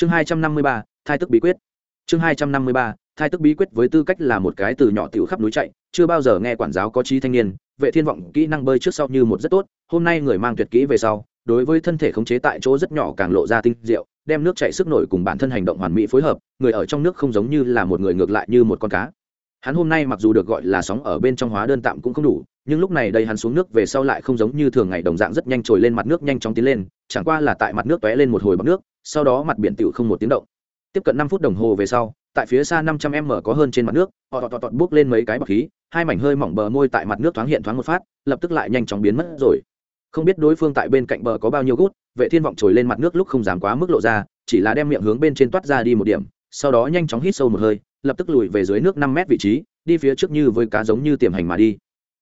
chương hai trăm năm mươi ba, thai tức bí quyết. Chương hai trăm năm mươi ba, thai tức bí quyết với tư cách là một cái từ nhỏ tiểu khắp núi chạy, chưa bao giờ nghe quản giáo có trí thanh niên, vệ thiên vọng, kỹ năng bơi trước sau như một rất tốt, hôm nay người mang tuyệt kỹ về sau, đối với thân thể khống chế tại chỗ rất nhỏ càng lộ ra tinh diệu, đem nước chạy sức nổi cùng bản thân hành động hoàn mỹ phối hợp, người ở trong nước không giống như là một người ngược lại như một con cá. Hắn hôm nay mặc dù được gọi là sóng ở bên trong hóa đơn tạm cũng không đủ, nhưng lúc này đây hắn xuống nước về sau lại không giống như thường ngày đồng dạng rất nhanh trồi lên mặt nước nhanh chóng tiến lên, chẳng qua là tại mặt nước tóe lên một hồi bọc nước sau đó mặt biển tựu không một tiếng động. Tiếp cận năm phút đồng hồ về sau, tại phía xa năm trăm m có hơn trên mặt nước, họ tọt tọt tọt bước lên mấy cái bọc khí, hai mảnh hơi mỏng bờ môi tại mặt nước thoáng hiện thoáng một phát, lập tức lại nhanh chóng biến mất rồi. Không biết đối phương tại bên cạnh bờ có bao nhiêu gút, vệ thiên vọng trồi lên mặt nước lúc không dám quá mức lộ ra, chỉ là đem miệng hướng bên trên toát ra đi một điểm, sau đó nhanh chóng hít sâu một hơi, lập tức lùi về dưới nước năm mét vị trí, đi phía trước như với cá giống như tiềm hành mà đi.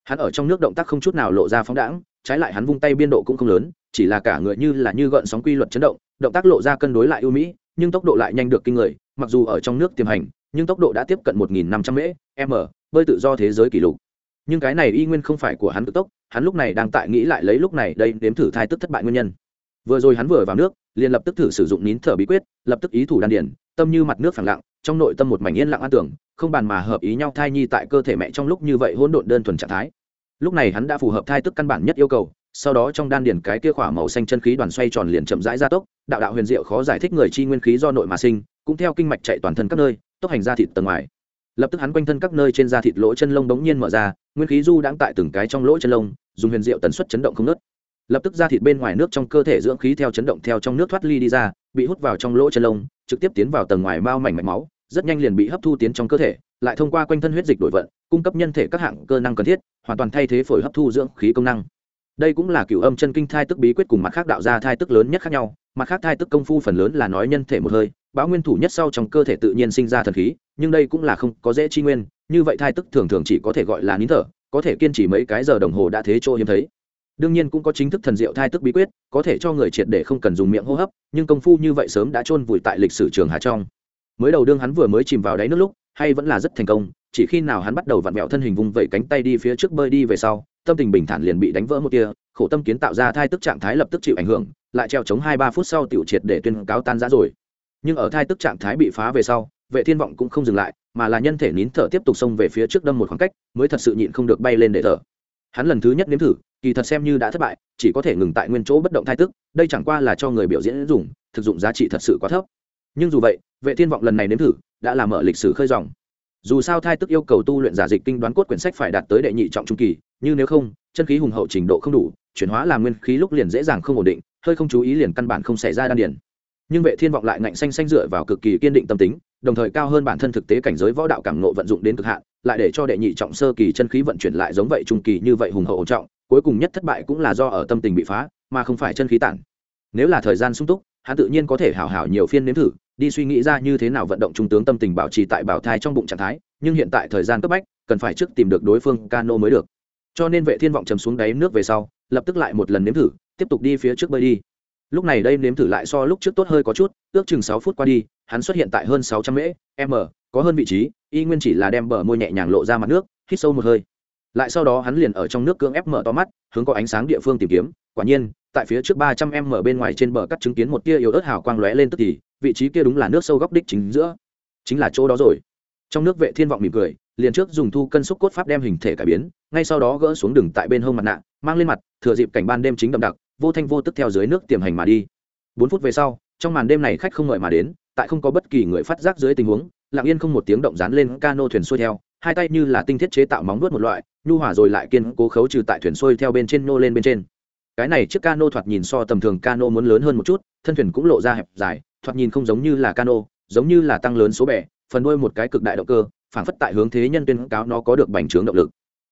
Hắn ở trong nước động tác không chút nào lộ ra phóng đãng, trái lại hắn vung tay biên độ cũng không lớn, chỉ là cả người như là như gợn sóng quy luật chấn động động tác lộ ra cân đối lại ưu mỹ, nhưng tốc độ lại nhanh được kinh người, mặc dù ở trong nước tiềm hành, nhưng tốc độ đã tiếp cận 1.500 m m, bơi tự do thế giới kỷ lục. Nhưng cái này y nguyên không phải của hắn tự tốc, hắn lúc này đang tại nghĩ lại lấy lúc này đây đếm thử thai tức thất bại nguyên nhân. Vừa rồi hắn vừa vào nước, liền lập tức thử sử dụng nín thở bí quyết, lập tức ý thủ đan điển tâm như mặt nước phẳng lặng, trong nội tâm một mảnh yên lặng an tưởng, không bàn mà hợp ý nhau thai nhi tại cơ thể mẹ trong lúc như vậy hỗn độn đơn thuần trạng thái. Lúc này hắn đã phù hợp thai tức căn bản nhất yêu cầu sau đó trong đan điền cái kia khỏa màu xanh chân khí đoàn xoay tròn liền chậm rãi gia tốc, đạo đạo huyền diệu khó giải thích người chi nguyên khí do nội mà sinh, cũng theo kinh mạch chạy toàn thân các nơi, tốc hành ra thịt tầng ngoài. Lập tức hắn quanh thân các nơi trên da thịt lỗ chân lông bỗng nhiên mở ra, nguyên khí du đang tại từng cái trong lỗ chân lông, dùng huyền diệu tần suất chấn động không nớt lập tức da thịt bên ngoài nước trong cơ thể dưỡng khí theo chấn động theo trong nước thoát ly đi ra, bị hút vào trong lỗ chân lông, trực tiếp tiến vào tầng ngoài mao mảnh mạch máu, rất nhanh liền bị hấp thu tiến trong cơ thể, lại thông qua quanh thân huyết dịch đổi vận, cung cấp nhân thể các hạng cơ năng cần thiết, hoàn toàn thay thế phổi hấp thu dưỡng khí công năng đây cũng là cửu âm chân kinh thai tức bí quyết cùng mặt khác đạo ra thai tức lớn nhất khác nhau, mặt khác thai tức công phu phần lớn là nói nhân thể một hơi báo nguyên thủ nhất sau trong cơ thể tự nhiên sinh ra thần khí, nhưng đây cũng là không có dễ chi nguyên, như vậy thai tức thường thường chỉ có thể gọi là nín thở, có thể kiên trì mấy cái giờ đồng hồ đã thế chỗ hiếm thấy. Đương nhiên cũng có chính thức thần diệu thai tức bí quyết, có thể cho người triệt để không cần dùng miệng hô hấp, nhưng công phu như vậy sớm đã chôn vùi tại lịch sử trường hà trong. Mới đầu đương hắn vừa mới chìm vào đáy nước lúc, hay vẫn là rất thành công chỉ khi nào hắn bắt đầu vặn vẹo thân hình vùng vẩy cánh tay đi phía trước bơi đi về sau, tâm tình bình thản liền bị đánh vỡ một tia, khổ tâm kiến tạo ra thai tức trạng thái lập tức chịu ảnh hưởng, lại treo chống hai ba phút sau tiểu triệt để tuyên cáo tan ra rồi. Nhưng ở thai tức trạng thái bị phá về sau, vệ thiên vọng cũng không dừng lại, mà là nhân thể nín thở tiếp tục xông về phía trước đâm một khoảng cách, mới thật sự nhịn không được bay lên để thở. Hắn lần thứ nhất nếm thử, kỳ thật xem như đã thất bại, chỉ có thể ngừng tại nguyên chỗ bất động thai tức, đây chẳng qua là cho người biểu diễn dùng, thực dụng giá trị thật sự quá thấp. Nhưng dù vậy, vệ thiên vọng lần này nếm thử, đã làm mở lịch sử khơi dòng dù sao thai tức yêu cầu tu luyện giả dịch kinh đoán cốt quyển sách phải đạt tới đệ nhị trọng trung kỳ, như nếu không, chân khí hùng hậu trình độ không đủ, chuyển hóa làm nguyên khí lúc liền dễ dàng không ổn định, hơi không chú ý liền căn bản không xảy ra đan điển nhưng vệ thiên vọng lại ngạnh xanh xanh dựa vào cực kỳ kiên định tâm tính, đồng thời cao hơn bản thân thực tế cảnh giới võ đạo cảm nộ vận dụng đến cực hạn, lại để cho đệ nhị trọng sơ kỳ chân khí vận chuyển lại giống vậy trung kỳ như vậy hùng hậu trọng, cuối cùng nhất thất bại cũng là do ở tâm tình bị phá, mà không phải chân khí tản. Nếu là thời gian sung túc, hắn tự nhiên có thể hảo hảo nhiều phiên nếm thử đi suy nghĩ ra như thế nào vận động trung tướng tâm tình bảo trì tại bảo thai trong bụng trạng thái, nhưng hiện tại thời gian cấp bách, cần phải trước tìm được đối phương cano mới được. Cho nên vệ thiên vọng chầm xuống đáy nước về sau, lập tức lại một lần nếm thử, tiếp tục đi phía trước bơi đi. Lúc này đây nếm thử lại so lúc trước tốt hơi có chút, ước chừng sáu phút qua đi, hắn xuất hiện tại hơn sáu trăm mễ, m, có hơn vị trí, y nguyên chỉ là đem bờ môi nhẹ nhàng lộ ra mặt nước, hít sâu một hơi lại sau đó hắn liền ở trong nước cưỡng ép mở to mắt, hướng có ánh sáng địa phương tìm kiếm. Quả nhiên, tại phía trước ba trăm em mở bên ngoài trên bờ cắt chứng kiến một tia yếu ớt hào quang lóe lên tức thì, vị trí kia đúng là nước sâu góc đích chính giữa. Chính là chỗ đó rồi. Trong nước vệ thiên vọng mỉm cười, liền trước dùng thu cân xúc cốt pháp đem hình thể cải biến, ngay sau đó gỡ xuống đường tại bên hông mặt nạ, mang lên mặt, thừa dịp cảnh ban đêm chính đậm đặc, vô thanh vô tức theo dưới nước tiềm hành mà đi. Bốn phút về sau, trong màn đêm này khách không ngợi mà đến, tại không có bất kỳ người phát giác dưới tình huống, lặng yên không một tiếng động dán lên cano thuyền xuôi theo hai tay như là tinh thiết chế tạo móng nuốt một loại, nhu hỏa rồi lại kiên cố khấu trừ tại thuyền xuôi theo bên trên nô lên bên trên. Cái này chiếc cano thoạt nhìn so tầm thường cano muốn lớn hơn một chút, thân thuyền cũng lộ ra hẹp dài, thoạt nhìn không giống như là cano, giống như là tăng lớn số bẻ phần đuôi một cái cực đại động cơ phản phất tại hướng thế nhân tuyên cáo nó có được bành trướng động lực.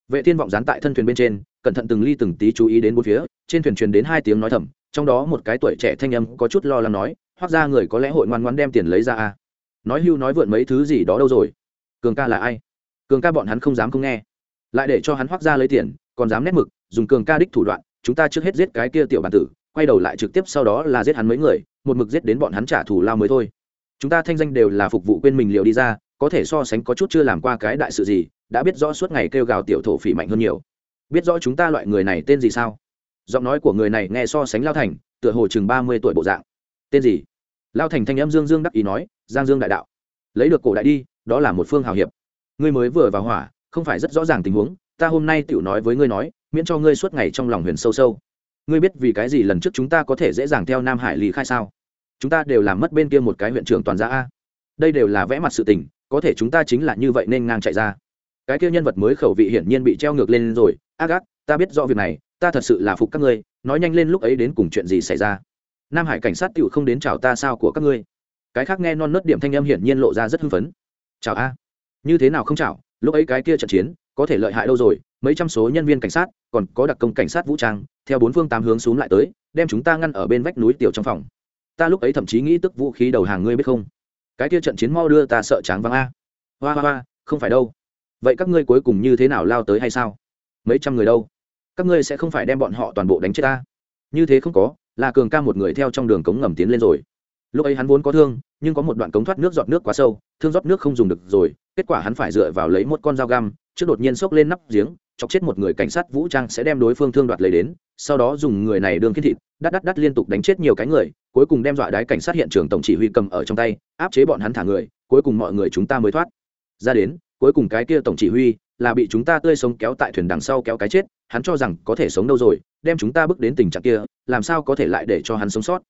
Vệ thiên vọng dán tại thân thuyền bên trên, cẩn thận từng ly từng tí chú ý đến bốn phía, trên thuyền truyền đến hai tiếng nói thầm, trong đó một cái tuổi trẻ thanh âm có chút lo lắng nói hoặc ra người có lẽ hội ngoan ngoan đem tiền lấy ra a nói hưu nói vượn mấy thứ gì đó đâu rồi? Cường ca là ai? Cường ca bọn hắn không dám không nghe. Lại để cho hắn hoác ra lấy tiền, còn dám nét mực, dùng cường ca đích thủ đoạn, chúng ta trước hết giết cái kia tiểu bản tử, quay đầu lại trực tiếp sau đó là giết hắn mấy người, một mực giết đến bọn hắn trả thù lao mới thôi. Chúng ta thanh danh đều là phục vụ quên mình liều đi ra, có thể so sánh có chút chưa làm qua cái đại sự gì, đã biết rõ suốt ngày kêu gào tiểu thổ phỉ mạnh hơn nhiều. Biết rõ chúng ta loại người này tên gì sao? Giọng nói của người này nghe so sánh lao thành, tựa hồ chừng ba mươi tuổi bộ dạng. Tên gì? Lao thành thanh âm dương dương đắc ý nói, giang dương đại đạo. Lấy được cổ đại đi, đó là một phương hào hiệp ngươi mới vừa vào hỏa, không phải rất rõ ràng tình huống, ta hôm nay tựu nói với ngươi nói, miễn cho ngươi suốt ngày trong lòng huyền sâu sâu. Ngươi biết vì cái gì lần trước chúng ta có thể dễ dàng theo nam hải lý khai sao? Chúng ta đều làm mất bên kia một cái huyện trưởng toàn gia a. Đây đều là vẽ mặt sự tình, có thể chúng ta chính là như vậy nên ngang chạy ra. Cái kia nhân vật mới khẩu vị hiển nhiên bị treo ngược lên rồi. Ác ác ta biết rõ việc này, ta thật sự là phục các ngươi, nói nhanh lên lúc ấy đến cùng chuyện gì xảy ra. Nam hải cảnh sát tựu không đến chào ta sao của các ngươi. Cái khác nghe non nớt điểm thanh âm hiển nhiên lộ ra rất hưng phấn. Chào a như thế nào không chào lúc ấy cái kia trận chiến, có thể lợi hại đâu rồi, mấy trăm số nhân viên cảnh sát, còn có đặc công cảnh sát vũ trang, theo bốn phương tám hướng xuống lại tới, đem chúng ta ngăn ở bên vách núi tiểu trong phòng. Ta lúc ấy thậm chí nghĩ tức vũ khí đầu hàng ngươi biết không? Cái kia trận chiến mau đưa ta sợ tráng vắng a. Hoa hoa hoa, không phải đâu. Vậy các ngươi cuối cùng như thế nào lao tới hay sao? Mấy trăm người đâu? Các ngươi sẽ không phải đem bọn họ toàn bộ đánh chết ta. Như thế không có, là cường ca một người theo trong đường cống ngầm tiến lên rồi. Lúc ấy hắn vốn có thương, nhưng có một đoạn cống thoát nước giọt nước quá sâu, thương rót nước không dùng được rồi kết quả hắn phải dựa vào lấy một con dao găm, trước đột nhiên xốc lên nắp giếng, chọc chết một người cảnh sát vũ trang sẽ đem đối phương thương đoạt lấy đến, sau đó dùng người này đương kiến thịt, đắt đắt đắt liên tục đánh chết nhiều cái người, cuối cùng đem dọa đái cảnh sát hiện trường tổng chỉ huy cầm ở trong tay, áp chế bọn hắn thả người, cuối cùng mọi người chúng ta mới thoát. Ra đến, cuối cùng cái kia tổng chỉ huy là bị chúng ta tươi sống kéo tại thuyền đằng sau kéo cái chết, hắn cho rằng có thể sống đâu rồi, đem chúng ta bước đến tình trạng kia, làm sao có thể lại để cho hắn sống sót?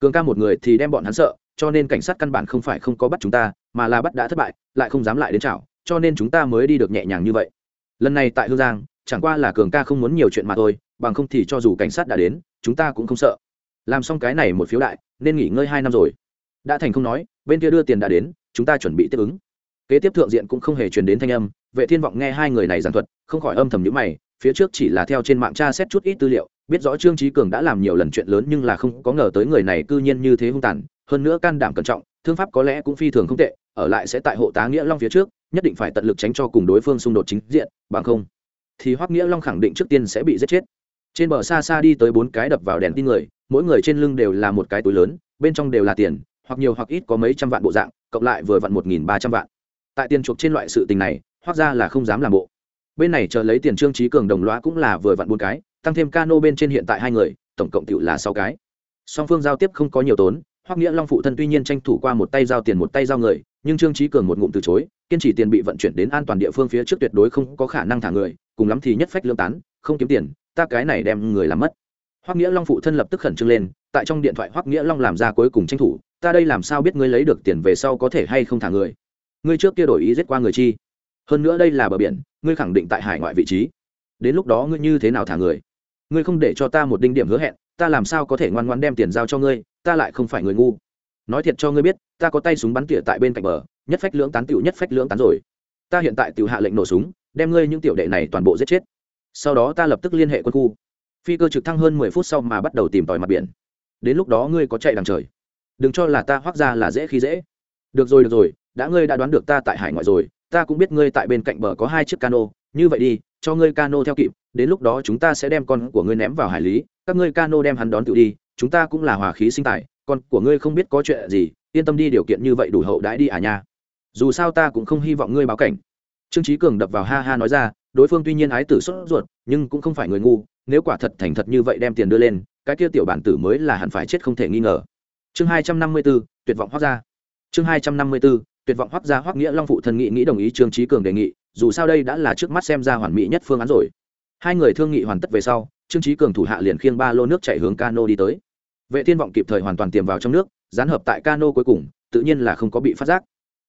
Cường ca một người thì đem bọn hắn sợ, cho nên cảnh sát căn bản không phải không có bắt chúng ta, mà là bắt đã thất bại, lại không dám lại đến chảo, cho nên chúng ta mới đi được nhẹ nhàng như vậy. Lần này tại hương giang, chẳng qua là cường ca không muốn nhiều chuyện mà thôi, bằng không thì cho dù cảnh sát đã đến, chúng ta cũng không sợ. Làm xong cái này một phiếu đại, nên nghỉ ngơi hai năm rồi. Đã thành không nói, bên kia đưa tiền đã đến, chúng ta chuẩn bị tiếp ứng. Kế tiếp thượng diện cũng không hề truyền đến thanh âm, vệ thiên vọng nghe hai người này giảng thuật, không khỏi âm thầm nhíu mày, phía trước chỉ là theo trên mạng tra xét chút ít tư liệu biết rõ trương trí cường đã làm nhiều lần chuyện lớn nhưng là không có ngờ tới người này cư nhiên như thế hung tàn, hơn nữa can đảm cẩn trọng, thương pháp có lẽ cũng phi thường không tệ, ở lại sẽ tại hộ tá nghĩa long phía trước, nhất định phải tận lực tránh cho cùng đối phương xung đột chính diện, bằng không thì hoắc nghĩa long khẳng định trước tiên sẽ bị giết chết. Trên bờ xa xa đi tới bốn cái đập vào đèn tin người, mỗi người trên lưng đều là một cái túi lớn, bên trong đều là tiền, hoặc nhiều hoặc ít có mấy trăm vạn bộ dạng, cộng lại vừa vặn một nghìn ba trăm vạn. Tại tiền chuộc trên loại sự tình này hoác ra là không dám làm bộ. Bên này chờ lấy tiền trương trí cường đồng loá cũng là vừa vặn bốn cái tăng thêm cano bên trên hiện tại hai người, tổng cộng tự là sáu cái. Song phương giao tiếp không có nhiều tốn, hoắc nghĩa long phụ thân tuy nhiên tranh thủ qua một tay giao tiền một tay giao người, nhưng trương trí cường một ngụm từ chối, kiên trì tiền bị vận chuyển đến an toàn địa phương phía trước tuyệt đối không có khả năng thả người, cùng lắm thì nhất phách lương tán, không kiếm tiền, ta cái này đem người làm mất. Hoắc nghĩa long phụ thân lập tức khẩn trương lên, tại trong điện thoại hoắc nghĩa long làm ra cuối cùng tranh thủ, ta đây làm sao biết ngươi lấy được tiền về sau có thể hay không thả người? Ngươi trước kia đổi ý giết qua người chi? Hơn nữa đây là bờ biển, ngươi khẳng định tại hải ngoại vị trí. Đến lúc đó ngươi như thế nào thả người? Ngươi không để cho ta một đinh điểm hứa hẹn, ta làm sao có thể ngoan ngoan đem tiền giao cho ngươi, ta lại không phải người ngu. Nói thiệt cho ngươi biết, ta có tay súng bắn tỉa tại bên cạnh bờ, nhất phách lưỡng tán tiểu nhất phách lưỡng tán rồi. Ta hiện tại tiểu hạ lệnh nổ súng, đem ngươi những tiểu đệ này toàn bộ giết chết. Sau đó ta lập tức liên hệ quân khu. Phi cơ trực thăng hơn mười phút sau mà bắt đầu tìm tòi mặt biển. Đến lúc đó ngươi có chạy đằng trời. Đừng cho là ta hoác ra là dễ khi dễ. Được rồi được rồi, đã ngươi đã đoán được ta tại hải ngoại rồi, ta cũng biết ngươi tại bên cạnh bờ có hai chiếc cano như vậy đi, cho ngươi cano theo kịp, đến lúc đó chúng ta sẽ đem con của ngươi ném vào hải lý, các ngươi cano đem hắn đón tự đi, chúng ta cũng là hòa khí sinh tài, con của ngươi không biết có chuyện gì, yên tâm đi, điều kiện như vậy đủ hậu đãi đi à nha. Dù sao ta cũng không hy vọng ngươi báo cảnh. Trương trí cường đập vào ha ha nói ra, đối phương tuy nhiên ái tử xuất ruột, nhưng cũng không phải người ngu, nếu quả thật thành thật như vậy đem tiền đưa lên, cái kia tiểu bản tử mới là hẳn phải chết không thể nghi ngờ. Chương hai trăm năm mươi b ố tuyệt vọng hoác ra chương hai trăm năm mươi b ố tuyệt vọng hoác ra hoác nghĩa long phụ thần nghị nghĩ đồng ý trương trí cường đề nghị dù sao đây đã là trước mắt xem ra hoàn mỹ nhất phương án rồi. Hai người thương nghị hoàn tất về sau, trương trí cường thủ hạ liền khiêng ba lô nước chạy hướng cano đi tới. Vệ thiên vọng kịp thời hoàn toàn tiềm vào trong nước gián hợp tại cano cuối cùng, tự nhiên là không có bị phát giác.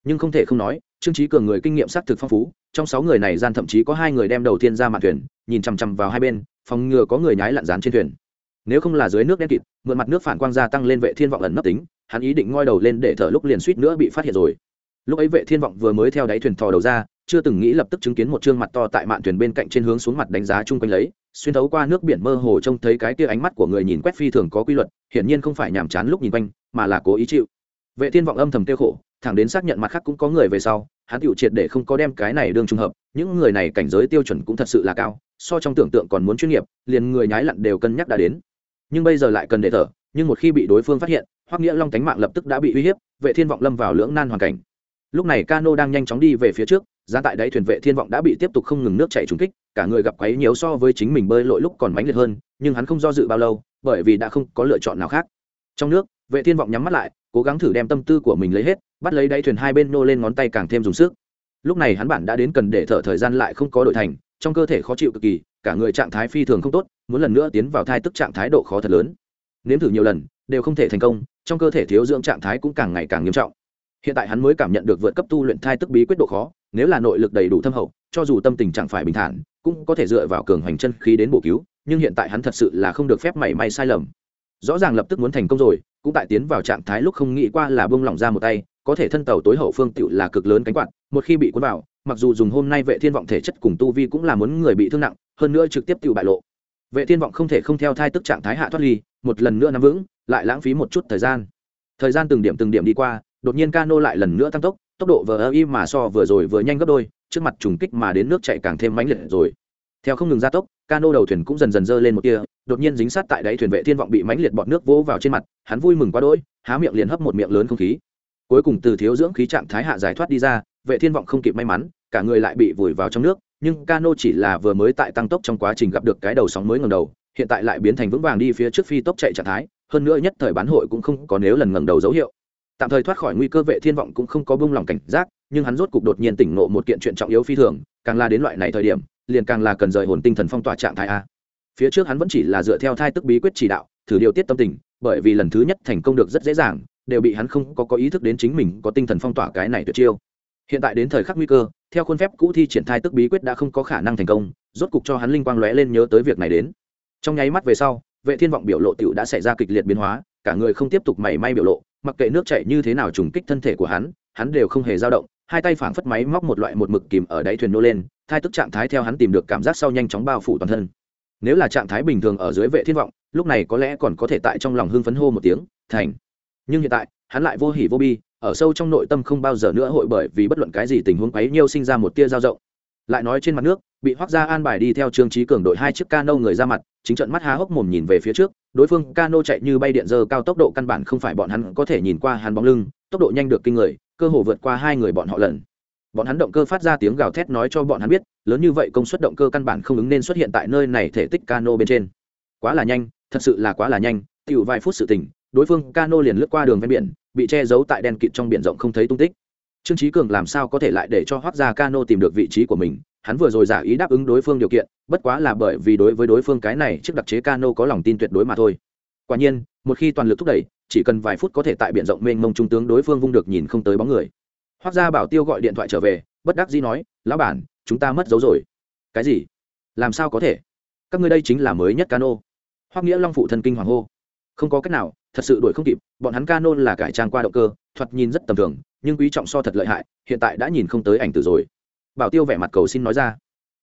Nhưng không thể không nói, trương trí cường người kinh nghiệm xác thực phong phú, trong sáu người này gian thậm chí có hai người đem đầu tiên ra mạn thuyền, nhìn chằm chằm vào hai bên, phòng ngừa có người nhái lặn dán trên thuyền. Nếu không là dưới nước đen kịt, mượn mặt nước phản quang gia tăng lên vệ thiên vọng ẩn nấp tính, hắn ý định ngoi đầu lên để thở lúc liền suýt nữa bị phát hiện rồi. Lúc ấy vệ thiên vọng vừa mới theo đáy thuyền thò đầu ra chưa từng nghĩ lập tức chứng kiến một trương mặt to tại mạn thuyền bên cạnh trên hướng xuống mặt đánh giá chung quanh lấy, xuyên thấu qua nước biển mơ hồ trông thấy cái tia ánh mắt của người nhìn quét phi thường có quy luật, hiển nhiên không phải nhàm chán lúc nhìn quanh, mà là cố ý chịu. Vệ thiên vọng âm thầm tiêu khổ, thẳng đến xác nhận mặt khác cũng có người về sau, hắn tiểu triệt để không có đem cái này đương trùng hợp, những người này cảnh giới tiêu chuẩn cũng thật sự là cao, so trong tưởng tượng còn muốn chuyên nghiệp, liền người nhái lặn đều cân nhắc đã đến. Nhưng bây giờ lại cần để thở, nhưng một khi bị đối phương phát hiện, hoắc nghĩa long tánh mạng lập tức đã bị uy hiếp, vệ thiên vọng lâm vào lưỡng nan hoàn cảnh. Lúc này cano đang nhanh chóng đi về phía trước ra tại đáy thuyền vệ thiên vọng đã bị tiếp tục không ngừng nước chảy trúng kích, cả người gặp quấy nhiều so với chính mình bơi lội lúc còn mãnh liệt hơn, nhưng hắn không do dự bao lâu, bởi vì đã không có lựa chọn nào khác. Trong nước, vệ thiên vọng nhắm mắt lại, cố gắng thử đem tâm tư của mình lấy hết, bắt lấy đáy thuyền hai bên nô lên ngón tay càng thêm dùng sức. Lúc này hắn bản đã đến cần để thở thời gian lại không có đổi thành, trong cơ thể khó chịu cực kỳ, cả người trạng thái phi thường không tốt, muốn lần nữa tiến vào thai tức trạng thái độ khó thật lớn. Nếm thử nhiều lần, đều không thể thành công, trong cơ thể thiếu dưỡng trạng thái cũng càng ngày càng nghiêm trọng. Hiện tại hắn mới cảm nhận được vượt cấp tu luyện thai tức bí quyết độ khó nếu là nội lực đầy đủ thâm hậu, cho dù tâm tình chẳng phải bình thản, cũng có thể dựa vào cường hoành chân khí đến bổ cứu, nhưng hiện tại hắn thật sự là không được phép mảy may sai lầm. Rõ ràng lập tức muốn thành công rồi, cũng tại tiến vào trạng thái lúc không nghĩ qua là buông lỏng ra một tay, có thể thân tàu tối hậu phương tựu là cực lớn cánh quạt, một khi bị cuốn vào, mặc dù dùng hôm nay vệ thiên vọng thể chất cùng tu vi cũng là muốn người bị thương nặng, hơn nữa trực tiếp tựu bại lộ. Vệ thiên vọng không thể không theo thai tức trạng thái hạ thoát ly, một lần nữa nắm vững, lại lãng phí một chút thời gian. Thời gian từng điểm từng điểm đi qua, đột nhiên cano lại lần nữa tăng tốc tốc độ vờ ơ mà so vừa rồi vừa nhanh gấp đôi, trước mặt trùng kích mà đến nước chạy càng thêm mãnh liệt rồi. Theo không ngừng gia tốc, cano đầu thuyền cũng dần dần dơ lên một tia, đột nhiên dính sát tại đáy thuyền vệ thiên vọng bị mãnh liệt bọt nước vỗ vào trên mặt, hắn vui mừng quá đỗi, há miệng liền hấp một miệng lớn không khí. Cuối cùng từ thiếu dưỡng khí trạng thái hạ giải thoát đi ra, vệ thiên vọng không kịp may mắn, cả người lại bị vùi vào trong nước, nhưng cano chỉ là vừa mới tại tăng tốc trong quá trình gặp được cái đầu sóng mới ngẩng đầu, hiện tại lại biến thành vững vàng đi phía trước phi tốc chạy trạng thái, hơn nữa nhất thời bán hội cũng không có nếu lần ngẩng đầu dấu hiệu tạm thời thoát khỏi nguy cơ vệ thiên vọng cũng không có buông lòng cảnh giác, nhưng hắn rốt cục đột nhiên tỉnh ngộ một kiện chuyện trọng yếu phi thường, càng là đến loại này thời điểm, liền càng là cần rời hồn tinh thần phong tỏa trạng thái a. Phía trước hắn vẫn chỉ là dựa theo thai tức bí quyết chỉ đạo, thử điều tiết tâm tình, bởi vì lần thứ nhất thành công được rất dễ dàng, đều bị hắn không có có ý thức đến chính mình có tinh thần phong tỏa cái này tuyệt chiêu. Hiện tại đến thời khắc nguy cơ, theo khuôn phép cũ thi triển thai tức bí quyết đã không có khả năng thành công, rốt cục cho hắn linh quang lóe lên nhớ tới việc này đến. Trong nháy mắt về sau, vệ thiên vọng biểu lộ tiểu đã xảy ra kịch liệt biến hóa, cả người không tiếp tục mảy may biểu lộ mặc kệ nước chảy như thế nào trùng kích thân thể của hắn hắn đều không hề dao động, hai tay phảng phất máy móc một loại một mực kìm ở đáy thuyền nô lên, thai tức trạng thái theo hắn tìm được cảm giác sau nhanh chóng bao phủ toàn thân. Nếu là trạng thái bình thường ở dưới vệ thiên vọng, lúc này có lẽ còn có thể tại trong lòng hưng phấn hô một tiếng, thành. Nhưng hiện tại, hắn lại vô hỉ vô bi, ở sâu trong nội tâm không bao giờ nữa hội bởi vì bất luận cái gì tình huống quấy nhiêu sinh ra một tia dao rộng lại nói trên mặt nước, bị hoác ra an bài đi theo trương trí cường đội hai chiếc cano người ra mặt, chính trận mắt há hốc mồm nhìn về phía trước, đối phương cano chạy như bay điện dơ cao tốc độ căn bản không phải bọn hắn có thể nhìn qua, hắn bóng lưng, tốc độ nhanh được kinh người, cơ hồ vượt qua hai người bọn họ lần. Bọn hắn động cơ phát ra tiếng gào thét nói cho bọn hắn biết, lớn như vậy công suất động cơ căn bản không ứng nên xuất hiện tại nơi này thể tích cano bên trên. Quá là nhanh, thật sự là quá là nhanh, tiểu vài phút sự tình, đối phương cano liền lướt qua đường ven biển, bị che giấu tại đen kịt trong biển rộng không thấy tung tích trương trí cường làm sao có thể lại để cho hoác Gia cano tìm được vị trí của mình? Hắn vừa rồi giả ý đáp ứng đối phương điều kiện, bất quá là bởi vì đối với đối phương cái này trước đặc chế cano có lòng tin tuyệt đối mà thôi. Quả nhiên, một khi toàn lực thúc đẩy, chỉ cần vài phút có thể tại biển rộng mênh mông trung tướng đối phương vung được nhìn không tới bóng người. Hoác gia bảo tiêu gọi điện thoại trở về, bất đắc dĩ nói, lão bản, chúng ta mất dấu rồi. Cái gì? Làm sao có thể? Các ngươi đây chính là mới nhất cano hoác nghĩa long phụ thân kinh hoàng hô. Không có cách nào, thật sự đuổi không kịp, bọn hắn cano là cải trang qua động cơ thoạt nhìn rất tầm thường, nhưng quý trọng so thật lợi hại, hiện tại đã nhìn không tới ảnh tử rồi. Bảo tiêu vẻ mặt cầu xin nói ra.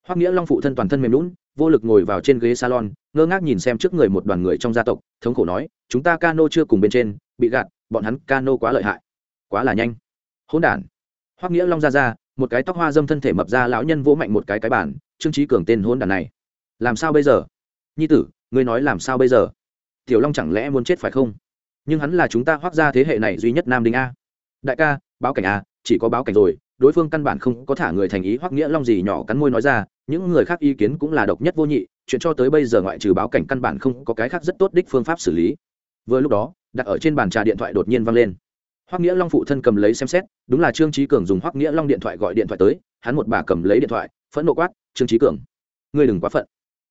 Hoắc nghĩa long phụ thân toàn thân mềm lún vô lực ngồi vào trên ghế salon, ngơ ngác nhìn xem trước người một đoàn người trong gia tộc, thống khổ nói, chúng ta cano chưa cùng bên trên, bị gạt, bọn hắn cano quá lợi hại. Quá là nhanh. Hỗn đản. Hoắc nghĩa long ra ra, một cái tóc hoa dâm thân thể mập ra lão nhân vỗ mạnh một cái cái bàn, trương trí cường tên hỗn đản này. Làm sao bây giờ? Nhi tử, ngươi nói làm sao bây giờ? Tiểu long chẳng lẽ muốn chết phải không? Nhưng hắn là chúng ta hoác ra thế hệ này duy nhất nam đinh a. Đại ca, báo cảnh a, chỉ có báo cảnh rồi, đối phương căn bản không có thả người thành ý hoắc nghĩa long gì nhỏ cắn môi nói ra, những người khác ý kiến cũng là độc nhất vô nhị, chuyện cho tới bây giờ ngoại trừ báo cảnh căn bản không có cái khác rất tốt đích phương pháp xử lý. Vừa lúc đó, đặt ở trên bàn trà điện thoại đột nhiên vang lên. Hoắc nghĩa long phụ thân cầm lấy xem xét, đúng là trương trí cường dùng hoắc nghĩa long điện thoại gọi điện thoại tới, hắn một bà cầm lấy điện thoại, phẫn nộ quát, trương trí cường, ngươi đừng quá phận.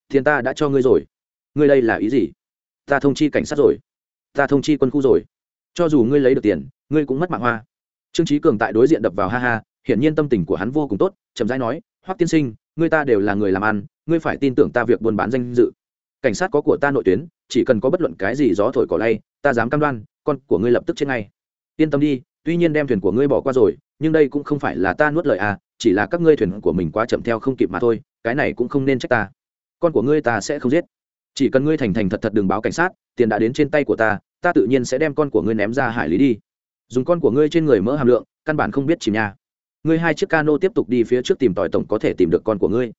Thiên ta đã cho ngươi rồi. Ngươi đây là ý gì? Ta thông chi cảnh sát rồi ta thông chi quân khu rồi. Cho dù ngươi lấy được tiền, ngươi cũng mất mạng hoa. Trương trí cường tại đối diện đập vào ha ha, hiển nhiên tâm tình của hắn vô cùng tốt, chậm rãi nói, hoắc tiên sinh, ngươi ta đều là người làm ăn, ngươi phải tin tưởng ta việc buôn bán danh dự. Cảnh sát có của ta nội tuyến, chỉ cần có bất luận cái gì gió thổi cỏ lay, ta dám cam đoan, con của ngươi lập tức chết ngay. Yên tâm đi, tuy nhiên đem thuyền của ngươi bỏ qua rồi, nhưng đây cũng không phải là ta nuốt lời à chỉ là các ngươi thuyền của mình quá chậm theo không kịp mà thôi, cái này cũng không nên trách ta. Con của ngươi ta sẽ không giết chỉ cần ngươi thành thành thật thật đừng báo cảnh sát, tiền đã đến trên tay của ta ta tự nhiên sẽ đem con của ngươi ném ra hải lý đi. Dùng con của ngươi trên người mỡ hàm lượng, căn bản không biết chìm nha ngươi hai chiếc cano tiếp tục đi phía trước tìm tòi tổng có thể tìm được con của ngươi.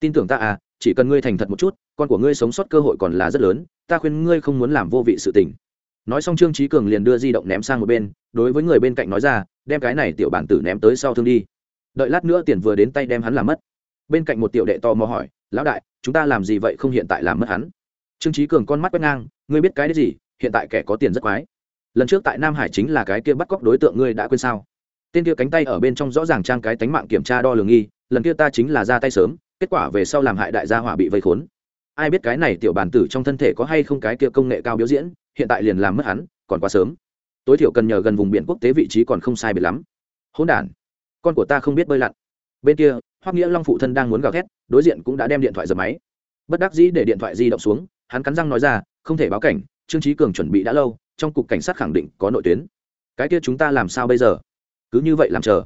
Tin tưởng ta à chỉ cần ngươi thành thật một chút, con của ngươi sống sót cơ hội còn là rất lớn, ta khuyên ngươi không muốn làm vô vị sự tình. Nói xong trương trí cường liền đưa di động ném sang một bên, đối với người bên cạnh nói ra, đem cái này tiểu bản tử ném tới sau thương đi. Đợi lát nữa tiền vừa đến tay đem hắn làm mất. Bên cạnh một tiểu đệ to mò hỏi, lão đại, chúng ta làm gì vậy không hiện tại làm mất hắn? Trương trí cường con mắt quét ngang, ngươi biết cái đấy gì? Hiện tại kẻ có tiền rất quái. Lần trước tại nam hải chính là cái kia bắt cóc đối tượng ngươi đã quên sao? Tên kia cánh tay ở bên trong rõ ràng trang cái tánh mạng kiểm tra đo lường nghi, lần kia ta chính là ra tay sớm, kết quả về sau làm hại đại gia hỏa bị vây khốn. Ai biết cái này tiểu bản tử trong thân thể có hay không cái kia công nghệ cao biểu diễn, hiện tại liền làm mất hắn, còn quá sớm. Tối thiểu cần nhờ gần vùng biển quốc tế vị trí còn không sai biệt lắm. Hỗn đản, con của ta không biết bơi lặn. Bên kia, hoắc nghĩa long phụ thân đang muốn gào thét, đối diện cũng đã đem điện thoại dập máy. Bất đắc dĩ để điện thoại di động xuống hắn cắn răng nói ra, không thể báo cảnh, trương trí cường chuẩn bị đã lâu, trong cục cảnh sát khẳng định có nội tuyến. Cái kia chúng ta làm sao bây giờ? Cứ như vậy làm chờ.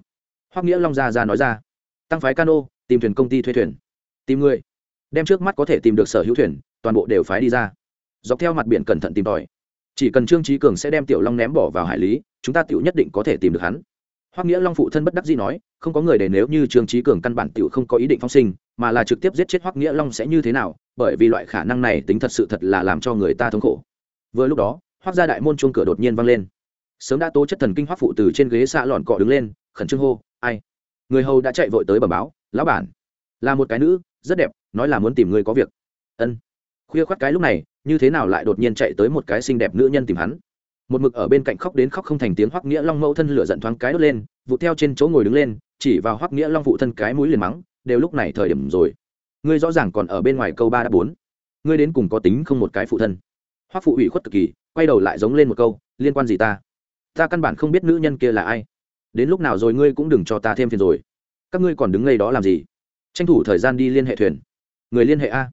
Hoắc nghĩa long ra ra nói ra. Tăng phái cano, tìm thuyền công ty thuê thuyền. Tìm người. Đem trước mắt có thể tìm được sở hữu thuyền, toàn bộ đều phái đi ra. Dọc theo mặt biển cẩn thận tìm tòi. Chỉ cần trương trí cường sẽ đem tiểu long ném bỏ vào hải lý, chúng ta tiểu nhất định có thể tìm được hắn. Hoắc nghĩa long phụ thân bất đắc dĩ nói, không có người để nếu như trương trí cường căn bản tiểu không có ý định phong sinh, mà là trực tiếp giết chết hoắc nghĩa long sẽ như thế nào bởi vì loại khả năng này tính thật sự thật là làm cho người ta thống khổ. Vừa lúc đó hoác gia đại môn chuông cửa đột nhiên vang lên. Sớm đã tố chất thần kinh hoắc phụ từ trên ghế xạ lọn cọ đứng lên, khẩn trương hô, ai? Người hầu đã chạy vội tới bẩm báo, lão bản. Là một cái nữ, rất đẹp, nói là muốn tìm người có việc. Ân. Khuya khoắt cái lúc này, như thế nào lại đột nhiên chạy tới một cái xinh đẹp nữ nhân tìm hắn? Một mực ở bên cạnh khóc đến khóc không thành tiếng hoắc nghĩa long mẫu thân lửa giận thoáng cái đốt lên, vụ theo trên chỗ ngồi đứng lên, chỉ vào hoắc nghĩa long phụ thân cái mũi liền mắng, đều lúc này thời điểm rồi ngươi rõ ràng còn ở bên ngoài câu ba đã bốn. Ngươi đến cùng có tính không một cái phụ thân? Hoắc phụ ủy khuất cực kỳ, quay đầu lại giống lên một câu, liên quan gì ta? Ta căn bản không biết nữ nhân kia là ai. Đến lúc nào rồi ngươi cũng đừng cho ta thêm phiền rồi. Các ngươi còn đứng ngay đó làm gì? Tranh thủ thời gian đi liên hệ thuyền. Người liên hệ a.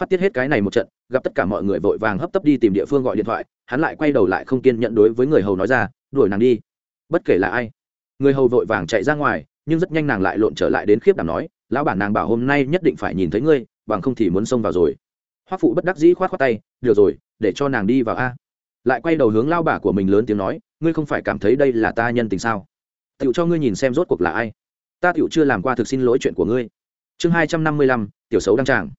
Phát tiết hết cái này một trận, gặp tất cả mọi người vội vàng hấp tấp đi tìm địa phương gọi điện thoại, hắn lại quay đầu lại không kiên nhận đối với người hầu nói ra, đuổi nàng đi. Bất kể là ai. Người hầu vội vàng chạy ra ngoài, nhưng rất nhanh nàng lại lộn trở lại đến khiếp đảm nói lão bản nàng bảo hôm nay nhất định phải nhìn thấy ngươi, bằng không thì muốn xông vào rồi. Hoắc phụ bất đắc dĩ khoát khoát tay, được rồi, để cho nàng đi vào a. Lại quay đầu hướng lao bà của mình lớn tiếng nói, ngươi không phải cảm thấy đây là ta nhân tình sao? Tựu cho ngươi nhìn xem rốt cuộc là ai. Ta tựu chưa làm qua thực xin lỗi chuyện của ngươi. Chương hai trăm năm mươi lăm, tiểu xấu đăng tràng.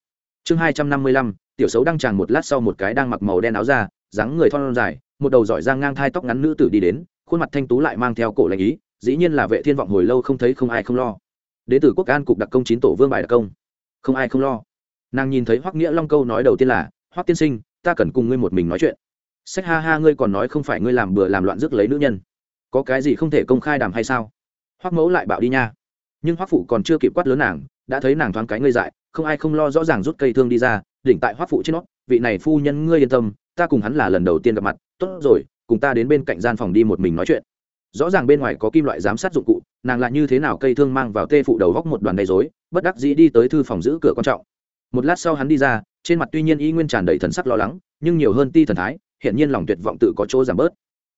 Chương hai trăm năm mươi lăm, tiểu xấu đăng tràng một lát sau một cái đang mặc màu đen áo ra dáng người thon dài, một đầu giỏi giang ngang thai tóc ngắn nữ tử đi đến, khuôn mặt thanh tú lại mang theo cổ lệnh ý, dĩ nhiên là vệ thiên vọng hồi lâu không thấy không ai không lo đến từ quốc an cục đặc công chín tổ vương bài đặc công. Không ai không lo. Nàng nhìn thấy hoắc nghĩa long câu nói đầu tiên là, hoắc tiên sinh, ta cần cùng ngươi một mình nói chuyện. Sách ha ha, ngươi còn nói không phải ngươi làm bừa làm loạn rước lấy nữ nhân. Có cái gì không thể công khai đàm hay sao? Hoắc mẫu lại bảo đi nha. Nhưng hoắc phụ còn chưa kịp quát lớn nàng, đã thấy nàng thoáng cái ngươi dại, không ai không lo rõ ràng rút cây thương đi ra, đỉnh tại hoắc phụ trên nó vị này phu nhân ngươi yên tâm, ta cùng hắn là lần đầu tiên gặp mặt, tốt rồi, cùng ta đến bên cạnh gian phòng đi một mình nói chuyện rõ ràng bên ngoài có kim loại giám sát dụng cụ, nàng lại như thế nào cây thương mang vào tê phụ đầu góc một đoàn gây dối bất đắc dĩ đi tới thư phòng giữ cửa quan trọng. Một lát sau hắn đi ra, trên mặt tuy nhiên y nguyên tràn đầy thần sắc lo lắng, nhưng nhiều hơn ti thần thái hiện nhiên lòng tuyệt vọng tự có chỗ giảm bớt.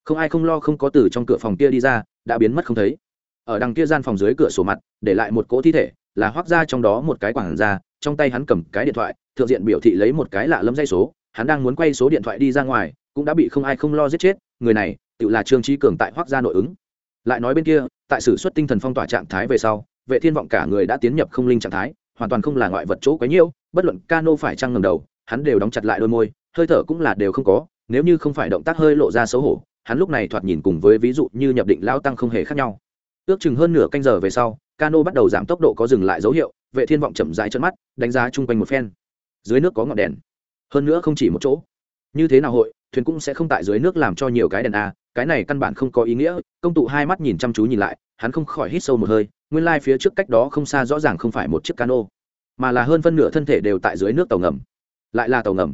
Không ai không lo không có từ trong cửa phòng kia đi ra, đã biến mất không thấy. Ở đằng kia gian phòng dưới cửa sổ mặt, để lại một cỗ thi thể, là hoác ra trong đó một cái quảng ra trong tay hắn cầm cái điện thoại, thượng diện biểu thị lấy một cái lạ lâm dây số, hắn đang muốn quay số điện thoại đi ra ngoài, cũng đã bị không ai không lo giết chết, người này tự là trương trí cường tại hoác gia nội ứng. Lại nói bên kia, tại sử xuất tinh thần phong tỏa trạng thái về sau, vệ thiên vọng cả người đã tiến nhập không linh trạng thái, hoàn toàn không là ngoại vật chỗ quấy nhiễu, bất luận cano phải trăng ngầm đầu, hắn đều đóng chặt lại đôi môi, hơi thở cũng là đều không có, nếu như không phải động tác hơi lộ ra xấu hổ, hắn lúc này thoạt nhìn cùng với ví dụ như nhập định lao tăng không hề khác nhau. Ước chừng hơn nửa canh giờ về sau, cano bắt đầu giảm tốc độ có dừng lại dấu hiệu, vệ thiên vọng chậm rãi chân mắt, đánh giá chung quanh một phen. Dưới nước có ngọn đèn. Hơn nữa không chỉ một chỗ. Như thế nào hội thuyền cũng sẽ không tại dưới nước làm cho nhiều cái đèn a, cái này căn bản không có ý nghĩa, công tụ hai mắt nhìn chăm chú nhìn lại, hắn không khỏi hít sâu một hơi, nguyên lai phía trước cách đó không xa rõ ràng không phải một chiếc cano, mà là hơn phân nửa thân thể đều tại dưới nước tàu ngầm, lại là tàu ngầm.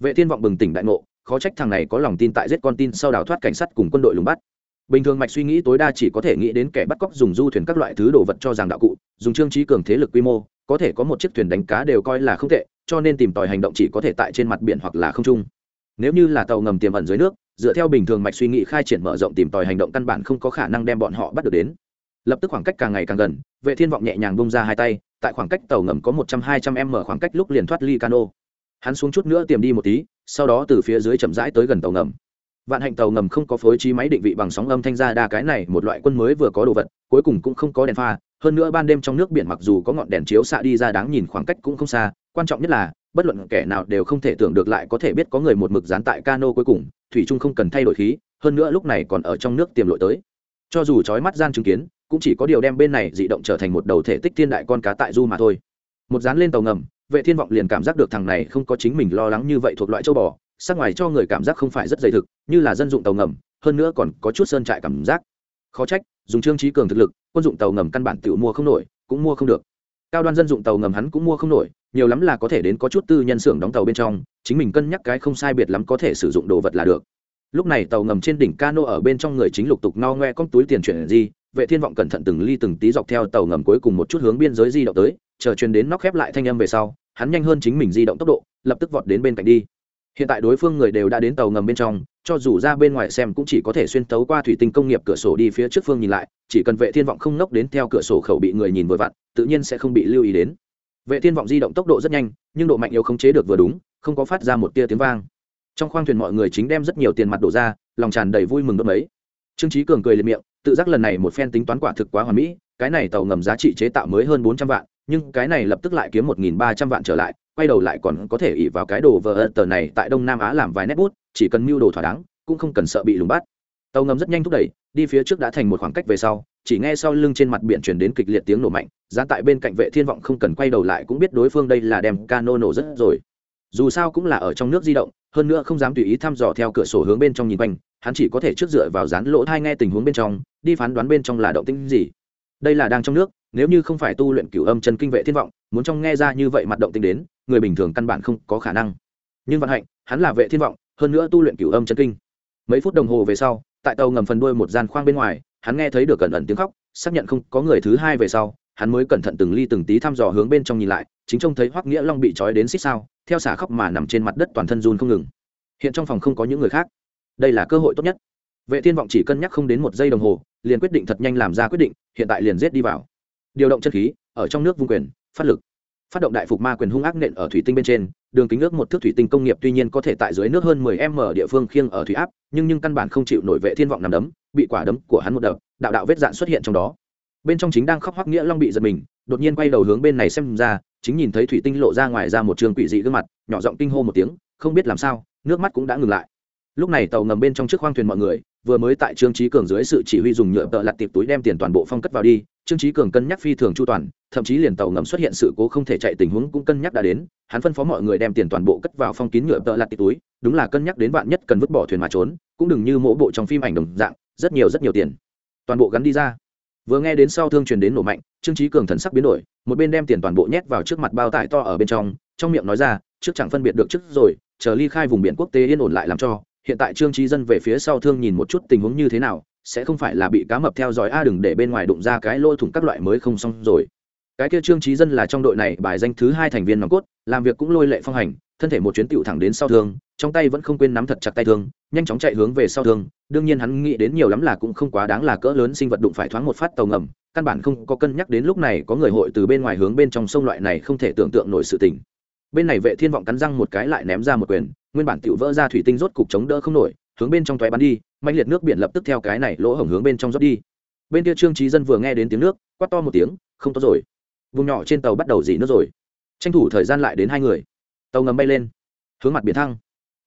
Vệ thiên vọng bừng tỉnh đại ngộ, khó trách thằng này có lòng tin tại giết con tin sau đào thoát cảnh sát cùng quân đội lùng bắt. Bình thường mạch suy nghĩ tối đa chỉ có thể nghĩ đến kẻ bắt cóc dùng du thuyền các loại thứ đồ vật cho rằng đạo cụ, dùng trương trí cường thế lực quy mô, có thể có một chiếc thuyền đánh cá đều coi là không tệ, cho nên tìm tòi hành động chỉ có thể tại trên mặt biển hoặc là không trung nếu như là tàu ngầm tiềm ẩn dưới nước, dựa theo bình thường mạch suy nghĩ khai triển mở rộng tìm tòi hành động căn bản không có khả năng đem bọn họ bắt được đến. Lập tức khoảng cách càng ngày càng gần, vệ thiên vọng nhẹ nhàng bông ra hai tay, tại khoảng cách tàu ngầm có một trăm hai trăm m khoảng cách lúc liền thoát ly cano. Hắn xuống chút nữa tiềm đi một tí, sau đó từ phía dưới chậm rãi tới gần tàu ngầm. Vạn hạnh tàu ngầm không có phối trí máy định vị bằng sóng âm thanh ra đa cái này, một loại quân mới vừa có đồ vật, cuối cùng cũng không có đèn pha. Hơn nữa ban đêm trong nước biển mặc dù có ngọn đèn chiếu xạ đi ra đáng nhìn khoảng cách cũng không xa, quan trọng nhất là bất luận kẻ nào đều không thể tưởng được lại có thể biết có người một mực dán tại cano cuối cùng, thủy trung không cần thay đổi khí, hơn nữa lúc này còn ở trong nước tiềm lội tới. Cho dù trói mắt gian chứng kiến, cũng chỉ có điều đem bên này dị động trở thành một đầu thể tích thiên đại con cá tại du mà thôi. Một dán lên tàu ngầm, vệ thiên vọng liền cảm giác được thằng này không có chính mình lo lắng như vậy thuộc loại châu bò, sắc ngoài cho người cảm giác không phải rất dày thực, như là dân dụng tàu ngầm, hơn nữa còn có chút sơn trại cảm giác. Khó trách, dùng trương trí cường thực lực, quân dụng tàu ngầm căn bản tự mua không nổi, cũng mua không được cao đoan dân dụng tàu ngầm hắn cũng mua không nổi, nhiều lắm là có thể đến có chút tư nhân xưởng đóng tàu bên trong, chính mình cân nhắc cái không sai biệt lắm có thể sử dụng đồ vật là được. Lúc này tàu ngầm trên đỉnh cano ở bên trong người chính lục tục no ngoe con túi tiền chuyển gì, vệ thiên vọng cẩn thận từng ly từng tí dọc theo tàu ngầm cuối cùng một chút hướng biên giới di động tới, chờ truyền đến nóc khép lại thanh âm về sau, hắn nhanh hơn chính mình di động tốc độ, lập tức vọt đến bên cạnh đi hiện tại đối phương người đều đã đến tàu ngầm bên trong, cho dù ra bên ngoài xem cũng chỉ có thể xuyên tấu qua thủy tinh công nghiệp cửa sổ đi phía trước phương nhìn lại, chỉ cần vệ thiên vọng không nốc đến theo cửa sổ khẩu bị người nhìn vội vặn, tự nhiên sẽ không bị lưu ý đến. Vệ thiên vọng di động tốc độ rất nhanh, nhưng độ mạnh yếu không chế được vừa đúng, không có phát ra một tia tiếng vang. Trong khoang thuyền mọi người chính đem rất nhiều tiền mặt đổ ra, lòng tràn đầy vui mừng đốt mấy. Trương trí cường cười liệt miệng, tự giác lần này một phen tính toán quả thực quá hoàn mỹ, cái này tàu ngầm giá trị chế tạo mới hơn bốn trăm vạn, nhưng cái này lập tức lại kiếm một nghìn ba trăm vạn trở lại quay đầu lại còn có thể ỉ vào cái đồ vờ tờ này tại đông nam á làm vài nét bút, chỉ cần mưu đồ thỏa đáng, cũng không cần sợ bị lùng bắt. Tàu ngầm rất nhanh thúc đẩy, đi phía trước đã thành một khoảng cách về sau, chỉ nghe sau lưng trên mặt biển chuyển đến kịch liệt tiếng nổ mạnh, giá tại bên cạnh vệ thiên vọng không cần quay đầu lại cũng biết đối phương đây là đem cano nổ rất rồi. Dù sao cũng là ở trong nước di động, hơn nữa không dám tùy ý thăm dò theo cửa sổ hướng bên trong nhìn quanh, hắn chỉ có thể trước dựa vào dán lỗ thai nghe tình huống bên trong, đi phán đoán bên trong là động tĩnh gì. Đây là đang trong nước nếu như không phải tu luyện cửu âm chân kinh vệ thiên vọng, muốn trong nghe ra như vậy mặt động tính đến, người bình thường căn bản không có khả năng. Nhưng vận hạnh, hắn là vệ thiên vọng, hơn nữa tu luyện cửu âm chân kinh. Mấy phút đồng hồ về sau, tại tàu ngầm phần đuôi một gian khoang bên ngoài, hắn nghe thấy được cẩn ẩn tiếng khóc, xác nhận không có người thứ hai về sau, hắn mới cẩn thận từng ly từng tí thăm dò hướng bên trong nhìn lại, chính trông thấy hoắc nghĩa long bị trói đến xích sao, theo xả khóc mà nằm trên mặt đất toàn thân run không ngừng. Hiện trong phòng không có những người khác. Đây là cơ hội tốt nhất. Vệ thiên vọng chỉ cân nhắc không đến một giây đồng hồ, liền quyết định thật nhanh làm ra quyết định, hiện tại liền giết đi vào điều động chân khí, ở trong nước vung quyền, phát lực. Phát động đại phục ma quyền hung ác nện ở thủy tinh bên trên, đường kính ước một thước thủy tinh công nghiệp tuy nhiên có thể tại dưới nước hơn 10 m địa phương khiêng ở thủy áp, nhưng nhưng căn bản không chịu nổi vệ thiên vọng nằm đấm, bị quả đấm của hắn một đập, đạo đạo vết dạn xuất hiện trong đó. Bên trong chính đang khóc hoắc nghĩa long bị giật mình, đột nhiên quay đầu hướng bên này xem ra, chính nhìn thấy thủy tinh lộ ra ngoài ra một trường quỷ dị gương mặt, nhỏ giọng kinh hô một tiếng, không biết làm sao, nước mắt cũng đã ngừng lại. Lúc này tàu ngầm bên trong chiếc khoang thuyền mọi người, vừa mới tại trương trí cường dưới sự chỉ huy dùng nhựa tợ lặt tiệp túi đem tiền toàn bộ phong cất vào đi trương trí cường cân nhắc phi thường chu toàn, thậm chí liền tàu ngầm xuất hiện sự cố không thể chạy tình huống cũng cân nhắc đã đến, hắn phân phó mọi người đem tiền toàn bộ cất vào phong kín nhựa tợ lặt tít túi, đúng là cân nhắc đến bạn nhất cần vứt bỏ thuyền mà trốn, cũng đừng như mỗi bộ trong phim ảnh đồng dạng, rất nhiều rất nhiều tiền. Toàn bộ gắn đi ra. Vừa nghe đến sau thương truyền đến nổ mạnh, trương trí cường thần sắc biến đổi, một bên đem tiền toàn bộ nhét vào trước mặt bao tải to ở bên trong trong miệng nói ra, trước chẳng phân biệt được trước rồi, chờ ly khai vùng biển quốc tế yên ổn lại làm cho, hiện tại trương trí dân về phía sau thương nhìn một chút tình huống như thế nào sẽ không phải là bị cá mập theo dõi a, đừng để bên ngoài đụng ra cái lôi thủng các loại mới không xong rồi. Cái kia trương trí dân là trong đội này bài danh thứ hai thành viên nòng cốt, làm việc cũng lôi lệ phong hành, thân thể một chuyến tựu thẳng đến sau thương, trong tay vẫn không quên nắm thật chặt tay thương, nhanh chóng chạy hướng về sau thương. Đương nhiên hắn nghĩ đến nhiều lắm là cũng không quá đáng là cỡ lớn sinh vật đụng phải thoáng một phát tàu ngầm, căn bản không có cân nhắc đến lúc này có người hội từ bên ngoài hướng bên trong sông loại này không thể tưởng tượng nổi sự tình. Bên này vệ thiên vọng cắn răng một cái lại ném ra một quyền, nguyên bản tiểu vỡ ra thủy tinh rốt cục chống đỡ không nổi, hướng bên trong toé bắn đi mạnh liệt nước biển lập tức theo cái này lỗ hổng hướng bên trong rót đi. Bên kia trương trí dân vừa nghe đến tiếng nước quát to một tiếng không tốt rồi. Vùng nhỏ trên tàu bắt đầu dỉ nước rồi. Tranh thủ thời gian lại đến hai người. Tàu ngầm bay lên. Hướng mặt biển thăng.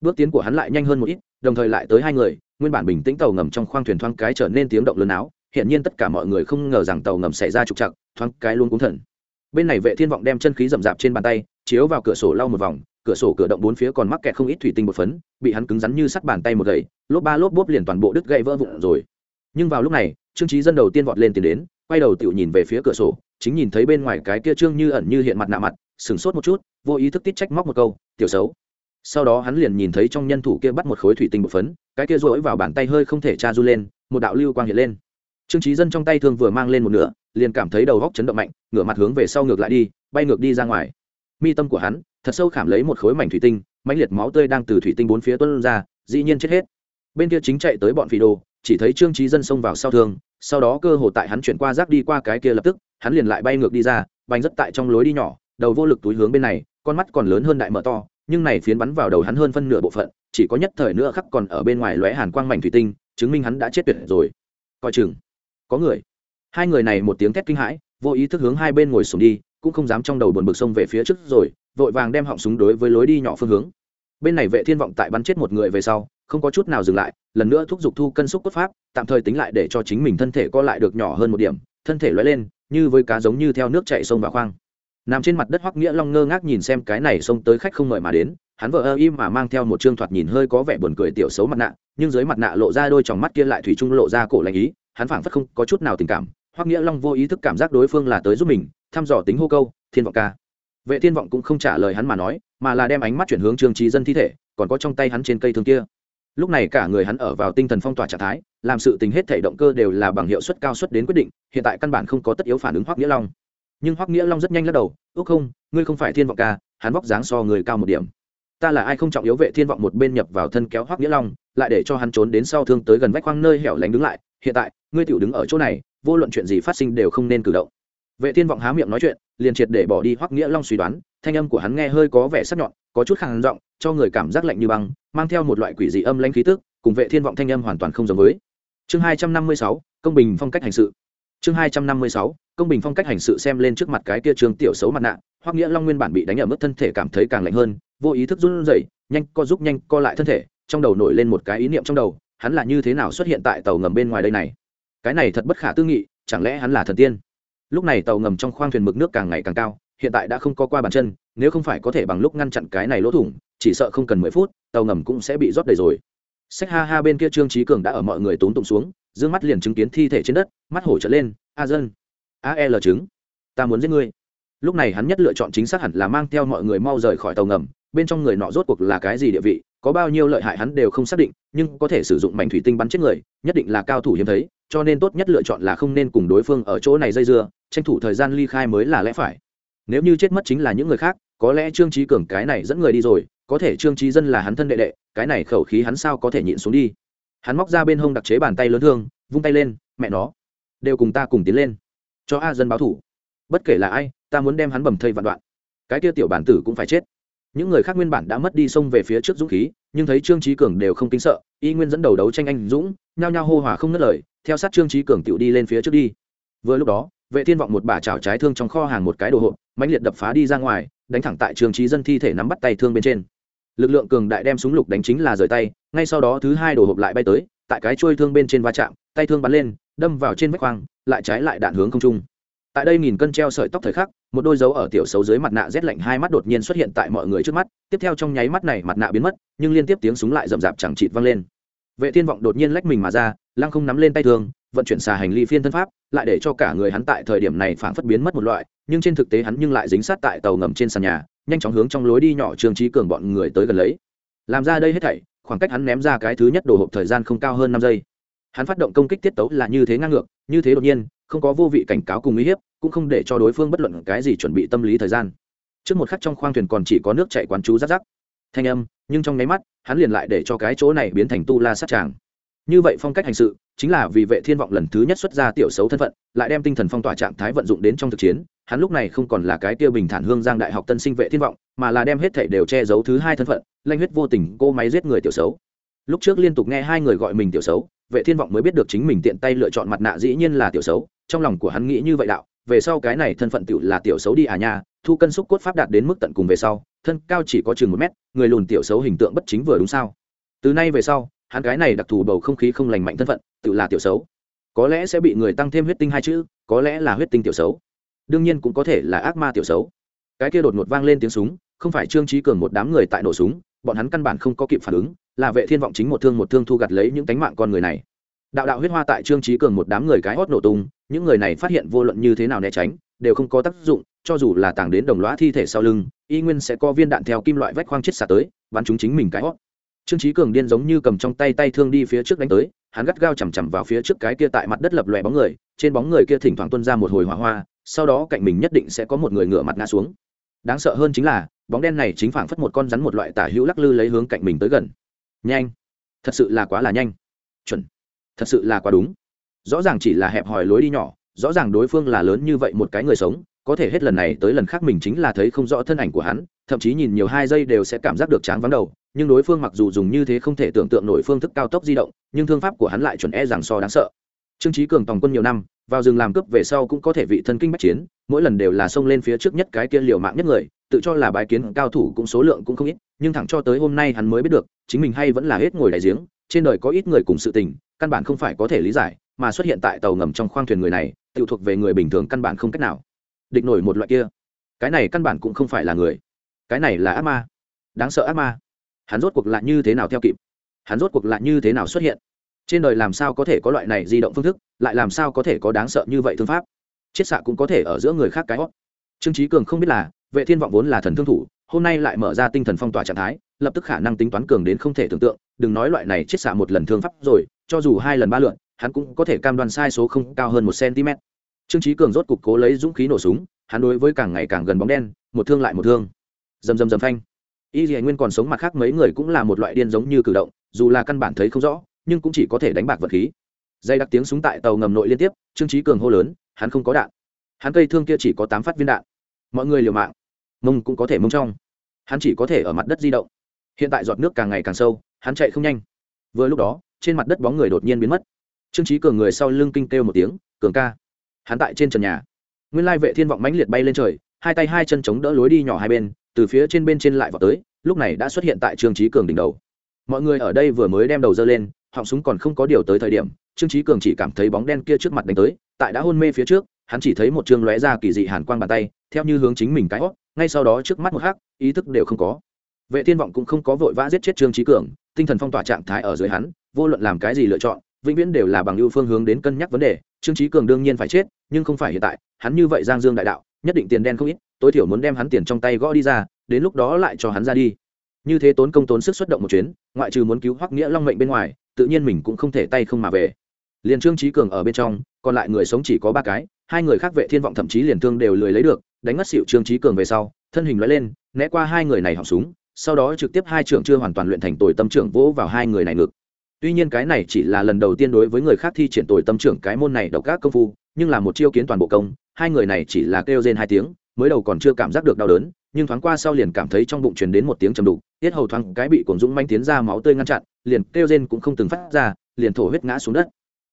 Bước tiến của hắn lại nhanh hơn một ít đồng thời lại tới hai người nguyên bản bình tĩnh tàu ngầm trong khoang thuyền thoáng cái trở nên tiếng động lớn áo hiện nhiên tất cả mọi người không ngờ rằng tàu ngầm xảy ra trục trặc, thoáng cái luôn cúng thần. Bên này vệ thiên vọng đem chân khí rậm rạp trên bàn tay chiếu vào cửa sổ lau một vòng, cửa sổ cửa động bốn phía còn mắc kẹt không ít thủy tinh một phấn, bị hắn cứng rắn như sắt bàn tay một gậy, lốp ba lốp bốp liền toàn bộ đứt gãy vỡ vụn rồi. Nhưng vào lúc này, trương trí dân đầu tiên vọt lên tìm đến, quay đầu tiểu nhìn về phía cửa sổ, chính nhìn thấy bên ngoài cái kia trương như ẩn như hiện mặt nạ mặt, sửng sốt một chút, vô ý thức tít trách móc một câu, tiểu xấu. Sau đó hắn liền nhìn thấy trong nhân thủ kia bắt một khối thủy tinh một phấn, cái kia rỗi vào bàn tay hơi không thể tra du lên, một đạo lưu quang hiện lên. Trương trí dân trong tay thương vừa mang lên một nửa, liền cảm thấy đầu góc chấn động mạnh, ngửa mặt hướng về sau ngược lại đi, bay ngược đi ra ngoài mi tâm của hắn, thật sâu khảm lấy một khối mảnh thủy tinh, mãnh liệt máu tươi đang từ thủy tinh bốn phía tuân ra, dĩ nhiên chết hết. Bên kia chính chạy tới bọn phỉ đồ, chỉ thấy trương trí dân xông vào sau thương, sau đó cơ hồ tại hắn chuyển qua rác đi qua cái kia lập tức, hắn liền lại bay ngược đi ra, bành rất tại trong lối đi nhỏ, đầu vô lực túi hướng bên này, con mắt còn lớn hơn đại mở to, nhưng này phiến bắn vào đầu hắn hơn phân nửa bộ phận, chỉ có nhất thời nữa khắc còn ở bên ngoài lóe hàn quang mảnh thủy tinh, chứng minh hắn đã chết tuyệt rồi. Coi chừng, có người. Hai người này một tiếng thét kinh hãi, vô ý thức hướng hai bên ngồi xuống đi cũng không dám trong đầu buồn bực sông về phía trước rồi, vội vàng đem họng súng đối với lối đi nhỏ phương hướng. Bên này vệ thiên vọng tại bắn chết một người về sau, không có chút nào dừng lại, lần nữa thúc giục thu cân xúc cốt pháp, tạm thời tính lại để cho chính mình thân thể co lại được nhỏ hơn một điểm, thân thể lóe lên, như với cá giống như theo nước chạy sông vào khoang. Nằm trên mặt đất hoắc nghĩa long ngơ ngác nhìn xem cái này xông tới khách không mời mà đến, hắn vợ ơ im mà mang theo một trương thoạt nhìn hơi có vẻ buồn cười tiểu xấu mặt nạ, nhưng dưới mặt nạ lộ ra đôi tròng mắt kia lại thủy chung lộ ra cổ lạnh ý, hắn phảng phất không có chút nào tình cảm. Hoắc nghĩa long vô ý thức cảm giác đối phương là tới giúp mình thăm dò tính hô câu, thiên vọng ca. Vệ thiên vọng cũng không trả lời hắn mà nói, mà là đem ánh mắt chuyển hướng trương trí dân thi thể, còn có trong tay hắn trên cây thương kia. Lúc này cả người hắn ở vào tinh thần phong tỏa trạng thái, làm sự tình hết thể động cơ đều là bằng hiệu suất cao suất đến quyết định, hiện tại căn bản không có tất yếu phản ứng hoắc nghĩa long. Nhưng hoắc nghĩa long rất nhanh lắc đầu, ước không, ngươi không phải thiên vọng ca, hắn vóc dáng so người cao một điểm. Ta là ai không trọng yếu vệ thiên vọng một bên nhập vào thân kéo hoắc nghĩa long, lại để cho hắn trốn đến sau thương tới gần vách khoang nơi hẻo lánh đứng lại, hiện tại, ngươi tiểu đứng ở chỗ này, vô luận chuyện gì phát sinh đều không nên cử động vệ thiên vọng há miệng nói chuyện liền triệt để bỏ đi hoắc nghĩa long suy đoán thanh âm của hắn nghe hơi có vẻ sắc nhọn có chút khàn giọng cho người cảm giác lạnh như băng mang theo một loại quỷ dị âm lãnh khí tức cùng vệ thiên vọng thanh âm hoàn toàn không giống với. Chương 256, công bình phong cách hành sự. Chương 256, công bình phong cách hành sự xem lên trước mặt cái kia trường tiểu xấu mặt nạ hoắc nghĩa long nguyên bản bị đánh ở mức thân thể cảm thấy càng lạnh hơn vô ý thức run rẩy nhanh co giúp nhanh co lại thân thể trong đầu nổi lên một cái ý niệm trong đầu hắn là như thế nào xuất hiện tại tàu ngầm bên ngoài đây này? Cái này thật bất khả tư nghị chẳng lẽ hắn là thần tiên? Lúc này tàu ngầm trong khoang thuyền mực nước càng ngày càng cao, hiện tại đã không có qua bàn chân, nếu không phải có thể bằng lúc ngăn chặn cái này lỗ thủng, chỉ sợ không cần mười phút, tàu ngầm cũng sẽ bị rót đầy rồi. Sách ha ha bên kia trương trí cường đã ở mọi người tốn tụng xuống d ư ơ n g mắt liền chứng kiến thi thể trên đất, mắt hổ trở lên, a dân, a l chứng, ta muốn giết ngươi. Lúc này hắn nhất lựa chọn chính xác hẳn là mang theo mọi người mau rời khỏi tàu ngầm, bên trong người nọ rốt cuộc là cái gì địa vị có bao nhiêu lợi hại hắn đều không xác định, nhưng có thể sử dụng mảnh thủy tinh bắn chết người, nhất định là cao thủ hiếm thấy, cho nên tốt nhất lựa chọn là không nên cùng đối phương ở chỗ này dây dưa, tranh thủ thời gian ly khai mới là lẽ phải. Nếu như chết mất chính là những người khác, có lẽ trương trí cường cái này dẫn người đi rồi, có thể trương trí dân là hắn thân đệ đệ, cái này khẩu khí hắn sao có thể nhịn xuống đi. Hắn móc ra bên hông đặc chế bàn tay lớn thương, vung tay lên, mẹ nó, đều cùng ta cùng tiến lên, cho a dân báo thủ. Bất kể là ai, ta muốn đem hắn bầm thây vạn đoạn. Cái kia tiểu bản tử cũng phải chết những người khác nguyên bản đã mất đi xông về phía trước dũng khí, nhưng thấy trương trí cường đều không kính sợ, y nguyên dẫn đầu đấu tranh anh dũng, nhao nhao hô hòa không ngất lời, theo sát trương trí cường tựu đi lên phía trước đi. Vừa lúc đó, vệ thiên vọng một bà chảo trái thương trong kho hàng một cái đồ hộp, mãnh liệt đập phá đi ra ngoài, đánh thẳng tại trương trí dân thi thể nắm bắt tay thương bên trên. Lực lượng cường đại đem súng lục đánh chính là rời tay, ngay sau đó thứ hai đồ hộp lại bay tới, tại cái trôi thương bên trên va chạm, tay thương bắn lên, đâm vào trên vách khoang lại trái lại đạn hướng không trung. Tại đây nghìn cân treo sợi tóc thời khắc một đôi dấu ở tiểu xấu dưới mặt nạ rét lạnh hai mắt đột nhiên xuất hiện tại mọi người trước mắt, tiếp theo trong nháy mắt này mặt nạ biến mất, nhưng liên tiếp tiếng súng lại rậm rạp chẳng chịt vang lên. Vệ thiên vọng đột nhiên lách mình mà ra, lăng không nắm lên tay thương, vận chuyển xà hành ly phiên thân pháp, lại để cho cả người hắn tại thời điểm này phảng phất biến mất một loại, nhưng trên thực tế hắn nhưng lại dính sát tại tàu ngầm trên sàn nhà, nhanh chóng hướng trong lối đi nhỏ trương trí cường bọn người tới gần lấy. Làm ra đây hết thảy, khoảng cách hắn ném ra cái thứ nhất đồ hộp thời gian không cao hơn năm giây. Hắn phát động công kích tiết tấu là như thế ngang ngược, như thế đột nhiên, không có vô vị cảnh cáo cùng uy hiếp cũng không để cho đối phương bất luận cái gì chuẩn bị tâm lý thời gian. Trước một khắc trong khoang thuyền còn chỉ có nước chạy quán chú rắc rắc thanh âm, nhưng trong nháy mắt, hắn liền lại để cho cái chỗ này biến thành tu la sát tràng. Như vậy phong cách hành sự, chính là vì vệ thiên vọng lần thứ nhất xuất ra tiểu xấu thân phận, lại đem tinh thần phong tỏa trạng thái vận dụng đến trong thực chiến. Hắn lúc này không còn là cái tiêu bình thản hương giang đại học tân sinh vệ thiên vọng, mà là đem hết thảy đều che giấu thứ hai thân phận, lanh huyết vô tình cô máy giết người tiểu xấu. Lúc trước liên tục nghe hai người gọi mình tiểu xấu, vệ thiên vọng mới biết được chính mình tiện tay lựa chọn mặt nạ dĩ nhiên là tiểu xấu, trong lòng của hắn nghĩ như vậy đạo về sau cái này thân phận tiểu là tiểu xấu đi à nha, thu cân xúc cốt pháp đạt đến mức tận cùng về sau, thân cao chỉ có chừng một mét, người lùn tiểu xấu hình tượng bất chính vừa đúng sao? Từ nay về sau, hắn cái này đặc thù bầu không khí không lành mạnh thân phận tự là tiểu xấu. Có lẽ sẽ bị người tăng thêm huyết tinh hai chữ, có lẽ là huyết tinh tiểu xấu. Đương nhiên cũng có thể là ác ma tiểu xấu. Cái kia đột ngột vang lên tiếng súng, không phải trương trí cường một đám người tại nổ súng, bọn hắn căn bản không có kịp phản ứng, là vệ thiên vọng chính một thương một thương thu gặt lấy những tánh mạng con người này. Đạo đạo huyết hoa tại trương trí cường một đám người cái hót nổ tung những người này phát hiện vô luận như thế nào né tránh, đều không có tác dụng, cho dù là tàng đến đồng loá thi thể sau lưng, y nguyên sẽ có viên đạn theo kim loại vách khoang chết xả tới, bắn chúng chính mình cái hót trương trí cường điên giống như cầm trong tay tay thương đi phía trước đánh tới, hắn gắt gao chằm chằm vào phía trước cái kia tại mặt đất lập lòe bóng người, trên bóng người kia thỉnh thoảng tuân ra một hồi hỏa hoa, sau đó cạnh mình nhất định sẽ có một người ngửa mặt ngã xuống. Đáng sợ hơn chính là, bóng đen này chính phảng phất một con rắn một loại tả hữu lắc lư lấy hướng cạnh mình tới gần. Nhanh! Thật sự là quá là nhanh. Chuẩn! Thật sự là quá đúng rõ ràng chỉ là hẹp hòi lối đi nhỏ, rõ ràng đối phương là lớn như vậy một cái người sống, có thể hết lần này tới lần khác mình chính là thấy không rõ thân ảnh của hắn, thậm chí nhìn nhiều hai giây đều sẽ cảm giác được tráng vắng đầu, nhưng đối phương mặc dù dùng như thế không thể tưởng tượng nổi phương thức cao tốc di động, nhưng thương pháp của hắn lại chuẩn e rằng so đáng sợ. Trương trí cường tòng quân nhiều năm, vào rừng làm cướp về sau cũng có thể vị thân kinh bách chiến, mỗi lần đều là xông lên phía trước nhất cái kia liều mạng nhất người, tự cho là bài kiến cao thủ cũng số lượng cũng không ít, nhưng thẳng cho tới hôm nay hắn mới biết được, chính mình hay vẫn là hết ngồi đại giếng, trên đời có ít người cùng sự tình, căn bản không phải có thể lý giải mà xuất hiện tại tàu ngầm trong khoang thuyền người này, tự thuộc về người bình thường căn bản không cách nào. Địch nổi một loại kia. Cái này căn bản cũng không phải là người. Cái này là ác ma. Đáng sợ ác ma. Hắn rốt cuộc lại như thế nào theo kịp? Hắn rốt cuộc lại như thế nào xuất hiện? Trên đời làm sao có thể có loại này di động phương thức, lại làm sao có thể có đáng sợ như vậy thương pháp? Chiết xạ cũng có thể ở giữa người khác cái hót. Trương trí cường không biết là, vệ thiên vọng vốn là thần thương thủ, hôm nay lại mở ra tinh thần phong tỏa trạng thái, lập tức khả năng tính toán cường đến không thể tưởng tượng, đừng nói loại này chiết xạ một lần thương pháp rồi, cho dù hai lần ba lượn hắn cũng có thể cam đoan sai số không cao hơn một cm. Trương trí cường rốt cục cố lấy dũng khí nổ súng, hắn đối với càng ngày càng gần bóng đen, một thương lại một thương. Dầm dầm dầm phanh. Y dì nguyên còn sống mặt khác mấy người cũng là một loại điên giống như cử động, dù là căn bản thấy không rõ, nhưng cũng chỉ có thể đánh bạc vật khí. Dây đặc tiếng súng tại tàu ngầm nội liên tiếp, trương trí cường hô lớn, hắn không có đạn. Hắn cây thương kia chỉ có tám phát viên đạn. Mọi người liều mạng. Mông cũng có thể mông trong. Hắn chỉ có thể ở mặt đất di động. Hiện tại giọt nước càng ngày càng sâu, hắn chạy không nhanh. Vừa lúc đó, trên mặt đất bóng người đột nhiên biến mất trương trí cường người sau lưng kinh kêu một tiếng, cường ca. Hắn tại trên trần nhà. Nguyên lai vệ thiên vọng mãnh liệt bay lên trời, hai tay hai chân chống đỡ lối đi nhỏ hai bên, từ phía trên bên trên lại vào tới, lúc này đã xuất hiện tại trương trí cường đỉnh đầu. Mọi người ở đây vừa mới đem đầu dơ lên, họng súng còn không có điều tới thời điểm, trương trí cường chỉ cảm thấy bóng đen kia trước mặt đánh tới, tại đã hôn mê phía trước, hắn chỉ thấy một chương lóe ra kỳ dị hàn quang bàn tay, theo như hướng chính mình cái hót, ngay sau đó trước mắt một hắc, ý thức đều không có. Vệ thiên vọng cũng không có vội vã giết chết trương trí cường, tinh thần phong tỏa trạng thái ở dưới hắn, vô luận làm cái gì lựa chọn vĩnh viễn đều là bằng ưu phương hướng đến cân nhắc vấn đề, trương trí cường đương nhiên phải chết, nhưng không phải hiện tại, hắn như vậy giang dương đại đạo, nhất định tiền đen không ít, tối thiểu muốn đem hắn tiền trong tay gõ đi ra, đến lúc đó lại cho hắn ra đi. Như thế tốn công tốn sức xuất động một chuyến, ngoại trừ muốn cứu hoắc nghĩa long mệnh bên ngoài, tự nhiên mình cũng không thể tay không mà về. Liền trương trí cường ở bên trong, còn lại người sống chỉ có ba cái, hai người khác vệ thiên vọng thậm chí liền thương đều lười lấy được, đánh ngất xịu trương trí cường về sau, thân hình nói lên, né qua hai người này họng súng, sau đó trực tiếp hai trưởng chưa hoàn toàn luyện thành tồi tâm trưởng vỗ vào hai người này ngực tuy nhiên cái này chỉ là lần đầu tiên đối với người khác thi triển tồi tâm trưởng cái môn này độc các công phu, nhưng là một chiêu kiến toàn bộ công, hai người này chỉ là kêu rên hai tiếng, mới đầu còn chưa cảm giác được đau đớn, nhưng thoáng qua sau liền cảm thấy trong bụng truyền đến một tiếng trầm đục, tiết hầu thoáng cái bị cuồng dũng manh tiến ra máu tươi ngăn chặn, liền kêu rên cũng không từng phát ra, liền thổ huyết ngã xuống đất.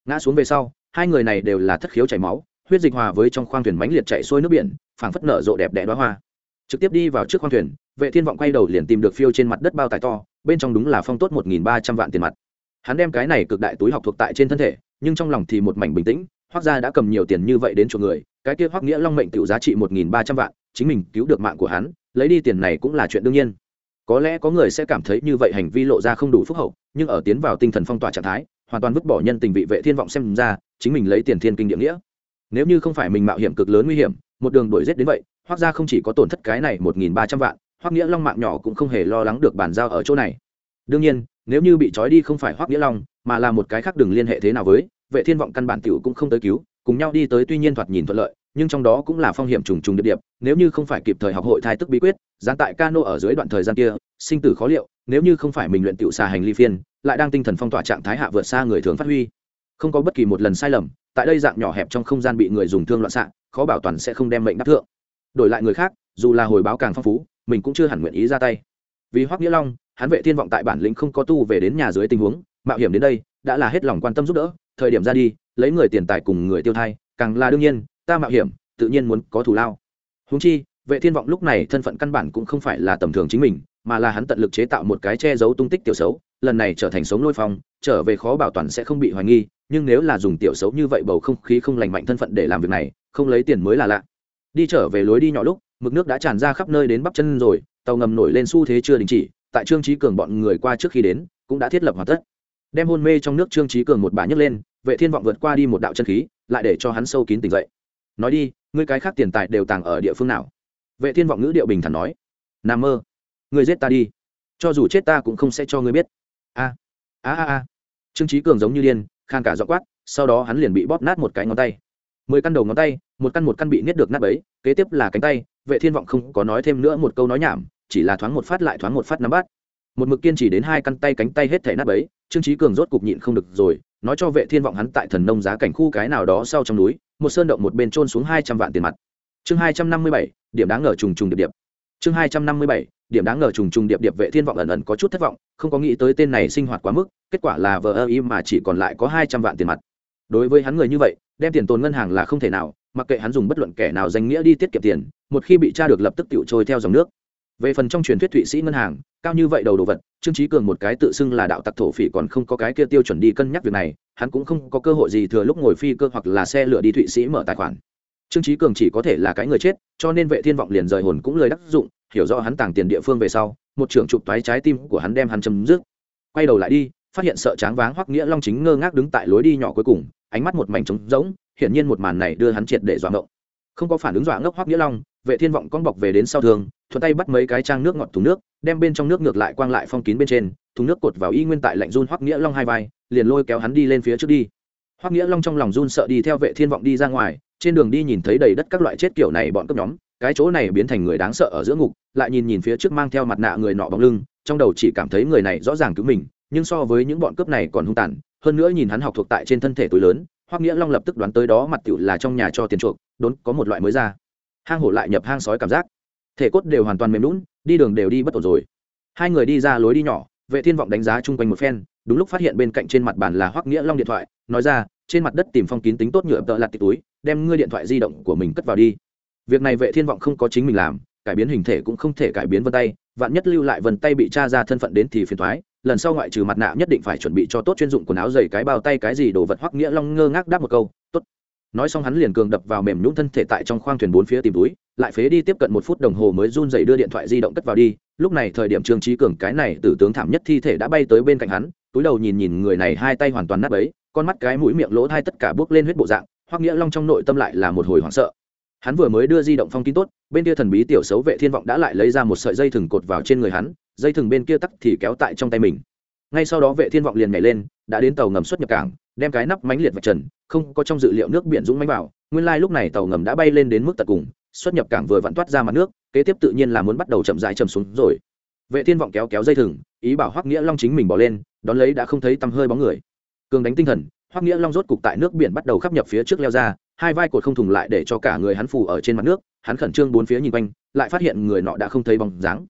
Ngã xuống về sau, hai người này đều là thất khiếu chảy máu, huyết dịch hòa với trong khoang thuyền mánh liệt chạy xuôi nước biển, phảng phất nở rộ đẹp đẽ đóa hoa. Trực tiếp đi vào trước khoang thuyền, vệ thiên vọng quay đầu liền tìm được phiêu trên mặt đất bao tài to, bên trong đúng là phong tốt một nghìn ba trăm vạn tiền mặt hắn đem cái này cực đại túi học thuộc tại trên thân thể, nhưng trong lòng thì một mảnh bình tĩnh hoác gia đã cầm nhiều tiền như vậy đến chuộc người, cái kia hoác nghĩa long mệnh tự giá trị một nghìn ba trăm vạn, chính mình cứu được mạng của hắn, lấy đi tiền này cũng là chuyện đương nhiên. Có lẽ có người sẽ cảm thấy như vậy hành vi lộ ra không đủ phúc hậu, nhưng ở tiến vào tinh thần phong tỏa trạng thái, hoàn toàn vứt bỏ nhân tình vị vệ thiên vọng xem ra, chính mình lấy tiền thiên kinh địa nghĩa. Nếu như không phải mình mạo hiểm cực lớn nguy hiểm, một đường đuổi giết đến vậy hoác gia không chỉ có tổn thất cái này một nghìn ba trăm vạn hoác nghĩa long mạng nhỏ cũng không hề lo lắng được bàn giao ở chỗ này đương nhiên, nếu như bị trói đi không phải hoác nghĩa long, mà là một cái khác đừng liên hệ thế nào với, vệ thiên vọng căn bản tiểu cũng không tới cứu, cùng nhau đi tới tuy nhiên thoạt nhìn thuận lợi, nhưng trong đó cũng là phong hiểm trùng trùng địa điểm nếu như không phải kịp thời học hội thai tức bí quyết, gián tại cano ở dưới đoạn thời gian kia, sinh tử khó liệu, nếu như không phải mình luyện tiểu xà hành ly phiên, lại đang tinh thần phong tỏa trạng thái hạ vượt xa người thường phát huy. Không có bất kỳ một lần sai lầm, tại đây dạng nhỏ hẹp trong không gian bị người dùng thương loạn xạ, khó bảo toàn sẽ không đem mệnh đắc thượng. Đổi lại người khác, dù là hồi báo càng phong phú, mình cũng chưa hẳn nguyện ý ra tay vì hoắc nghĩa long, hắn vệ thiên vọng tại bản lĩnh không có tu về đến nhà dưới tình huống, mạo hiểm đến đây, đã là hết lòng quan tâm giúp đỡ. Thời điểm ra đi, lấy người tiền tài cùng người tiêu thai, càng là đương nhiên, ta mạo hiểm, tự nhiên muốn có thù lao. Húng chi, vệ thiên vọng lúc này thân phận căn bản cũng không phải là tầm thường chính mình, mà là hắn tận lực chế tạo một cái che giấu tung tích tiểu xấu, lần này trở thành sống lôi phong, trở về khó bảo toàn sẽ không bị hoài nghi, nhưng nếu là dùng tiểu xấu như vậy bầu không khí không lành mạnh thân phận để làm việc này, không lấy tiền mới là lạ. Đi trở về lối đi nhỏ lúc, mực nước đã tràn ra khắp nơi đến bắp chân rồi tàu ngầm nổi lên xu thế chưa đình chỉ, tại trương trí cường bọn người qua trước khi đến, cũng đã thiết lập hoàn tất. Đem hôn mê trong nước trương trí cường một bà nhấc lên, vệ thiên vọng vượt qua đi một đạo chân khí, lại để cho hắn sâu kín tỉnh dậy. Nói đi, ngươi cái khác tiền tài đều tàng ở địa phương nào? Vệ thiên vọng ngữ điệu bình thản nói. Nà mơ. Ngươi giết ta đi. Cho dù chết ta cũng không sẽ cho ngươi biết. A. A a a. Trương trí cường giống như điên, khan cả dọ quát, sau đó hắn liền bị bóp nát một cái ngón tay. Mười căn đầu ngón tay, một căn một căn bị niết được nát ấy kế tiếp là cánh tay, vệ thiên vọng không có nói thêm nữa một câu nói nhảm chỉ là thoáng một phát lại thoáng một phát nắm bắt. Một mực kiên trì đến hai căn tay cánh tay hết thể nát ấy trương trí cường rốt cục nhịn không được rồi, nói cho vệ thiên vọng hắn tại thần nông giá cảnh khu cái nào đó sau trong núi, một sơn động một bên trôn xuống hai trăm vạn tiền mặt. Chương hai trăm năm mươi bảy, điểm đáng ngờ trùng trùng điệp điệp. Chương hai trăm năm mươi bảy, điểm đáng ngờ trùng trùng điệp điệp vệ thiên vọng ẩn ẩn có chút thất vọng, không có nghĩ tới tên này sinh hoạt quá mức, kết quả là vợ ơ im mà chỉ còn lại có hai trăm vạn tiền mặt. Đối với hắn người như vậy, đem tiền tồn ngân hàng là không thể nào, mặc kệ hắn dùng bất luận kẻ nào danh nghĩa đi tiết kiệm tiền, một khi bị tra được lập tức tự trôi theo dòng nước về phần trong truyền thuyết thụy sĩ ngân hàng, cao như vậy đầu đồ vật, trương trí cường một cái tự xưng là đạo tặc thổ phỉ còn không có cái kia tiêu chuẩn đi cân nhắc việc này, hắn cũng không có cơ hội gì thừa lúc ngồi phi cơ hoặc là xe lửa đi thụy sĩ mở tài khoản. Trương trí cường chỉ có thể là cái người chết, cho nên vệ thiên vọng liền rời hồn cũng lời đắc dụng, hiểu rõ hắn tàng tiền địa phương về sau, một trưởng chụp toái trái tim của hắn đem hắn chấm dứt. Quay đầu lại đi, phát hiện sợ tráng váng hoắc nghĩa long chính ngơ ngác đứng tại lối đi nhỏ cuối cùng, ánh mắt một mảnh trống rỗng, hiển nhiên một màn này đưa hắn triệt để dọa ngộng. Không có phản ứng dọa ngốc hoắc nghĩa long vệ thiên vọng con bọc về đến sau thường thuận tay bắt mấy cái trang nước ngọt thùng nước, đem bên trong nước ngược lại quang lại phong kín bên trên, thùng nước cột vào y nguyên tại lạnh run hoắc nghĩa long hai vai, liền lôi kéo hắn đi lên phía trước đi. Hoắc nghĩa long trong lòng run sợ đi theo vệ thiên vọng đi ra ngoài, trên đường đi nhìn thấy đầy đất các loại chết kiểu này bọn cấp nhóm, cái chỗ này biến thành người đáng sợ ở giữa ngục, lại nhìn nhìn phía trước mang theo mặt nạ người nọ bóng lưng, trong đầu chỉ cảm thấy người này rõ ràng cứu mình, nhưng so với những bọn cướp này còn hung tàn, hơn nữa nhìn hắn học thuộc tại trên thân thể túi lớn, hoắc nghĩa long lập tức đoán tới đó mặt tiểu là trong nhà cho tiền chuộc, đốn có một loại mới ra hang hổ lại nhập hang sói cảm giác. Thể cốt đều hoàn toàn mềm lún đi đường đều đi bất ổn rồi. Hai người đi ra lối đi nhỏ, vệ thiên vọng đánh giá chung quanh một phen, đúng lúc phát hiện bên cạnh trên mặt bàn là hoắc nghĩa long điện thoại, nói ra, trên mặt đất tìm phong kín tính tốt nhựa tợ lặt tịch túi, đem ngươi điện thoại di động của mình cất vào đi. Việc này vệ thiên vọng không có chính mình làm, cải biến hình thể cũng không thể cải biến vân tay, vạn nhất lưu lại vân tay bị tra ra thân phận đến thì phiền thoái lần sau ngoại trừ mặt nạ nhất định phải chuẩn bị cho tốt chuyên dụng quần áo dày cái bao tay cái gì đồ vật hoắc nghĩa long ngơ ngác đáp một câu, tốt nói xong hắn liền cường đập vào mềm nhũng thân thể tại trong khoang thuyền bốn phía tìm túi, lại phế đi tiếp cận một phút đồng hồ mới run dậy đưa điện thoại di động cất vào đi. Lúc này thời điểm trương trí cường, cái này tử tướng thảm nhất thi thể đã bay tới bên cạnh hắn, túi đầu nhìn nhìn người này hai tay hoàn toàn nát ấy con mắt cái mũi miệng lỗ thai tất cả bước lên huyết bộ dạng, hoắc nghĩa long trong nội tâm lại là một hồi hoảng sợ. Hắn vừa mới đưa di động phong kín tốt, bên kia thần bí tiểu xấu vệ thiên vọng đã lại lấy ra một sợi dây thừng cột vào trên người hắn, dây thừng bên kia tắc thì kéo tại trong tay mình. Ngay sau đó vệ thiên vọng liền nhảy lên, đã đến tàu ngầm xuất nhập cảng, đem cái nắp mánh liệt vạch trần không có trong dự liệu nước biển dũng mánh vào, nguyên lai lúc này tàu ngầm đã bay lên đến mức tận cùng, xuất nhập cảng vừa vặn toát ra mặt nước, kế tiếp tự nhiên là muốn bắt đầu chậm rãi chầm xuống rồi. Vệ thiên vọng kéo kéo dây thừng, ý bảo hoắc nghĩa long chính mình bỏ lên, đón lấy đã không thấy tăm hơi bóng người. Cường đánh tinh thần, hoắc nghĩa long rốt cục tại nước biển bắt đầu khắp nhập phía trước leo ra, hai vai cột không thùng lại để cho cả người hắn phù ở trên mặt nước, hắn khẩn trương bốn phía nhìn quanh, lại phát hiện người nọ đã không thấy bóng dáng.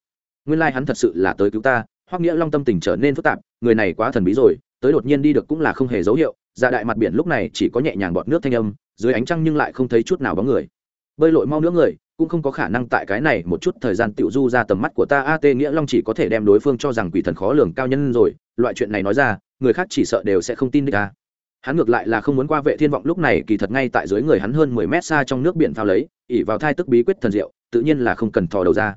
Nguyên lai hắn thật sự là tới cứu ta, hoắc nghĩa long tâm tình trở nên phức tạp, người này quá thần bí rồi, tới đột nhiên đi được cũng là không hề dấu hiệu dạ đại mặt biển lúc này chỉ có nhẹ nhàng bọt nước thanh âm, dưới ánh trăng nhưng lại không thấy chút nào bóng người. Bơi lội mau nữa người, cũng không có khả năng tại cái này một chút thời gian tiểu du ra tầm mắt của ta, a t nghĩa long chỉ có thể đem đối phương cho rằng quỷ thần khó lường cao nhân rồi, loại chuyện này nói ra, người khác chỉ sợ đều sẽ không tin được ta. Hắn ngược lại là không muốn qua vệ thiên vọng lúc này, kỳ thật ngay tại dưới người hắn hơn 10 mét xa trong nước biển phao lấy, ỉ vào thai tức bí quyết thần diệu, tự nhiên là không cần thò đầu ra.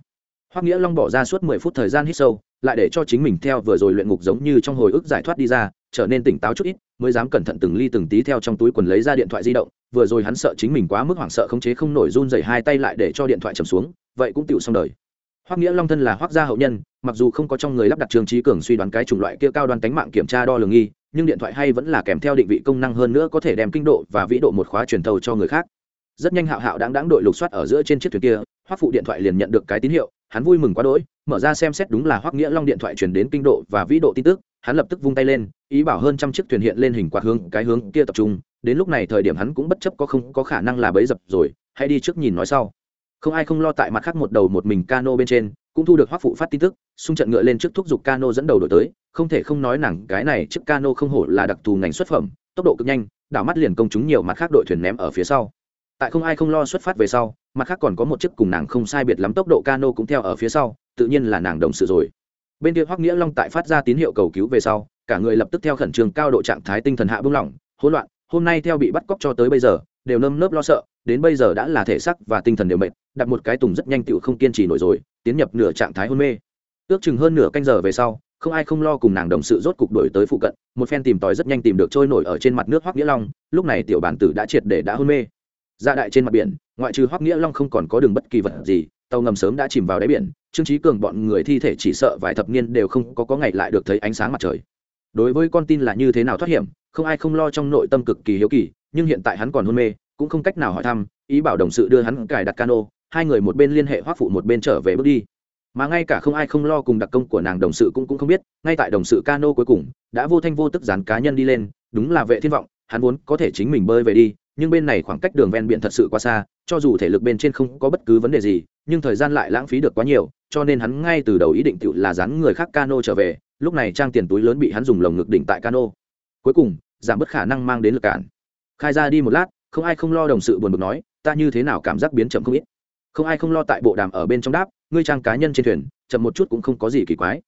Hoắc nghĩa long bỏ ra suốt 10 phút thời gian hít sâu, lại để cho chính mình theo vừa rồi luyện ngục giống như trong hồi ức giải thoát đi ra trở nên tỉnh táo chút ít, mới dám cẩn thận từng ly từng tí theo trong túi quần lấy ra điện thoại di động, vừa rồi hắn sợ chính mình quá mức hoảng sợ khống chế không nổi run dày hai tay lại để cho điện thoại chầm xuống, vậy cũng tựu xong đời. Hoắc nghĩa long thân là hoắc gia hậu nhân, mặc dù không có trong người lắp đặt trường trí cường suy đoán cái chủng loại kia cao đoan tánh mạng kiểm tra đo lường nghi, nhưng điện thoại hay vẫn là kèm theo định vị công năng hơn nữa có thể đem kinh độ và vĩ độ một khóa truyền thầu cho người khác. Rất nhanh hạo hạo đáng đáng đội lục soát ở giữa trên chiếc thuyền kia, hoắc phụ điện thoại liền nhận được cái tín hiệu, hắn vui mừng quá đỗi, mở ra xem xét đúng là hoắc nghĩa long điện thoại truyền đến kinh độ và vĩ độ tin tức hắn lập tức vung tay lên, ý bảo hơn trăm chiếc thuyền hiện lên hình quạt hướng cái hướng kia tập trung, đến lúc này thời điểm hắn cũng bất chấp có không có khả năng là bấy dập rồi, hãy đi trước nhìn nói sau. Không ai không lo tại mặt khác một đầu một mình cano bên trên, cũng thu được hoắc phụ phát tin tức, xung trận ngựa lên trước thúc giục cano dẫn đầu đổi tới, không thể không nói nàng cái này chiếc cano không hổ là đặc thù ngành xuất phẩm, tốc độ cực nhanh, đảo mắt liền công chúng nhiều mặt khác đội thuyền ném ở phía sau. Tại không ai không lo xuất phát về sau, mặt khác còn có một chiếc cùng nàng không sai biệt lắm tốc độ cano cũng theo ở phía sau, tự nhiên là nàng đồng sự rồi bên kia hoắc nghĩa long tại phát ra tín hiệu cầu cứu về sau, cả người lập tức theo khẩn trương cao độ trạng thái tinh thần hạ bung lỏng, hỗn loạn, hôm nay theo bị bắt cóc cho tới bây giờ, đều nơm nớp lo sợ, đến bây giờ đã là thể xác và tinh thần đều mệt, đặt một cái tùng rất nhanh tựu không kiên trì nổi rồi, tiến nhập nửa trạng thái hôn mê. Ước chừng hơn nửa canh giờ về sau, không ai không lo cùng nàng đồng sự rốt cục đổi tới phụ cận, một phen tìm tòi rất nhanh tìm được trôi nổi ở trên mặt nước hoắc nghĩa long, lúc này tiểu bản tử đã triệt để đã hôn mê. Ra đại trên mặt biển, ngoại trừ hoắc nghĩa long không còn có đường bất kỳ vật gì, tàu ngầm sớm đã chìm vào đáy biển trương trí cường bọn người thi thể chỉ sợ vài thập niên đều không có có ngày lại được thấy ánh sáng mặt trời. Đối với con tin là như thế nào thoát hiểm, không ai không lo trong nội tâm cực kỳ hiếu kỳ, nhưng hiện tại hắn còn hôn mê, cũng không cách nào hỏi thăm, ý bảo đồng sự đưa hắn cài đặt cano, hai người một bên liên hệ hoác phụ một bên trở về bước đi. Mà ngay cả không ai không lo cùng đặc công của nàng đồng sự cũng cũng không biết, ngay tại đồng sự cano cuối cùng, đã vô thanh vô tức dán cá nhân đi lên, đúng là vệ thiên vọng, hắn vốn có thể chính mình bơi về đi, nhưng bên này khoảng cách đường ven biển thật sự quá xa, cho dù thể lực bên trên không có bất cứ vấn đề gì, nhưng thời gian lại lãng phí được quá nhiều cho nên hắn ngay từ đầu ý định tự là dán người khác cano trở về, lúc này trang tiền túi lớn bị hắn dùng lồng ngực đỉnh tại cano. Cuối cùng, giảm bớt khả năng mang đến lực cản. Khai ra đi một lát, không ai không lo đồng sự buồn bực nói, ta như thế nào cảm giác biến chậm không ít. Không ai không lo tại bộ đàm ở bên trong đáp, ngươi trang cá nhân trên thuyền, chậm một chút cũng không có gì kỳ quái.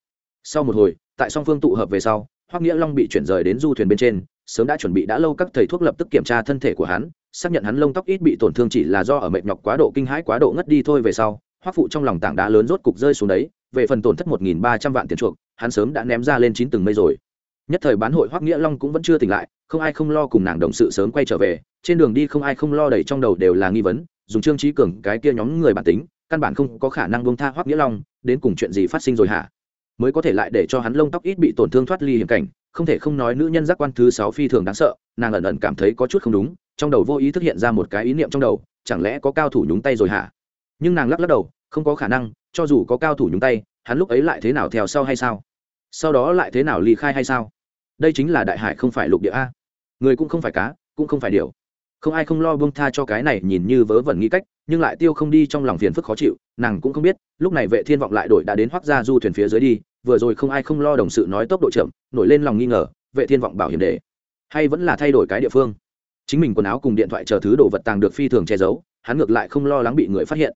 Sau một hồi, tại song phương tụ hợp về sau, hoắc nghĩa long bị chuyển rời đến du thuyền bên trên, sớm đã chuẩn bị đã lâu các thầy thuốc lập tức kiểm tra thân thể của hắn, xác nhận hắn lông tóc ít bị tổn thương chỉ là do ở mệt nhọc quá độ kinh hãi quá độ ngất đi thôi về sau hoắc phụ trong lòng tảng đá lớn rốt cục rơi xuống đấy, về phần tổn thất một nghìn ba trăm vạn tiền chuộc, hắn sớm đã ném ra lên chín từng mây rồi. Nhất thời bán hội hoắc nghĩa long cũng vẫn chưa tỉnh lại, không ai không lo cùng nàng đồng sự sớm quay trở về, trên đường đi không ai không lo đầy trong đầu đều là nghi vấn, dùng trương trí cường cái kia nhóm người bản tính, căn bản không có khả năng buông tha hoắc nghĩa long, đến cùng chuyện gì phát sinh rồi hả? Mới có thể lại để cho hắn lông tóc ít bị tổn thương thoát ly hiểm cảnh, không thể không nói nữ nhân giác quan thứ sáu phi thường đáng sợ, nàng ẩn ẩn cảm thấy có chút không đúng, trong đầu vô ý thức hiện ra một cái ý niệm trong đầu, chẳng lẽ có cao thủ nhúng tay rồi hả? Nhưng nàng lắc lắc đầu, không có khả năng, cho dù có cao thủ nhúng tay, hắn lúc ấy lại thế nào theo sau hay sao? Sau đó lại thế nào ly khai hay sao? Đây chính là đại hải không phải lục địa a. Người cũng không phải cá, cũng không phải điều không ai không lo buông tha cho cái này nhìn như vớ vẩn nghĩ cách, nhưng lại tiêu không đi trong lòng phiền phức khó chịu, nàng cũng không biết, lúc này vệ thiên vọng lại đổi đã đến hoác ra du thuyền phía dưới đi, vừa rồi không ai không lo đồng sự nói tốc độ chậm, nổi lên lòng nghi ngờ, vệ thiên vọng bảo hiểm để. Hay vẫn là thay đổi cái địa phương? Chính mình quần áo cùng điện thoại chờ thứ đồ vật tàng được phi thường che giấu, hắn ngược lại không lo lắng bị người phát hiện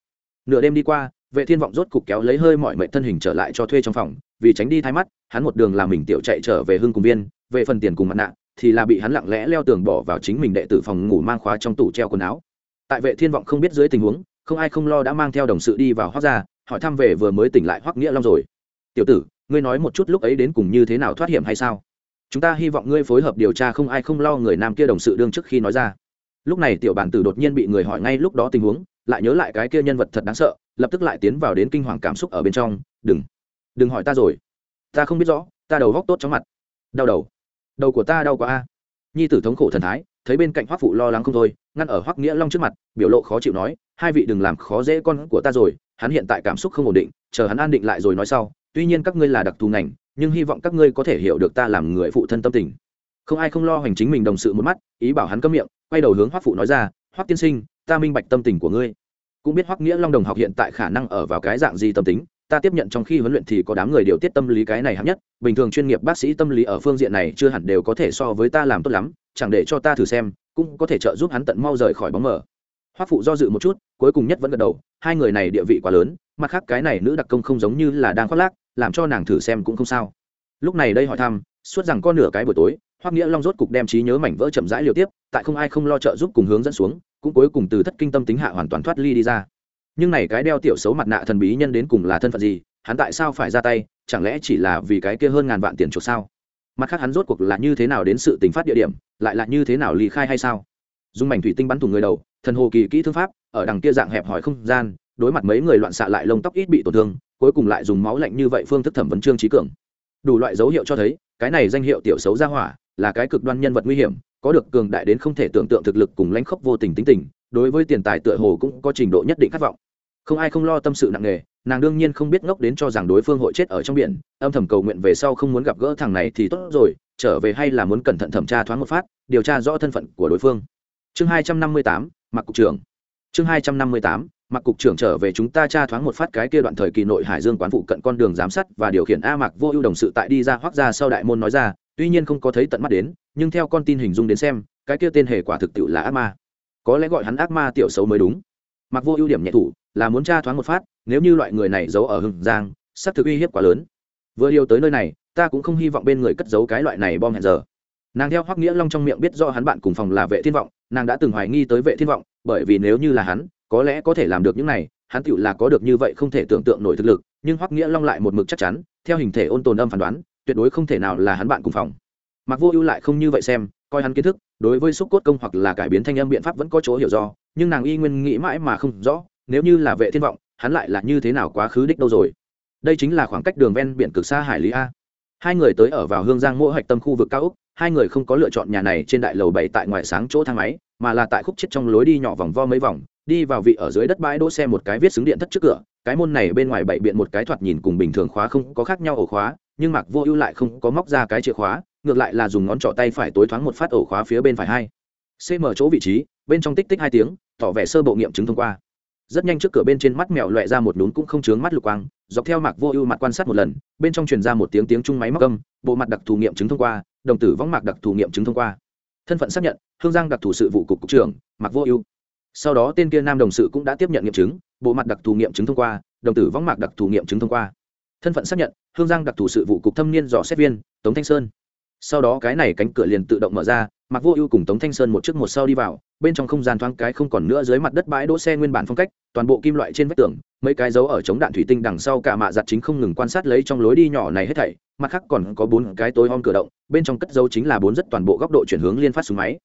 nửa đêm đi qua, vệ thiên vọng rốt cục kéo lấy hơi mọi mệnh thân hình trở lại cho thuê trong phòng, vì tránh đi thay mắt, hắn một đường làm mình tiểu chạy trở về hưng cùng viên, về phần tiền cùng mặt nạ, thì là bị hắn lặng lẽ leo tường bỏ vào chính mình đệ tử phòng ngủ mang khóa trong tủ treo quần áo. Tại vệ thiên vọng không biết dưới tình huống, không ai không lo đã mang theo đồng sự đi vào hoác ra hỏi thăm về vừa mới tỉnh lại hoắc nghĩa long rồi. Tiểu tử, ngươi nói một chút lúc ấy đến cùng như thế nào thoát hiểm hay sao? Chúng ta hy vọng ngươi phối hợp điều tra không ai không lo người nam kia đồng sự đương trước khi nói ra. Lúc này tiểu bản tử đột nhiên bị người hỏi ngay lúc đó tình huống lại nhớ lại cái kia nhân vật thật đáng sợ, lập tức lại tiến vào đến kinh hoàng cảm xúc ở bên trong, đừng đừng hỏi ta rồi. Ta không biết rõ, ta đầu góc tốt chóng mặt. Đau đầu. Đầu của ta đau quá a. Nhi tử thống khổ thần thái, thấy bên cạnh hoắc phụ lo lắng không thôi, ngăn ở hoắc nghĩa long trước mặt, biểu lộ khó chịu nói, hai vị đừng làm khó dễ con của ta rồi, hắn hiện tại cảm xúc không ổn định, chờ hắn an định lại rồi nói sau. Tuy nhiên các ngươi là đặc thù ngành, nhưng hy vọng các ngươi có thể hiểu được ta làm người phụ thân tâm tình. Không ai không lo hành chính mình đồng sự một mắt, ý bảo hắn câm miệng, quay đầu hướng hoắc phụ nói ra, hoắc tiên sinh ta minh bạch tâm tình của ngươi. Cũng biết hoắc nghĩa long đồng học hiện tại khả năng ở vào cái dạng gì tâm tính, ta tiếp nhận trong khi huấn luyện thì có đám người điều tiết tâm lý cái này hạng nhất, bình thường chuyên nghiệp bác sĩ tâm lý ở phương diện này chưa hẳn đều có thể so với ta làm tốt lắm, chẳng để cho ta thử xem, cũng có thể trợ giúp hắn tận mau rời khỏi bóng mờ. Hoắc phụ do dự một chút, cuối cùng nhất vẫn gật đầu, hai người này địa vị quá lớn, mặt khác cái này nữ đặc công không giống như là đang khoác lác, làm cho nàng thử xem cũng không sao. Lúc này đây hỏi thăm, suốt rằng con nửa cái buổi tối, hoắc nghĩa long rốt cục đem trí nhớ mảnh vỡ chậm rãi liều tiếp, tại không ai không lo trợ giúp cùng hướng dẫn xuống cũng cuối cùng từ thất kinh tâm tính hạ hoàn toàn thoát ly đi ra. Nhưng này cái đeo tiểu xấu mặt nạ thần bí nhân đến cùng là thân phận gì? Hắn tại sao phải ra tay? Chẳng lẽ chỉ là vì cái kia hơn ngàn vạn tiền chuộc sao? Mặt khác hắn rốt cuộc là như thế nào đến sự tình phát địa điểm? Lại là như thế nào ly khai hay sao? Dùng mảnh thủy tinh bắn thủng người đầu, thần hồ kỳ kỹ thương pháp, ở đằng kia dạng hẹp hỏi không gian, đối mặt mấy người loạn xạ lại lông tóc ít bị tổn thương, cuối cùng lại dùng máu lạnh như vậy phương thức thẩm vấn trương trí cường. Đủ loại dấu hiệu cho thấy, cái này danh hiệu tiểu xấu gia hỏa, là cái cực đoan nhân vật nguy hiểm có được cường đại đến không thể tưởng tượng thực lực cùng lãnh khốc vô tình tính tình, đối với tiền tài tựa hồ cũng có trình độ nhất định khát vọng. Không ai không lo tâm sự nặng nề, nàng đương nhiên không biết ngốc đến cho rằng đối phương hội chết ở trong biển, âm thầm cầu nguyện về sau không muốn gặp gỡ thằng này thì tốt rồi, trở về hay là muốn cẩn thận thẩm tra thoáng một phát, điều tra rõ thân phận của đối phương. Chương hai trăm năm mươi tám, mặc cục trưởng. Chương hai trăm năm mươi tám, mặc cục trưởng trở về chúng ta tra thoáng một phát cái kia đoạn thời kỳ nội hải dương quán phụ cận con đường giám sát và điều khiển a mặc vô ưu đồng sự tại đi ra hoác ra sau đại môn nói ra, tuy nhiên không có thấy tận mắt đến nhưng theo con tin hình dung đến xem, cái kia tên hề quả thực tiệu là ác ma. Có lẽ gọi hắn ác ma tiểu xấu mới đúng. Mặc vô ưu điểm nhẹ thủ, là muốn tra thoáng một phát, nếu như loại người này giấu ở hưng giang sắp thực uy hiếp quá lớn. Vừa điều tới nơi này, ta cũng không hy vọng bên người cất giấu cái loại này bom hẹn giờ. Nàng theo hoắc nghĩa long trong miệng biết do hắn bạn cùng phòng là vệ thiên vọng, nàng đã từng hoài nghi tới vệ thiên vọng, bởi vì nếu như là hắn, có lẽ có thể làm được những này, hắn tựu là có được như vậy không thể tưởng tượng nổi thực lực, nhưng hoắc nghĩa long lại một mực chắc chắn, theo hình thể ôn tồn âm phán đoán, tuyệt đối không thể nào là hắn bạn cùng phòng mặc vô ưu lại không như vậy xem, coi hắn kiến thức, đối với xúc cốt công hoặc là cải biến thanh âm biện pháp vẫn có chỗ hiểu do, nhưng nàng y nguyên nghĩ mãi mà không rõ, nếu như là vệ thiên vọng, hắn lại là như thế nào quá khứ đích đâu rồi? Đây chính là khoảng cách đường ven biển cực xa hải lý a. Hai người tới ở vào hương giang mỗi hạch tâm khu vực cao úc hai người không có lựa chọn nhà này trên đại lầu bảy tại ngoài sáng chỗ thang máy, mà là tại khúc chết trong lối đi nhỏ vòng vo mấy vòng, đi vào vị ở dưới đất bãi đỗ xe một cái viết xứng điện thất trước cửa, cái môn này bên ngoài bảy biện một cái thoạt nhìn cùng bình thường khóa không có khác nhau ổ khóa, nhưng mặc vô ưu lại không có móc ra cái chìa khóa ngược lại là dùng ngón trỏ tay phải tối thoáng một phát ổ khóa phía bên phải hai. Cm chỗ vị trí, bên trong tích tích hai tiếng, tỏ vẻ sơ bộ nghiệm chứng thông qua. Rất nhanh trước cửa bên trên mắt mèo loẹ ra một nhún cũng không chướng mắt lục quang, dọc theo mạc vô ưu mặt quan sát một lần, bên trong truyền ra một tiếng tiếng chung máy móc âm, bộ mặt đặc thù nghiệm chứng thông qua, đồng tử võng mạc đặc thù nghiệm chứng thông qua. Thân phận xác nhận, hương giang đặc thù sự vụ cục cục trưởng, mạc vô ưu. Sau đó tên kia nam đồng sự cũng đã tiếp nhận nghiệm chứng, bộ mặt đặc thù nghiệm chứng thông qua, đồng tử võng mạc đặc thù nghiệm chứng thông qua. Thân phận xác nhận, hương giang đặc thù sự vụ cục thâm niên dò xét viên, tống thanh sơn sau đó cái này cánh cửa liền tự động mở ra mặc vô ưu cùng tống thanh sơn một chiếc một sau đi vào, bên trong không gian thoáng cái không còn nữa dưới mặt đất bãi đỗ xe nguyên bản phong cách, toàn bộ kim loại trên vách tường, mấy cái dấu ở chống đạn thủy tinh đằng sau cả mạ giặt chính không ngừng quan sát lấy trong lối đi nhỏ này hết thảy, mặt khác còn có bốn cái tối om cửa động, bên trong cất dấu chính là bốn rất toàn bộ góc độ chuyển hướng liên phát súng máy.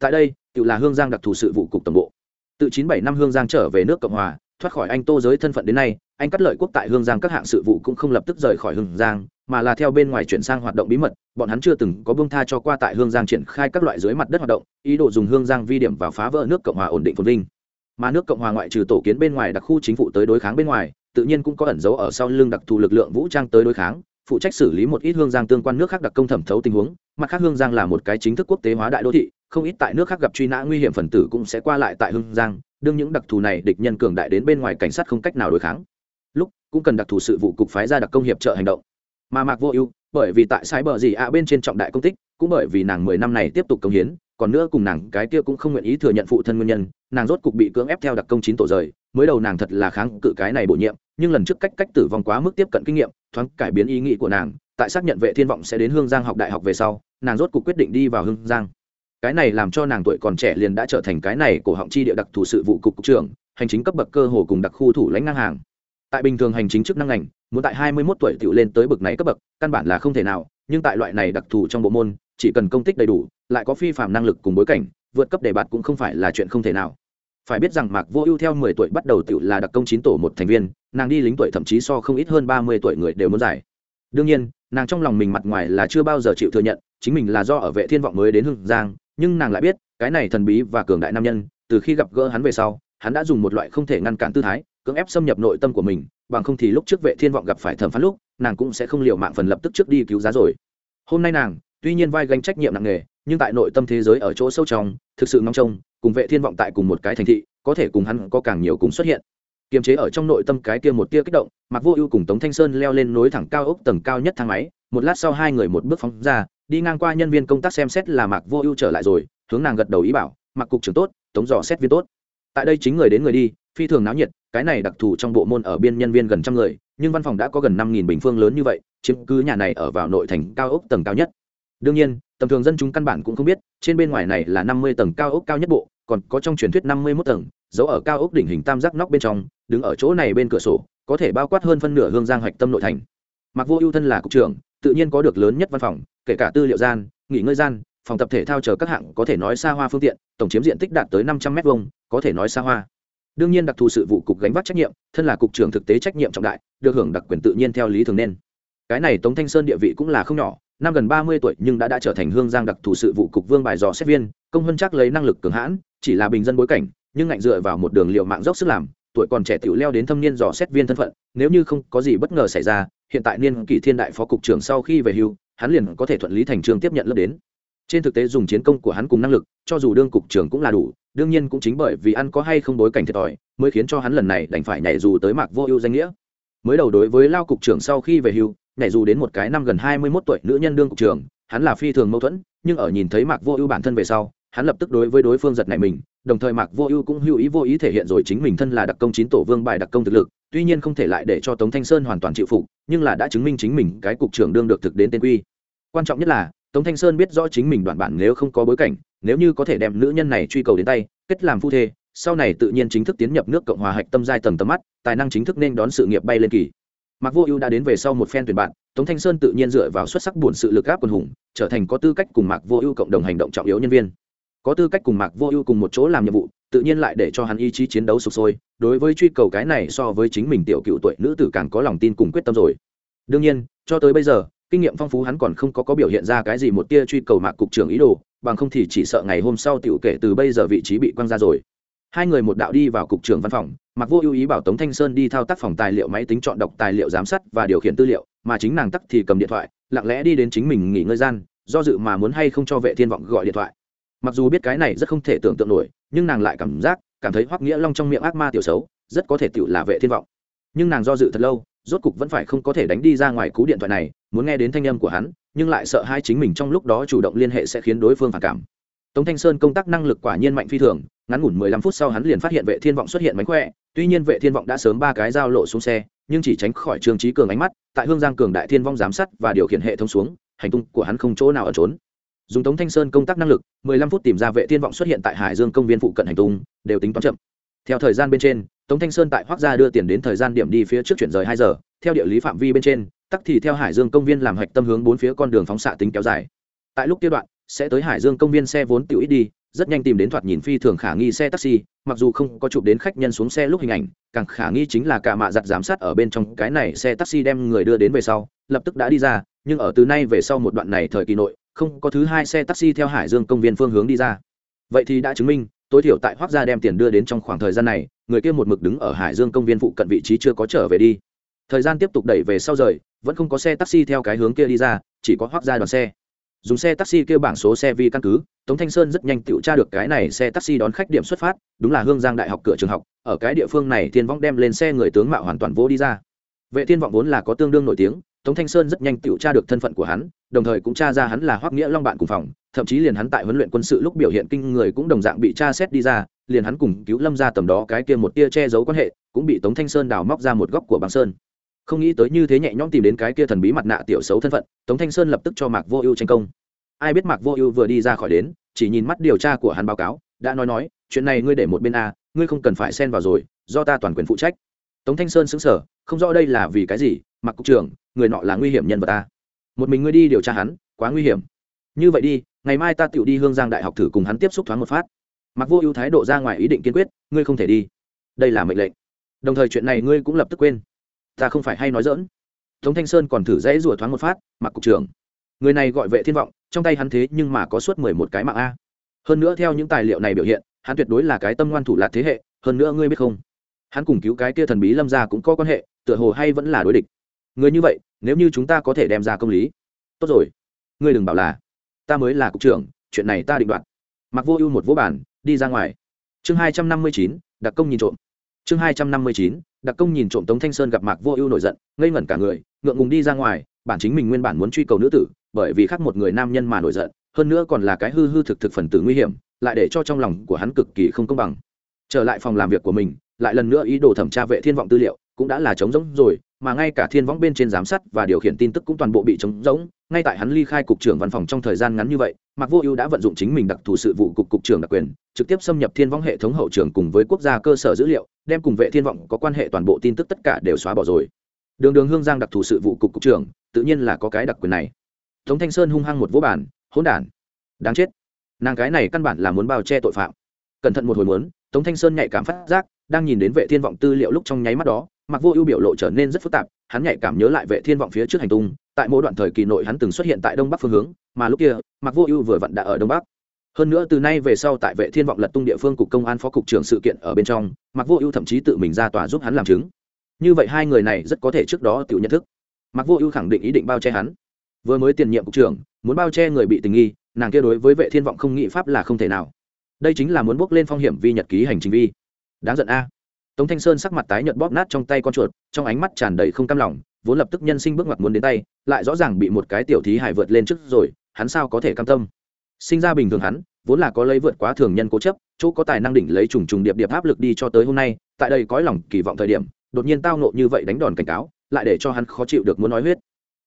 Tại đây, tự là hương giang đặc thù sự vụ cục tổng bộ. Từ chín bảy năm hương giang trở về nước cộng hòa, thoát khỏi anh tô giới thân phận đến nay, anh cắt lợi quốc tại hương giang các hạng sự vụ cũng không lập tức rời khỏi hương giang mà là theo bên ngoài chuyển sang hoạt động bí mật, bọn hắn chưa từng có bông tha cho qua tại hương giang triển khai các loại dưới mặt đất hoạt động, ý đồ dùng hương giang vi điểm vào phá vỡ nước cộng hòa ổn định phồn vinh. Mà nước cộng hòa ngoại trừ tổ kiến bên ngoài đặc khu chính phủ tới đối kháng bên ngoài, tự nhiên cũng có ẩn dấu ở sau lưng đặc thù lực lượng vũ trang tới đối kháng, phụ trách xử lý một ít hương giang tương quan nước khác đặc công thẩm thấu tình huống, mặt khác hương giang là một cái chính thức quốc tế hóa đại đô thị, không ít tại nước khác gặp truy nã nguy hiểm phần tử cũng sẽ qua lại tại hương giang, đương những đặc thù này địch nhân cường đại đến bên ngoài cảnh sát không cách nào đối kháng. Lúc, cũng cần đặc thù sự vụ cục phái ra đặc công hiệp trợ hành động mà mạc vô ưu, bởi vì tại sai bờ gì ạ bên trên trọng đại công tích, cũng bởi vì nàng mười năm này tiếp tục công hiến, còn nữa cùng nàng cái kia cũng không nguyện ý thừa nhận phụ thân nguyên nhân, nàng rốt cục bị cưỡng ép theo đặc công chín tổ rời, mới đầu nàng thật là kháng cự cái này bổ nhiệm, nhưng lần trước cách cách tử vong quá mức tiếp cận kinh nghiệm, thoáng cải biến ý nghĩ của nàng, tại xác nhận vệ thiên vọng sẽ đến hương giang học đại học về sau, nàng rốt cục quyết định đi vào hương giang. Cái này làm cho nàng tuổi còn trẻ liền đã trở thành cái này của họng chi địa đặc thù sự vụ cục cục trưởng, hành chính cấp bậc cơ hồ cùng đặc khu thủ lãnh ngang hàng tại bình thường hành chính chức năng ngành, muốn tại 21 tuổi tiểu lên tới bậc này cấp bậc, căn bản là không thể nào, nhưng tại loại này đặc thù trong bộ môn, chỉ cần công tích đầy đủ, lại có phi phạm năng lực cùng bối cảnh, vượt cấp đề bạt cũng không phải là chuyện không thể nào. Phải biết rằng mạc vô ưu theo 10 tuổi bắt đầu tiểu là đặc công chín tổ một thành viên, nàng đi lính tuổi thậm chí so không ít hơn 30 tuổi người đều muốn giải đương nhiên, nàng trong lòng mình mặt ngoài là chưa bao giờ chịu thừa nhận, chính mình là do ở vệ thiên vọng mới đến hưng giang, nhưng nàng lại biết, cái này thần bí và cường đại nam nhân, từ khi gặp gỡ hắn về sau, hắn đã dùng một loại không thể ngăn cản tư thái cưỡng ép xâm nhập nội tâm của mình, bằng không thì lúc trước vệ thiên vọng gặp phải thẩm phán lúc, nàng cũng sẽ không liều mạng phần lập tức trước đi cứu giá rồi. Hôm nay nàng, tuy nhiên vai gánh trách nhiệm nặng nề, nhưng tại nội tâm thế giới ở chỗ sâu trong, thực sự ngóng trông, cùng vệ thiên vọng tại cùng một cái thành thị, có thể cùng hắn có càng nhiều cùng xuất hiện. Kiềm chế ở trong nội tâm cái kia một tia kích động mặc vô ưu cùng tống thanh sơn leo lên nối thẳng cao ốc tầng cao nhất thang máy, một lát sau hai người một bước phóng ra, đi ngang qua nhân viên công tác xem xét là mạc vô ưu trở lại rồi, hướng nàng gật đầu ý bảo mặc cục trưởng tốt, tống dò xét viên tốt. Tại đây chính người đến người đi phi thường náo nhiệt, cái này đặc thù trong bộ môn ở biên nhân viên gần trăm người, nhưng văn phòng đã có gần năm nghìn bình phương lớn như vậy, chiếm cứ nhà này ở vào nội thành cao ốc tầng cao nhất. Đương nhiên, tầm thường dân chúng căn bản cũng không biết, trên bên ngoài này là năm mươi tầng cao ốc cao nhất bộ, còn có trong truyền thuyết năm mươi mốt tầng giấu ở cao ốc đỉnh hình tam giác nóc bên trong, đứng ở chỗ này bên cửa sổ, có thể bao quát hơn phân nửa hương giang hoạch tâm nội thành. Mặc vô ưu thân là cục trưởng, tự nhiên có được lớn nhất văn phòng, kể cả tư liệu gian, nghỉ ngơi gian, phòng tập thể thao chờ các hạng có thể nói xa hoa phương tiện, tổng chiếm diện tích đạt tới năm trăm linh m hai có thể nói xa hoa đương nhiên đặc thù sự vụ cục gánh vác trách nhiệm, thân là cục trưởng thực tế trách nhiệm trọng đại, được hưởng đặc quyền tự nhiên theo lý thường nên. Cái này tống thanh sơn địa vị cũng là không nhỏ, năm gần ba mươi tuổi nhưng đã đã trở thành hương giang đặc thù sự vụ cục vương bài dò xét viên, công hơn chắc lấy năng lực cường hãn, chỉ là bình dân bối cảnh, nhưng ngạnh dựa vào một đường liệu mạng dốc sức làm, tuổi còn trẻ tiểu leo đến thâm niên dò xét viên thân phận, nếu như không có gì bất ngờ xảy ra, hiện tại niên kỷ thiên đại phó cục trưởng sau khi về hưu, hắn liền có thể thuận lý thành trường tiếp nhận lớp đến trên thực tế dùng chiến công của hắn cùng năng lực, cho dù đương cục trưởng cũng là đủ, đương nhiên cũng chính bởi vì ăn có hay không bối cảnh thiệt thòi, mới khiến cho hắn lần này đành phải nhảy dù tới mạc vô ưu danh nghĩa. Mới đầu đối với lao cục trưởng sau khi về hưu, nhảy dù đến một cái năm gần hai mươi mốt tuổi nữ nhân đương cục trưởng, hắn là phi thường mâu thuẫn, nhưng ở nhìn thấy mạc vô ưu bản thân về sau, hắn lập tức đối với đối phương giật này mình, đồng thời mạc vô ưu cũng hữu ý vô ý thể hiện rồi chính mình thân là đặc công chín tổ vương bài đặc công thực lực, tuy nhiên không thể lại để cho tống thanh sơn hoàn toàn chịu phục, nhưng là đã chứng minh chính mình cái cục trưởng đương được thực đến tên quy. Quan trọng nhất là tống thanh sơn biết rõ chính mình đoạn bản nếu không có bối cảnh, nếu như có thể đem nữ nhân này truy cầu đến tay, kết làm phu thê, sau này tự nhiên chính thức tiến nhập nước cộng hòa hạch tâm giai tầng tầm mắt, tài năng chính thức nên đón sự nghiệp bay lên kỳ. Mặc vô ưu đã đến về sau một phen tuyển bạn, tống thanh sơn tự nhiên dựa vào xuất sắc buồn sự lực áp quần hùng, trở thành có tư cách cùng mạc vô ưu cộng đồng hành động trọng yếu nhân viên. Có tư cách cùng mạc vô ưu cùng một chỗ làm nhiệm vụ, tự nhiên lại để cho hắn ý chí chiến đấu sụp sôi, đối với truy cầu cái này so với chính mình tiểu cựu tuổi nữ tử càng có lòng tin cùng quyết tâm rồi. Đương nhiên, cho tới bây giờ kinh nghiệm phong phú hắn còn không có có biểu hiện ra cái gì một tia truy cầu mạc cục trưởng ý đồ, bằng không thì chỉ sợ ngày hôm sau tiểu kể từ bây giờ vị trí bị quăng ra rồi. Hai người một đạo đi vào cục trưởng văn phòng mặc vô ưu ý bảo tống thanh sơn đi thao tác phòng tài liệu máy tính chọn đọc tài liệu giám sát và điều khiển tư liệu, mà chính nàng tắc thì cầm điện thoại, lặng lẽ đi đến chính mình nghỉ ngơi gian, do dự mà muốn hay không cho vệ thiên vọng gọi điện thoại. Mặc dù biết cái này rất không thể tưởng tượng nổi, nhưng nàng lại cảm giác, cảm thấy hoắc nghĩa long trong miệng ác ma tiểu xấu, rất có thể tiểu là vệ thiên vọng nhưng nàng do dự thật lâu, rốt cục vẫn phải không có thể đánh đi ra ngoài cú điện thoại này, muốn nghe đến thanh âm của hắn, nhưng lại sợ hai chính mình trong lúc đó chủ động liên hệ sẽ khiến đối phương phản cảm. Tống thanh sơn công tác năng lực quả nhiên mạnh phi thường, ngắn ngủn mười lăm phút sau hắn liền phát hiện vệ thiên vọng xuất hiện mánh khỏe, tuy nhiên vệ thiên vọng đã sớm ba cái dao lộ xuống xe, nhưng chỉ tránh khỏi trương trí cường ánh mắt, tại hương giang cường đại thiên vong giám sát và điều khiển hệ thống xuống, hành tung của hắn không chỗ nào ở trốn. Dùng tống thanh sơn công tác năng lực, mười lăm phút tìm ra vệ thiên vọng xuất hiện tại hải dương công viên phụ cận hành tung, đều tính toán chậm theo thời gian bên trên, tống thanh sơn tại hoác gia đưa tiền đến thời gian điểm đi phía trước chuyển rời hai giờ. Theo địa lý phạm vi bên trên, tắc thì theo hải dương công viên làm hạch tâm hướng bốn phía con đường phóng xạ tính kéo dài. Tại lúc kia đoạn, sẽ tới hải dương công viên xe vốn tiểu ít đi, rất nhanh tìm đến thoạt nhìn phi thường khả nghi xe taxi, mặc dù không có chụp đến khách nhân xuống xe lúc hình ảnh, càng khả nghi chính là cả mạ giặt giám sát ở bên trong cái này xe taxi đem người đưa đến về sau, lập tức đã đi ra, nhưng ở từ nay về sau một đoạn này thời kỳ nội, không có thứ hai xe taxi theo hải dương công viên phương hướng đi ra. Vậy thì đã chứng minh tối thiểu tại hoác gia đem tiền đưa đến trong khoảng thời gian này, người kia một mực đứng ở hải dương công viên phụ cận vị trí chưa có trở về đi. Thời gian tiếp tục đẩy về sau rời, vẫn không có xe taxi theo cái hướng kia đi ra, chỉ có hoác gia đoàn xe. Dùng xe taxi kêu bảng số xe vi căn cứ, tống thanh sơn rất nhanh tự tra được cái này xe taxi đón khách điểm xuất phát, đúng là hương giang đại học cửa trường học, ở cái địa phương này thiên vong đem lên xe người tướng mạo hoàn toàn vô đi ra. Vệ thiên vọng vốn là có tương đương nổi tiếng, tống thanh sơn rất nhanh tự tra được thân phận của hắn đồng thời cũng tra ra hắn là hoắc nghĩa long bạn cùng phòng, thậm chí liền hắn tại huấn luyện quân sự lúc biểu hiện kinh người cũng đồng dạng bị tra xét đi ra, liền hắn cùng cứu lâm ra tầm đó cái kia một tia che giấu quan hệ, cũng bị tống thanh sơn đào móc ra một góc của băng sơn. Không nghĩ tới như thế nhẹ nhõm tìm đến cái kia thần bí mặt nạ tiểu xấu thân phận, tống thanh sơn lập tức cho mạc vô ưu tranh công. Ai biết mạc vô ưu vừa đi ra khỏi đến, chỉ nhìn mắt điều tra của hắn báo cáo, đã nói nói, chuyện này ngươi để một bên a, ngươi không cần phải xen vào rồi, do ta toàn quyền phụ trách. Tống thanh sơn xứng sở không rõ đây là vì cái gì mặc cục trưởng, người nọ là nguy hiểm nhân vật ta một mình ngươi đi điều tra hắn, quá nguy hiểm. Như vậy đi, ngày mai ta tự đi hương giang đại học thử cùng hắn tiếp xúc thoáng một phát. Mặc vô ưu thái độ ra ngoài ý định kiên quyết, ngươi không thể đi. Đây là mệnh lệnh. Đồng thời chuyện này ngươi cũng lập tức quên. Ta không phải hay nói dỡn tống thanh sơn còn thử dãy rủa thoáng một phát, mặc cục trưởng. Người này gọi vệ thiên vọng, trong tay hắn thế nhưng mà có suốt mười một cái mạng a. Hơn nữa theo những tài liệu này biểu hiện, hắn tuyệt đối là cái tâm ngoan thủ lạc thế hệ, hơn nữa ngươi biết không? Hắn cùng cứu cái kia thần bí lâm Gia cũng có quan hệ, tựa hồ hay vẫn là đối địch. Người như vậy nếu như chúng ta có thể đem ra công lý. Tốt rồi. Ngươi đừng bảo là, ta mới là cục trưởng, chuyện này ta định đoạt. Mặc vô ưu một vô bản đi ra ngoài. Chương hai trăm năm mươi chín, đặc công nhìn trộm. Chương hai trăm năm mươi chín, đặc công nhìn trộm tống thanh sơn gặp mạc vô ưu nổi giận, ngây ngẩn cả người, ngượng ngùng đi ra ngoài, bản chính mình nguyên bản muốn truy cầu nữ tử, bởi vì khác một người nam nhân mà nổi giận, hơn nữa còn là cái hư hư thực thực phần tử nguy hiểm, lại để cho trong lòng của hắn cực kỳ không công bằng. Trở lại phòng làm việc của mình, lại lần nữa ý đồ thẩm tra vệ thiên vọng tư liệu cũng đã là trống rỗng rồi, mà ngay cả thiên võng bên trên giám sát và điều khiển tin tức cũng toàn bộ bị trống rỗng. Ngay tại hắn ly khai cục trưởng văn phòng trong thời gian ngắn như vậy, mạc vô ưu đã vận dụng chính mình đặc thù sự vụ cục cục trưởng đặc quyền, trực tiếp xâm nhập thiên võng hệ thống hậu trường cùng với quốc gia cơ sở dữ liệu, đem cùng vệ thiên vọng có quan hệ toàn bộ tin tức tất cả đều xóa bỏ rồi. Đường đường hương giang đặc thù sự vụ cục cục trưởng, tự nhiên là có cái đặc quyền này. Tống thanh sơn hung hăng một vỗ bản hỗn đản, đáng chết. Nàng cái này căn bản là muốn bao che tội phạm. Cẩn thận một hồi muốn, tống thanh sơn nhạy cảm phát giác, đang nhìn đến vệ thiên vọng tư liệu lúc trong nháy mắt đó mặc vô ưu biểu lộ trở nên rất phức tạp, hắn nhạy cảm nhớ lại vệ thiên vọng phía trước hành tung, tại mỗi đoạn thời kỳ nội hắn từng xuất hiện tại đông bắc phương hướng, mà lúc kia mặc vô ưu vừa vặn đã ở đông bắc. Hơn nữa từ nay về sau tại vệ thiên vọng lật tung địa phương cục công an phó cục trưởng sự kiện ở bên trong mặc vô ưu thậm chí tự mình ra tòa giúp hắn làm chứng. Như vậy hai người này rất có thể trước đó tự nhận thức. Mặc vô ưu khẳng định ý định bao che hắn. Vừa mới tiền nhiệm cục trưởng, muốn bao che người bị tình nghi, nàng kia đối với vệ thiên vọng không nghị pháp là không thể nào. Đây chính là muốn bước lên phong hiểm vi nhật ký hành trình vi. Đáng giận a tống thanh sơn sắc mặt tái nhợt bóp nát trong tay con chuột, trong ánh mắt tràn đầy không cam lòng, vốn lập tức nhân sinh bước ngoặt muốn đến tay, lại rõ ràng bị một cái tiểu thí hải vượt lên trước rồi, hắn sao có thể cam tâm? Sinh ra bình thường hắn, vốn là có lấy vượt quá thường nhân cố chấp, chỗ có tài năng đỉnh lấy trùng trùng điệp điệp áp lực đi cho tới hôm nay, tại đây cõi lòng kỳ vọng thời điểm, đột nhiên tao nộ như vậy đánh đòn cảnh cáo, lại để cho hắn khó chịu được muốn nói huyết.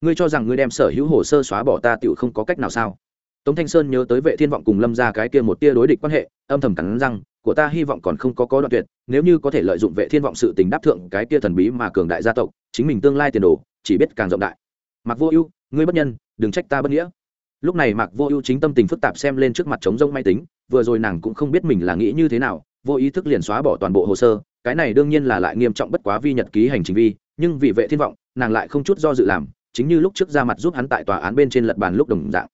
Ngươi cho rằng ngươi đem sở hữu hồ sơ xóa bỏ ta tựu không có cách nào sao? Tống thanh sơn nhớ tới vệ thiên vọng cùng lâm ra cái kia một tia đối địch quan hệ, âm thầm cắn răng của ta hy vọng còn không có có đoạn tuyệt, nếu như có thể lợi dụng vệ thiên vọng sự tình đáp thượng cái kia thần bí mà cường đại gia tộc, chính mình tương lai tiền đồ, chỉ biết càng rộng đại. Mặc vô ưu, ngươi bất nhân, đừng trách ta bất nghĩa. Lúc này mạc vô ưu chính tâm tình phức tạp xem lên trước mặt trống rông máy tính, vừa rồi nàng cũng không biết mình là nghĩ như thế nào, vô ý thức liền xóa bỏ toàn bộ hồ sơ, cái này đương nhiên là lại nghiêm trọng bất quá vi nhật ký hành trình vi, nhưng vì vệ thiên vọng, nàng lại không chút do dự làm, chính như lúc trước ra mặt giúp hắn tại tòa án bên trên lật bàn lúc đồng dạng.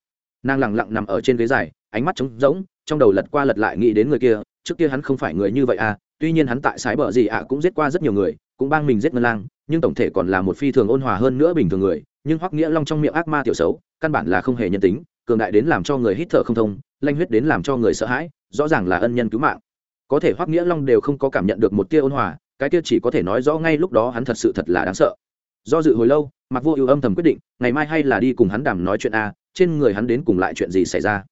Nàng lặng lặng nằm ở trên ghế dài, ánh mắt trống rỗng, trong đầu lật qua lật lại nghĩ đến người kia trước kia hắn không phải người như vậy à tuy nhiên hắn tại sái bờ gì ạ cũng giết qua rất nhiều người, cũng bang mình giết ngân lang, nhưng tổng thể còn là một phi thường ôn hòa hơn nữa bình thường người, nhưng hoắc nghĩa long trong miệng ác ma tiểu xấu, căn bản là không hề nhân tính, cường đại đến làm cho người hít thở không thông, lanh huyết đến làm cho người sợ hãi, rõ ràng là ân nhân cứu mạng. Có thể hoắc nghĩa long đều không có cảm nhận được một tia ôn hòa, cái tia chỉ có thể nói rõ ngay lúc đó hắn thật sự thật là đáng sợ. Do dự hồi lâu mặc vô ưu âm thầm quyết định, ngày mai hay là đi cùng hắn đàm nói chuyện a, trên người hắn đến cùng lại chuyện gì xảy ra?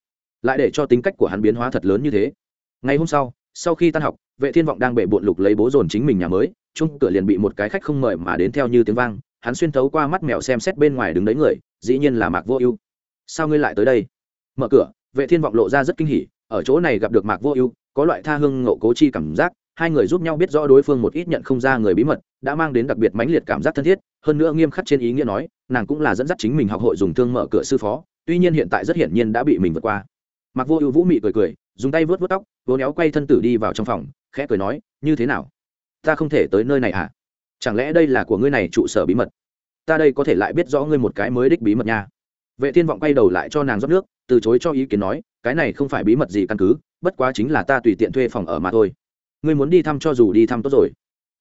Lại để cho tính cách của hắn biến hóa thật lớn như thế ngày hôm sau sau khi tan học, vệ thiên vọng đang bể bộn lục lấy bố dồn chính mình nhà mới, chung cửa liền bị một cái khách không mời mà đến theo như tiếng vang, hắn xuyên thấu qua mắt mèo xem xét bên ngoài đứng đấy người, dĩ nhiên là mạc vô ưu. Sao ngươi lại tới đây? Mở cửa, vệ thiên vọng lộ ra rất kinh hỉ, ở chỗ này gặp được mạc vô ưu, có loại tha hương ngộ cố chi cảm giác, hai người giúp nhau biết rõ đối phương một ít nhận không ra người bí mật, đã mang đến đặc biệt mãnh liệt cảm giác thân thiết, hơn nữa nghiêm khắc trên ý nghĩa nói, nàng cũng là dẫn dắt chính mình học hội dùng thương mở cửa sư phó, tuy nhiên hiện tại rất hiển nhiên đã bị mình vượt qua. Mặc vô ưu vũ mị cười cười dùng tay vớt vớt tóc vỗ néo quay thân tử đi vào trong phòng, khẽ cười nói, như thế nào? Ta không thể tới nơi này à? Chẳng lẽ đây là của ngươi này trụ sở bí mật? Ta đây có thể lại biết rõ ngươi một cái mới đích bí mật nha. Vệ thiên vọng quay đầu lại cho nàng rót nước, từ chối cho ý kiến nói, cái này không phải bí mật gì căn cứ, bất quá chính là ta tùy tiện thuê phòng ở mà thôi. Ngươi muốn đi thăm cho dù đi thăm tốt rồi.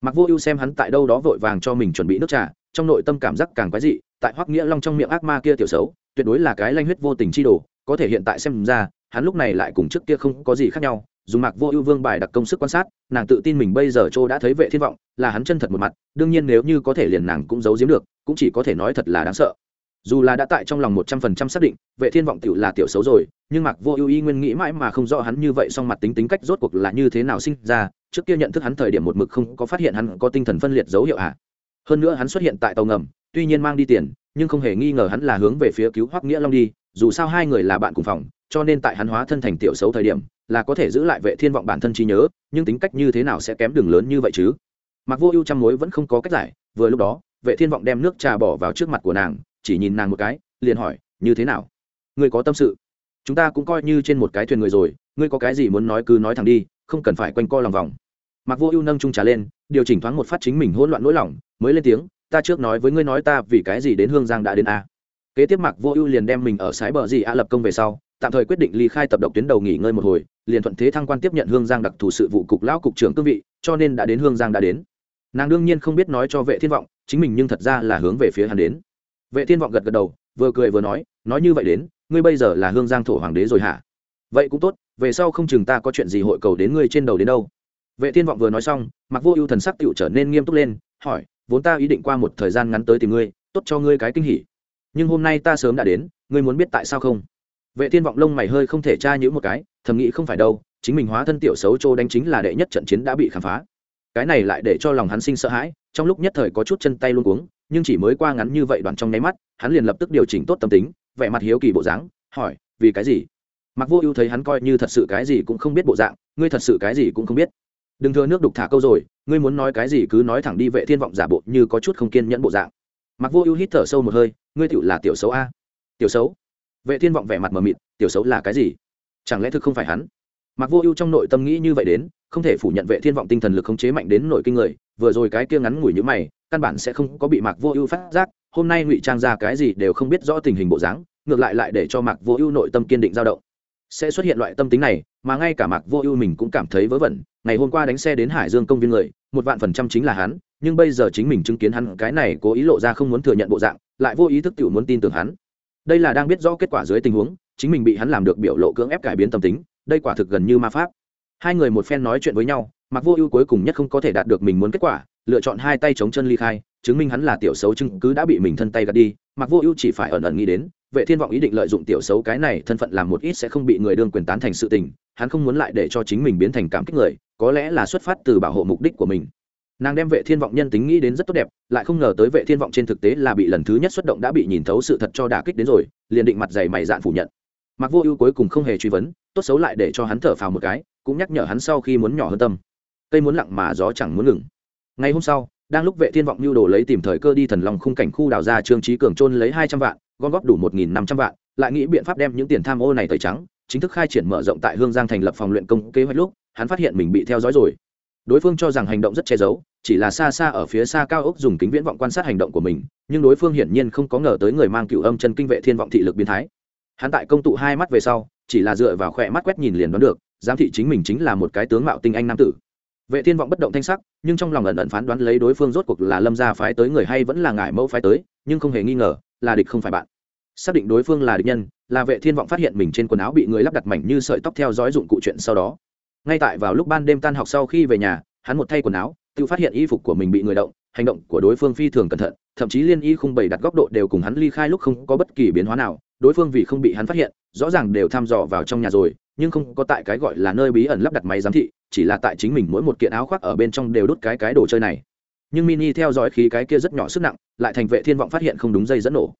Mặc vô ưu xem hắn tại đâu đó vội vàng cho mình chuẩn bị nước trà, trong nội tâm cảm giác càng quái dị, tại hoắc nghĩa long trong miệng ác ma kia tiểu xấu, tuyệt đối là cái lanh huyết vô tình chi đồ có thể hiện tại xem ra, hắn lúc này lại cùng trước kia không có gì khác nhau, dùng mạc vô ưu vương bài đặc công sức quan sát, nàng tự tin mình bây giờ châu đã thấy vệ thiên vọng, là hắn chân thật một mặt, đương nhiên nếu như có thể liền nàng cũng giấu giếm được, cũng chỉ có thể nói thật là đáng sợ dù là đã tại trong lòng một trăm phần trăm xác định, vệ thiên vọng tiểu là tiểu xấu rồi, nhưng mạc vô ưu y nguyên nghĩ mãi mà không rõ hắn như vậy song mặt tính tính cách rốt cuộc là như thế nào sinh ra, trước kia nhận thức hắn thời điểm một mực không có phát hiện hắn có tinh thần phân liệt dấu hiệu ạ à. hơn nữa hắn xuất hiện tại tàu ngầm, tuy nhiên mang đi tiền, nhưng không hề nghi ngờ hắn là hướng về phía cứu hoắc nghĩa long đi dù sao hai người là bạn cùng phòng, cho nên tại hắn hóa thân thành tiểu xấu thời điểm, là có thể giữ lại vệ thiên vọng bản thân trí nhớ, nhưng tính cách như thế nào sẽ kém đường lớn như vậy chứ? Mặc vô ưu chăm mối vẫn không có cách giải, vừa lúc đó, vệ thiên vọng đem nước trà bỏ vào trước mặt của nàng, chỉ nhìn nàng một cái, liền hỏi, như thế nào? Ngươi có tâm sự? Chúng ta cũng coi như trên một cái thuyền người rồi, ngươi có cái gì muốn nói cứ nói thẳng đi, không cần phải quanh co lòng vòng. Mặc vô ưu nâng trung trà lên, điều chỉnh thoáng một phát chính mình hỗn loạn nỗi lòng, mới lên tiếng, ta trước nói với ngươi nói ta vì cái gì đến hương giang đã đến a? Kế tiếp mặc vô ưu liền đem mình ở sái bờ gì a lập công về sau, tạm thời quyết định ly khai tập độc tuyến đầu nghỉ ngơi một hồi, liền thuận thế thăng quan tiếp nhận hương giang đặc thù sự vụ cục lão cục trưởng cương vị, cho nên đã đến hương giang đã đến. Nàng đương nhiên không biết nói cho vệ thiên vọng, chính mình nhưng thật ra là hướng về phía hắn đến. Vệ thiên vọng gật gật đầu, vừa cười vừa nói nói như vậy đến, ngươi bây giờ là hương giang thổ hoàng đế rồi hả? Vậy cũng tốt, về sau không chừng ta có chuyện gì hội cầu đến ngươi trên đầu đến đâu. Vệ thiên vọng vừa nói xong mặc vô ưu thần sắc tựu trở nên nghiêm túc lên, hỏi, vốn ta ý định qua một thời gian ngắn tới tìm ngươi, tốt cho ngươi cái kinh hỉ nhưng hôm nay ta sớm đã đến, ngươi muốn biết tại sao không? Vệ thiên vọng lông mày hơi không thể tra nhữ một cái, thầm nghĩ không phải đâu, chính mình hóa thân tiểu xấu trô đánh chính là đệ nhất trận chiến đã bị khám phá. Cái này lại để cho lòng hắn sinh sợ hãi, trong lúc nhất thời có chút chân tay luôn cuống, nhưng chỉ mới qua ngắn như vậy đoạn trong nháy mắt, hắn liền lập tức điều chỉnh tốt tâm tính, vẻ mặt hiếu kỳ bộ dáng, hỏi, vì cái gì? Mặc vô ưu thấy hắn coi như thật sự cái gì cũng không biết bộ dạng, ngươi thật sự cái gì cũng không biết. Đừng thừa nước đục thả câu rồi, ngươi muốn nói cái gì cứ nói thẳng đi, vệ thiên vọng giả bộ như có chút không kiên nhẫn bộ dạng. Mặc vô ưu hít thở sâu một hơi ngươi tiểu là tiểu xấu a. Tiểu xấu? Vệ thiên vọng vẻ mặt mờ mịt, tiểu xấu là cái gì? Chẳng lẽ thực không phải hắn? Mặc vô ưu trong nội tâm nghĩ như vậy đến, không thể phủ nhận vệ thiên vọng tinh thần lực khống chế mạnh đến nội kinh người, vừa rồi cái kia ngắn ngủi như mày, căn bản sẽ không có bị mạc vô ưu phát giác, hôm nay ngụy trang ra cái gì đều không biết rõ tình hình bộ dáng, ngược lại lại để cho mạc vô ưu nội tâm kiên định dao động. Sẽ xuất hiện loại tâm tính này, mà ngay cả mạc vô ưu mình cũng cảm thấy vớ vẩn, ngày hôm qua đánh xe đến hải dương công viên người, một vạn phần trăm chính là hắn, nhưng bây giờ chính mình chứng kiến hắn cái này cố ý lộ ra không muốn thừa nhận bộ dạng lại vô ý thức tự muốn tin tưởng hắn. Đây là đang biết rõ kết quả dưới tình huống, chính mình bị hắn làm được biểu lộ cưỡng ép cải biến tâm tính, đây quả thực gần như ma pháp. Hai người một phen nói chuyện với nhau mặc vô ưu cuối cùng nhất không có thể đạt được mình muốn kết quả, lựa chọn hai tay chống chân ly khai, chứng minh hắn là tiểu xấu chứng cứ đã bị mình thân tay gạt đi. Mặc vô ưu chỉ phải ẩn ẩn nghĩ đến, vệ thiên vọng ý định lợi dụng tiểu xấu cái này thân phận làm một ít sẽ không bị người đương quyền tán thành sự tình, hắn không muốn lại để cho chính mình biến thành cảm kích người, có lẽ là xuất phát từ bảo hộ mục đích của mình nàng đem vệ thiên vọng nhân tính nghĩ đến rất tốt đẹp, lại không ngờ tới vệ thiên vọng trên thực tế là bị lần thứ nhất xuất động đã bị nhìn thấu sự thật cho đả kích đến rồi, liền định mặt dày mày dạn phủ nhận. Mặc vô ưu cuối cùng không hề truy vấn, tốt xấu lại để cho hắn thở phào một cái, cũng nhắc nhở hắn sau khi muốn nhỏ hơn tâm. Cây muốn lặng mà gió chẳng muốn ngừng. Ngày hôm sau, đang lúc vệ thiên vọng nhu đồ lấy tìm thời cơ đi thần lòng khung cảnh khu đào ra trương trí cường trôn lấy hai trăm vạn, gom góp đủ một nghìn năm trăm vạn, lại nghĩ biện pháp đem những tiền tham ô này tẩy trắng, chính thức khai triển mở rộng tại hương giang thành lập phòng luyện công kế hoạch lúc, hắn phát hiện mình bị theo dõi rồi. Đối phương cho rằng hành động rất che giấu chỉ là xa xa ở phía xa cao ốc dùng kính viễn vọng quan sát hành động của mình, nhưng đối phương hiển nhiên không có ngờ tới người mang cựu âm chân kinh vệ thiên vọng thị lực biến thái. Hắn tại công tụ hai mắt về sau, chỉ là dựa vào khỏe mắt quét nhìn liền đoán được, giám thị chính mình chính là một cái tướng mạo tinh anh nam tử. Vệ thiên vọng bất động thanh sắc, nhưng trong lòng ẩn ẩn phán đoán lấy đối phương rốt cuộc là lâm gia phái tới người hay vẫn là ngải mẫu phái tới, nhưng không hề nghi ngờ, là địch không phải bạn. Xác định đối phương là địch nhân, là vệ thiên vọng phát hiện mình trên quần áo bị người lắp đặt mảnh như sợi tóc theo dõi dụng cụ chuyện sau đó. Ngay tại vào lúc ban đêm tan học sau khi về nhà hắn một thay quần áo, tự phát hiện y phục của mình bị người động, hành động của đối phương phi thường cẩn thận, thậm chí liên y không bày đặt góc độ đều cùng hắn ly khai lúc không có bất kỳ biến hóa nào, đối phương vì không bị hắn phát hiện, rõ ràng đều thăm dò vào trong nhà rồi, nhưng không có tại cái gọi là nơi bí ẩn lắp đặt máy giám thị, chỉ là tại chính mình mỗi một kiện áo khoác ở bên trong đều đốt cái cái đồ chơi này. Nhưng mini theo dõi khí cái kia rất nhỏ sức nặng, lại thành vệ thiên vọng phát hiện không đúng dây dẫn nổ.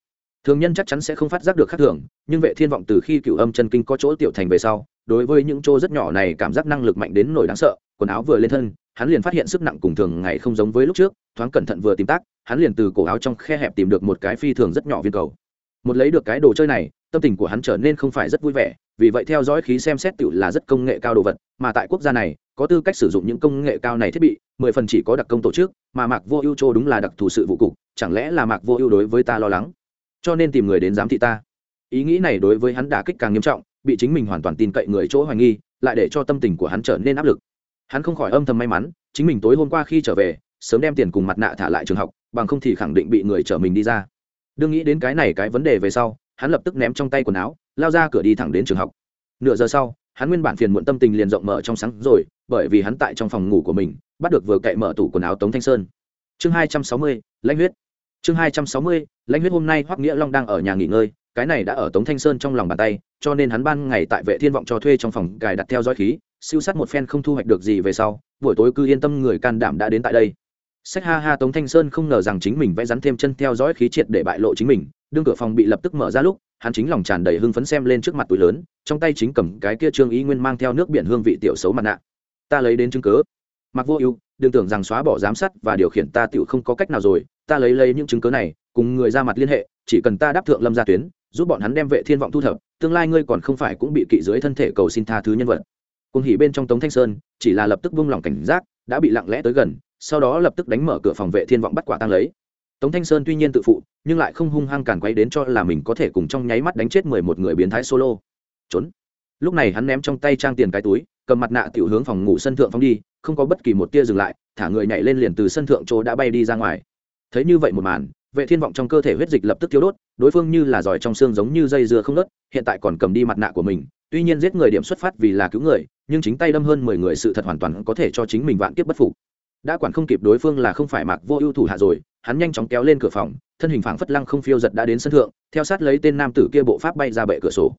Thường nhân chắc chắn sẽ không phát giác được khác thường, nhưng vệ thiên vọng từ khi cựu âm chân kinh có chỗ tiểu thành về sau, đối với những chỗ rất nhỏ này cảm giác năng lực mạnh đến nổi đáng sợ, quần áo vừa lên thân hắn liền phát hiện sức nặng cùng thường ngày không giống với lúc trước, thoáng cẩn thận vừa tìm tác, hắn liền từ cổ áo trong khe hẹp tìm được một cái phi thường rất nhỏ viên cầu. Một lấy được cái đồ chơi này, tâm tình của hắn trở nên không phải rất vui vẻ, vì vậy theo dõi khí xem xét tự là rất công nghệ cao đồ vật, mà tại quốc gia này, có tư cách sử dụng những công nghệ cao này thiết bị, mười phần chỉ có đặc công tổ chức, mà mạc vô ưu châu đúng là đặc thù sự vụ cục, chẳng lẽ là mạc vô ưu đối với ta lo lắng? Cho nên tìm người đến giám thị ta. Ý nghĩ này đối với hắn đả kích càng nghiêm trọng, bị chính mình hoàn toàn tin cậy người chỗ hoài nghi, lại để cho tâm tình của hắn trở nên áp lực hắn không khỏi âm thầm may mắn, chính mình tối hôm qua khi trở về, sớm đem tiền cùng mặt nạ thả lại trường học, bằng không thì khẳng định bị người chở mình đi ra. Đương nghĩ đến cái này cái vấn đề về sau, hắn lập tức ném trong tay quần áo, lao ra cửa đi thẳng đến trường học. Nửa giờ sau, hắn nguyên bản phiền muộn tâm tình liền rộng mở trong sáng rồi, bởi vì hắn tại trong phòng ngủ của mình, bắt được vừa cậy mở tủ quần áo tống thanh sơn. Chương hai trăm sáu mươi, lãnh huyết. Chương hai trăm sáu mươi, lãnh huyết hôm nay hoắc nghĩa long đang ở nhà nghỉ ngơi, cái này đã ở tống thanh sơn trong lòng bàn tay, cho nên hắn ban ngày tại vệ thiên vọng cho thuê trong phòng cài đặt theo dõi khí siêu sát một phen không thu hoạch được gì về sau, buổi tối cứ yên tâm người can đảm đã đến tại đây. Sách ha ha tống thanh sơn không ngờ rằng chính mình vẽ rắn thêm chân theo dõi khí triệt để bại lộ chính mình, đương cửa phòng bị lập tức mở ra lúc, hắn chính lòng tràn đầy hưng phấn xem lên trước mặt túi lớn, trong tay chính cầm cái kia trương ý nguyên mang theo nước biển hương vị tiểu xấu mặt nạ. Ta lấy đến chứng cớ mặc vô ưu, đừng tưởng rằng xóa bỏ giám sát và điều khiển ta tựu không có cách nào rồi, ta lấy lấy những chứng cớ này, cùng người ra mặt liên hệ, chỉ cần ta đáp thượng lâm gia tuyến, giúp bọn hắn đem vệ thiên vọng thu thập, tương lai ngươi còn không phải cũng bị kỵ dưới thân thể cầu xin tha thứ nhân vật cùng hỉ bên trong tống thanh sơn, chỉ là lập tức vung lòng cảnh giác, đã bị lặng lẽ tới gần, sau đó lập tức đánh mở cửa phòng vệ thiên vọng bắt quả tăng lấy. Tống thanh sơn tuy nhiên tự phụ, nhưng lại không hung hăng càn quay đến cho là mình có thể cùng trong nháy mắt đánh chết mười một người biến thái solo. Trốn. Lúc này hắn ném trong tay trang tiền cái túi, cầm mặt nạ tiểu hướng phòng ngủ sân thượng phóng đi, không có bất kỳ một tia dừng lại, thả người nhảy lên liền từ sân thượng chỗ đã bay đi ra ngoài. Thấy như vậy một màn, vệ thiên vọng trong cơ thể huyết dịch lập tức thiếu đốt, đối phương như là giỏi trong xương giống như dây dưa không đớt hiện tại còn cầm đi mặt nạ của mình, tuy nhiên giết người điểm xuất phát vì là cứu người nhưng chính tay đâm hơn mười người sự thật hoàn toàn có thể cho chính mình vạn kiếp bất phục. Đã quản không kịp đối phương là không phải mạc vô ưu thủ hạ rồi, hắn nhanh chóng kéo lên cửa phòng, thân hình phảng phất lăng không phiêu giật đã đến sân thượng, theo sát lấy tên nam tử kia bộ pháp bay ra bệ cửa sổ.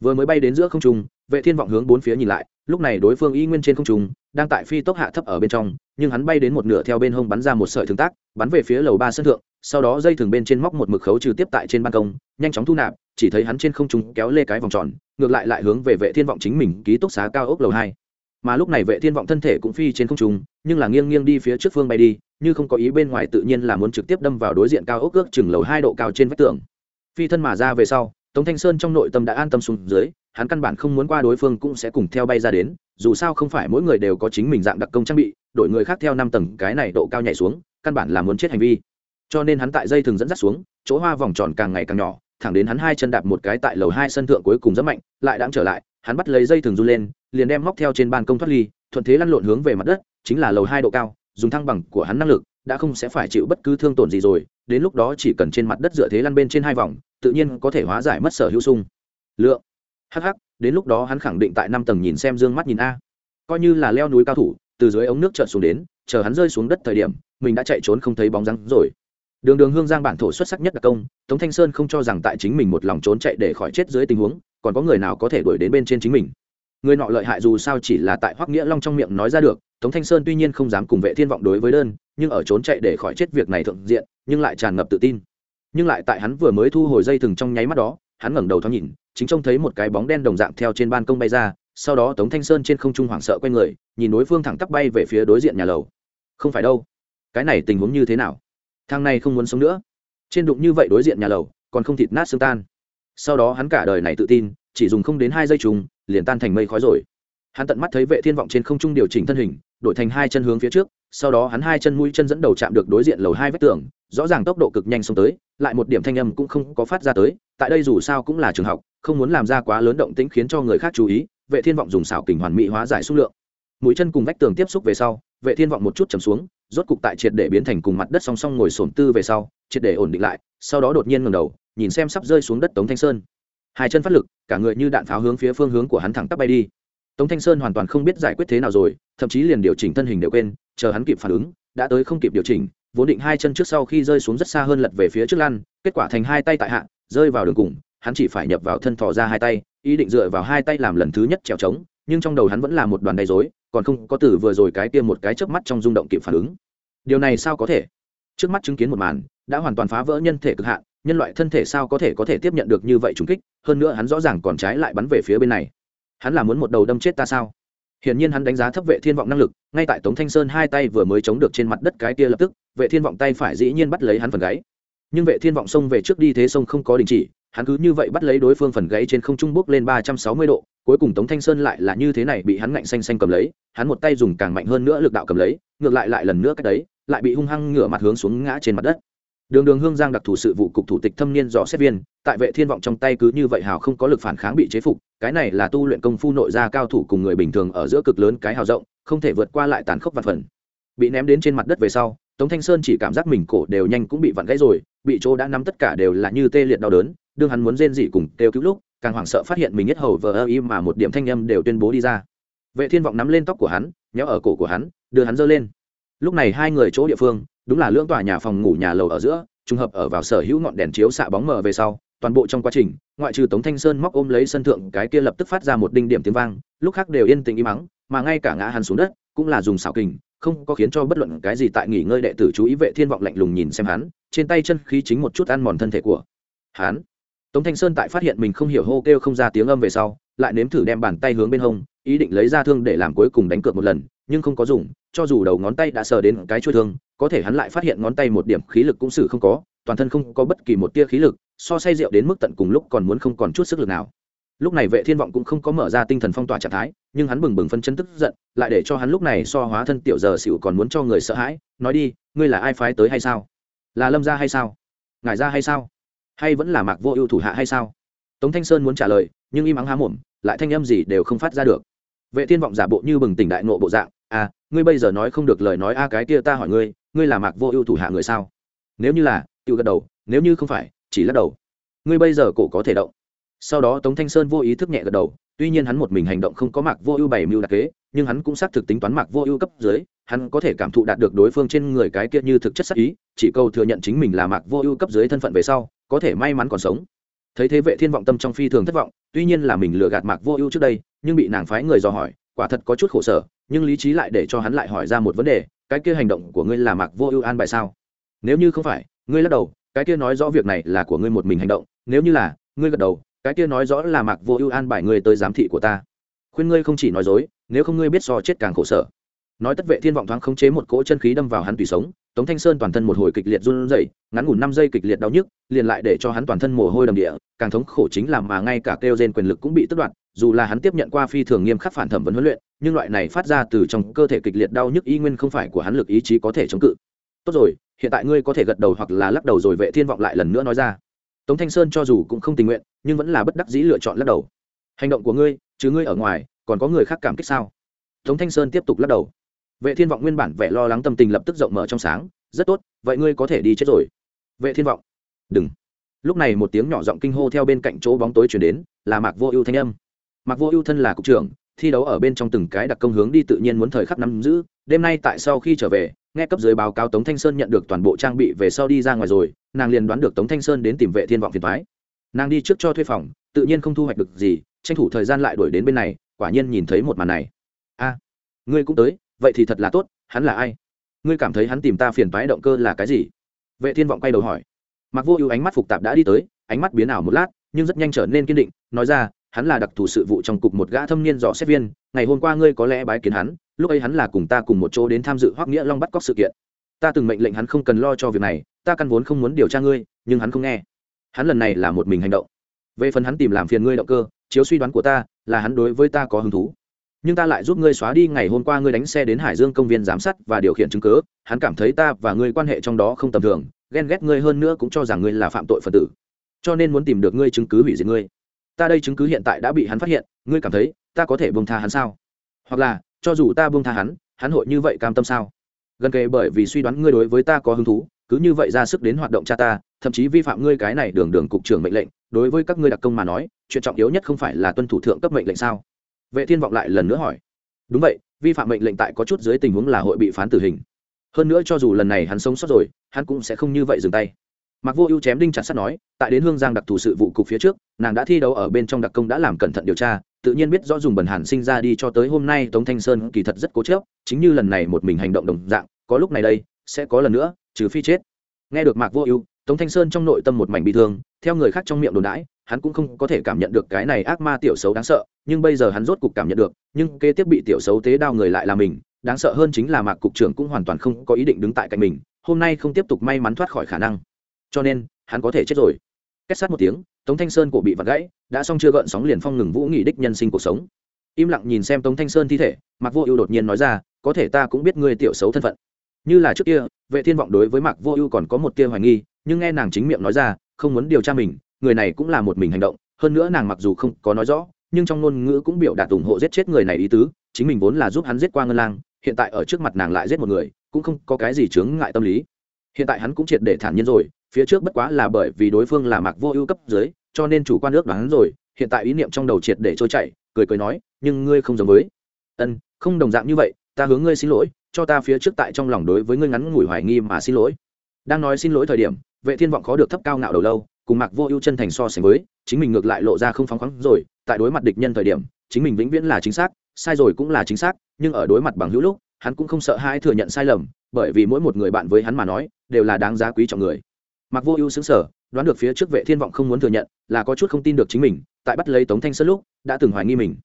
Vừa mới bay đến giữa không trung, vệ thiên vọng hướng bốn phía nhìn lại, lúc này đối phương y nguyên trên không trung, đang tại phi tốc hạ thấp ở bên trong, nhưng hắn bay đến một nửa theo bên hông bắn ra một sợi thương tác, bắn về phía lầu ba sân thượng, sau đó dây thường bên trên móc một mực khấu trừ tiếp tại trên ban công, nhanh chóng thu nạp chỉ thấy hắn trên không trung kéo lê cái vòng tròn, ngược lại lại hướng về vệ thiên vọng chính mình ký túc xá cao ốc lầu hai. Mà lúc này vệ thiên vọng thân thể cũng phi trên không trung, nhưng là nghiêng nghiêng đi phía trước phương bay đi, như không có ý bên ngoài tự nhiên là muốn trực tiếp đâm vào đối diện cao ốc ước chừng lầu hai độ cao trên vách tường. Phi thân mà ra về sau, tống thanh sơn trong nội tâm đã an tâm xuống dưới, hắn căn bản không muốn qua đối phương cũng sẽ cùng theo bay ra đến, dù sao không phải mỗi người đều có chính mình dạng đặc công trang bị đội người khác theo năm tầng cái này độ cao nhảy xuống, căn bản là muốn chết hành vi. Cho nên hắn tại dây thường dẫn dắt xuống, chỗ hoa vòng tròn càng ngày càng nhỏ thẳng đến hắn hai chân đạp một cái tại lầu hai sân thượng cuối cùng rất mạnh lại đang trở lại hắn bắt lấy dây thường run lên liền đem móc theo trên ban công thoát ly thuận thế lăn lộn hướng về mặt đất chính là lầu hai độ cao dùng thăng bằng của hắn năng lực đã không sẽ phải chịu bất cứ thương tổn gì rồi đến lúc đó chỉ cần trên mặt đất dựa thế lăn bên trên hai vòng tự nhiên có thể hóa giải mất sở hữu sung lượng. Hắc, đến lúc đó hắn khẳng định tại năm tầng nhìn xem dương mắt nhìn a. Coi như là leo núi cao thủ từ dưới ống nước trợn xuống đến chờ hắn rơi xuống đất thời điểm mình đã chạy trốn không thấy bóng rắn rồi đường đường hương giang bản thổ xuất sắc nhất đặc công, tống thanh sơn không cho rằng tại chính mình một lòng trốn chạy để khỏi chết dưới tình huống, còn có người nào có thể đuổi đến bên trên chính mình. Người nọ lợi hại dù sao chỉ là tại hoắc nghĩa long trong miệng nói ra được, tống thanh sơn tuy nhiên không dám cùng vệ thiên vọng đối với đơn, nhưng ở trốn chạy để khỏi chết việc này thượng diện, nhưng lại tràn ngập tự tin. Nhưng lại tại hắn vừa mới thu hồi dây thừng trong nháy mắt đó, hắn ngẩng đầu thoáng nhìn, chính trông thấy một cái bóng đen đồng dạng theo trên ban công bay ra, sau đó tống thanh sơn trên không trung hoảng sợ quay người, nhìn đối phương thẳng tắp bay về phía đối diện nhà lầu. Không phải đâu. Cái này tình huống như thế nào? Thang này không muốn sống nữa. Trên đụng như vậy đối diện nhà lầu, còn không thịt nát xương tan. Sau đó hắn cả đời này tự tin, chỉ dùng không đến hai giây trùng, liền tan thành mây khói rồi. Hắn tận mắt thấy vệ thiên vọng trên không trung điều chỉnh thân hình, đổi thành hai chân hướng phía trước, sau đó hắn hai chân mũi chân dẫn đầu chạm được đối diện lầu hai vách tường, rõ ràng tốc độ cực nhanh xông tới, lại một điểm thanh âm cũng không có phát ra tới, tại đây dù sao cũng là trường học, không muốn làm ra quá lớn động tĩnh khiến cho người khác chú ý, vệ thiên vọng dùng xảo kình hoàn mỹ hóa giải xung lượng. Mũi chân cùng vách tường tiếp xúc về sau, vệ thiên vọng một chút chầm xuống rốt cục tại triệt để biến thành cùng mặt đất song song ngồi sổm tư về sau, triệt để ổn định lại, sau đó đột nhiên ngẩng đầu, nhìn xem sắp rơi xuống đất tống thanh sơn. Hai chân phát lực, cả người như đạn pháo hướng phía phương hướng của hắn thẳng tắp bay đi. Tống thanh sơn hoàn toàn không biết giải quyết thế nào rồi, thậm chí liền điều chỉnh thân hình đều quên, chờ hắn kịp phản ứng, đã tới không kịp điều chỉnh, vốn định hai chân trước sau khi rơi xuống rất xa hơn lật về phía trước lăn, kết quả thành hai tay tại hạ, rơi vào đường cùng, hắn chỉ phải nhập vào thân thò ra hai tay, ý định dựa vào hai tay làm lần thứ nhất trèo trống nhưng trong đầu hắn vẫn là một đoàn đầy dối còn không có từ vừa rồi cái kia một cái chớp mắt trong rung động kịp phản ứng. Điều này sao có thể? Trước mắt chứng kiến một màn, đã hoàn toàn phá vỡ nhân thể cực hạn, nhân loại thân thể sao có thể có thể tiếp nhận được như vậy trùng kích, hơn nữa hắn rõ ràng còn trái lại bắn về phía bên này. Hắn là muốn một đầu đâm chết ta sao? Hiển nhiên hắn đánh giá thấp vệ thiên vọng năng lực, ngay tại tống thanh sơn hai tay vừa mới chống được trên mặt đất cái kia lập tức, vệ thiên vọng tay phải dĩ nhiên bắt lấy hắn phần gáy. Nhưng vệ thiên vọng xông về trước đi thế sông không có đình chỉ hắn cứ như vậy bắt lấy đối phương phần gãy trên không trung bước lên ba trăm sáu mươi độ, cuối cùng tống thanh sơn lại là như thế này bị hắn ngạnh xanh xanh cầm lấy, hắn một tay dùng càng mạnh hơn nữa lực đạo cầm lấy, ngược lại lại lần nữa cái đấy, lại bị hung hăng ngửa mặt hướng xuống ngã trên mặt đất. Đường đường hương giang đặc thù sự vụ cục thủ tịch thâm niên dò xét viên, tại vệ thiên vọng trong tay cứ như vậy hào không có lực phản kháng bị chế phục, cái này là tu luyện công phu nội gia cao thủ cùng người bình thường ở giữa cực lớn cái hào rộng, không thể vượt qua lại tàn khốc vạn phần. Bị ném đến trên mặt đất về sau, tống thanh sơn chỉ cảm giác mình cổ đều nhanh cũng bị vặn gãy rồi bị chỗ đã nắm tất cả đều là như tê liệt đau đớn, đương hắn muốn rên dị cùng kêu cứu lúc, càng hoảng sợ phát hiện mình nhất hầu vờ ơ y mà một điểm thanh âm đều tuyên bố đi ra. Vệ thiên vọng nắm lên tóc của hắn, nhéo ở cổ của hắn, đưa hắn giơ lên. Lúc này hai người chỗ địa phương, đúng là lưỡng tòa nhà phòng ngủ nhà lầu ở giữa, trùng hợp ở vào sở hữu ngọn đèn chiếu xạ bóng mờ về sau, toàn bộ trong quá trình, ngoại trừ tống thanh sơn móc ôm lấy sân thượng, cái kia lập tức phát ra một đinh điểm tiếng vang, lúc khác đều yên tĩnh im mắng mà ngay cả ngã hắn xuống đất, cũng là dùng xảo kình không có khiến cho bất luận cái gì tại nghỉ ngơi đệ tử chú ý vệ thiên vọng lạnh lùng nhìn xem hắn, trên tay chân khí chính một chút ăn mòn thân thể của hắn. Tống thanh sơn tại phát hiện mình không hiểu hô kêu không ra tiếng âm về sau, lại nếm thử đem bàn tay hướng bên hông, ý định lấy ra thương để làm cuối cùng đánh cược một lần, nhưng không có dùng, cho dù đầu ngón tay đã sờ đến cái chuôi thương, có thể hắn lại phát hiện ngón tay một điểm khí lực cũng xử không có, toàn thân không có bất kỳ một tia khí lực, so say rượu đến mức tận cùng lúc còn muốn không còn chút sức lực nào lúc này vệ thiên vọng cũng không có mở ra tinh thần phong tỏa trạng thái, nhưng hắn bừng bừng phân chân tức giận, lại để cho hắn lúc này so hóa thân tiểu giờ xỉu còn muốn cho người sợ hãi, nói đi, ngươi là ai phái tới hay sao? Là lâm gia hay sao? Ngài gia hay sao? Hay vẫn là mạc vô ưu thủ hạ hay sao? Tống thanh sơn muốn trả lời, nhưng im ắng há mồm, lại thanh âm gì đều không phát ra được. Vệ thiên vọng giả bộ như bừng tỉnh đại nộ bộ dạng à ngươi bây giờ nói không được lời nói a, cái kia ta hỏi ngươi ngươi là mạc vô ưu thủ hạ người sao? Nếu như là tự gật đầu, nếu như không phải, chỉ lắc đầu. Ngươi bây giờ cổ có thể động sau đó tống thanh sơn vô ý thức nhẹ gật đầu, tuy nhiên hắn một mình hành động không có mạc vô ưu bảy mưu đặc kế, nhưng hắn cũng xác thực tính toán mạc vô ưu cấp dưới, hắn có thể cảm thụ đạt được đối phương trên người cái kia như thực chất sắc ý, chỉ câu thừa nhận chính mình là mạc vô ưu cấp dưới thân phận về sau, có thể may mắn còn sống. Thấy thế vệ thiên vọng tâm trong phi thường thất vọng, tuy nhiên là mình lừa gạt mạc vô ưu trước đây, nhưng bị nàng phái người dò hỏi, quả thật có chút khổ sở, nhưng lý trí lại để cho hắn lại hỏi ra một vấn đề, cái kia hành động của ngươi là mạc vô ưu an bài sao? Nếu như không phải, ngươi lắc đầu, cái kia nói rõ việc này là của ngươi một mình hành động, nếu như là, ngươi gật đầu cái kia nói rõ là mạc vô ưu an bài ngươi tới giám thị của ta. Khuyên ngươi không chỉ nói dối, nếu không ngươi biết so chết càng khổ sở. Nói tất vệ thiên vọng thoáng khống chế một cỗ chân khí đâm vào hắn tùy sống, tống thanh sơn toàn thân một hồi kịch liệt run rẩy, ngắn ngủn năm giây kịch liệt đau nhức, liền lại để cho hắn toàn thân mồ hôi đầm địa, càng thống khổ chính là mà ngay cả kêu gen quyền lực cũng bị tức đoạt, dù là hắn tiếp nhận qua phi thường nghiêm khắc phản thẩm vấn huấn luyện, nhưng loại này phát ra từ trong cơ thể kịch liệt đau nhức y nguyên không phải của hắn lực ý chí có thể chống cự. Tốt rồi, hiện tại ngươi có thể gật đầu hoặc là lắc đầu rồi vệ thiên vọng lại lần nữa nói ra tống thanh sơn cho dù cũng không tình nguyện, nhưng vẫn là bất đắc dĩ lựa chọn lắc đầu. Hành động của ngươi, chứ ngươi ở ngoài, còn có người khác cảm kích sao? Tống thanh sơn tiếp tục lắc đầu. Vệ thiên vọng nguyên bản vẻ lo lắng tâm tình lập tức rộng mở trong sáng. Rất tốt, vậy ngươi có thể đi chết rồi. Vệ thiên vọng, đừng. Lúc này một tiếng nhỏ giọng kinh hô theo bên cạnh chỗ bóng tối chuyển đến, là mạc vô ưu thanh âm. Mạc vô ưu thân là cục trưởng, thi đấu ở bên trong từng cái đặc công hướng đi tự nhiên muốn thời khắc nắm giữ. Đêm nay tại sau khi trở về nghe cấp dưới báo cáo tống thanh sơn nhận được toàn bộ trang bị về sau đi ra ngoài rồi, nàng liền đoán được tống thanh sơn đến tìm vệ thiên vọng phiền thoái nàng đi trước cho thuê phòng, tự nhiên không thu hoạch được gì, tranh thủ thời gian lại đuổi đến bên này, quả nhiên nhìn thấy một màn này. A, ngươi cũng tới, vậy thì thật là tốt, hắn là ai? Ngươi cảm thấy hắn tìm ta phiền toái động cơ là cái gì? Vệ thiên vọng quay đầu hỏi. Mặc vô ưu ánh mắt phục tạp đã đi tới, ánh mắt biến ảo một lát, nhưng rất nhanh trở nên kiên định, nói ra, hắn là đặc thù sự vụ trong cục một gã thâm niên dò xét viên, ngày hôm qua ngươi có lẽ bái kiến hắn lúc ấy hắn là cùng ta cùng một chỗ đến tham dự hoắc nghĩa long bắt cóc sự kiện. Ta từng mệnh lệnh hắn không cần lo cho việc này, ta căn vốn không muốn điều tra ngươi, nhưng hắn không nghe. Hắn lần này là một mình hành động. Về phần hắn tìm làm phiền ngươi động cơ, chiếu suy đoán của ta, là hắn đối với ta có hứng thú. Nhưng ta lại giúp ngươi xóa đi ngày hôm qua ngươi đánh xe đến hải dương công viên giám sát và điều khiển chứng cứ, hắn cảm thấy ta và ngươi quan hệ trong đó không tầm thường, ghen ghét ngươi hơn nữa cũng cho rằng ngươi là phạm tội phật tử. Cho nên muốn tìm được ngươi chứng cứ hủy diệt ngươi. Ta đây chứng cứ hiện tại đã bị hắn phát hiện, ngươi cảm thấy ta có thể buông tha hắn sao? Hoặc là cho dù ta buông tha hắn hắn hội như vậy cam tâm sao? Gần kề bởi vì suy đoán ngươi đối với ta có hứng thú, cứ như vậy ra sức đến hoạt động cha ta, thậm chí vi phạm ngươi cái này đường đường cục trưởng mệnh lệnh, đối với các ngươi đặc công mà nói, chuyện trọng yếu nhất không phải là tuân thủ thượng cấp mệnh lệnh sao? Vệ thiên vọng lại lần nữa hỏi. Đúng vậy, vi phạm mệnh lệnh tại có chút dưới tình huống là hội bị phán tử hình. Hơn nữa cho dù lần này hắn sống sót rồi, hắn cũng sẽ không như vậy dừng tay. Mặc vô ưu chém đinh chặt sắt nói, tại đến hương giang đặc thù sự vụ cục phía trước, nàng đã thi đấu ở bên trong đặc công đã làm cẩn thận điều tra tự nhiên biết rõ dùng bần hàn sinh ra đi cho tới hôm nay tống thanh sơn kỳ thật rất cố chớp chính như lần này một mình hành động đồng dạng, có lúc này đây, sẽ có lần nữa, trừ phi chết. Nghe được mạc vô ưu, tống thanh sơn trong nội tâm một mảnh bị thương, theo người khác trong miệng đồn đãi, hắn cũng không có thể cảm nhận được cái này ác ma tiểu xấu đáng sợ, nhưng bây giờ hắn rốt cục cảm nhận được, nhưng kế tiếp bị tiểu xấu tế đao người lại là mình, đáng sợ hơn chính là mạc cục trưởng cũng hoàn toàn không có ý định đứng tại cạnh mình, hôm nay không tiếp tục may mắn thoát khỏi khả năng. Cho nên, hắn có thể chết rồi. Kết sát một tiếng tống thanh sơn cổ bị vặt gãy, đã xong chưa gợn sóng liền phong ngừng vũ nghị đích nhân sinh cuộc sống. Im lặng nhìn xem tống thanh sơn thi thể, mạc vô ưu đột nhiên nói ra, có thể ta cũng biết ngươi tiểu xấu thân phận. Như là trước kia, vệ thiên vọng đối với mạc vô ưu còn có một tia hoài nghi, nhưng nghe nàng chính miệng nói ra, không muốn điều tra mình, người này cũng là một mình hành động, hơn nữa nàng mặc dù không có nói rõ, nhưng trong ngôn ngữ cũng biểu đạt ủng hộ giết chết người này ý tứ, chính mình vốn là giúp hắn giết qua ngân lang, hiện tại ở trước mặt nàng lại giết một người, cũng không có cái gì chướng ngại tâm lý. Hiện tại hắn cũng triệt để thản nhiên rồi phía trước bất quá là bởi vì đối phương là mạc vô ưu cấp dưới, cho nên chủ quan ước đoán rồi, hiện tại ý niệm trong đầu triệt để trôi chảy, cười cười nói, nhưng ngươi không giống với. Ân, không đồng dạng như vậy, ta hướng ngươi xin lỗi, cho ta phía trước tại trong lòng đối với ngươi ngắn ngủi hoài nghi mà xin lỗi. Đang nói xin lỗi thời điểm, vệ thiên vọng khó được thấp cao ngạo đầu lâu, cùng mạc vô ưu chân thành so sánh với, chính mình ngược lại lộ ra không phóng khoáng rồi, tại đối mặt địch nhân thời điểm, chính mình vĩnh viễn là chính xác, sai rồi cũng là chính xác, nhưng ở đối mặt bằng hữu lúc, hắn cũng không sợ hãi thừa nhận sai lầm, bởi vì mỗi một người bạn với hắn mà nói, đều là đáng giá quý trọng người mặc vô ưu xứng sở đoán được phía trước vệ thiên vọng không muốn thừa nhận, là có chút không tin được chính mình, tại bắt lấy tống thanh sơn lúc, đã từng hoài nghi mình.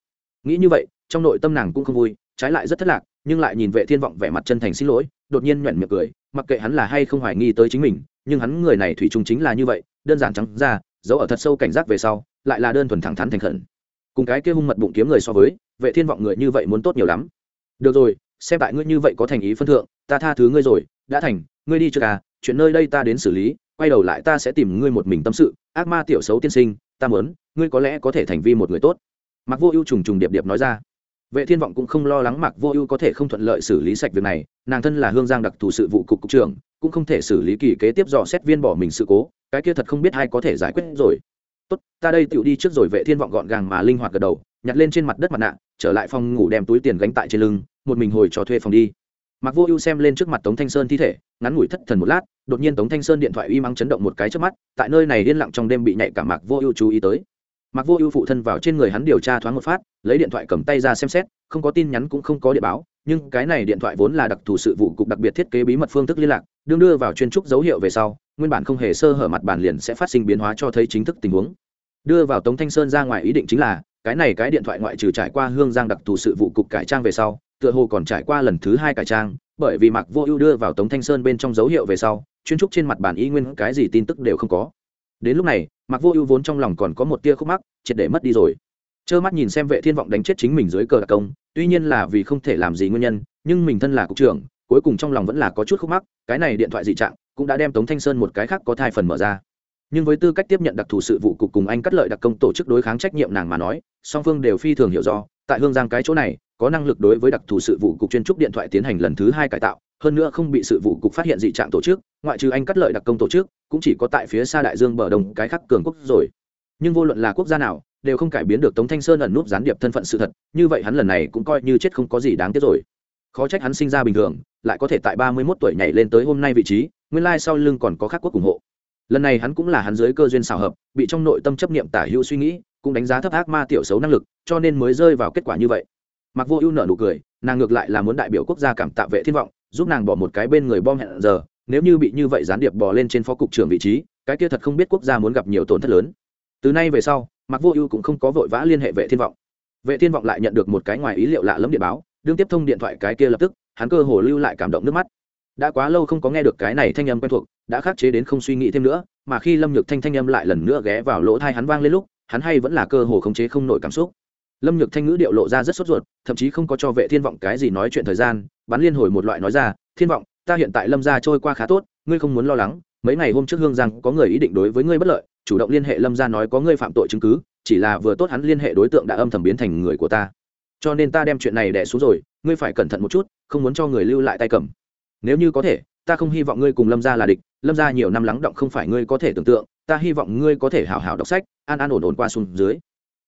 Nghĩ như vậy, trong nội tâm nàng cũng không vui, trái lại rất thất lạc, nhưng lại nhìn vệ thiên vọng vẻ mặt chân thành xin lỗi, đột nhiên nhoẻn miệng cười, mặc kệ hắn là hay không hoài nghi tới chính mình, nhưng hắn người này thủy chung chính là như vậy, đơn giản trắng ra, giấu ở thật sâu cảnh giác về sau, lại là đơn thuần thẳng thắn thành khẩn. Cùng cái kia hung mật bụng kiếm người so với, vệ thiên vọng người như vậy muốn tốt nhiều lắm. Được rồi, xem tại ngươi như vậy có thành ý phân thượng, ta tha thứ ngươi rồi, đã thành, ngươi đi chưa à chuyện nơi đây ta đến xử lý quay đầu lại ta sẽ tìm ngươi một mình tâm sự, ác ma tiểu xấu tiên sinh, ta muốn, ngươi có lẽ có thể thành vi một người tốt. Mặc vô ưu trùng trùng điệp điệp nói ra. Vệ thiên vọng cũng không lo lắng mặc vô ưu có thể không thuận lợi xử lý sạch việc này, nàng thân là hương giang đặc thù sự vụ cục cục trưởng, cũng không thể xử lý kỳ kế tiếp dò xét viên bỏ mình sự cố, cái kia thật không biết ai có thể giải quyết rồi. Tốt, ta đây tựu đi trước rồi, vệ thiên vọng gọn gàng mà linh hoạt gật đầu, nhặt lên trên mặt đất mặt nạ, trở lại phòng ngủ đem túi tiền gánh tại trên lưng, một mình hồi cho thuê phòng đi mặc vô ưu xem lên trước mặt tống thanh sơn thi thể, ngắn ngủi thất thần một lát, đột nhiên tống thanh sơn điện thoại uy mắng chấn động một cái trước mắt, tại nơi này liên lặng trong đêm bị nhạy cả mạc vô ưu chú ý tới. Mặc vô ưu phụ thân vào trên người hắn điều tra thoáng một phát, lấy điện thoại cầm tay ra xem xét, không có tin nhắn cũng không có điện báo, nhưng cái này điện thoại vốn là đặc thù sự vụ cục đặc biệt thiết kế bí mật phương thức liên lạc, đương đưa vào chuyên trúc dấu hiệu về sau, nguyên bản không hề sơ hở mặt bản liền sẽ phát sinh biến hóa cho thấy chính thức tình huống. Đưa vào tống thanh sơn ra ngoài ý định chính là, cái này cái điện thoại ngoại trừ trải qua hương giang đặc thù sự vụ cục cải trang về sau tựa hồ còn trải qua lần thứ hai cải trang, bởi vì mạc vô ưu đưa vào tống thanh sơn bên trong dấu hiệu về sau, chuyên trúc trên mặt bản y nguyên cái gì tin tức đều không có. Đến lúc này, mạc vô ưu vốn trong lòng còn có một tia khúc mắc, triệt để mất đi rồi. Trơ mắt nhìn xem vệ thiên vọng đánh chết chính mình dưới cờ đặc công, tuy nhiên là vì không thể làm gì nguyên nhân, nhưng mình thân là cục trưởng, cuối cùng trong lòng vẫn là có chút khúc mắc, cái này điện thoại dị trạng cũng đã đem tống thanh sơn một cái khác có thai phần mở ra. Nhưng với tư cách tiếp nhận đặc thù sự vụ cục cùng anh cắt lợi đặc công tổ chức đối kháng trách nhiệm nàng mà nói, song phương đều phi thường hiểu do, tại hương giang cái chỗ này có năng lực đối với đặc thù sự vụ cục chuyên trúc điện thoại tiến hành lần thứ hai cải tạo, hơn nữa không bị sự vụ cục phát hiện dị trạng tổ chức, ngoại trừ anh cắt lợi đặc công tổ chức, cũng chỉ có tại phía xa đại dương bờ đông cái khác cường quốc rồi. Nhưng vô luận là quốc gia nào, đều không cải biến được tống thanh sơn ẩn núp gián điệp thân phận sự thật, như vậy hắn lần này cũng coi như chết không có gì đáng tiếc rồi. Khó trách hắn sinh ra bình thường, lại có thể tại ba mươi 31 tuổi nhảy lên tới hôm nay vị trí, nguyên lai sau lưng còn có khắc quốc ủng hộ. Lần này hắn cũng là hắn dưới cơ duyên xảo hợp, bị trong nội tâm chấp niệm tả hữu suy nghĩ, cũng đánh giá thấp ác ma tiểu xấu năng lực, cho nên mới rơi vào kết quả như vậy mặc vô ưu nở nụ cười, nàng ngược lại là muốn đại biểu quốc gia cảm tạ vệ thiên vọng, giúp nàng bỏ một cái bên người bom hẹn giờ, nếu như bị như vậy gián điệp bỏ lên trên phó cục trưởng vị trí, cái kia thật không biết quốc gia muốn gặp nhiều tổn thất lớn. Từ nay về sau mặc vô ưu cũng không có vội vã liên hệ vệ thiên vọng. Vệ thiên vọng lại nhận được một cái ngoài ý liệu lạ lẫm điện báo, đương tiếp thông điện thoại cái kia lập tức, hắn cơ hồ lưu lại cảm động nước mắt. Đã quá lâu không có nghe được cái này thanh âm quen thuộc, đã khắc chế đến không suy nghĩ thêm nữa, mà khi lâm nhược thanh thanh âm lại lần nữa ghé vào lỗ thai hắn vang lên lúc, hắn hay vẫn là cơ hồ khống chế không nổi cảm xúc lâm nhược thanh ngữ điệu lộ ra rất sốt ruột, thậm chí không có cho vệ thiên vọng cái gì nói chuyện thời gian, bắn liên hồi một loại nói ra, thiên vọng, ta hiện tại lâm gia trôi qua khá tốt, ngươi không muốn lo lắng, mấy ngày hôm trước hương rằng có người ý định đối với ngươi bất lợi, chủ động liên hệ lâm gia nói có ngươi phạm tội chứng cứ, chỉ là vừa tốt hắn liên hệ đối tượng đã âm thầm biến thành người của ta. Cho nên ta đem chuyện này đẻ xuống rồi, ngươi phải cẩn thận một chút, không muốn cho người lưu lại tay cầm. Nếu như có thể, ta không hy vọng ngươi cùng lâm gia là địch, lâm gia nhiều năm lắng động không phải ngươi có thể tưởng tượng, ta hy vọng ngươi có thể hào hào đọc sách, an an ổn ổn qua xuống dưới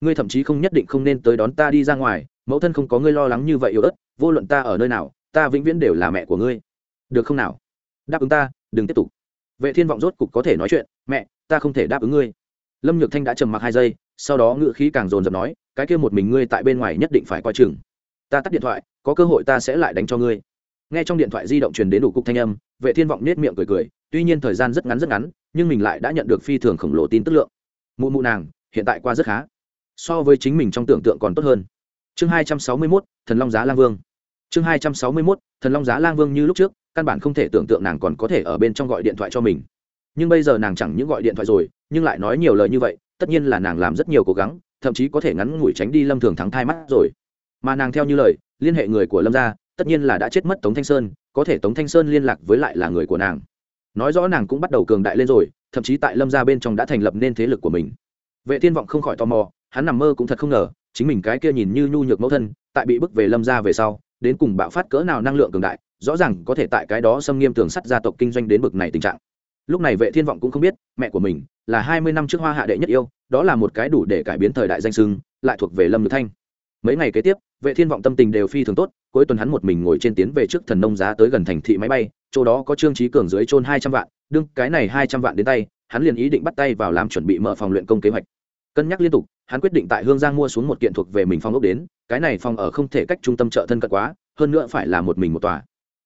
ngươi thậm chí không nhất định không nên tới đón ta đi ra ngoài, mẫu thân không có ngươi lo lắng như vậy yếu ớt, vô luận ta ở nơi nào, ta vĩnh viễn đều là mẹ của ngươi. Được không nào? Đáp ứng ta, đừng tiếp tục. Vệ thiên vọng rốt cục có thể nói chuyện, mẹ, ta không thể đáp ứng ngươi. Lâm nhược thanh đã trầm mặc hai giây, sau đó ngựa khí càng dồn dập nói, cái kia một mình ngươi tại bên ngoài nhất định phải coi chừng. Ta tắt điện thoại, có cơ hội ta sẽ lại đánh cho ngươi. Nghe trong điện thoại di động truyền đến đủ cục thanh âm, vệ thiên vọng nết miệng cười cười, tuy nhiên thời gian rất ngắn rất ngắn, nhưng mình lại đã nhận được phi thường khổng lồ tin tức lượng. Mụ mụ nàng, hiện tại qua rất khá so với chính mình trong tưởng tượng còn tốt hơn. Chương hai trăm sáu mươi mốt, thần long giá lang vương. Chương hai trăm sáu mươi mốt, thần long giá lang vương như lúc trước, căn bản không thể tưởng tượng nàng còn có thể ở bên trong gọi điện thoại cho mình. Nhưng bây giờ nàng chẳng những gọi điện thoại rồi, nhưng lại nói nhiều lời như vậy, tất nhiên là nàng làm rất nhiều cố gắng, thậm chí có thể ngắn ngủi tránh đi lâm thường thắng thai mắt rồi. Mà nàng theo như lời, liên hệ người của lâm gia, tất nhiên là đã chết mất tống thanh sơn, có thể tống thanh sơn liên lạc với lại là người của nàng. Nói rõ nàng cũng bắt đầu cường đại lên rồi, thậm chí tại lâm gia bên trong đã thành lập nên thế lực của mình. Vệ thiên vọng không khỏi tò mò hắn nằm mơ cũng thật không ngờ, chính mình cái kia nhìn như nhu nhược mẫu thân, tại bị bức về lâm gia về sau, đến cùng bạo phát cỡ nào năng lượng cường đại, rõ ràng có thể tại cái đó xâm nghiêm tường sắt gia tộc kinh doanh đến bực này tình trạng. Lúc này vệ thiên vọng cũng không biết, mẹ của mình là hai mươi năm trước hoa hạ đệ nhất yêu, đó là một cái đủ để cải biến thời đại danh sưng lại thuộc về lâm nhược thanh. Mấy ngày kế tiếp, vệ thiên vọng tâm tình đều phi thường tốt, cuối tuần hắn một mình ngồi trên tiến về trước thần nông giá tới gần thành thị máy bay, chỗ đó có trương trí cường dưới trôn hai trăm vạn, đương cái này hai trăm vạn đến tay, hắn liền ý định bắt tay vào làm chuẩn bị mở phòng luyện công kế hoạch cân nhắc liên tục, hắn quyết định tại hương giang mua xuống một kiện thuộc về mình phòng ốc đến, cái này phòng ở không thể cách trung tâm chợ thân cận quá, hơn nữa phải là một mình một tòa.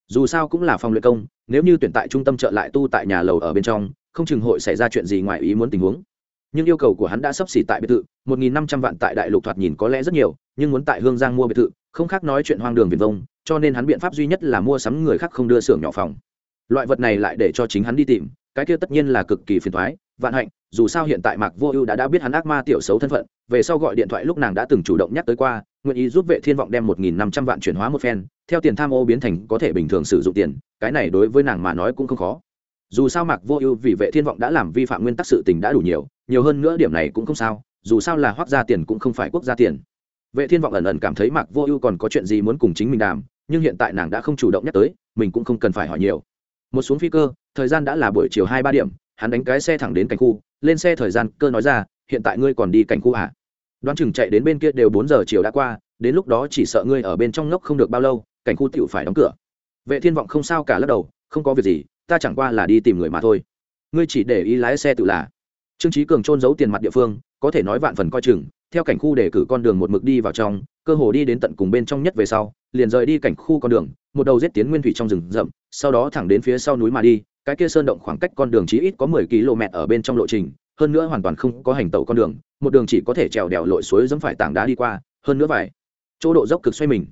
Dù sao cũng là phòng luyện công, nếu như tuyển tại trung tâm chợ lại tu tại nhà lầu ở bên trong, không chừng hội xảy ra chuyện gì ngoài ý muốn tình huống. Nhưng yêu cầu của hắn đã sắp xỉ tại biệt thự, một nghìn năm trăm vạn tại đại lục thoạt nhìn có lẽ rất nhiều, nhưng muốn tại hương giang mua biệt thự, không khác nói chuyện hoang đường viền vông, cho nên hắn biện pháp duy nhất là mua sắm người khác không đưa xưởng nhỏ phòng. Loại vật này lại để cho chính hắn đi tìm, cái kia tất nhiên là cực kỳ phiền thoái vạn hạnh, dù sao hiện tại mạc vô ưu đã đã biết hắn ác ma tiểu xấu thân phận, về sau gọi điện thoại lúc nàng đã từng chủ động nhắc tới qua, nguyện ý giúp vệ thiên vọng đem một nghìn năm trăm vạn chuyển hóa một phen, theo tiền tham ô biến thành có thể bình thường sử dụng tiền, cái này đối với nàng mà nói cũng không khó. Dù sao mạc vô ưu vì vệ thiên vọng đã làm vi phạm nguyên tắc sự tình đã đủ nhiều nhiều hơn nữa điểm này cũng không sao, dù sao là hoác ra tiền cũng không phải quốc gia tiền. Vệ thiên vọng ẩn ẩn cảm thấy mạc vô ưu còn có chuyện gì muốn cùng chính mình đàm, nhưng hiện tại nàng đã không chủ động nhắc tới, mình cũng không cần phải hỏi nhiều. Một xuống phi cơ, thời gian đã là buổi chiều hai ba điểm hắn đánh cái xe thẳng đến cảnh khu, lên xe thời gian cơ nói ra, hiện tại ngươi còn đi cảnh khu à? đoán chừng chạy đến bên kia đều bốn giờ chiều đã qua, đến lúc đó chỉ sợ ngươi ở bên trong ngốc không được bao lâu, cảnh khu tựu phải đóng cửa. Vệ thiên vọng không sao cả lắc đầu, không có việc gì, ta chẳng qua là đi tìm người mà thôi. Ngươi chỉ để ý lái xe tự là. Trương trí cường trôn giấu tiền mặt địa phương, có thể nói vạn phần coi chừng, theo cảnh khu để cử con đường một mực đi vào trong, cơ hồ đi đến tận cùng bên trong nhất về sau, liền rời đi cảnh khu con đường, một đầu giết tiến nguyên thủy trong rừng rậm, sau đó thẳng đến phía sau núi mà đi cái kia sơn động khoảng cách con đường chí ít có mười km ở bên trong lộ trình, hơn nữa hoàn toàn không có hành tẩu con đường, một đường chỉ có thể trèo đèo lội suối dẫm phải tảng đá đi qua, hơn nữa vài chỗ độ dốc cực xoay mình.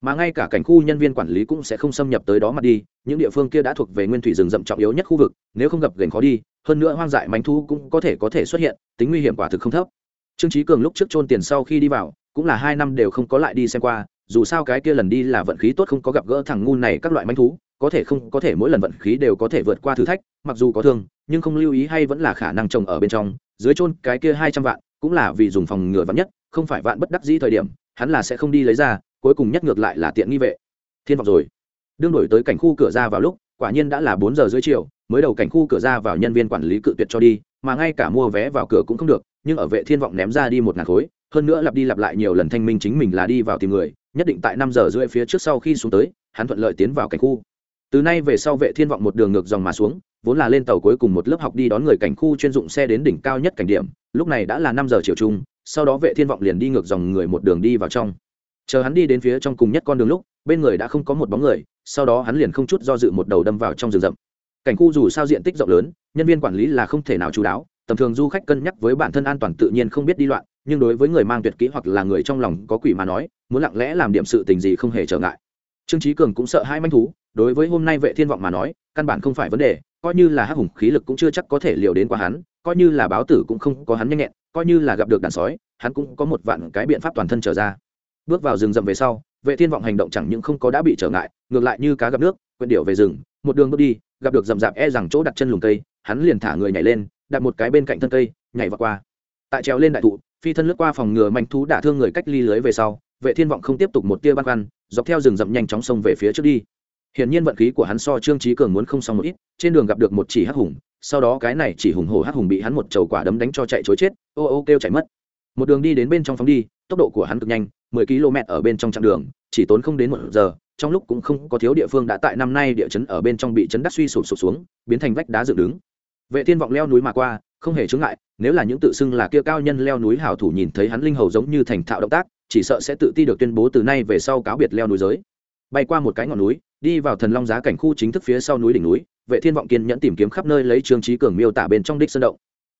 Mà ngay cả cảnh khu nhân viên quản lý cũng sẽ không xâm nhập tới đó mà đi, những địa phương kia đã thuộc về nguyên thủy rừng rậm trọng yếu nhất khu vực, nếu không gặp gần khó đi, hơn nữa hoang dại manh thu cũng có thể có thể xuất hiện, tính nguy hiểm quả thực không thấp. Trương trí cường lúc trước trôn tiền sau khi đi vào, cũng là hai năm đều không có lại đi xem qua, dù sao cái kia lần đi là vận khí tốt không có gặp gỡ thằng ngu này các loại manh thú có thể không, có thể mỗi lần vận khí đều có thể vượt qua thử thách, mặc dù có thương, nhưng không lưu ý hay vẫn là khả năng trồng ở bên trong, dưới chôn cái kia hai trăm vạn, cũng là vì dùng phòng ngừa vắn nhất, không phải vạn bất đắc dĩ thời điểm, hắn là sẽ không đi lấy ra, cuối cùng nhất ngược lại là tiện nghi vệ. Thiên vọng rồi. Đương đổi tới cảnh khu cửa ra vào lúc, quả nhiên đã là bốn giờ dưới chiều, mới đầu cảnh khu cửa ra vào nhân viên quản lý cự tuyệt cho đi, mà ngay cả mua vé vào cửa cũng không được, nhưng ở vệ thiên vọng ném ra đi một ngàn khối, hơn nữa lặp đi lặp lại nhiều lần thanh minh chính mình là đi vào tìm người, nhất định tại năm giờ rưỡi phía trước sau khi xuống tới, hắn thuận lợi tiến vào cảnh khu từ nay về sau vệ thiên vọng một đường ngược dòng mà xuống, vốn là lên tàu cuối cùng một lớp học đi đón người cảnh khu chuyên dụng xe đến đỉnh cao nhất cảnh điểm, lúc này đã là năm giờ chiều chung, sau đó vệ thiên vọng liền đi ngược dòng người một đường đi vào trong. Chờ hắn đi đến phía trong cùng nhất con đường lúc, bên người đã không có một bóng người, sau đó hắn liền không chút do dự một đầu đâm vào trong rừng rậm. Cảnh khu dù sao diện tích rộng lớn, nhân viên quản lý là không thể nào chú đáo, tầm thường du khách cân nhắc với bản thân an toàn tự nhiên không biết đi loạn, nhưng đối với người mang tuyệt kỹ hoặc là người trong lòng có quỷ mà nói, muốn lặng lẽ làm điểm sự tình gì không hề trở ngại. Trương trí cường cũng sợ hai manh thú đối với hôm nay vệ thiên vọng mà nói, căn bản không phải vấn đề, coi như là hắc hùng khí lực cũng chưa chắc có thể liều đến qua hắn, coi như là báo tử cũng không có hắn nhanh nhẹn, coi như là gặp được đàn sói, hắn cũng có một vạn cái biện pháp toàn thân trở ra. Bước vào rừng rậm về sau, vệ thiên vọng hành động chẳng những không có đã bị trở ngại, ngược lại như cá gặp nước quyện điệu về rừng, một đường bước đi, gặp được rậm rạp e rằng chỗ đặt chân lùng cây, hắn liền thả người nhảy lên, đặt một cái bên cạnh thân cây, nhảy vào qua. Tại trèo lên đại thụ, phi thân lướt qua phòng ngừa manh thú đả thương người cách ly lưới về sau, vệ thiên vọng không tiếp tục một tia băn khoăn, dọc theo rừng rậm nhanh chóng xông về phía trước đi hiển nhiên vận khí của hắn so trương trí cường muốn không xong một ít, trên đường gặp được một chỉ hắc hùng, sau đó cái này chỉ hùng hổ hắc hùng bị hắn một chầu quả đấm đánh cho chạy trối chết, ô ô kêu chạy mất. Một đường đi đến bên trong phóng đi, tốc độ của hắn cực nhanh, mười km ở bên trong chặng đường, chỉ tốn không đến một giờ, trong lúc cũng không có thiếu địa phương đã tại năm nay địa chấn ở bên trong bị chấn đắc suy sụp sụp xuống, biến thành vách đá dựng đứng. Vệ thiên vọng leo núi mà qua, không hề chướng ngại, nếu là những tự xưng là kia cao nhân leo núi hảo thủ nhìn thấy hắn linh hầu giống như thành thạo động tác, chỉ sợ sẽ tự ti được tuyên bố từ nay về sau cáo biệt leo núi giới bay qua một cái ngọn núi, đi vào thần long giá cảnh khu chính thức phía sau núi đỉnh núi, vệ thiên vọng kiên nhẫn tìm kiếm khắp nơi lấy trương trí cường miêu tả bên trong đích sơn động.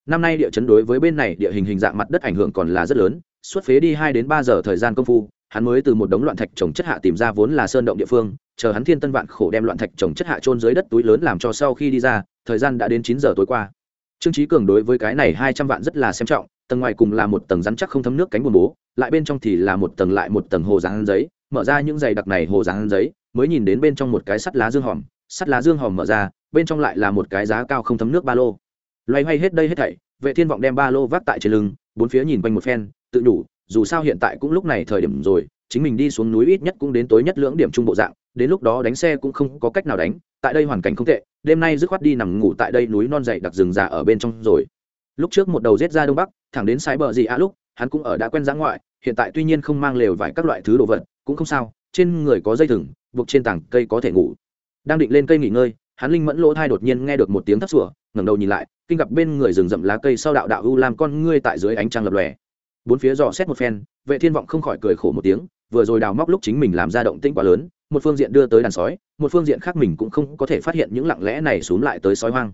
Năm nay địa chấn đối với bên này địa hình hình dạng mặt đất ảnh hưởng còn là rất lớn, suốt phế đi hai đến ba giờ thời gian công phu, hắn mới từ một đống loạn thạch trồng chất hạ tìm ra vốn là sơn động địa phương, chờ hắn thiên tân vạn khổ đem loạn thạch trồng chất hạ trôn dưới đất túi lớn làm cho sau khi đi ra, thời gian đã đến chín giờ tối qua. Trương trí cường đối với cái này hai trăm vạn rất là xem trọng tầng ngoài cùng là một tầng rắn chắc không thấm nước cánh buồn bố, lại bên trong thì là một tầng lại một tầng hồ dán giấy, mở ra những giày đặc này hồ dán giấy, mới nhìn đến bên trong một cái sắt lá dương hòm, sắt lá dương hòm mở ra, bên trong lại là một cái giá cao không thấm nước ba lô. Loay hoay hết đây hết thảy, vệ thiên vọng đem ba lô vác tại trên lưng, bốn phía nhìn quanh một phen, tự đủ, dù sao hiện tại cũng lúc này thời điểm rồi, chính mình đi xuống núi ít nhất cũng đến tối nhất lưỡng điểm trung bộ dạng, đến lúc đó đánh xe cũng không có cách nào đánh, tại đây hoàn cảnh không tệ, đêm nay dứt khoát đi nằm ngủ tại đây núi non dày đặc rừng già ở bên trong rồi lúc trước một đầu rết ra đông bắc, thẳng đến sai bờ gì á lúc, hắn cũng ở đã quen giã ngoại, hiện tại tuy nhiên không mang lều vải các loại thứ đồ vật, cũng không sao, trên người có dây thừng, buộc trên tảng cây có thể ngủ. Đang định lên cây nghỉ ngơi, hắn linh mẫn lỗ thai đột nhiên nghe được một tiếng thấp sủa, ngẩng đầu nhìn lại, kinh gặp bên người rừng rậm lá cây sau đạo đạo u làm con ngươi tại dưới ánh trăng lập lòe. Bốn phía dò xét một phen, vệ thiên vọng không khỏi cười khổ một tiếng, vừa rồi đào móc lúc chính mình làm ra động tĩnh quá lớn, một phương diện đưa tới đàn sói, một phương diện khác mình cũng không có thể phát hiện những lặng lẽ này xuống lại tới sói hoang.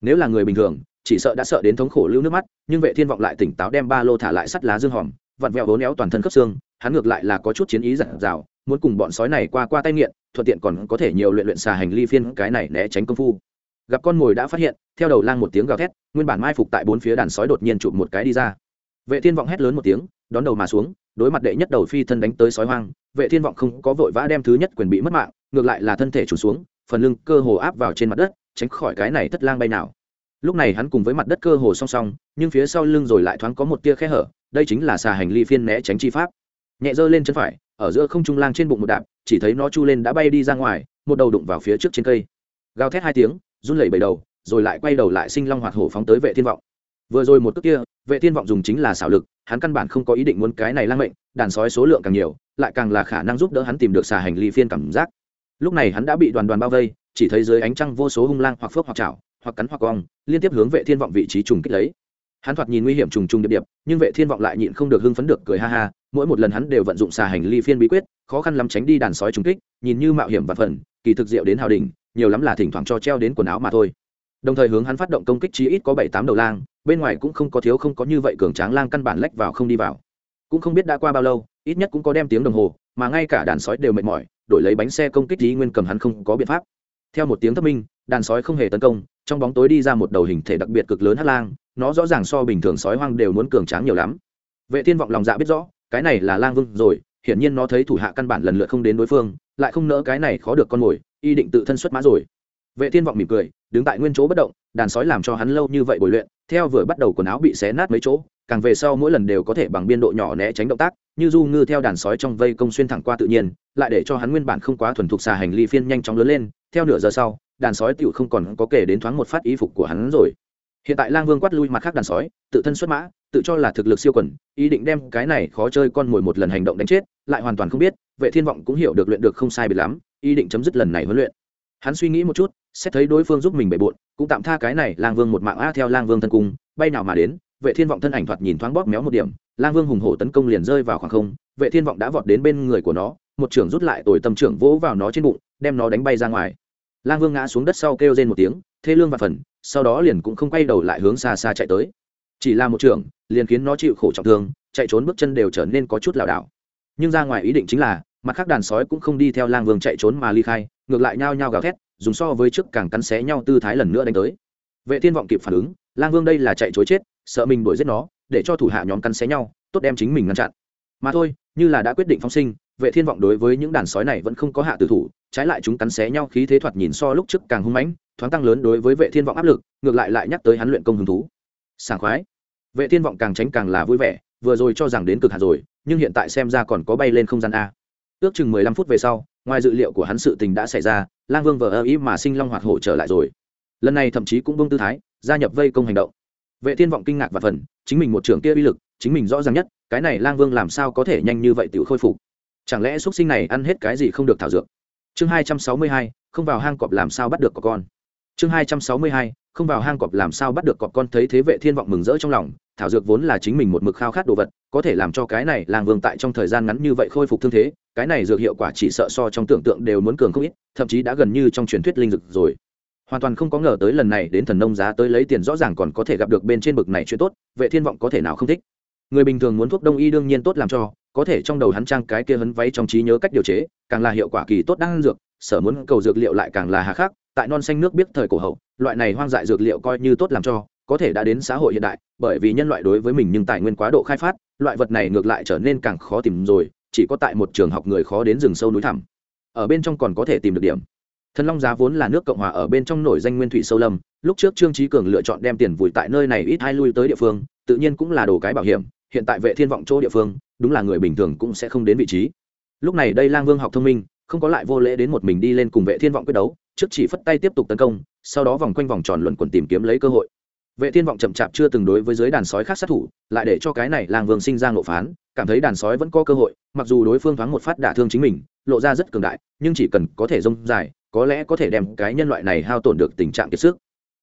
Nếu là người bình thường chỉ sợ đã sợ đến thống khổ lưu nước mắt, nhưng vệ thiên vọng lại tỉnh táo đem ba lô thả lại sắt lá dương hòm, vặn vẹo vốn éo toàn thân khớp xương, hắn ngược lại là có chút chiến ý giản dào, muốn cùng bọn sói này qua qua tay nghiện, thuận tiện còn có thể nhiều luyện luyện xà hành ly phiên cái này né tránh công phu. Gặp con mồi đã phát hiện, theo đầu lang một tiếng gào thét, nguyên bản mai phục tại bốn phía đàn sói đột nhiên chụp một cái đi ra. Vệ thiên vọng hét lớn một tiếng, đón đầu mà xuống, đối mặt đệ nhất đầu phi thân đánh tới sói hoang, vệ thiên vọng không có vội vã đem thứ nhất quyền bị mất mạng, ngược lại là thân thể chủ xuống, phần lưng cơ hồ áp vào trên mặt đất, tránh khỏi cái này thất lang bay nào lúc này hắn cùng với mặt đất cơ hồ song song, nhưng phía sau lưng rồi lại thoáng có một tia khe hở, đây chính là xà hành ly phiên né tránh chi pháp. Nhẹ dơ lên chân phải, ở giữa không trung lang trên bụng một đạp, chỉ thấy nó chu lên đã bay đi ra ngoài, một đầu đụng vào phía trước trên cây. Gào thét hai tiếng, run lẩy bẩy đầu, rồi lại quay đầu lại sinh long hoạt hổ phóng tới vệ thiên vọng. Vừa rồi một cước kia, vệ thiên vọng dùng chính là xảo lực, hắn căn bản không có ý định muốn cái này lang mệnh, đàn sói số lượng càng nhiều, lại càng là khả năng giúp đỡ hắn tìm được xà hành ly phiên cảm giác. Lúc này hắn đã bị đoàn đoàn bao vây, chỉ thấy dưới ánh trăng vô số hung lang hoặc phước hoặc chảo hoặc cắn hoặc cong, liên tiếp hướng vệ thiên vọng vị trí trùng kích lấy. Hắn thoạt nhìn nguy hiểm trùng trùng điệp điệp, nhưng vệ thiên vọng lại nhịn không được hưng phấn được cười ha ha, mỗi một lần hắn đều vận dụng xà hành ly phiên bí quyết, khó khăn lắm tránh đi đàn sói trùng kích, nhìn như mạo hiểm và phần, kỳ thực diệu đến hào đỉnh, nhiều lắm là thỉnh thoảng cho treo đến quần áo mà thôi. Đồng thời hướng hắn phát động công kích chí ít có bảy tám đầu lang, bên ngoài cũng không có thiếu không có như vậy cường tráng lang căn bản lách vào không đi vào. Cũng không biết đã qua bao lâu, ít nhất cũng có đem tiếng đồng hồ, mà ngay cả đàn sói đều mệt mỏi, đổi lấy bánh xe công kích lý nguyên cầm hắn không có biện pháp. Theo một tiếng thất minh, đàn sói không hề tấn công trong bóng tối đi ra một đầu hình thể đặc biệt cực lớn hắc lang, nó rõ ràng so bình thường sói hoang đều muốn cường tráng nhiều lắm. Vệ thiên vọng lòng dạ biết rõ, cái này là lang vương rồi, hiển nhiên nó thấy thủ hạ căn bản lần lượt không đến đối phương, lại không nỡ cái này khó được con mồi, y định tự thân xuất mã rồi. Vệ thiên vọng mỉm cười, đứng tại nguyên chỗ bất động, đàn sói làm cho hắn lâu như vậy bồi luyện, theo vừa bắt đầu quần áo bị xé nát mấy chỗ, càng về sau mỗi lần đều có thể bằng biên độ nhỏ né tránh động tác như du ngư theo đàn sói trong vây công xuyên thẳng qua tự nhiên, lại để cho hắn nguyên bản không quá thuần thục xà hành ly phiên nhanh chóng lớn lên, theo nửa giờ sau, đàn sói tựu không còn có kể đến thoáng một phát ý phục của hắn rồi. Hiện tại lang vương quát lui mặt khác đàn sói, tự thân xuất mã, tự cho là thực lực siêu quần, ý định đem cái này khó chơi con mồi một lần hành động đánh chết, lại hoàn toàn không biết, vệ thiên vọng cũng hiểu được luyện được không sai biệt lắm, ý định chấm dứt lần này huấn luyện. Hắn suy nghĩ một chút, xét thấy đối phương giúp mình bề bộn, cũng tạm tha cái này lang vương một mạng a theo lang vương thân cung, bay nào mà đến vệ thiên vọng thân ảnh thoạt nhìn thoáng bóp méo một điểm, lang vương hùng hổ tấn công liền rơi vào khoảng không, vệ thiên vọng đã vọt đến bên người của nó, một trưởng rút lại tồi tâm trưởng vỗ vào nó trên bụng, đem nó đánh bay ra ngoài. Lang vương ngã xuống đất sau kêu rên một tiếng, thê lương và phần, sau đó liền cũng không quay đầu lại hướng xa xa chạy tới. Chỉ là một trưởng, liền khiến nó chịu khổ trọng thương, chạy trốn bước chân đều trở nên có chút lảo đảo. Nhưng ra ngoài ý định chính là, mặt khác đàn sói cũng không đi theo lang vương chạy trốn mà ly khai, ngược lại nhao nhao gào thét, dùng so với trước càng cắn xé nhau tư thái lần nữa đánh tới. Vệ thiên vọng kịp phản ứng, lang vương đây là chạy chối chết sợ mình đuổi giết nó, để cho thủ hạ nhóm cắn xé nhau, tốt đem chính mình ngăn chặn. Mà thôi, như là đã quyết định phóng sinh, vệ thiên vọng đối với những đàn sói này vẫn không có hạ tử thủ, trái lại chúng cắn xé nhau khí thế thoạt nhìn so lúc trước càng hung mãnh, thoáng tăng lớn đối với vệ thiên vọng áp lực, ngược lại lại nhắc tới hắn luyện công hứng thú. Sảng khoái. Vệ thiên vọng càng tránh càng là vui vẻ, vừa rồi cho rằng đến cực hạt rồi, nhưng hiện tại xem ra còn có bay lên không gian a. Ước chừng 15 phút về sau, ngoài dự liệu của hắn sự tình đã xảy ra, lang vương vờ ơ ý mà sinh long hoạt hổ trở lại rồi. Lần này thậm chí cũng bông tư thái, gia nhập vây công hành động vệ thiên vọng kinh ngạc và phần, chính mình một trưởng kia uy lực, chính mình rõ ràng nhất, cái này lang vương làm sao có thể nhanh như vậy tự khôi phục? Chẳng lẽ xuất sinh này ăn hết cái gì không được thảo dược? Chương hai trăm sáu mươi hai, không vào hang cọp làm sao bắt được cọp con? Chương hai trăm sáu mươi hai, không vào hang cọp làm sao bắt được cọp con thấy thế vệ thiên vọng mừng rỡ trong lòng, thảo dược vốn là chính mình một mực khao khát đồ vật, có thể làm cho cái này lang vương tại trong thời gian ngắn như vậy khôi phục thương thế, cái này dược hiệu quả chỉ sợ so trong tưởng tượng đều muốn cường không ít, thậm chí đã gần như trong truyền thuyết linh dược rồi hoàn toàn không có ngờ tới lần này đến thần nông giá tới lấy tiền rõ ràng còn có thể gặp được bên trên bực này chuyện tốt, vệ thiên vọng có thể nào không thích? Người bình thường muốn thuốc đông y đương nhiên tốt làm cho, có thể trong đầu hắn trang cái kia hấn váy trong trí nhớ cách điều chế, càng là hiệu quả kỳ tốt đang dược, sở muốn cầu dược liệu lại càng là hà khắc, tại non xanh nước biết thời cổ hậu, loại này hoang dại dược liệu coi như tốt làm cho, có thể đã đến xã hội hiện đại, bởi vì nhân loại đối với mình nhưng tài nguyên quá độ khai phát, loại vật này ngược lại trở nên càng khó tìm rồi, chỉ có tại một trường học người khó đến rừng sâu núi thẳm. Ở bên trong còn có thể tìm được điểm thần long giá vốn là nước cộng hòa ở bên trong nổi danh nguyên thủy sâu lâm, lúc trước trương trí cường lựa chọn đem tiền vùi tại nơi này ít hai lui tới địa phương, tự nhiên cũng là đồ cái bảo hiểm, hiện tại vệ thiên vọng chỗ địa phương, đúng là người bình thường cũng sẽ không đến vị trí. Lúc này đây lang vương học thông minh, không có lại vô lễ đến một mình đi lên cùng vệ thiên vọng quyết đấu, trước chỉ phất tay tiếp tục tấn công, sau đó vòng quanh vòng tròn luẩn quẩn tìm kiếm lấy cơ hội. Vệ thiên vọng chậm chạp chưa từng đối với giới đàn sói khác sát thủ, lại để cho cái này lang vương sinh ra ngộ phán, cảm thấy đàn sói vẫn có cơ hội, mặc dù đối phương thoáng một phát đả thương chính mình, lộ ra rất cường đại, nhưng chỉ cần có thể rông dài có lẽ có thể đem cái nhân loại này hao tổn được tình trạng kiệt sức.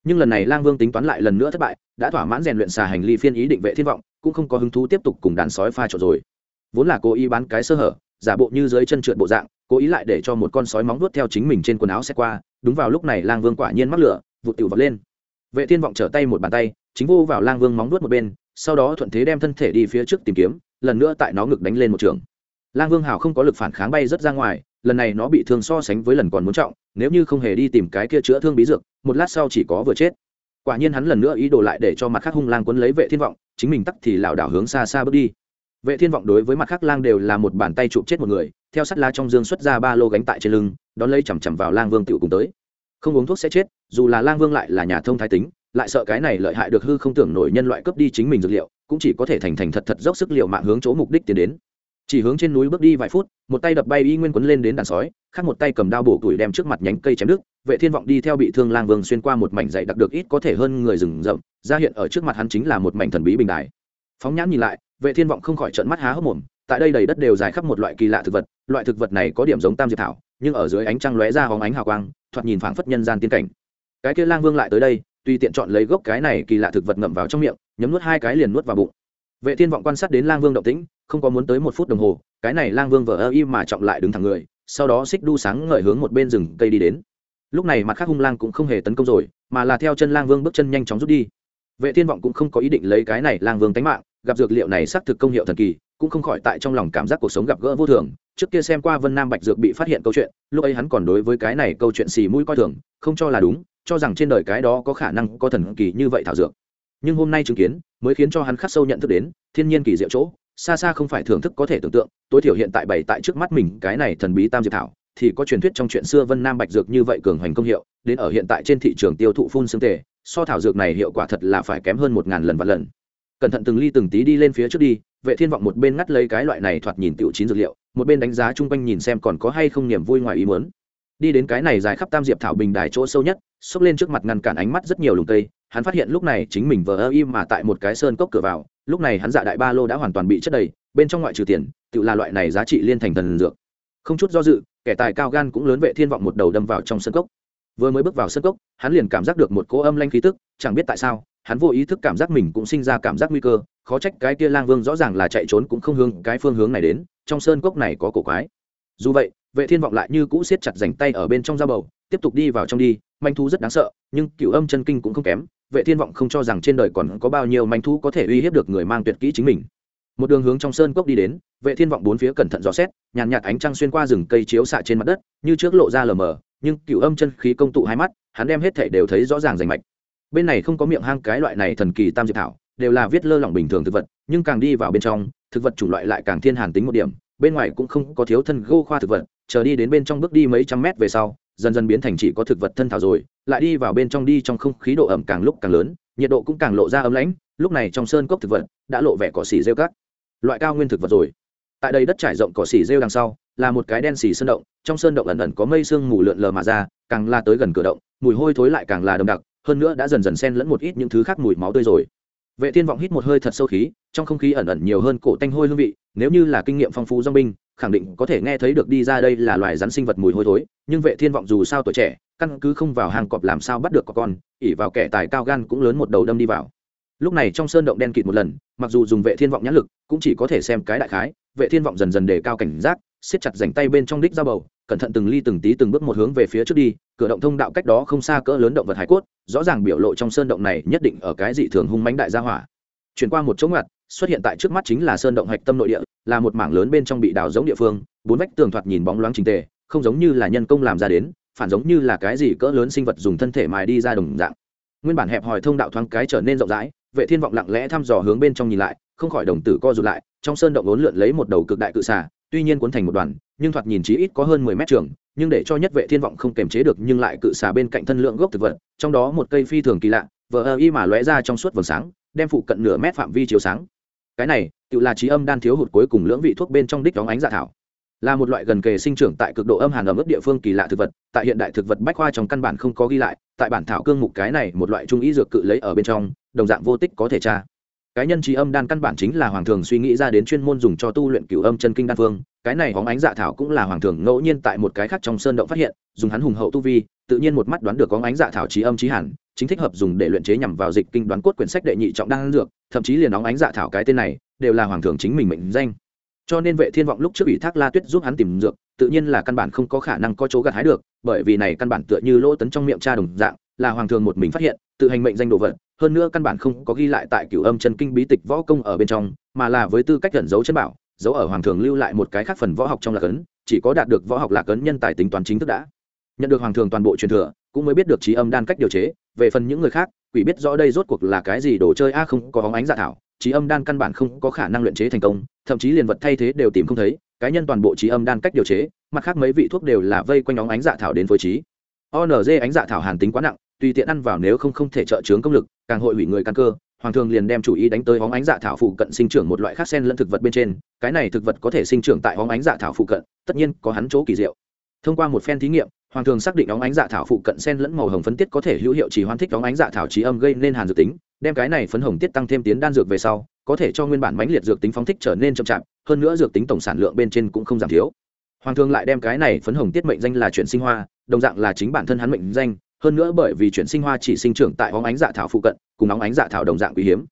Nhưng lần này lang vương tính toán lại lần nữa thất bại, đã thỏa mãn rèn luyện xà hành ly phiên ý định vệ thiên vọng, cũng không có hứng thú tiếp tục cùng đàn sói pha trộn rồi. Vốn là cố ý bán cái sơ hở, giả bộ như dưới chân trượt bộ dạng, cố ý lại để cho một con sói móng vuốt theo chính mình trên quần áo xe qua, đúng vào lúc này lang vương quả nhiên mắc lửa vụt tiểu vọt lên. Vệ thiên vọng trở tay một bàn tay, chính vô vào lang vương móng vuốt một bên, sau đó thuận thế đem thân thể đi phía trước tìm kiếm, lần nữa tại nó ngực đánh lên một trường. Lang vương hào không có lực phản kháng bay rất ra ngoài, lần này nó bị thương so sánh với lần còn muốn trọng nếu như không hề đi tìm cái kia chữa thương bí dược, một lát sau chỉ có vừa chết. Quả nhiên hắn lần nữa ý đồ lại để cho mặt khác hung lang quấn lấy vệ thiên vọng, chính mình tắc thì lảo đảo hướng xa xa bước đi. Vệ thiên vọng đối với mặt khác lang đều là một bàn tay chụp chết một người, theo sắt lá trong dương xuất ra ba lô gánh tại trên lưng, đón lấy chầm chầm vào lang vương tiểu cùng tới. Không uống thuốc sẽ chết, dù là lang vương lại là nhà thông thái tính, lại sợ cái này lợi hại được hư không tưởng nổi nhân loại cướp đi chính mình dược liệu, cũng chỉ có thể thành thành thật thật dốc sức liệu mạng hướng chỗ mục đích tiến đến chỉ hướng trên núi bước đi vài phút, một tay đập bay y nguyên quấn lên đến đàn sói, khác một tay cầm đao bổ tuổi đem trước mặt nhánh cây chém đứt. Vệ thiên vọng đi theo bị thương lang vương xuyên qua một mảnh dày đặc được ít có thể hơn người rừng rậm, ra hiện ở trước mặt hắn chính là một mảnh thần bí bình đài. Phóng nhãn nhìn lại, vệ thiên vọng không khỏi trợn mắt há hốc mồm, tại đây đầy đất đều dài khắp một loại kỳ lạ thực vật, loại thực vật này có điểm giống tam diệp thảo, nhưng ở dưới ánh trăng lóe ra hóng ánh hào quang, thoạt nhìn phảng phất nhân gian tiên cảnh. Cái kia lang vương lại tới đây, tùy tiện chọn lấy gốc cái này kỳ lạ thực vật ngậm vào trong miệng, nhấm nuốt hai cái liền nuốt vào bụng. Vệ thiên vọng quan sát đến lang vương động tĩnh không có muốn tới một phút đồng hồ, cái này lang vương vờ ơ y mà trọng lại đứng thẳng người, sau đó xích đu sáng ngời hướng một bên rừng cây đi đến. Lúc này mặt khác hung lang cũng không hề tấn công rồi, mà là theo chân lang vương bước chân nhanh chóng rút đi. Vệ thiên vọng cũng không có ý định lấy cái này lang vương tánh mạng, gặp dược liệu này xác thực công hiệu thần kỳ, cũng không khỏi tại trong lòng cảm giác cuộc sống gặp gỡ vô thường. Trước kia xem qua vân nam bạch dược bị phát hiện câu chuyện, lúc ấy hắn còn đối với cái này câu chuyện xì mũi coi thường, không cho là đúng, cho rằng trên đời cái đó có khả năng có thần kỳ như vậy thảo dược. Nhưng hôm nay chứng kiến, mới khiến cho hắn khắc sâu nhận thức đến, thiên nhiên kỳ diệu chỗ xa xa không phải thưởng thức có thể tưởng tượng, tối thiểu hiện tại bày tại trước mắt mình, cái này thần bí tam diệp thảo, thì có truyền thuyết trong chuyện xưa vân nam bạch dược như vậy cường hoành công hiệu, đến ở hiện tại trên thị trường tiêu thụ phun xương tề, so thảo dược này hiệu quả thật là phải kém hơn một ngàn lần và lần. Cẩn thận từng ly từng tí đi lên phía trước đi, vệ thiên vọng một bên ngắt lấy cái loại này thoạt nhìn tiểu chín dược liệu, một bên đánh giá chung quanh nhìn xem còn có hay không niềm vui ngoài ý muốn. Đi đến cái này dài khắp tam diệp thảo bình đài chỗ sâu nhất, xốc lên trước mặt ngăn cản ánh mắt rất nhiều lùng cây hắn phát hiện lúc này chính mình vờ ơ im mà tại một cái sơn cốc cửa vào, lúc này hắn dạ đại ba lô đã hoàn toàn bị chất đầy, bên trong ngoại trừ tiền, tự là loại này giá trị liên thành thần dược. Không chút do dự, kẻ tài cao gan cũng lớn vệ thiên vọng một đầu đâm vào trong sân cốc. Vừa mới bước vào sân cốc, hắn liền cảm giác được một cỗ âm lanh khí tức, chẳng biết tại sao, hắn vô ý thức cảm giác mình cũng sinh ra cảm giác nguy cơ, khó trách cái kia lang vương rõ ràng là chạy trốn cũng không hướng cái phương hướng này đến, trong sơn cốc này có cổ quái. Dù vậy, vệ thiên vọng lại như cũ siết chặt dành tay ở bên trong da bầu, tiếp tục đi vào trong đi, manh thú rất đáng sợ, nhưng cựu âm chân kinh cũng không kém vệ thiên vọng không cho rằng trên đời còn có bao nhiêu manh thú có thể uy hiếp được người mang tuyệt kỹ chính mình. Một đường hướng trong sơn cốc đi đến, vệ thiên vọng bốn phía cẩn thận dò xét, nhàn nhạt ánh trăng xuyên qua rừng cây chiếu xạ trên mặt đất, như trước lộ ra lờ mờ, nhưng cựu âm chân khí công tụ hai mắt, hắn đem hết thể đều thấy rõ ràng rành mạch. Bên này không có miệng hang cái loại này thần kỳ tam diệp thảo, đều là viết lơ lỏng bình thường thực vật, nhưng càng đi vào bên trong, thực vật chủng loại lại càng thiên hàn tính một điểm, bên ngoài cũng không có thiếu thân gô khoa thực vật, chờ đi đến bên trong bước đi mấy trăm mét về sau, dần dần biến thành chỉ có thực vật thân thảo rồi lại đi vào bên trong đi trong không khí độ ẩm càng lúc càng lớn, nhiệt độ cũng càng lộ ra ấm lãnh, lúc này trong sơn cốc thực vật đã lộ vẻ cỏ xỉ rêu cát loại cao nguyên thực vật rồi. Tại đây đất trải rộng cỏ xỉ rêu đằng sau, là một cái đen xỉ sơn động, trong sơn động ẩn ẩn có mây sương mù lượn lờ mà ra, càng la tới gần cửa động, mùi hôi thối lại càng là đậm đặc, hơn nữa đã dần dần xen lẫn một ít những thứ khác mùi máu tươi rồi vệ thiên vọng hít một hơi thật sâu khí, trong không khí ẩn ẩn nhiều hơn cổ tanh hôi hương vị, nếu như là kinh nghiệm phong phú dong binh, khẳng định có thể nghe thấy được đi ra đây là loài rắn sinh vật mùi hôi thối, nhưng vệ thiên vọng dù sao tuổi trẻ, căn cứ không vào hàng cọp làm sao bắt được có con ỉ vào kẻ tài cao gan cũng lớn một đầu đâm đi vào lúc này trong sơn động đen kịt một lần, mặc dù dùng vệ thiên vọng nhãn lực, cũng chỉ có thể xem cái đại khái, vệ thiên vọng dần dần đề cao cảnh giác, siết chặt rảnh tay bên trong đích dao bầu, cẩn thận từng ly từng tí từng bước một hướng về phía trước đi, cửa động thông đạo cách đó không xa cỡ lớn động vật hải cốt, rõ ràng biểu lộ trong sơn động này nhất định ở cái dị thường hung mãnh đại gia hỏa. Chuyển qua một chỗ ngặt xuất hiện tại trước mắt chính là sơn động hạch tâm nội địa, là một mảng lớn bên trong bị đào giống địa phương, bốn vách tường thoạt nhìn bóng loáng trình tề, không giống như là nhân công làm ra đến, phản giống như là cái gì cỡ lớn sinh vật dùng thân thể mài đi ra đồng dạng. Nguyên bản hẹp hòi thông đạo thoáng cái trở nên rộng rãi vệ thiên vọng lặng lẽ thăm dò hướng bên trong nhìn lại, không khỏi đồng tử co rụt lại, trong sơn động ốn lượn lấy một đầu cực đại cự xà, tuy nhiên cuốn thành một đoàn, nhưng thoạt nhìn chí ít có hơn 10 mét trường, nhưng để cho nhất vệ thiên vọng không kềm chế được, nhưng lại cự xà bên cạnh thân lượng gốc thực vật, trong đó một cây phi thường kỳ lạ, vờ ơ y mà lóe ra trong suốt vầng sáng, đem phụ cận nửa mét phạm vi chiếu sáng. Cái này, tự là trí âm đan thiếu hụt cuối cùng lưỡng vị thuốc bên trong đích đóng ánh dạ thảo là một loại gần kề sinh trưởng tại cực độ âm hàn ở mức địa phương kỳ lạ thực vật, tại hiện đại thực vật bách khoa trong căn bản không có ghi lại, tại bản thảo cương mục cái này một loại trung ý dược cự lấy ở bên trong, đồng dạng vô tích có thể tra. Cái nhân trí âm đan căn bản chính là hoàng thường suy nghĩ ra đến chuyên môn dùng cho tu luyện cửu âm chân kinh đan phương, cái này hóng ánh dạ thảo cũng là hoàng thường ngẫu nhiên tại một cái khác trong sơn động phát hiện, dùng hắn hùng hậu tu vi, tự nhiên một mắt đoán được hóng ánh dạ thảo trí âm trí hẳn, chính thích hợp dùng để luyện chế nhằm vào dịch kinh đoán cốt quyển sách đệ nhị trọng đan dược, thậm chí liền óng ánh dạ thảo cái tên này, đều là hoàng thường chính mình mệnh danh cho nên vệ thiên vọng lúc trước ủy thác la tuyết giúp hắn tìm dược, tự nhiên là căn bản không có khả năng có chỗ gặt hái được, bởi vì này căn bản tựa như lỗ tấn trong miệng cha đồng dạng, là hoàng thường một mình phát hiện, tự hành mệnh danh đồ vật, hơn nữa căn bản không có ghi lại tại cửu âm chân kinh bí tịch võ công ở bên trong, mà là với tư cách gần giấu chân bảo, giấu ở hoàng thường lưu lại một cái khác phần võ học trong lạc ấn, chỉ có đạt được võ học lạc ấn nhân tài tính toán chính thức đã. Nhận được hoàng thường toàn bộ truyền thừa, cũng mới biết được trí âm đan cách điều chế, về phần những người khác, quỷ biết rõ đây rốt cuộc là cái gì đồ chơi, a không, có hóng ánh dạ thảo trí âm đan căn bản không có khả năng luyện chế thành công, thậm chí liền vật thay thế đều tìm không thấy cá nhân toàn bộ trí âm đan cách điều chế, mặt khác mấy vị thuốc đều là vây quanh óng ánh dạ thảo đến phối trí. Onz ánh dạ thảo hàn tính quá nặng, tùy tiện ăn vào nếu không không thể trợ chướng công lực, càng hội hủy người căn cơ, hoàng thường liền đem chủ ý đánh tới hóng ánh dạ thảo phụ cận sinh trưởng một loại khác sen lẫn thực vật bên trên, cái này thực vật có thể sinh trưởng tại hóng ánh dạ thảo phụ cận, tất nhiên có hắn chỗ kỳ diệu. Thông qua một phen thí nghiệm, hoàng thường xác định óng ánh dạ thảo phụ cận sen lẫn màu hồng phấn tiết có thể hữu hiệu chỉ hoan thích óng ánh dạ thảo trí âm gây nên hàn dược tính đem cái này phấn hồng tiết tăng thêm tiến đan dược về sau, có thể cho nguyên bản mãnh liệt dược tính phóng thích trở nên chậm chạp, hơn nữa dược tính tổng sản lượng bên trên cũng không giảm thiếu. Hoàng thương lại đem cái này phấn hồng tiết mệnh danh là chuyển sinh hoa, đồng dạng là chính bản thân hắn mệnh danh, hơn nữa bởi vì chuyển sinh hoa chỉ sinh trưởng tại óng ánh dạ thảo phụ cận, cùng óng ánh dạ thảo đồng dạng quý hiếm.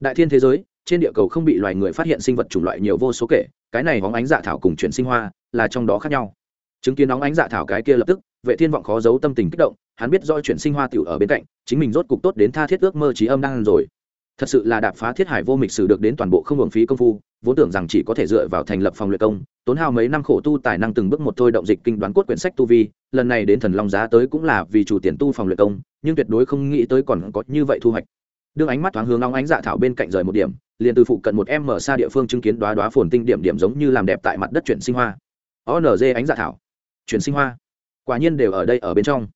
Đại thiên thế giới, trên địa cầu không bị loài người phát hiện sinh vật chủng loại nhiều vô số kể, cái này óng ánh dạ thảo cùng chuyển sinh hoa là trong đó khác nhau. Chứng kiến óng ánh dạ thảo cái kia lập tức vệ thiên vọng khó giấu tâm tình kích động, hắn biết do chuyển sinh hoa tiểu ở bên cạnh, chính mình rốt cục tốt đến tha thiết ước mơ trí âm đang rồi. Thật sự là đạp phá thiết hải vô mịch sử được đến toàn bộ không hưởng phí công phu, vốn tưởng rằng chỉ có thể dựa vào thành lập phòng luyện công, tốn hao mấy năm khổ tu tài năng từng bước một thôi động dịch kinh đoán cốt quyển sách tu vi, lần này đến thần long giá tới cũng là vì chủ tiền tu phòng luyện công, nhưng tuyệt đối không nghĩ tới còn có như vậy thu hoạch. Đương ánh mắt thoáng hướng long ánh dạ thảo bên cạnh rời một điểm, liền từ phụ cận một em mở xa địa phương chứng kiến đoá đoá phồn tinh điểm điểm giống như làm đẹp tại mặt đất chuyển sinh hoa. Onz ánh dạ thảo. Chuyển sinh hoa quả nhiên đều ở đây ở bên trong.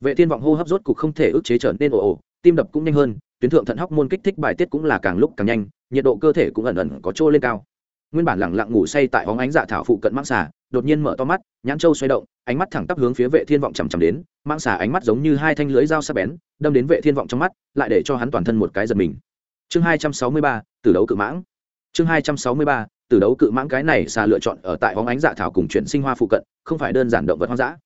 Vệ thiên vọng hô hấp rốt cục không thể ức chế trở nên ồ ồ tim đập cũng nhanh hơn tuyến thượng thận hóc môn kích thích bài tiết cũng là càng lúc càng nhanh nhiệt độ cơ thể cũng ẩn ẩn có trô lên cao. Nguyên bản lẳng lặng ngủ say tại hóng ánh dạ thảo phụ cận mang xà đột nhiên mở to mắt nhãn châu xoay động ánh mắt thẳng tắp hướng phía vệ thiên vọng chằm chằm đến mang xà ánh mắt giống như hai thanh lưới dao sắc bén đâm đến vệ thiên vọng trong mắt lại để cho hắn toàn thân một cái giật mình. Chương hai trăm sáu mươi ba, từ đấu cự mãng. Chương hai trăm sáu mươi ba, từ đấu cự mãng cái này xà lựa chọn ở tại hóng ánh dạ thảo cùng chuyển sinh hoa phụ cận không phải đơn giản động vật hoang dã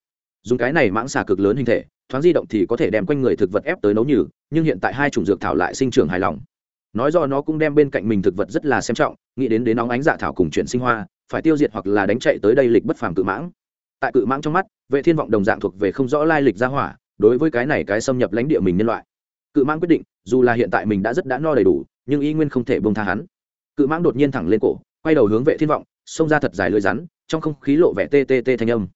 dùng cái này mãng xà cực lớn hình thể, thoáng di động thì có thể đem quanh người thực vật ép tới nấu nhừ, nhưng hiện tại hai chủng dược thảo lại sinh trưởng hài lòng. Nói do nó cũng đem bên cạnh mình thực vật rất là xem trọng, nghĩ đến đến nóng ánh dạ thảo cùng chuyển sinh hoa, phải tiêu diệt hoặc là đánh chạy tới đây lịch bất phàm cự mãng. Tại cự mãng trong mắt, vệ thiên vọng đồng dạng thuộc về không rõ lai lịch gia hỏa, đối với cái này cái xâm nhập lãnh địa mình nhân loại. Cự mãng quyết định, dù là hiện tại mình đã rất đã no đầy đủ, nhưng y nguyên không thể bông tha hắn. Cự mãng đột nhiên thẳng lên cổ, quay đầu hướng vệ thiên vọng, xông ra thật dài lưỡi rắn, trong không khí lộ vẻ tê tê tê thanh âm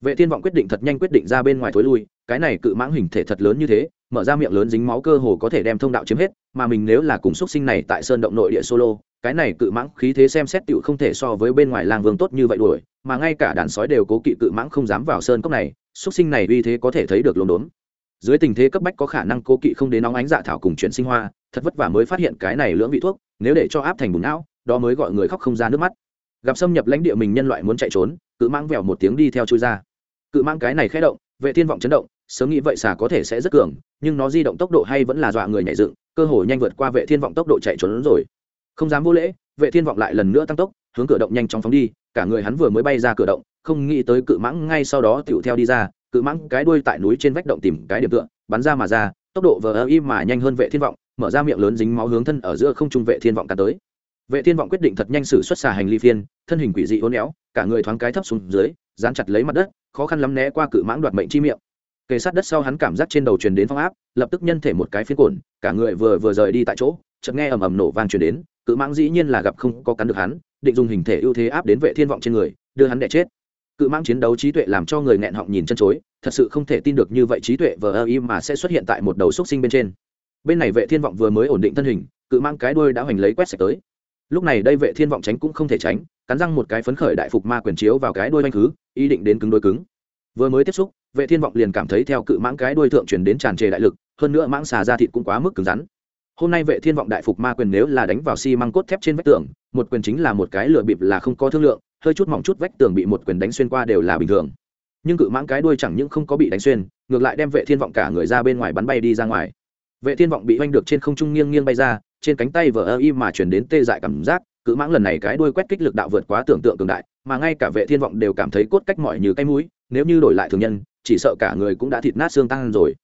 vệ thiên vọng quyết định thật nhanh quyết định ra bên ngoài thối lui, cái này cự mãng hình thể thật lớn như thế, mở ra miệng lớn dính máu cơ hồ có thể đem thông đạo chiếm hết, mà mình nếu là cùng xuất sinh này tại sơn động nội địa solo, cái này cự mãng khí thế xem xét tựu không thể so với bên ngoài làng vương tốt như vậy đuổi, mà ngay cả đàn sói đều cố kỵ cự mãng không dám vào sơn cốc này xuất sinh này uy thế có thể thấy được lốm đốm. Dưới tình thế cấp bách có khả năng cố kỵ không đến nóng ánh dạ thảo cùng chuyển sinh hoa, thật vất vả mới phát hiện cái này lưỡng vị thuốc, nếu để cho áp thành bùn não, đó mới gọi người khóc không ra nước mắt. Gặp xâm nhập lãnh địa mình nhân loại muốn chạy trốn, cự mãng vèo một tiếng đi theo chui ra cự mang cái này khẽ động, vệ thiên vọng chấn động, sớm nghĩ vậy xà có thể sẽ rất cường, nhưng nó di động tốc độ hay vẫn là dọa người nhảy dựng, cơ hội nhanh vượt qua vệ thiên vọng tốc độ chạy trốn rồi. Không dám vô lễ, vệ thiên vọng lại lần nữa tăng tốc, hướng cửa động nhanh chóng phóng đi, cả người hắn vừa mới bay ra cửa động, không nghĩ tới cự mãng ngay sau đó tựu theo đi ra, cự mãng cái đuôi tại núi trên vách động tìm cái điểm tựa, bắn ra mà ra, tốc độ vờ im mà nhanh hơn vệ thiên vọng, mở ra miệng lớn dính máu hướng thân ở giữa không trung vệ thiên vọng cả tới. Vệ thiên vọng quyết định thật nhanh xử xuất xà hành ly phiên, thân hình quỷ dị hôn éo, cả người thoáng cái thấp xuống dưới dán chặt lấy mặt đất, khó khăn lắm né qua cự mãng đoạt mệnh chi miệng. Kề sát đất sau hắn cảm giác trên đầu truyền đến phong áp, lập tức nhân thể một cái phiến cổn cả người vừa vừa rời đi tại chỗ, chợt nghe ầm ầm nổ vang truyền đến, cự mãng dĩ nhiên là gặp không có cắn được hắn, định dùng hình thể ưu thế áp đến vệ thiên vọng trên người, đưa hắn đẻ chết. Cự mãng chiến đấu trí tuệ làm cho người nghẹn họng nhìn chân chối, thật sự không thể tin được như vậy trí tuệ vờ ơ im mà sẽ xuất hiện tại một đầu xúc sinh bên trên. Bên này vệ thiên vọng vừa mới ổn định thân hình, cự mãng cái đuôi đã hoành lấy quét sạch tới lúc này đây vệ thiên vọng tránh cũng không thể tránh, cắn răng một cái phấn khởi đại phục ma quyền chiếu vào cái đuôi anh khứ, ý định đến cứng đôi cứng. Vừa mới tiếp xúc, vệ thiên vọng liền cảm thấy theo cự mãng cái đuôi thượng chuyển đến tràn trề đại lực, hơn nữa mãng xà ra thịt cũng quá mức cứng rắn. Hôm nay vệ thiên vọng đại phục ma quyền nếu là đánh vào xi măng cốt thép trên vách tường, một quyền chính là một cái lửa bịp là không có thương lượng, hơi chút mỏng chút vách tường bị một quyền đánh xuyên qua đều là bình thường. Nhưng cự mãng cái đuôi chẳng những không có bị đánh xuyên, ngược lại đem vệ thiên vọng cả người ra bên ngoài bắn bay đi ra ngoài. Vệ thiên vọng bị oanh được trên không trung nghiêng nghiêng bay ra trên cánh tay vờ ơ y mà chuyển đến tê dại cảm giác, cự mãng lần này cái đuôi quét kích lực đạo vượt quá tưởng tượng cường đại, mà ngay cả vệ thiên vọng đều cảm thấy cốt cách mỏi như cái mũi, nếu như đổi lại thường nhân, chỉ sợ cả người cũng đã thịt nát xương tăng rồi.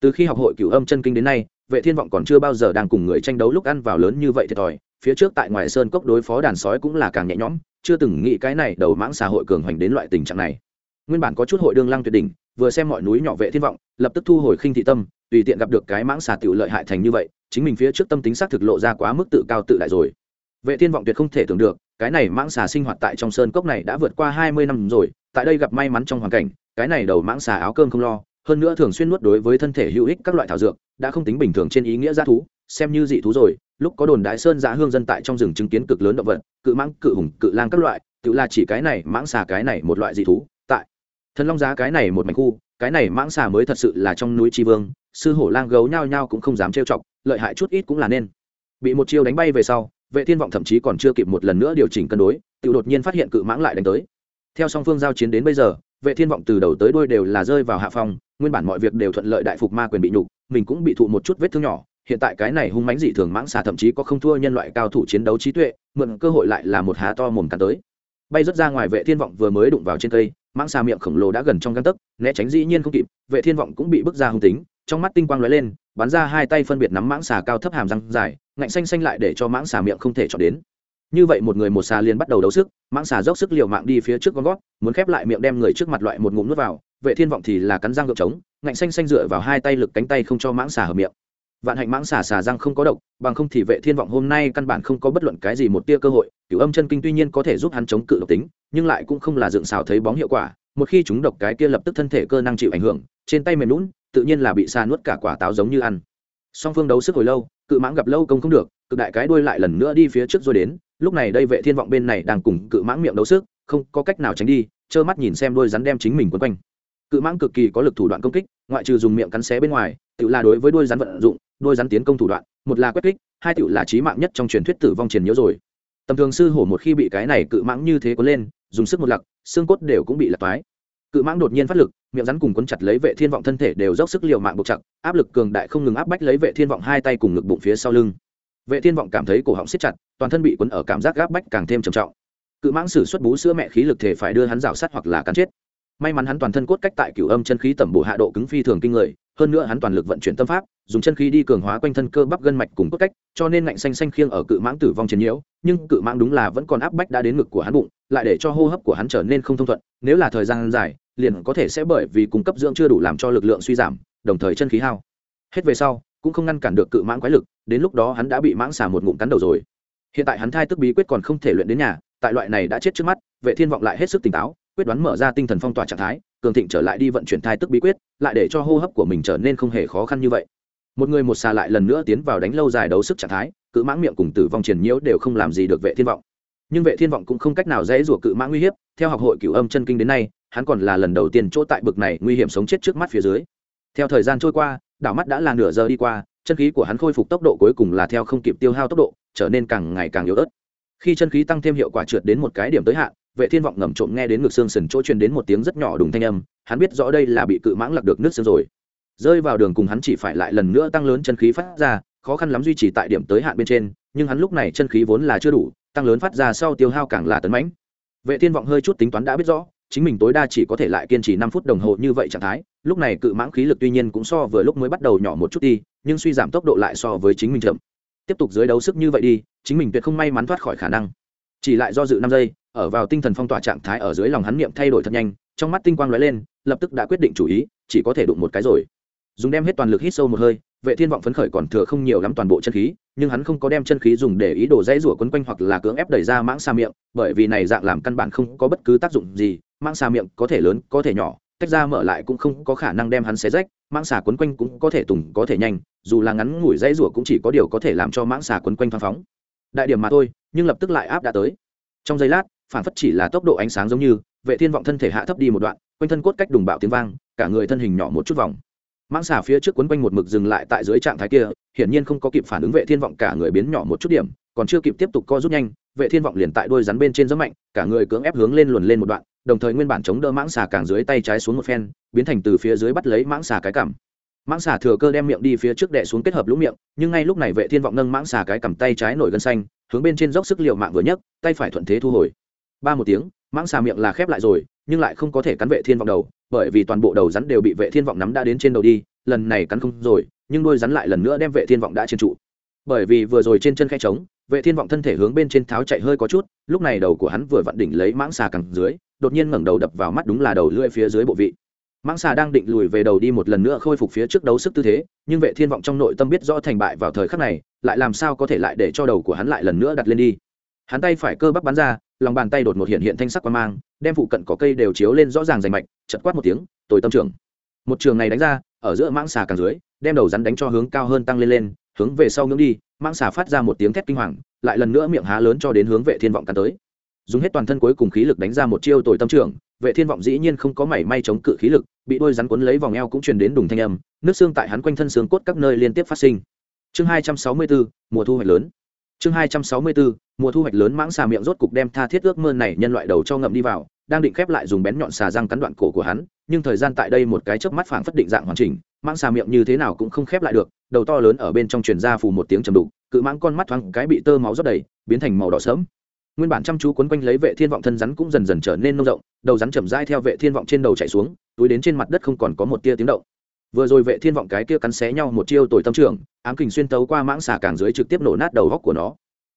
Từ khi học hội cửu âm chân kinh đến nay, vệ thiên vọng còn chưa bao giờ đang cùng người tranh đấu lúc ăn vào lớn như vậy thiệt thòi, phía trước tại ngoài sơn cốc đối phó đàn sói cũng là càng nhẹ nhõm, chưa từng nghĩ cái này đầu mãng xã hội cường hoành đến loại tình trạng này nguyên bản có chút hội đương lăng tuyệt đỉnh, vừa xem mọi núi nhỏ vệ thiên vọng, lập tức thu hồi khinh thị tâm, tùy tiện gặp được cái mãng xà tiểu lợi hại thành như vậy, chính mình phía trước tâm tính xác thực lộ ra quá mức tự cao tự đại rồi. Vệ thiên vọng tuyệt không thể tưởng được, cái này mãng xà sinh hoạt tại trong sơn cốc này đã vượt qua hai mươi năm rồi, tại đây gặp may mắn trong hoàn cảnh, cái này đầu mãng xà áo cơm không lo, hơn nữa thường xuyên nuốt đối với thân thể hữu ích các loại thảo dược, đã không tính bình thường trên ý nghĩa g thú, xem như dị thú rồi, lúc có đồn đại sơn giã hương dân tại trong rừng chứng kiến cực lớn động vật, cự mãng, cự hùng, cự lang các loại, tự là chỉ cái này mãng xà cái này một loại dị thú thần long giá cái này một mảnh khu, cái này mãng xà mới thật sự là trong núi tri vương, sư hổ lang gấu nhao nhao cũng không dám trêu chọc, lợi hại chút ít cũng là nên. Bị một chiêu đánh bay về sau, vệ thiên vọng thậm chí còn chưa kịp một lần nữa điều chỉnh cân đối tự đột nhiên phát hiện cự mãng lại đánh tới. Theo song phương giao chiến đến bây giờ, vệ thiên vọng từ đầu tới đuôi đều là rơi vào hạ phòng nguyên bản mọi việc đều thuận lợi đại phục ma quyền bị nhục, mình cũng bị thụ một chút vết thương nhỏ, hiện tại cái này hung mãnh dị thường mãng xà thậm chí có không thua nhân loại cao thủ chiến đấu trí tuệ, mượn cơ hội lại là một há to mồm cắn tới bay rất ra ngoài vệ thiên vọng vừa mới đụng vào trên cây, mãng xà miệng khổng lồ đã gần trong găng tấc, né tránh dĩ nhiên không kịp, vệ thiên vọng cũng bị bức ra hung tính, trong mắt tinh quang lóe lên, bắn ra hai tay phân biệt nắm mãng xà cao thấp hàm răng dài, ngạnh xanh xanh lại để cho mãng xà miệng không thể chọn đến. Như vậy một người một xà liền bắt đầu đấu sức, mãng xà dốc sức liều mạng đi phía trước con gót muốn khép lại miệng đem người trước mặt loại một ngụm nuốt vào, vệ thiên vọng thì là cắn răng gượng trống, ngạnh xanh xanh dựa vào hai tay lực cánh tay không cho mãng xà hở miệng vạn hạnh mãng xà xà răng không có độc, bằng không thì vệ thiên vọng hôm nay căn bản không có bất luận cái gì một tia cơ hội. Cửu âm chân kinh tuy nhiên có thể giúp hắn chống cự độc tính, nhưng lại cũng không là dựng xào thấy bóng hiệu quả. Một khi chúng độc cái kia lập tức thân thể cơ năng chịu ảnh hưởng, trên tay mềm lún tự nhiên là bị xà nuốt cả quả táo giống như ăn. Song phương đấu sức hồi lâu, cự mãng gặp lâu công không được, cự đại cái đuôi lại lần nữa đi phía trước rồi đến. Lúc này đây vệ thiên vọng bên này đang cùng cự mãng miệng đấu sức, không có cách nào tránh đi, trơ mắt nhìn xem đuôi rắn đem chính mình quấn quanh. Cự mãng cực kỳ có lực thủ đoạn công kích, ngoại trừ dùng miệng cắn xé bên ngoài, tự là đối với đuôi rắn vận dụng đôi rắn tiến công thủ đoạn, một là quét kích, hai tựu là trí mạng nhất trong truyền thuyết tử vong triền nhớ rồi. Tầm thường sư hổ một khi bị cái này cự mãng như thế có lên, dùng sức một lặc, xương cốt đều cũng bị lật toái. Cự mãng đột nhiên phát lực, miệng rắn cùng quấn chặt lấy vệ thiên vọng thân thể đều dốc sức liều mạng buộc chặt, áp lực cường đại không ngừng áp bách lấy vệ thiên vọng hai tay cùng ngực bụng phía sau lưng. Vệ thiên vọng cảm thấy cổ họng siết chặt, toàn thân bị quấn ở cảm giác gáp bách càng thêm trầm trọng. Cự mãng sử xuất bú sữa mẹ khí lực thể phải đưa hắn rào sát hoặc là cắn chết. May mắn hắn toàn thân cốt cách tại cửu âm chân khí tẩm bổ hạ độ cứng phi thường kinh người hơn nữa hắn toàn lực vận chuyển tâm pháp, dùng chân khí đi cường hóa quanh thân cơ bắp gân mạch cùng cốt cách, cho nên ngạnh xanh xanh khiêng ở cự mãng tử vong chiến nhiễu, nhưng cự mãng đúng là vẫn còn áp bách đã đến ngực của hắn bụng, lại để cho hô hấp của hắn trở nên không thông thuận, nếu là thời gian dài, liền có thể sẽ bởi vì cung cấp dưỡng chưa đủ làm cho lực lượng suy giảm, đồng thời chân khí hao. Hết về sau, cũng không ngăn cản được cự mãng quái lực, đến lúc đó hắn đã bị mãng xả một ngụm cắn đầu rồi. Hiện tại hắn thai tức bí quyết còn không thể luyện đến nhà, tại loại này đã chết trước mắt, vệ thiên vọng lại hết sức tỉnh táo quyết đoán mở ra tinh thần phong tỏa trạng thái, cường thịnh trở lại đi vận chuyển thai tức bí quyết, lại để cho hô hấp của mình trở nên không hề khó khăn như vậy. Một người một xà lại lần nữa tiến vào đánh lâu dài đấu sức trạng thái, cự mãng miệng cùng tử vong triền nhiễu đều không làm gì được vệ thiên vọng. Nhưng vệ thiên vọng cũng không cách nào dễ rủa cự mãng nguy hiểm. theo học hội cửu âm chân kinh đến nay, hắn còn là lần đầu tiên chỗ tại bực này nguy hiểm sống chết trước mắt phía dưới. Theo thời gian trôi qua, đảo mắt đã là nửa giờ đi qua, chân khí của hắn khôi phục tốc độ cuối cùng là theo không kịp tiêu hao tốc độ, trở nên càng ngày càng yếu ớt. Khi chân khí tăng thêm hiệu quả trượt đến một cái điểm tới hạn vệ thiên vọng ngầm trộm nghe đến ngực xương sườn chỗ truyền đến một tiếng rất nhỏ đùng thanh âm, hắn biết rõ đây là bị cự mãng lặc được nước xương rồi. Rơi vào đường cùng hắn chỉ phải lại lần nữa tăng lớn chân khí phát ra, khó khăn lắm duy trì tại điểm tới hạn bên trên, nhưng hắn lúc này chân khí vốn là chưa đủ, tăng lớn phát ra sau tiêu hao càng là tấn mãnh. Vệ thiên vọng hơi chút tính toán đã biết rõ, chính mình tối đa chỉ có thể lại kiên trì năm phút đồng hồ như vậy trạng thái, lúc này cự mãng khí lực tuy nhiên cũng so vừa lúc mới bắt đầu nhỏ một chút đi, nhưng suy giảm tốc độ lại so với chính mình chậm. Tiếp tục dưới đấu sức như vậy đi, chính mình tuyệt không may mắn thoát khỏi khả năng. Chỉ lại do dự năm giây ở vào tinh thần phong tỏa trạng thái ở dưới lòng hắn niệm thay đổi thật nhanh, trong mắt tinh quang lóe lên, lập tức đã quyết định chủ ý, chỉ có thể đụng một cái rồi. Dùng đem hết toàn lực hít sâu một hơi, vệ thiên vọng phấn khởi còn thừa không nhiều lắm toàn bộ chân khí, nhưng hắn không có đem chân khí dùng để ý đồ dãy rủa quấn quanh hoặc là cưỡng ép đẩy ra mãng xa miệng, bởi vì này dạng làm căn bản không có bất cứ tác dụng gì, mãng xa miệng có thể lớn, có thể nhỏ, tách ra mở lại cũng không có khả năng đem hắn xé rách, mãng xà quấn quanh cũng có thể tùng, có thể nhanh, dù là ngắn ngủi dãy rủa cũng chỉ có điều có thể làm cho mãng xà quấn quanh thoáng phóng. Đại điểm mà thôi, nhưng lập tức lại áp đã tới. Trong giây lát phản phất chỉ là tốc độ ánh sáng giống như, vệ thiên vọng thân thể hạ thấp đi một đoạn, quanh thân cốt cách đùng bạo tiếng vang, cả người thân hình nhỏ một chút vòng. Mãng xà phía trước quấn quanh một mực dừng lại tại dưới trạng thái kia, hiển nhiên không có kịp phản ứng vệ thiên vọng cả người biến nhỏ một chút điểm, còn chưa kịp tiếp tục co rút nhanh, vệ thiên vọng liền tại đuôi rắn bên trên rất mạnh, cả người cưỡng ép hướng lên luồn lên một đoạn, đồng thời nguyên bản chống đỡ mãng xà càng dưới tay trái xuống một phen, biến thành từ phía dưới bắt lấy mãng xà cái cảm mãng xà thừa cơ đem miệng đi phía trước đệ xuống kết hợp lũ miệng, nhưng ngay lúc này vệ thiên vọng nâng mãng xà cái cầm tay trái nổi gân xanh, hướng bên trên dốc sức liệu mạng vừa nhấc, tay phải thuận thế thu hồi ba một tiếng, mãng xà miệng là khép lại rồi, nhưng lại không có thể cắn vệ thiên vọng đầu, bởi vì toàn bộ đầu rắn đều bị vệ thiên vọng nắm đã đến trên đầu đi, lần này cắn không rồi, nhưng đuôi rắn lại lần nữa đem vệ thiên vọng đã trên trụ. Bởi vì vừa rồi trên chân khe trống, vệ thiên vọng thân thể hướng bên trên tháo chạy hơi có chút, lúc này đầu của hắn vừa vặn đỉnh lấy mãng xà cẳng dưới, đột nhiên ngẩng đầu đập vào mắt đúng là đầu lưỡi phía dưới bộ vị. Mãng xà đang định lùi về đầu đi một lần nữa khôi phục phía trước đấu sức tư thế, nhưng vệ thiên vọng trong nội tâm biết rõ thành bại vào thời khắc này, lại làm sao có thể lại để cho đầu của hắn lại lần nữa đặt lên đi hắn tay phải cơ bắp bắn ra lòng bàn tay đột một hiện hiện thanh sắc quan mang đem phụ cận có cây đều chiếu lên rõ ràng rành mạch chật quát một tiếng tồi tâm trưởng. Một trường này đánh ra ở giữa mãng xà càng dưới đem đầu rắn đánh cho hướng cao hơn tăng lên lên hướng về sau ngưỡng đi mãng xà phát ra một tiếng thét kinh hoàng lại lần nữa miệng há lớn cho đến hướng vệ thiên vọng cắn tới. Dùng hết toàn thân cuối cùng khí lực đánh ra một chiêu tồi tâm trưởng vệ thiên vọng dĩ nhiên không có mảy may chống cự khí lực bị đôi rắn cuốn lấy vòng eo cũng truyền đến đùng thanh âm nước xương tại hắn quanh thân xương cốt các nơi liên tiếp phát sinh. Chương 264, mùa thu hoạch lớn chương 264, mùa thu hoạch lớn mãng xà miệng rốt cục đem tha thiết ước mơ này nhân loại đầu cho ngậm đi vào đang định khép lại dùng bén nhọn xà răng cắn đoạn cổ của hắn nhưng thời gian tại đây một cái chớp mắt phảng phất định dạng hoàn chỉnh mãng xà miệng như thế nào cũng không khép lại được đầu to lớn ở bên trong truyền ra phù một tiếng trầm đục cự mãng con mắt thoáng cái bị tơ máu rót đầy biến thành màu đỏ sớm nguyên bản chăm chú quấn quanh lấy vệ thiên vọng thân rắn cũng dần dần trở nên nông rộng đầu rắn chậm rãi theo vệ thiên vọng trên đầu chạy xuống túi đến trên mặt đất không còn có một tia tiếng động vừa rồi vệ thiên vọng cái kia cắn xé nhau một chiêu tồi tâm trưởng ám kình xuyên tấu qua mãng xà càng dưới trực tiếp nổ nát đầu góc của nó.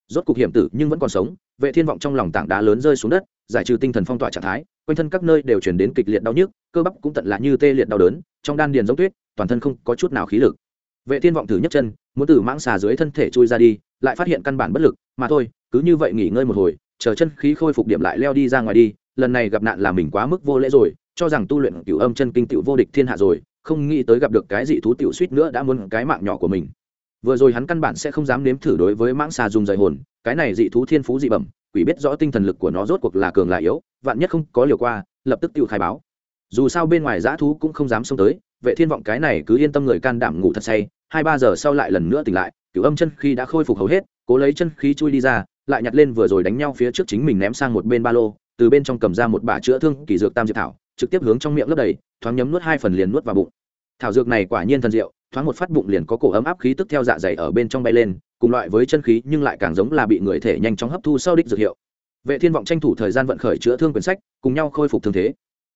Rốt cục hiểm tử nhưng vẫn còn sống, vệ thiên vọng trong lòng tảng đá lớn rơi xuống đất, giải trừ tinh thần phong tỏa trạng thái, quanh thân các nơi đều chuyển đến kịch liệt đau nhức, cơ bắp cũng tận là như tê liệt đau đớn, trong đan điền giống tuyết, toàn thân không có chút nào khí lực. Vệ thiên vọng thử nhấc chân, muốn từ mãng xà dưới thân thể chui ra đi, lại phát hiện căn bản bất lực, mà thôi, cứ như vậy nghỉ ngơi một hồi, chờ chân khí khôi phục điểm lại leo đi ra ngoài đi, lần này gặp nạn là mình quá mức vô lễ rồi, cho rằng tu luyện cửu âm chân kinh tiểu vô địch thiên hạ rồi không nghĩ tới gặp được cái gì thú tiểu suýt nữa đã muốn cái mạng nhỏ của mình. Vừa rồi hắn căn bản sẽ không dám nếm thử đối với mãng xà dùng dày hồn, cái này dị thú thiên phú dị bẩm, quỷ biết rõ tinh thần lực của nó rốt cuộc là cường là yếu, vạn nhất không có liều qua, lập tức tự khai báo. Dù sao bên ngoài dã thú cũng không dám xông tới, vệ thiên vọng cái này cứ yên tâm người can đảm ngủ thật say, hai ba giờ sau lại lần nữa tỉnh lại cửu âm chân khí đã khôi phục hầu hết, cố lấy chân khí chui đi ra, lại nhặt lên vừa rồi đánh nhau phía trước chính mình ném sang một bên ba lô từ bên trong cầm ra một bả chữa thương kỳ dược tam diệp thảo, trực tiếp hướng trong miệng lấp đầy, thoáng nhấm nuốt hai phần liền nuốt vào bụng. Thảo dược này quả nhiên thần diệu, thoáng một phát bụng liền có cổ ấm áp khí tức theo dạ dày ở bên trong bay lên, cùng loại với chân khí nhưng lại càng giống là bị người thể nhanh chóng hấp thu sau đích dược hiệu. Vệ thiên vọng tranh thủ thời gian vận khởi chữa thương quyển sách, cùng nhau khôi phục thương thế.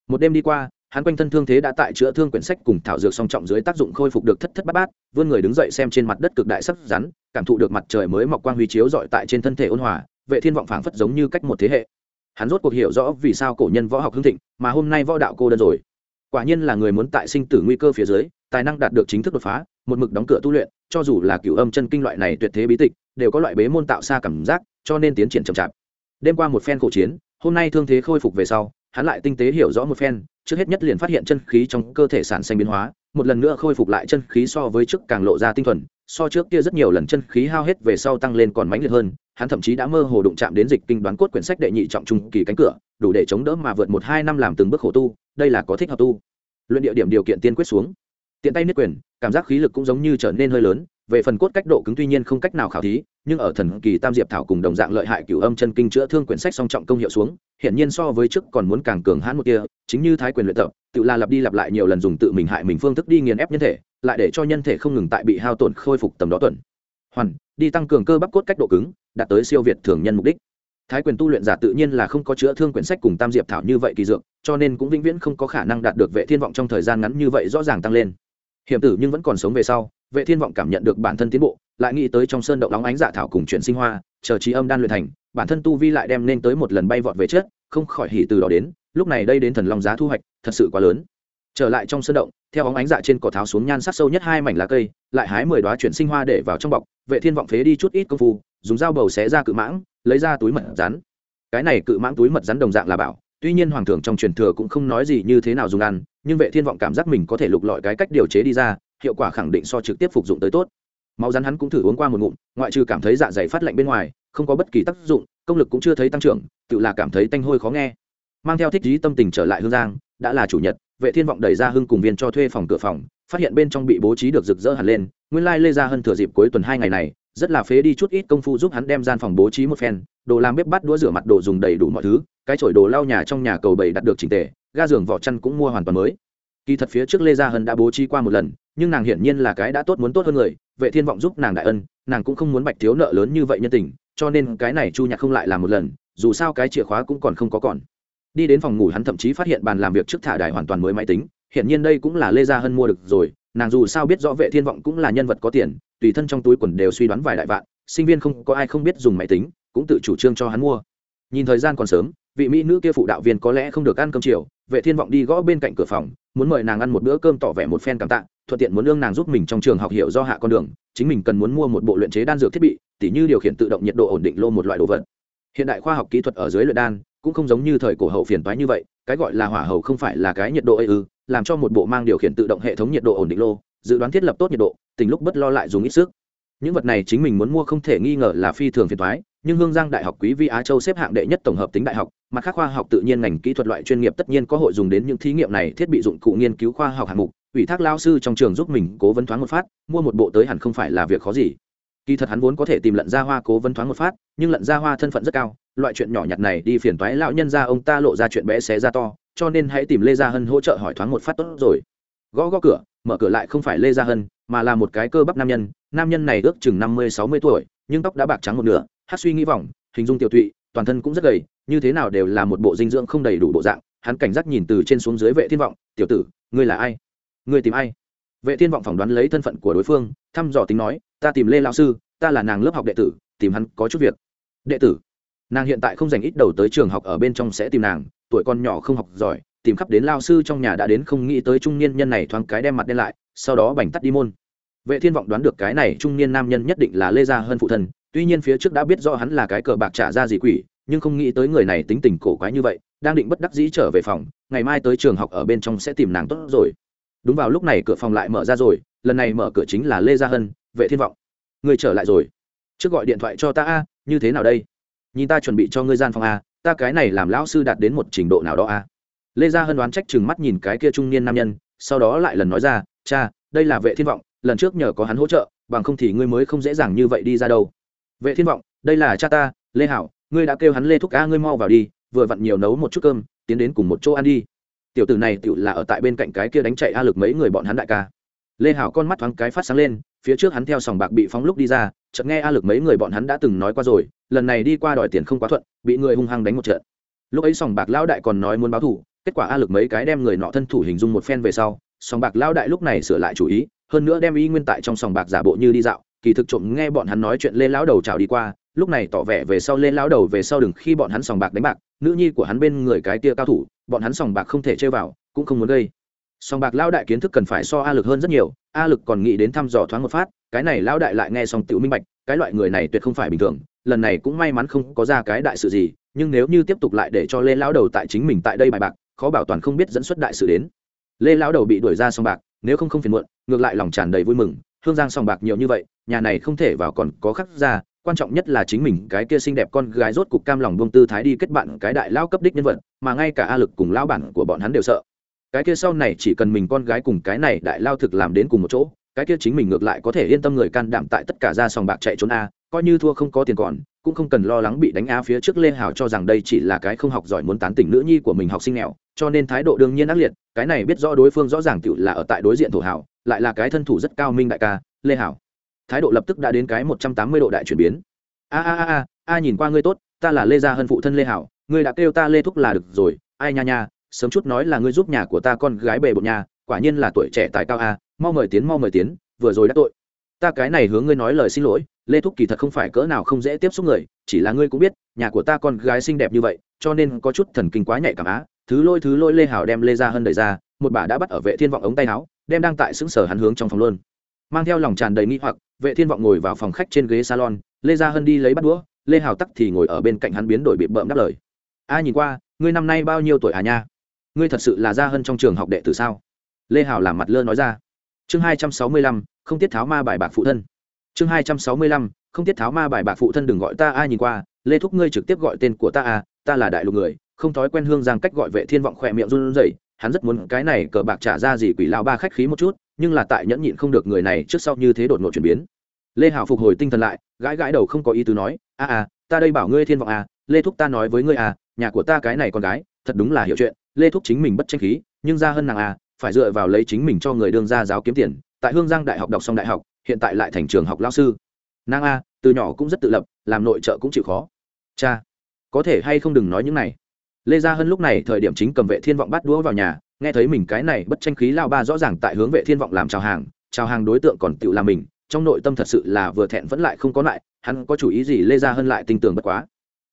Một đêm đi qua, hắn quanh thân thương thế đã tại chữa thương quyển sách cùng thảo dược song trọng dưới tác dụng khôi phục được thất thất bát bát, vươn người đứng dậy xem trên mặt đất cực đại sắc rắn, cảm thụ được mặt trời mới mọc quang huy chiếu dọi tại trên thân thể ôn hòa, vệ thiên vọng phảng phất giống như cách một thế hệ hắn rốt cuộc hiểu rõ vì sao cổ nhân võ học hưng thịnh, mà hôm nay võ đạo cô đơn rồi. Quả nhiên là người muốn tại sinh tử nguy cơ phía dưới, tài năng đạt được chính thức đột phá, một mực đóng cửa tu luyện, cho dù là cửu âm chân kinh loại này tuyệt thế bí tịch, đều có loại bế môn tạo xa cảm giác, cho nên tiến triển chậm chạp. Đêm qua một phen khổ chiến, hôm nay thương thế khôi phục về sau, hắn lại tinh tế hiểu rõ một phen, trước hết nhất liền phát hiện chân khí trong cơ thể sản sinh biến hóa, một lần nữa khôi phục lại chân khí so với trước càng lộ ra tinh thuần, so trước kia rất nhiều lần chân khí hao hết về sau tăng lên còn mãnh liệt hơn hắn thậm chí đã mơ hồ đụng chạm đến dịch kinh đoán cốt quyển sách đệ nhị trọng trung kỳ cánh cửa, đủ để chống đỡ mà vượt một hai năm làm từng bước khổ tu, đây là có thích hợp tu. Luyện địa điểm điều kiện tiên quyết xuống. Tiện tay niết quyền, cảm giác khí lực cũng giống như trở nên hơi lớn, về phần cốt cách độ cứng tuy nhiên không cách nào khảo thí, nhưng ở thần kỳ tam diệp thảo cùng đồng dạng lợi hại cửu âm chân kinh chữa thương quyển sách song trọng công hiệu xuống hiện nhiên so với trước còn muốn càng cường hãn một kia chính như thái quyền luyện tập, tự là lặp đi lặp lại nhiều lần dùng tự mình hại mình phương thức đi nghiền ép nhân thể, lại để cho nhân thể không ngừng tại bị hao tổn khôi phục tầm đó tuần. Hoàn đi tăng cường cơ bắp cốt cách độ cứng, đạt tới siêu việt thường nhân mục đích. Thái quyền tu luyện giả tự nhiên là không có chữa thương quyển sách cùng tam diệp thảo như vậy kỳ dược, cho nên cũng vĩnh viễn không có khả năng đạt được vệ thiên vọng trong thời gian ngắn như vậy rõ ràng tăng lên. Hiểm tử nhưng vẫn còn sống về sau, vệ thiên vọng cảm nhận được bản thân tiến bộ, lại nghĩ tới trong sơn động đóng ánh dạ thảo cùng chuyển sinh hoa, chờ trí âm đan luyện thành, bản thân tu vi lại đem nên tới một lần bay vọt về trước, không khỏi hỉ từ đó đến, lúc này đây đến thần long giá thu hoạch, thật sự quá lớn trở lại trong sơn động, theo óng ánh dạ trên cỏ tháo xuống nhan sắc sâu nhất hai mảnh lá cây, lại hái mười đoá chuyển sinh hoa để vào trong bọc, vệ thiên vọng phế đi chút ít công phu, dùng dao bầu xé ra cự mãng, lấy ra túi mật rắn. Cái này cự mãng túi mật rắn đồng dạng là bảo, tuy nhiên hoàng thượng trong truyền thừa cũng không nói gì như thế nào dùng ăn, nhưng vệ thiên vọng cảm giác mình có thể lục lọi cái cách điều chế đi ra, hiệu quả khẳng định so trực tiếp phục dụng tới tốt. Máu rắn hắn cũng thử uống qua một ngụm, ngoại trừ cảm thấy dạ dày phát lạnh bên ngoài, không có bất kỳ tác dụng, công lực cũng chưa thấy tăng trưởng, tự là cảm thấy tanh hôi khó nghe. Mang theo thích trí tâm tình trở lại hương giang đã là chủ nhật, vệ thiên vọng đẩy ra hưng cùng viên cho thuê phòng cửa phòng, phát hiện bên trong bị bố trí được rực rỡ hẳn lên, nguyên lai lê ra hơn thừa dịp cuối tuần hai ngày này, rất là phế đi chút ít công phu giúp hắn đem gian phòng bố trí một phen, đồ làm bếp bắt đũa rửa mặt đồ dùng đầy đủ mọi thứ, cái chổi đồ lau nhà trong nhà cầu bầy đặt được chỉnh tề, ga giường vỏ chăn cũng mua hoàn toàn mới. Kỳ thật phía trước lê gia hân đã bố trí qua một lần, nhưng nàng hiển nhiên là cái đã tốt muốn tốt hơn người, vệ thiên vọng giúp nàng đại ân, nàng cũng không muốn bạch thiếu nợ lớn như vậy nhân tình, cho nên cái này chu nhạc không lại làm một lần, dù sao cái chìa khóa cũng còn không có còn đi đến phòng ngủ hắn thậm chí phát hiện bàn làm việc trước thả đài hoàn toàn mới máy tính hiện nhiên đây cũng là lê gia hân mua được rồi, nàng dù sao biết rõ vệ thiên vọng cũng là nhân vật có tiền, tùy thân trong túi quần đều suy đoán vài đại vạn, sinh viên không có ai không biết dùng máy tính, cũng tự chủ trương cho hắn mua. Nhìn thời gian còn sớm, vị mỹ nữ kia phụ đạo viên có lẽ không được ăn cơm chiều, vệ thiên vọng đi gõ bên cạnh cửa phòng, muốn mời nàng ăn một bữa cơm tỏ vẻ một phen cảm tạ, thuận tiện muốn lương nàng giúp mình trong trường học hiểu do hạ con đường, chính mình cần muốn mua một bộ luyện chế đan dược thiết bị, tỉ như điều khiển tự động nhiệt độ ổn định lô một loại đồ vật. Hiện đại khoa học kỹ thuật ở dưới luyện đan cũng không giống như thời cổ hậu phiền toái như vậy, cái gọi là hỏa hầu không phải là cái nhiệt độ ấy ư, làm cho một bộ mang điều khiển tự động hệ thống nhiệt độ ổn định lô, dự đoán thiết lập tốt nhiệt độ, tình lúc bất lo lại dùng ít sức. Những vật này chính mình muốn mua không thể nghi ngờ là phi thường phiền toái, nhưng hương giang đại học quý vi á châu xếp hạng đệ nhất tổng hợp tính đại học, mặt khác khoa học tự nhiên ngành kỹ thuật loại chuyên nghiệp tất nhiên có hội dùng đến những thí nghiệm này thiết bị dụng cụ nghiên cứu khoa học hạng mục, ủy thác lao sư trong trường giúp mình cố vấn thoáng một phát, mua một bộ tới hẳn không phải là việc khó gì kỳ thật hắn vốn có thể tìm lận ra hoa cố vấn thoáng một phát, nhưng lận ra hoa thân phận rất cao, loại chuyện nhỏ nhặt này đi phiền toái lão nhân ra ông ta lộ ra chuyện bé xé ra to, cho nên hãy tìm lê gia hân hỗ trợ hỏi thoáng một phát tốt rồi. Gõ gõ cửa, mở cửa lại không phải lê gia hân, mà là một cái cơ bắp nam nhân. Nam nhân này ước chừng năm mươi, sáu mươi tuổi, nhưng tóc đã bạc trắng một nửa, hát suy nghĩ vọng hình dung tiểu tụy toàn thân cũng rất gầy, như thế nào đều là một bộ dinh dưỡng không đầy đủ bộ dạng. Hắn cảnh giác nhìn từ trên xuống dưới vệ thiên vọng, tiểu tử, ngươi là ai? Ngươi tìm ai? Vệ thiên vọng phỏng đoán lấy thân phận của đối phương, thăm dò tính nói ta tìm lê lão sư, ta là nàng lớp học đệ tử, tìm hắn có chút việc. Đệ tử, nàng hiện tại không dành ít đầu tới trường học ở bên trong sẽ tìm nàng, tuổi con nhỏ không học giỏi, tìm khắp đến lao sư trong nhà đã đến không nghĩ tới trung niên nhân này thoáng cái đem mặt đen lại, sau đó bành tắt đi môn. Vệ thiên vọng đoán được cái này trung niên nam nhân nhất định là lê gia hơn phụ thân, tuy nhiên phía trước đã biết rõ hắn là cái cờ bạc trả ra gì quỷ, nhưng không nghĩ tới người này tính tình cổ quái như vậy, đang định bất đắc dĩ trở về phòng, ngày mai tới trường học ở bên trong sẽ tìm nàng tốt rồi. Đúng vào lúc này cửa phòng lại mở ra rồi, lần này mở cửa chính là lê gia hân vệ thiên vọng. Người trở lại rồi. Trước gọi điện thoại cho ta a, như thế nào đây? Nhìn ta chuẩn bị cho ngươi gian phòng a, ta cái này làm lão sư đạt đến một trình độ nào đó a? Lê gia hân đoán trách chừng mắt nhìn cái kia trung niên nam nhân, sau đó lại lần nói ra, cha, đây là vệ thiên vọng, lần trước nhờ có hắn hỗ trợ, bằng không thì ngươi mới không dễ dàng như vậy đi ra đâu. Vệ thiên vọng, đây là cha ta, lê hảo, ngươi đã kêu hắn lê thúc a, ngươi mau vào đi, vừa vặn nhiều nấu một chút cơm, tiến đến cùng một chỗ ăn đi. Tiểu tử này tiểu là ở tại bên cạnh cái kia đánh chạy a lực mấy người bọn hắn đại ca. Lê hảo con mắt thoáng cái phát sáng lên phía trước hắn theo sòng bạc bị phóng lúc đi ra, chợt nghe a lực mấy người bọn hắn đã từng nói qua rồi, lần này đi qua đòi tiền không quá thuận, bị người hung hăng đánh một trận. Lúc ấy sòng bạc lão đại còn nói muốn báo thủ kết quả a lực mấy cái đem người nọ thân thủ hình dung một phen về sau, sòng bạc lão đại lúc này sửa lại chủ ý, hơn nữa đem y nguyên tại trong sòng bạc giả bộ như đi dạo, kỳ thực trộm nghe bọn hắn nói chuyện lên lão đầu chào đi qua, lúc này tỏ vẻ về sau lên lão đầu về sau đừng khi bọn hắn sòng bạc đánh bạc, nữ nhi của hắn bên người cái tia cao thủ, bọn hắn sòng bạc không thể chơi vào, cũng không muốn gây. Song bạc lão đại kiến thức cần phải so a lực hơn rất nhiều, a lực còn nghĩ đến thăm dò thoáng một phát, cái này lão đại lại nghe xong tự minh bạch, cái loại người này tuyệt không phải bình thường, lần này cũng may mắn không có ra cái đại sự gì, nhưng nếu như tiếp tục lại để cho lê lão đầu tại chính mình tại đây bài bạc, khó bảo toàn không biết dẫn xuất đại sự đến. Lê lão đầu bị đuổi ra song bạc, nếu không không phiền muộn, ngược lại lòng tràn đầy vui mừng, hương giang song bạc nhiều như vậy, nhà này không thể vào còn có khắc ra quan trọng nhất là chính mình cái kia xinh đẹp con gái rốt cục cam lòng buông tư thái đi kết bạn cái đại lao cấp đích nhân vật, mà ngay cả a lực cùng lao bản của bọn hắn đều sợ cái kia sau này chỉ cần mình con gái cùng cái này đại lao thực làm đến cùng một chỗ, cái kia chính mình ngược lại có thể yên tâm người can đảm tại tất cả ra sòng bạc chạy trốn a, coi như thua không có tiền còn, cũng không cần lo lắng bị đánh a phía trước lê hào cho rằng đây chỉ là cái không học giỏi muốn tán tỉnh nữ nhi của mình học sinh nghèo, cho nên thái độ đương nhiên ác liệt, cái này biết rõ đối phương rõ ràng tự là ở tại đối diện thổ hảo lại là cái thân thủ rất cao minh đại ca, lê hảo thái độ lập tức đã đến cái một trăm tám mươi độ đại chuyển biến. A a a a a, nhìn qua ngươi tốt, ta là lê gia hân phụ thân lê hảo ngươi đã kêu ta lê thúc là được rồi, ai nha nha sớm chút nói là ngươi giúp nhà của ta con gái bề bộn nhà, quả nhiên là tuổi trẻ tài cao a, mau mời tiến, mau mời tiến, vừa rồi đã tội. Ta cái này hướng ngươi nói lời xin lỗi, lê thúc kỳ thật không phải cỡ nào không dễ tiếp xúc người, chỉ là ngươi cũng biết, nhà của ta con gái xinh đẹp như vậy, cho nên có chút thần kinh quá nhạy cảm á, thứ lôi thứ lôi lê hảo đem lê ra hơn đẩy ra, một bà đã bắt ở vệ thiên vọng ống tay áo, đem đang tại xứng sở hắn hướng trong phòng luôn. Mang theo lòng tràn đầy nghi hoặc, vệ thiên vọng ngồi vào phòng khách trên ghế salon, lê ra hơn đi lấy bắt đũa, lê hào tắc thì ngồi ở bên cạnh hắn biến đổi bị bợm đáp lời. A, nhìn qua, ngươi năm nay bao nhiêu tuổi à nha? Ngươi thật sự là gia hơn trong trường học đệ tử sao? Lê Hảo làm mặt lơ nói ra. Chương hai trăm sáu mươi lăm, không tiết tháo ma bài bạc phụ thân. Chương hai trăm sáu mươi lăm, không tiết tháo ma bài bạc phụ thân đừng gọi ta a nhìn qua, lê thúc ngươi trực tiếp gọi tên của ta a ta là đại lục người, không thói quen hương giang cách gọi vệ thiên vọng khỏe miệng run rẩy, hắn rất muốn cái này cờ bạc trả ra gì quỷ lao ba khách khí một chút, nhưng là tại nhẫn nhịn không được người này trước sau như thế đột ngột chuyển biến. Lê hảo phục hồi tinh thần lại, gãi gãi đầu không có ý tứ nói, a a, ta đây bảo ngươi thiên vọng a lê thúc ta nói với ngươi a nhà của ta cái này con gái thật đúng là hiểu chuyện, lê thúc chính mình bất tranh khí, nhưng ra hơn nàng a phải dựa vào lấy chính mình cho người đương gia giáo kiếm tiền, tại hương giang đại học đọc xong đại học, hiện tại lại thành trường học lao sư. Nàng a từ nhỏ cũng rất tự lập, làm nội trợ cũng chịu khó. Cha, có thể hay không đừng nói những này. Lê gia hân lúc này thời điểm chính cầm vệ thiên vọng bắt đũa vào nhà, nghe thấy mình cái này bất tranh khí lao ba rõ ràng tại hướng vệ thiên vọng làm chào hàng chào hàng đối tượng còn tự làm mình, trong nội tâm thật sự là vừa thẹn vẫn lại không có lại, hắn có chủ ý gì lê gia hân lại tin tưởng bất quá.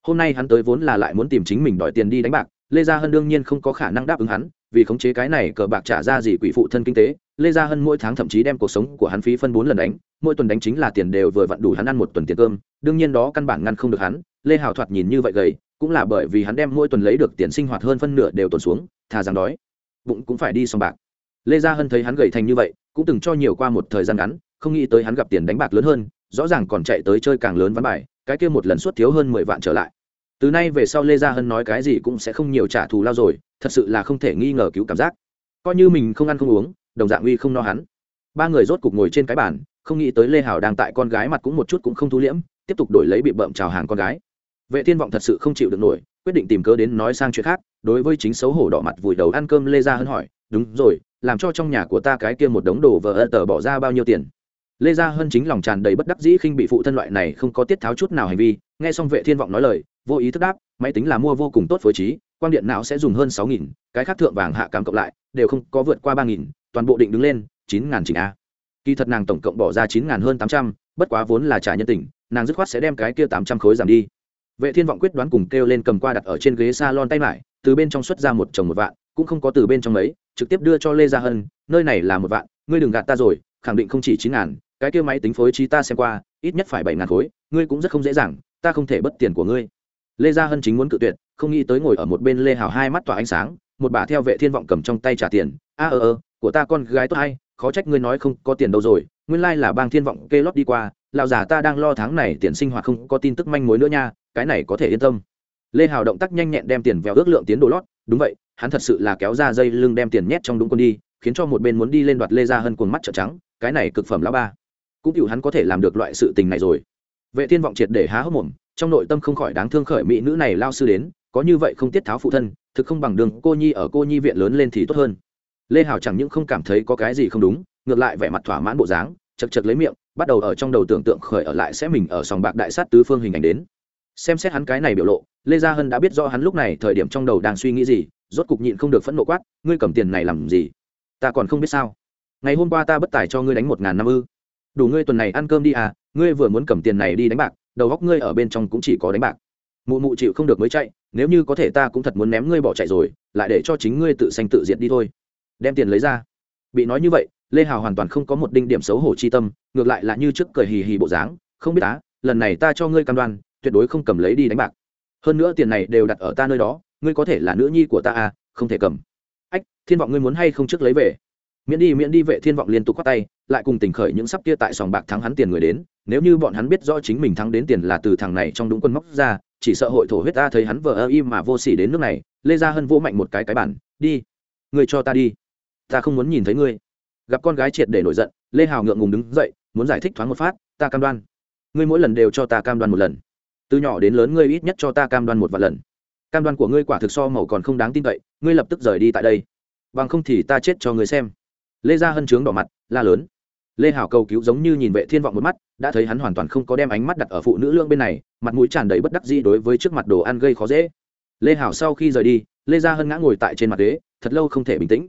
Hôm nay hắn tới vốn là lại muốn tìm chính mình đòi tiền đi đánh bạc lê gia hân đương nhiên không có khả năng đáp ứng hắn, vì khống chế cái này cờ bạc trả ra gì quỷ phụ thân kinh tế, lê gia hân mỗi tháng thậm chí đem cuộc sống của hắn phí phân bốn lần đánh, mỗi tuần đánh chính là tiền đều vừa vặn đủ hắn ăn một tuần tiền cơm, đương nhiên đó căn bản ngăn không được hắn, lê hào thoạt nhìn như vậy gầy, cũng là bởi vì hắn đem mỗi tuần lấy được tiền sinh hoạt hơn phân nửa đều tuần xuống, thà rằng đói, bụng cũng phải đi xong bạc. Lê gia hân thấy hắn gầy thành như vậy, cũng từng cho nhiều qua một thời gian ngắn, không nghĩ tới hắn gặp tiền đánh bạc lớn hơn, rõ ràng còn chạy tới chơi càng lớn ván bài, cái kia một lần suất thiếu hơn mười vạn trở lại từ nay về sau lê gia hân nói cái gì cũng sẽ không nhiều trả thù lao rồi, thật sự là không thể nghi ngờ cứu cảm giác. Coi như mình không ăn không uống, đồng dạng uy không no hắn. Ba người rốt cục ngồi trên cái bàn, không nghĩ tới lê hảo đang tại con gái mặt cũng một chút cũng không thu liễm, tiếp tục đổi lấy bị bợm chào hàng con gái. Vệ thiên vọng thật sự không chịu được nổi, quyết định tìm cớ đến nói sang chuyện khác, đối với chính xấu hổ đỏ mặt vùi đầu ăn cơm lê gia hân hỏi, đúng rồi, làm cho trong nhà của ta cái kia một đống đồ vờ ơ tờ bỏ ra bao nhiêu tiền? Lê gia hân chính lòng tràn đầy bất đắc dĩ khinh bị phụ thân loại này không có tiết tháo chút nào hành vi, nghe xong vệ thiên vọng nói lời vô ý thức đáp, máy tính là mua vô cùng tốt phối trí, quang điện não sẽ dùng hơn sáu nghìn, cái khác thượng vàng hạ cám cộng lại, đều không có vượt qua ba nghìn, toàn bộ định đứng lên, chín ngàn chỉnh a. Kỳ thật nàng tổng cộng bỏ ra chín ngàn hơn tám trăm, bất quá vốn là trả nhân tình, nàng dứt khoát sẽ đem cái kia tám trăm khối giảm đi. Vệ thiên vọng quyết đoán cùng kêu lên cầm qua đặt ở trên ghế salon tay mải từ bên trong xuất ra một chồng một vạn, cũng không có từ bên trong mấy, trực tiếp đưa cho lê gia hân, nơi này là một vạn, ngươi đừng gạt ta rồi, khẳng định không chỉ chín ngàn, cái kia máy tính phối trí ta xem qua, ít nhất phải bảy ngàn khối, ngươi cũng rất không dễ dàng, ta không thể bất tiền của ngươi lê gia hân chính muốn cự tuyệt, không nghĩ tới ngồi ở một bên lê hào hai mắt tỏa ánh sáng, một bà theo vệ thiên vọng cầm trong tay trả tiền. A ơ ơ, của ta con gái tốt hay, khó trách ngươi nói không có tiền đâu rồi, nguyên lai là bang thiên vọng kê lót đi qua, lão già ta đang lo tháng này tiền sinh hoạt không có tin tức manh mối nữa nha, cái này có thể yên tâm. Lê hào động tác nhanh nhẹn đem tiền vèo ước lượng tiến đồ lót, đúng vậy, hắn thật sự là kéo ra dây lưng đem tiền nhét trong đúng quân đi, khiến cho một bên muốn đi lên đoạt lê ra hơn cuồng mắt trợn trắng, cái này cực phẩm lão ba. Cũng chịu hắn có thể làm được loại sự tình này rồi. Vệ thiên vọng triệt để há hốc mồm trong nội tâm không khỏi đáng thương khởi mỹ nữ này lao sư đến, có như vậy không tiết tháo phụ thân, thực không bằng đường cô nhi ở cô nhi viện lớn lên thì tốt hơn. Lê hào chẳng những không cảm thấy có cái gì không đúng, ngược lại vẻ mặt thỏa mãn bộ dáng, chật chật lấy miệng, bắt đầu ở trong đầu tưởng tượng khởi ở lại sẽ mình ở sòng bạc đại sát tứ phương hình ảnh đến. Xem xét hắn cái này biểu lộ, lê gia hân đã biết rõ hắn lúc này thời điểm trong đầu đang suy nghĩ gì, rốt cục nhịn không được phẫn nộ quát, ngươi cầm tiền này làm gì? Ta còn không biết sao. Ngày hôm qua ta bất tài cho ngươi đánh một ngàn năm ư. Đủ ngươi tuần này ăn cơm đi à ngươi vừa muốn cầm tiền này đi đánh bạc đầu góc ngươi ở bên trong cũng chỉ có đánh bạc. Mụ mụ chịu không được mới chạy, nếu như có thể ta cũng thật muốn ném ngươi bỏ chạy rồi, lại để cho chính ngươi tự sanh tự diệt đi thôi. Đem tiền lấy ra. Bị nói như vậy, lê hào hoàn toàn không có một đinh điểm xấu hổ chi tâm, ngược lại là như trước cười hì hì bộ dáng, không biết á, lần này ta cho ngươi cam đoan, tuyệt đối không cầm lấy đi đánh bạc. Hơn nữa tiền này đều đặt ở ta nơi đó, ngươi có thể là nữ nhi của ta à không thể cầm. Ách, thiên vọng ngươi muốn hay không trước lấy về? Miễn đi miễn đi, vệ thiên vọng liên tục khoát tay lại cùng tỉnh khởi những sắp kia tại sòng bạc thắng hắn tiền người đến, nếu như bọn hắn biết rõ chính mình thắng đến tiền là từ thằng này trong đúng quân móc ra, chỉ sợ hội thổ huyết ta thấy hắn vờ ơ im mà vô s ỉ đến nước này, lê ra hân vỗ mạnh một cái cái bản đi, người cho ta đi, ta không muốn nhìn thấy ngươi. Gặp con gái triệt để nổi giận, lê hào ngượng ngùng đứng dậy, muốn giải thích thoáng một phát, ta cam đoan, ngươi mỗi lần đều cho ta cam đoan một lần. Từ nhỏ đến lớn ngươi ít nhất cho ta cam đoan một vài lần. Cam đoan của ngươi quả thực so màu còn không đáng tin cậy, ngươi lập tức rời đi tại đây. Bằng không thì ta chết cho ngươi xem. Lê gia hân trướng đỏ mặt, la lớn lê hảo cầu cứu giống như nhìn vệ thiên vọng một mắt, đã thấy hắn hoàn toàn không có đem ánh mắt đặt ở phụ nữ lương bên này, mặt mũi tràn đầy bất đắc dĩ đối với trước mặt đồ ăn gây khó dễ. Lê hảo sau khi rời đi, lê gia hân ngã ngồi tại trên mặt ghế, thật lâu không thể bình tĩnh.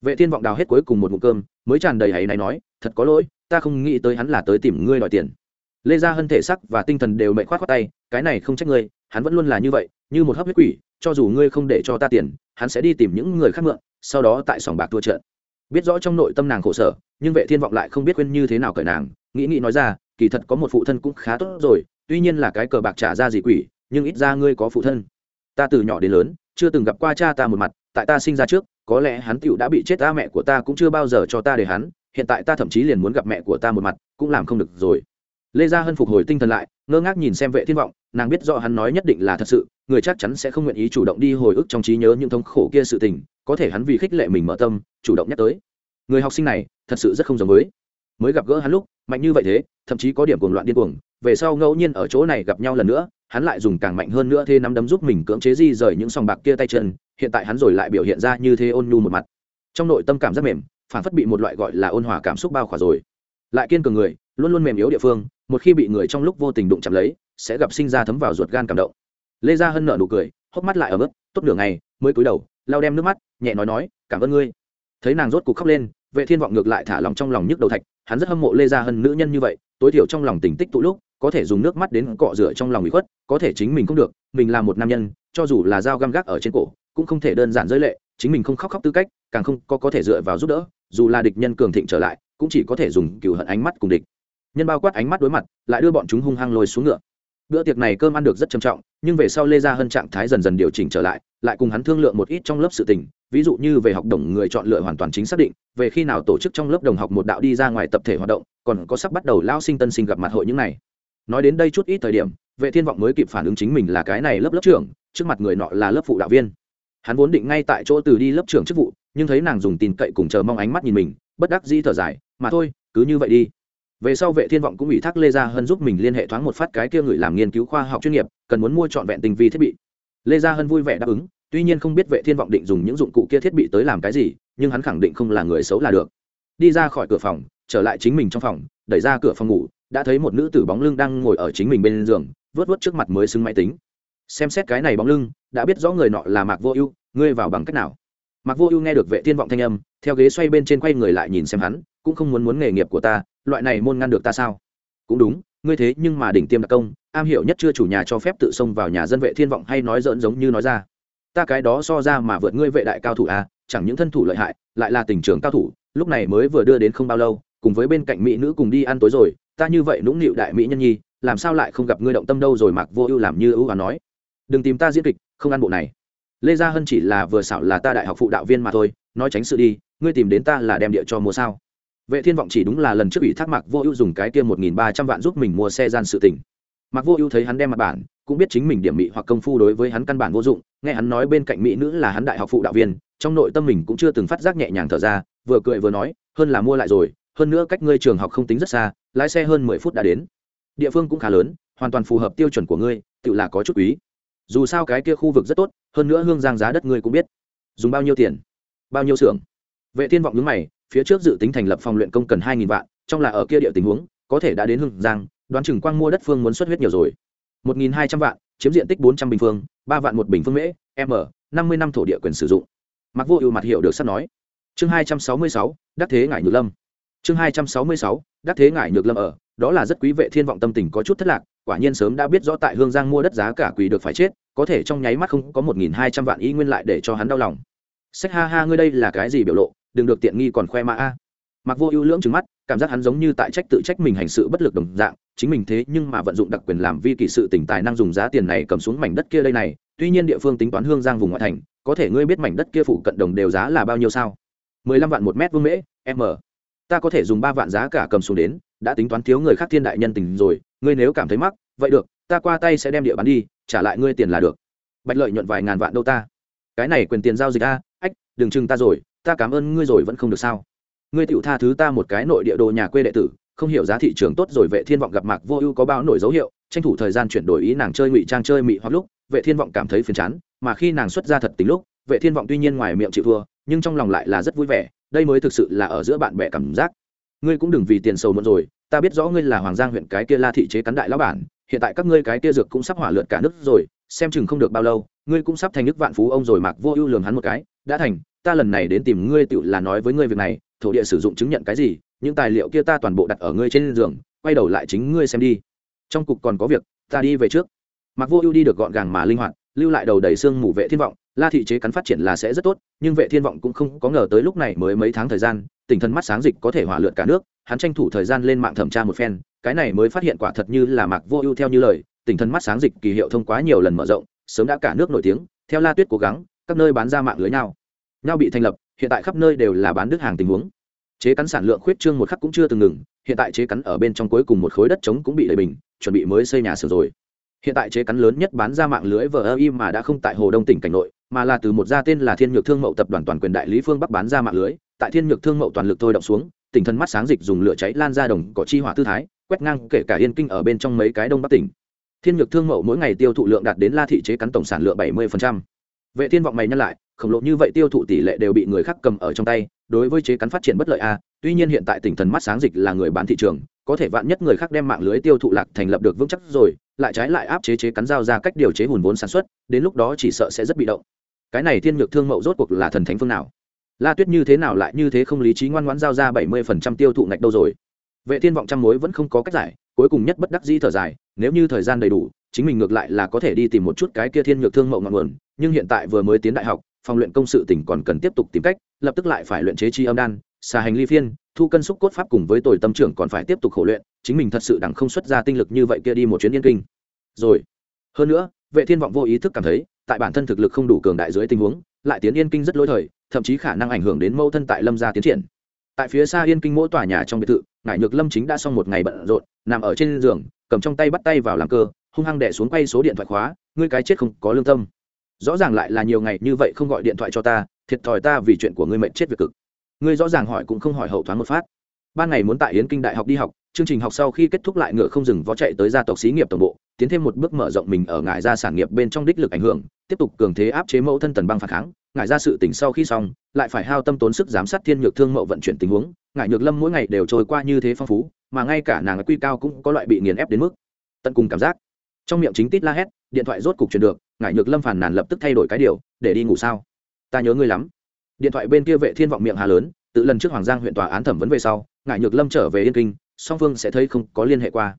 Vệ thiên vọng đào hết cuối cùng một mụn cơm, mới tràn đầy hãy này nói, thật có lỗi, ta không nghĩ tới hắn là tới tìm ngươi đòi tiền. Lê gia hân thể sắc và tinh thần đều mệt khoát khoát tay, cái này không trách ngươi, hắn vẫn luôn là như vậy, như một hấp huyết quỷ, cho dù ngươi không để cho ta tiền, hắn sẽ đi tìm những người khác mượn, sau đó tại sòng bạc thua trận biết rõ trong nội tâm nàng khổ sở, nhưng vệ thiên vọng lại không biết quên như thế nào cởi nàng, nghĩ nghĩ nói ra, kỳ thật có một phụ thân cũng khá tốt rồi, tuy nhiên là cái cờ bạc trả ra gì quỷ, nhưng ít ra ngươi có phụ thân. Ta từ nhỏ đến lớn, chưa từng gặp qua cha ta một mặt, tại ta sinh ra trước, có lẽ hắn tựu đã bị chết, ta mẹ của ta cũng chưa bao giờ cho ta để hắn, hiện tại ta thậm chí liền muốn gặp mẹ của ta một mặt, cũng làm không được rồi lê gia hân phục hồi tinh thần lại, ngơ ngác nhìn xem vệ thiên vọng, nàng biết rõ hắn nói nhất định là thật sự, người chắc chắn sẽ không nguyện ý chủ động đi hồi ức trong trí nhớ những thống khổ kia sự tình, có thể hắn vì khích lệ mình mở tâm, chủ động nhắc tới. Người học sinh này, thật sự rất không giống với. Mới gặp gỡ hắn lúc, mạnh như vậy thế, thậm chí có điểm cuồng loạn điên cuồng, về sau ngẫu nhiên ở chỗ này gặp nhau lần nữa, hắn lại dùng càng mạnh hơn nữa thế nắm đấm giúp mình cưỡng chế di rời những sòng bạc kia tay chân, hiện tại hắn rồi lại biểu hiện ra như thế ôn nhu một mặt. Trong nội tâm cảm rất mềm, phản phất bị một loại gọi là ôn hòa cảm xúc bao khỏa rồi. Lại kiên cường người, luôn luôn mềm yếu địa phương một khi bị người trong lúc vô tình đụng chạm lấy, sẽ gặp sinh ra thấm vào ruột gan cảm động. Lê gia hân nợ nụ cười, hốc mắt lại ở mức tốt nửa ngày, mới cúi đầu lao đem nước mắt, nhẹ nói nói, cảm ơn ngươi. Thấy nàng rốt cục khóc lên, vệ thiên vọng ngược lại thả lòng trong lòng nhức đầu thạch, hắn rất hâm mộ lê gia hân nữ nhân như vậy, tối thiểu trong lòng tỉnh tích tụ lúc, có thể dùng nước mắt đến cọ rửa trong lòng bị khuất, có thể chính mình không được, mình là một nam nhân, cho dù là dao găm gác ở trên cổ, cũng không thể đơn giản rơi lệ, chính mình không khóc khóc tư cách, càng không có có thể dựa vào giúp đỡ, dù là địch nhân cường thịnh trở lại, cũng chỉ có thể dùng cừu hận ánh mắt cùng địch nhân bao quát ánh mắt đối mặt, lại đưa bọn chúng hung hăng lôi xuống ngựa. Bữa tiệc này cơm ăn được rất trầm trọng, nhưng về sau lê gia hân trạng thái dần dần điều chỉnh trở lại lại cùng hắn thương lượng một ít trong lớp sự tình, ví dụ như về học đồng người chọn lựa hoàn toàn chính xác định, về khi nào tổ chức trong lớp đồng học một đạo đi ra ngoài tập thể hoạt động, còn có sắp bắt đầu lao sinh tân sinh gặp mặt hội những này. Nói đến đây chút ít thời điểm, vệ thiên vọng mới kịp phản ứng chính mình là cái này lớp lớp trưởng, trước mặt người nọ là lớp phụ đạo viên. Hắn vốn định ngay tại chỗ từ đi lớp trưởng chức vụ, nhưng thấy nàng dùng tin cậy cùng chờ mong ánh mắt nhìn mình, bất đắc dĩ thở dài, mà thôi, cứ như vậy đi về sau vệ thiên vọng cũng ủy thác lê gia hân giúp mình liên hệ thoáng một phát cái kia người làm nghiên cứu khoa học chuyên nghiệp, cần muốn mua trọn vẹn tinh vi thiết bị. Lê gia hân vui vẻ đáp ứng, tuy nhiên không biết vệ thiên vọng định dùng những dụng cụ kia thiết bị tới làm cái gì, nhưng hắn khẳng định không là người xấu là được. Đi ra khỏi cửa phòng, trở lại chính mình trong phòng, đẩy ra cửa phòng ngủ, đã thấy một nữ tử bóng lưng đang ngồi ở chính mình bên giường, vớt vớt trước mặt mới xưng máy tính. Xem xét cái này bóng lưng, đã biết rõ người nọ là mạc vô ưu, ngươi vào bằng cách nào? Mạc vô ưu nghe được vệ thiên vọng thanh âm, theo ghế xoay bên trên quay người lại nhìn xem hắn cũng không muốn muốn nghề nghiệp của ta, loại này môn ngăn được ta sao? Cũng đúng, ngươi thế nhưng mà đỉnh tiêm đặc công, am hiểu nhất chưa chủ nhà cho phép tự xông vào nhà dân vệ thiên vọng hay nói dỡn giống như nói ra. Ta cái đó so ra mà vượt ngươi vệ đại cao thủ à chẳng những thân thủ lợi hại, lại là tình trường cao thủ, lúc này mới vừa đưa đến không bao lâu, cùng với bên cạnh mỹ nữ cùng đi ăn tối rồi, ta như vậy nũng nịu đại mỹ nhân nhi, làm sao lại không gặp ngươi động tâm đâu rồi mặc vô ưu làm như ưu và nói. Đừng tìm ta diễn kịch, không ăn bộ này. Lê gia hân chỉ là vừa xảo là ta đại học phụ đạo viên mà thôi, nói tránh sự đi, ngươi tìm đến ta là đem địa cho mua sao? Vệ thiên vọng chỉ đúng là lần trước ủy thác mạc vô ưu dùng cái kia một nghìn ba trăm vạn giúp mình mua xe gian sự tình. Mạc vô ưu thấy hắn đem mặt bản, cũng biết chính mình điểm mị hoặc công phu đối với hắn căn bản vô dụng, nghe hắn nói bên cạnh mỹ nữ là hắn đại học phụ đạo viên, trong nội tâm mình cũng chưa từng phát giác nhẹ nhàng thở ra, vừa cười vừa nói, hơn là mua lại rồi, hơn nữa cách ngươi trường học không tính rất xa, lái xe hơn mười phút đã đến. Địa phương cũng khá lớn, hoàn toàn phù hợp tiêu chuẩn của ngươi, tự là có chút quý. Dù sao cái kia khu vực rất tốt, hơn nữa hương giang giá đất ngươi cũng biết. Dùng bao nhiêu tiền? Bao nhiêu xưởng? Vệ thiên vọng đứng mày phía trước dự tính thành lập phòng luyện công cần hai nghìn vạn, trong là ở kia địa tình huống, có thể đã đến hương giang, đoán chừng quang mua đất phương muốn xuất huyết nhiều rồi. một nghìn hai trăm vạn, chiếm diện tích bốn trăm bình phương, ba vạn một bình phương mễ, m, năm mươi năm thổ địa quyền sử dụng. Mặc vô ưu mặt hiệu được sắp nói. Chương hai trăm sáu mươi sáu, đắc thế ngải nhược lâm. Chương hai trăm sáu mươi sáu, đắc thế ngải nhược lâm ở, đó là rất quý vệ thiên vọng tâm tình có chút thất lạc, quả nhiên sớm đã biết rõ tại hương giang mua đất giá cả quỷ được phải chết, có thể trong nháy mắt không có một nghìn hai trăm vạn y nguyên lại để cho hắn đau lòng. Sách ha ha, ngươi đây là cái gì biểu lộ? Đừng được tiện nghi còn khoe mã a. Mặc vô ưu lưỡng trừng mắt, cảm giác hắn giống như tại trách tự trách mình hành sự bất lực đồng dạng, chính mình thế nhưng mà vận dụng đặc quyền làm vi kỳ sự tỉnh tài năng dùng giá tiền này cầm xuống mảnh đất kia đây này, tuy nhiên địa phương tính toán hương giang vùng ngoại thành, có thể ngươi biết mảnh đất kia phụ cận đồng đều giá là bao nhiêu sao? mười lăm vạn một mét vuông mễ, m. Ta có thể dùng ba vạn giá cả cầm xuống đến, đã tính toán thiếu người khác thiên đại nhân tình rồi, ngươi nếu cảm thấy mắc, vậy được, ta qua tay sẽ đem địa bán đi, trả lại ngươi tiền là được. Bạch lợi nhuận vài ngàn vạn đâu ta? Cái này quyền tiền giao dịch a, ách, đừng chừng ta rồi ta cảm ơn ngươi rồi vẫn không được sao? Ngươi tựu tha thứ ta một cái nội địa đồ nhà quê đệ tử, không hiểu giá thị trường tốt rồi vệ thiên vọng gặp mạc vô ưu có bao nổi dấu hiệu, tranh thủ thời gian chuyển đổi ý nàng chơi ngụy trang chơi mị hoặc lúc, vệ thiên vọng cảm thấy phiền chán, mà khi nàng xuất ra thật tính lúc, vệ thiên vọng tuy nhiên ngoài miệng chịu thua, nhưng trong lòng lại là rất vui vẻ, đây mới thực sự là ở giữa bạn bè cảm giác. Ngươi cũng đừng vì tiền sầu muộn rồi, ta biết rõ ngươi là hoàng giang huyện cái kia la thị chế cắn đại lão bản, hiện tại các ngươi cái kia dược cũng sắp hỏa lượt cả nước rồi xem chừng không được bao lâu, ngươi cũng sắp thành nước vạn phú ông rồi, mạc vô ưu lường hắn một cái, đã thành, ta lần này đến tìm ngươi tự là nói với ngươi việc này, thổ địa sử dụng chứng nhận cái gì, những tài liệu kia ta toàn bộ đặt ở ngươi trên giường, quay đầu lại chính ngươi xem đi. Trong cục còn có việc, ta đi về trước. Mặc vô ưu đi được gọn gàng mà linh hoạt, lưu lại đầu đầy xương mù vệ thiên vọng, la thị chế cắn phát triển là sẽ rất tốt, nhưng vệ thiên vọng cũng không có ngờ tới lúc này mới mấy tháng thời gian tỉnh thân mắt sáng dịch có thể hỏa lượn cả nước, hắn tranh thủ thời gian lên mạng thẩm tra một phen, cái này mới phát hiện quả thật như là mạc vô ưu theo như lời tỉnh thân mắt sáng dịch kỳ hiệu thông quá nhiều lần mở rộng, sớm đã cả nước nổi tiếng, theo la tuyết cố gắng, các nơi bán ra mạng lưới nhau. Nhau bị thành lập, hiện tại khắp nơi đều là bán đứt hàng tình huống. Chế cắn sản lượng khuyết trương một khắc cũng chưa từng ngừng, hiện tại chế cắn ở bên trong cuối cùng một khối đất trống cũng bị đầy bình, chuẩn bị mới xây nhà sửa rồi. Hiện tại chế cắn lớn nhất bán ra mạng lưới vờ ơ im mà đã không tại hồ đông tỉnh cảnh nội, mà là từ một gia tên là thiên nhược thương mậu tập đoàn toàn quyền đại lý phương bắc bán ra mạng lưới. Tại thiên nhược thương mậu toàn lực thôi động xuống, tỉnh thân mắt sáng dịch dùng lửa cháy lan ra đồng có chi hỏa tư thái, quét ngang kể cả yên kinh ở bên trong mấy cái đông bắc tỉnh thiên nhược thương mậu mỗi ngày tiêu thụ lượng đạt đến la thị chế cắn tổng sản lượng bảy mươi vệ thiên vọng mày nhắc lại, khổng lồ như vậy tiêu thụ tỷ lệ đều bị người khác cầm ở trong tay, đối với chế cắn phát triển bất lợi a tuy nhiên hiện tại tỉnh thần mắt sáng dịch là người bán thị trường, có thể vạn nhất người khác đem mạng lưới tiêu thụ lạc thành lập được vững chắc rồi, lại trái lại áp chế chế cắn giao ra cách điều chế hùn vốn sản xuất, đến lúc đó chỉ sợ sẽ rất bị động. Cái này thiên nhược thương mậu rốt cuộc là thần thánh phương nào? La tuyết như thế nào lại như thế không lý trí ngoan ngoãn giao ra bảy mươi phần trăm tiêu thụ ngạch đâu rồi? Vệ thiên vọng trăm mối vẫn không có cách giải, cuối cùng nhất bất đắc dĩ thở dài nếu như thời gian đầy đủ, chính mình ngược lại là có thể đi tìm một chút cái kia thiên nhược thương mậu ngọn nguồn, nhưng hiện tại vừa mới tiến đại học, phòng luyện công sự tỉnh còn cần tiếp tục tìm cách, lập tức lại phải luyện chế chi âm đan, xà hành ly phiên, thu cân xúc cốt pháp cùng với tồi tâm trưởng còn phải tiếp tục khổ luyện, chính mình thật sự đẳng không xuất ra tinh lực như vậy kia đi một chuyến yên kinh. Rồi, hơn nữa, vệ thiên vọng vô ý thức cảm thấy, tại bản thân thực lực không đủ cường đại dưới tình huống, lại tiến yên kinh rất lỗi thời, thậm chí khả năng ảnh hưởng đến mâu thân tại lâm gia tiến triển tại phía xa yên kinh mỗi tòa nhà trong biệt thự, ngải nhược lâm chính đã xong một ngày bận rộn, nằm ở trên giường, cầm trong tay bắt tay vào làm cơ, hung hăng đẻ xuống quay số điện thoại khóa, ngươi cái chết không có lương tâm. Rõ ràng lại là nhiều ngày như vậy không gọi điện thoại cho ta, thiệt thòi ta vì chuyện của ngươi mệnh chết việc cực. Ngươi rõ ràng hỏi cũng không hỏi hậu thoáng một phát. Ban ngày muốn tại yến kinh đại học đi học, chương trình học sau khi kết thúc lại ngựa không dừng vó chạy tới gia tộc xí nghiệp tổng bộ tiến thêm một bước mở rộng mình ở ngải ra sản nghiệp bên trong đích lực ảnh hưởng, tiếp tục cường thế áp chế mẫu thân tần băng phản kháng. Ngải ra sự tỉnh sau khi xong, lại phải hao tâm tốn sức giám sát thiên nhược thương mậu vận chuyển tình huống. Ngải nhược lâm mỗi ngày đều trôi qua như thế phong phú, mà ngay cả nàng quy cao cũng có loại bị nghiền ép đến mức tận cùng cảm giác. Trong miệng chính tít la hét, điện thoại rốt cục truyền được, ngải nhược lâm phàn nàn lập tức thay đổi cái điều, để đi ngủ sao? Ta nhớ ngươi lắm. Điện thoại bên kia vệ thiên vọng miệng hà lớn, tự lần trước hoàng giang huyện tòa án thẩm vấn về sau, ngải nhược lâm trở về yên kinh, song phương sẽ thấy không có liên hệ qua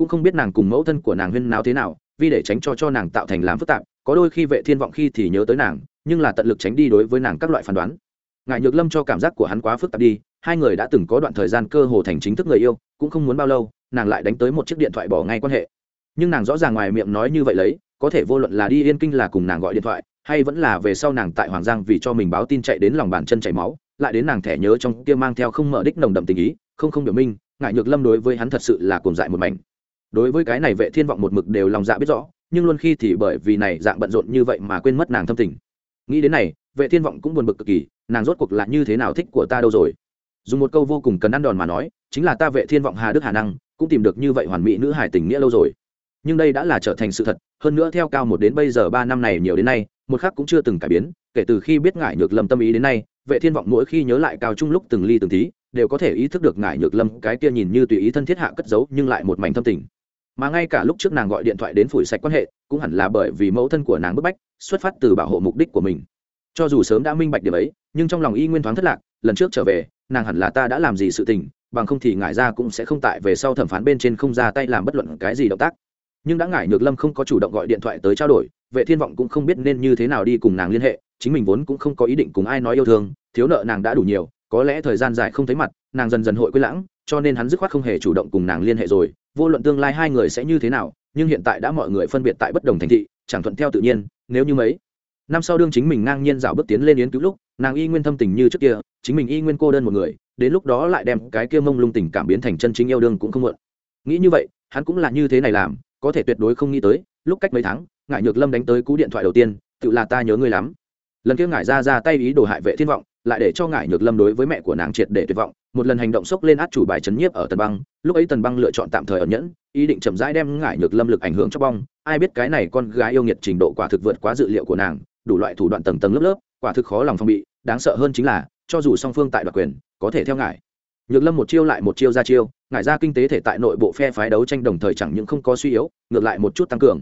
cũng không biết nàng cùng mẫu thân của nàng huyên náo thế nào, vì để tránh cho cho nàng tạo thành làm phức tạp, có đôi khi vệ thiên vọng khi thì nhớ tới nàng, nhưng là tận lực tránh đi đối với nàng các loại phán đoán. Ngại nhược lâm cho cảm giác của hắn quá phức tạp đi, hai người đã từng có đoạn thời gian cơ hồ thành chính thức người yêu, cũng không muốn bao lâu, nàng lại đánh tới một chiếc điện thoại bỏ ngay quan hệ. Nhưng nàng rõ ràng ngoài miệng nói như vậy lấy, có thể vô luận là đi yên kinh là cùng nàng gọi điện thoại, hay vẫn là về sau nàng tại hoàng giang vì cho mình báo tin chạy đến lòng bàn chân chảy máu, lại đến nàng thẻ nhớ trong kia mang theo không mở đích nồng đậm tình ý, không không biểu minh ngại nhược lâm đối với hắn thật sự là cùng dại một mảnh đối với cái này vệ thiên vọng một mực đều lòng dạ biết rõ, nhưng luôn khi thì bởi vì này dạng bận rộn như vậy mà quên mất nàng thâm tình. Nghĩ đến này, vệ thiên vọng cũng buồn bực cực kỳ, nàng rốt cuộc là như thế nào thích của ta đâu rồi? Dùng một câu vô cùng cần ăn đòn mà nói, chính là ta vệ thiên vọng hà đức hà năng, cũng tìm được như vậy hoàn mỹ nữ hải tình nghĩa lâu rồi. Nhưng đây đã là trở thành sự thật, hơn nữa theo cao một đến bây giờ ba năm này nhiều đến nay, một khắc cũng chưa từng cải biến, kể từ khi biết ngải nhược lâm tâm ý đến nay, vệ thiên vọng mỗi khi nhớ lại cao trung lúc từng ly từng tí, đều có thể ý thức được ngải nhược lâm cái kia nhìn như tùy ý thân thiết hạ cất giấu, nhưng lại một mảnh thâm tình mà ngay cả lúc trước nàng gọi điện thoại đến phủi sạch quan hệ, cũng hẳn là bởi vì mẫu thân của nàng bức bách, xuất phát từ bảo hộ mục đích của mình. Cho dù sớm đã minh bạch điểm ấy, nhưng trong lòng y nguyên thoáng thất lạc, lần trước trở về, nàng hẳn là ta đã làm gì sự tình, bằng không thì ngại ra cũng sẽ không tại về sau thẩm phán bên trên không ra tay làm bất luận cái gì động tác. Nhưng đã ngại nhược lâm không có chủ động gọi điện thoại tới trao đổi, vệ thiên vọng cũng không biết nên như thế nào đi cùng nàng liên hệ, chính mình vốn cũng không có ý định cùng ai nói yêu thương, thiếu nợ nàng đã đủ nhiều, có lẽ thời gian dài không thấy mặt, nàng dần dần hội quên lãng, cho nên hắn dứt khoát không hề chủ động cùng nàng liên hệ rồi vô luận tương lai hai người sẽ như thế nào, nhưng hiện tại đã mọi người phân biệt tại bất đồng thành thị, chẳng thuận theo tự nhiên, nếu như mấy năm sau đương chính mình ngang nhiên dạo bước tiến lên yến cứu lúc, nàng y nguyên thâm tình như trước kia, chính mình y nguyên cô đơn một người, đến lúc đó lại đem cái kia mông lung tình cảm biến thành chân chính yêu đương cũng không muộn. Nghĩ như vậy, hắn cũng là như thế này làm, có thể tuyệt đối không nghĩ tới, lúc cách mấy tháng ngại nhược lâm đánh tới cú điện thoại đầu tiên, tự là ta nhớ ngươi lắm. Lần kia ngại ra ra tay ý đồ hại vệ thiên vọng, lại để cho ngại nhược lâm đối với mẹ của nàng triệt để tuyệt vọng một lần hành động sốc lên át chủ bài chấn nhiếp ở tần băng, lúc ấy tần băng lựa chọn tạm thời ẩn nhẫn, ý định chậm rãi đem ngải nhược lâm lực ảnh hưởng cho bong. Ai biết cái này con gái yêu nghiệt trình độ quả thực vượt quá dự liệu của nàng, đủ loại thủ đoạn tầng tầng lớp lớp, quả thực khó lòng phong bị, đáng sợ hơn chính là, cho dù song phương tại đoạt quyền, có thể theo ngải. Nhược lâm một chiêu lại một chiêu ra chiêu, ngải ra kinh tế thể tại nội bộ phe phái đấu tranh đồng thời chẳng những không có suy yếu, ngược lại một chút tăng cường.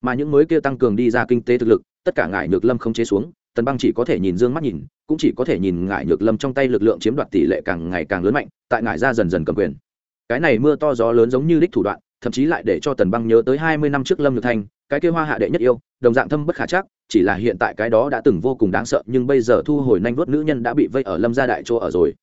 Mà những mới kia tăng cường đi ra kinh tế thực lực, tất cả ngải nhược lâm không chế xuống, tần băng chỉ có thể nhìn dương mắt nhìn cũng chỉ có thể nhìn ngải nhược lâm trong tay lực lượng chiếm đoạt tỷ lệ càng ngày càng lớn mạnh, tại ngải ra dần dần cầm quyền. Cái này mưa to gió lớn giống như đích thủ đoạn, thậm chí lại để cho tần băng nhớ tới hai mươi năm trước lâm nhược thanh, cái kia hoa hạ đệ nhất yêu, đồng dạng thâm bất khả chắc, chỉ là hiện tại cái đó đã từng vô cùng đáng sợ, nhưng bây giờ thu hồi nhanh vuốt nữ nhân đã bị vây ở lâm gia đại chỗ ở rồi.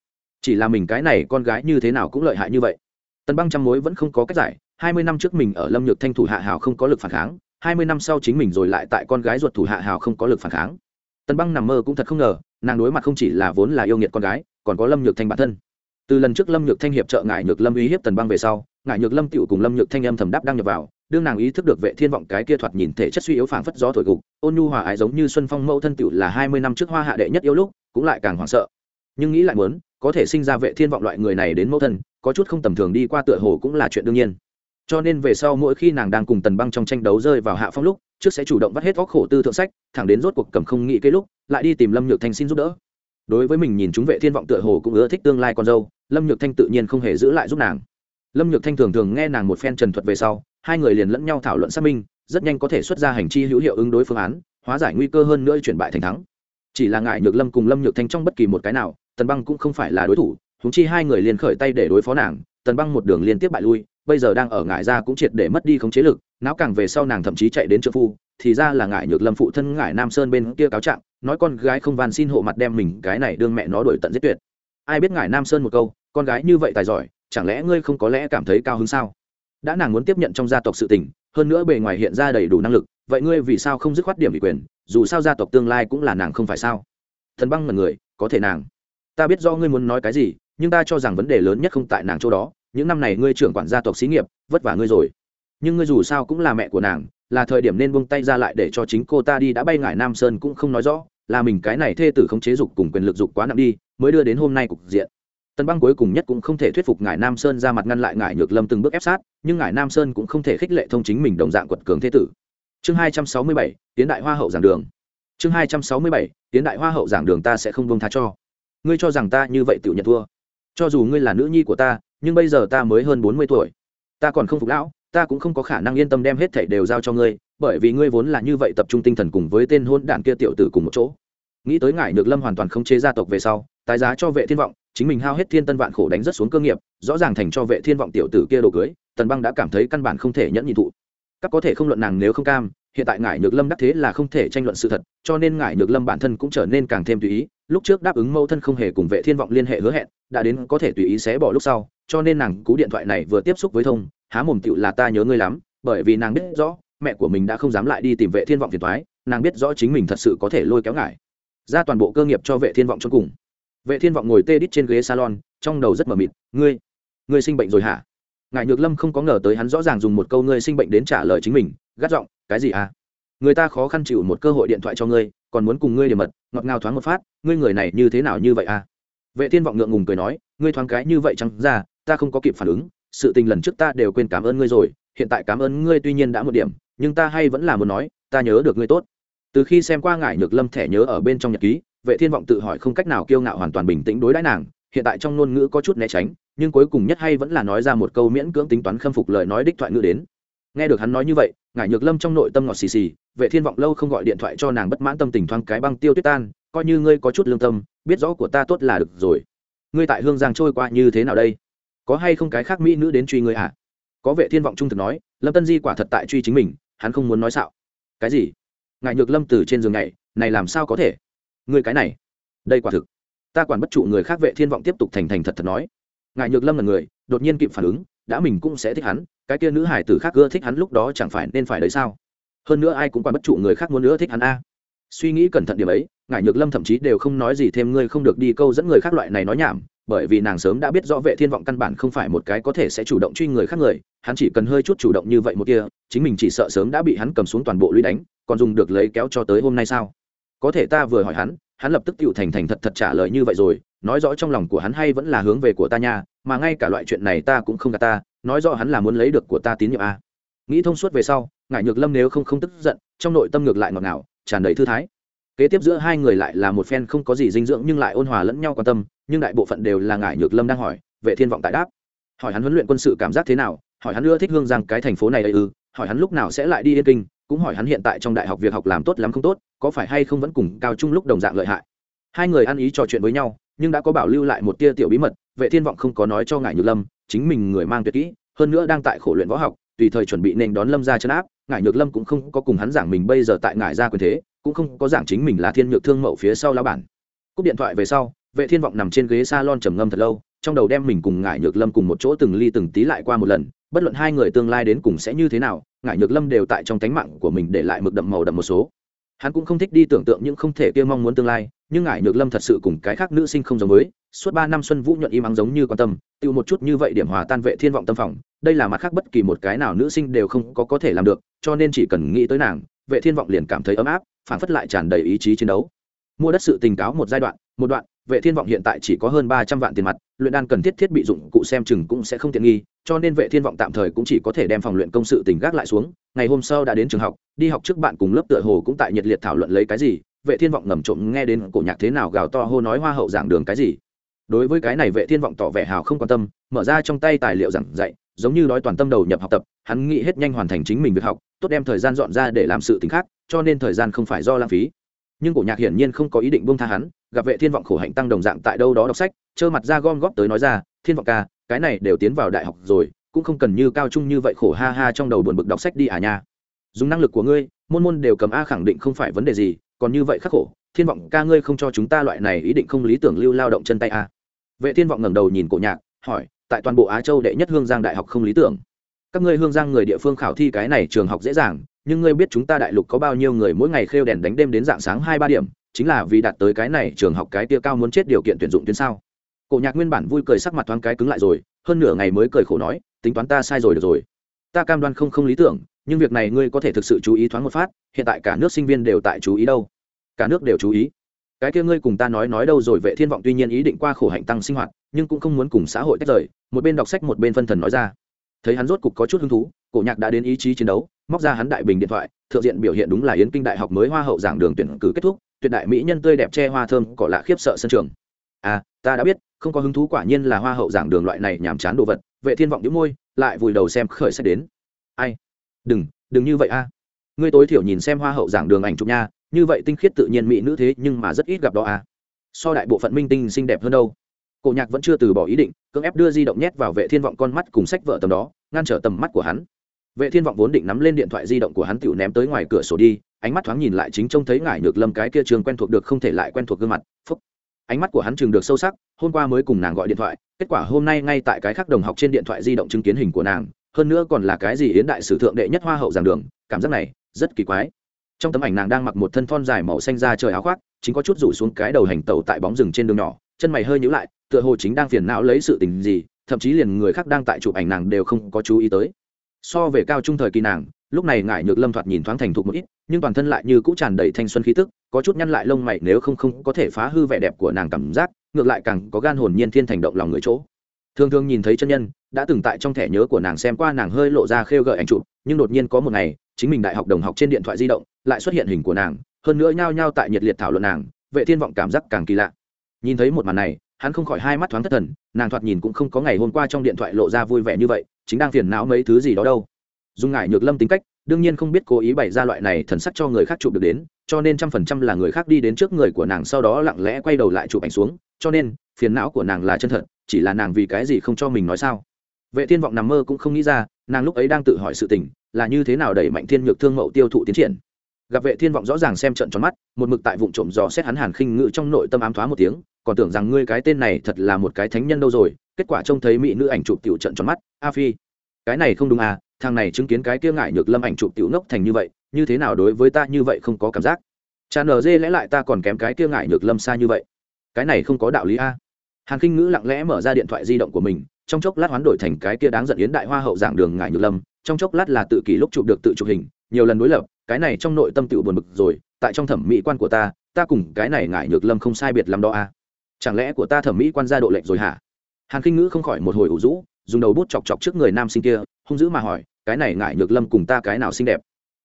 Chỉ là mình cái này con gái như thế nào cũng lợi hại như vậy. Tần băng trăm mối vẫn không có cách giải, hai mươi năm trước mình ở lâm nhược thanh thủ hạ hào không có lực phản kháng, hai mươi năm sau chính mình rồi lại tại con gái ruột thủ hạ hào không có lực phản kháng tần băng nằm mơ cũng thật không ngờ, nàng đối mặt không chỉ là vốn là yêu nghiệt con gái, còn có lâm nhược thanh bản thân. Từ lần trước lâm nhược thanh hiệp trợ ngại nhược lâm uy hiếp tần băng về sau ngại nhược lâm tựu cùng lâm nhược thanh âm thầm đáp đăng nhập vào, đương nàng ý thức được vệ thiên vọng cái kia thoạt nhìn thể chất suy yếu phảng phất gió thổi gục, ôn nhu hòa ái giống như xuân phong mẫu thân tựu là hai mươi năm trước hoa hạ đệ nhất yêu lúc, cũng lại càng hoảng sợ. Nhưng nghĩ lại muốn, có thể sinh ra vệ thiên vọng loại người này đến mẫu thân, có chút không tầm thường đi qua tựa hồ cũng là chuyện đương nhiên cho nên về sau mỗi khi nàng đang cùng tần băng trong tranh đấu rơi vào hạ phong lúc, trước sẽ chủ động vắt hết góc khổ tư thượng sách, thẳng đến rốt cuộc cầm không nghĩ cái lúc, lại đi tìm lâm nhược thanh xin giúp đỡ. Đối với mình nhìn chúng vệ thiên vọng tựa hồ cũng ưa thích tương lai con dâu, lâm nhược thanh tự nhiên không hề giữ lại giúp nàng. Lâm nhược thanh thường thường nghe nàng một phen trần thuật về sau, hai người liền lẫn nhau thảo luận xác minh, rất nhanh có thể xuất ra hành chi hữu hiệu ứng đối phương án, hóa giải nguy cơ hơn nữa chuyển bại thành thắng. Chỉ là ngại nhược lâm cùng lâm nhược thanh trong bất kỳ một cái nào, tần băng cũng không phải là đối thủ húng chi hai người liền khởi tay để đối phó nàng, tần băng một đường liên tiếp bại lui bây giờ đang ở ngải ra cũng triệt để mất đi khống chế lực não càng về sau nàng thậm chí chạy đến trợ phu, thì ra là ngải nhược lâm phụ thân ngải nam sơn bên kia cáo trạng, nói con gái không van xin hộ mặt đem mình, cái này đương mẹ nó đổi tận giết tuyệt. Ai biết ngải nam sơn một câu, con gái như vậy tài giỏi, chẳng lẽ ngươi không có lẽ cảm thấy cao hứng sao? Đã nàng muốn tiếp nhận trong gia tộc sự tình, hơn nữa bề ngoài hiện ra đầy đủ năng lực, vậy ngươi vì sao không dứt khoát điểm ủy quyền, dù sao gia tộc tương lai cũng là nàng không phải sao? Thần băng là người, có thể nàng. Ta biết do ngươi muốn nói cái gì, nhưng ta cho rằng vấn đề lớn nhất không tại nàng chỗ đó những năm này ngươi trưởng quản gia tộc xí nghiệp, vất vả ngươi rồi. Nhưng ngươi dù sao cũng là mẹ của nàng, là thời điểm nên buông tay ra lại để cho chính cô ta đi đã bay ngải nam sơn cũng không nói rõ, là mình cái này thê tử không chế dục cùng quyền lực dục quá nặng đi, mới đưa đến hôm nay cục diện. Tân băng cuối cùng nhất cũng không thể thuyết phục ngải nam sơn ra mặt ngăn lại ngải nhược lâm từng bước ép sát, nhưng ngải nam sơn cũng không thể khích lệ thông chính mình đồng dạng quật cường thế tử. Chương hai trăm sáu mươi bảy, tiến đại hoa hậu giảng đường. Chương hai trăm sáu mươi bảy, tiến đại hoa hậu giảng đường ta sẽ không bông tha cho. Ngươi cho rằng ta như vậy tự nhận thua. Cho dù ngươi là nữ nhi của ta nhưng bây giờ ta mới hơn bốn mươi tuổi. Ta còn không phục lão, ta cũng không có khả năng yên tâm đem hết thảy đều giao cho ngươi, bởi vì ngươi vốn là như vậy tập trung tinh thần cùng với tên hôn đạn kia tiểu tử cùng một chỗ. Nghĩ tới ngải nhược lâm hoàn toàn không chế gia tộc về sau, tái giá cho vệ thiên vọng, chính mình hao hết thiên tân vạn khổ đánh rất xuống cơ nghiệp, rõ ràng thành cho vệ thiên vọng tiểu tử kia đồ cưới, tần băng đã cảm thấy căn bản không thể nhẫn nhịn thụ. Các có thể không luận nàng nếu không cam, hiện tại ngải nhược lâm đắc thế là không thể tranh luận sự thật, cho nên ngải nhược lâm bản thân cũng trở nên càng thêm tùy ý lúc trước đáp ứng mẫu thân không hề cùng vệ thiên vọng liên hệ hứa hẹn, đã đến có thể tùy ý xé bỏ lúc sau, cho nên nàng cú điện thoại này vừa tiếp xúc với thông, há mồm tựu là ta nhớ ngươi lắm, bởi vì nàng biết rõ, mẹ của mình đã không dám lại đi tìm vệ thiên vọng phiền toái, nàng biết rõ chính mình thật sự có thể lôi kéo ngải ra toàn bộ cơ nghiệp cho vệ thiên vọng cho cùng. Vệ thiên vọng ngồi tê đít trên ghế salon, trong đầu rất mờ mịt, ngươi ngươi sinh bệnh rồi hả? Ngài nhược lâm không có ngờ tới hắn rõ ràng dùng một câu ngươi sinh bệnh đến trả lời chính mình gắt giọng, cái gì à? Người ta khó khăn chịu một cơ hội điện thoại cho ngươi còn muốn cùng ngươi điểm mật, ngọt ngào thoáng một phát, ngươi người này như thế nào như vậy à? Vệ thiên vọng ngượng ngùng cười nói, ngươi thoáng cái như vậy chẳng ra, ta không có kịp phản ứng, sự tình lần trước ta đều quên cảm ơn ngươi rồi, hiện tại cảm ơn ngươi tuy nhiên đã một điểm, nhưng ta hay vẫn là muốn nói, ta nhớ được ngươi tốt. Từ khi xem qua ngải nhược lâm thẻ nhớ ở bên trong nhật ký, vệ thiên vọng tự hỏi không cách nào kiêu ngạo hoàn toàn bình tĩnh đối đãi nàng, hiện tại trong ngôn ngữ có chút né tránh, nhưng cuối cùng nhất hay vẫn là nói ra một câu miễn cưỡng tính toán khâm phục lời nói đích thoại ngữ đến nghe được hắn nói như vậy, ngải nhược lâm trong nội tâm ngọt xì xì, vệ thiên vọng lâu không gọi điện thoại cho nàng bất mãn tâm tình thoáng cái băng tiêu tuyết tan, coi như ngươi có chút lương tâm, biết rõ của ta tốt là được rồi. Ngươi tại hương giang trôi qua như thế nào đây? Có hay không cái khác mỹ nữ đến truy ngươi hả có vệ thiên vọng trung thực nói, lâm tân di quả thật tại truy chính mình, hắn không muốn nói xạo. Cái gì? Ngải nhược lâm từ trên giường này này làm sao có thể? Ngươi cái này, đây quả thực. Ta quản bất trụ người khác, vệ thiên vọng tiếp tục thành thành thật thật nói. Ngải nhược lâm là người, đột nhiên kịp phản ứng đã mình cũng sẽ thích hắn, cái kia nữ hải tử khác ưa thích hắn lúc đó chẳng phải nên phải đấy sao? Hơn nữa ai cũng quan bất trụ người khác muốn nữa thích hắn a. Suy nghĩ cẩn thận điểm ấy ngài nhược lâm thậm chí đều không nói gì thêm, ngươi không được đi câu dẫn người khác loại này nói nhảm, bởi vì nàng sớm đã biết rõ vệ thiên vọng căn bản không phải một cái có thể sẽ chủ động truy người khác người, hắn chỉ cần hơi chút chủ động như vậy một kia, chính mình chỉ sợ sớm đã bị hắn cầm xuống toàn bộ lũy đánh, còn dùng được lấy kéo cho tới hôm nay sao? Có thể ta vừa hỏi hắn hắn lập tức tựu thành thành thật thật trả lời như vậy rồi, nói rõ trong lòng của hắn hay vẫn là hướng về của ta nha mà ngay cả loại chuyện này ta cũng không gạt ta, nói rõ hắn là muốn lấy được của ta tín nhiệm a nghĩ thông suốt về sau ngại nhược lâm nếu không không tức giận, trong nội tâm ngược lại ngọt ngào, tràn đầy thư thái. Kế tiếp giữa hai người lại là một phen không có gì dinh dưỡng nhưng lại ôn hòa lẫn nhau quan tâm, nhưng đại bộ phận đều là ngại nhược lâm đang hỏi, vệ thiên vọng tại đáp. Hỏi hắn huấn luyện quân sự cảm giác thế nào, hỏi hắn ưa thích hương rằng cái thành phố này ư, hỏi hắn lúc nào sẽ lại đi yên kinh, cũng hỏi hắn hiện tại trong đại học việc học làm tốt lắm không tốt, có phải hay không vẫn cùng cao trung lúc đồng dạng lợi hại. Hai người ăn ý trò chuyện với nhau nhưng đã có bảo lưu lại một tia tiểu bí mật, vệ thiên vọng không có nói cho ngải nhược lâm, chính mình người mang tuyệt kỹ, hơn nữa đang tại khổ luyện võ học, tùy thời chuẩn bị nên đón lâm ra chân áp, ngải nhược lâm cũng không có cùng hắn giảng mình bây giờ tại ngải ra quyền thế, cũng không có giảng chính mình là thiên nhược thương mậu phía sau lao bản. Cúp điện thoại về sau, vệ thiên vọng nằm trên ghế salon trầm ngâm thật lâu, trong đầu đem mình cùng ngải nhược lâm cùng một chỗ từng ly từng tí lại qua một lần, bất luận hai người tương lai đến cùng sẽ như thế nào, ngải nhược lâm đều tại trong tánh mạng của mình để lại mực đậm màu đậm một số hắn cũng không thích đi tưởng tượng những không thể kia mong muốn tương lai, nhưng ngải nhược lâm thật sự cùng cái khác nữ sinh không giống với, suốt ba năm xuân vũ nhuận im ắng giống như quan tâm tự một chút như vậy điểm hòa tan vệ thiên vọng tâm phòng, đây là mặt khác bất kỳ một cái nào nữ sinh đều không có có thể làm được, cho nên chỉ cần nghĩ tới nàng, vệ thiên vọng liền cảm thấy ấm áp phản phất lại tràn đầy ý chí chiến đấu. Mua đất sự tình cáo một giai đoạn, một đoạn vệ thiên vọng hiện tại chỉ có hơn ba trăm vạn tiền mặt, luyện đan cần thiết thiết bị dụng cụ xem chừng cũng sẽ không tiện nghi, cho nên vệ thiên vọng tạm thời cũng chỉ có thể đem phòng luyện công sự tình gác lại xuống. Ngày hôm sau đã đến trường học, đi học trước bạn cùng lớp tựa hồ cũng tại nhiệt liệt thảo luận lấy cái gì. Vệ thiên vọng ngầm trộm nghe đến cổ nhạc thế nào gào to hô nói hoa hậu giảng đường cái gì. Đối với cái này vệ thiên vọng tỏ vẻ hào không quan tâm, mở ra trong tay tài liệu giảng dạy, giống như nói toàn tâm đầu nhập học tập, hắn nghĩ hết nhanh hoàn thành chính mình việc học, tốt đem thời gian dọn ra để làm sự tình khác, cho nên thời gian không phải do lãng phí. Nhưng cổ nhạc hiển nhiên không có ý định buông tha hắn gặp vệ thiên vọng khổ hạnh tăng đồng dạng tại đâu đó đọc sách, trơ mặt ra gom góp tới nói ra, thiên vọng ca, cái này đều tiến vào đại học rồi, cũng không cần như cao trung như vậy khổ ha ha trong đầu buồn bực đọc sách đi à nha. Dùng năng lực của ngươi, môn môn đều cầm a khẳng định không phải vấn đề gì, còn như vậy khắc khổ, thiên vọng ca ngươi không cho chúng ta loại này ý định không lý tưởng lưu lao động chân tay a vệ thiên vọng ngẩng đầu nhìn cổ nhạc, hỏi, tại toàn bộ á châu đệ nhất hương giang đại học không lý tưởng? Các ngươi hương giang người địa phương khảo thi cái này trường học dễ dàng, nhưng ngươi biết chúng ta đại lục có bao nhiêu người mỗi ngày khêu đèn đánh đêm đến dạng sáng hai ba điểm chính là vì đạt tới cái này trường học cái tia cao muốn chết điều kiện tuyển dụng tuyến sao? Cổ nhạc nguyên bản vui cười sắc mặt thoáng cái cứng lại rồi, hơn nửa ngày mới cười khổ nói, tính toán ta sai rồi được rồi. Ta cam đoan không không lý tưởng, nhưng việc này ngươi có thể thực sự chú ý thoáng một phát, hiện tại cả nước sinh viên đều tại chú ý đâu. Cả nước đều chú ý. Cái kia ngươi cùng ta nói nói đâu rồi, vệ thiên vọng tuy nhiên ý định qua khổ hạnh tăng sinh hoạt, nhưng cũng không muốn cùng xã hội tách rời, một bên đọc sách một bên phân thần nói ra. Thấy hắn rốt cục có chút hứng thú, cổ nhạc đã đến ý chí chiến đấu móc ra hắn đại bình điện thoại, thượng diện biểu hiện đúng là yến kinh đại học mới hoa hậu giảng đường tuyển cử kết thúc, tuyệt đại mỹ nhân tươi đẹp che hoa thơm, cỏ lạ khiếp sợ sân trường. À ta đã biết, không có hứng thú quả nhiên là hoa hậu giảng đường loại này nhàm chán đồ vật, vệ thiên vọng những môi, lại vùi đầu xem khởi sách đến. Ai? Đừng đừng như vậy a. Ngươi tối thiểu nhìn xem hoa hậu giảng đường ảnh chụp nha, như vậy tinh khiết tự nhiên mỹ nữ thế, nhưng mà rất ít gặp đó a. So đại bộ phận minh tinh xinh đẹp hơn đâu. Cổ nhạc vẫn chưa từ bỏ ý định, cưỡng ép đưa di động nhét vào vệ thiên vọng con mắt cùng sách vợ tầm đó, ngăn trở tầm mắt của hắn vệ thiên vọng vốn định nắm lên điện thoại di động của hắn tiểu ném tới ngoài cửa sổ đi, ánh mắt thoáng nhìn lại chính trông thấy ngải nhược lâm cái kia trường quen thuộc được không thể lại quen thuộc gương mặt, phúc. Ánh mắt của hắn chừng được sâu sắc, hôm qua mới cùng nàng gọi điện thoại, kết quả hôm nay ngay tại cái khác đồng học trên điện thoại di động chứng kiến hình của nàng, hơn nữa còn là cái gì yến đại sử thượng đệ nhất hoa hậu giảng đường, cảm giác này, rất kỳ quái. Trong tấm ảnh nàng đang mặc một thân thon dài màu xanh da trời áo khoác, chính có chút rủ xuống cái đầu hành tẩu tại bóng rừng trên đường nhỏ, chân mày hơi nhíu lại, tựa hồ chính đang phiền não lấy sự tình gì, thậm chí liền người khác đang tại chụp ảnh nàng đều không có chú ý tới so về cao trung thời kỳ nàng, lúc này ngải nhược lâm thoạt nhìn thoáng thành thục một ít, nhưng toàn thân lại như cũng tràn đầy thanh xuân khí tức, có chút nhăn lại lông mày nếu không không có thể phá hư vẻ đẹp của nàng cảm giác, ngược lại càng có gan hồn nhiên thiên thành động lòng người chỗ. Thường thường nhìn thấy chân nhân, đã từng tại trong thẻ nhớ của nàng xem qua nàng hơi lộ ra khêu gợi ảnh chụp, nhưng đột nhiên có một ngày, chính mình đại học đồng học trên điện thoại di động, lại xuất hiện hình của nàng, hơn nữa nhao nhao tại nhiệt liệt thảo luận nàng, vệ thiên vọng cảm giác càng kỳ lạ. Nhìn thấy một màn này, hắn không khỏi hai mắt thoáng thất thần, nàng thoạt nhìn cũng không có ngày hôm qua trong điện thoại lộ ra vui vẻ như vậy chính đang phiền não mấy thứ gì đó đâu. Dùng ngại nhược lâm tính cách, đương nhiên không biết cố ý bày ra loại này thần sắc cho người khác chụp được đến, cho nên trăm phần trăm là người khác đi đến trước người của nàng sau đó lặng lẽ quay đầu lại chụp ảnh xuống, cho nên, phiền não của nàng là chân thật, chỉ là nàng vì cái gì không cho mình nói sao. Vệ thiên vọng nằm mơ cũng không nghĩ ra, nàng lúc ấy đang tự hỏi sự tình, là như thế nào đẩy mạnh thiên nhược thương mậu tiêu thụ tiến triển. Gặp vệ thiên vọng rõ ràng xem trận tròn mắt, một mực tại vụ trộm dò xét hắn hàn khinh ngự trong nội tâm ám thoá một tiếng, còn tưởng rằng ngươi cái tên này thật là một cái thánh nhân đâu rồi kết quả trông thấy mỹ nữ ảnh chụp tiểu trận tròn mắt, a phi, cái này không đúng à thằng này chứng kiến cái kia ngại nhược lâm ảnh chụp tiểu ngốc thành như vậy, như thế nào đối với ta như vậy không có cảm giác? Cha nở dê lẽ lại ta còn kém cái kia ngại nhược lâm xa như vậy. Cái này không có đạo lý a. Hàn Kinh ngữ lặng lẽ mở ra điện thoại di động của mình, trong chốc lát hoán đổi thành cái kia đáng giận yến đại hoa hậu giảng đường ngại nhược lâm, trong chốc lát là tự kỷ lúc chụp được tự chụp hình, nhiều lần đối lập, cái này trong nội tâm tự buồn bực rồi, tại trong thẩm mỹ quan của ta ta cùng cái này ngại nhược lâm không sai biệt làm đó a. Chẳng lẽ của ta thẩm mỹ quan gia độ lệch rồi hả? Hàn khinh ngữ không khỏi một hồi ủ rũ, dùng đầu bút chọc chọc trước người nam sinh kia, hung dữ mà hỏi, cái này ngại nhược lâm cùng ta cái nào xinh đẹp?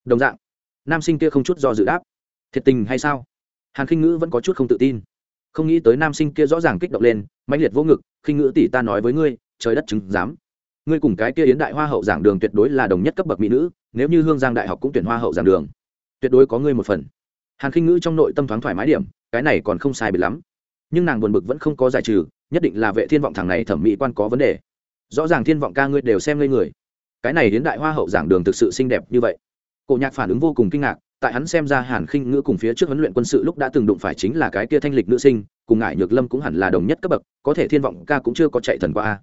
Đồng dạng. Nam sinh kia không chút do dự đáp, thiệt tình hay sao? Hàn khinh ngữ vẫn có chút không tự tin. Không nghĩ tới nam sinh kia rõ ràng kích động lên, mãnh liệt vô ngực khinh ngữ tỷ ta nói với ngươi, trời đất chứng dám ngươi cùng cái kia yến đại hoa hậu giảng đường tuyệt đối là đồng nhất cấp bậc mỹ nữ, nếu như hương giang đại học cũng tuyển hoa hậu giảng đường, tuyệt đối có ngươi một phần. Hàn khinh ngữ trong nội tâm thoáng thoải mái điểm, cái này còn không sai biệt lắm. Nhưng nàng buồn bực vẫn không có giải trừ nhất định là vệ thiên vọng thằng này thẩm mỹ quan có vấn đề. Rõ ràng thiên vọng ca ngươi đều xem ngây người. Cái này đến đại hoa hậu giảng đường thực sự xinh đẹp như vậy. Cổ nhạc phản ứng vô cùng kinh ngạc, tại hắn xem ra hàn khinh ngữ cùng phía trước huấn luyện quân sự lúc đã từng đụng phải chính là cái kia thanh lịch nữ sinh, cùng ngải nhược lâm cũng hẳn là đồng nhất cấp bậc, có thể thiên vọng ca cũng chưa có chạy thần qua a.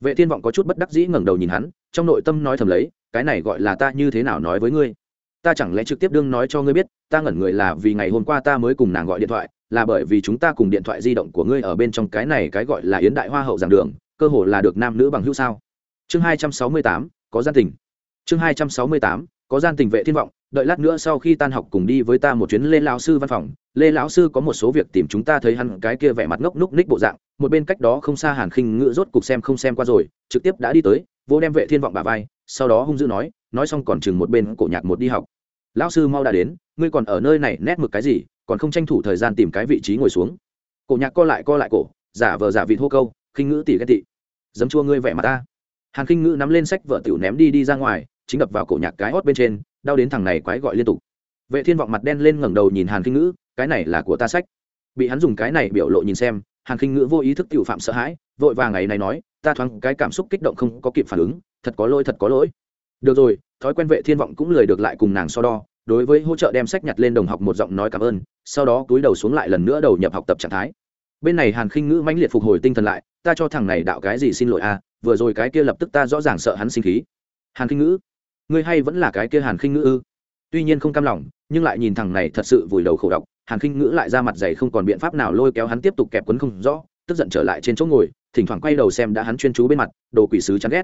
Vệ thiên vọng có chút bất đắc dĩ ngẩng đầu nhìn hắn, trong nội tâm nói thầm lấy, cái này gọi là ta như thế nào nói với ngươi? Ta chẳng lẽ trực tiếp đương nói cho ngươi biết, ta ngẩn người là vì ngày hôm qua ta mới cùng nàng gọi điện thoại là bởi vì chúng ta cùng điện thoại di động của ngươi ở bên trong cái này cái gọi là yến đại hoa hậu giảng đường, cơ hồ là được nam nữ bằng hữu sao? Chương hai trăm sáu mươi tám, có gian tình. Chương hai trăm sáu mươi tám, có gian tình vệ thiên vọng, đợi lát nữa sau khi tan học cùng đi với ta một chuyến lên lão sư văn phòng. Lê lão sư có một số việc tìm chúng ta thấy hắn cái kia vẻ mặt ngốc núc ních bộ dạng, một bên cách đó không xa hàn khinh ngữ rốt cục xem không xem qua rồi, trực tiếp đã đi tới, vô đem vệ thiên vọng bà vai, sau đó hung dữ nói nói xong còn chừng một bên cổ nhạc một đi học. Lão sư mau đã đến, ngươi còn ở nơi này nét mực cái gì? Còn không tranh thủ thời gian tìm cái vị trí ngồi xuống. Cổ nhạc co lại co lại cổ, giả vờ giả vịt hô câu, khinh ngữ tỉ ghét tị. Dấm chua ngươi vẻ mặt ta. Hàn khinh ngữ nắm lên sách vợ tiểu ném đi đi ra ngoài, chính đập vào cổ nhạc cái hót bên trên, đau đến thằng này quái gọi liên tục. Vệ thiên vọng mặt đen lên ngẩng đầu nhìn hàn khinh ngữ, cái này là của ta sách. Bị hắn dùng cái này biểu lộ nhìn xem, hàn khinh ngữ vô ý thức tiểu phạm sợ hãi, vội vàng ngày này nói, ta thoáng cái cảm xúc kích động không có kịp phản ứng, thật có lỗi, thật có lỗi. Được rồi, thói quen vệ thiên vọng cũng lười được lại cùng nàng so đo đối với hỗ trợ đem sách nhặt lên đồng học một giọng nói cảm ơn sau đó túi đầu xuống lại lần nữa đầu nhập học tập trạng thái. Bên này hàn khinh ngữ mãnh liệt phục hồi tinh thần lại ta cho thằng này đạo cái gì xin lỗi a à, vừa rồi cái kia lập tức ta rõ ràng sợ hắn sinh khí. Hàn khinh ngữ ngươi hay vẫn là cái kia hàn khinh ngữ ư? Tuy nhiên không cam lòng nhưng lại nhìn thằng này thật sự vùi đầu khổ độc hàn khinh ngữ lại ra mặt dày không còn biện pháp nào lôi kéo hắn tiếp tục kẹp quấn không rõ tức giận trở lại trên chỗ ngồi thỉnh thoảng quay đầu xem đã hắn chuyên chú bên mặt đồ quỷ sứ chán ghét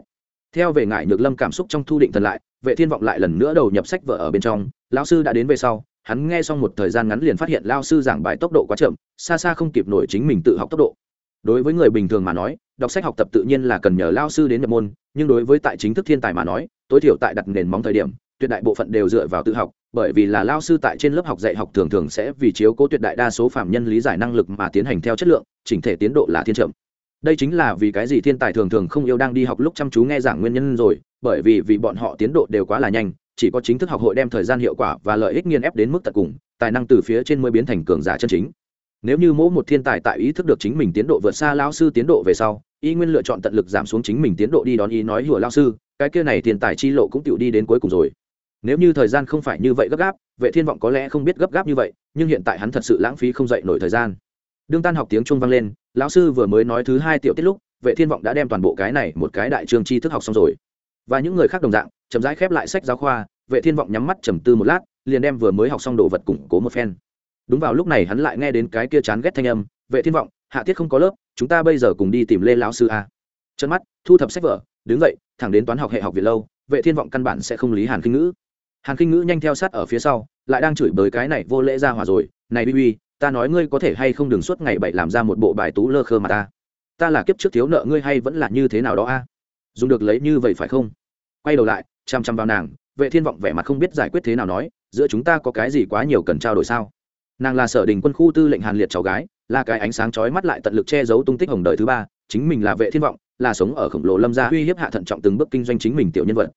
theo về ngại nhược lâm cảm xúc trong thu định thần lại, vệ thiên vọng lại lần nữa đầu nhập sách vở ở bên trong. Lão sư đã đến về sau, hắn nghe xong một thời gian ngắn liền phát hiện lao sư giảng bài tốc độ quá chậm, xa xa không kịp nổi chính mình tự học tốc độ. Đối với người bình thường mà nói, đọc sách học tập tự nhiên là cần nhờ lao sư đến nhập môn, nhưng đối với tại chính thức thiên tài mà nói, tối thiểu tại đặt nền móng thời điểm, tuyệt đại bộ phận đều dựa vào tự học, bởi vì là lao sư tại trên lớp học dạy học thường thường sẽ vì chiếu cố tuyệt đại đa số phạm nhân lý giải năng lực mà tiến hành theo chất lượng, chỉnh thể tiến độ là thiên chậm đây chính là vì cái gì thiên tài thường thường không yêu đang đi học lúc chăm chú nghe giảng nguyên nhân rồi, bởi vì vì bọn họ tiến độ đều quá là nhanh, chỉ có chính thức học hội đem thời gian hiệu quả và lợi ích nghiên ép đến mức tận cùng, tài năng từ phía trên mới biến thành cường giả chân chính. Nếu như mỗi một thiên tài tại ý thức được chính mình tiến độ vượt xa lao sư tiến độ về sau, y nguyên lựa chọn tận lực giảm xuống chính mình tiến độ đi đón ý nói hùa lao sư, cái kia này thiên tài chi lộ cũng tựu đi đến cuối cùng rồi. Nếu như thời gian không phải như vậy gấp gáp, vệ thiên vọng có lẽ không biết gấp gáp như vậy, nhưng hiện tại hắn thật sự lãng phí không dậy nổi thời gian đương tan học tiếng trung vang lên, lão sư vừa mới nói thứ hai tiểu tiết lúc, vệ thiên vọng đã đem toàn bộ cái này một cái đại trường tri thức học xong rồi. Và những người khác đồng dạng, chậm rãi khép lại sách giáo khoa, vệ thiên vọng nhắm mắt trầm tư một lát, liền đem vừa mới học xong đồ vật củng cố một phen. Đúng vào lúc này hắn lại nghe đến cái kia chán ghét thanh âm, vệ thiên vọng, hạ tiết không có lớp, chúng ta bây giờ cùng đi tìm lê lão sư à. a chân mắt, thu thập sách vở, đứng dậy, thẳng đến toán học hệ học việt lâu, vệ thiên vọng căn bản sẽ không lý hàn kinh ngữ. Hàn kinh ngữ nhanh theo sát ở phía sau, lại đang chửi bới cái này vô lễ ra hòa rồi, này bi bi ta nói ngươi có thể hay không đừng suốt ngày bậy làm ra một bộ bài tú lơ khơ mà ta. Ta là kiếp trước thiếu nợ ngươi hay vẫn là như thế nào đó a? À? Dùng được lấy như vậy phải không? Quay đầu lại, chăm chăm vào nàng, vệ thiên vọng vẻ mặt không biết giải quyết thế nào nói, giữa chúng ta có cái gì quá nhiều cần trao đổi sao? Nàng là sở đình quân khu tư lệnh hàn liệt cháu gái, là cái ánh sáng chói mắt lại tận lực che giấu tung tích hồng đời thứ ba, chính mình là vệ thiên vọng, là sống ở khổng lồ lâm gia uy hiếp hạ thận trọng từng bước kinh doanh chính mình tiểu nhân vật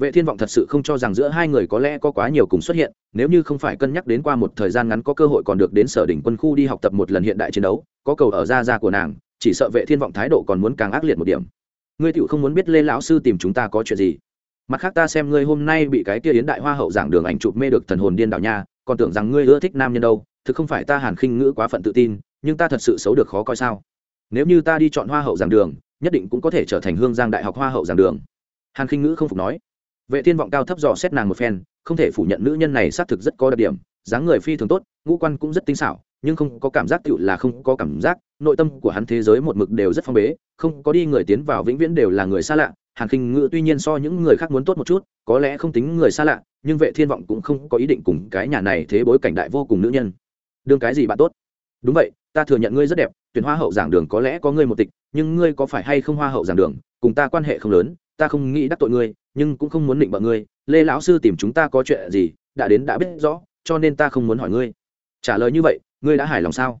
vệ thiên vọng thật sự không cho rằng giữa hai người có lẽ có quá nhiều cùng xuất hiện, nếu như không phải cân nhắc đến qua một thời gian ngắn có cơ hội còn được đến sở đỉnh quân khu đi học tập một lần hiện đại chiến đấu, có cầu ở ra ra của nàng, chỉ sợ vệ thiên vọng thái độ còn muốn càng ác liệt một điểm. Ngươi tiểu không muốn biết lê lão sư tìm chúng ta có chuyện gì? Mặt khác ta xem ngươi hôm nay bị cái kia yến đại hoa hậu giảng đường ảnh chụp mê được thần hồn điên đảo nha, còn tưởng rằng ngươi ưa thích nam nhân đâu, thực không phải ta hàn khinh ngữ quá phận tự tin, nhưng ta thật sự xấu được khó coi sao? Nếu như ta đi chọn hoa hậu giảng đường, nhất định cũng có thể trở thành hương giang đại học hoa hậu giảng đường. Hàn khinh ngữ không phục nói vệ thiên vọng cao thấp dò xét nàng một phen, không thể phủ nhận nữ nhân này xác thực rất có đặc điểm, dáng người phi thường tốt, ngũ quan cũng rất tinh xảo, nhưng không có cảm giác tựu là không có cảm giác, nội tâm của hắn thế giới một mực đều rất phong bế, không có đi người tiến vào vĩnh viễn đều là người xa lạ. Hàn khinh ngự tuy nhiên so những người khác muốn tốt một chút, có lẽ không tính người xa lạ, nhưng vệ thiên vọng cũng không có ý định cùng cái nhà này thế bối cảnh đại vô cùng nữ nhân. Đương cái gì bạn tốt? Đúng vậy, ta thừa nhận ngươi rất đẹp, tuyển hoa hậu giảng đường có lẽ có ngươi một tịch, nhưng ngươi có phải hay không hoa hậu giảng đường, cùng ta quan hệ không lớn ta không nghĩ đắc tội ngươi, nhưng cũng không muốn định bợ ngươi. Lê lão sư tìm chúng ta có chuyện gì, đã đến đã biết rõ, cho nên ta không muốn hỏi ngươi. Trả lời như vậy, ngươi đã hài lòng sao?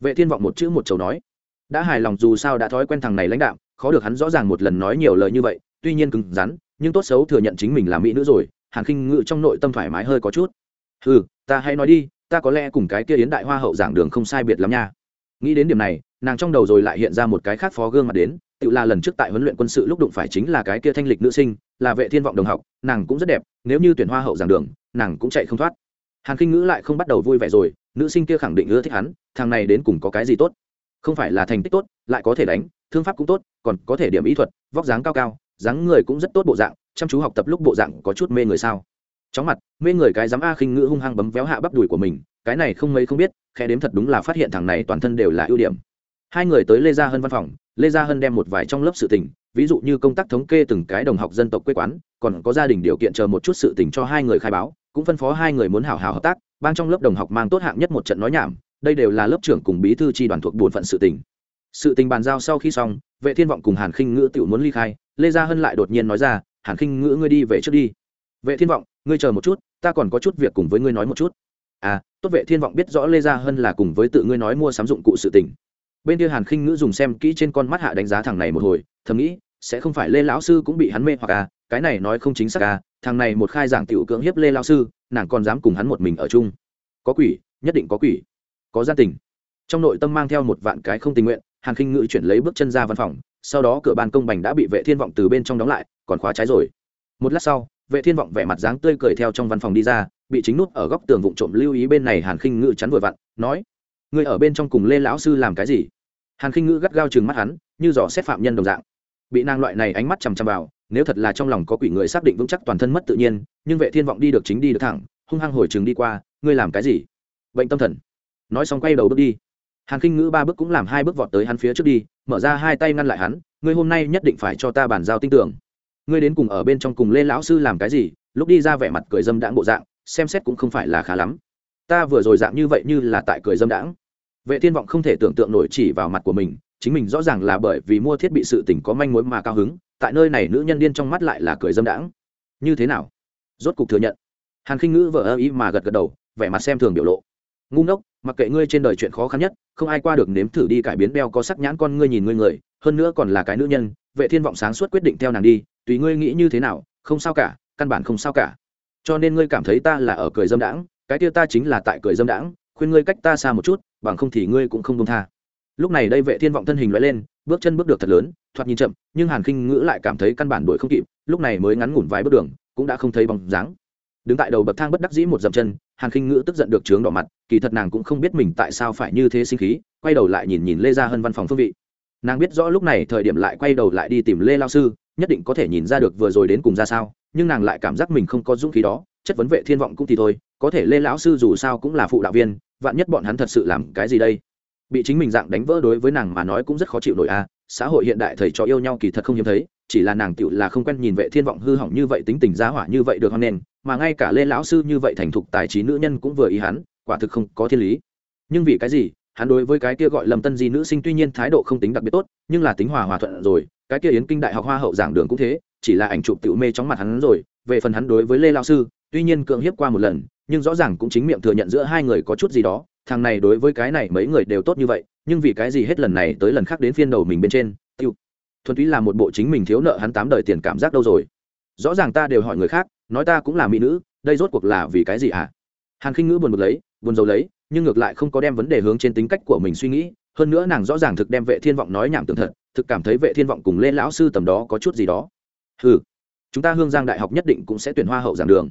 Vệ thiên vọng một chữ một chầu nói. Đã hài lòng dù sao đã thói quen thằng này lãnh đạo khó được hắn rõ ràng một lần nói nhiều lời như vậy, tuy nhiên cứng rắn, nhưng tốt xấu thừa nhận chính mình là mỹ nữ rồi, hàn khinh ngự trong nội tâm thoải mái hơi có chút. Ừ ta hãy nói đi, ta có lẽ cùng cái kia yến đại hoa hậu giảng đường không sai biệt lắm nha. Nghĩ đến điểm này, nàng trong đầu rồi lại hiện ra một cái khác phó gương mặt đến tự là lần trước tại huấn luyện quân sự lúc đụng phải chính là cái kia thanh lịch nữ sinh, là vệ thiên vọng đồng học, nàng cũng rất đẹp, nếu như tuyển hoa hậu giảng đường, nàng cũng chạy không thoát. Hàn khinh ngữ lại không bắt đầu vui vẻ rồi, nữ sinh kia khẳng định ưa thích hắn, thằng này đến cùng có cái gì tốt? Không phải là thành tích tốt, lại có thể đánh, thương pháp cũng tốt, còn có thể điểm ý thuật, vóc dáng cao cao, dáng người cũng rất tốt bộ dạng, chăm chú học tập lúc bộ dạng có chút mê người sao? Chóng mặt, mê người cái dám a khinh ngữ hung hăng bấm véo hạ bắp đùi của mình, cái này không mấy không biết khe đếm thật đúng là phát hiện thằng này toàn thân đều là ưu điểm hai người tới lê gia hân văn phòng, lê gia hân đem một vài trong lớp sự tình, ví dụ như công tác thống kê từng cái đồng học dân tộc quê quán, còn có gia đình điều kiện chờ một chút sự tình cho hai người khai báo, cũng phân phó hai người muốn hào hào hợp tác, ban trong lớp đồng học mang tốt hạng nhất một trận nói nhảm, đây đều là lớp trưởng cùng bí thư tri đoàn thuộc bổn phận sự tình. Sự tình bàn giao sau khi xong, vệ thiên vọng cùng hàn khinh ngữ tự muốn ly khai, lê gia hân lại đột nhiên nói ra, hàn khinh ngữ ngươi đi về trước đi. Vệ thiên vọng, ngươi chờ một chút, ta còn có chút việc cùng với ngươi nói một chút. À tốt vệ thiên vọng biết rõ lê gia hân là cùng với tự ngươi nói mua sắm dụng cụ sự tình bên kia hàn khinh ngữ dùng xem kỹ trên con mắt hạ đánh giá thằng này một hồi, thầm nghĩ, sẽ không phải lê lão sư cũng bị hắn mê hoặc à cái này nói không chính xác à thằng này một khai giảng tiểu cưỡng hiếp lê lão sư, nàng còn dám cùng hắn một mình ở chung. Có quỷ, nhất định có quỷ. Có gia tình. Trong nội tâm mang theo một vạn cái không tình nguyện, hàn khinh ngữ chuyển lấy bước chân ra văn phòng, sau đó cửa ban công bành đã bị vệ thiên vọng từ bên trong đóng lại, còn khóa trái rồi. Một lát sau, vệ thiên vọng vẻ mặt dáng tươi cười theo trong văn phòng đi ra, bị chính nút ở góc tường vụng trộm lưu ý bên này hàn khinh ngữ chắn vội vặn, nói người ở bên trong cùng lê lão sư làm cái gì? Hàn khinh ngữ gắt gao chừng mắt hắn, như dò xét phạm nhân đồng dạng. Bị nàng loại này ánh mắt chằm chằm vào, nếu thật là trong lòng có quỷ người xác định vững chắc toàn thân mất tự nhiên, nhưng vệ thiên vọng đi được chính đi được thẳng, hung hăng hồi trường đi qua, ngươi làm cái gì? Bệnh tâm thần. Nói xong quay đầu bước đi. Hàn khinh ngữ ba bước cũng làm hai bước vọt tới hắn phía trước đi, mở ra hai tay ngăn lại hắn, ngươi hôm nay nhất định phải cho ta bàn giao tin tưởng. Ngươi đến cùng ở bên trong cùng lê lão sư làm cái gì? Lúc đi ra vẻ mặt cười dâm đãng bộ dạng, xem xét cũng không phải là khá lắm. Ta vừa rồi dạng như vậy như là tại cười dâm đãng vệ thiên vọng không thể tưởng tượng nổi chỉ vào mặt của mình, chính mình rõ ràng là bởi vì mua thiết bị sự tình có manh mối mà cao hứng, tại nơi này nữ nhân điên trong mắt lại là cười dâm đãng. Như thế nào? Rốt cục thừa nhận. Hàn khinh ngữ vợ ơ ý mà gật gật đầu, vẻ mặt xem thường biểu lộ. Ngu ngốc, mặc kệ ngươi trên đời chuyện khó khăn nhất, không ai qua được nếm thử đi cải biến beo có sắc nhãn con ngươi nhìn ngươi người, hơn nữa còn là cái nữ nhân, vệ thiên vọng sáng suốt quyết định theo nàng đi, tùy ngươi nghĩ như thế nào, không sao cả, căn bản không sao cả. Cho nên ngươi cảm thấy ta là ở cười dâm đãng, cái kia ta chính là tại cười dâm đãng khuyên ngươi cách ta xa một chút, bằng không thì ngươi cũng không đông tha. Lúc này đây vệ thiên vọng thân hình loại lên, bước chân bước được thật lớn, thoạt nhìn chậm, nhưng hàn khinh ngữ lại cảm thấy căn bản đuổi không kịp, lúc này mới ngắn ngủn vài bước đường, cũng đã không thấy bóng dáng. Đứng tại đầu bậc thang bất đắc dĩ một dậm chân, hàn khinh ngữ tức giận được trướng đỏ mặt, kỳ thật nàng cũng không biết mình tại sao phải như thế sinh khí, quay đầu lại nhìn nhìn lê ra hơn văn phòng phương vị. Nàng biết rõ lúc này thời điểm lại quay đầu lại đi tìm lê lao sư, nhất định có thể nhìn ra được vừa rồi đến cùng ra sao, nhưng nàng lại cảm giác mình không có dũng khí đó, chất vấn vệ thiên vọng cũng thì thôi có thể lê lão sư dù sao cũng là phụ đạo viên, vạn nhất bọn hắn thật sự làm cái gì đây? Bị chính mình dạng đánh vỡ đối với nàng mà nói cũng rất khó chịu nổi a, xã hội hiện đại thầy trò yêu nhau kỳ thật không hiếm thấy, chỉ là nàng tựu là không quen nhìn vệ thiên vọng hư hỏng như vậy, tính tình giá hỏa như vậy được hoan nền mà ngay cả lê lão sư như vậy thành thục tài trí nữ nhân cũng vừa ý hắn, quả thực không có thiên lý. Nhưng vì cái gì, hắn đối với cái kia gọi lầm tân di nữ sinh tuy nhiên thái độ không tính đặc biệt tốt, nhưng là tính hòa hòa thuận rồi, cái kia yến kinh đại học hoa hậu giảng đường cũng thế, chỉ là ảnh chụp tiểu mê trong mặt hắn rồi, về phần hắn đối với lê lão sư, tuy nhiên cưỡng hiếp qua một lần nhưng rõ ràng cũng chính miệng thừa nhận giữa hai người có chút gì đó, thằng này đối với cái này mấy người đều tốt như vậy, nhưng vì cái gì hết lần này tới lần khác đến phiên đầu mình bên trên, tiêu. Thuần túy là một bộ chính mình thiếu nợ hắn tám đời tiền cảm giác đâu rồi. Rõ ràng ta đều hỏi người khác, nói ta cũng là mỹ nữ, đây rốt cuộc là vì cái gì ạ à? hàn khinh ngữ buồn bực lấy, buồn dầu lấy, nhưng ngược lại không có đem vấn đề hướng trên tính cách của mình suy nghĩ, hơn nữa nàng rõ ràng thực đem vệ thiên vọng nói nhảm tưởng thật, thực cảm thấy vệ thiên vọng cùng lên lão sư tầm đó có chút gì đó. Ừ chúng ta hương giang đại học nhất định cũng sẽ tuyển hoa hậu giảng đường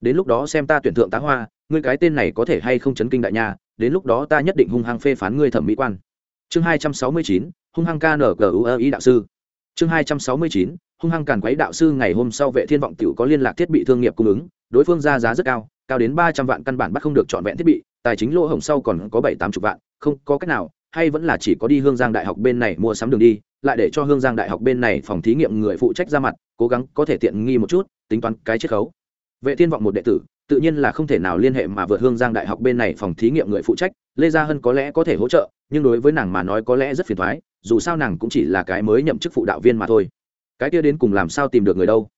đến lúc đó xem ta tuyển thượng tá hoa, ngươi cái tên này có thể hay không chấn kinh đại nha, đến lúc đó ta nhất định hung hăng phê phán ngươi thẩm mỹ quan. Chương hai trăm sáu mươi chín, hung hăng kngui ý đạo sư. Chương hai trăm sáu mươi chín, hung hăng càn quấy đạo sư ngày hôm sau vệ thiên vọng tiểu có liên lạc thiết bị thương nghiệp cung ứng, đối phương ra giá rất cao cao đến ba trăm vạn căn bản bắt không được trọn vẹn thiết bị, tài chính lỗ hổng sau còn có bảy tám chục vạn, không có cách nào, hay vẫn là chỉ có đi hương giang đại học bên này mua sắm đường đi, lại để cho hương giang đại học bên này phòng thí nghiệm người phụ trách ra mặt, cố gắng có thể tiện nghi một chút, tính toán cái chiết khấu vệ thiên vọng một đệ tử, tự nhiên là không thể nào liên hệ mà vượt hương giang đại học bên này phòng thí nghiệm người phụ trách, lê gia hân có lẽ có thể hỗ trợ, nhưng đối với nàng mà nói có lẽ rất phiền thoái, dù sao nàng cũng chỉ là cái mới nhậm chức phụ đạo viên mà thôi. Cái kia đến cùng làm sao tìm được người đâu?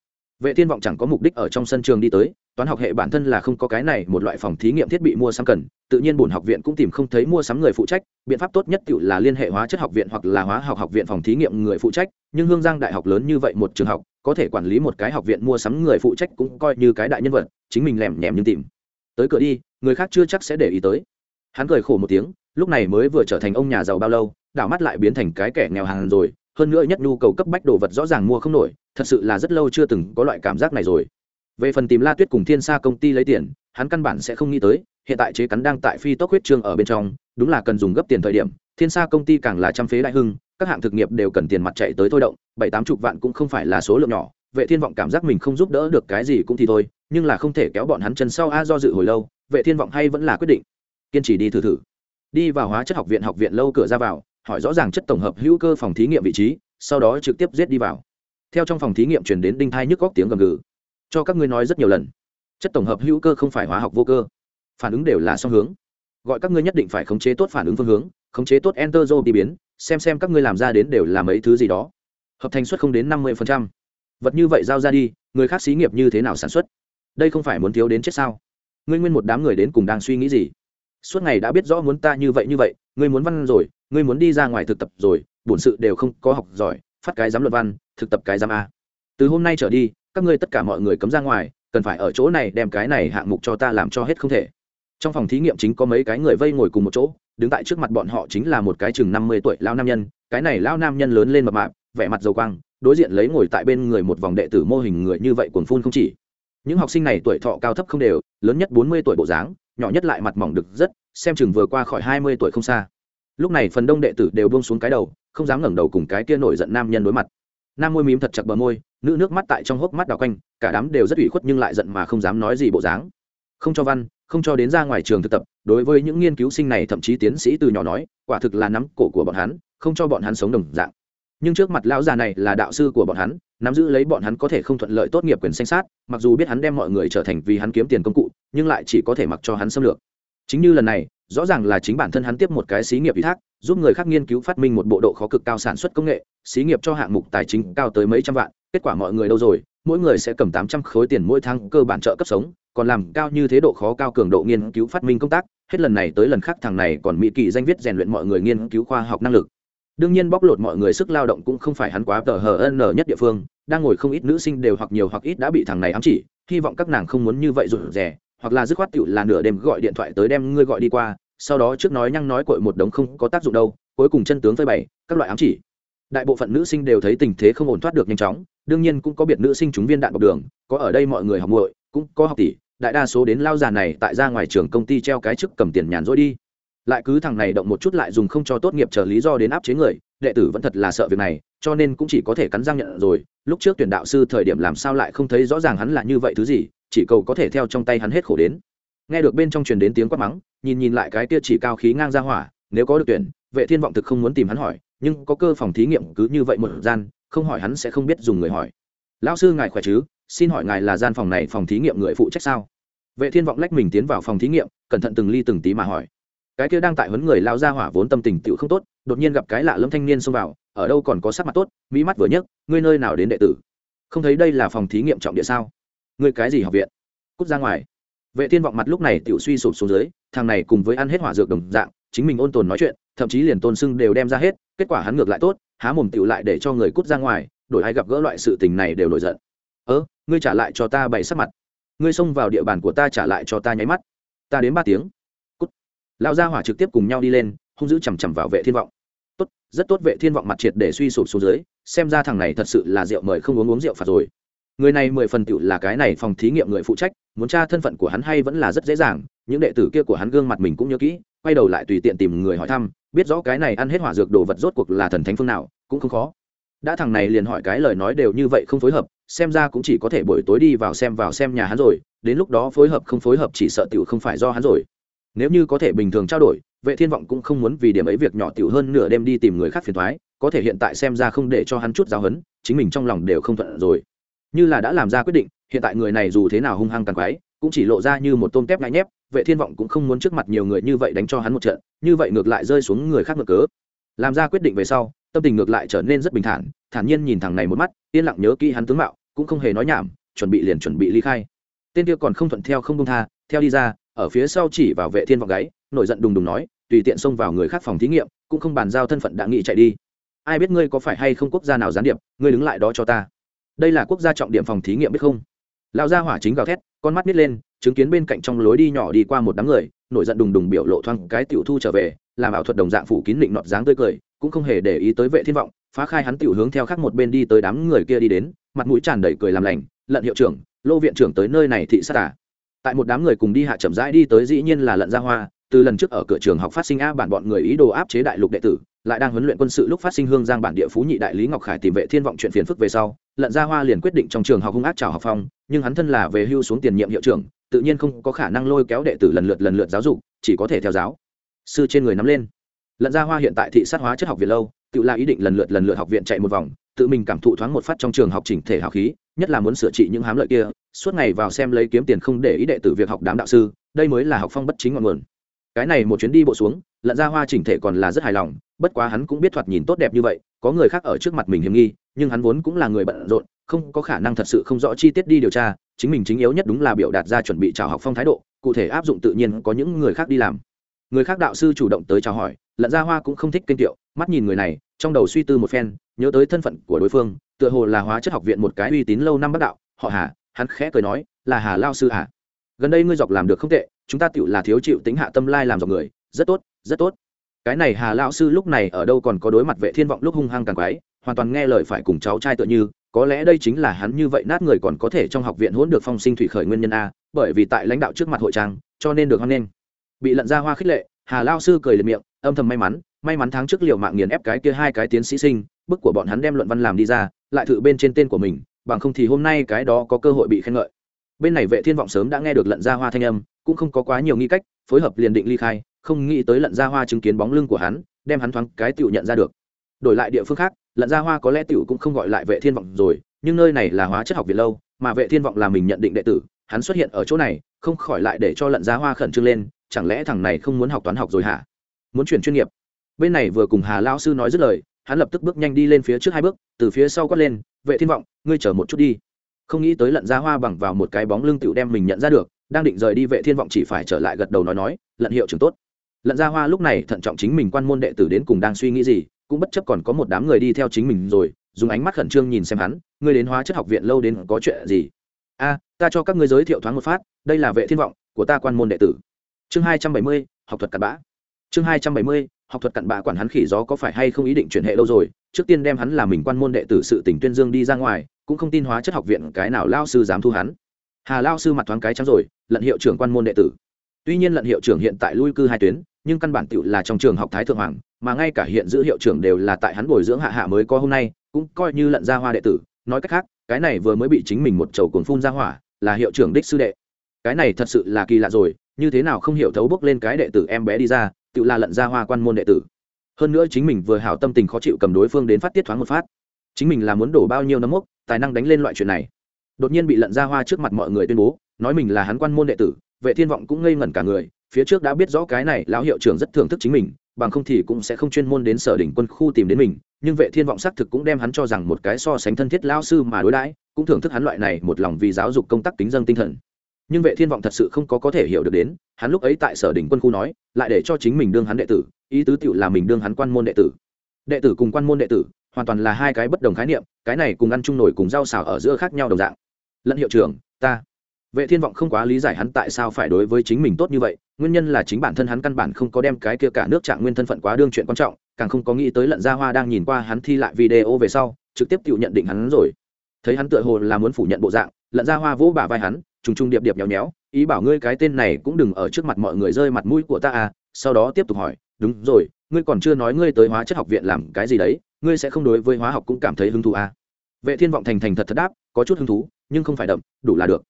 Vệ thiên vọng chẳng có mục đích ở trong sân trường đi tới, toán học hệ bản thân là không có cái này một loại phòng thí nghiệm thiết bị mua sắm cần, tự nhiên bổn học viện cũng tìm không thấy mua sắm người phụ trách, biện pháp tốt nhất tự là liên hệ hóa chất học viện hoặc là hóa học học viện phòng thí nghiệm người phụ trách, nhưng hương giang đại học lớn như vậy một trường học, có thể quản lý một cái học viện mua sắm người phụ trách cũng coi như cái đại nhân vật, chính mình lèm nhèm nhưng tìm. Tới cửa đi, người khác chưa chắc sẽ để ý tới. Hắn cười khổ một tiếng, lúc này mới vừa trở thành ông nhà giàu bao lâu, đảo mắt lại biến thành cái kẻ nghèo hàng rồi hơn nữa nhất nhu cầu cấp bách đồ vật rõ ràng mua không nổi, thật sự là rất lâu chưa từng có loại cảm giác này rồi. Về phần tìm la tuyết cùng thiên sa công ty lấy tiền, hắn căn bản sẽ không nghĩ tới, hiện tại chế cắn đang tại phi tốc huyết trương ở bên trong, đúng là cần dùng gấp tiền thời điểm, thiên sa công ty càng là trăm phế đại hưng, các hạng thực nghiệp đều cần tiền mặt chạy tới thôi động, bảy tám chục vạn cũng không phải là số lượng nhỏ, vệ thiên vọng cảm giác mình không giúp đỡ được cái gì cũng thì thôi, nhưng là không thể kéo bọn hắn chân sau a do dự hồi lâu, vệ thiên vọng hay vẫn là quyết định, kiên trì đi thử thử. Đi vào hóa chất học viện học viện lâu cửa ra vào hỏi rõ ràng chất tổng hợp hữu cơ phòng thí nghiệm vị trí, sau đó trực tiếp giết đi vào. Theo trong phòng thí nghiệm truyền đến đinh thai nhức góc tiếng gầm gừ. Cho các ngươi nói rất nhiều lần. Chất tổng hợp hữu cơ không phải hóa học vô cơ. Phản ứng đều là song hướng. Gọi các ngươi nhất định phải khống chế tốt phản ứng phương hướng, khống chế tốt enter đi biến, xem xem các ngươi làm ra đến đều là mấy thứ gì đó. Hợp thành suất không đến năm mươi vật như vậy giao ra đi, người khác xí nghiệp như thế nào sản xuất? Đây không phải muốn thiếu đến chết sao? Ngươi nguyên một đám người đến cùng đang suy nghĩ gì? Suốt ngày đã biết rõ muốn ta như vậy như vậy ngươi muốn văn rồi, ngươi muốn đi ra ngoài thực tập rồi, bổn sự đều không có học giỏi, phát cái giám luận văn, thực tập cái giám a. Từ hôm nay trở đi, các ngươi tất cả mọi người cấm ra ngoài, cần phải ở chỗ này đem cái này hạng mục cho ta làm cho hết không thể. Trong phòng thí nghiệm chính có mấy cái người vây ngồi cùng một chỗ, đứng tại trước mặt bọn họ chính là một cái chừng năm mươi tuổi lao nam nhân, cái này lao nam nhân lớn lên mập mạp, vẻ mặt dầu quang, đối diện lấy ngồi tại bên người một vòng đệ tử mô hình người như vậy cuồng phun không chỉ. Những học sinh này tuổi thọ cao thấp không đều, lớn nhất bốn mươi tuổi bộ dáng, nhỏ nhất lại mặt mỏng được rất xem chừng vừa qua khỏi hai mươi tuổi không xa. Lúc này phần đông đệ tử đều buông xuống cái đầu, không dám ngẩng đầu cùng cái kia nổi giận nam nhân đối mặt. Nam môi mím thật chặt bờ môi, nữ nước mắt tại trong hốc mắt đào quanh, cả đám đều rất ủy khuất nhưng lại giận mà không dám nói gì bộ dáng. Không cho văn, không cho đến ra ngoài trường thực tập, đối với những nghiên cứu sinh này thậm chí tiến sĩ từ nhỏ nói, quả thực là nắm cổ của bọn hắn, không cho bọn hắn sống đồng dạng. Nhưng trước mặt lão già này là đạo sư của bọn hắn, nắm giữ lấy bọn hắn có thể không thuận lợi tốt nghiệp quyền sanh sát, mặc dù biết hắn đem mọi người trở thành vì hắn kiếm tiền công cụ, nhưng lại chỉ có thể mặc cho hắn xâm lược chính như lần này, rõ ràng là chính bản thân hắn tiếp một cái xí nghiệp ủy thác, giúp người khác nghiên cứu phát minh một bộ độ khó cực cao sản xuất công nghệ, xí nghiệp cho hạng mục tài chính cao tới mấy trăm vạn, kết quả mọi người đâu rồi, mỗi người sẽ cầm tám trăm khối tiền mỗi tháng cơ bản trợ cấp sống, còn làm cao như thế độ khó cao cường độ nghiên cứu phát minh công tác, hết lần này tới lần khác thằng này còn mỹ kỳ danh viết rèn luyện mọi người nghiên cứu khoa học năng lực. Đương nhiên bóc lột mọi người sức lao động cũng không phải hắn quá tờ hờ nở nhất địa phương, đang ngồi không ít nữ sinh đều hoặc nhiều hoặc ít đã bị thằng này ám chỉ, hy vọng các nàng không muốn như vậy rụt rè hoặc là dứt khoát tựu là nửa đêm gọi điện thoại tới đem ngươi gọi đi qua, sau đó trước nói nhăng nói cội một đống không có tác dụng đâu, cuối cùng chân tướng phơi bày, các loại ám chỉ. Đại bộ phận nữ sinh đều thấy tình thế không ổn thoát được nhanh chóng, đương nhiên cũng có biệt nữ sinh chúng viên đạn bọc đường, có ở đây mọi người học muội, cũng có học tỷ, đại đa số đến lao già này tại ra ngoài trường công ty treo cái chức cầm tiền nhàn rỗi đi. Lại cứ thằng này động một chút lại dùng không cho tốt nghiệp chờ lý do đến áp chế người, đệ tử vẫn thật là sợ việc này, cho nên cũng chỉ có thể cắn răng nhận rồi, lúc trước tuyển đạo sư thời điểm làm sao lại không thấy rõ ràng hắn là như vậy thứ gì chỉ cầu có thể theo trong tay hắn hết khổ đến. Nghe được bên trong truyền đến tiếng quát mắng, nhìn nhìn lại cái kia chỉ cao khí ngang ra hỏa, nếu có được tuyển, vệ thiên vọng thực không muốn tìm hắn hỏi, nhưng có cơ phòng thí nghiệm cứ như vậy một gian, không hỏi hắn sẽ không biết dùng người hỏi. Lão sư ngài khỏe chứ? Xin hỏi ngài là gian phòng này phòng thí nghiệm người phụ trách sao? Vệ thiên vọng lách mình tiến vào phòng thí nghiệm, cẩn thận từng ly từng tí mà hỏi. Cái kia đang tại huấn người lao ra hỏa vốn tâm tình tựu không tốt, đột nhiên gặp cái lạ lâm thanh niên xông vào, ở đâu còn có sắc mặt tốt, mỹ mắt vừa nhấc, ngươi nơi nào đến đệ tử? Không thấy đây là phòng thí nghiệm trọng địa sao? Ngươi cái gì học viện? Cút ra ngoài. Vệ thiên vọng mặt lúc này tiểu suy sụp xuống dưới, thằng này cùng với ăn hết hỏa dược đồng dạng, chính mình ôn tồn nói chuyện, thậm chí liền tôn sưng đều đem ra hết, kết quả hắn ngược lại tốt, há mồm tiểu lại để cho người cút ra ngoài, đổi ai gặp gỡ loại sự tình này đều nổi giận. Ơ, ngươi trả lại cho ta bảy sắc mặt. Ngươi xông vào địa bàn của ta trả lại cho ta nháy mắt. Ta đến ba tiếng. Cút. Lão gia hỏa trực tiếp cùng nhau đi lên, hung dữ chằm chằm vào vệ thiên vọng. Tốt, rất tốt. Vệ thiên vọng mặt triệt để suy sụp xuống dưới, xem ra thằng này thật sự là rượu mời không uống uống rượu phạt rồi người này mười phần tựu là cái này phòng thí nghiệm người phụ trách, muốn tra thân phận của hắn hay vẫn là rất dễ dàng, những đệ tử kia của hắn gương mặt mình cũng nhớ kỹ, quay đầu lại tùy tiện tìm người hỏi thăm, biết rõ cái này ăn hết hỏa dược đồ vật rốt cuộc là thần thánh phương nào, cũng không khó. Đã thằng này liền hỏi cái lời nói đều như vậy không phối hợp, xem ra cũng chỉ có thể buổi tối đi vào xem vào xem nhà hắn rồi, đến lúc đó phối hợp không phối hợp chỉ sợ tiểu không phải do hắn rồi. Nếu như có thể bình thường trao đổi, vệ thiên vọng cũng không muốn vì điểm ấy việc nhỏ tiểu hơn nửa đêm đi tìm người khác phiền thoái có thể hiện tại xem ra không để cho hắn chút giáo hấn, chính mình trong lòng đều không thuận rồi như là đã làm ra quyết định, hiện tại người này dù thế nào hung hăng tàn quái, cũng chỉ lộ ra như một tôm tép ngại nhép, vệ thiên vọng cũng không muốn trước mặt nhiều người như vậy đánh cho hắn một trận, như vậy ngược lại rơi xuống người khác ngược cớ. Làm ra quyết định về sau, tâm tình ngược lại trở nên rất bình thản thản nhiên nhìn thằng này một mắt, yên lặng nhớ kỹ hắn tướng mạo, cũng không hề nói nhảm, chuẩn bị liền chuẩn bị ly khai. Tên kia còn không thuận theo không công tha, theo đi ra, ở phía sau chỉ vào vệ thiên vọng gáy, nổi giận đùng đùng nói, tùy tiện xông vào người khác phòng thí nghiệm, cũng không bàn giao thân phận đã nghị chạy đi. Ai biết ngươi có phải hay không quốc gia nào gián điệp, ngươi đứng lại đó cho ta đây là quốc gia trọng điểm phòng thí nghiệm biết không lão gia hỏa chính gào thét, con mắt nít lên, chứng kiến bên cạnh trong lối đi nhỏ đi qua một đám người, nổi giận đùng đùng biểu lộ thoáng cái tiểu thu trở về, làm ảo thuật đồng dạng phủ kín định nọt dáng tươi cười, cũng không hề để ý tới vệ thiên vọng, phá khai hắn tiểu hướng theo khác một bên đi tới đám người kia đi đến, mặt mũi tràn đầy cười làm lành, lận hiệu trưởng, lô viện trưởng tới nơi này thị sát à. tại một đám người cùng đi hạ chậm rãi đi tới dĩ nhiên là lận gia hoa từ lần trước ở cửa trường học phát sinh a bản bọn người ý đồ áp chế đại lục đệ tử, lại đang huấn luyện quân sự lúc phát sinh hương giang bản địa phú nhị đại lý ngọc khải tìm vệ thiên vọng chuyện phiền phức về sau, lận gia hoa liền quyết định trong trường học hung ác chào học phong, nhưng hắn thân là về hưu xuống tiền nhiệm hiệu trưởng, tự nhiên không có khả năng lôi kéo đệ tử lần lượt lần lượt giáo dục, chỉ có thể theo giáo. Sư trên người nắm lên. Lận gia hoa hiện tại thị sát hóa chất học viện lâu, tự là ý định lần lượt lần lượt học viện chạy một vòng, tự mình cảm thụ thoáng một phát trong trường học chỉnh thể học khí, nhất là muốn sửa trị những hám lợi kia, suốt ngày vào xem lấy kiếm tiền không để ý đệ tử việc học đám đạo sư, đây mới là học phong bất chính ngọn nguồn cái này một chuyến đi bộ xuống, lận ra hoa chỉnh thể còn là rất hài lòng, bất quá hắn cũng biết thoạt nhìn tốt đẹp như vậy, có người khác ở trước mặt mình hiểm nghi, nhưng hắn vốn cũng là người bận rộn, không có khả năng thật sự không rõ chi tiết đi điều tra, chính mình chính yếu nhất đúng là biểu đạt ra chuẩn bị chào học phong thái độ, cụ thể áp dụng tự nhiên có những người khác đi làm. Người khác đạo sư chủ động tới chào hỏi, lận ra hoa cũng không thích kênh tiệu mắt nhìn người này, trong đầu suy tư một phen, nhớ tới thân phận của đối phương, tựa hồ là hóa chất học viện một cái uy tín lâu năm bắc đạo, họ hà, hắn khẽ cười nói, là hà lao sư hà. Gần đây ngươi dọc làm được không tệ chúng ta tựu là thiếu chịu tính hạ tâm lai làm dòng người, rất tốt rất tốt. Cái này hà Lão sư lúc này ở đâu còn có đối mặt vệ thiên vọng lúc hung hăng càng quái, hoàn toàn nghe lời phải cùng cháu trai tựa như, có lẽ đây chính là hắn như vậy nát người còn có thể trong học viện hỗn được phong sinh thủy khởi nguyên nhân a, bởi vì tại lãnh đạo trước mặt hội trang, cho nên được hoan nghênh. Bị lận ra hoa khích lệ, hà lao sư cười liệt miệng, âm thầm may mắn may mắn tháng trước liều mạng nghiền ép cái kia hai cái tiến sĩ sinh, bức của bọn hắn đem luận văn làm đi ra, lại thử bên trên tên của mình, bằng không thì hôm nay cái đó có cơ hội bị khen ngợi bên này vệ thiên vọng sớm đã nghe được lận ra hoa thanh âm, cũng không có quá nhiều nghi cách, phối hợp liền định ly khai, không nghĩ tới lận ra hoa chứng kiến bóng lưng của hắn, đem hắn thoáng cái tiểu nhận ra được. Đổi lại địa phương khác, lận ra hoa có lẽ tiểu cũng không gọi lại vệ thiên vọng rồi, nhưng nơi này là hóa chất học viện lâu, mà vệ thiên vọng là mình nhận định đệ tử, hắn xuất hiện ở chỗ này, không khỏi lại để cho lận ra hoa khẩn trương lên, chẳng lẽ thằng này không muốn học toán học rồi hả? Muốn chuyển chuyên nghiệp. Bên này vừa cùng hà lao sư nói dứt lời, hắn lập tức bước nhanh đi lên phía trước hai bước, từ phía sau quát lên, vệ thiên vọng, ngươi chờ một chút đi không nghĩ tới lận ra hoa bằng vào một cái bóng lưng tựu đem mình nhận ra được, đang định rời đi vệ thiên vọng chỉ phải trở lại gật đầu nói nói, lận hiệu trưởng tốt. Lận ra hoa lúc này thận trọng chính mình quan môn đệ tử đến cùng đang suy nghĩ gì, cũng bất chấp còn có một đám người đi theo chính mình rồi, dùng ánh mắt khẩn trương nhìn xem hắn, ngươi đến hóa chất học viện lâu đến có chuyện gì? A, ta cho các ngươi giới thiệu thoáng một phát, đây là vệ thiên vọng của ta quan môn đệ tử. Chương hai trăm bảy mươi, học thuật cặn bã. Chương hai trăm bảy mươi, học thuật cặn bã quản hắn khỉ gió có phải hay không ý định chuyển hệ lâu rồi, trước tiên đem hắn là mình quan môn đệ tử sự tỉnh tuyên dương đi ra ngoài cũng không tin hóa chất học viện cái nào lao sư dám thu hắn. Hà lao sư mặt thoáng cái trắng rồi, lận hiệu trưởng quan môn đệ tử. Tuy nhiên lận hiệu trưởng hiện tại lui cư hai tuyến, nhưng căn bản tựu là trong trường học thái thượng hoàng, mà ngay cả hiện giữ hiệu trưởng đều là tại hắn bồi dưỡng hạ hạ mới có hôm nay, cũng coi như lận gia hoa đệ tử. Nói cách khác, cái này vừa mới bị chính mình một chầu cuồng phun ra hỏa, là hiệu trưởng đích sư đệ. Cái này thật sự là kỳ lạ rồi, như thế nào không hiểu thấu bước lên cái đệ tử em bé đi ra tự là lận gia hoa quan môn đệ tử. Hơn nữa chính mình vừa hảo tâm tình khó chịu cầm đối phương đến phát tiết thoáng một phát. Chính mình là muốn đổ bao nhiêu nấm mốc tài năng đánh lên loại chuyện này. Đột nhiên bị lận ra hoa trước mặt mọi người tuyên bố, nói mình là hắn quan môn đệ tử, vệ thiên vọng cũng ngây ngẩn cả người, phía trước đã biết rõ cái này lão hiệu trưởng rất thưởng thức chính mình, bằng không thì cũng sẽ không chuyên môn đến sở đỉnh quân khu tìm đến mình, nhưng vệ thiên vọng xác thực cũng đem hắn cho rằng một cái so sánh thân thiết lao sư mà đối đãi, cũng thưởng thức hắn loại này một lòng vì giáo dục công tác tính dân tinh thần. Nhưng vệ thiên vọng thật sự không có có thể hiểu được đến, hắn lúc ấy tại sở đỉnh quân khu nói, lại để cho chính mình đương hắn đệ tử, ý tứ tiểu là mình đương hắn quan môn đệ tử. Đệ tử cùng quan môn đệ tử hoàn toàn là hai cái bất đồng khái niệm, cái này cùng ăn chung nổi cùng rau xào ở giữa khác nhau đồng dạng. Lẫn hiệu trưởng, ta. Vệ thiên vọng không quá lý giải hắn tại sao phải đối với chính mình tốt như vậy, nguyên nhân là chính bản thân hắn căn bản không có đem cái kia cả nước trạng nguyên thân phận quá đương chuyện quan trọng, càng không có nghĩ tới lận gia hoa đang nhìn qua hắn thi lại video về sau, trực tiếp tự nhận định hắn rồi. Thấy hắn tựa hồ là muốn phủ nhận bộ dạng, lận gia hoa vỗ bả vai hắn, trùng trùng điệp điệp nhéo nhéo, ý bảo ngươi cái tên này cũng đừng ở trước mặt mọi người rơi mặt mũi của ta à? Sau đó tiếp tục hỏi, đúng rồi, ngươi còn chưa nói ngươi tới hóa chất học viện làm cái gì đấy? Ngươi sẽ không đối với hóa học cũng cảm thấy hứng thú à? Vệ thiên vọng thành thành thật thật đáp, có chút hứng thú, nhưng không phải đậm, đủ là được.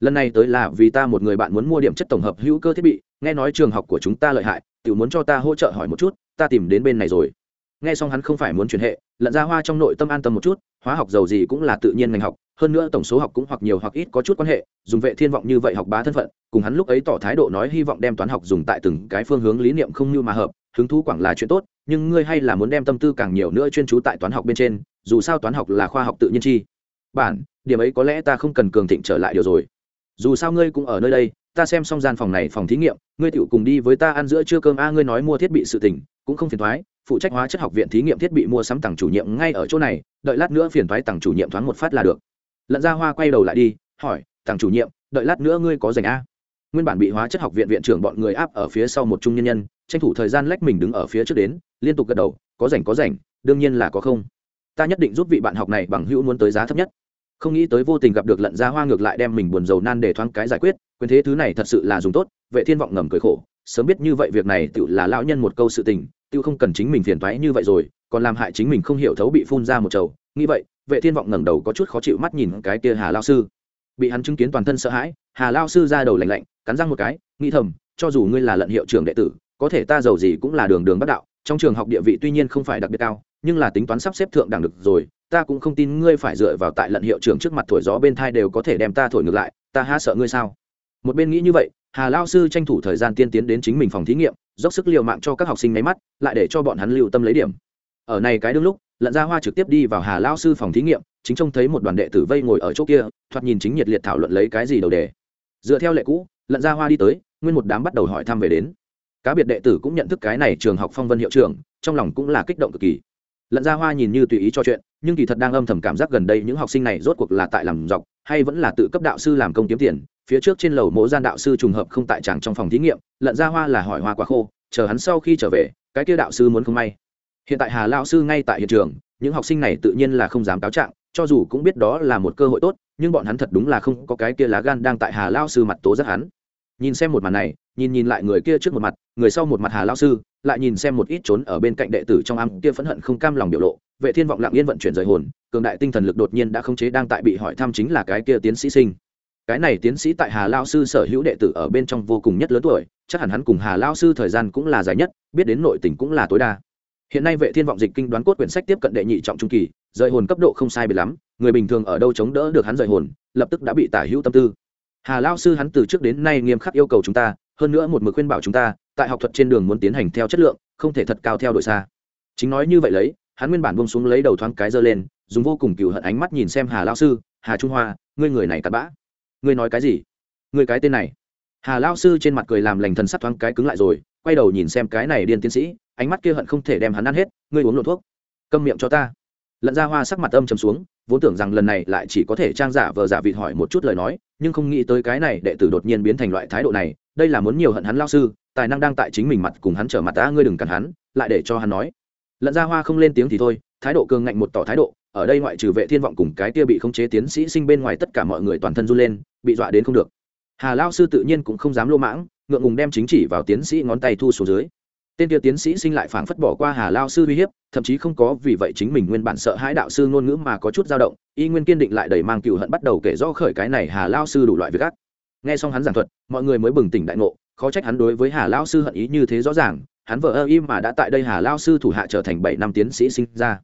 Lần này tới là vì ta một người bạn muốn mua điểm chất tổng hợp hữu cơ thiết bị, nghe nói trường học của chúng ta lợi hại tự muốn cho ta hỗ trợ hỏi một chút, ta tìm đến bên này rồi. Nghe xong hắn không phải muốn chuyển hệ, lận ra hoa trong nội tâm an tâm một chút, hóa học giàu gì cũng là tự nhiên ngành học, hơn nữa tổng số học cũng hoặc nhiều hoặc ít có chút quan hệ, dùng vệ thiên vọng như vậy học bá thân phận, cùng hắn lúc ấy tỏ thái độ nói hy vọng đem toán học dùng tại từng cái phương hướng lý niệm không như mà hợp hứng thú quảng là chuyện tốt, nhưng ngươi hay là muốn đem tâm tư càng nhiều nữa chuyên trú tại toán học bên trên, dù sao toán học là khoa học tự nhiên chi. Bản, điểm ấy có lẽ ta không cần cường thịnh trở lại điều rồi. Dù sao ngươi cũng ở nơi đây, ta xem xong gian phòng này phòng thí nghiệm, ngươi tựu cùng đi với ta ăn giữa trưa cơm a, ngươi nói mua thiết bị sự tỉnh cũng không phiền thoái phụ trách hóa chất học viện thí nghiệm thiết bị mua sắm tặng chủ nhiệm ngay ở chỗ này, đợi lát nữa phiền thoái tặng chủ nhiệm thoáng một phát là được. Lận ra hoa quay đầu lại đi, hỏi, tặng chủ nhiệm, đợi lát nữa ngươi có dành a? Nguyên bản bị hóa chất học viện viện trưởng bọn người áp ở phía sau một trung nhân nhân tranh thủ thời gian lách mình đứng ở phía trước đến, liên tục gật đầu, có rảnh có rảnh, đương nhiên là có không. Ta nhất định giúp vị bạn học này bằng hữu muốn tới giá thấp nhất. Không nghĩ tới vô tình gặp được lận ra hoa ngược lại đem mình buồn rầu nan để thoáng cái giải quyết quyền thế thứ này thật sự là dùng tốt, vệ thiên vọng ngầm cười khổ, sớm biết như vậy việc này tự là lão nhân một câu sự tình tự không cần chính mình phiền toái như vậy rồi, còn làm hại chính mình không hiểu thấu bị phun ra một chầu. Nghĩ vậy, vệ thiên vọng ngẩng đầu có chút khó chịu mắt nhìn cái kia hà lao sư. Bị hắn chứng kiến toàn thân sợ hãi, hà lao sư ra đầu lạnh lạnh, cắn răng một cái, nghĩ thầm, cho dù ngươi là lận hiệu trưởng đệ tử có thể ta giàu gì cũng là đường đường bắt đạo, trong trường học địa vị tuy nhiên không phải đặc biệt cao, nhưng là tính toán sắp xếp thượng đẳng được rồi, ta cũng không tin ngươi phải dựa vào tại lận hiệu trưởng trước mặt thổi gió bên thai đều có thể đem ta thổi ngược lại, ta há sợ ngươi sao? Một bên nghĩ như vậy, hà lao sư tranh thủ thời gian tiên tiến đến chính mình phòng thí nghiệm, dốc sức l i ề u mạng cho các học sinh máy mắt, lại để cho bọn hắn lưu tâm lấy điểm. Ở này cái đương lúc, lận gia hoa trực tiếp đi vào hà lao sư phòng thí nghiệm, chính trông thấy một đoàn đệ tử vây ngồi ở chỗ kia, thoạt nhìn chính nhiệt liệt thảo luận lấy cái gì đầu đề. Dựa theo lệ cũ, lận gia hoa đi tới, nguyên một đám bắt đầu hỏi thăm về đến cá biệt đệ tử cũng nhận thức cái này trường học phong vân hiệu trưởng, trong lòng cũng là kích động cực kỳ. Lận gia hoa nhìn như tùy ý cho chuyện, nhưng kỳ thật đang âm thầm cảm giác gần đây những học sinh này rốt cuộc là tại làm dọc, hay vẫn là tự cấp đạo sư làm công kiếm tiền. Phía trước trên lầu mỗ gian đạo sư trùng hợp không tại tràng trong phòng thí nghiệm, lận gia hoa là hỏi hoa quả khô, chờ hắn sau khi trở về, cái kia đạo sư muốn không may. Hiện tại hà lao sư ngay tại hiện trường, những học sinh này tự nhiên là không dám cáo trạng, cho dù cũng biết đó là một cơ hội tốt, nhưng bọn hắn thật đúng là không có cái kia lá gan đang tại hà lao sư mặt tố rất hắn. Nhìn xem một màn này nhìn nhìn lại người kia trước một mặt, người sau một mặt hà lao sư, lại nhìn xem một ít trốn ở bên cạnh đệ tử trong am kia phẫn hận không cam lòng biểu lộ, vệ thiên vọng lặng yên vận chuyển rời hồn, cường đại tinh thần lực đột nhiên đã không chế đang tại bị hỏi thăm chính là cái kia tiến sĩ sinh. Cái này tiến sĩ tại hà lao sư sở hữu đệ tử ở bên trong vô cùng nhất lớn tuổi, chắc hẳn hắn cùng hà lao sư thời gian cũng là dài nhất, biết đến nội tình cũng là tối đa. Hiện nay vệ thiên vọng dịch kinh đoán cốt quyển sách tiếp cận đệ nhị trọng trung kỳ, rời hồn cấp độ không sai bị lắm, người bình thường ở đâu chống đỡ được hắn rời hồn, lập tức đã bị tả hữu tâm tư. Hà lao sư hắn từ trước đến nay nghiêm khắc yêu cầu chúng ta hơn nữa một mực khuyên bảo chúng ta, tại học thuật trên đường muốn tiến hành theo chất lượng, không thể thật cao theo đội xa. Chính nói như vậy lấy, hắn nguyên bản bông xuống lấy đầu thoáng cái giơ lên, dùng vô cùng cựu hận ánh mắt nhìn xem hà lao sư, hà trung hoa, ngươi người này cặn bã. Ngươi nói cái gì? Ngươi cái tên này. Hà lao sư trên mặt cười làm lành thần sắc thoáng cái cứng lại rồi, quay đầu nhìn xem cái này điên tiến sĩ, ánh mắt kia hận không thể đem hắn ăn hết, ngươi uống lộ thuốc, câm miệng cho ta. Lận ra hoa sắc mặt âm trầm xuống, vốn tưởng rằng lần này lại chỉ có thể trang giả vờ giả vịt hỏi một chút lời nói, nhưng không nghĩ tới cái này đệ tử đột nhiên biến thành loại thái độ này đây là muốn nhiều hận hắn lao sư, tài năng đang tại chính mình mặt cùng hắn trở mặt ta ngươi đừng cản hắn, lại để cho hắn nói. Lận ra hoa không lên tiếng thì thôi, thái độ cường ngạnh một tỏ thái độ, ở đây ngoại trừ vệ thiên vọng cùng cái kia bị khống chế tiến sĩ sinh bên ngoài tất cả mọi người toàn thân run lên, bị dọa đến không được. Hà lao sư tự nhiên cũng không dám lô mãng, ngượng ngùng đem chính chỉ vào tiến sĩ ngón tay thu xuống dưới. Tên kia tiến sĩ sinh lại phảng phất bỏ qua hà lao sư uy hiếp, thậm chí không có vì vậy chính mình nguyên bản sợ hãi đạo sư ngôn ngữ mà có chút dao động, y nguyên kiên định lại đẩy mang cựu hận bắt đầu kể rõ khởi cái này hà lao sư đủ loại việc gắt nghe xong hắn giảng thuật, mọi người mới bừng tỉnh đại ngộ, khó trách hắn đối với hà lao sư hận ý như thế rõ ràng, hắn vợ ơ im mà đã tại đây hà lao sư thủ hạ trở thành bảy năm tiến sĩ sinh ra.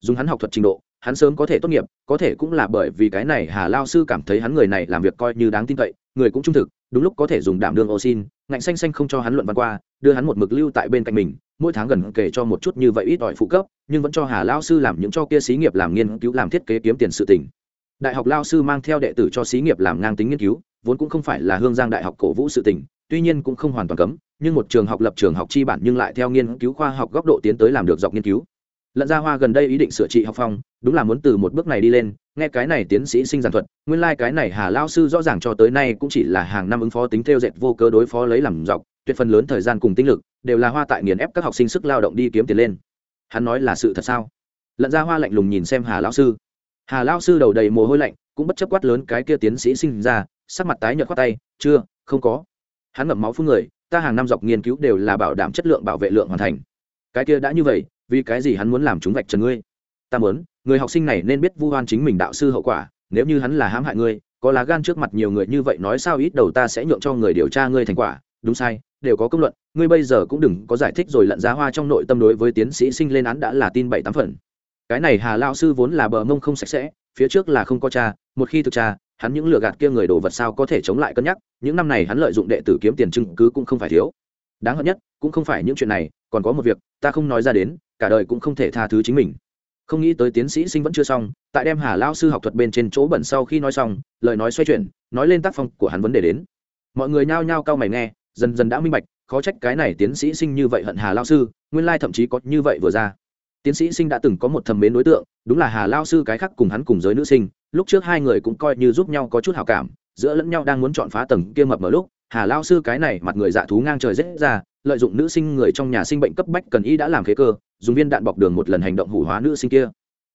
Dùng hắn học thuật trình độ, hắn sớm có thể tốt nghiệp, có thể cũng là bởi vì cái này hà lao sư cảm thấy hắn người này làm việc coi như đáng tin cậy, người cũng trung thực, đúng lúc có thể dùng đảm đương ô xin, ngạnh xanh xanh không cho hắn luận văn qua, đưa hắn một mực lưu tại bên cạnh mình, mỗi tháng gần kể cho một chút như vậy ít ỏi phụ cấp, nhưng vẫn cho hà lao sư làm những cho kia xí nghiệp làm nghiên cứu, làm thiết kế kiếm tiền sự tỉnh đại học lao sư mang theo đệ tử cho xí nghiệp làm ngang tính nghiên cứu vốn cũng không phải là hương giang đại học cổ vũ sự tình, tuy nhiên cũng không hoàn toàn cấm nhưng một trường học lập trường học chi bản nhưng lại theo nghiên cứu khoa học góc độ tiến tới làm được dọc nghiên cứu. Lận gia hoa gần đây ý định sửa trị học phong đúng là muốn từ một bước này đi lên nghe cái này tiến sĩ sinh giản thuật nguyên lai、like、cái này hà lao sư rõ ràng cho tới nay cũng chỉ là hàng năm ứng phó tính theo dệt vô cớ đối phó lấy làm dọc tuyệt phần lớn thời gian cùng tinh lực đều là hoa tại nghiền ép các học sinh sức lao động đi kiếm tiền lên. Hắn nói là sự thật sao? Lận gia hoa lạnh lùng nhìn xem hà lao sư. Hà lao sư đầu đầy mồ hôi lạnh cũng bất chấp quát lớn cái kia tiến sĩ sinh ra sắc mặt tái nhợt khoát tay, chưa, không có. Hắn ngậm máu phun người, ta hàng năm dọc nghiên cứu đều là bảo đảm chất lượng bảo vệ lượng hoàn thành. Cái kia đã như vậy, vì cái gì hắn muốn làm chúng vạch trần ngươi? Ta muốn, người học sinh này nên biết vu oan chính mình đạo sư hậu quả, nếu như hắn là hãm hại ngươi, có lá gan trước mặt nhiều người như vậy nói sao ít đầu ta sẽ nhượng cho người điều tra ngươi thành quả. Đúng sai, đều có công luận, ngươi bây giờ cũng đừng có giải thích rồi lận giá hoa trong nội tâm đối với tiến sĩ sinh lên án đã là tin bảy tám phần. Cái này hà lao sư vốn là bờ mông không sạch sẽ, phía trước là không có cha, một khi thực cha hắn những lừa gạt kia người đồ vật sao có thể chống lại cân nhắc, những năm này hắn lợi dụng đệ tử kiếm tiền chứng cứ cũng không phải thiếu. Đáng hận nhất, cũng không phải những chuyện này, còn có một việc, ta không nói ra đến, cả đời cũng không thể tha thứ chính mình. Không nghĩ tới tiến sĩ sinh vẫn chưa xong, tại đem hà lao sư học thuật bên trên chỗ bẩn sau khi nói xong, lời nói xoay chuyển, nói lên tác phong của hắn vấn đề đến. Mọi người nhao nhao cau mày nghe, dần dần đã minh bạch, khó trách cái này tiến sĩ sinh như vậy hận hà lao sư, nguyên lai thậm chí có như vậy vừa ra. Tiến sĩ sinh đã từng có một thầm mến đối tượng, đúng là hà lao sư cái khác cùng hắn cùng giới nữ sinh lúc trước hai người cũng coi như giúp nhau có chút hào cảm, giữa lẫn nhau đang muốn chọn phá tầng kia mập mở lúc, hà lao sư cái này mặt người dạ thú ngang trời rết ra, lợi dụng nữ sinh người trong nhà sinh bệnh cấp bách cần y đã làm khế cơ, dùng viên đạn bọc đường một lần hành động hủ hóa nữ sinh kia.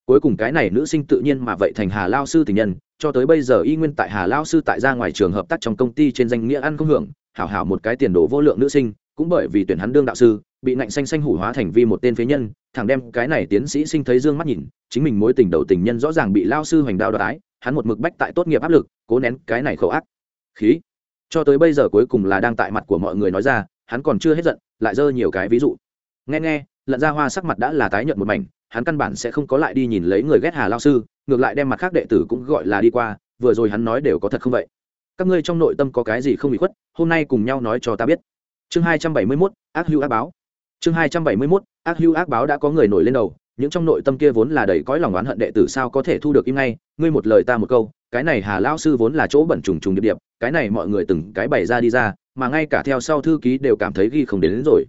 Cuối cùng cái này nữ sinh tự nhiên mà vậy thành hà lao sư tình nhân, cho tới bây giờ y nguyên tại hà lao sư tại ra ngoài trường hợp tác trong công ty trên danh nghĩa ăn không hưởng, hảo hảo một cái tiền đồ vô lượng nữ sinh cũng bởi vì tuyển hắn đương đạo sư, bị nạnh xanh xanh hủ hóa thành vi một tên phế nhân thằng đem cái này tiến sĩ sinh thấy dương mắt nhìn, chính mình mối tình đầu tình nhân rõ ràng bị lao sư hoành đạo đoái hắn một mực bách tại tốt nghiệp áp lực, cố nén cái này khẩu ác. Khí. Cho tới bây giờ cuối cùng là đang tại mặt của mọi người nói ra, hắn còn chưa hết giận, lại dơ nhiều cái ví dụ. Nghe nghe, lận ra hoa sắc mặt đã là tái nhợt một mảnh, hắn căn bản sẽ không có lại đi nhìn lấy người ghét hà lao sư, ngược lại đem mặt khác đệ tử cũng gọi là đi qua, vừa rồi hắn nói đều có thật không vậy? Các ngươi trong nội tâm có cái gì không bị khuất, hôm nay cùng nhau nói cho ta biết chương hai trăm bảy mươi mốt ác hưu ác báo. Chương hai trăm bảy mươi mốt ác hưu ác báo đã có người nổi lên đầu những trong nội tâm kia vốn là đầy cõi lòng oán hận đệ tử sao có thể thu được im ngay? Ngươi một lời ta một câu cái này hà lao sư vốn là chỗ bẩn trùng trùng điệp điệp cái này mọi người từng cái bày ra đi ra mà ngay cả theo sau thư ký đều cảm thấy ghi không đến, đến rồi.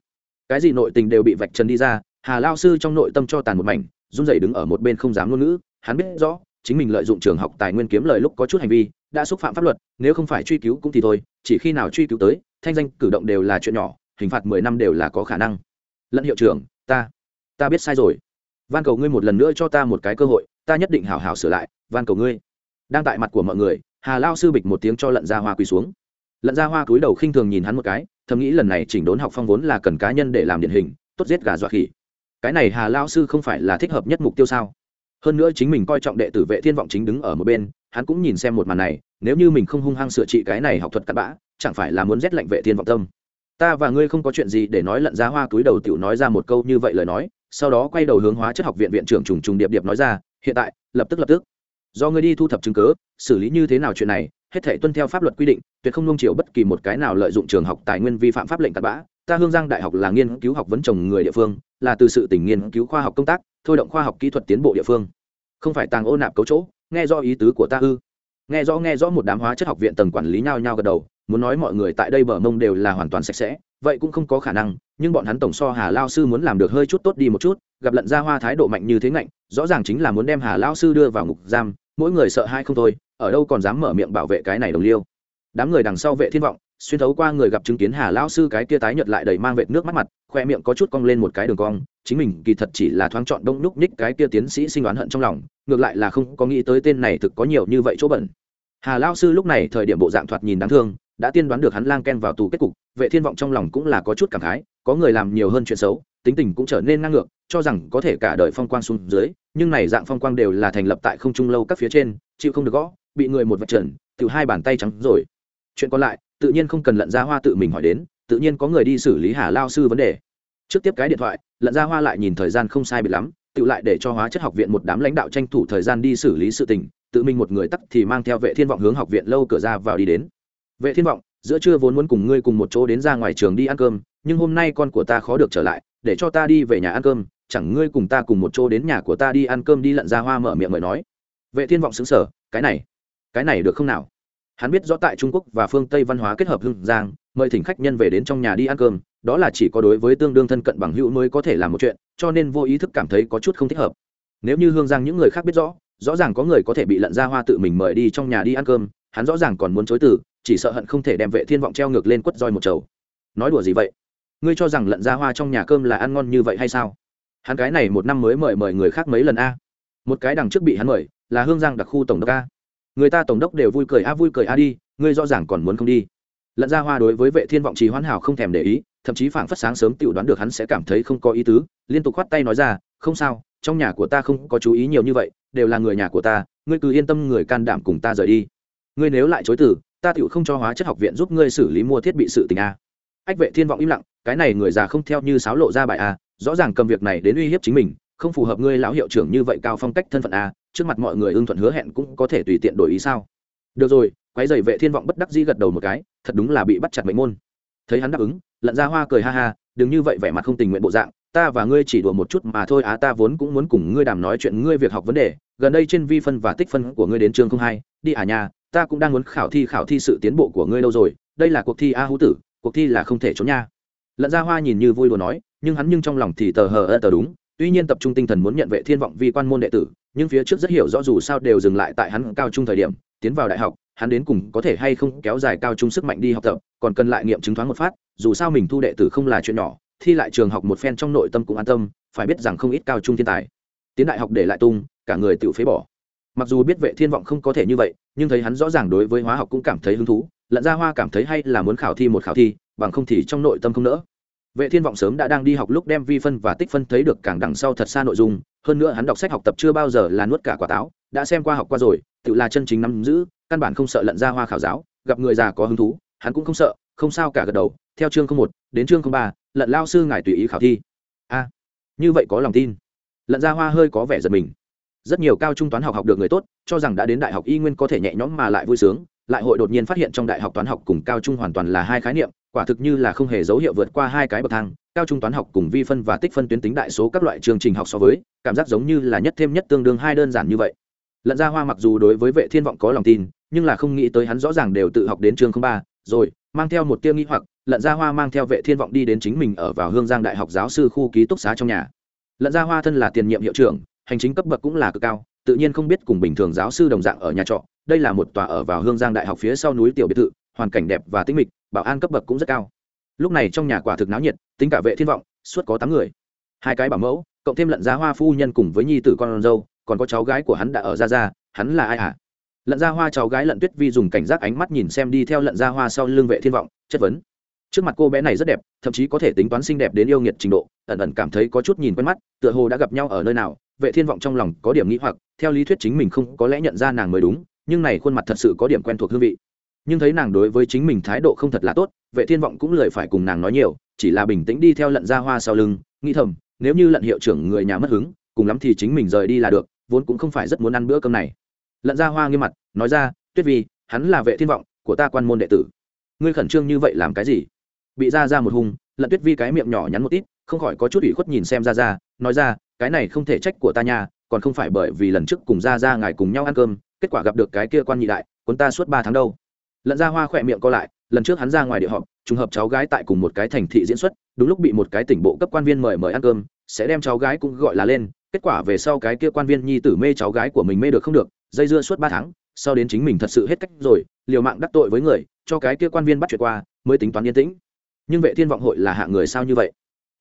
Cái gì nội tình đều bị vạch trần đi ra hà lao sư trong nội tâm cho tàn một mảnh run rẩy đứng ở một bên không dám ngôn ngữ hắn biết rõ chính mình lợi dụng trường học tài nguyên kiếm lời lúc có chút hành vi đã xúc phạm pháp luật nếu không phải truy cứu cũng thì thôi chỉ khi nào truy cứu tới thanh danh cử động đều là chuyện nhỏ, hình phạt mười năm đều là có khả năng. Lẫn hiệu trưởng, ta ta biết sai rồi. Van cầu ngươi một lần nữa cho ta một cái cơ hội, ta nhất định hảo hảo sửa lại, van cầu ngươi. Đang tại mặt của mọi người, hà lao sư bịch một tiếng cho lận ra hoa quỳ xuống. Lận ra hoa cúi đầu khinh thường nhìn hắn một cái, thầm nghĩ lần này chỉnh đốn học phong vốn là cần cá nhân để làm điển hình, tốt giết gà dọa khỉ. Cái này hà lao sư không phải là thích hợp nhất mục tiêu sao? Hơn nữa chính mình coi trọng đệ tử vệ thiên vọng chính đứng ở một bên, hắn cũng nhìn xem một màn này, nếu như mình không hung hăng sửa trị cái này học thuật cặn bã chẳng phải là muốn rét lạnh vệ thiên vọng tâm. Ta và ngươi không có chuyện gì để nói lận giá hoa túi đầu tiểu nói ra một câu như vậy lời nói, sau đó quay đầu hướng hóa chất học viện viện trưởng trùng trùng điệp điệp nói ra, hiện tại, lập tức lập tức. Do ngươi đi thu thập chứng cứ, xử lý như thế nào chuyện này, hết thể tuân theo pháp luật quy định, tuyệt không nung chiều bất kỳ một cái nào lợi dụng trường học tài nguyên vi phạm pháp lệnh cặn bã. Ta hương giang đại học là nghiên cứu học vấn trồng người địa phương, là từ sự tỉnh nghiên cứu khoa học công tác, thôi động khoa học kỹ thuật tiến bộ địa phương. Không phải tàng ô nạp cấu chỗ, nghe do ý tứ của ta ư? Nghe rõ nghe rõ một đám hóa chất học viện tầng quản lý nhao nhao gật đầu muốn nói mọi người tại đây bờ mông đều là hoàn toàn sạch sẽ, vậy cũng không có khả năng, nhưng bọn hắn tổng so hà lao sư muốn làm được hơi chút tốt đi một chút, gặp lận ra hoa thái độ mạnh như thế ngạnh, rõ ràng chính là muốn đem hà lao sư đưa vào ngục giam, mỗi người sợ hai không thôi, ở đâu còn dám mở miệng bảo vệ cái này đồng liêu. Đám người đằng sau vệ thiên vọng, xuyên thấu qua người gặp chứng kiến hà lao sư cái kia tái nhợt lại đầy mang vệt nước mắt mặt, khoe miệng có chút cong lên một cái đường cong, chính mình kỳ thật chỉ là thoáng chọn đông núc ních cái kia tiến sĩ sinh đoán hận trong lòng, ngược lại là không có nghĩ tới tên này thực có nhiều như vậy chỗ bẩn. Hà lao sư lúc này thời điểm bộ dạng thoạt nhìn đáng thương đã tiên đoán được hắn lang ken vào tù kết cục, vệ thiên vọng trong lòng cũng là có chút cảm khái, có người làm nhiều hơn chuyện xấu, tính tình cũng trở nên ngang ngược, cho rằng có thể cả đời phong quang xuống dưới, nhưng này dạng phong quang đều là thành lập tại không trung lâu các phía trên, chịu không được gõ, bị người một vật trần tự hai bàn tay trắng rồi. Chuyện còn lại, tự nhiên không cần lận ra hoa tự mình hỏi đến, tự nhiên có người đi xử lý hà lao sư vấn đề. Trước tiếp cái điện thoại, lận ra hoa lại nhìn thời gian không sai biệt lắm, tự lại để cho hóa chất học viện một đám lãnh đạo tranh thủ thời gian đi xử lý sự tình, tự mình một người tắt thì mang theo vệ thiên vọng hướng học viện lâu cửa ra vào đi đến vệ thiên vọng, giữa trưa vốn muốn cùng ngươi cùng một chỗ đến ra ngoài trường đi ăn cơm, nhưng hôm nay con của ta khó được trở lại, để cho ta đi về nhà ăn cơm, chẳng ngươi cùng ta cùng một chỗ đến nhà của ta đi ăn cơm đi lận ra hoa mở miệng mời nói. Vệ thiên vọng xứng sở cái này cái này được không nào? Hắn biết rõ tại trung quốc và phương tây văn hóa kết hợp hưng giang, mời thỉnh khách nhân về đến trong nhà đi ăn cơm, đó là chỉ có đối với tương đương thân cận bằng hữu mới có thể làm một chuyện, cho nên vô ý thức cảm thấy có chút không thích hợp. Nếu như hương giang những người khác biết rõ rõ ràng có người có thể bị lận ra hoa tự mình mời đi trong nhà đi ăn cơm, hắn rõ ràng còn muốn chối từ chỉ sợ hận không thể đem vệ thiên vọng treo ngược lên quất roi một chầu. Nói đùa gì vậy? Ngươi cho rằng lận ra hoa trong nhà cơm là ăn ngon như vậy hay sao? Hắn cái này một năm mới mời mời người khác mấy lần a? Một cái đằng trước bị hắn mời, là hương giang đặc khu tổng đốc a. Người ta tổng đốc đều vui cười a, vui cười a đi, ngươi rõ ràng còn muốn không đi. Lận ra hoa đối với vệ thiên vọng trì hoãn hảo không thèm để ý, thậm chí phảng phất sáng sớm tự đoán được hắn sẽ cảm thấy không có ý tứ, liên tục khoát tay nói ra, không sao, trong nhà của ta không có chú ý nhiều như vậy, đều là người nhà của ta, ngươi cứ yên tâm người can đảm cùng ta rời đi. Ngươi nếu lại chối từ ta tựu không cho hóa chất học viện giúp ngươi xử lý mua thiết bị sự tình a. Ách vệ thiên vọng im lặng, cái này người già không theo như sáo lộ ra bài a, rõ ràng cầm việc này đến uy hiếp chính mình, không phù hợp ngươi lão hiệu trưởng như vậy cao phong cách thân phận a, trước mặt mọi người ưng thuận hứa hẹn cũng có thể tùy tiện đổi ý sao? Được rồi quái dày vệ thiên vọng bất đắc dĩ gật đầu một cái, thật đúng là bị bắt chặt mệnh môn. Thấy hắn đáp ứng, lận ra hoa cười ha ha, đừng như vậy vẻ mặt không tình nguyện bộ dạng, ta và ngươi chỉ đùa một chút mà thôi á, ta vốn cũng muốn cùng ngươi đàm nói chuyện ngươi việc học vấn đề, gần đây trên vi phân và tích phân của ngươi đến trường không hai, đi à nhà ta cũng đang muốn khảo thi khảo thi sự tiến bộ của ngươi đâu rồi, đây là cuộc thi a hữu tử, cuộc thi là không thể trốn nha. Lận ra hoa nhìn như vui đùa nói, nhưng hắn nhưng trong lòng thì tờ hờ ơ tờ đúng, tuy nhiên tập trung tinh thần muốn nhận vệ thiên vọng vi quan môn đệ tử, nhưng phía trước rất hiểu rõ dù sao đều dừng lại tại hắn cao trung thời điểm, tiến vào đại học, hắn đến cùng có thể hay không kéo dài cao trung sức mạnh đi học tập, còn cần lại nghiệm chứng thoáng một phát, dù sao mình thu đệ tử không là chuyện nhỏ, thi lại trường học một phen trong nội tâm cũng an tâm, phải biết rằng không ít cao trung thiên tài, tiến đại học để lại tung, cả người tự phế bỏ. Mặc dù biết vệ thiên vọng không có thể như vậy nhưng thấy hắn rõ ràng đối với hóa học cũng cảm thấy hứng thú, lận ra hoa cảm thấy hay là muốn khảo thi một khảo thi, bằng không thì trong nội tâm không nỡ. Vệ thiên vọng sớm đã đang đi học lúc đem vi phân và tích phân thấy được càng đằng sau thật xa nội dung, hơn nữa hắn đọc sách học tập chưa bao giờ là nuốt cả quả táo, đã xem qua học qua rồi, tự là chân chính nắm giữ, căn bản không sợ lận ra hoa khảo giáo, gặp người già có hứng thú, hắn cũng không sợ, không sao cả gật đầu, theo chương không một đến chương không ba, lận lao sư ngài tùy ý khảo thi. A, như vậy có lòng tin. Lận ra hoa hơi có vẻ giật mình rất nhiều cao trung toán học học được người tốt, cho rằng đã đến đại học y nguyên có thể nhẹ nhõm mà lại vui sướng, lại hội đột nhiên phát hiện trong đại học toán học cùng cao trung hoàn toàn là hai khái niệm, quả thực như là không hề dấu hiệu vượt qua hai cái bậc thang. Cao trung toán học cùng vi phân và tích phân tuyến tính đại số các loại chương trình học so với, cảm giác giống như là nhất thêm nhất tương đương hai đơn giản như vậy. Lận ra hoa mặc dù đối với vệ thiên vọng có lòng tin, nhưng là không nghĩ tới hắn rõ ràng đều tự học đến chương ba, rồi, mang theo một tiêu nghĩ hoặc, lận ra hoa mang theo vệ thiên vọng đi đến chính mình ở vào hương giang đại học giáo sư khu ký túc xá trong nhà. Lận ra hoa thân là tiền nhiệm hiệu trưởng hành chính cấp bậc cũng là cực cao, tự nhiên không biết cùng bình thường giáo sư đồng dạng ở nhà trọ, đây là một tòa ở vào hương giang đại học phía sau núi tiểu biệt thự, hoàn cảnh đẹp và tĩnh mịch, bảo an cấp bậc cũng rất cao. Lúc này trong nhà quả thực náo nhiệt, tính cả vệ thiên vọng, suốt có tám người. Hai cái bảo mẫu, cộng thêm lận gia hoa phu nhân cùng với nhi tử con dâu, còn có cháu gái của hắn đã ở ra ra, hắn là ai hả? Lận gia hoa cháu gái lận tuyết vi dùng cảnh giác ánh mắt nhìn xem đi theo lận gia hoa sau lưng vệ thiên vọng, chất vấn. Trước mặt cô bé này rất đẹp, thậm chí có thể tính toán xinh đẹp đến yêu nghiệt trình độ, ẩn ẩn cảm thấy có chút nhìn quen mắt, tựa hồ đã gặp nhau ở nơi nào vệ thiên vọng trong lòng có điểm nghĩ hoặc, theo lý thuyết chính mình không có lẽ nhận ra nàng mới đúng, nhưng này khuôn mặt thật sự có điểm quen thuộc hương vị. Nhưng thấy nàng đối với chính mình thái độ không thật là tốt, vệ thiên vọng cũng lười phải cùng nàng nói nhiều, chỉ là bình tĩnh đi theo lận ra hoa sau lưng, nghĩ thầm, nếu như lận hiệu trưởng người nhà mất hứng, cùng lắm thì chính mình rời đi là được, vốn cũng không phải rất muốn ăn bữa cơm này. Lận ra hoa nghiêm mặt, nói ra, tuyết vi, hắn là vệ thiên vọng của ta quan môn đệ tử. Ngươi khẩn trương như vậy làm cái gì? Bị ra ra một hung, lận tuyết vi cái miệng nhỏ nhắn một ít, không khỏi có chút ủy khuất nhìn xem ra ra nói ra cái này không thể trách của ta nha, còn không phải bởi vì lần trước cùng ra ra ngài cùng nhau ăn cơm, kết quả gặp được cái kia quan nhị đại, cuốn ta suốt ba tháng đâu. Lận ra hoa khỏe miệng co lại, lần trước hắn ra ngoài địa họp, trùng hợp cháu gái tại cùng một cái thành thị diễn xuất, đúng lúc bị một cái tỉnh bộ cấp quan viên mời mời ăn cơm, sẽ đem cháu gái cũng gọi là lên, kết quả về sau cái kia quan viên nhi tử mê cháu gái của mình mê được không được, dây dưa suốt ba tháng, sau đến chính mình thật sự hết cách rồi, liều mạng đắc tội với người, cho cái kia quan viên bắt chuyện qua, mới tính toán yên tĩnh. Nhưng vệ thiên vọng hội là hạng người sao như vậy?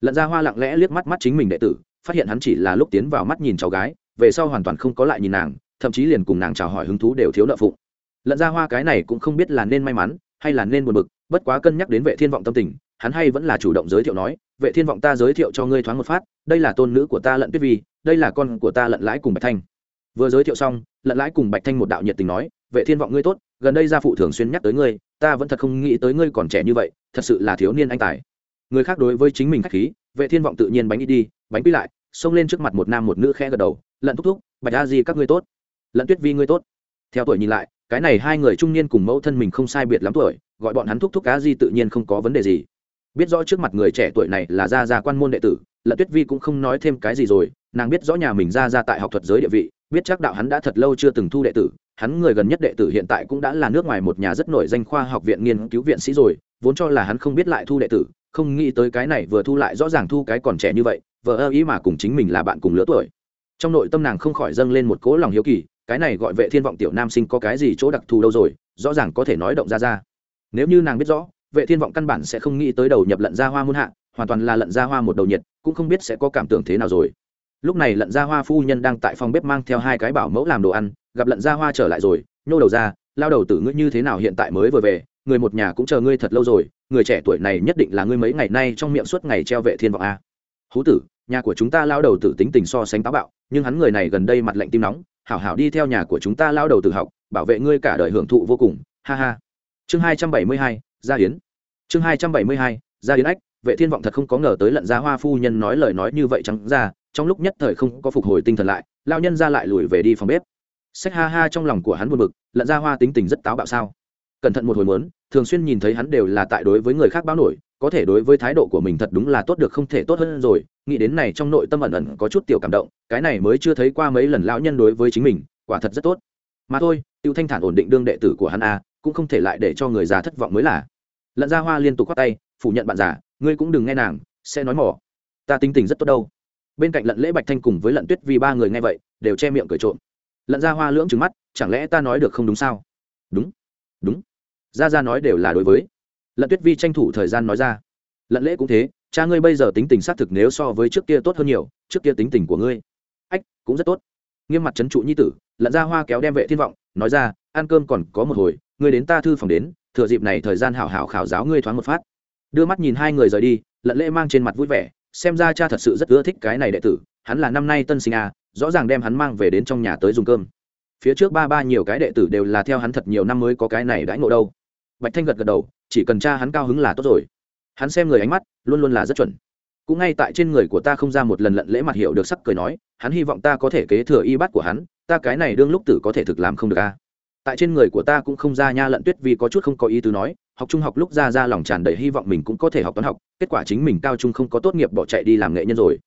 Lận ra hoa lặng lẽ liếc mắt mắt chính mình đệ tử phát hiện hắn chỉ là lúc tiến vào mắt nhìn cháu gái, về sau hoàn toàn không có lại nhìn nàng, thậm chí liền cùng nàng chào hỏi hứng thú đều thiếu nợ phụng. Lận ra hoa cái này cũng không biết là nên may mắn, hay là nên buồn bực, bất quá cân nhắc đến vệ thiên vọng tâm tình, hắn hay vẫn là chủ động giới thiệu nói, vệ thiên vọng ta giới thiệu cho ngươi thoáng một phát, đây là tôn nữ của ta lận tuyết vi, đây là con của ta lận lãi cùng bạch thanh. Vừa giới thiệu xong, lận lãi cùng bạch thanh một đạo nhiệt tình nói, vệ thiên vọng ngươi tốt, gần đây gia phụ thường xuyên nhắc tới ngươi, ta vẫn thật không nghĩ tới ngươi còn trẻ như vậy, thật sự là thiếu niên anh tài. Người khác đối với chính mình khách khí vệ thiên vọng tự nhiên bánh đi đi, bánh quy lại, xông lên trước mặt một nam một nữ khẽ gật đầu, lận thúc thúc, bạch a di các ngươi tốt. Lận tuyết vi ngươi tốt. Theo tuổi nhìn lại, cái này hai người trung niên cùng mẫu thân mình không sai biệt lắm tuổi, gọi bọn hắn thúc thúc cá di tự nhiên không có vấn đề gì. Biết rõ trước mặt người trẻ tuổi này là gia gia quan môn đệ tử, lận tuyết vi cũng không nói thêm cái gì rồi, nàng biết rõ nhà mình gia gia tại học thuật giới địa vị, biết chắc đạo hắn đã thật lâu chưa từng thu đệ tử, hắn người gần nhất đệ tử hiện tại cũng đã là nước ngoài một nhà rất nổi danh khoa học viện nghiên cứu viện sĩ rồi, vốn cho là hắn không biết lại thu đệ tử không nghĩ tới cái này vừa thu lại rõ ràng thu cái còn trẻ như vậy vợ ơ ý mà cùng chính mình là bạn cùng lứa tuổi. Trong nội tâm nàng không khỏi dâng lên một cố lòng hiếu kỳ, cái này gọi vệ thiên vọng tiểu nam sinh có cái gì chỗ đặc thù đâu rồi, rõ ràng có thể nói động ra ra. Nếu như nàng biết rõ, vệ thiên vọng căn bản sẽ không nghĩ tới đầu nhập lận ra hoa muôn hạ, hoàn toàn là lận ra hoa một đầu nhiệt, cũng không biết sẽ có cảm tưởng thế nào rồi. Lúc này lận ra hoa phu nhân đang tại phòng bếp mang theo hai cái bảo mẫu làm đồ ăn, gặp lận ra hoa trở lại rồi, nhô đầu ra, lao đầu tử ngươi như thế nào hiện tại mới vừa về người một nhà cũng chờ ngươi thật lâu rồi, người trẻ tuổi này nhất định là ngươi mấy ngày nay trong miệng suốt ngày treo vệ thiên vọng a. Hú tử, nhà của chúng ta lao đầu tử tính tình so sánh táo bạo, nhưng hắn người này gần đây mặt lạnh tim nóng, hảo hảo đi theo nhà của chúng ta lao đầu tử học, bảo vệ ngươi cả đời hưởng thụ vô cùng, ha ha. Chương hai trăm bảy mươi hai, gia hiến chương hai trăm bảy mươi hai, gia hiến ách, vệ thiên vọng thật không có ngờ tới lận Gia hoa phu nhân nói lời nói như vậy trắng ra, trong lúc nhất thời không có phục hồi tinh thần lại, lao nhân ra lại lùi về đi phòng bếp. Sách ha ha trong lòng của hắn buồn bực, lận ra hoa tính tình rất táo bạo sao? Cẩn thận một hồi muốn, thường xuyên nhìn thấy hắn đều là tại đối với người khác báo nổi, có thể đối với thái độ của mình thật đúng là tốt được không thể tốt hơn rồi. Nghĩ đến này trong nội tâm ẩn ẩn có chút tiểu cảm động, cái này mới chưa thấy qua mấy lần lão nhân đối với chính mình, quả thật rất tốt. Mà thôi, tiêu thanh thản ổn định đương đệ tử của hắn a cũng không thể lại để cho người già thất vọng mới là. Lận ra hoa liên tục quát tay, phủ nhận bạn già, ngươi cũng đừng nghe nàng, sẽ nói mỏ. Ta tính tình rất tốt đâu. Bên cạnh lận lễ bạch thanh cùng với lận tuyết vì ba người nghe vậy, đều che miệng cười trộm. Lận ra hoa lưỡng trứng mắt, chẳng lẽ ta nói được không đúng sao? Đúng. Đúng ra ra nói đều là đối với. Lận tuyết vi tranh thủ thời gian nói ra. Lận lễ cũng thế, cha ngươi bây giờ tính tình xác thực nếu so với trước kia tốt hơn nhiều, trước kia tính tình của ngươi, ách, cũng rất tốt. Nghiêm mặt trấn trụ nhi tử, lận ra hoa kéo đem vệ thiên vọng, nói ra, ăn cơm còn có một hồi, ngươi đến ta thư phòng đến, thừa dịp này thời gian hảo hảo khảo giáo ngươi thoáng một phát. Đưa mắt nhìn hai người rời đi, lận lễ mang trên mặt vui vẻ, xem ra cha thật sự rất ưa thích cái này đệ tử, hắn là năm nay tân sinh a, rõ ràng đem hắn mang về đến trong nhà tới dùng cơm. Phía trước ba ba nhiều cái đệ tử đều là theo hắn thật nhiều năm mới có cái này đãi ngộ đâu bạch thanh gật gật đầu, chỉ cần cha hắn cao hứng là tốt rồi. Hắn xem người ánh mắt, luôn luôn là rất chuẩn. Cũng ngay tại trên người của ta không ra một lần lận lễ mặt hiểu được sắc cười nói, hắn hy vọng ta có thể kế thừa y bát của hắn, ta cái này đương lúc tử có thể thực làm không được a. Tại trên người của ta cũng không ra nha lận tuyết vì có chút không có ý tứ nói, học trung học lúc ra ra lòng tràn đầy hy vọng mình cũng có thể học toán học, kết quả chính mình cao trung không có tốt nghiệp bỏ chạy đi làm nghệ nhân rồi.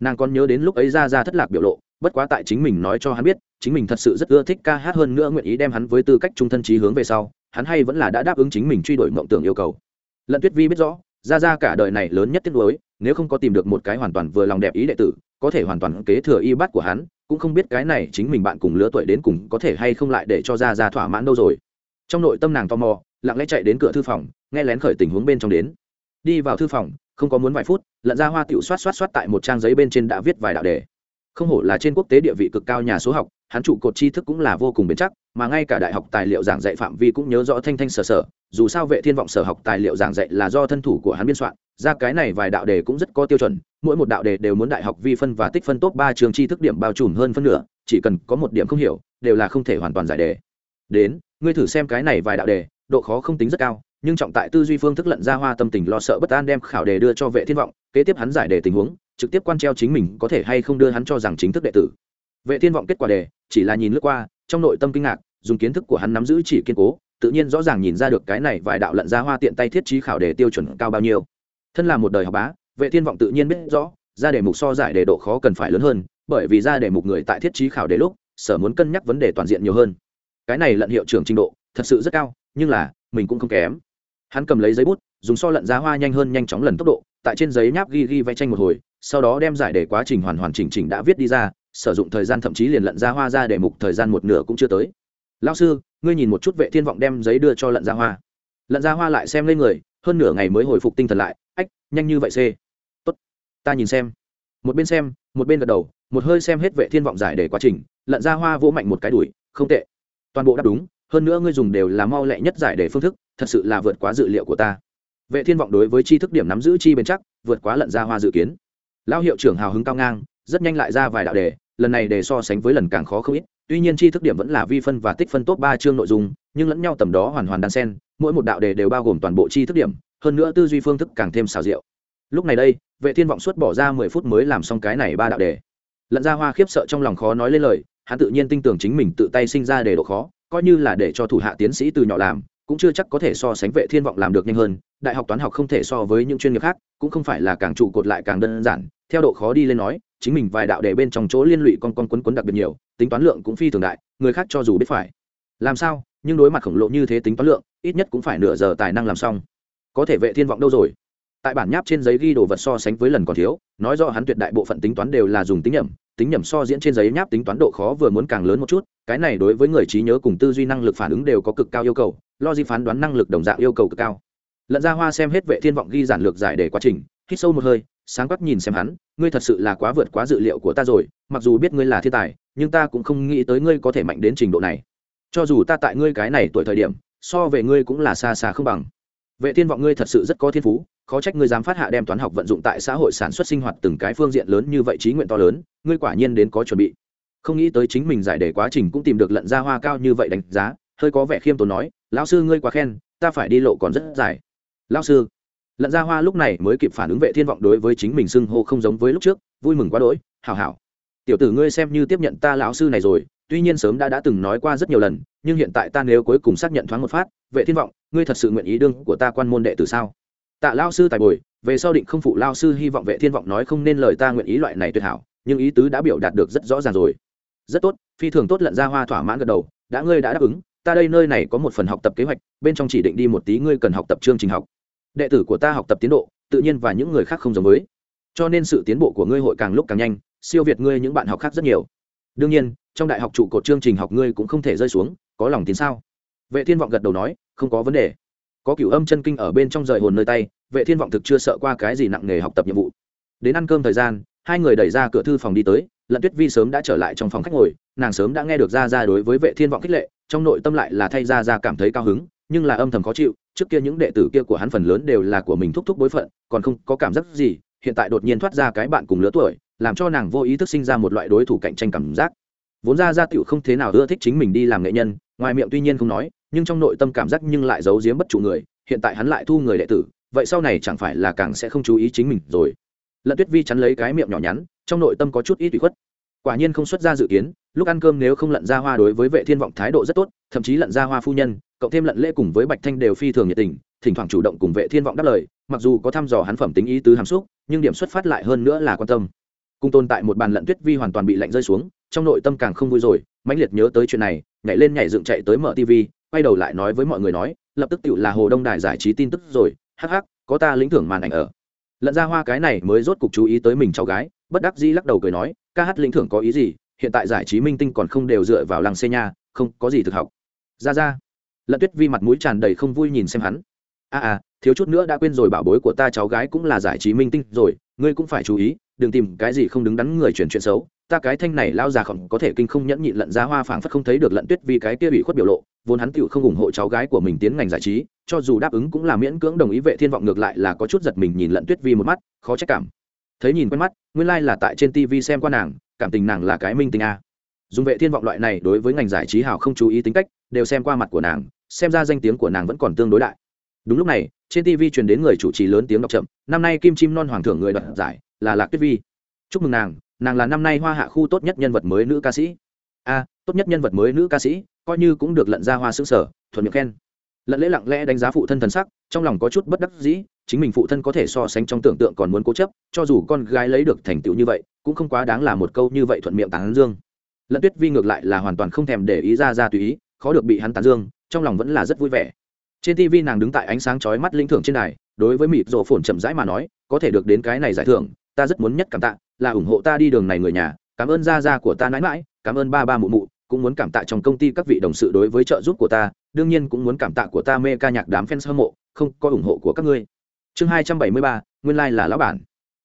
Nàng còn nhớ đến lúc ấy ra ra thất lạc biểu lộ bất quá tại chính mình nói cho hắn biết, chính mình thật sự rất ưa thích ca hát hơn nữa nguyện ý đem hắn với tư cách trung thân trí hướng về sau, hắn hay vẫn là đã đáp ứng chính mình truy đuổi mộng tưởng yêu cầu. Lận tuyết vi biết rõ, ra ra cả đời này lớn nhất tiếc nuối, nếu không có tìm được một cái hoàn toàn vừa lòng đẹp ý đệ tử, có thể hoàn toàn kế thừa y bát của hắn, cũng không biết cái này chính mình bạn cùng lứa tuổi đến cùng có thể hay không lại để cho ra ra thỏa mãn đâu rồi. Trong nội tâm nàng tò mò, lặng lẽ chạy đến cửa thư phòng, nghe lén khởi tình huống bên trong đến. Đi vào thư phòng, không có muốn vài phút, lận ra hoa tiểu soát soát soát tại một trang giấy bên trên đã viết vài đạo đề không hổ là trên quốc tế địa vị cực cao nhà số học, hắn trụ cột tri thức cũng là vô cùng bền chắc, mà ngay cả đại học tài liệu giảng dạy phạm vi cũng nhớ rõ thanh thanh sở sở, dù sao vệ thiên vọng sở học tài liệu giảng dạy là do thân thủ của hắn biên soạn, ra cái này vài đạo đề cũng rất có tiêu chuẩn, mỗi một đạo đề đều muốn đại học vi phân và tích phân tốt ba trường tri thức điểm bao trùm hơn phân nửa, chỉ cần có một điểm không hiểu, đều là không thể hoàn toàn giải đề. Đến, ngươi thử xem cái này vài đạo đề, độ khó không tính rất cao, nhưng trọng tại tư duy phương thức lận ra hoa tâm tình lo sợ bất an đem khảo đề đưa cho vệ thiên vọng, kế tiếp hắn giải đề tình huống trực tiếp quan treo chính mình có thể hay không đưa hắn cho rằng chính thức đệ tử. Vệ thiên vọng kết quả đề, chỉ là nhìn lướt qua, trong nội tâm kinh ngạc, dùng kiến thức của hắn nắm giữ chỉ kiên cố, tự nhiên rõ ràng nhìn ra được cái này vài đạo lận ra hoa tiện tay thiết trí khảo đề tiêu chuẩn cao bao nhiêu. Thân là một đời học bá, vệ thiên vọng tự nhiên biết rõ, ra đề mục so giải đề độ khó cần phải lớn hơn, bởi vì ra đề mục người tại thiết trí khảo đề lúc, sở muốn cân nhắc vấn đề toàn diện nhiều hơn. Cái này lận hiệu trưởng trình độ, thật sự rất cao, nhưng là, mình cũng không kém hắn cầm lấy giấy bút, dùng so lận giá hoa nhanh hơn nhanh chóng lần tốc độ, tại trên giấy nháp ghi ghi vẽ tranh một hồi, sau đó đem giải để quá trình hoàn hoàn chỉnh chỉnh đã viết đi ra, sử dụng thời gian thậm chí liền lận ra hoa ra để mục thời gian một nửa cũng chưa tới. Lao sư, ngươi nhìn một chút vệ thiên vọng đem giấy đưa cho lận ra hoa. Lận ra hoa lại xem lên người, hơn nửa ngày mới hồi phục tinh thần lại, ách, nhanh như vậy c tốt, ta nhìn xem. Một bên xem, một bên gật đầu, một hơi xem hết vệ thiên vọng giải để quá trình lận ra hoa vỗ mạnh một cái đuổi, không tệ, toàn bộ đáp đúng, hơn nữa ngươi dùng đều là mau lẹ nhất giải để phương thức thật sự là vượt quá dự liệu của ta. Vệ thiên vọng đối với tri thức điểm nắm giữ chi bền chắc, vượt quá lận ra hoa dự kiến. Lão hiệu trưởng hào hứng cao ngang, rất nhanh lại ra vài đạo đề, lần này đề so sánh với lần càng khó không ít, tuy nhiên tri thức điểm vẫn là vi phân và tích phân tốt ba chương nội dung, nhưng lẫn nhau tầm đó hoàn hoàn đan sen mỗi một đạo đề đều bao gồm toàn bộ tri thức điểm, hơn nữa tư duy phương thức càng thêm xào rượu lúc này đây, vệ thiên vọng suốt bỏ ra mười phút mới làm xong cái này ba đạo đề. Lận ra hoa khiếp sợ trong lòng khó nói lên lời, hắn tự nhiên tin tưởng chính mình tự tay sinh ra đề độ khó, coi như là để cho thủ hạ tiến sĩ từ nhỏ làm cũng chưa chắc có thể so sánh vệ thiên vọng làm được nhanh hơn, đại học toán học không thể so với những chuyên nghiệp khác, cũng không phải là càng trụ cột lại càng đơn giản, theo độ khó đi lên nói, chính mình vài đạo đề bên trong chỗ liên lụy con con quấn quấn đặc biệt nhiều, tính toán lượng cũng phi thường đại, người khác cho dù biết phải. Làm sao? Nhưng đối mặt khổng lồ như thế tính toán lượng, ít nhất cũng phải nửa giờ tài năng làm xong. Có thể vệ thiên vọng đâu rồi? Tại bản nháp trên giấy ghi đồ vật so sánh với lần còn thiếu, nói rõ hắn tuyệt đại bộ phận tính toán đều là dùng tính nhẩm tính nhẩm so diễn trên giấy nháp tính toán độ khó vừa muốn càng lớn một chút, cái này đối với người trí nhớ cùng tư duy năng lực phản ứng đều có cực cao yêu cầu, logic phán đoán năng lực đồng dạng yêu cầu cực cao. Lận ra hoa xem hết vệ thiên vọng ghi giản lược giải để quá trình, hít sâu một hơi, sáng quắc nhìn xem hắn, ngươi thật sự là quá vượt quá dự liệu của ta rồi, mặc dù biết ngươi là thiên tài, nhưng ta cũng không nghĩ tới ngươi có thể mạnh đến trình độ này. Cho dù ta tại ngươi cái này tuổi thời điểm, so về ngươi cũng là xa xa không bằng. Vệ thiên vọng ngươi thật sự rất có thiên phú khó trách ngươi dám phát hạ đem toán học vận dụng tại xã hội sản xuất sinh hoạt từng cái phương diện lớn như vậy trí nguyện to lớn, ngươi quả nhiên đến có chuẩn bị. Không nghĩ tới chính mình giải đề quá trình cũng tìm được lận ra hoa cao như vậy đánh giá, hơi có vẻ khiêm tốn nói, lão sư ngươi quá khen, ta phải đi lộ còn rất dài. Lão sư? Lận ra hoa lúc này mới kịp phản ứng vệ thiên vọng đối với chính mình xưng hô không giống với lúc trước, vui mừng quá đỗi, hảo hảo. Tiểu tử ngươi xem như tiếp nhận ta lão sư này rồi, tuy nhiên sớm đã đã từng nói qua rất nhiều lần, nhưng hiện tại ta nếu cuối cùng xác nhận thoáng một phát, vệ thiên vọng, ngươi thật sự nguyện ý đương của ta quan môn đệ từ sao? Tạ lao sư tài bồi, về sau định không phụ lao sư hy vọng vệ thiên vọng nói không nên lời ta nguyện ý loại này tuyệt hảo, nhưng ý tứ đã biểu đạt được rất rõ ràng rồi. Rất tốt, phi thường tốt lận ra hoa thỏa mãn gật đầu, đã ngươi đã đáp ứng, ta đây nơi này có một phần học tập kế hoạch, bên trong chỉ định đi một tí ngươi cần học tập chương trình học. Đệ tử của ta học tập tiến độ, tự nhiên và những người khác không giống với. Cho nên sự tiến bộ của ngươi hội càng lúc càng nhanh, siêu việt ngươi những bạn học khác rất nhiều. Đương nhiên, trong đại học trụ cột chương trình học ngươi cũng không thể rơi xuống, có lòng tin sao? Vệ thiên vọng gật đầu nói, không có vấn đề có cửu âm chân kinh ở bên trong rời hồn nơi tay, vệ thiên vọng thực chưa sợ qua cái gì nặng nghề học tập nhiệm vụ. Đến ăn cơm thời gian, hai người đẩy ra cửa thư phòng đi tới, lận tuyết vi sớm đã trở lại trong phòng khách ngồi, nàng sớm đã nghe được ra ra đối với vệ thiên vọng khích lệ, trong nội tâm lại là thay ra ra cảm thấy cao hứng, nhưng là âm thầm khó chịu, trước kia những đệ tử kia của hắn phần lớn đều là của mình thúc thúc bối phận, còn không có cảm giác gì, hiện tại đột nhiên thoát ra cái bạn cùng lứa tuổi, làm cho nàng vô ý thức sinh ra một loại đối thủ cạnh tranh cảm giác. Vốn ra gia tiểu không thế nào ưa thích chính mình đi làm nghệ nhân, ngoài miệng tuy nhiên không nói nhưng trong nội tâm cảm giác nhưng lại giấu giếm bất chủ người, hiện tại hắn lại thu người đệ tử, vậy sau này chẳng phải là càng sẽ không chú ý chính mình rồi lận tuyết vi chắn lấy cái miệng nhỏ nhắn, trong nội tâm có chút ít bị khuất quả nhiên không xuất ra dự kiến, lúc ăn cơm nếu không lận ra hoa đối với vệ thiên vọng thái độ rất tốt, thậm chí lận ra hoa phu nhân, cộng thêm lận lễ cùng với bạch thanh đều phi thường nhiệt tình, thỉnh thoảng chủ động cùng vệ thiên vọng đáp lời, mặc dù có thăm dò hắn phẩm tính ý tứ hàm xúc, nhưng điểm xuất phát lại hơn nữa là quan tâm cùng tồn tại một bàn lận tuyết vi hoàn toàn bị lạnh rơi xuống, trong nội tâm càng không vui rồi, mãnh liệt nhớ tới chuyện này, nhảy lên nhảy dựng chạy tới mở tivi quay đầu lại nói với mọi người nói lập tức tự là hồ đông đài giải trí tin tức rồi hắc hắc có ta lĩnh thưởng màn ảnh ở. Lận ra hoa cái này mới rốt cục chú ý tới mình cháu gái bất đắc dĩ lắc đầu cười nói ca hát lĩnh thưởng có ý gì hiện tại giải trí minh tinh còn không đều dựa vào làng xe nha không có gì thực học. Ra ra. Lận tuyết vi mặt mũi tràn đầy không vui nhìn xem hắn. A à, à thiếu chút nữa đã quên rồi bảo bối của ta cháu gái cũng là giải trí minh tinh rồi ngươi cũng phải chú ý đừng tìm cái gì không đứng đắn người chuyển chuyện xấu ta cái thanh này lao già khổng có thể kinh không nhẫn nhịn lận ra hoa phảng phất không thấy được lận tuyết vì cái kia bị khuất biểu lộ, vốn hắn tựu không ủng hộ cháu gái của mình tiến ngành giải trí, cho dù đáp ứng cũng là miễn cưỡng đồng ý vệ thiên vọng ngược lại là có chút giật mình nhìn lận tuyết vi một mắt, khó trách cảm. Thấy nhìn quen mắt, nguyên lai là tại trên tv xem qua nàng, cảm tình nàng là cái minh tình a. Dùng vệ thiên vọng loại này đối với ngành giải trí hào không chú ý tính cách, đều xem qua mặt của nàng, xem ra danh tiếng của nàng vẫn còn tương đối đại. Đúng lúc này, trên tv truyền đến người chủ trì lớn tiếng đọc chậm, năm nay kim chim non hoàng thưởng người đoạt giải, là lạc tuyết vi. Chúc mừng nàng nàng là năm nay hoa hạ khu tốt nhất nhân vật mới nữ ca sĩ. A tốt nhất nhân vật mới nữ ca sĩ, coi như cũng được lận ra hoa xương sở thuận miệng khen. Lận lễ lặng lẽ đánh giá phụ thân thần sắc, trong lòng có chút bất đắc dĩ, chính mình phụ thân có thể so sánh trong tưởng tượng còn muốn cố chấp, cho dù con gái lấy được thành tựu như vậy, cũng không quá đáng là một câu như vậy thuận miệng tán dương. Lận tuyết vi ngược lại là hoàn toàn không thèm để ý ra ra tùy ý, khó được bị hắn tán dương, trong lòng vẫn là rất vui vẻ. Trên tv nàng đứng tại ánh sáng chói mắt linh thưởng trên này đối với mịp rổ phồn chậm rãi mà nói, có thể được đến cái này giải thưởng ta rất muốn nhất cảm tạ, là ủng hộ ta đi đường này người nhà, cảm ơn gia gia của ta mãi mãi cảm ơn ba ba mụ mụ, cũng muốn cảm tạ trong công ty các vị đồng sự đối với trợ giúp của ta, đương nhiên cũng muốn cảm tạ của ta mê ca nhạc đám fans hâm mộ, không có ủng hộ của các ngươi. Chương hai trăm bảy mươi ba, nguyên lai、like、là lão bản.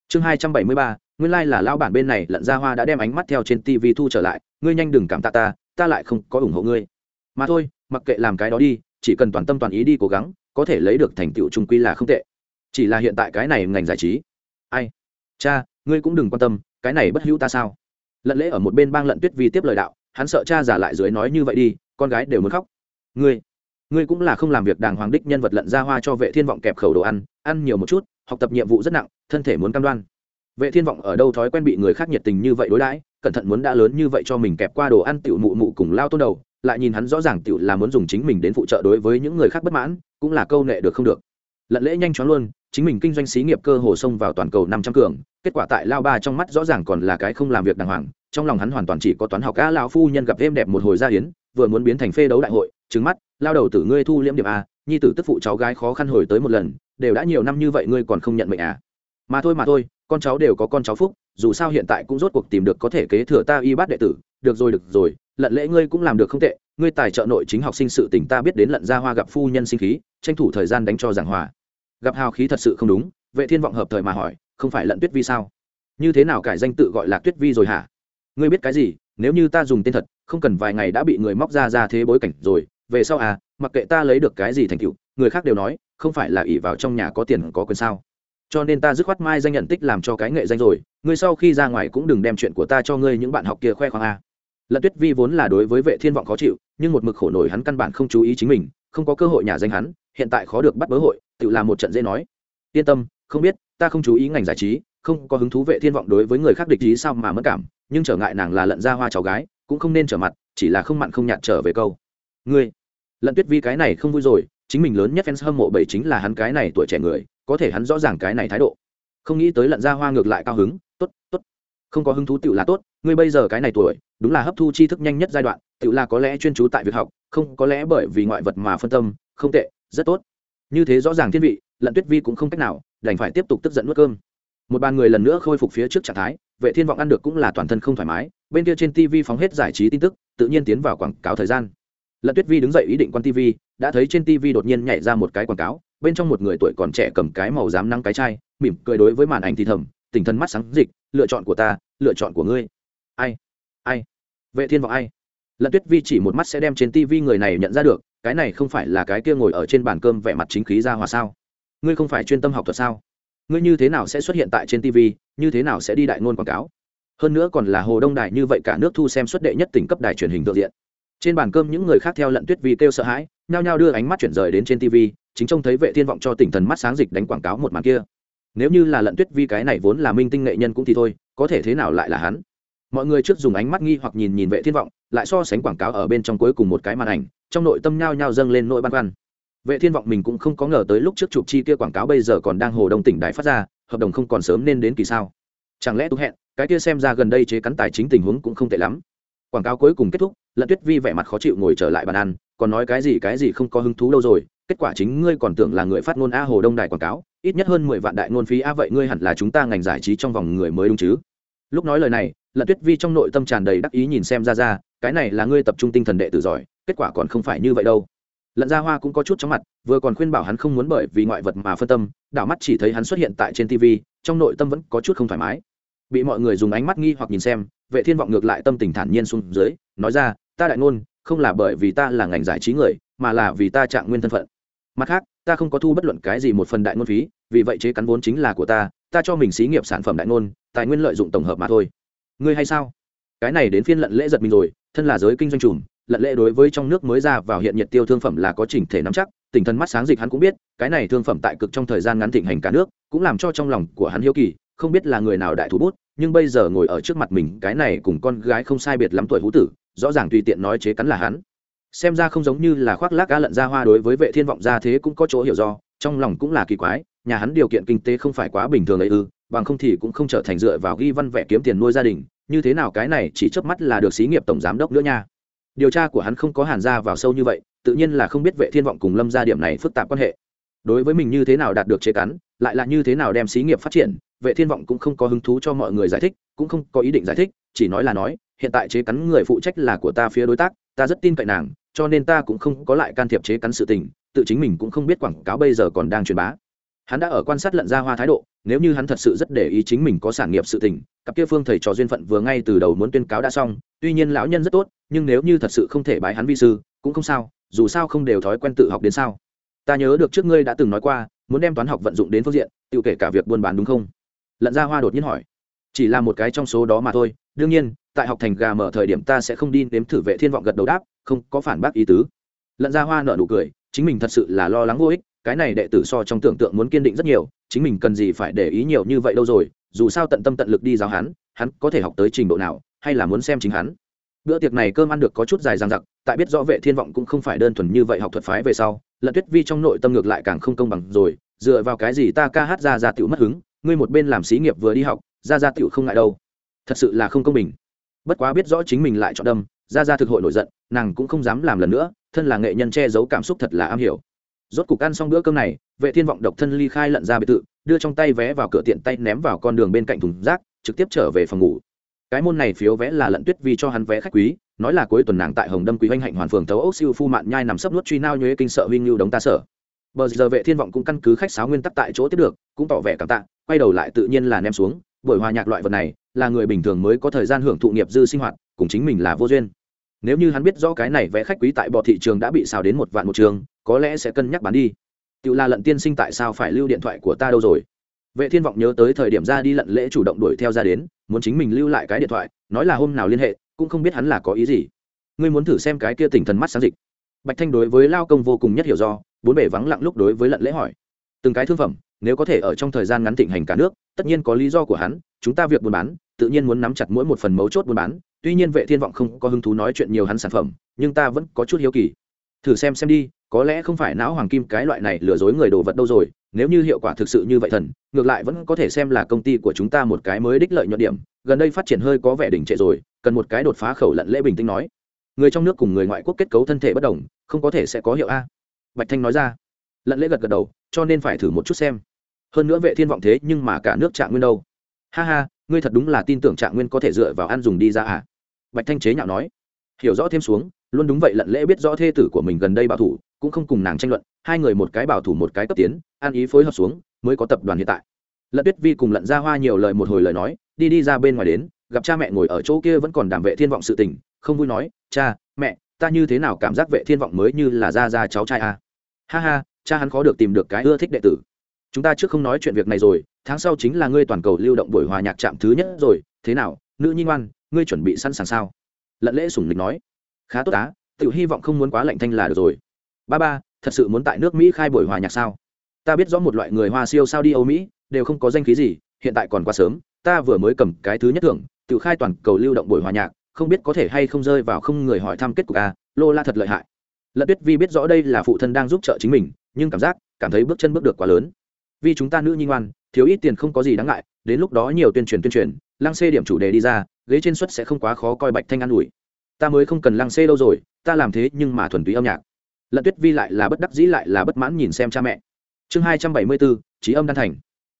Chương hai trăm bảy mươi ba, nguyên lai、like、là lão bản bên này, lận ra hoa đã đem ánh mắt theo trên tv thu trở lại, ngươi nhanh đừng cảm tạ ta ta lại không có ủng hộ ngươi. Mà thôi, mặc kệ làm cái đó đi, chỉ cần toàn tâm toàn ý đi cố gắng, có thể lấy được thành tựu trung quy là không tệ. Chỉ là hiện tại cái này ngành giải trí. Ai? Cha, ngươi cũng đừng quan tâm, cái này bất hữu ta sao? Lận lễ ở một bên bang lận tuyết vi tiếp lời đạo, hắn sợ cha giả lại dưới nói như vậy đi, con gái đều muốn khóc. Ngươi ngươi cũng là không làm việc đàng hoàng đích nhân vật lận ra hoa cho vệ thiên vọng kẹp khẩu đồ ăn ăn nhiều một chút, học tập nhiệm vụ rất nặng, thân thể muốn cam đoan. Vệ thiên vọng ở đâu thói quen bị người khác nhiệt tình như vậy đối đãi, cẩn thận muốn đã lớn như vậy cho mình kẹp qua đồ ăn tiểu mụ mụ cùng lao tôn đầu, lại nhìn hắn rõ ràng tiểu là muốn dùng chính mình đến phụ trợ đối với những người khác bất mãn, cũng là câu nệ được không được lận lễ nhanh chóng luôn, chính mình kinh doanh xí nghiệp cơ hồ xông vào toàn cầu năm trăm cường, kết quả tại lao ba trong mắt rõ ràng còn là cái không làm việc đàng hoàng, trong lòng hắn hoàn toàn chỉ có toán học a lao phu nhân gặp êm đẹp một hồi gia hiến vừa muốn biến thành phê đấu đại hội trứng mắt, lao đầu tử ngươi thu liễm điểm a, nhi tử tức phụ cháu gái khó khăn hồi tới một lần, đều đã nhiều năm như vậy ngươi còn không nhận mệnh à? Mà thôi mà thôi, con cháu đều có con cháu phúc, dù sao hiện tại cũng rốt cuộc tìm được có thể kế thừa ta y bát đệ tử, được rồi được rồi, lận lễ ngươi cũng làm được không tệ, ngươi tài trợ nội chính học sinh sự tình ta biết đến lận gia hoa gặp phu nhân sinh khí, tranh thủ thời gian đánh cho giảng hòa gặp hào khí thật sự không đúng, vệ thiên vọng hợp thời mà hỏi, không phải lận tuyết vi sao? Như thế nào cải danh tự gọi là tuyết vi rồi hả? Ngươi biết cái gì, nếu như ta dùng tên thật, không cần vài ngày đã bị người móc ra ra thế bối cảnh rồi, về sau à mặc kệ ta lấy được cái gì thành tựu, người khác đều nói, không phải là ỷ vào trong nhà có tiền có quyền sao? Cho nên ta dứt khoát mai danh nhận tích làm cho cái nghệ danh rồi, ngươi sau khi ra ngoài cũng đừng đem chuyện của ta cho ngươi những bạn học kia khoe khoang a lận tuyết vi vốn là đối với vệ thiên vọng khó chịu, nhưng một mực khổ nổi hắn căn bản không chú ý chính mình, không có cơ hội nhà danh hắn, hiện tại khó được bắt bớ hội tự làm một trận dễ nói. Yên tâm, không biết, ta không chú ý ngành giải trí, không có hứng thú vệ thiên vọng đối với người khác địch ý sao mà mất cảm, nhưng trở ngại nàng là lận ra hoa cháu gái, cũng không nên trở mặt, chỉ là không mặn không nhạt trở về câu. Ngươi, lận tuyết vi cái này không vui rồi, chính mình lớn nhất fans hâm mộ bảy chính là hắn cái này tuổi trẻ người, có thể hắn rõ ràng cái này thái độ. Không nghĩ tới lận ra hoa ngược lại cao hứng, tốt tốt. Không có hứng thú tự là tốt, ngươi bây giờ cái này tuổi, đúng là hấp thu tri thức nhanh nhất giai đoạn, Tự là có lẽ chuyên chú tại việc học, không có lẽ bởi vì ngoại vật mà phân tâm, không tệ, rất tốt như thế rõ ràng thiên vị, lận tuyết vi cũng không cách nào đành phải tiếp tục tức giận nuốt cơm. Một bàn người lần nữa khôi phục phía trước trạng thái, vệ thiên vọng ăn được cũng là toàn thân không thoải mái, bên kia trên tv phóng hết giải trí tin tức, tự nhiên tiến vào quảng cáo thời gian. Lận tuyết vi đứng dậy ý định quan tv đã thấy trên tv đột nhiên nhảy ra một cái quảng cáo, bên trong một người tuổi còn trẻ cầm cái màu dám nắng cái chai, mỉm cười đối với màn ảnh thì thầm, tình thân mắt sáng dịch, lựa chọn của ta, lựa chọn của ngươi. Ai ai? Vệ thiên vọng, ai? Lận tuyết vi chỉ một mắt sẽ đem trên tv người này nhận ra được cái này không phải là cái kia ngồi ở trên bàn cơm vẻ mặt chính khí ra hòa sao? Ngươi không phải chuyên tâm học thuật sao? Ngươi như thế nào sẽ xuất hiện tại trên tv như thế nào sẽ đi đại ngôn quảng cáo? Hơn nữa còn là hồ đông đài như vậy cả nước thu xem xuất đệ nhất tỉnh cấp đài truyền hình thượng diện. Trên bàn cơm những người khác theo lận tuyết vi kêu sợ hãi, nhao nhao đưa ánh mắt chuyển rời đến trên tv chính trông thấy vệ thiên vọng cho tỉnh thần mắt sáng dịch đánh quảng cáo một màn kia. Nếu như là lận tuyết vi cái này vốn là minh tinh nghệ nhân cũng thì thôi, có thể thế nào lại là hắn? Mọi người trước dùng ánh mắt nghi hoặc nhìn nhìn vệ thiên vọng, lại so sánh quảng cáo ở bên trong cuối cùng một cái màn ảnh trong nội tâm nhao nhao dâng lên nỗi băn khoăn. Vệ thiên vọng mình cũng không có ngờ tới lúc trước chụp chi kia quảng cáo bây giờ còn đang hồ đông tỉnh đài phát ra, hợp đồng không còn sớm nên đến kỳ sao? Chẳng lẽ tôi hẹn, cái kia xem ra gần đây chế cắn tài chính tình huống cũng không tệ lắm. Quảng cáo cuối cùng kết thúc, lận tuyết vi vẻ mặt khó chịu ngồi trở lại bàn ăn, còn nói cái gì cái gì không có hứng thú đâu rồi, kết quả chính ngươi còn tưởng là người phát ngôn a hồ đông đài quảng cáo, ít nhất hơn mười vạn đại ngôn phí a vậy ngươi hẳn là chúng ta ngành giải trí trong vòng người mới đúng chứ? Lúc nói lời này lận tuyết vi trong nội tâm tràn đầy đắc ý nhìn xem ra ra cái này là ngươi tập trung tinh thần đệ tử giỏi, kết quả còn không phải như vậy đâu. Lận gia hoa cũng có chút chóng mặt, vừa còn khuyên bảo hắn không muốn bởi vì ngoại vật mà phân tâm, đảo mắt chỉ thấy hắn xuất hiện tại trên tv trong nội tâm vẫn có chút không thoải mái. Bị mọi người dùng ánh mắt nghi hoặc nhìn xem, vệ thiên vọng ngược lại tâm tình thản nhiên xuống dưới, nói ra, ta đại ngôn, không là bởi vì ta là ngành giải trí người, mà là vì ta trạng nguyên thân phận. Mặt khác, ta không có thu bất luận cái gì một phần đại ngôn phí, vì vậy chế cắn vốn chính là của ta ta cho mình xí nghiệp sản phẩm đại ngôn, tài nguyên lợi dụng tổng hợp mà thôi ngươi hay sao? Cái này đến phiên lận lễ giật mình rồi, thân là giới kinh doanh trùm, lận lễ đối với trong nước mới ra vào hiện nhiệt tiêu thương phẩm là có chỉnh thể nắm chắc, tình thần mắt sáng dịch hắn cũng biết, cái này thương phẩm tại cực trong thời gian ngắn thịnh hành cả nước, cũng làm cho trong lòng của hắn hiếu kỳ, không biết là người nào đại thủ bút, nhưng bây giờ ngồi ở trước mặt mình, cái này cùng con gái không sai biệt lắm tuổi hú tử, rõ ràng tùy tiện nói chế cắn là hắn. Xem ra không giống như là khoác lác cá lận ra hoa đối với vệ thiên vọng ra thế cũng có chỗ hiểu do, trong lòng cũng là kỳ quái, nhà hắn điều kiện kinh tế không phải quá bình thường ấy ư bằng không thì cũng không trở thành dựa vào ghi văn vẽ kiếm tiền nuôi gia đình, như thế nào cái này chỉ chớp mắt là được xí nghiệp tổng giám đốc nữa nha. Điều tra của hắn không có hàn ra vào sâu như vậy, tự nhiên là không biết vệ thiên vọng cùng lâm gia điểm này phức tạp quan hệ. Đối với mình như thế nào đạt được chế cắn, lại là như thế nào đem xí nghiệp phát triển, vệ thiên vọng cũng không có hứng thú cho mọi người giải thích, cũng không có ý định giải thích, chỉ nói là nói, hiện tại chế cắn người phụ trách là của ta phía đối tác, ta rất tin cậy nàng, cho nên ta cũng không có lại can thiệp chế cắn sự tình, tự chính mình cũng không biết quảng cáo bây giờ còn đang truyền bá. Hắn đã ở quan sát lận ra hoa thái độ nếu như hắn thật sự rất để ý chính mình có sản nghiệp sự tình, cặp kia phương thầy trò duyên phận vừa ngay từ đầu muốn tuyên cáo đã xong, tuy nhiên lão nhân rất tốt, nhưng nếu như thật sự không thể bái hắn vi sư, cũng không sao, dù sao không đều thói quen tự học đến sao. Ta nhớ được trước ngươi đã từng nói qua, muốn đem toán học vận dụng đến phương diện tự kể cả việc buôn bán đúng không? Lận ra hoa đột nhiên hỏi. Chỉ là một cái trong số đó mà thôi, đương nhiên, tại học thành gà mở thời điểm ta sẽ không đi nếm thử vệ thiên vọng gật đầu đáp, không có phản bác ý tứ. Lận ra hoa nợ nụ cười, chính mình thật sự là lo lắng vô ích, cái này đệ tử so trong tưởng tượng muốn kiên định rất nhiều chính mình cần gì phải để ý nhiều như vậy đâu rồi, dù sao tận tâm tận lực đi giáo hắn hắn có thể học tới trình độ nào, hay là muốn xem chính hắn. Bữa tiệc này cơm ăn được có chút dài dang dặc, tại biết rõ vệ thiên vọng cũng không phải đơn thuần như vậy học thuật phái về sau lận tuyết vi trong nội tâm ngược lại càng không công bằng rồi, dựa vào cái gì ta ca hát ra ra tiểu mất hứng, ngươi một bên làm xí nghiệp vừa đi học, ra ra tiểu không ngại đâu. Thật sự là không công bình. Bất quá biết rõ chính mình lại chọn đâm, ra ra thực hội nổi giận, nàng cũng không dám làm lần nữa, thân là nghệ nhân che giấu cảm xúc thật là am hiểu rốt cục ăn xong bữa cơm này, vệ thiên vọng độc thân ly khai lận ra biệt thự, đưa trong tay vé vào cửa tiện tay ném vào con đường bên cạnh thùng rác, trực tiếp trở về phòng ngủ. Cái môn này phiếu vé là lận tuyết vì cho hắn vé khách quý, nói là cuối tuần nàng tại hồng đâm quý hoành hạnh hoàn phường tấu ốc siêu phu mạn nhai nằm sấp nuốt truy nao nhuế kinh sợ huynh lưu đống ta sở bờ giờ vệ thiên vọng cũng căn cứ khách sáo nguyên tắc tại chỗ tiếp được, cũng tỏ vẻ cảm tạ, quay đầu lại tự nhiên là ném xuống, buổi hòa nhạc loại vật này, là người bình thường mới có thời gian hưởng thụ nghiệp dư sinh hoạt, cùng chính mình là vô duyên. Nếu như hắn biết rõ cái này vé khách quý tại bọ thị trường đã bị xào đến một vạn một trường có lẽ sẽ cân nhắc bán đi. Tự là lận tiên sinh tại sao phải lưu điện thoại của ta đâu rồi? Vệ thiên vọng nhớ tới thời điểm ra đi lận lễ chủ động đuổi theo ra đến, muốn chính mình lưu lại cái điện thoại, nói là hôm nào liên hệ, cũng không biết hắn là có ý gì. Ngươi muốn thử xem cái kia tỉnh thần mắt sáng dịch. Bạch thanh đối với lao công vô cùng nhất hiểu do, bốn bể vắng lặng lúc đối với lận lễ hỏi. Từng cái thương phẩm, nếu có thể ở trong thời gian ngắn thịnh hành cả nước, tất nhiên có lý do của hắn, chúng ta việc buôn bán, tự nhiên muốn nắm chặt mỗi một phần mấu chốt buôn bán, tuy nhiên vệ thiên vọng không có hứng thú nói chuyện nhiều hắn sản phẩm, nhưng ta vẫn có chút hiếu kỳ thử xem xem đi, có lẽ không phải não hoàng kim cái loại này lừa dối người đồ vật đâu rồi, nếu như hiệu quả thực sự như vậy thần, ngược lại vẫn có thể xem là công ty của chúng ta một cái mới đích lợi nhuận điểm, gần đây phát triển hơi có vẻ đỉnh trệ rồi, cần một cái đột phá khẩu lận lễ bình tĩnh nói. Người trong nước cùng người ngoại quốc kết cấu thân thể bất đồng, không có thể sẽ có hiệu a. Bạch thanh nói ra. Lận lễ gật gật đầu, cho nên phải thử một chút xem. Hơn nữa vệ thiên vọng thế nhưng mà cả nước trạng nguyên đâu. Ha ha, ngươi thật đúng là tin tưởng trạng nguyên có thể dựa vào ăn dùng đi ra à? Bạch thanh chế nhạo nói. Hiểu rõ thêm xuống luôn đúng vậy, lận lễ biết rõ thê tử của mình gần đây bảo thủ, cũng không cùng nàng tranh luận, hai người một cái bảo thủ một cái cấp tiến, an ý phối hợp xuống, mới có tập đoàn hiện tại. Lận tuyết vi cùng lận ra hoa nhiều lời một hồi lời nói, đi đi ra bên ngoài đến, gặp cha mẹ ngồi ở chỗ kia vẫn còn đảm vệ thiên vọng sự tình, không vui nói, cha, mẹ, ta như thế nào cảm giác vệ thiên vọng mới như là ra ra cháu trai à. ha ha, cha hắn khó được tìm được cái ưa thích đệ tử. Chúng ta trước không nói chuyện việc này rồi, tháng sau chính là ngươi toàn cầu lưu động buổi hòa nhạc trạm thứ nhất rồi, thế nào, nữ nhi ngoan, ngươi chuẩn bị sẵn sàng sao? Lận lễ sủng lịch nói khá tốt á tự hy vọng không muốn quá lạnh thanh là được rồi. Ba ba, thật sự muốn tại nước mỹ khai buổi hòa nhạc sao? Ta biết rõ một loại người hoa siêu sao đi âu mỹ, đều không có danh khí gì, hiện tại còn quá sớm, ta vừa mới cầm cái thứ nhất thưởng tự khai toàn cầu lưu động buổi hòa nhạc, không biết có thể hay không rơi vào không người hỏi thăm kết cục a lô la thật lợi hại. Lận tuyết vi biết rõ đây là phụ thân đang giúp trợ chính mình, nhưng cảm giác, cảm thấy bước chân bước được quá lớn. Vì chúng ta nữ nhi ngoan, thiếu ít tiền không có gì đáng ngại, đến lúc đó nhiều tuyên truyền tuyên truyền, lăng xê điểm chủ đề đi ra, ghế trên suất sẽ không quá khó coi bạch thanh an ủi ta mới không cần lăng xê đâu rồi, ta làm thế nhưng mà thuần túy âm nhạc. Lận tuyết vi lại là bất đắc dĩ lại là bất mãn nhìn xem cha mẹ. Chương hai trăm bảy mươi bốn trí âm đan thành.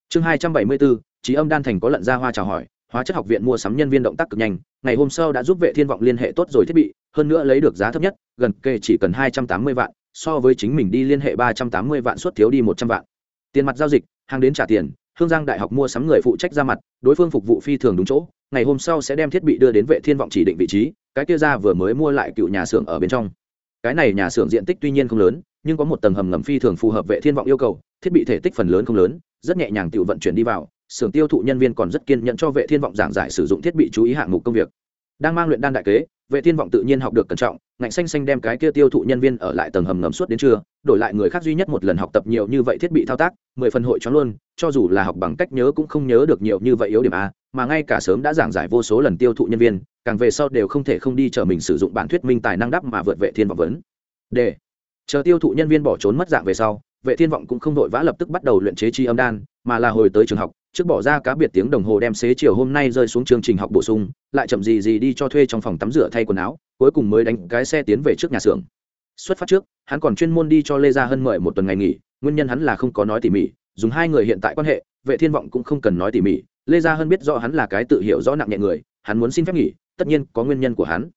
Chương hai trăm bảy mươi bốn trí âm đan thành có lận ra hoa chào hỏi, hóa chất học viện mua sắm nhân viên động tác cực nhanh, ngày hôm sau đã giúp vệ thiên vọng liên hệ tốt rồi thiết bị, hơn nữa lấy được giá thấp nhất, gần kề chỉ cần hai trăm tám mươi vạn, so với chính mình đi liên hệ ba trăm tám mươi vạn suất thiếu đi một trăm vạn. Tiền mặt giao dịch, hàng đến trả tiền, hương giang đại học mua sắm người phụ trách ra mặt, đối phương phục vụ phi thường đúng chỗ ngày hôm sau sẽ đem thiết bị đưa đến vệ thiên vọng chỉ định vị trí, cái kia ra vừa mới mua lại cựu nhà xưởng ở bên trong. Cái này nhà xưởng diện tích tuy nhiên không lớn, nhưng có một tầng hầm ngầm phi thường phù hợp vệ thiên vọng yêu cầu, thiết bị thể tích phần lớn không lớn, rất nhẹ nhàng tự vận chuyển đi vào, xưởng tiêu thụ nhân viên còn rất kiên nhẫn cho vệ thiên vọng giảng giải sử dụng thiết bị chú ý hạng mục công việc đang mang luyện đan đại kế, vệ thiên vọng tự nhiên học được cẩn trọng, ngạnh xanh xanh đem cái kia tiêu thụ nhân viên ở lại tầng hầm ngầm suốt đến trưa, đổi lại người khác duy nhất một lần học tập nhiều như vậy thiết bị thao tác, mười phần hội cho luôn, cho dù là học bằng cách nhớ cũng không nhớ được nhiều như vậy yếu điểm a, mà ngay cả sớm đã giảng giải vô số lần tiêu thụ nhân viên, càng về sau đều không thể không đi chờ mình sử dụng bản thuyết minh tài năng đắp mà vượt vệ thiên vọng vấn. D chờ tiêu thụ nhân viên bỏ trốn mất dạng về sau, vệ thiên vọng cũng không đội vã lập tức bắt đầu luyện chế chi âm đan, mà là hồi tới trường học trước bỏ ra cá biệt tiếng đồng hồ đem xế chiều hôm nay rơi xuống chương trình học bổ sung, lại chậm gì gì đi cho thuê trong phòng tắm rửa thay quần áo, cuối cùng mới đánh cái xe tiến về trước nhà xưởng. Xuất phát trước, hắn còn chuyên môn đi cho lê gia hân mời một tuần ngày nghỉ, nguyên nhân hắn là không có nói tỉ mỉ, dùng hai người hiện tại quan hệ, vệ thiên vọng cũng không cần nói tỉ mỉ, lê gia hân biết rõ hắn là cái tự hiểu rõ nặng nhẹ người, hắn muốn xin phép nghỉ, tất nhiên có nguyên nhân của hắn.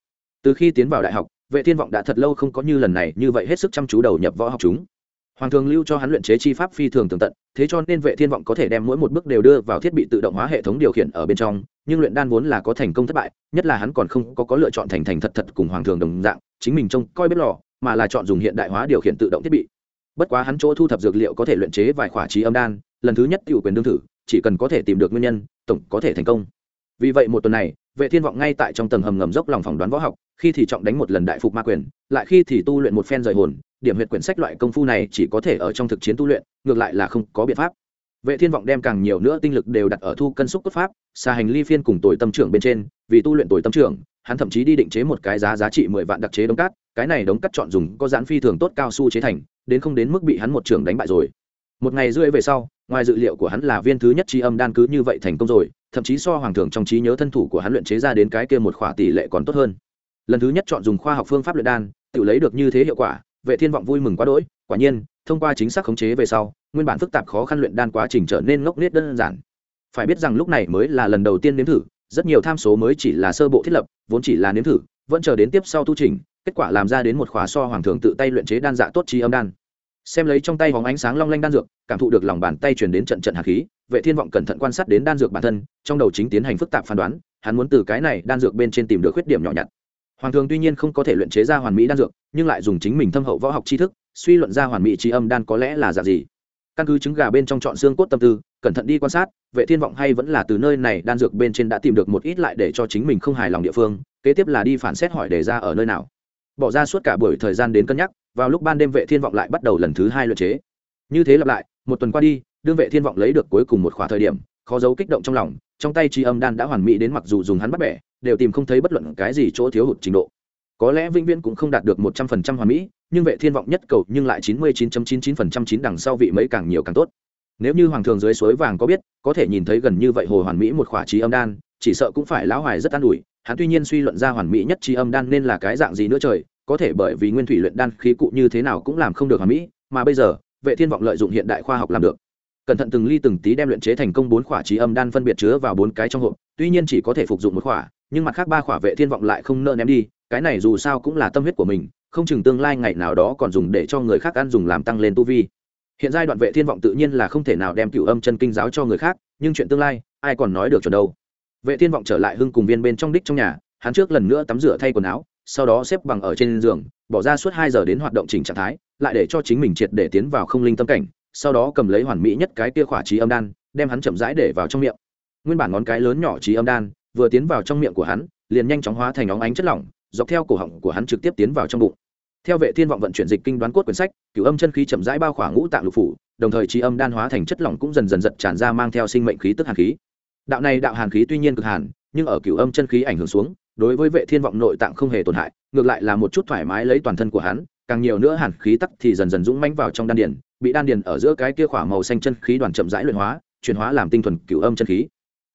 Từ khi tiến vào đại học, vệ thiên vọng đã thật lâu không có như lần này như vậy hết sức chăm chú đầu nhập võ học chúng hoàng thường lưu cho hắn luyện chế chi pháp phi thường tường tận, thế cho nên vệ thiên vọng có thể đem mỗi một bước đều đưa vào thiết bị tự động hóa hệ thống điều khiển ở bên trong, nhưng luyện đan vốn là có thành công thất bại, nhất là hắn còn không có có lựa chọn thành thành thật thật cùng hoàng thường đồng dạng, chính mình trông coi bếp lò, mà là chọn dùng hiện đại hóa điều khiển tự động thiết bị. Bất quá hắn chỗ thu thập dược liệu có thể luyện chế vài khỏa trí âm đan, lần thứ nhất Tiểu quyền đương thử, chỉ cần có thể tìm được nguyên nhân, tổng có thể thành công vì vậy một tuần này, vệ thiên vọng ngay tại trong tầng hầm ngầm dốc lòng phỏng đoán võ học, khi thì trọng đánh một lần đại phục ma quyền, lại khi thì tu luyện một phen rời hồn, điểm huyệt quyển sách loại công phu này chỉ có thể ở trong thực chiến tu luyện, ngược lại là không có biện pháp. Vệ thiên vọng đem càng nhiều nữa tinh lực đều đặt ở thu cân xúc cốt pháp xa hành ly phiên cùng tuổi tâm trưởng bên trên, vì tu luyện tuổi tâm trưởng, hắn thậm chí đi định chế một cái giá giá trị mười vạn đặc chế đống cát, cái này đống cắt chọn dùng có giãn phi thường tốt cao su chế thành, đến không đến mức bị hắn một trưởng đánh bại rồi một ngày rưỡi về sau, ngoài dự liệu của hắn là viên thứ nhất tri âm đan cứ như vậy thành công rồi, thậm chí so hoàng thượng trong trí nhớ thân thủ của hắn luyện chế ra đến cái kia một khỏa tỷ lệ còn tốt hơn. Lần thứ nhất chọn dùng khoa học phương pháp luyện đan, tự lấy được như thế hiệu quả, vệ thiên vọng vui mừng quá đỗi, quả nhiên, thông qua chính xác khống chế về sau, nguyên bản phức tạp khó khăn luyện đan quá trình trở nên ngốc nghếch đơn giản. Phải biết rằng lúc này mới là lần đầu tiên nếm thử, rất nhiều tham số mới chỉ là sơ bộ thiết lập, vốn chỉ là nếm thử, vẫn chờ đến tiếp sau tu trình, kết quả làm ra đến một khóa so hoàng thượng tự tay luyện chế đan dạ tốt trí âm đan xem lấy trong tay vòng ánh sáng long lanh đan dược, cảm thụ được lòng bàn tay truyền đến trận trận hạt khí, vệ thiên vọng cẩn thận quan sát đến đan dược bản thân, trong đầu chính tiến hành phức tạp phán đoán, hắn muốn từ cái này đan dược bên trên tìm được khuyết điểm nhỏ nhặt. Hoàng thường tuy nhiên không có thể luyện chế ra hoàn mỹ đan dược, nhưng lại dùng chính mình thâm hậu võ học tri thức, suy luận ra hoàn mỹ trí âm đan có lẽ là dạng gì. Căn cứ trứng gà bên trong chọn xương cốt tâm tư, cẩn thận đi quan sát, vệ thiên vọng hay vẫn là từ nơi này đan dược bên trên đã tìm được một ít lại để cho chính mình không hài lòng địa phương, kế tiếp là đi phản xét hỏi đề ra ở nơi nào. Bỏ ra suốt cả buổi thời gian đến cân nhắc vào lúc ban đêm vệ thiên vọng lại bắt đầu lần thứ hai luyện chế. Như thế lặp lại, một tuần qua đi, đương vệ thiên vọng lấy được cuối cùng một khóa thời điểm, khó giấu kích động trong lòng, trong tay chi âm đan đã hoàn mỹ đến mặc dù dùng hắn bắt bẻ, đều tìm không thấy bất luận cái gì chỗ thiếu hụt trình độ. Có lẽ vĩnh viễn cũng không đạt được một trăm phần trăm hoàn mỹ, nhưng vệ thiên vọng nhất cầu nhưng lại chín mươi chín chín chín phần trăm chín đằng sau vị mấy càng nhiều càng tốt. Nếu như hoàng thường dưới suối vàng có biết, có thể nhìn thấy gần như vậy hồ hoàn mỹ một khỏa trí âm đan, chỉ sợ cũng phải lão hoài rất an ủi, hắn tuy nhiên suy luận ra hoàn mỹ nhất trí âm đan nên là cái dạng gì nữa trời có thể bởi vì nguyên thủy luyện đan khí cụ như thế nào cũng làm không được hoàn mỹ, mà bây giờ, vệ thiên vọng lợi dụng hiện đại khoa học làm được. Cẩn thận từng ly từng tí đem luyện chế thành công bốn khỏa trí âm đan phân biệt chứa vào bốn cái trong hộp, tuy nhiên chỉ có thể phục dụng một khỏa, nhưng mặt khác ba khỏa vệ thiên vọng lại không nỡ ném đi, cái này dù sao cũng là tâm huyết của mình, không chừng tương lai ngày nào đó còn dùng để cho người khác ăn dùng làm tăng lên tu vi. Hiện giai đoạn vệ thiên vọng tự nhiên là không thể nào đem cựu âm chân kinh giáo cho người khác, nhưng chuyện tương lai, ai còn nói được chuẩn đâu. Vệ thiên vọng trở lại hưng cùng viên bên trong đích trong nhà, hắn trước lần nữa tắm rửa thay quần áo sau đó xếp bằng ở trên giường, bỏ ra suốt hai giờ đến hoạt động chỉnh trạng thái, lại để cho chính mình triệt để tiến vào không linh tâm cảnh, sau đó cầm lấy hoàn mỹ nhất cái kia khỏa trí âm đan, đem hắn chậm rãi để vào trong miệng. Nguyên bản ngón cái lớn nhỏ trí âm đan, vừa tiến vào trong miệng của hắn, liền nhanh chóng hóa thành óng ánh chất lỏng, dọc theo cổ họng của hắn trực tiếp tiến vào trong bụng. Theo vệ thiên vọng vận chuyển dịch kinh đoán cốt quyển sách, cửu âm chân khí chậm rãi bao khỏa ngũ tạng lục phủ, đồng thời trí âm đan hóa thành chất lỏng cũng dần dần dần tràn ra mang theo sinh mệnh khí tức hàn khí. Đạo này đạo hàn khí tuy nhiên cực hàn, nhưng ở cửu âm chân khí ảnh hưởng xuống đối với vệ thiên vọng nội tạng không hề tổn hại, ngược lại là một chút thoải mái lấy toàn thân của hắn, càng nhiều nữa hàn khí tắc thì dần dần dũng mãnh vào trong đan điền, bị đan điền ở giữa cái kia khỏa màu xanh chân khí đoàn chậm rãi luyện hóa, chuyển hóa làm tinh thuần cửu âm chân khí.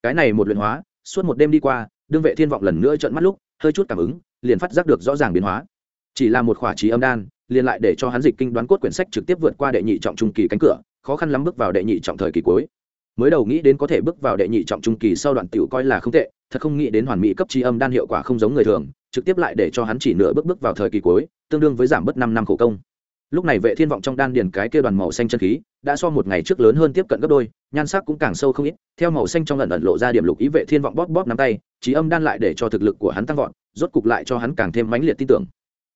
Cái này một luyện hóa, suốt một đêm đi qua, đương vệ thiên vọng lần nữa trợn mắt lúc, hơi chút cảm ứng, liền phát giác được rõ ràng biến hóa. Chỉ là một khỏa trí âm đan, liền lại để cho hắn dịch kinh đoán cốt quyển sách trực tiếp vượt qua đệ nhị trọng trung kỳ cánh cửa, khó khăn lắm bước vào đệ nhị trọng thời kỳ cuối. Mới đầu nghĩ đến có thể bước vào đệ nhị trọng trung kỳ sau đoạn tiểu coi là không tệ thật không nghĩ đến hoàn mỹ cấp tri âm đan hiệu quả không giống người thường, trực tiếp lại để cho hắn chỉ nửa bước bước vào thời kỳ cuối, tương đương với giảm bớt năm năm khổ công. Lúc này vệ thiên vọng trong đan điền cái kia đoàn màu xanh chân khí, đã so một ngày trước lớn hơn tiếp cận gấp đôi, nhan sắc cũng càng sâu không ít, theo màu xanh trong lần ẩn lộ ra điểm lục ý vệ thiên vọng bóp bóp nắm tay, trí âm đan lại để cho thực lực của hắn tăng vọt, rốt cục lại cho hắn càng thêm mãnh liệt tin tưởng.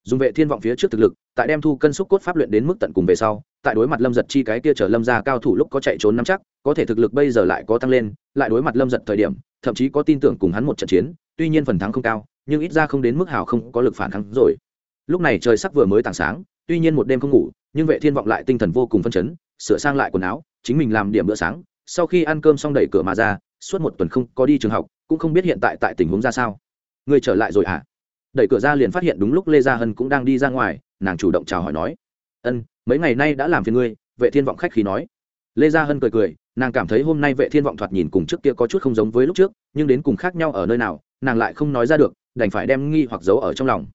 Dùng vệ thiên vọng phía trước thực lực, tại đem thu cân xúc cốt pháp luyện đến mức tận cùng về sau, tại đối mặt lâm giật chi cái kia trở lâm ra cao thủ lúc có chạy trốn nắm chắc, có thể thực lực bây giờ lại có tăng lên, lại đối mặt lâm giật thời điểm thậm chí có tin tưởng cùng hắn một trận chiến, tuy nhiên phần thắng không cao, nhưng ít ra không đến mức hào không có lực phản kháng rồi. Lúc này trời sắc vừa mới tảng sáng, tuy nhiên một đêm không ngủ, nhưng vệ thiên vọng lại tinh thần vô cùng phân chấn, sửa sang lại quần áo, chính mình làm điểm bữa sáng, sau khi ăn cơm xong đẩy cửa mà ra, suốt một tuần không có đi trường học, cũng không biết hiện tại tại tình huống ra sao. Người trở lại rồi hả? À? đẩy cửa ra liền phát hiện đúng lúc lê gia hân cũng đang đi ra ngoài, nàng chủ động chào hỏi nói, ân, mấy ngày nay đã làm phiền ngươi, vệ thiên vọng khách khí nói lê gia hân cười cười, nàng cảm thấy hôm nay vệ thiên vọng thoạt nhìn cùng trước kia có chút không giống với lúc trước, nhưng đến cùng khác nhau ở nơi nào, nàng lại không nói ra được, đành phải đem nghi hoặc giấu ở trong lòng.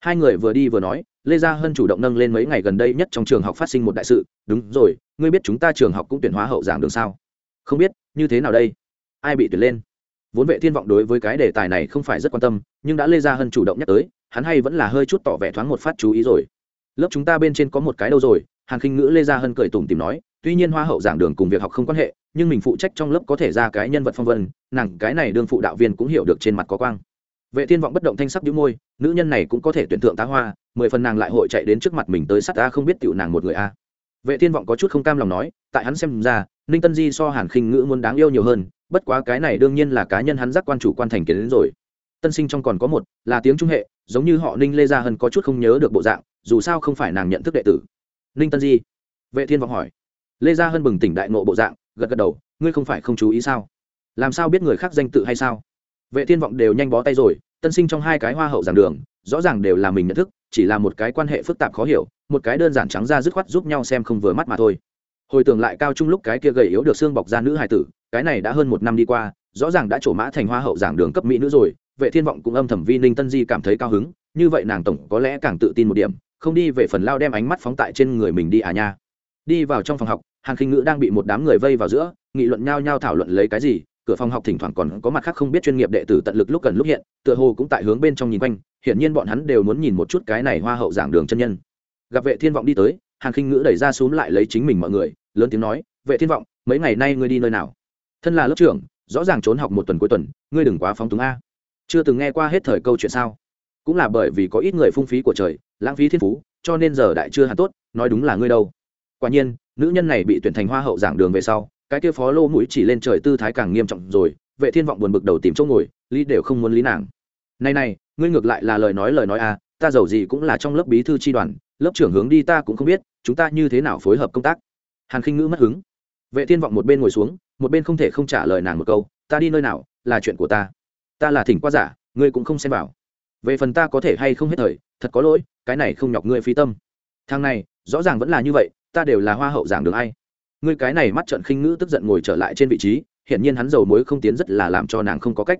Hai người vừa đi vừa nói, lê gia hân chủ động nâng lên mấy ngày gần đây nhất trong trường học phát sinh một đại sự, đúng rồi, ngươi biết chúng ta trường học cũng tuyển hóa hậu giảng đường sao? Không biết, như thế nào đây? Ai bị tuyển lên? Vốn vệ thiên vọng đối với cái đề tài này không phải rất quan tâm, nhưng đã lê gia hân chủ động nhắc tới, hắn hay vẫn là hơi chút tỏ vẻ thoáng một phát chú ý rồi. Lớp chúng ta bên trên có một cái đâu rồi? Hàn khinh ngữ lê gia hân cười tủm tìm nói tuy nhiên hoa hậu giảng đường cùng việc học không quan hệ, nhưng mình phụ trách trong lớp có thể ra cái nhân vật phong vân, nàng cái này đương phụ đạo viên cũng hiểu được trên mặt có quang. Vệ thiên vọng bất động thanh sắc đĩu môi, nữ nhân này cũng có thể tuyển thượng tá hoa, mười phần nàng lại hội chạy đến trước mặt mình tới sắt ta không biết tiểu nàng một người a. Vệ thiên vọng có chút không cam lòng nói, tại hắn xem ra, ninh tân di so hàn khinh ngữ muốn đáng yêu nhiều hơn, bất quá cái này đương nhiên là cá nhân hắn giác quan chủ quan thành kiến đến rồi. Tân sinh trong còn có một, là tiếng trung hệ, giống như họ ninh lê gia hân có chút không nhớ được bộ dạng, dù sao không phải nàng nhận thức đệ tử. Ninh tân di. Vệ thiên vọng hỏi lê gia hân bừng tỉnh đại ngộ bộ dạng, gật gật đầu, ngươi không phải không chú ý sao? Làm sao biết người khác danh tự hay sao? Vệ thiên vọng đều nhanh bó tay rồi, tân sinh trong hai cái hoa hậu giảng đường, rõ ràng đều là mình nhận thức, chỉ là một cái quan hệ phức tạp khó hiểu, một cái đơn giản trắng ra dứt khoát giúp nhau xem không vừa mắt mà thôi. Hồi tưởng lại cao trung lúc cái kia gầy yếu được xương bọc ra nữ hài tử, cái này đã hơn một năm đi qua, rõ ràng đã trổ mã thành hoa hậu giảng đường cấp mỹ nữ rồi, vệ thiên vọng cũng âm thầm vi ninh tân di cảm thấy cao hứng, như vậy nàng tổng có lẽ càng tự tin một điểm, không đi về phần lao đem ánh mắt phóng tại trên người mình đi à nha đi vào trong phòng học hàng khinh ngữ đang bị một đám người vây vào giữa, nghị luận nhau nhau thảo luận lấy cái gì, cửa phòng học thỉnh thoảng còn có mặt khác không biết chuyên nghiệp đệ tử tận lực lúc gần lúc hiện, tựa hồ cũng tại hướng bên trong nhìn quanh, hiển nhiên bọn hắn đều muốn nhìn một chút cái này hoa hậu giảng đường chân nhân. Gặp vệ thiên vọng đi tới, hàn khinh ngữ đẩy ra xuống lại lấy chính mình mọi người, lớn tiếng nói, vệ thiên vọng, mấy ngày nay ngươi đi nơi nào? Thân là lớp trưởng, rõ ràng trốn học một tuần cuối tuần, ngươi đừng quá phóng túng a. Chưa từng nghe qua hết thời câu chuyện sao? Cũng là bởi vì có ít người phung phí của trời, lãng phí thiên phú, cho nên giờ đại chưa hẳn tốt, nói đúng là ngươi đâu quả nhiên, nữ nhân này bị tuyển thành hoa hậu giảng đường về sau, cái kia phó lô mũi chỉ lên trời tư thái càng nghiêm trọng rồi, vệ thiên vọng buồn bực đầu tìm chỗ ngồi, lý đều không muốn lý nàng. Này này, ngươi ngược lại là lời nói lời nói à ta giàu gì cũng là trong lớp bí thư tri đoàn, lớp trưởng hướng đi ta cũng không biết, chúng ta như thế nào phối hợp công tác? Hàn khinh ngữ mất hứng. Vệ thiên vọng một bên ngồi xuống, một bên không thể không trả lời nàng một câu, ta đi nơi nào, là chuyện của ta. Ta là thỉnh qua giả, ngươi cũng không xem vào. Về phần ta có thể hay không hết thời, thật có lỗi, cái này không nhọc ngươi phi tâm. Thằng này, rõ ràng vẫn là như vậy ta đều là hoa hậu giảng đường ai. Ngươi cái này mắt trận khinh ngữ tức giận ngồi trở lại trên vị trí hiện nhiên hắn dầu muối không tiến rất là làm cho nàng không có cách.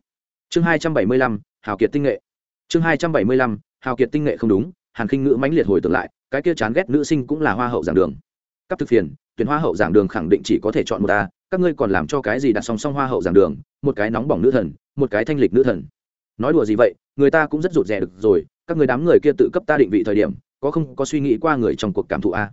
Chương hai trăm bảy mươi lăm, hào kiệt tinh nghệ. Chương hai trăm bảy mươi lăm, hào kiệt tinh nghệ không đúng, hàn khinh ngữ mãnh liệt hồi tưởng lại, cái kia chán ghét nữ sinh cũng là hoa hậu giảng đường. Cấp thực phiền, tuyển hoa hậu giảng đường khẳng định chỉ có thể chọn một ta, các ngươi còn làm cho cái gì đặt song song hoa hậu giảng đường, một cái nóng bỏng nữ thần, một cái thanh lịch nữ thần. Nói đùa gì vậy, người ta cũng rất rụt rè được rồi, các người đám người kia tự cấp ta định vị thời điểm, có không có suy nghĩ qua người trong cuộc cảm thụ a?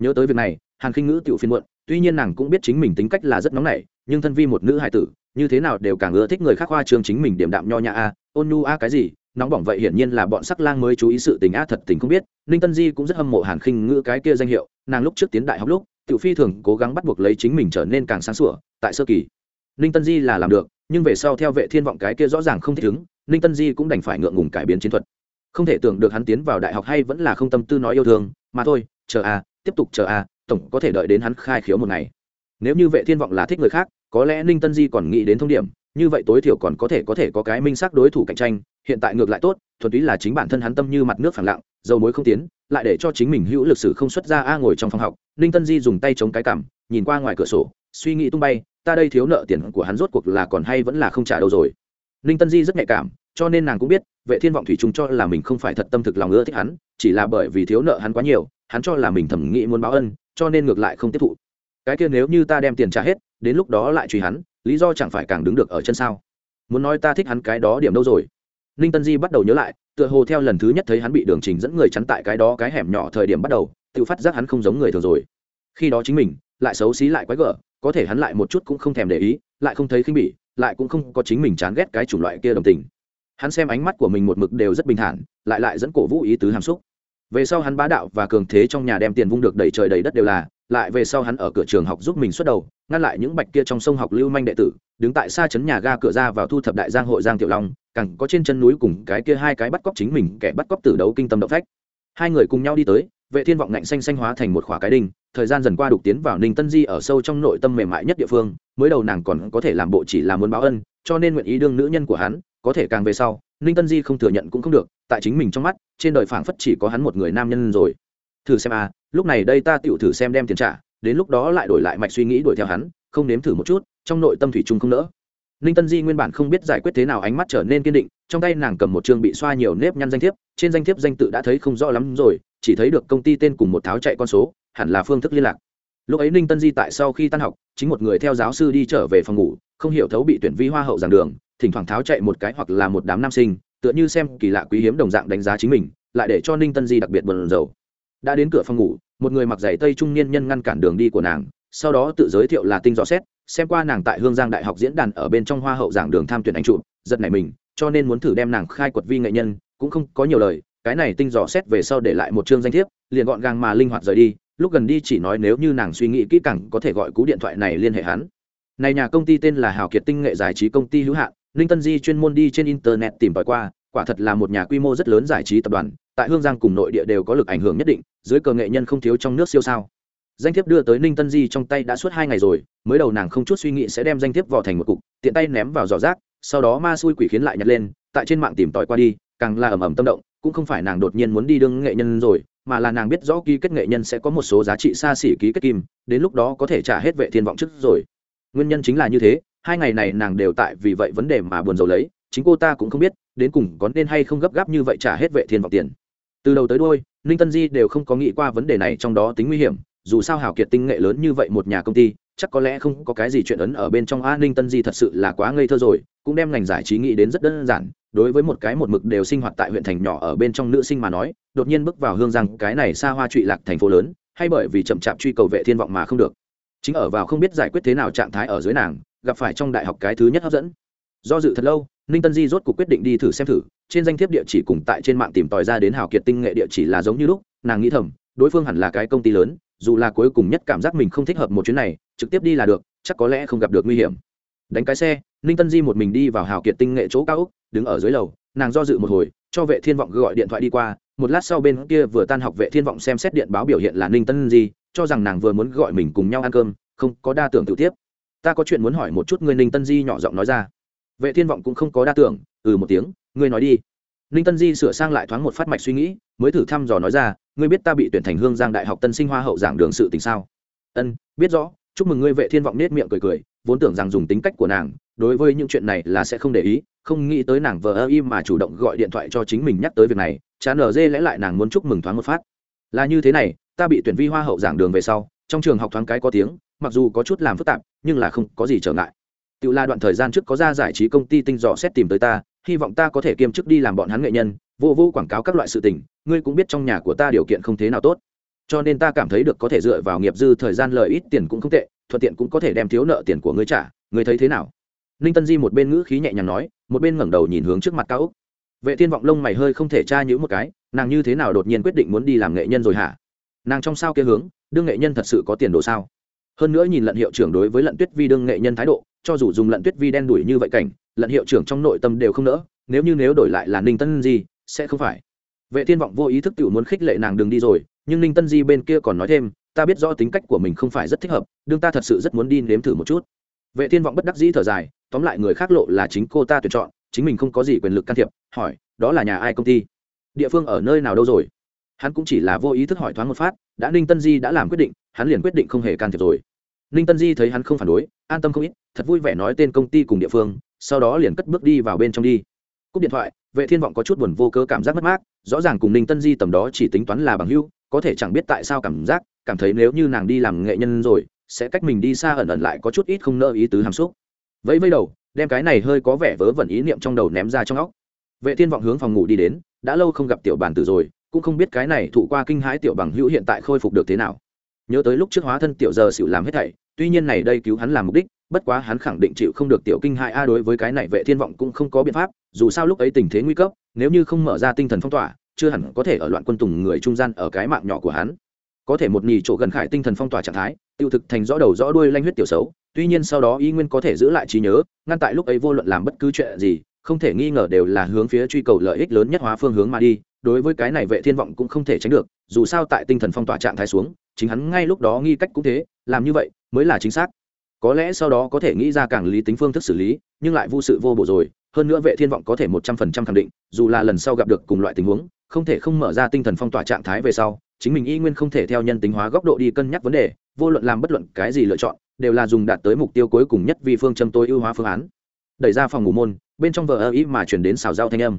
Nhớ tới việc này, hàn khinh ngữ tiểu phiên muộn, tuy nhiên nàng cũng biết chính mình tính cách là rất nóng nảy, nhưng thân vi một nữ hài tử, như thế nào đều càng ưa thích người khác hoa trường chính mình điểm đạm nho nhã a, ôn nhu a cái gì, nóng bỏng vậy hiển nhiên là bọn sắc lang mới chú ý sự tình a, thật tình không biết, ninh tân di cũng rất hâm mộ hàn khinh ngữ cái kia danh hiệu, nàng lúc trước tiến đại học lúc, tiểu phi thường cố gắng bắt buộc lấy chính mình trở nên càng sáng sủa, tại sơ kỳ. Ninh tân di là làm được, nhưng về sau theo vệ thiên vọng cái kia rõ ràng không thích ứng ninh tân di cũng đành phải ngượng ngùng cải biến chiến thuật. Không thể tưởng được hắn tiến vào đại học hay vẫn là không tâm tư nói yêu thương, mà thôi, chờ a tiếp tục chờ a, tổng có thể đợi đến hắn khai khiếu một ngày. Nếu như vệ thiên vọng là thích người khác, có lẽ ninh tân di còn nghĩ đến thông điểm, như vậy tối thiểu còn có thể có thể có cái minh xác đối thủ cạnh tranh, hiện tại ngược lại tốt, thuần túy là chính bản thân hắn tâm như mặt nước phẳng lặng, dầu mối không tiến, lại để cho chính mình hữu lực sử không xuất ra a ngồi trong phòng học, ninh tân di dùng tay chống cái cằm, nhìn qua ngoài cửa sổ, suy nghĩ tung bay, ta đây thiếu nợ tiền của hắn rốt cuộc là còn hay vẫn là không trả đâu rồi. Ninh tân di rất nhạy cảm, cho nên nàng cũng biết, vệ thiên vọng thủy chung cho là mình không phải thật tâm thực lòng ưa thích hắn, chỉ là bởi vì thiếu nợ hắn quá nhiều hắn cho là mình thẩm nghĩ muốn báo ân, cho nên ngược lại không tiếp thụ. Cái kia nếu như ta đem tiền trả hết, đến lúc đó lại truy hắn, lý do chẳng phải càng đứng được ở chân sao? Muốn nói ta thích hắn cái đó điểm đâu rồi? Ninh tân di bắt đầu nhớ lại, tựa hồ theo lần thứ nhất thấy hắn bị đường trình dẫn người chắn tại cái đó cái hẻm nhỏ thời điểm bắt đầu, tự phát giác hắn không giống người thường rồi. Khi đó chính mình, lại xấu xí lại quái gở, có thể hắn lại một chút cũng không thèm để ý, lại không thấy khinh bỉ, lại cũng không có chính mình chán ghét cái chủng loại kia đồng tình. Hắn xem ánh mắt của mình một mực đều rất bình thản, lại lại dẫn cổ vũ ý tứ hàm xúc về sau hắn bá đạo và cường thế trong nhà đem tiền vung được đầy trời đầy đất đều là, lại về sau hắn ở cửa trường học giúp mình xuất đầu, ngăn lại những bạch kia trong sông học lưu manh đệ tử, đứng tại xa chấn nhà ga cửa ra vào thu thập đại giang hội giang tiểu long, càng có trên chân núi cùng cái kia hai cái bắt cóc chính mình, kẻ bắt cóc tử đấu kinh tâm động phách. Hai người cùng nhau đi tới, vệ thiên vọng ngạnh xanh xanh hóa thành một khỏa cái đinh, thời gian dần qua đục tiến vào ninh tân di ở sâu trong nội tâm mềm mại nhất địa phương, mới đầu nàng còn có thể làm bộ chỉ là muốn báo ân, cho nên nguyện ý đương nữ nhân của hắn, có thể càng về sau ninh tân di không thừa nhận cũng không được, tại chính mình trong mắt, trên đời phảng phất chỉ có hắn một người nam nhân rồi. Thử xem à lúc này đây ta tựu thử xem đem tiền trả, đến lúc đó lại đổi lại mạch suy nghĩ đuổi theo hắn, không nếm thử một chút, trong nội tâm thủy chung không nỡ. Ninh tân di nguyên bản không biết giải quyết thế nào ánh mắt trở nên kiên định, trong tay nàng cầm một chương bị xoa nhiều nếp nhăn danh thiếp, trên danh thiếp danh tự đã thấy không rõ lắm rồi, chỉ thấy được công ty tên cùng một tháo chạy con số, hẳn là phương thức liên lạc. Lúc ấy ninh tân di tại sau khi tan học, chính một người theo giáo sư đi trở về phòng ngủ, không hiểu thấu bị tuyển vi hoa hậu giảng đường thỉnh thoảng tháo chạy một cái hoặc là một đám nam sinh, tựa như xem kỳ lạ quý hiếm đồng dạng đánh giá chính mình, lại để cho ninh tân di đặc biệt bận rầu. Đã đến cửa phòng ngủ, một người mặc giày tây trung niên nhân ngăn cản đường đi của nàng, sau đó tự giới thiệu là tinh rõ xét, xem qua nàng tại hương giang đại học diễn đàn ở bên trong hoa hậu giảng đường tham tuyển anh trụ giật này mình, cho nên muốn thử đem nàng khai quật vi nghệ nhân, cũng không có nhiều lời, cái này tinh dò xét về sau để lại một chương danh thiếp, liền gọn gàng mà linh hoạt rời đi, lúc gần đi chỉ nói nếu như nàng suy nghĩ kỹ càng có thể gọi cú điện thoại này liên hệ hắn. Này nhà công ty tên là hào kiệt tinh nghệ giải trí công ty hữu hạn ninh tân di chuyên môn đi trên internet tìm tòi qua, quả thật là một nhà quy mô rất lớn giải trí tập đoàn, tại hương giang cùng nội địa đều có lực ảnh hưởng nhất định, dưới cờ nghệ nhân không thiếu trong nước siêu sao. Danh thiếp đưa tới ninh tân di trong tay đã suốt hai ngày rồi, mới đầu nàng không chút suy nghĩ sẽ đem danh thiếp vò thành một cục, tiện tay ném vào giỏ rác, sau đó ma xui quỷ khiến lại nhặt lên, tại trên mạng tìm tòi qua đi, càng là ầm ầm tâm động, cũng không phải nàng đột nhiên muốn đi đương nghệ nhân rồi, mà là nàng biết rõ ký kết nghệ nhân sẽ có một số giá trị xa xỉ ký kết kim, đến lúc đó có thể trả hết vệ thiên vọng trước rồi. Nguyên nhân chính là như thế hai ngày này nàng đều tại vì vậy vấn đề mà buồn rầu lấy, chính cô ta cũng không biết, đến cùng có nên hay không gấp gáp như vậy trả hết vệ thiên vọng tiền. Từ đầu tới đôi ninh tân di đều không có nghĩ qua vấn đề này trong đó tính nguy hiểm, dù sao hào kiệt tinh nghệ lớn như vậy một nhà công ty, chắc có lẽ không có cái gì chuyện ấn ở bên trong a ninh tân di thật sự là quá ngây thơ rồi, cũng đem ngành giải trí nghĩ đến rất đơn giản, đối với một cái một mực đều sinh hoạt tại huyện thành nhỏ ở bên trong nữ sinh mà nói, đột nhiên bước vào hương rằng cái này xa hoa trụy lạc thành phố lớn, hay bởi vì chậm chạp truy cầu vệ thiên vọng mà không được. Chính ở vào không biết giải quyết thế nào trạng thái ở dưới nàng gặp phải trong đại học cái thứ nhất hấp dẫn. Do dự thật lâu, ninh tân di rốt cuộc quyết định đi thử xem thử, trên danh thiếp địa chỉ cùng tại trên mạng tìm tòi ra đến hào kiệt tinh nghệ địa chỉ là giống như lúc, nàng nghĩ thầm, đối phương hẳn là cái công ty lớn, dù là cuối cùng nhất cảm giác mình không thích hợp một chuyến này, trực tiếp đi là được, chắc có lẽ không gặp được nguy hiểm. Đánh cái xe, ninh tân di một mình đi vào hào kiệt tinh nghệ chỗ cao úc đứng ở dưới lầu, nàng do dự một hồi, cho vệ thiên vọng gọi điện thoại đi qua, một lát sau bên kia vừa tan học vệ thiên vọng xem xét điện báo biểu hiện là ninh tân di, cho rằng nàng vừa muốn gọi mình cùng nhau ăn cơm, không có đa tưởng tự tiếp ta có chuyện muốn hỏi một chút người ninh tân di nhỏ giọng nói ra. Vệ thiên vọng cũng không có đa tưởng ừ một tiếng, ngươi nói đi. Ninh tân di sửa sang lại thoáng một phát mạch suy nghĩ, mới thử thăm dò nói ra, ngươi biết ta bị tuyển thành hương giang đại học tân sinh hoa hậu giảng đường sự tình sao? Ân, biết rõ, chúc mừng ngươi vệ thiên vọng nết miệng cười cười, vốn tưởng rằng dùng tính cách của nàng, đối với những chuyện này là sẽ không để ý, không nghĩ tới nàng vờ ơ im mà chủ động gọi điện thoại cho chính mình nhắc tới việc này chán ở dê lẽ lại nàng muốn chúc mừng thoáng một phát. Là như thế này, ta bị tuyển vi hoa hậu giảng đường về sau, trong trường học thoáng cái có tiếng mặc dù có chút làm phức tạp, nhưng là không có gì trở ngại. Tự là đoạn thời gian trước có ra giải trí công ty tinh dò xét tìm tới ta, hy vọng ta có thể kiêm chức đi làm bọn hắn nghệ nhân, vô vô quảng cáo các loại sự tình, ngươi cũng biết trong nhà của ta điều kiện không thế nào tốt. Cho nên ta cảm thấy được có thể dựa vào nghiệp dư thời gian lợi ít tiền cũng không tệ, thuận tiện cũng có thể đem thiếu nợ tiền của ngươi trả, ngươi thấy thế nào? Ninh tân di một bên ngữ khí nhẹ nhàng nói, một bên ngẩng đầu nhìn hướng trước mặt cao úc. Vệ thiên vọng lông mày hơi không thể tra nhữ một cái, nàng như thế nào đột nhiên quyết định muốn đi làm nghệ nhân rồi hả? Nàng trong sao kia hướng, đương nghệ nhân thật sự có tiền đồ sao? Hơn nữa nhìn lận hiệu trưởng đối với lận tuyết vi đương nghệ nhân thái độ, cho dù dùng lận tuyết vi đen đuổi như vậy cảnh, lận hiệu trưởng trong nội tâm đều không nỡ, nếu như nếu đổi lại là ninh tân di, sẽ không phải. Vệ thiên vọng vô ý thức tự muốn khích lệ nàng đừng đi rồi, nhưng ninh tân di bên kia còn nói thêm, ta biết rõ tính cách của mình không phải rất thích hợp, đương ta thật sự rất muốn đi nếm thử một chút. Vệ thiên vọng bất đắc dĩ thở dài, tóm lại người khác lộ là chính cô ta tuyển chọn, chính mình không có gì quyền lực can thiệp, hỏi, đó là nhà ai công ty? Địa phương ở nơi nào đâu rồi? Hắn cũng chỉ là vô ý thức hỏi thoáng một phát, đã ninh tân di đã làm quyết định, hắn liền quyết định không hề can thiệp rồi. Ninh tân di thấy hắn không phản đối, an tâm không ít, thật vui vẻ nói tên công ty cùng địa phương, sau đó liền cất bước đi vào bên trong đi. Cúp điện thoại, vệ thiên vọng có chút buồn vô cớ cảm giác mất mát, rõ ràng cùng ninh tân di tầm đó chỉ tính toán là bằng hưu có thể chẳng biết tại sao cảm giác, cảm thấy nếu như nàng đi làm nghệ nhân rồi, sẽ cách mình đi xa ẩn ẩn lại có chút ít không nỡ ý tứ hàm xúc. Vẫy vẫy đầu, đem cái này hơi có vẻ vớ vẩn ý niệm trong đầu ném ra trong óc. Vệ thiên vọng hướng phòng ngủ đi đến, đã lâu không gặp tiểu bàn tử rồi cũng không biết cái này thụ qua kinh hãi tiểu bằng hữu hiện tại khôi phục được thế nào. Nhớ tới lúc trước hóa thân tiểu giờ xỉu làm hết thảy, tuy nhiên này đây cứu hắn làm mục đích, bất quá hắn khẳng định chịu không được tiểu kinh hại a, đối với cái này vệ thiên vọng cũng không có biện pháp, dù sao lúc ấy tình thế nguy cấp, nếu như không mở ra tinh thần phong tỏa, chưa hẳn có thể ở loạn quân tùng người trung gian ở cái mạng nhỏ của hắn. Có thể một nhì chỗ gần khải tinh thần phong tỏa trạng thái, tiêu thực thành rõ đầu rõ đuôi lanh huyết tiểu xấu, tuy nhiên sau đó y nguyên có thể giữ lại trí nhớ, ngăn tại lúc ấy vô luận làm bất cứ chuyện gì, không thể nghi ngờ đều là hướng phía truy cầu lợi ích lớn nhất hóa phương hướng mà đi đối với cái này vệ thiên vọng cũng không thể tránh được, dù sao tại tinh thần phong tỏa trạng thái xuống, chính hắn ngay lúc đó nghi cách cũng thế, làm như vậy mới là chính xác. Có lẽ sau đó có thể nghĩ ra càng lý tính phương thức xử lý, nhưng lại vô sự vô bổ rồi, hơn nữa vệ thiên vọng có thể một trăm phần trăm khẳng định, dù là lần sau gặp được cùng loại tình huống, không thể không mở ra tinh thần phong tỏa trạng thái về sau, chính mình y nguyên không thể theo nhân tính hóa góc độ đi cân nhắc vấn đề, vô luận làm bất luận cái gì lựa chọn, đều là dùng đạt tới mục tiêu cuối cùng nhất vì phương châm tối ưu hóa phương án. Đẩy ra phòng ngủ môn, bên trong vợ ơ ý mà chuyển đến xào giao thanh âm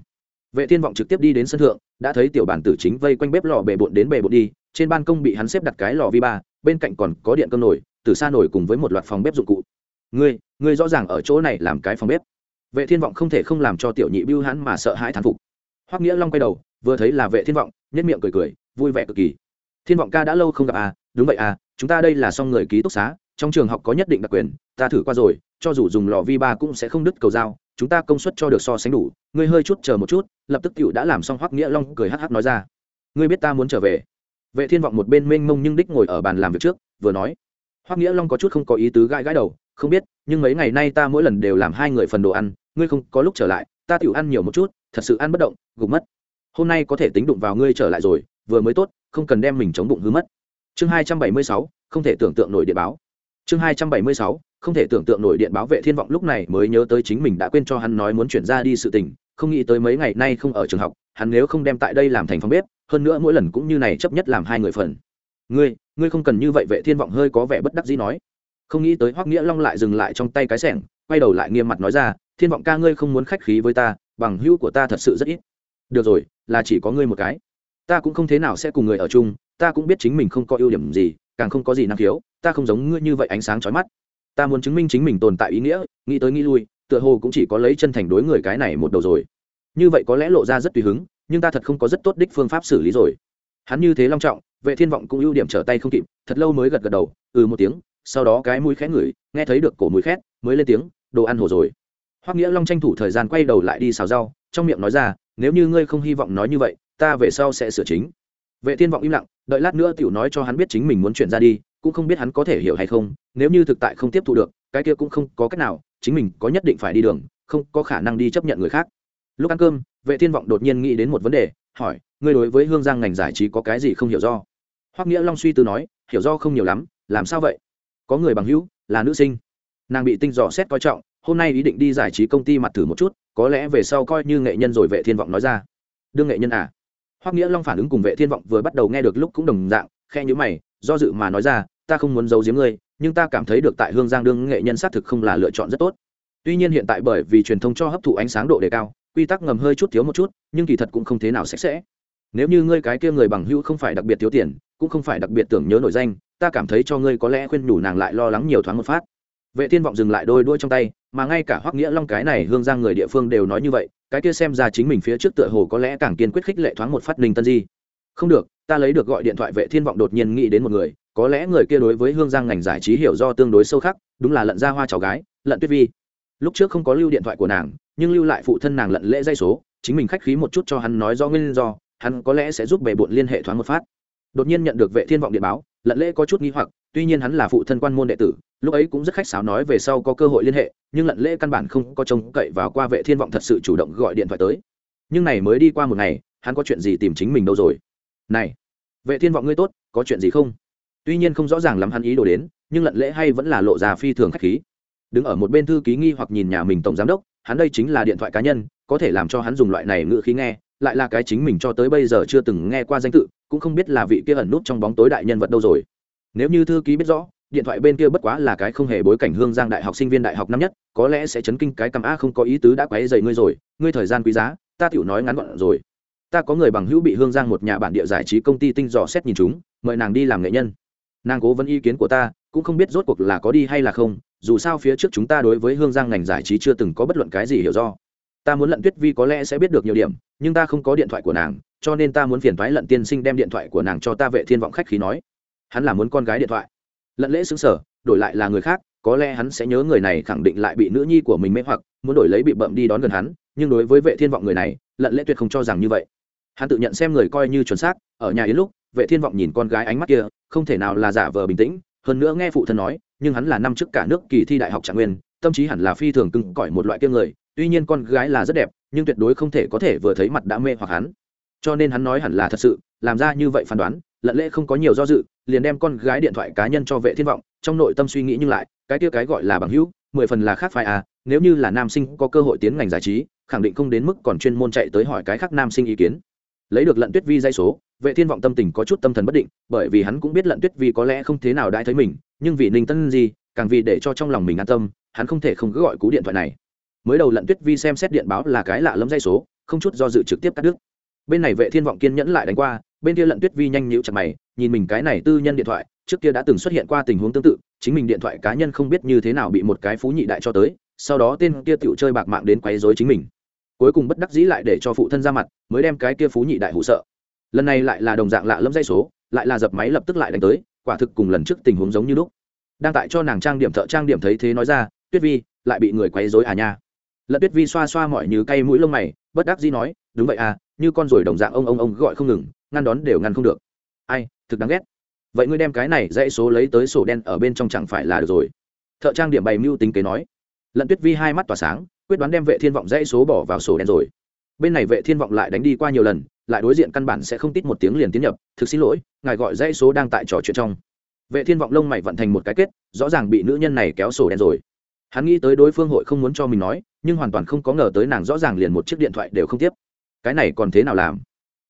vệ thiên vọng trực tiếp đi đến sân thượng, đã thấy tiểu bản tử chính vây quanh bếp lò bề bộn đến bề bộn đi, trên ban công bị hắn xếp đặt cái lò vi ba, bên cạnh còn có điện cơm nổi từ xa nổi cùng với một loạt phòng bếp dụng cụ. Ngươi ngươi rõ ràng ở chỗ này làm cái phòng bếp. Vệ thiên vọng không thể không làm cho tiểu nhị bưu hắn mà sợ hãi thán phục. Hoắc nghĩa long quay đầu, vừa thấy là vệ thiên vọng nhất miệng cười cười, vui vẻ cực kỳ. Thiên vọng ca đã lâu không gặp à đúng vậy à chúng ta đây là song người ký túc xá, trong trường học có nhất định đặc quyền, ta thử qua rồi, cho dù dùng lò vi ba cũng sẽ không đứt cầu dao chúng ta công suất cho được so sánh đủ, ngươi hơi chút chờ một chút, lập tức cựu đã làm xong hoắc nghĩa long cười hắc hắc nói ra. Ngươi biết ta muốn trở về. Vệ thiên vọng một bên mênh mông nhưng đích ngồi ở bàn làm việc trước, vừa nói. Hoắc nghĩa long có chút không có ý tứ gãi gãi đầu, không biết, nhưng mấy ngày nay ta mỗi lần đều làm hai người phần đồ ăn, ngươi không có lúc trở lại, ta tiểu ăn nhiều một chút, thật sự ăn bất động, gục mất. Hôm nay có thể tính đụng vào ngươi trở lại rồi, vừa mới tốt, không cần đem mình chống bụng hứa mất. Chương hai trăm bảy mươi sáu, không thể tưởng tượng nổi địa báo. Chương hai trăm bảy mươi sáu không thể tưởng tượng nổi điện báo vệ thiên vọng lúc này mới nhớ tới chính mình đã quên cho hắn nói muốn chuyển ra đi sự tình, không nghĩ tới mấy ngày nay không ở trường học, hắn nếu không đem tại đây làm thành phòng bếp, hơn nữa mỗi lần cũng như này chấp nhất làm hai người phần. Ngươi ngươi không cần như vậy, vệ thiên vọng hơi có vẻ bất đắc dĩ nói. Không nghĩ tới hoắc nghĩa long lại dừng lại trong tay cái sẻng, quay đầu lại nghiêm mặt nói ra, thiên vọng ca ngươi không muốn khách khí với ta, bằng hữu của ta thật sự rất ít. Được rồi, là chỉ có ngươi một cái. Ta cũng không thế nào sẽ cùng người ở chung, ta cũng biết chính mình không có ưu điểm gì, càng không có gì năng khiếu, ta không giống ngươi như vậy ánh sáng chói mắt ta muốn chứng minh chính mình tồn tại ý nghĩa, nghĩ tới nghĩ lui, tựa hồ cũng chỉ có lấy chân thành đối người cái này một đầu rồi. Như vậy có lẽ lộ ra rất tùy hứng, nhưng ta thật không có rất tốt đích phương pháp xử lý rồi. Hắn như thế long trọng, vệ thiên vọng cũng ưu điểm trở tay không kịp, thật lâu mới gật gật đầu ừ một tiếng, sau đó cái mũi khẽ ngửi, nghe thấy được cổ mũi khét, mới lên tiếng, đồ ăn hồ rồi. Hoắc nghĩa long tranh thủ thời gian quay đầu lại đi xào rau, trong miệng nói ra, nếu như ngươi không hy vọng nói như vậy, ta về sau sẽ sửa chính. Vệ thiên vọng im lặng, đợi lát nữa tiểu nói cho hắn biết chính mình muốn chuyển ra đi cũng không biết hắn có thể hiểu hay không, nếu như thực tại không tiếp thu được, cái kia cũng không có cách nào, chính mình có nhất định phải đi đường, không có khả năng đi chấp nhận người khác. Lúc ăn cơm, vệ thiên vọng đột nhiên nghĩ đến một vấn đề, hỏi, ngươi đối với hương giang ngành giải trí có cái gì không hiểu do? Hoắc nghĩa long suy tư nói, hiểu do không nhiều lắm, làm sao vậy? Có người bằng hữu, là nữ sinh. Nàng bị tinh dò xét coi trọng, hôm nay ý định đi giải trí công ty mặt thử một chút, có lẽ về sau coi như nghệ nhân rồi vệ thiên vọng nói ra. Đương nghệ nhân à? Hoắc nghĩa long phản ứng cùng vệ thiên vọng vừa bắt đầu nghe được lúc cũng đồng dạng khe nhữ mày, do dự mà nói ra ta không muốn giấu giếm ngươi, nhưng ta cảm thấy được tại hương giang đương nghệ nhân xác thực không là lựa chọn rất tốt. Tuy nhiên hiện tại bởi vì truyền thông cho hấp thụ ánh sáng độ đề cao, quy tắc ngầm hơi chút thiếu một chút, nhưng kỳ thật cũng không thế nào sạch sẽ. Nếu như ngươi cái kia người bằng hữu không phải đặc biệt thiếu tiền, cũng không phải đặc biệt tưởng nhớ nổi danh, ta cảm thấy cho ngươi có lẽ khuyên đủ nàng lại lo lắng nhiều thoáng một phát. Vệ thiên vọng dừng lại đôi đuôi trong tay, mà ngay cả hoắc nghĩa long cái này hương giang người địa phương đều nói như vậy, cái kia xem ra chính mình phía trước tựa hồ có lẽ càng kiên quyết khích lệ thoáng một phát ninh tân di. Không được ta lấy được gọi điện thoại vệ thiên vọng đột nhiên nghĩ đến một người, có lẽ người kia đối với hương giang ngành giải trí hiểu do tương đối sâu khắc, đúng là lận ra hoa cháu gái, lận tuyết vi. Lúc trước không có lưu điện thoại của nàng, nhưng lưu lại phụ thân nàng lận lễ dây số, chính mình khách khí một chút cho hắn nói do nguyên do, hắn có lẽ sẽ giúp bề bộn liên hệ thoáng một phát. Đột nhiên nhận được vệ thiên vọng điện báo, lận lễ có chút nghi hoặc, tuy nhiên hắn là phụ thân quan môn đệ tử, lúc ấy cũng rất khách sáo nói về sau có cơ hội liên hệ, nhưng lận lễ căn bản không có trông cậy vào qua vệ thiên vọng thật sự chủ động gọi điện thoại tới. Nhưng này mới đi qua một ngày, hắn có chuyện gì tìm chính mình đâu rồi? Này vệ thiên vọng ngươi tốt, có chuyện gì không? Tuy nhiên không rõ ràng lắm hắn ý đồ đến, nhưng lận lễ hay vẫn là lộ ra phi thường khách khí. Đứng ở một bên thư ký nghi hoặc nhìn nhà mình tổng giám đốc, hắn đây chính là điện thoại cá nhân, có thể làm cho hắn dùng loại này ngữ khí nghe, lại là cái chính mình cho tới bây giờ chưa từng nghe qua danh tự, cũng không biết là vị kia ẩn nút trong bóng tối đại nhân vật đâu rồi. Nếu như thư ký biết rõ, điện thoại bên kia bất quá là cái không hề bối cảnh hương giang đại học sinh viên đại học năm nhất, có lẽ sẽ chấn kinh cái cầm a, không có ý tứ đã quấy dày ngươi rồi, ngươi thời gian quý giá, ta tiểu nói ngắn gọn rồi ta có người bằng hữu bị hương giang một nhà bản địa giải trí công ty tinh dò xét nhìn chúng, mời nàng đi làm nghệ nhân. Nàng cố vấn ý kiến của ta, cũng không biết rốt cuộc là có đi hay là không, dù sao phía trước chúng ta đối với hương giang ngành giải trí chưa từng có bất luận cái gì hiểu do. Ta muốn lận tuyết vi có lẽ sẽ biết được nhiều điểm, nhưng ta không có điện thoại của nàng, cho nên ta muốn phiền thoái lận tiên sinh đem điện thoại của nàng cho ta vệ thiên vọng khách khí nói. Hắn là muốn con gái điện thoại. Lận lễ xứng sở đổi lại là người khác, có lẽ hắn sẽ nhớ người này khẳng định lại bị nữ nhi của mình mê hoặc, muốn đổi lấy bị bậm đi đón gần hắn, nhưng đối với vệ thiên vọng người này, lận lễ tuyệt không cho rằng như vậy hắn tự nhận xem người coi như chuẩn xác, ở nhà yến lúc, vệ thiên vọng nhìn con gái ánh mắt kia, không thể nào là giả vờ bình tĩnh, hơn nữa nghe phụ thân nói, nhưng hắn là năm trước cả nước kỳ thi đại học trạng nguyên, tâm trí hẳn là phi thường cưng cõi một loại kia người, tuy nhiên con gái là rất đẹp, nhưng tuyệt đối không thể có thể vừa thấy mặt đã mê hoặc hắn. Cho nên hắn nói hẳn là thật sự, làm ra như vậy phán đoán, lận lễ không có nhiều do dự, liền đem con gái điện thoại cá nhân cho vệ thiên vọng, trong nội tâm suy nghĩ nhưng lại, cái kia cái gọi là bằng hữu, mười phần là khác phải à nếu như là nam sinh có cơ hội tiến ngành giải trí, khẳng định không đến mức còn chuyên môn chạy tới hỏi cái khác nam sinh ý kiến lấy được lận tuyết vi dây số, vệ thiên vọng tâm tình có chút tâm thần bất định, bởi vì hắn cũng biết lận tuyết vi có lẽ không thế nào đãi thấy mình, nhưng vì ninh tân gì càng vì để cho trong lòng mình an tâm, hắn không thể không cứ gọi cú điện thoại này. Mới đầu lận tuyết vi xem xét điện báo là cái lạ lẫm dây số, không chút do dự trực tiếp cắt đứt. Bên này vệ thiên vọng kiên nhẫn lại đánh qua, bên kia lận tuyết vi nhanh nhíu chặt mày, nhìn mình cái này tư nhân điện thoại, trước kia đã từng xuất hiện qua tình huống tương tự, chính mình điện thoại cá nhân không biết như thế nào bị một cái phú nhị đại cho tới, sau đó tên kia tựu chơi bạc mạng đến quấy rối chính mình cuối cùng bất đắc dĩ lại để cho phụ thân ra mặt, mới đem cái kia phú nhị đại hụ sợ. Lần này lại là đồng dạng lạ lẫm dây số, lại là dập máy lập tức lại đánh tới, quả thực cùng lần trước tình huống giống như lúc. Đang tại cho nàng trang điểm thợ trang điểm thấy thế nói ra, tuyết vi, lại bị người quấy rối à nha? Lận tuyết vi xoa xoa mọi như cây mũi lông mày, bất đắc dĩ nói, đúng vậy à như con rồi đồng dạng ông ông ông gọi không ngừng, ngăn đón đều ngăn không được. Ai, thực đáng ghét. Vậy ngươi đem cái này dãy số lấy tới sổ đen ở bên trong chẳng phải là được rồi? Thợ trang điểm bày mưu tính kế nói. Lận tuyết vi hai mắt tỏa sáng quyết đoán đem vệ thiên vọng dãy số bỏ vào sổ đen rồi. Bên này vệ thiên vọng lại đánh đi qua nhiều lần, lại đối diện căn bản sẽ không tít một tiếng liền tiến nhập. Thực xin lỗi, ngài gọi dãy số đang tại trò chuyện trong. Vệ thiên vọng lông mày vận thành một cái kết, rõ ràng bị nữ nhân này kéo sổ đen rồi. Hắn nghĩ tới đối phương hội không muốn cho mình nói, nhưng hoàn toàn không có ngờ tới nàng rõ ràng liền một chiếc điện thoại đều không tiếp. Cái này còn thế nào làm?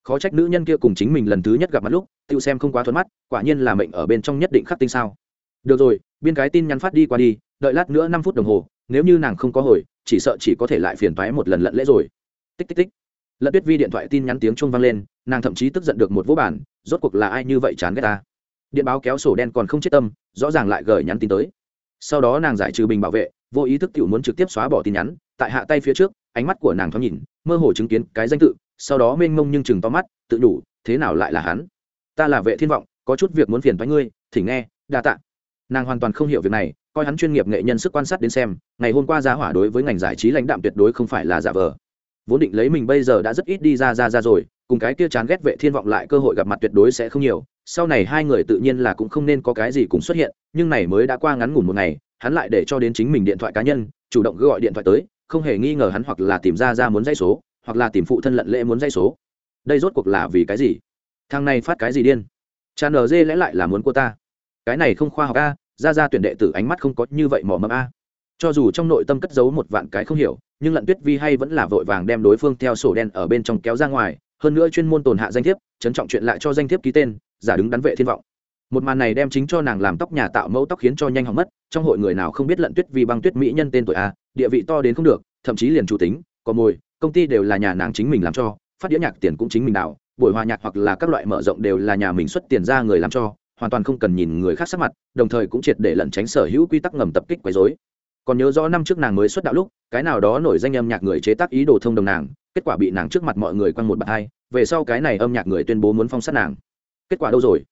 Khó trách nữ nhân kia cùng chính mình lần thứ nhất gặp mặt lúc tự xem không quá thuận mắt, quả nhiên là mệnh ở bên trong nhất định khắc tinh sao. Được rồi, biên cái tin nhắn phát đi qua đi, đợi lát nữa năm phút đồng hồ, nếu như nàng không có hồi chỉ sợ chỉ có thể lại phiền toái một lần lận lễ rồi. Tích tích tích. Lận tuyết vi điện thoại tin nhắn tiếng chuông vang lên, nàng thậm chí tức giận được một vũ bản rốt cuộc là ai như vậy chán ghét ta? Điện báo kéo sổ đen còn không chết tâm, rõ ràng lại gửi nhắn tin tới. Sau đó nàng giải trừ bình bảo vệ, vô ý thức tiểu muốn trực tiếp xóa bỏ tin nhắn, tại hạ tay phía trước, ánh mắt của nàng thoáng nhìn, mơ hồ chứng kiến cái danh tự, sau đó mênh mông nhưng chừng to mắt, tự đủ, thế nào lại là hắn? Ta là vệ thiên vọng, có chút việc muốn phiền thoái ngươi thì nghe, đa tạ nàng hoàn toàn không hiểu việc này, coi hắn chuyên nghiệp nghệ nhân sức quan sát đến xem, ngày hôm qua giá hỏa đối với ngành giải trí lãnh đạm tuyệt đối không phải là giả vờ. Vốn định lấy mình bây giờ đã rất ít đi ra ra ra rồi, cùng cái kia chán ghét vệ thiên vọng lại cơ hội gặp mặt tuyệt đối sẽ không nhiều, sau này hai người tự nhiên là cũng không nên có cái gì cùng xuất hiện, nhưng này mới đã qua ngắn ngủn một ngày, hắn lại để cho đến chính mình điện thoại cá nhân, chủ động gọi điện thoại tới, không hề nghi ngờ hắn hoặc là tìm ra ra muốn dây số, hoặc là tìm phụ thân lận lễ muốn dây số. Đây rốt cuộc là vì cái gì? Thằng này phát cái gì điên? Cha ở dê lẽ lại là muốn cô ta. Cái này không khoa học a ra ra tuyển đệ tử ánh mắt không có như vậy mỏ mẫm a. Cho dù trong nội tâm cất giấu một vạn cái không hiểu, nhưng lận tuyết vi hay vẫn là vội vàng đem đối phương theo sổ đen ở bên trong kéo ra ngoài, hơn nữa chuyên môn tồn hạ danh thiếp, trấn trọng chuyện lại cho danh thiếp ký tên, giả đứng đắn vệ thiên vọng. Một màn này đem chính cho nàng làm tóc nhà tạo mẫu tóc khiến cho nhanh hỏng mất, trong hội người nào không biết lận tuyết Vi băng tuyết mỹ nhân tên tuổi a, địa vị to đến không được, thậm chí liền chủ tính, có mồi, công ty đều là nhà nàng chính mình làm cho, phát đĩa nhạc tiền cũng chính mình đạo buổi hòa nhạc hoặc là các loại mở rộng đều là nhà mình xuất tiền ra người làm cho hoàn toàn không cần nhìn người khác sắc mặt, đồng thời cũng triệt để lẩn tránh sở hữu quy tắc ngầm tập kích quấy dối còn nhớ rõ năm trước nàng mới xuất đạo lúc, cái nào đó nổi danh âm nhạc người chế tác ý đồ thông đồng nàng, kết quả bị nàng trước mặt mọi người quăng một bạt hai, về sau cái này âm nhạc người tuyên bố muốn phong sát nàng. Kết quả đâu rồi?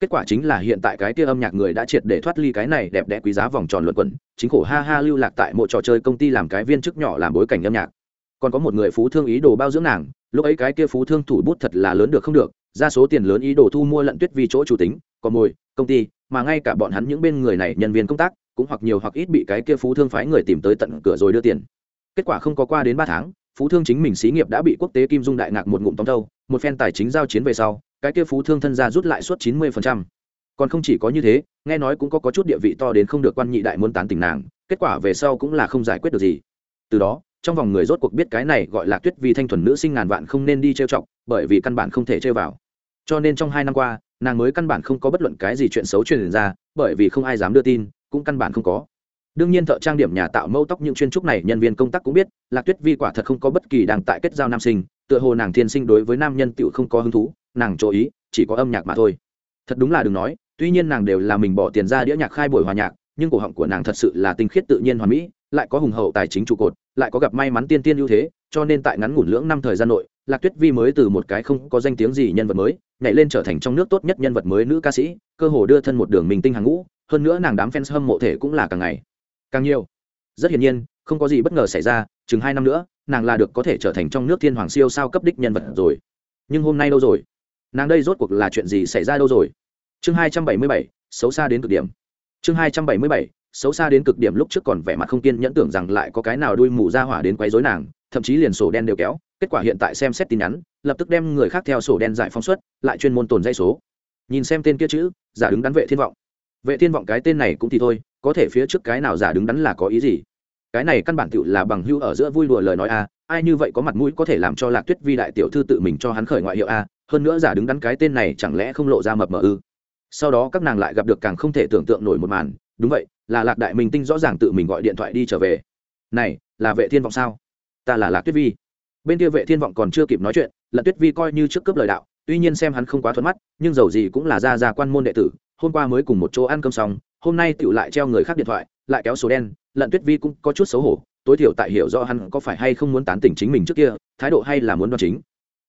Kết quả chính là hiện tại cái kia âm nhạc người đã triệt để thoát ly cái này đẹp đẽ quý giá vòng tròn luận quẩn, chính khổ ha ha lưu lạc tại một trò chơi công ty làm cái viên chức nhỏ làm bối cảnh âm nhạc. Còn có một người phú thương ý đồ bao dưỡng nàng, lúc ấy cái kia phú thương thủ bút thật là lớn được không được, ra số tiền lớn ý đồ thu mua lận tuyết vì chỗ chủ tính cò mồi công ty mà ngay cả bọn hắn những bên người này nhân viên công tác cũng hoặc nhiều hoặc ít bị cái kia phú thương phái người tìm tới tận cửa rồi đưa tiền. Kết quả không có qua đến ba tháng phú thương chính mình xí nghiệp đã bị quốc tế kim dung đại ngạc một ngụm tóm thâu một phen tài chính giao chiến về sau cái kia phú thương thân gia rút lại suốt chín mươi còn không chỉ có như thế nghe nói cũng có, có chút địa vị to đến không được quan nhị đại muốn tán tỉnh nàng kết quả về sau cũng là không giải quyết được gì. Từ đó trong vòng người rốt cuộc biết cái này gọi là tuyết vì thanh thuần nữ sinh ngàn vạn không nên đi trêu chọc bởi vì căn bản không thể trêu vào. Cho nên trong hai năm qua nàng mới căn bản không có bất luận cái gì chuyện xấu truyền ra, bởi vì không ai dám đưa tin, cũng căn bản không có. Đương nhiên thợ trang điểm nhà tạo mẫu tóc những chuyên trúc này nhân viên công tác cũng biết, lạc tuyết vi quả thật không có bất kỳ đang tại kết giao nam sinh, tựa hồ nàng thiên sinh đối với nam nhân tựu không có hứng thú, nàng chỗ ý, chỉ có âm nhạc mà thôi. Thật đúng là đừng nói, tuy nhiên nàng đều là mình bỏ tiền ra đĩa nhạc khai buổi hòa nhạc, nhưng cổ họng của nàng thật sự là tinh khiết tự nhiên hoàn mỹ, lại có hùng hậu tài chính trụ cột, lại có gặp may mắn tiên tiên ưu thế, cho nên tại ngắn ngủn lưỡng năm thời gian nội lạc tuyết vi mới từ một cái không có danh tiếng gì nhân vật mới, nhảy lên trở thành trong nước tốt nhất nhân vật mới nữ ca sĩ, cơ hồ đưa thân một đường mình tinh hàng ngũ, hơn nữa nàng đám fans hâm mộ thể cũng là càng ngày, càng nhiều. Rất hiển nhiên, không có gì bất ngờ xảy ra, chừng hai năm nữa, nàng là được có thể trở thành trong nước thiên hoàng siêu sao cấp đích nhân vật rồi. Nhưng hôm nay đâu rồi? Nàng đây rốt cuộc là chuyện gì xảy ra đâu rồi? Chương hai trăm bảy mươi bảy, xấu xa đến cực điểm. Chương hai trăm bảy mươi bảy, xấu xa đến cực điểm lúc trước còn vẻ mặt không kiên nhẫn tưởng rằng lại có cái nào đuôi mù ra hỏa đến quấy rối nàng thậm chí liền sổ đen đều kéo, kết quả hiện tại xem xét tin nhắn, lập tức đem người khác theo sổ đen giải phóng xuất, lại chuyên môn tồn dây số. Nhìn xem tên kia chữ, giả đứng đắn vệ thiên vọng. Vệ thiên vọng cái tên này cũng thì thôi, có thể phía trước cái nào giả đứng đắn là có ý gì? Cái này căn bản tựu là bằng hưu ở giữa vui đùa lời nói a, ai như vậy có mặt mũi có thể làm cho lạc tuyết vi đại tiểu thư tự mình cho hắn khởi ngoại hiệu a, hơn nữa giả đứng đắn cái tên này chẳng lẽ không lộ ra mập mờ ư? Sau đó các nàng lại gặp được càng không thể tưởng tượng nổi một màn, đúng vậy, là lạc đại minh tinh rõ ràng tự mình gọi điện thoại đi trở về. Này, là vệ thiên vọng sao? Ta là lạc tuyết vi. Bên kia vệ thiên vọng còn chưa kịp nói chuyện lận tuyết vi coi như trước cướp lời đạo, tuy nhiên xem hắn không quá thuận mắt, nhưng dầu gì cũng là gia gia quan môn đệ tử, hôm qua mới cùng một chỗ ăn cơm xong, hôm nay tựu lại treo người khác điện thoại, lại kéo số đen lận tuyết vi cũng có chút xấu hổ, tối thiểu tại hiểu rõ hắn có phải hay không muốn tán tỉnh chính mình trước kia, thái độ hay là muốn đoan chính.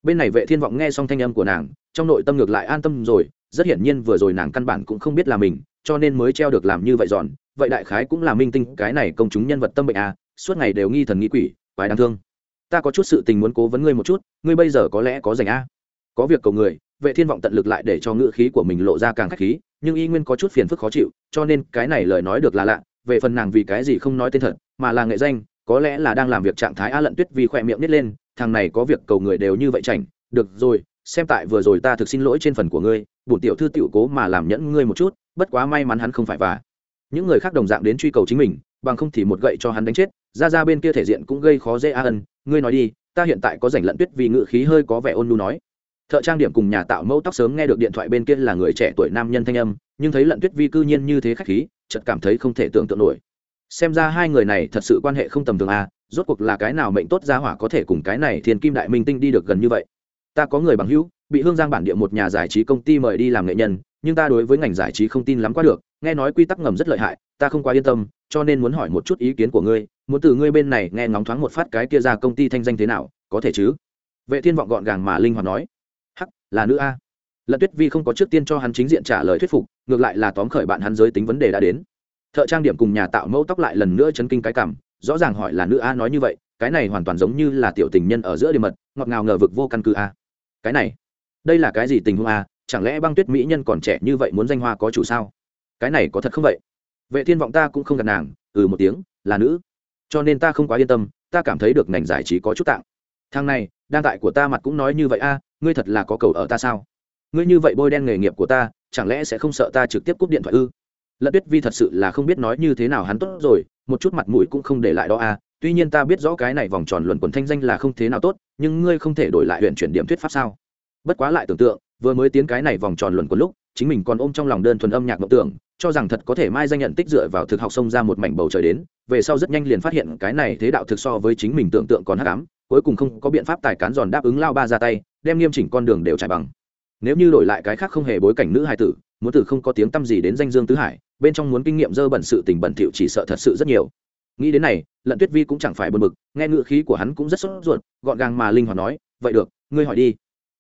Bên này vệ thiên vọng nghe xong thanh âm của nàng, trong nội tâm ngược lại an tâm rồi, rất hiển nhiên vừa rồi nàng căn bản cũng không biết là mình, cho nên mới treo được làm như vậy giòn vậy đại khái cũng là minh tinh, cái này công chúng nhân vật tâm bệnh à suốt ngày đều nghi thần nghĩ quỷ quái đáng thương. Ta có chút sự tình muốn cố vấn ngươi một chút, ngươi bây giờ có lẽ có dành a. Có việc cầu người, vệ thiên vọng tận lực lại để cho ngữ khí của mình lộ ra càng khách khí, nhưng y nguyên có chút phiền phức khó chịu, cho nên cái này lời nói được là lạ, về phần nàng vì cái gì không nói tên thật, mà là nghệ danh, có lẽ là đang làm việc trạng thái a lận tuyết vì khỏe miệng nít lên, thằng này có việc cầu người đều như vậy chảnh, được rồi, xem tại vừa rồi ta thực xin lỗi trên phần của ngươi, bổn tiểu thư tiểu cố mà làm nhẫn ngươi một chút, bất quá may mắn hắn không phải và. Những người khác đồng dạng đến truy cầu chính mình bằng không thì một gậy cho hắn đánh chết, ra ra bên kia thể diện cũng gây khó dễ a ân, ngươi nói đi, ta hiện tại có rảnh lận tuyết vì ngự khí hơi có vẻ ôn nhu nói. Thợ trang điểm cùng nhà tạo mẫu tóc sớm nghe được điện thoại bên kia là người trẻ tuổi nam nhân thanh âm, nhưng thấy lận tuyết vi cư nhiên như thế khách khí, chợt cảm thấy không thể tưởng tượng nổi. Xem ra hai người này thật sự quan hệ không tầm thường à rốt cuộc là cái nào mệnh tốt ra hỏa có thể cùng cái này thiên kim đại minh tinh đi được gần như vậy. Ta có người bằng hữu, bị hương giang bản địa một nhà giải trí công ty mời đi làm nghệ nhân, nhưng ta đối với ngành giải trí không tin lắm quá được nghe nói quy tắc ngầm rất lợi hại, ta không quá yên tâm, cho nên muốn hỏi một chút ý kiến của ngươi, muốn từ ngươi bên này nghe ngóng thoáng một phát cái kia ra công ty thanh danh thế nào, có thể chứ? Vệ thiên vọng gọn gàng mà linh hoạt nói. Hắc, là nữ a. Lận tuyết vi không có trước tiên cho hắn chính diện trả lời thuyết phục, ngược lại là tóm khởi bạn hắn giới tính vấn đề đã đến. Thợ trang điểm cùng nhà tạo mẫu tóc lại lần nữa chấn kinh cái cảm, rõ ràng hỏi là nữ a nói như vậy, cái này hoàn toàn giống như là tiểu tình nhân ở giữa điểm mật, ngọt ngào ngờ vực vô căn cứ a. Cái này, đây là cái gì tình huống a? Chẳng lẽ băng tuyết mỹ nhân còn trẻ như vậy muốn danh hoa có chủ sao? Cái này có thật không vậy? Vệ thiên vọng ta cũng không gặp nàng ừ một tiếng, là nữ. Cho nên ta không quá yên tâm, ta cảm thấy được ngành giải trí có chút tạng. Thằng này, đang tại của ta mặt cũng nói như vậy a, ngươi thật là có cầu ở ta sao? Ngươi như vậy bôi đen nghề nghiệp của ta, chẳng lẽ sẽ không sợ ta trực tiếp cúp điện thoại ư? Lận tuyết vi thật sự là không biết nói như thế nào hắn tốt rồi, một chút mặt mũi cũng không để lại đó a. Tuy nhiên ta biết rõ cái này vòng tròn luận quần thanh danh là không thế nào tốt, nhưng ngươi không thể đổi lại huyện chuyển điểm thuyết pháp sao? Bất quá lại tưởng tượng, vừa mới tiến cái này vòng tròn luận quần lúc, chính mình còn ôm trong lòng đơn thuần âm nhạc mộng tưởng cho rằng thật có thể mai danh nhận tích dựa vào thực học xông ra một mảnh bầu trời đến, về sau rất nhanh liền phát hiện cái này thế đạo thực so với chính mình tưởng tượng còn hắc ám, cuối cùng không có biện pháp tài cán giòn đáp ứng lao ba ra tay, đem nghiêm chỉnh con đường đều trải bằng. Nếu như đổi lại cái khác không hề bối cảnh nữ hài tử, muốn tử không có tiếng tăm gì đến danh dương tứ hải, bên trong muốn kinh nghiệm dơ bẩn sự tình bẩn thỉu chỉ sợ thật sự rất nhiều. Nghĩ đến này, lận tuyết vi cũng chẳng phải bật mực nghe ngữ khí của hắn cũng rất sốt ruột, gọn gàng mà linh hoạt nói, vậy được, ngươi hỏi đi.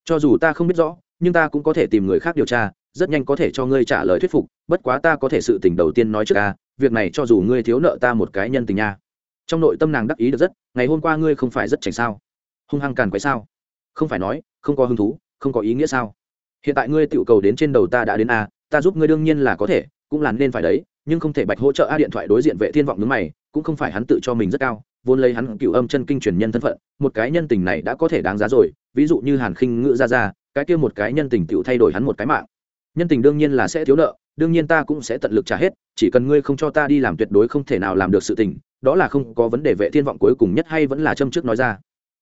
Cho dù ta không biết rõ, nhưng ta cũng có thể tìm người khác điều tra rất nhanh có thể cho ngươi trả lời thuyết phục, bất quá ta có thể sự tình đầu tiên nói trước ca việc này cho dù ngươi thiếu nợ ta một cái nhân tình nha. Trong nội tâm nàng đắc ý được rất, ngày hôm qua ngươi không phải rất chảnh sao? Hung hăng càn quấy sao? Không phải nói, không có hứng thú, không có ý nghĩa sao? Hiện tại ngươi tự cầu đến trên đầu ta đã đến a, ta giúp ngươi đương nhiên là có thể, cũng là nên phải đấy, nhưng không thể bạch hỗ trợ a điện thoại đối diện vệ thiên vọng nước mày, cũng không phải hắn tự cho mình rất cao, vốn lấy hắn cựu âm chân kinh truyền nhân thân phận, một cái nhân tình này đã có thể đáng giá rồi, ví dụ như hàn khinh ngữ ra ra, cái kia một cái nhân tình tự thay đổi hắn một cái mạng nhân tình đương nhiên là sẽ thiếu nợ, đương nhiên ta cũng sẽ tận lực trả hết, chỉ cần ngươi không cho ta đi làm tuyệt đối không thể nào làm được sự tình, đó là không có vấn đề vệ thiên vọng cuối cùng nhất hay vẫn là châm trước nói ra.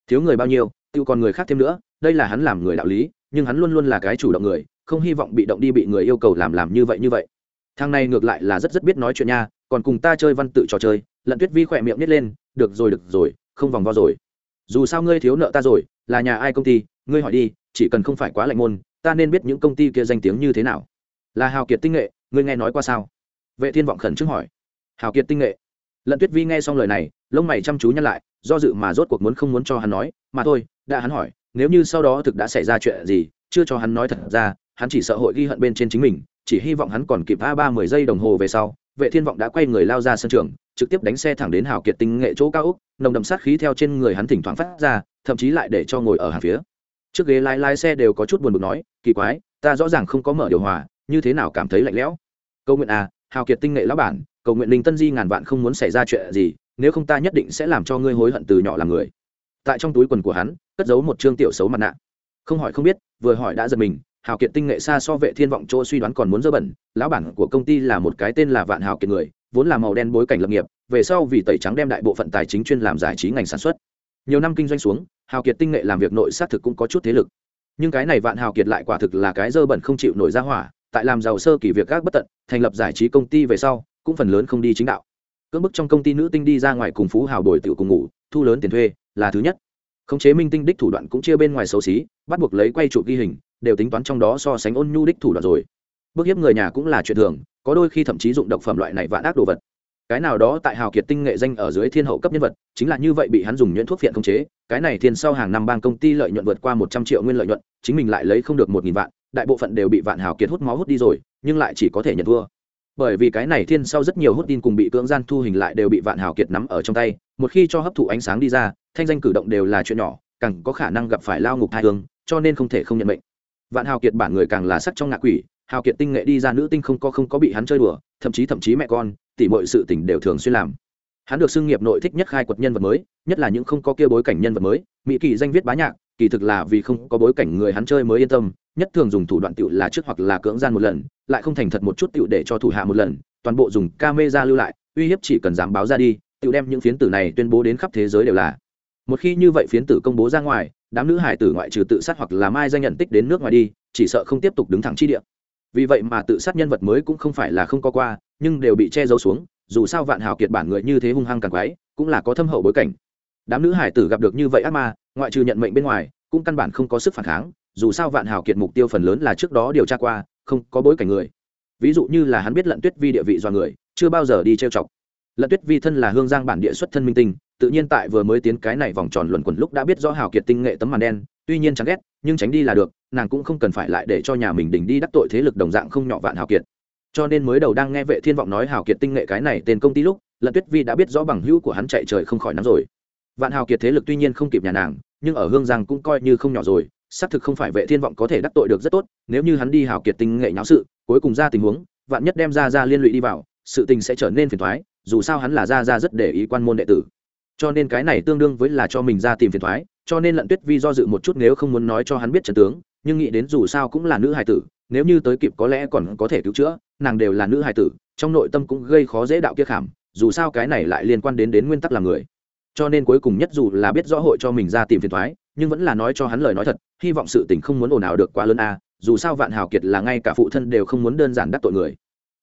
Thiếu người bao nhiêu tự còn người khác thêm nữa, đây là hắn làm người đạo lý, nhưng hắn luôn luôn là cái chủ động người, không hy vọng bị động đi bị người yêu cầu làm làm như vậy như vậy. Thằng này ngược lại là rất rất biết nói chuyện nha, còn cùng ta chơi văn tự trò chơi, lận tuyết vi khỏe miệng nít lên, được rồi được rồi, không vòng vo rồi. Dù sao ngươi thiếu nợ ta rồi, là nhà ai công ty, ngươi hỏi đi, chỉ cần không phải quá lạnh môn ta nên biết những công ty kia danh tiếng như thế nào. Là hào kiệt tinh nghệ, ngươi nghe nói qua sao? Vệ thiên vọng khẩn trước hỏi. Hào kiệt tinh nghệ. Lận tuyết vi nghe xong lời này, lông mày chăm chú nhăn lại, do dự mà rốt cuộc muốn không muốn cho hắn nói, mà thôi, đã hắn hỏi, nếu như sau đó thực đã xảy ra chuyện gì, chưa cho hắn nói thật ra, hắn chỉ sợ hội ghi hận bên trên chính mình, chỉ hy vọng hắn còn kịp a ba mười giây đồng hồ về sau, vệ thiên vọng đã quay người lao ra sân trường, trực tiếp đánh xe thẳng đến hào kiệt tinh nghệ chỗ cao úc nồng đậm sát khí theo trên người hắn thỉnh thoảng phát ra, thậm chí lại để cho ngồi ở hàng phía trước ghế lái lái xe đều có chút buồn bực nói, kỳ quái, ta rõ ràng không có mở điều hòa, như thế nào cảm thấy lạnh lẽo? Câu nguyện à hào kiệt tinh nghệ lão bản, cầu nguyện linh tân di ngàn vạn không muốn xảy ra chuyện gì, nếu không ta nhất định sẽ làm cho ngươi hối hận từ nhỏ làm người. Tại trong túi quần của hắn, cất giấu một chương tiểu xấu mặt nạ. Không hỏi không biết, vừa hỏi đã giật mình, hào kiệt tinh nghệ xa so vệ thiên vọng chỗ suy đoán còn muốn dơ bẩn, lão bản của công ty là một cái tên là vạn hào kiệt người, vốn là màu đen bối cảnh lập nghiệp, về sau vì tẩy trắng đem đại bộ phận tài chính chuyên làm giải trí ngành sản xuất nhiều năm kinh doanh xuống, hào kiệt tinh nghệ làm việc nội xác thực cũng có chút thế lực. Nhưng cái này vạn hào kiệt lại quả thực là cái dơ bẩn không chịu nổi ra hỏa, tại làm giàu sơ kỳ việc gác bất tận, thành lập giải trí công ty về sau, cũng phần lớn không đi chính đạo. Cưỡng bức trong công ty nữ tinh đi ra ngoài cùng phú hào đổi tự cùng ngủ, thu lớn tiền thuê, là thứ nhất. Khống chế minh tinh đích thủ đoạn cũng chia bên ngoài xấu xí, bắt buộc lấy quay chụp ghi hình, đều tính toán trong đó so sánh ôn nhu đích thủ đoạn rồi. Bức hiếp người nhà cũng là chuyện thường, có đôi khi thậm chí dụng độc phẩm loại này vạn ác đồ vật cái nào đó tại hào kiệt tinh nghệ danh ở dưới thiên hậu cấp nhân vật, chính là như vậy bị hắn dùng nhuyễn thuốc phiện khống chế, cái này thiên sau hàng năm bang công ty lợi nhuận vượt qua một trăm triệu nguyên lợi nhuận, chính mình lại lấy không được một nghìn vạn, đại bộ phận đều bị vạn hào kiệt hút máu hút đi rồi, nhưng lại chỉ có thể nhận thua. Bởi vì cái này thiên sau rất nhiều hút tin cùng bị cưỡng gian thu hình lại đều bị vạn hào kiệt nắm ở trong tay, một khi cho hấp thụ ánh sáng đi ra, thanh danh cử động đều là chuyện nhỏ, càng có khả năng gặp phải lao ngục hai hướng cho nên không thể không nhận mệnh. Vạn hào kiệt bản người càng là sắc trong ngạ quỷ, hào kiệt tinh nghệ đi ra nữ tinh không có không có bị hắn chơi đùa, thậm chí thậm chí mẹ con tỉ mọi sự tình đều thường xuyên làm. Hắn được xưng nghiệp nội thích nhất khai quật nhân vật mới, nhất là những không có kia bối cảnh nhân vật mới, mỹ kỳ danh viết bá nhạc, kỳ thực là vì không có bối cảnh người hắn chơi mới yên tâm, nhất thường dùng thủ đoạn tựu là trước hoặc là cưỡng gian một lần, lại không thành thật một chút tựu để cho thủ hạ một lần, toàn bộ dùng camera lưu lại, uy hiếp chỉ cần dám báo ra đi, tựu đem những phiến tử này tuyên bố đến khắp thế giới đều là. Một khi như vậy phiến tử công bố ra ngoài, đám nữ hải tử ngoại trừ tự sát hoặc là mai danh nhận tích đến nước ngoài đi, chỉ sợ không tiếp tục đứng thẳng chi địa vì vậy mà tự sát nhân vật mới cũng không phải là không có qua, nhưng đều bị che giấu xuống, dù sao vạn hào kiệt bản người như thế hung hăng càng quái, cũng là có thâm hậu bối cảnh. Đám nữ hải tử gặp được như vậy ác ma, ngoại trừ nhận mệnh bên ngoài, cũng căn bản không có sức phản kháng, dù sao vạn hào kiệt mục tiêu phần lớn là trước đó điều tra qua, không có bối cảnh người. Ví dụ như là hắn biết lận tuyết vi địa vị do người, chưa bao giờ đi trêu chọc. Lận tuyết vi thân là hương giang bản địa xuất thân minh tinh, tự nhiên tại vừa mới tiến cái này vòng tròn luẩn quẩn lúc đã biết rõ hào kiệt tinh nghệ tấm màn đen, tuy nhiên chẳng ghét, nhưng tránh đi là được nàng cũng không cần phải lại để cho nhà mình đình đi đắc tội thế lực đồng dạng không nhỏ vạn hào kiệt. Cho nên mới đầu đang nghe vệ thiên vọng nói hào kiệt tinh nghệ cái này tên công ty lúc, lận tuyết vi đã biết rõ bằng hữu của hắn chạy trời không khỏi nắm rồi. Vạn hào kiệt thế lực tuy nhiên không kịp nhà nàng, nhưng ở hương giang cũng coi như không nhỏ rồi, xác thực không phải vệ thiên vọng có thể đắc tội được rất tốt, nếu như hắn đi hào kiệt tinh nghệ nháo sự, cuối cùng ra tình huống, vạn nhất đem ra ra liên lụy đi vào, sự tình sẽ trở nên phiền thoái dù sao hắn là ra ra rất để ý quan môn đệ tử. Cho nên cái này tương đương với là cho mình ra tìm phiền thoái cho nên lận tuyết vi do dự một chút nếu không muốn nói cho hắn biết trần tướng nhưng nghĩ đến dù sao cũng là nữ hài tử, nếu như tới kịp có lẽ còn có thể cứu chữa, nàng đều là nữ hài tử, trong nội tâm cũng gây khó dễ đạo kia khảm, dù sao cái này lại liên quan đến đến nguyên tắc làm người. Cho nên cuối cùng nhất dù là biết rõ hội cho mình ra tìm phiền thoái, nhưng vẫn là nói cho hắn lời nói thật, hy vọng sự tình không muốn ồn ào được quá lớn a, dù sao vạn hào kiệt là ngay cả phụ thân đều không muốn đơn giản đắc tội người.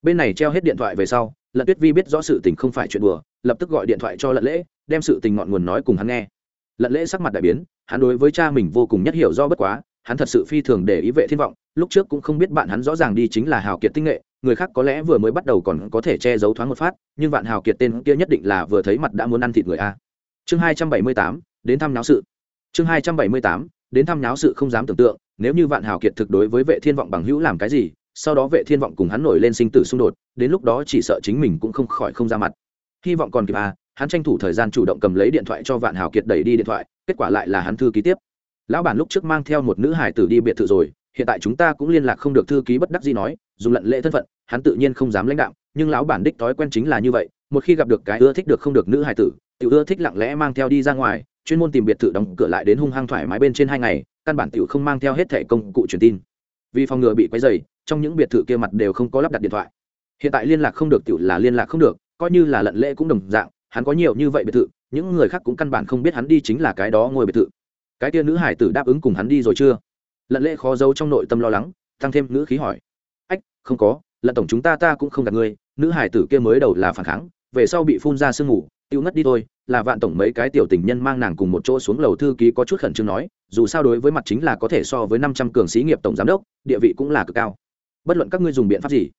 Bên này treo hết điện thoại về sau, lận tuyết vi biết rõ sự tình không phải chuyện đùa, lập tức gọi điện thoại cho lận lễ, đem sự tình ngọn nguồn nói cùng hắn nghe. Lận lễ sắc mặt đại biến, hắn đối với cha mình vô cùng nhất hiểu do bất quá hắn thật sự phi thường để ý vệ thiên vọng, lúc trước cũng không biết bạn hắn rõ ràng đi chính là hào kiệt tinh nghệ, người khác có lẽ vừa mới bắt đầu còn có thể che giấu thoáng một phát, nhưng vạn hào kiệt tên kia nhất định là vừa thấy mặt đã muốn ăn thịt người a. Chương hai trăm bảy mươi tám, đến thăm náo sự. Chương hai trăm bảy mươi tám, đến thăm náo sự không dám tưởng tượng, nếu như vạn hào kiệt thực đối với vệ thiên vọng bằng hữu làm cái gì, sau đó vệ thiên vọng cùng hắn nổi lên sinh tử xung đột, đến lúc đó chỉ sợ chính mình cũng không khỏi không ra mặt. Hy vọng còn kịp à hắn tranh thủ thời gian chủ động cầm lấy điện thoại cho vạn hào kiệt đẩy đi điện thoại, kết quả lại là hắn thư ký tiếp lão bản lúc trước mang theo một nữ hải tử đi biệt thự rồi, hiện tại chúng ta cũng liên lạc không được thư ký bất đắc gì nói dùng lận lệ thân phận, hắn tự nhiên không dám lãnh đạo nhưng lão bản đích thói quen chính là như vậy, một khi gặp được cái ưa thích được không được nữ hải tử, tiểu ưa thích lặng lẽ mang theo đi ra ngoài, chuyên môn tìm biệt thự đóng cửa lại đến hung hăng thoải mái bên trên hai ngày, căn bản tiểu không mang theo hết thẻ công cụ truyền tin. Vì phòng ngừa bị quấy dày trong những biệt thự kia mặt đều không có lắp đặt điện thoại. Hiện tại liên lạc không được tiểu là liên lạc không được, coi như là lận lễ cũng đồng dạng, hắn có nhiều như vậy biệt thự, những người khác cũng căn bản không biết hắn đi chính là cái đó ngồi biệt thự cái tia nữ hải tử đáp ứng cùng hắn đi rồi chưa? Lận lễ khó giấu trong nội tâm lo lắng, tăng thêm nữ khí hỏi. Ách, không có, lận tổng chúng ta ta cũng không gặp ngươi, nữ hải tử kia mới đầu là phản kháng, về sau bị phun ra sương ngủ tiêu ngất đi thôi, là vạn tổng mấy cái tiểu tình nhân mang nàng cùng một chỗ xuống lầu thư ký có chút khẩn trương nói, dù sao đối với mặt chính là có thể so với năm trăm cường sĩ nghiệp tổng giám đốc, địa vị cũng là cực cao. Bất luận các ngươi dùng biện pháp gì,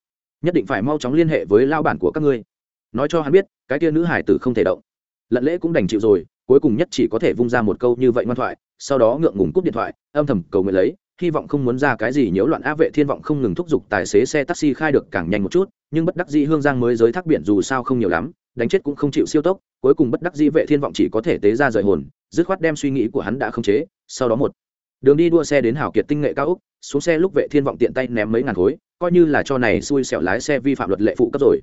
nhất định phải mau chóng liên hệ với lao bản của các ngươi. Nói cho hắn biết, cái kia nữ hải tử không thể động. Lận lễ cũng đành chịu rồi, cuối cùng nhất chỉ có thể vung ra một câu như vậy ngoan thoại sau đó ngượng ngùng cúp điện thoại, âm thầm cầu nguyện lấy, hy vọng không muốn ra cái gì nhiễu loạn á vệ thiên vọng không ngừng thúc giục tài xế xe taxi khai được càng nhanh một chút, nhưng bất đắc dĩ hương giang mới giới thác biển dù sao không nhiều lắm, đánh chết cũng không chịu siêu tốc, cuối cùng bất đắc dĩ vệ thiên vọng chỉ có thể tế ra rời hồn, dứt khoát đem suy nghĩ của hắn đã không chế, sau đó một đường đi đua xe đến hảo kiệt tinh nghệ cao úc xuống xe lúc vệ thiên vọng tiện tay ném mấy ngàn khối, coi như là cho này xui xẻo lái xe vi phạm luật lệ phụ cấp rồi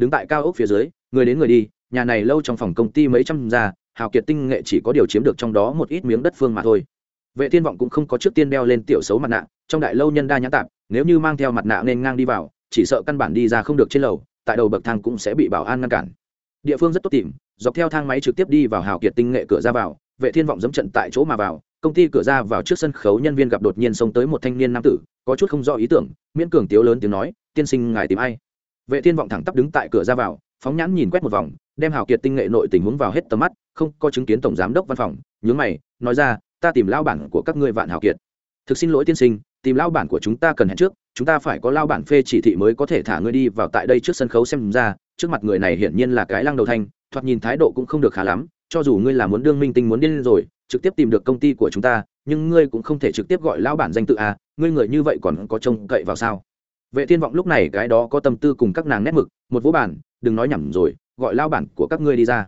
đứng tại cao ốc phía dưới, người đến người đi, nhà này lâu trong phòng công ty mấy trăm già hào kiệt tinh nghệ chỉ có điều chiếm được trong đó một ít miếng đất phương mà thôi. Vệ thiên vọng cũng không có trước tiên đeo lên tiểu xấu mặt nạ, trong đại lâu nhân đa nhãn tạp, nếu như mang theo mặt nạ nên ngang đi vào, chỉ sợ căn bản đi ra không được trên lầu, tại đầu bậc thang cũng sẽ bị bảo an ngăn cản. Địa phương rất tốt tìm, dọc theo thang máy trực tiếp đi vào hào kiệt tinh nghệ cửa ra vào, vệ thiên vọng dẫm trận tại chỗ mà vào, công ty cửa ra vào trước sân khấu nhân viên gặp đột nhiên xông tới một thanh niên nam tử, có chút không rõ ý tưởng, miễn cường tiếu lớn tiếng nói, tiên sinh ngài tìm ai? Vệ thiên vọng thẳng tắp đứng tại cửa ra vào, phóng nhãn nhìn quét một vòng, đem hào kiệt tinh nghệ nội tình huống vào hết tầm mắt không có chứng kiến tổng giám đốc văn phòng, nhướng mày, nói ra, ta tìm lao bản của các ngươi vạn hào kiệt. Thực xin lỗi tiên sinh, tìm lao bản của chúng ta cần hẹn trước, chúng ta phải có lao bản phê chỉ thị mới có thể thả ngươi đi vào tại đây trước sân khấu xem ra, trước mặt người này hiển nhiên là cái lăng đầu thanh, thoạt nhìn thái độ cũng không được khá lắm, cho dù ngươi là muốn đương minh tinh muốn điên rồi, trực tiếp tìm được công ty của chúng ta, nhưng ngươi cũng không thể trực tiếp gọi lao bản danh tự à ngươi người như vậy còn có trông cậy vào sao? Vệ thiên vọng lúc này cái đó có tâm tư cùng các nàng nét mực, một vũ bản đừng nói nhầm rồi, gọi lao bản của các ngươi đi ra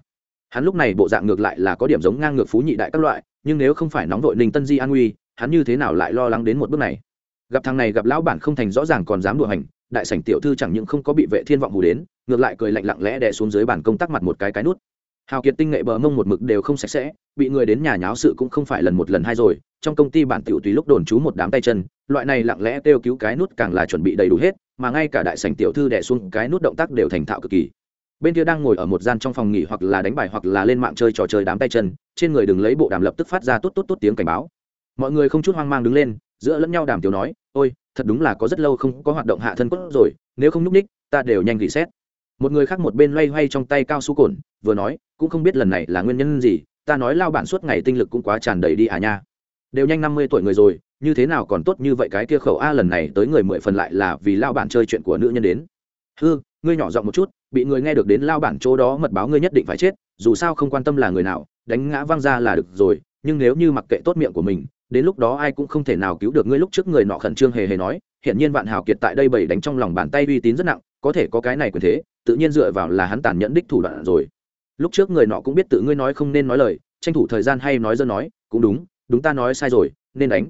hắn lúc này bộ dạng ngược lại là có điểm giống ngang ngược phú nhị đại các loại, nhưng nếu không phải nóng vội ninh tân di an nguy, hắn như thế nào lại lo lắng đến một bước này? Gặp thằng này gặp lão bản không thành rõ ràng còn dám đùa hành, đại sảnh tiểu thư chẳng những không có bị vệ thiên vọng hù đến, ngược lại cười lạnh lặng lẽ đè xuống dưới bàn công tác mặt một cái cái nút. Hào kiệt tinh nghệ bờ mông một mực đều không sạch sẽ, bị người đến nhà nháo sự cũng không phải lần một lần hai rồi, trong công ty bản tiểu tùy lúc đồn trú một đám tay chân, loại này lặng lẽ kêu cứu cái nút càng là chuẩn bị đầy đủ hết, mà ngay cả đại sảnh tiểu thư đè xuống cái nút động tác đều thành thạo cực kỳ bên kia đang ngồi ở một gian trong phòng nghỉ hoặc là đánh bài hoặc là lên mạng chơi trò chơi đám tay chân, trên người đừng lấy bộ đàm lập tức phát ra tốt tốt tốt tiếng cảnh báo. Mọi người không chút hoang mang đứng lên, giữa lẫn nhau đàm tiểu nói, ôi, thật đúng là có rất lâu không có hoạt động hạ thân cốt rồi, nếu không nhúc ních ta đều nhanh gỉ xét. Một người khác một bên loay hoay trong tay cao su cồn, vừa nói, cũng không biết lần này là nguyên nhân gì, ta nói lao bản suốt ngày tinh lực cũng quá tràn đầy đi à nha. Đều nhanh năm mươi tuổi người rồi, như thế nào còn tốt như vậy cái kia khẩu a lần này tới người mười phần lại là vì lao bản chơi chuyện của nữ nhân đến. Hư, ngươi nhỏ giọng một chút bị người nghe được đến lao bản chỗ đó mật báo ngươi nhất định phải chết, dù sao không quan tâm là người nào, đánh ngã văng ra là được rồi, nhưng nếu như mặc kệ tốt miệng của mình, đến lúc đó ai cũng không thể nào cứu được ngươi. Lúc trước người nọ khẩn trương hề hề nói hiện nhiên vạn hào kiệt tại đây bảy đánh trong lòng bàn tay uy tín rất nặng, có thể có cái này quyền thế, tự nhiên dựa vào là hắn tàn nhẫn đích thủ đoạn rồi. Lúc trước người nọ cũng biết tự ngươi nói không nên nói lời, tranh thủ thời gian hay nói dân nói, cũng đúng đúng ta nói sai rồi, nên đánh.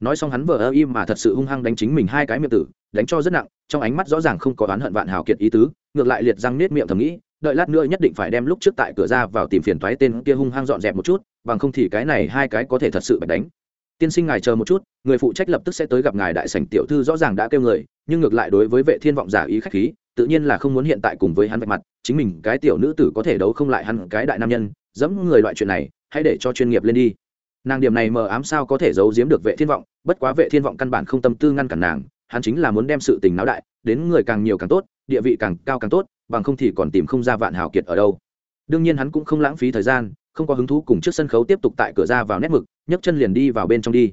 Nói xong hắn vờ ơ im mà thật sự hung hăng đánh chính mình hai cái miệng tử, đánh cho rất nặng, trong ánh mắt rõ ràng không có oán hận vạn hào kiệt ý tứ ngược lại liệt răng nết miệng thầm nghĩ, đợi lát nữa nhất định phải đem lúc trước tại cửa ra vào tìm phiền thoái tên kia hung hăng dọn dẹp một chút, bằng không thì cái này hai cái có thể thật sự bạch đánh. Tiên sinh ngài chờ một chút, người phụ trách lập tức sẽ tới gặp ngài đại sảnh tiểu thư rõ ràng đã kêu người, nhưng ngược lại đối với vệ thiên vọng giả ý khách khí, tự nhiên là không muốn hiện tại cùng với hắn vạch mặt, chính mình cái tiểu nữ tử có thể đấu không lại hắn cái đại nam nhân, dẫm người loại chuyện này, hãy để cho chuyên nghiệp lên đi. Nàng điểm này mờ ám sao có thể giấu giếm được vệ thiên vọng, bất quá vệ thiên vọng căn bản không tâm tư ngăn cản nàng, hắn chính là muốn đem sự tình náo đại, đến người càng nhiều càng tốt địa vị càng cao càng tốt, bằng không thì còn tìm không ra vạn hào kiệt ở đâu. Đương nhiên hắn cũng không lãng phí thời gian, không có hứng thú cùng trước sân khấu tiếp tục tại cửa ra vào nét mực, nhấc chân liền đi vào bên trong đi.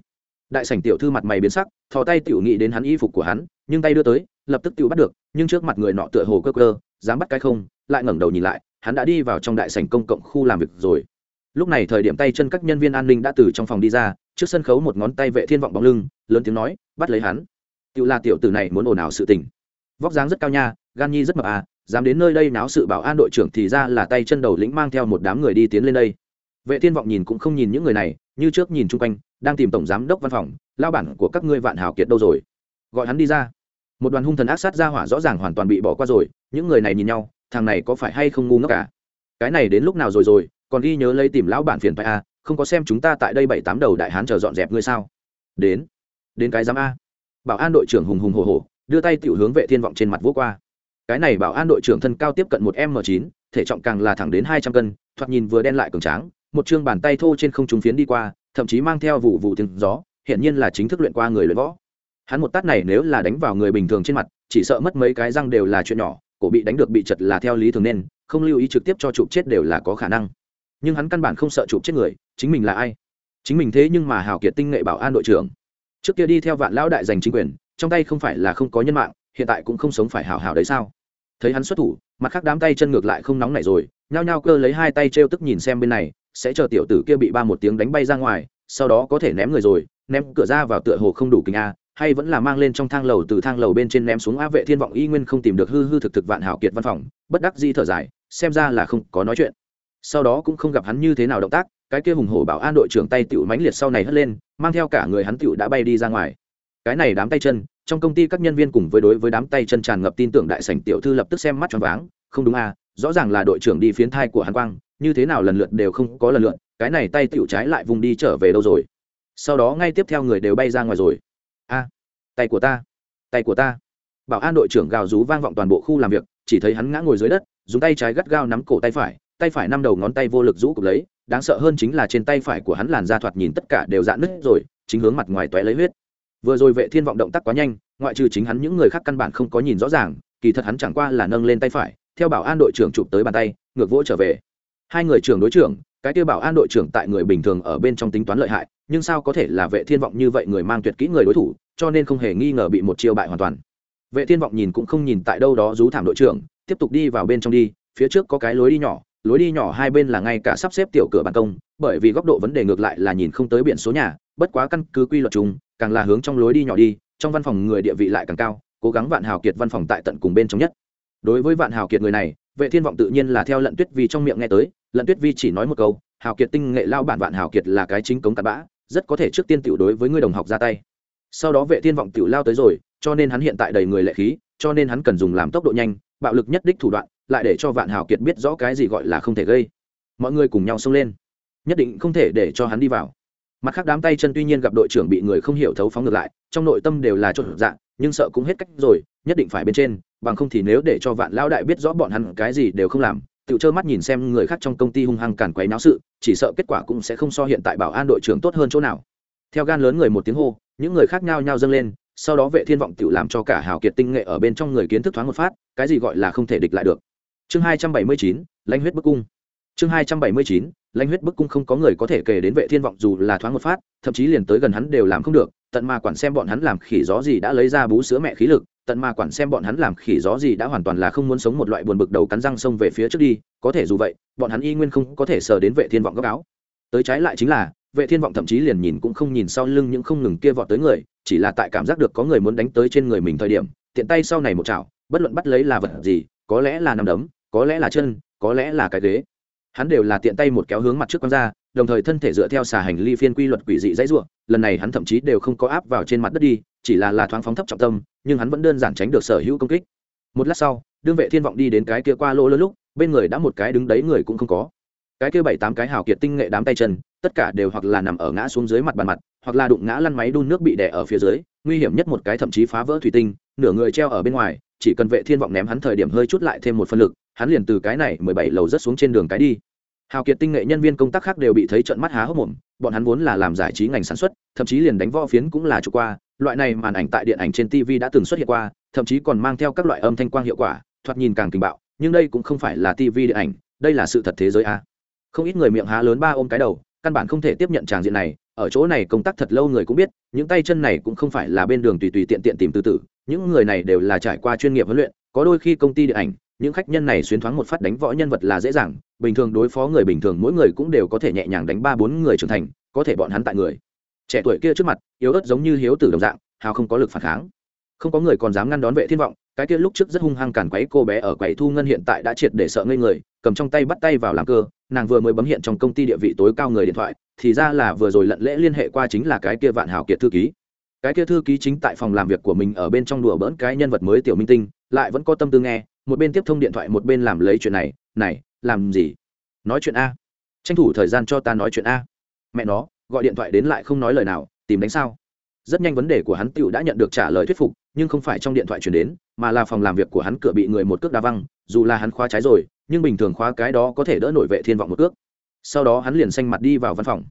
Đại sảnh tiểu thư mặt mày biến sắc, thò tay tiểu nghị đến hắn y phục của hắn, nhưng tay đưa tới, lập tức tiểu bắt được, nhưng trước mặt người nọ tựa hồ cơ cơ, dám bắt cái không, lại ngẩng đầu nhìn lại, hắn đã đi vào trong đại sảnh công cộng khu làm việc rồi. Lúc này thời điểm tay chân các nhân viên an ninh đã từ trong phòng đi ra, trước sân khấu một ngón tay vệ thiên vọng bóng lưng, lớn tiếng nói, bắt lấy hắn. Tiểu là tiểu tử này muốn ồn ào sự tình. Vóc dáng rất cao nha gan nhi rất mập à dám đến nơi đây náo sự bảo an đội trưởng thì ra là tay chân đầu lĩnh mang theo một đám người đi tiến lên đây. Vệ thiên vọng nhìn cũng không nhìn những người này, như trước nhìn chung quanh, đang tìm tổng giám đốc văn phòng, lao bản của các ngươi vạn hào kiệt đâu rồi? Gọi hắn đi ra. Một đoàn hung thần ác sát ra hỏa rõ ràng hoàn toàn bị bỏ qua rồi, những người này nhìn nhau, thằng này có phải hay không ngu ngốc cả cái này đến lúc nào rồi rồi, còn ghi nhớ lấy tìm lão bản phiền phải a không có xem chúng ta tại đây bảy tám đầu đại hán chờ dọn dẹp ngươi sao? Đến đến cái giám a. Bảo an đội trưởng hùng hùng hồ hồ đưa tay tiểu hướng vệ thiên vọng trên mặt vỗ qua cái này bảo an đội trưởng thân cao tiếp cận một m chín, thể trọng càng là thẳng đến hai trăm cân, thoạt nhìn vừa đen lại cường tráng, một chương bàn tay thô trên không trung phiến đi qua, thậm chí mang theo vụ vụ tiếng gió hiện nhiên là chính thức luyện qua người luyện võ. Hắn một tát này nếu là đánh vào người bình thường trên mặt, chỉ sợ mất mấy cái răng đều là chuyện nhỏ, cổ bị đánh được bị chật là theo lý thường nên, không lưu ý trực tiếp cho chụp chết đều là có khả năng. Nhưng hắn căn bản không sợ chụp chết người, chính mình là ai? Chính mình thế nhưng mà hào kiệt tinh nghệ bảo an đội trưởng. Trước kia đi theo vạn lão đại giành chính quyền, trong tay không phải là không có nhân mạng, hiện tại cũng không sống phải hào hào đấy sao? Thấy hắn xuất thủ, mặt khác đám tay chân ngược lại không nóng nảy rồi, nhao nhao cơ lấy hai tay t r e o tức nhìn xem bên này, sẽ chờ tiểu tử kia bị ba một tiếng đánh bay ra ngoài, sau đó có thể ném người rồi, ném cửa ra vào tựa hồ không đủ kính a, hay vẫn là mang lên trong thang lầu từ thang lầu bên trên ném xuống á vệ thiên vọng y nguyên không tìm được hư hư thực thực vạn hảo kiệt văn phòng, bất đắc di thở dài, xem ra là không có nói chuyện. Sau đó cũng không gặp hắn như thế nào động tác, cái kia hùng hổ bảo an đội trưởng tay tiểu mãnh liệt sau này hất lên, mang theo cả người hắn tiểu đã bay đi ra ngoài. Cái này đám tay chân trong công ty các nhân viên cùng với đối với đám tay chân tràn ngập tin tưởng đại sảnh tiểu thư lập tức xem mắt tròn váng, không đúng à rõ ràng là đội trưởng đi phiến thai của hàn quang, như thế nào lần lượt đều không có lần lượt, cái này tay tiểu trái lại vùng đi trở về đâu rồi? Sau đó ngay tiếp theo người đều bay ra ngoài rồi. A tay của ta, tay của ta. Bảo an đội trưởng gào rú vang vọng toàn bộ khu làm việc, chỉ thấy hắn ngã ngồi dưới đất, dùng tay trái gắt gao nắm cổ tay phải tay phải năm đầu ngón tay vô lực rũ cục lấy, đáng sợ hơn chính là trên tay phải của hắn làn da thoạt nhìn tất cả đều dạn nứt rồi, chính hướng mặt ngoài toé lấy huyết vừa rồi vệ thiên vọng động tác quá nhanh, ngoại trừ chính hắn những người khác căn bản không có nhìn rõ ràng, kỳ thật hắn chẳng qua là nâng lên tay phải, theo bảo an đội trưởng chụp tới bàn tay, ngược vỗ trở về. Hai người trưởng đối trưởng, cái kia bảo an đội trưởng tại người bình thường ở bên trong tính toán lợi hại, nhưng sao có thể là vệ thiên vọng như vậy người mang tuyệt kỹ người đối thủ, cho nên không hề nghi ngờ bị một chiêu bại hoàn toàn. Vệ thiên vọng nhìn cũng không nhìn tại đâu đó rú thảm đội trưởng, tiếp tục đi vào bên trong đi, phía trước có cái lối đi nhỏ, lối đi nhỏ hai bên là ngay cả sắp xếp tiểu cửa ban công, bởi vì góc độ vấn đề ngược lại là nhìn không tới biển số nhà, bất quá căn cứ quy luật chung càng là hướng trong lối đi nhỏ đi, trong văn phòng người địa vị lại càng cao, cố gắng vạn hào kiệt văn phòng tại tận cùng bên trong nhất. Đối với vạn hào kiệt người này, vệ thiên vọng tự nhiên là theo lận tuyết vi trong miệng nghe tới, lận tuyết vi chỉ nói một câu, hào kiệt tinh nghệ lao bản vạn hào kiệt là cái chính cống cặn bã, rất có thể trước tiên tiểu đối với người đồng học ra tay. Sau đó vệ thiên vọng tiểu lao tới rồi, cho nên hắn hiện tại đầy người lệ khí, cho nên hắn cần dùng làm tốc độ nhanh, bạo lực nhất đích thủ đoạn, lại để cho vạn hào kiệt biết rõ cái gì gọi là không thể gây. Mọi người cùng nhau xông lên. Nhất định không thể để cho hắn đi vào mặt khác đám tay chân tuy nhiên gặp đội trưởng bị người không hiểu thấu phóng ngược lại, trong nội tâm đều là chốt dạng, nhưng sợ cũng hết cách rồi, nhất định phải bên trên, bằng không thì nếu để cho vạn lão đại biết rõ bọn hắn cái gì đều không làm tự trơ mắt nhìn xem người khác trong công ty hung hăng càn quấy náo sự, chỉ sợ kết quả cũng sẽ không so hiện tại bảo an đội trưởng tốt hơn chỗ nào. Theo gan lớn người một tiếng hô, những người khác nhao nhao dâng lên, sau đó vệ thiên vọng tự làm cho cả hào kiệt tinh nghệ ở bên trong người kiến thức thoáng một phát, cái gì gọi là không thể địch lại được. Chương hai trăm bảy mươi chín, lãnh huyết bức cung chương hai trăm bảy mươi chín, lãnh huyết bức cung không có người có thể kể đến vệ thiên vọng dù là thoáng một phát, thậm chí liền tới gần hắn đều làm không được, tận mà quản xem bọn hắn làm khỉ gió gì đã lấy ra bú sữa mẹ khí lực, tận mà quản xem bọn hắn làm khỉ gió gì đã hoàn toàn là không muốn sống một loại buồn bực đầu cắn răng xông về phía trước đi, có thể dù vậy, bọn hắn y nguyên không có thể sờ đến vệ thiên vọng góc áo. Tới trái lại chính là, vệ thiên vọng thậm chí liền nhìn cũng không nhìn sau lưng những không ngừng kia vọt tới người, chỉ là tại cảm giác được có người muốn đánh tới trên người mình thời điểm, tiện tay sau này một chảo, bất luận bắt lấy là vật gì, có lẽ là nằm đấm, có lẽ là chân, có lẽ là cái ghế hắn đều là tiện tay một kéo hướng mặt trước quăng ra, đồng thời thân thể dựa theo xà hành ly phiên quy luật quỷ dị dãy ruộng lần này hắn thậm chí đều không có áp vào trên mặt đất đi, chỉ là là thoáng phóng thấp trọng tâm, nhưng hắn vẫn đơn giản tránh được sở hữu công kích. Một lát sau, đương vệ thiên vọng đi đến cái kia qua lô lớn lúc, bên người đã một cái đứng đấy người cũng không có. Cái kia bảy tám cái hào kiệt tinh nghệ đám tay chân, tất cả đều hoặc là nằm ở ngã xuống dưới mặt bàn mặt, hoặc là đụng ngã lăn máy đun nước bị đè ở phía dưới, nguy hiểm nhất một cái thậm chí phá vỡ thủy tinh, nửa người treo ở bên ngoài, chỉ cần vệ thiên vọng ném hắn thời điểm hơi chút lại thêm một phân lực hắn liền từ cái này mười bảy lầu rất xuống trên đường cái đi. Hào kiệt tinh nghệ nhân viên công tác khác đều bị thấy trận mắt há hốc mồm, bọn hắn vốn là làm giải trí ngành sản xuất, thậm chí liền đánh võ phiến cũng là trục qua, loại này màn ảnh tại điện ảnh trên tv đã từng xuất hiện qua, thậm chí còn mang theo các loại âm thanh quang hiệu quả, thoạt nhìn càng kinh bạo, nhưng đây cũng không phải là tv điện ảnh, đây là sự thật thế giới a. Không ít người miệng há lớn ba ôm cái đầu, căn bản không thể tiếp nhận tràng diện này, ở chỗ này công tác thật lâu người cũng biết, những tay chân này cũng không phải là bên đường tùy tùy tiện tiện tìm từ tử, những người này đều là trải qua chuyên nghiệp huấn luyện, có đôi khi công ty điện ảnh những khách nhân này xuyên thoáng một phát đánh võ nhân vật là dễ dàng, bình thường đối phó người bình thường mỗi người cũng đều có thể nhẹ nhàng đánh ba bốn người trưởng thành, có thể bọn hắn tại người trẻ tuổi kia trước mặt, yếu ớt giống như hiếu tử đồng dạng, hào không có lực phản kháng. Không có người còn dám ngăn đón vệ thiên vọng, cái kia lúc trước rất hung hăng cản quấy cô bé ở quầy thu ngân hiện tại đã triệt để sợ ngây người, cầm trong tay bắt tay vào làm cơ, nàng vừa mới bấm hiện trong công ty địa vị tối cao người điện thoại, thì ra là vừa rồi lận lễ liên hệ qua chính là cái kia vạn hảo kiệt thư ký. Cái kia thư ký chính tại phòng làm việc của mình ở bên trong đùa bỡn cái nhân vật mới tiểu minh tinh, lại vẫn có tâm tư nghe một bên tiếp thông điện thoại, một bên làm lấy chuyện này này, làm gì? Nói chuyện a. Tranh thủ thời gian cho ta nói chuyện a. Mẹ nó, gọi điện thoại đến lại không nói lời nào, tìm đánh sao? Rất nhanh vấn đề của hắn tựu đã nhận được trả lời thuyết phục, nhưng không phải trong điện thoại chuyển đến, mà là phòng làm việc của hắn cửa bị người một cước đá văng, dù là hắn khóa trái rồi, nhưng bình thường khóa cái đó có thể đỡ nổi vệ thiên vọng một cước. Sau đó hắn liền xanh mặt đi vào văn phòng.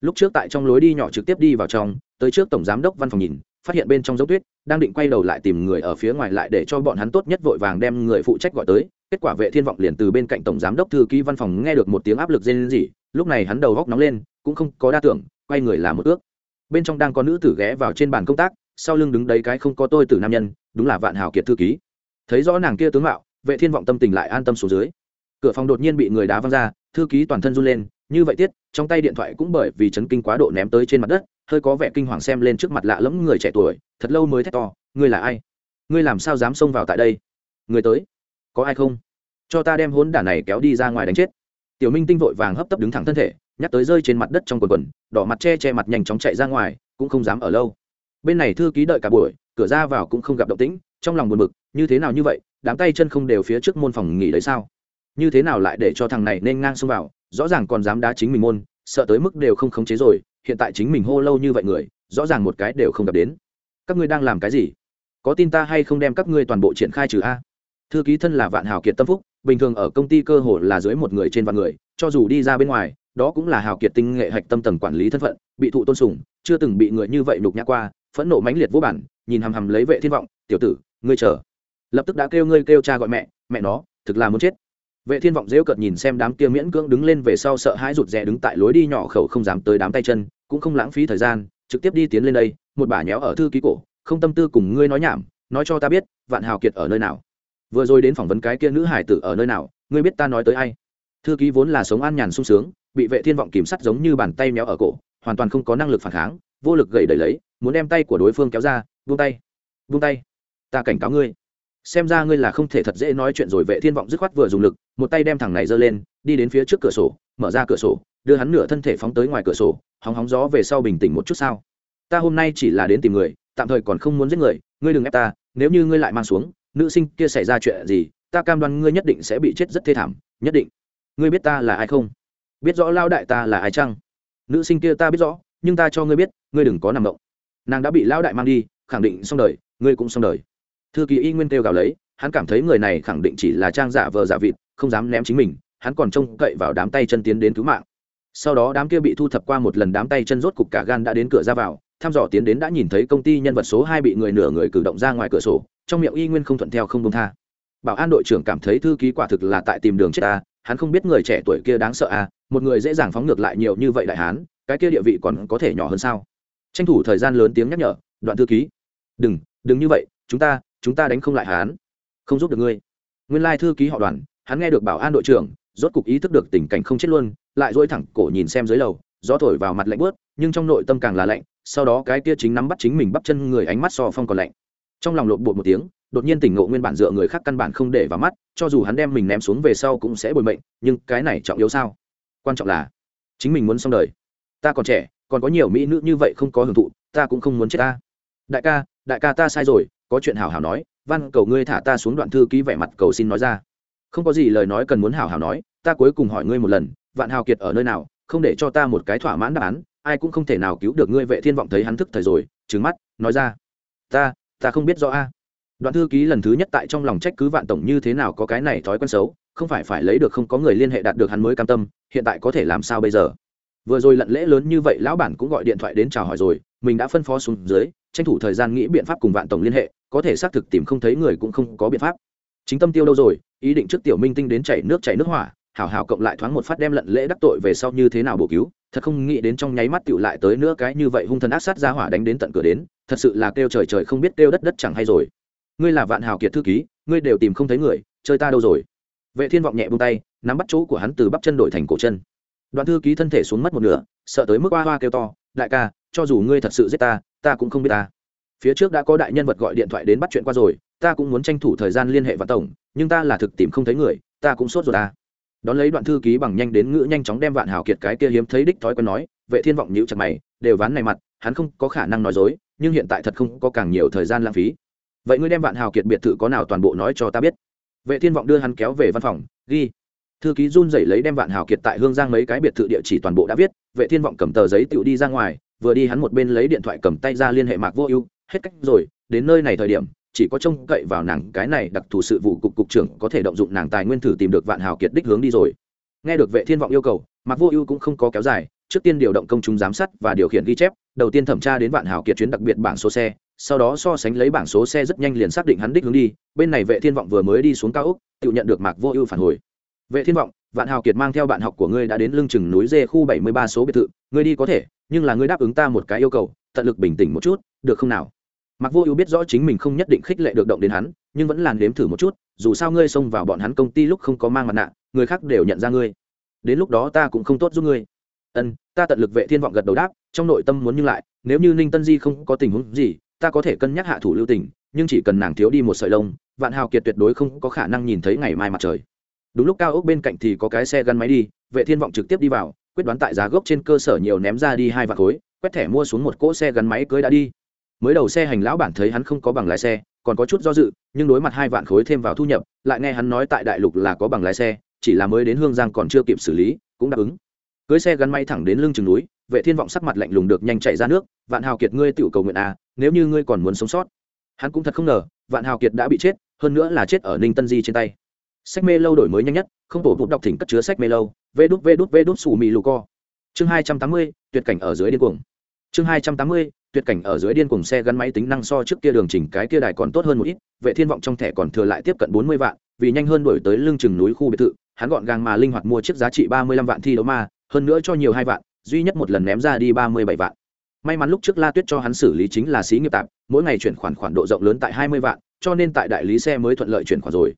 Lúc trước tại trong lối đi nhỏ trực tiếp đi vào trong, tới trước tổng giám đốc văn phòng nhìn phát hiện bên trong dấu tuyết, đang định quay đầu lại tìm người ở phía ngoài lại để cho bọn hắn tốt nhất vội vàng đem người phụ trách gọi tới. Kết quả vệ thiên vọng liền từ bên cạnh tổng giám đốc thư ký văn phòng nghe được một tiếng áp lực rên rỉ, lúc này hắn đầu góc nóng lên, cũng không có đa tưởng, quay người làm một ước. Bên trong đang có nữ tử ghé vào trên bàn công tác, sau lưng đứng đấy cái không có tôi tử nam nhân, đúng là vạn hào kiệt thư ký. Thấy rõ nàng kia tướng mạo, vệ thiên vọng tâm tình lại an tâm xuống dưới. Cửa phòng đột nhiên bị người đá văng ra, thư ký toàn thân run lên, như vậy tiết, trong tay điện thoại cũng bởi vì chấn kinh quá độ ném tới trên mặt đất hơi có vẻ kinh hoàng xem lên trước mặt lạ lẫm người trẻ tuổi, thật lâu mới thét to, ngươi là ai? Ngươi làm sao dám xông vào tại đây? Người tới, có ai không? Cho ta đem hốn đả này kéo đi ra ngoài đánh chết. Tiểu minh tinh vội vàng hấp tấp đứng thẳng thân thể, nhắc tới rơi trên mặt đất trong quần quần, đỏ mặt che che mặt nhanh chóng chạy ra ngoài, cũng không dám ở lâu. Bên này thư ký đợi cả buổi, cửa ra vào cũng không gặp động tĩnh, trong lòng buồn bực, như thế nào như vậy, đám tay chân không đều phía trước môn phòng nghỉ đấy sao? Như thế nào lại để cho thằng này nên ngang xông vào, rõ ràng còn dám đá chính mình môn, sợ tới mức đều không khống chế rồi hiện tại chính mình hô lâu như vậy người, rõ ràng một cái đều không gặp đến. Các ngươi đang làm cái gì? Có tin ta hay không đem các ngươi toàn bộ triển khai trừ a? Thư ký thân là vạn hào kiệt tâm phúc, bình thường ở công ty cơ hồ là dưới một người trên vạn người, cho dù đi ra bên ngoài, đó cũng là hào kiệt tinh nghệ hạch tâm tầng quản lý thân phận, bị thụ tôn sùng, chưa từng bị người như vậy nhục nhã qua, phẫn nộ mãnh liệt vô bản, nhìn hằm hằm lấy vệ thiên vọng, tiểu tử, ngươi chờ. Lập tức đã kêu ngươi kêu cha gọi mẹ mẹ nó, thực là muốn chết vệ thiên vọng rêu cợt nhìn xem đám kia miễn cưỡng đứng lên về sau sợ hãi rụt rè đứng tại lối đi nhỏ khẩu không dám tới đám tay chân, cũng không lãng phí thời gian, trực tiếp đi tiến lên đây, một bà nhéo ở thư ký cổ, không tâm tư cùng ngươi nói nhảm, nói cho ta biết, vạn hào kiệt ở nơi nào? Vừa rồi đến phỏng vấn cái kia nữ hải tử ở nơi nào, ngươi biết ta nói tới ai? Thư ký vốn là sống an nhàn sung sướng, bị vệ thiên vọng kìm sắt giống như bàn tay méo ở cổ, hoàn toàn không có năng lực phản kháng, vô lực gậy đẩy lấy, muốn đem tay của đối phương kéo ra, buông tay buông tay, ta cảnh cáo ngươi xem ra ngươi là không thể thật dễ nói chuyện rồi, vệ thiên vọng dứt khoát vừa dùng lực, một tay đem thằng này giơ lên, đi đến phía trước cửa sổ, mở ra cửa sổ, đưa hắn nửa thân thể phóng tới ngoài cửa sổ, hóng hóng gió về sau bình tĩnh một chút sao. Ta hôm nay chỉ là đến tìm người, tạm thời còn không muốn giết người, ngươi đừng ép ta, nếu như ngươi lại mang xuống, nữ sinh kia xảy ra chuyện gì, ta cam đoan ngươi nhất định sẽ bị chết rất thê thảm, nhất định. Ngươi biết ta là ai không? Biết rõ lao đại ta là ai chăng? Nữ sinh kia ta biết rõ, nhưng ta cho ngươi biết, ngươi đừng có nằm động. Nàng đã bị lao đại mang đi, khẳng định xong đời, ngươi cũng xong đời thư ký y nguyên kêu gào lấy, hắn cảm thấy người này khẳng định chỉ là trang giả vờ giả vịt, không dám ném chính mình, hắn còn trông cậy vào đám tay chân tiến đến cứu mạng. Sau đó đám kia bị thu thập qua một lần đám tay chân rốt cục cả gan đã đến cửa ra vào, thăm dò tiến đến đã nhìn thấy công ty nhân vật số hai bị người nửa người cử động ra ngoài cửa sổ, trong miệng y nguyên không thuận theo không công tha. Bảo an đội trưởng cảm thấy thư ký quả thực là tại tìm đường chết ta hắn không biết người trẻ tuổi kia đáng sợ à một người dễ dàng phóng ngược lại nhiều như vậy đại hán, cái kia địa vị còn có thể nhỏ hơn sao? Tranh thủ thời gian lớn tiếng nhắc nhở, đoạn thư ký, đừng đừng như vậy, chúng ta chúng ta đánh không lại hắn, không giúp được ngươi. Nguyên lai thư ký họ đoàn hắn nghe được bảo an đội trưởng rốt cục ý thức được tình cảnh không chết luôn lại dỗi thẳng cổ nhìn xem dưới lầu gió thổi vào mặt lạnh bớt nhưng trong nội tâm càng là lạnh sau đó cái kia chính nắm bắt chính mình bắp chân người ánh mắt so phong còn lạnh. Trong lòng lộn bột một tiếng đột nhiên tỉnh ngộ nguyên bản dựa người khác căn bản không để vào mắt cho dù hắn đem mình ném xuống về sau cũng sẽ bồi mệnh nhưng cái này trọng yếu sao? Quan trọng là chính mình muốn xong đời. Ta còn trẻ còn có nhiều mỹ nữ như vậy không có hưởng thụ ta cũng không muốn chết ta. Đại ca đại ca ta sai rồi có chuyện hảo hảo nói, văn cầu ngươi thả ta xuống đoạn thư ký vẻ mặt cầu xin nói ra. Không có gì lời nói cần muốn hảo hảo nói, ta cuối cùng hỏi ngươi một lần, vạn hào kiệt ở nơi nào, không để cho ta một cái thỏa mãn đáp án, ai cũng không thể nào cứu được ngươi vệ thiên vọng thấy hắn thức thời rồi trứng mắt, nói ra. Ta ta không biết rõ a. Đoạn thư ký lần thứ nhất tại trong lòng trách cứ vạn tổng như thế nào có cái này thói quen xấu, không phải phải lấy được không có người liên hệ đạt được hắn mới cam tâm, hiện tại có thể làm sao bây giờ? Vừa rồi lận lễ lớn như vậy, lão bản cũng gọi điện thoại đến chào hỏi rồi, mình đã phân phó xuống dưới tranh thủ thời gian nghĩ biện pháp cùng vạn tổng liên hệ, có thể xác thực tìm không thấy người cũng không có biện pháp. Chính tâm tiêu đâu rồi, ý định trước tiểu minh tinh đến chảy nước chảy nước hỏa, hảo hảo cộng lại thoáng một phát đem lận lễ đắc tội về sau như thế nào bổ cứu, thật không nghĩ đến trong nháy mắt tiểu lại tới nữa cái như vậy hung thần ác sát ra hỏa đánh đến tận cửa đến, thật sự là kêu trời trời không biết kêu đất đất chẳng hay rồi. Ngươi là vạn hào kiệt thư ký, ngươi đều tìm không thấy người, chơi ta đâu rồi? Vệ thiên vọng nhẹ buông tay, nắm bắt chỗ của hắn từ bắp chân đổi thành cổ chân. Đoạn thư ký thân thể xuống mất một nửa, sợ tới mức hoa hoa kêu to, đại ca, cho dù ngươi thật sự giết ta ta cũng không biết ta. Phía trước đã có đại nhân vật gọi điện thoại đến bắt chuyện qua rồi, ta cũng muốn tranh thủ thời gian liên hệ vào tổng, nhưng ta là thực tìm không thấy người, ta cũng sốt rồi ta. Đón lấy đoạn thư ký bằng nhanh đến ngữ nhanh chóng đem vạn hào kiệt cái kia hiếm thấy đích thói quen nói, vệ thiên vọng nhíu chặt mày, đều ván này mặt, hắn không có khả năng nói dối, nhưng hiện tại thật không có càng nhiều thời gian lãng phí. Vậy ngươi đem vạn hào kiệt biệt thự có nào toàn bộ nói cho ta biết? Vệ thiên vọng đưa hắn kéo về văn phòng, ghi. Thư ký run rẩy lấy đem vạn hào kiệt tại hương giang mấy cái biệt thự địa chỉ toàn bộ đã viết, vệ thiên vọng cầm tờ giấy tựu đi ra ngoài vừa đi hắn một bên lấy điện thoại cầm tay ra liên hệ mạc vô ưu, hết cách rồi, đến nơi này thời điểm, chỉ có trông cậy vào nàng cái này đặc thù sự vụ cục cục trưởng có thể động dụng nàng tài nguyên thử tìm được vạn hào kiệt đích hướng đi rồi. Nghe được vệ thiên vọng yêu cầu, mạc vô ưu cũng không có kéo dài, trước tiên điều động công chúng giám sát và điều khiển ghi chép, đầu tiên thẩm tra đến vạn hào kiệt chuyến đặc biệt bảng số xe, sau đó so sánh lấy bảng số xe rất nhanh liền xác định hắn đích hướng đi, bên này vệ thiên vọng vừa mới đi xuống cao ốc, tự nhận được mạc vô ưu phản hồi. Vệ thiên vọng vạn hào kiệt mang theo bạn học của ngươi đã đến lưng chừng núi dê khu 73 số biệt thự. Ngươi đi có thể, nhưng là ngươi đáp ứng ta một cái yêu cầu, tận lực bình tĩnh một chút, được không nào? Mặc vô ưu biết rõ chính mình không nhất định khích lệ được động đến hắn, nhưng vẫn làn đếm thử một chút, dù sao ngươi xông vào bọn hắn công ty lúc không có mang mặt nạ, người khác đều nhận ra ngươi. Đến lúc đó ta cũng không tốt giúp ngươi. Ân, ta tận lực vệ thiên vọng gật đầu đáp, trong nội tâm muốn nhưng lại, nếu như ninh tân di không có tình huống gì, ta có thể cân nhắc hạ thủ lưu tình, nhưng chỉ cần nàng thiếu đi một sợi lông, vạn hào kiệt tuyệt đối không có khả năng nhìn thấy ngày mai mặt trời đúng lúc cao ốc bên cạnh thì có cái xe gắn máy đi, vệ thiên vọng trực tiếp đi vào, quyết đoán tại giá gốc trên cơ sở nhiều ném ra đi hai vạn khối, quét thẻ mua xuống một cỗ xe gắn máy cưới đã đi. Mới đầu xe hành lão bản thấy hắn không có bằng lái xe, còn có chút do dự, nhưng đối mặt hai vạn khối thêm vào thu nhập, lại nghe hắn nói tại đại lục là có bằng lái xe, chỉ là mới đến hương giang còn chưa kịp xử lý, cũng đáp ứng. Cưới xe gắn máy thẳng đến lưng chừng núi, vệ thiên vọng sắc mặt lạnh lùng được nhanh chạy ra nước, vạn hào kiệt ngươi tự cầu nguyện à nếu như ngươi còn muốn sống sót. Hắn cũng thật không ngờ, vạn hào kiệt đã bị chết, hơn nữa là chết ở ninh tân di trên tay sách mê lâu đổi mới nhanh nhất, không tổ vụ đọc thỉnh cất chứa sách mê lâu, vê đút vê đút vê đút xù mì lù co. Chương hai trăm tám mươi, tuyệt cảnh ở dưới điên cuồng. Chương hai trăm tám mươi, tuyệt cảnh ở dưới điên cuồng xe gắn máy tính năng so trước kia đường chỉnh cái kia đài còn tốt hơn một ít, vệ thiên vọng trong thẻ còn thừa lại tiếp cận bốn mươi vạn, vì nhanh hơn đổi tới lưng chừng núi khu biệt thự, hắn gọn gàng mà linh hoạt mua chiếc giá trị ba mươi lăm vạn thi đấu ma, hơn nữa cho nhiều hai vạn, duy nhất một lần ném ra đi ba mươi bảy vạn. May mắn lúc trước la tuyết cho hắn xử lý chính là xí nghiệp tạp mỗi ngày chuyển khoản khoản độ rộng lớn tại hai mươi vạn, cho nên tại đại lý xe mới thuận lợi chuyển khoản rồi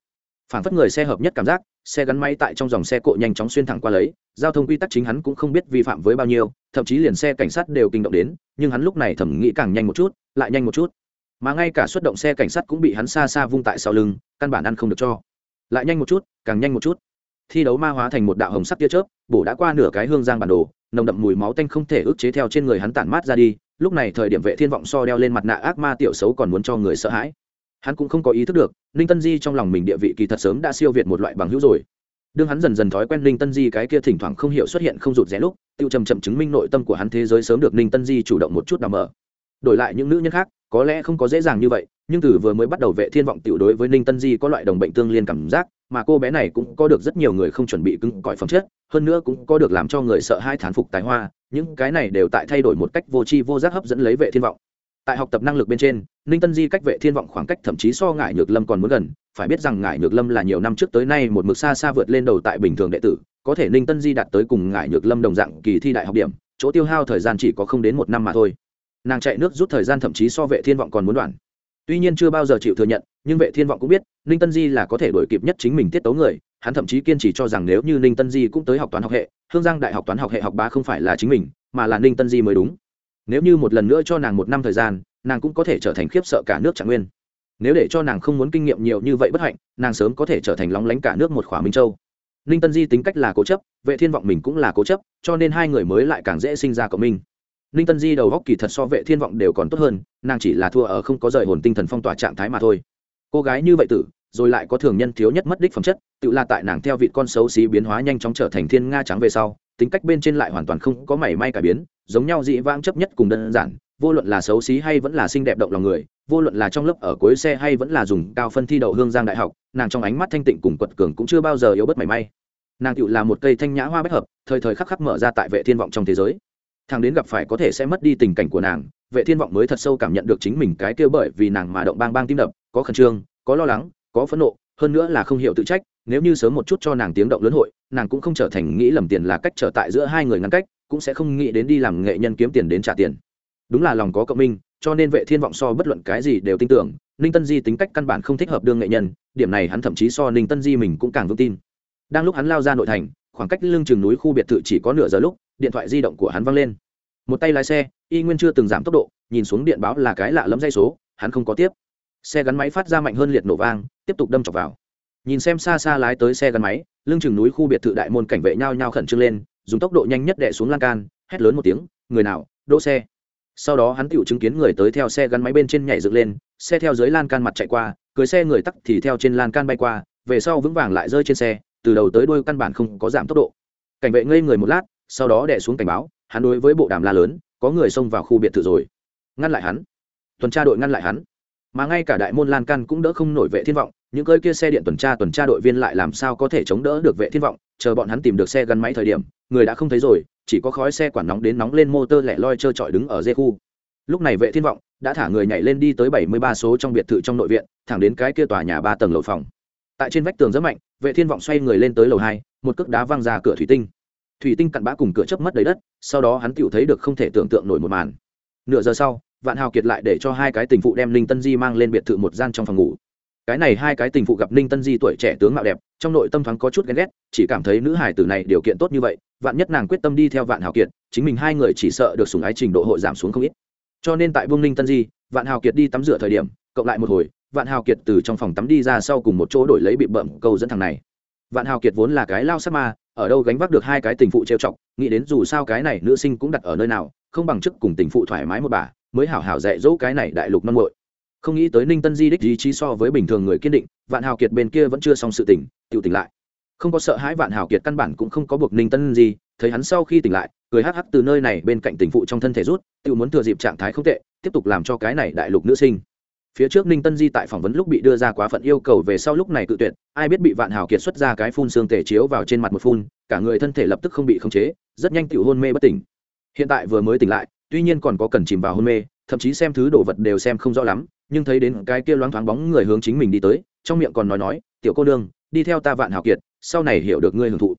phản phất người xe hợp nhất cảm giác, xe gắn máy tại trong dòng xe cộ nhanh chóng xuyên thẳng qua lấy, giao thông quy tắc chính hắn cũng không biết vi phạm với bao nhiêu, thậm chí liền xe cảnh sát đều kinh động đến, nhưng hắn lúc này thẩm nghĩ càng nhanh một chút, lại nhanh một chút. Mà ngay cả xuất động xe cảnh sát cũng bị hắn xa xa vung tại sau lưng, căn bản ăn không được cho. Lại nhanh một chút, càng nhanh một chút. Thi đấu ma hóa thành một đạo hồng sắc tia chớp, bổ đã qua nửa cái hương giang bản đồ, nồng đậm mùi máu tanh không thể ức chế theo trên người hắn tản mát ra đi, lúc này thời điểm vệ thiên vọng so đeo lên mặt nạ ác ma tiểu xấu còn muốn cho người sợ hãi hắn cũng không có ý thức được, ninh tân di trong lòng mình địa vị kỳ thật sớm đã siêu việt một loại bằng hữu rồi. Đương hắn dần dần thói quen ninh tân di cái kia thỉnh thoảng không hiểu xuất hiện không rụt rẽ lúc tự chầm chậm chứng minh nội tâm của hắn thế giới sớm được ninh tân di chủ động một chút nào mở. Đổi lại những nữ nhân khác, có lẽ không có dễ dàng như vậy, nhưng từ vừa mới bắt đầu vệ thiên vọng tiểu đối với ninh tân di có loại đồng bệnh tương liên cảm giác, mà cô bé này cũng có được rất nhiều người không chuẩn bị cứng cỏi phẩm chất, hơn nữa cũng có được làm cho người sợ hai thán phục tài hoa, những cái này đều tại thay đổi một cách vô tri vô giác hấp dẫn lấy vệ thiên vọng tại học tập năng lực bên trên, ninh tân di cách vệ thiên vọng khoảng cách thậm chí so ngại nhược lâm còn muốn gần. Phải biết rằng ngại nhược lâm là nhiều năm trước tới nay một mực xa xa vượt lên đầu tại bình thường đệ tử, có thể ninh tân di đạt tới cùng ngại nhược lâm đồng dạng kỳ thi đại học điểm, chỗ tiêu hao thời gian chỉ có không đến một năm mà thôi. Nàng chạy nước rút thời gian thậm chí so vệ thiên vọng còn muốn đoạn. Tuy nhiên chưa bao giờ chịu thừa nhận, nhưng vệ thiên vọng cũng biết, ninh tân di là có thể đổi kịp nhất chính mình tiết tấu người. Hắn thậm chí kiên trì cho rằng nếu như ninh tân di cũng tới học toán học hệ, hương giang đại học toán học hệ học ba không phải là chính mình, mà là ninh tân di mới đúng nếu như một lần nữa cho nàng một năm thời gian, nàng cũng có thể trở thành khiếp sợ cả nước trạng nguyên. Nếu để cho nàng không muốn kinh nghiệm nhiều như vậy bất hạnh, nàng sớm có thể trở thành lóng lánh cả nước một khỏa minh châu. Ninh tân di tính cách là cố chấp, vệ thiên vọng mình cũng là cố chấp, cho nên hai người mới lại càng dễ sinh ra cộng minh. Ninh tân di đầu góc kỳ thật so vệ thiên vọng đều còn tốt hơn, nàng chỉ là thua ở không có rời hồn tinh thần phong tỏa trạng thái mà thôi. Cô gái như vậy tử, rồi lại có thường nhân thiếu nhất mất đích phẩm chất, tự là tại nàng theo vị con xấu xí biến hóa nhanh chóng trở thành thiên nga trắng về sau, tính cách bên trên lại hoàn toàn không có mảy may cải biến giống nhau dị vãng chấp nhất cùng đơn giản, vô luận là xấu xí hay vẫn là xinh đẹp động lòng người, vô luận là trong lớp ở cuối xe hay vẫn là dùng cao phân thi đậu hương giang đại học, nàng trong ánh mắt thanh tịnh cùng quật cường cũng chưa bao giờ yếu bất mảy may. Nàng tựu là một cây thanh nhã hoa bách hợp, thời thời khắc khắc mở ra tại vệ thiên vọng trong thế giới. Thằng đến gặp phải có thể sẽ mất đi tình cảnh của nàng, vệ thiên vọng mới thật sâu cảm nhận được chính mình cái kia bởi vì nàng mà động bang bang tim đập, có khẩn trương, có lo lắng, có phẫn nộ, hơn nữa là không hiểu tự trách, nếu như sớm một chút cho nàng tiếng động lớn hội, nàng cũng không trở thành nghĩ lầm tiền là cách trở tại giữa hai người ngăn cách cũng sẽ không nghĩ đến đi làm nghệ nhân kiếm tiền đến trả tiền. Đúng là lòng có cộng minh, cho nên vệ thiên vọng so bất luận cái gì đều tin tưởng, ninh tân di tính cách căn bản không thích hợp đương nghệ nhân, điểm này hắn thậm chí so ninh tân di mình cũng càng vững tin. Đang lúc hắn lao ra nội thành, khoảng cách lưng chừng núi khu biệt thự chỉ có nửa giờ lúc, điện thoại di động của hắn văng lên. Một tay lái xe, y nguyên chưa từng giảm tốc độ, nhìn xuống điện báo là cái lạ lẫm dây số, hắn không có tiếp. Xe gắn máy phát ra mạnh hơn liệt nổ vang, tiếp tục đâm chọc vào. Nhìn xem xa xa lái tới xe gắn máy, lưng chừng núi khu biệt thự đại môn cảnh vệ nhao nhao khẩn trương lên dùng tốc độ nhanh nhất đè xuống lan can, hét lớn một tiếng, người nào, đỗ xe. Sau đó hắn tự chứng kiến người tới theo xe gắn máy bên trên nhảy dựng lên, xe theo dưới lan can mặt chạy qua, cưới xe người tắc thì theo trên lan can bay qua, về sau vững vàng lại rơi trên xe, từ đầu tới đuôi căn bản không có giảm tốc độ. Cảnh vệ ngây người một lát, sau đó đè xuống cảnh báo, hắn đối với bộ đàm la lớn, có người xông vào khu biệt thự rồi. Ngăn lại hắn. Tuần tra đội ngăn lại hắn. Mà ngay cả đại môn lan can cũng đỡ không nổi vệ thiên vọng những cơi kia xe điện tuần tra tuần tra đội viên lại làm sao có thể chống đỡ được vệ thiên vọng? Chờ bọn hắn tìm được xe gắn máy thời điểm, người đã không thấy rồi, chỉ có khói xe quản nóng đến nóng lên motor lẻ loi trơ trọi đứng ở dê khu. Lúc này vệ thiên vọng đã thả người nhảy lên đi tới 73 số trong biệt thự trong nội viện, thẳng đến cái kia tòa nhà ba tầng lầu phòng. Tại trên vách tường rất mạnh, vệ thiên vọng xoay người lên tới lầu hai, một cước đá văng ra cửa thủy tinh. Thủy tinh cặn bã cùng cửa chớp mất đầy đất, sau đó hắn tựu thấy được không thể tưởng tượng nổi một màn. Nửa giờ sau, vạn hào kiệt lại để cho hai cái tình phụ đem linh tân di mang lên biệt thự một gian trong phòng ngủ cái này hai cái tình phụ gặp ninh tân di tuổi trẻ tướng mạo đẹp, trong nội tâm thoáng có chút ghen ghét, chỉ cảm thấy nữ hải tử này điều kiện tốt như vậy, vạn nhất nàng quyết tâm đi theo vạn hào kiệt, chính mình hai người chỉ sợ được sùng ái trình độ hội giảm xuống không ít. Cho nên tại vương ninh tân di, vạn hào kiệt đi tắm rửa thời điểm, cộng lại một hồi, vạn hào kiệt từ trong phòng tắm đi ra sau cùng một chỗ đổi lấy bị bậm câu dẫn thằng này. Vạn hào kiệt vốn là cái lao sắc ma, ở đâu gánh vác được hai cái tình phụ trêu chọc, nghĩ đến dù sao cái này nữ sinh cũng đặt ở nơi nào, không bằng chức cùng tình phụ thoải mái một bà, mới hảo hảo dạy dỗ cái này đại lục năm ngội không nghĩ tới ninh tân di đích ý chí so với bình thường người kiên định, vạn hào kiệt bên kia vẫn chưa xong sự tỉnh tự tỉnh lại. Không có sợ hãi vạn hào kiệt căn bản cũng không có buộc ninh tân di, thấy hắn sau khi tỉnh lại, cười hắc hắc từ nơi này bên cạnh tình phụ trong thân thể rút tự muốn thừa dịp trạng thái không tệ, tiếp tục làm cho cái này đại lục nữ sinh. Phía trước ninh tân di tại phỏng vấn lúc bị đưa ra quá phận yêu cầu về sau lúc này cự tuyệt, ai biết bị vạn hào kiệt xuất ra cái phun xương tể chiếu vào trên mặt một phun, cả người thân thể lập tức không bị khống chế, rất nhanh tự hôn mê bất tỉnh. Hiện tại vừa mới tỉnh lại, tuy nhiên còn có cần chìm vào hôn mê, thậm chí xem thứ đồ vật đều xem không rõ lắm nhưng thấy đến cái kia loáng thoáng bóng người hướng chính mình đi tới, trong miệng còn nói nói, tiểu cô nương, đi theo ta vạn hào kiệt, sau này hiểu được ngươi hưởng thụ.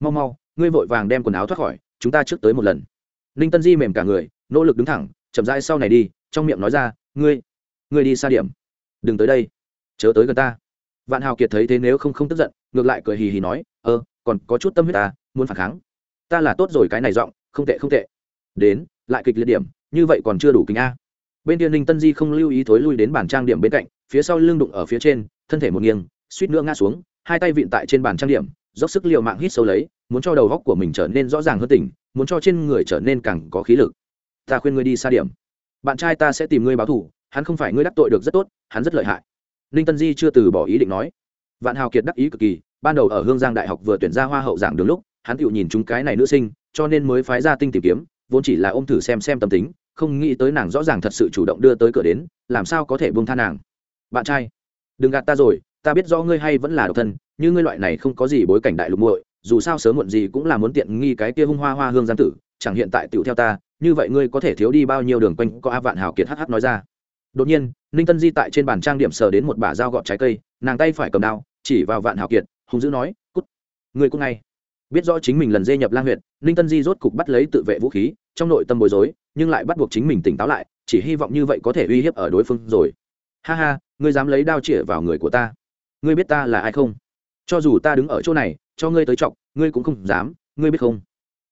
Mau mau, ngươi vội vàng đem quần áo thoát khỏi, chúng ta trước tới một lần. Ninh tân di mềm cả người, nỗ lực đứng thẳng, chậm rãi sau này đi, trong miệng nói ra, ngươi ngươi đi xa điểm. Đừng tới đây. Chớ tới gần ta. Vạn hào kiệt thấy thế nếu không không tức giận, ngược lại cười hì hì nói ơ còn có chút tâm huyết ta, muốn phản kháng. Ta là tốt rồi cái này giọng, không tệ không tệ. Đến, lại kịch liệt điểm, như vậy còn chưa đủ kính a bên kia ninh tân di không lưu ý thối lui đến bàn trang điểm bên cạnh, phía sau lưng đụng ở phía trên, thân thể một nghiêng, suýt nữa ngã xuống, hai tay vịn tại trên bàn trang điểm, dốc sức l i ề u mạng hít sâu lấy, muốn cho đầu góc của mình trở nên rõ ràng hơn tỉnh, muốn cho trên người trở nên càng có khí lực. Ta khuyên ngươi đi xa điểm. Bạn trai ta sẽ tìm ngươi báo thù, hắn không phải ngươi đắc tội được rất tốt, hắn rất lợi hại. Ninh tân di chưa từ bỏ ý định nói. Vạn hào kiệt đắc ý cực kỳ, ban đầu ở hương giang đại học vừa tuyển ra hoa hậu giảng đường lúc, hắn tự nhìn chúng cái này nữ sinh, cho nên mới phái ra tinh tìm kiếm, vốn chỉ là ôm thử xem xem tâm tính không nghĩ tới nàng rõ ràng thật sự chủ động đưa tới cửa đến, làm sao có thể buông tha nàng? Bạn trai, đừng gạt ta rồi, ta biết rõ ngươi hay vẫn là độc thân như ngươi loại này không có gì bối cảnh đại lục muội, dù sao sớm muộn gì cũng là muốn tiện nghi cái kia hung hoa hoa hương giang tử, chẳng hiện tại tựu theo ta, như vậy ngươi có thể thiếu đi bao nhiêu đường quanh, có a vạn hào kiệt hh nói ra. Đột nhiên, ninh tân di tại trên bàn trang điểm sờ đến một bả dao gọt trái cây, nàng tay phải cầm đao, chỉ vào vạn hào kiệt hùng dữ nói, cút người cút ngay. Biết rõ chính mình lần dê nhập lang huyện ninh tân di rốt cục bắt lấy tự vệ vũ khí trong nội tâm bối rối, nhưng lại bắt buộc chính mình tỉnh táo lại, chỉ hy vọng như vậy có thể uy hiếp ở đối phương rồi. Ha ha, ngươi dám lấy đao chĩa vào người của ta. Ngươi biết ta là ai không? Cho dù ta đứng ở chỗ này, cho ngươi tới trọng ngươi cũng không dám, ngươi biết không?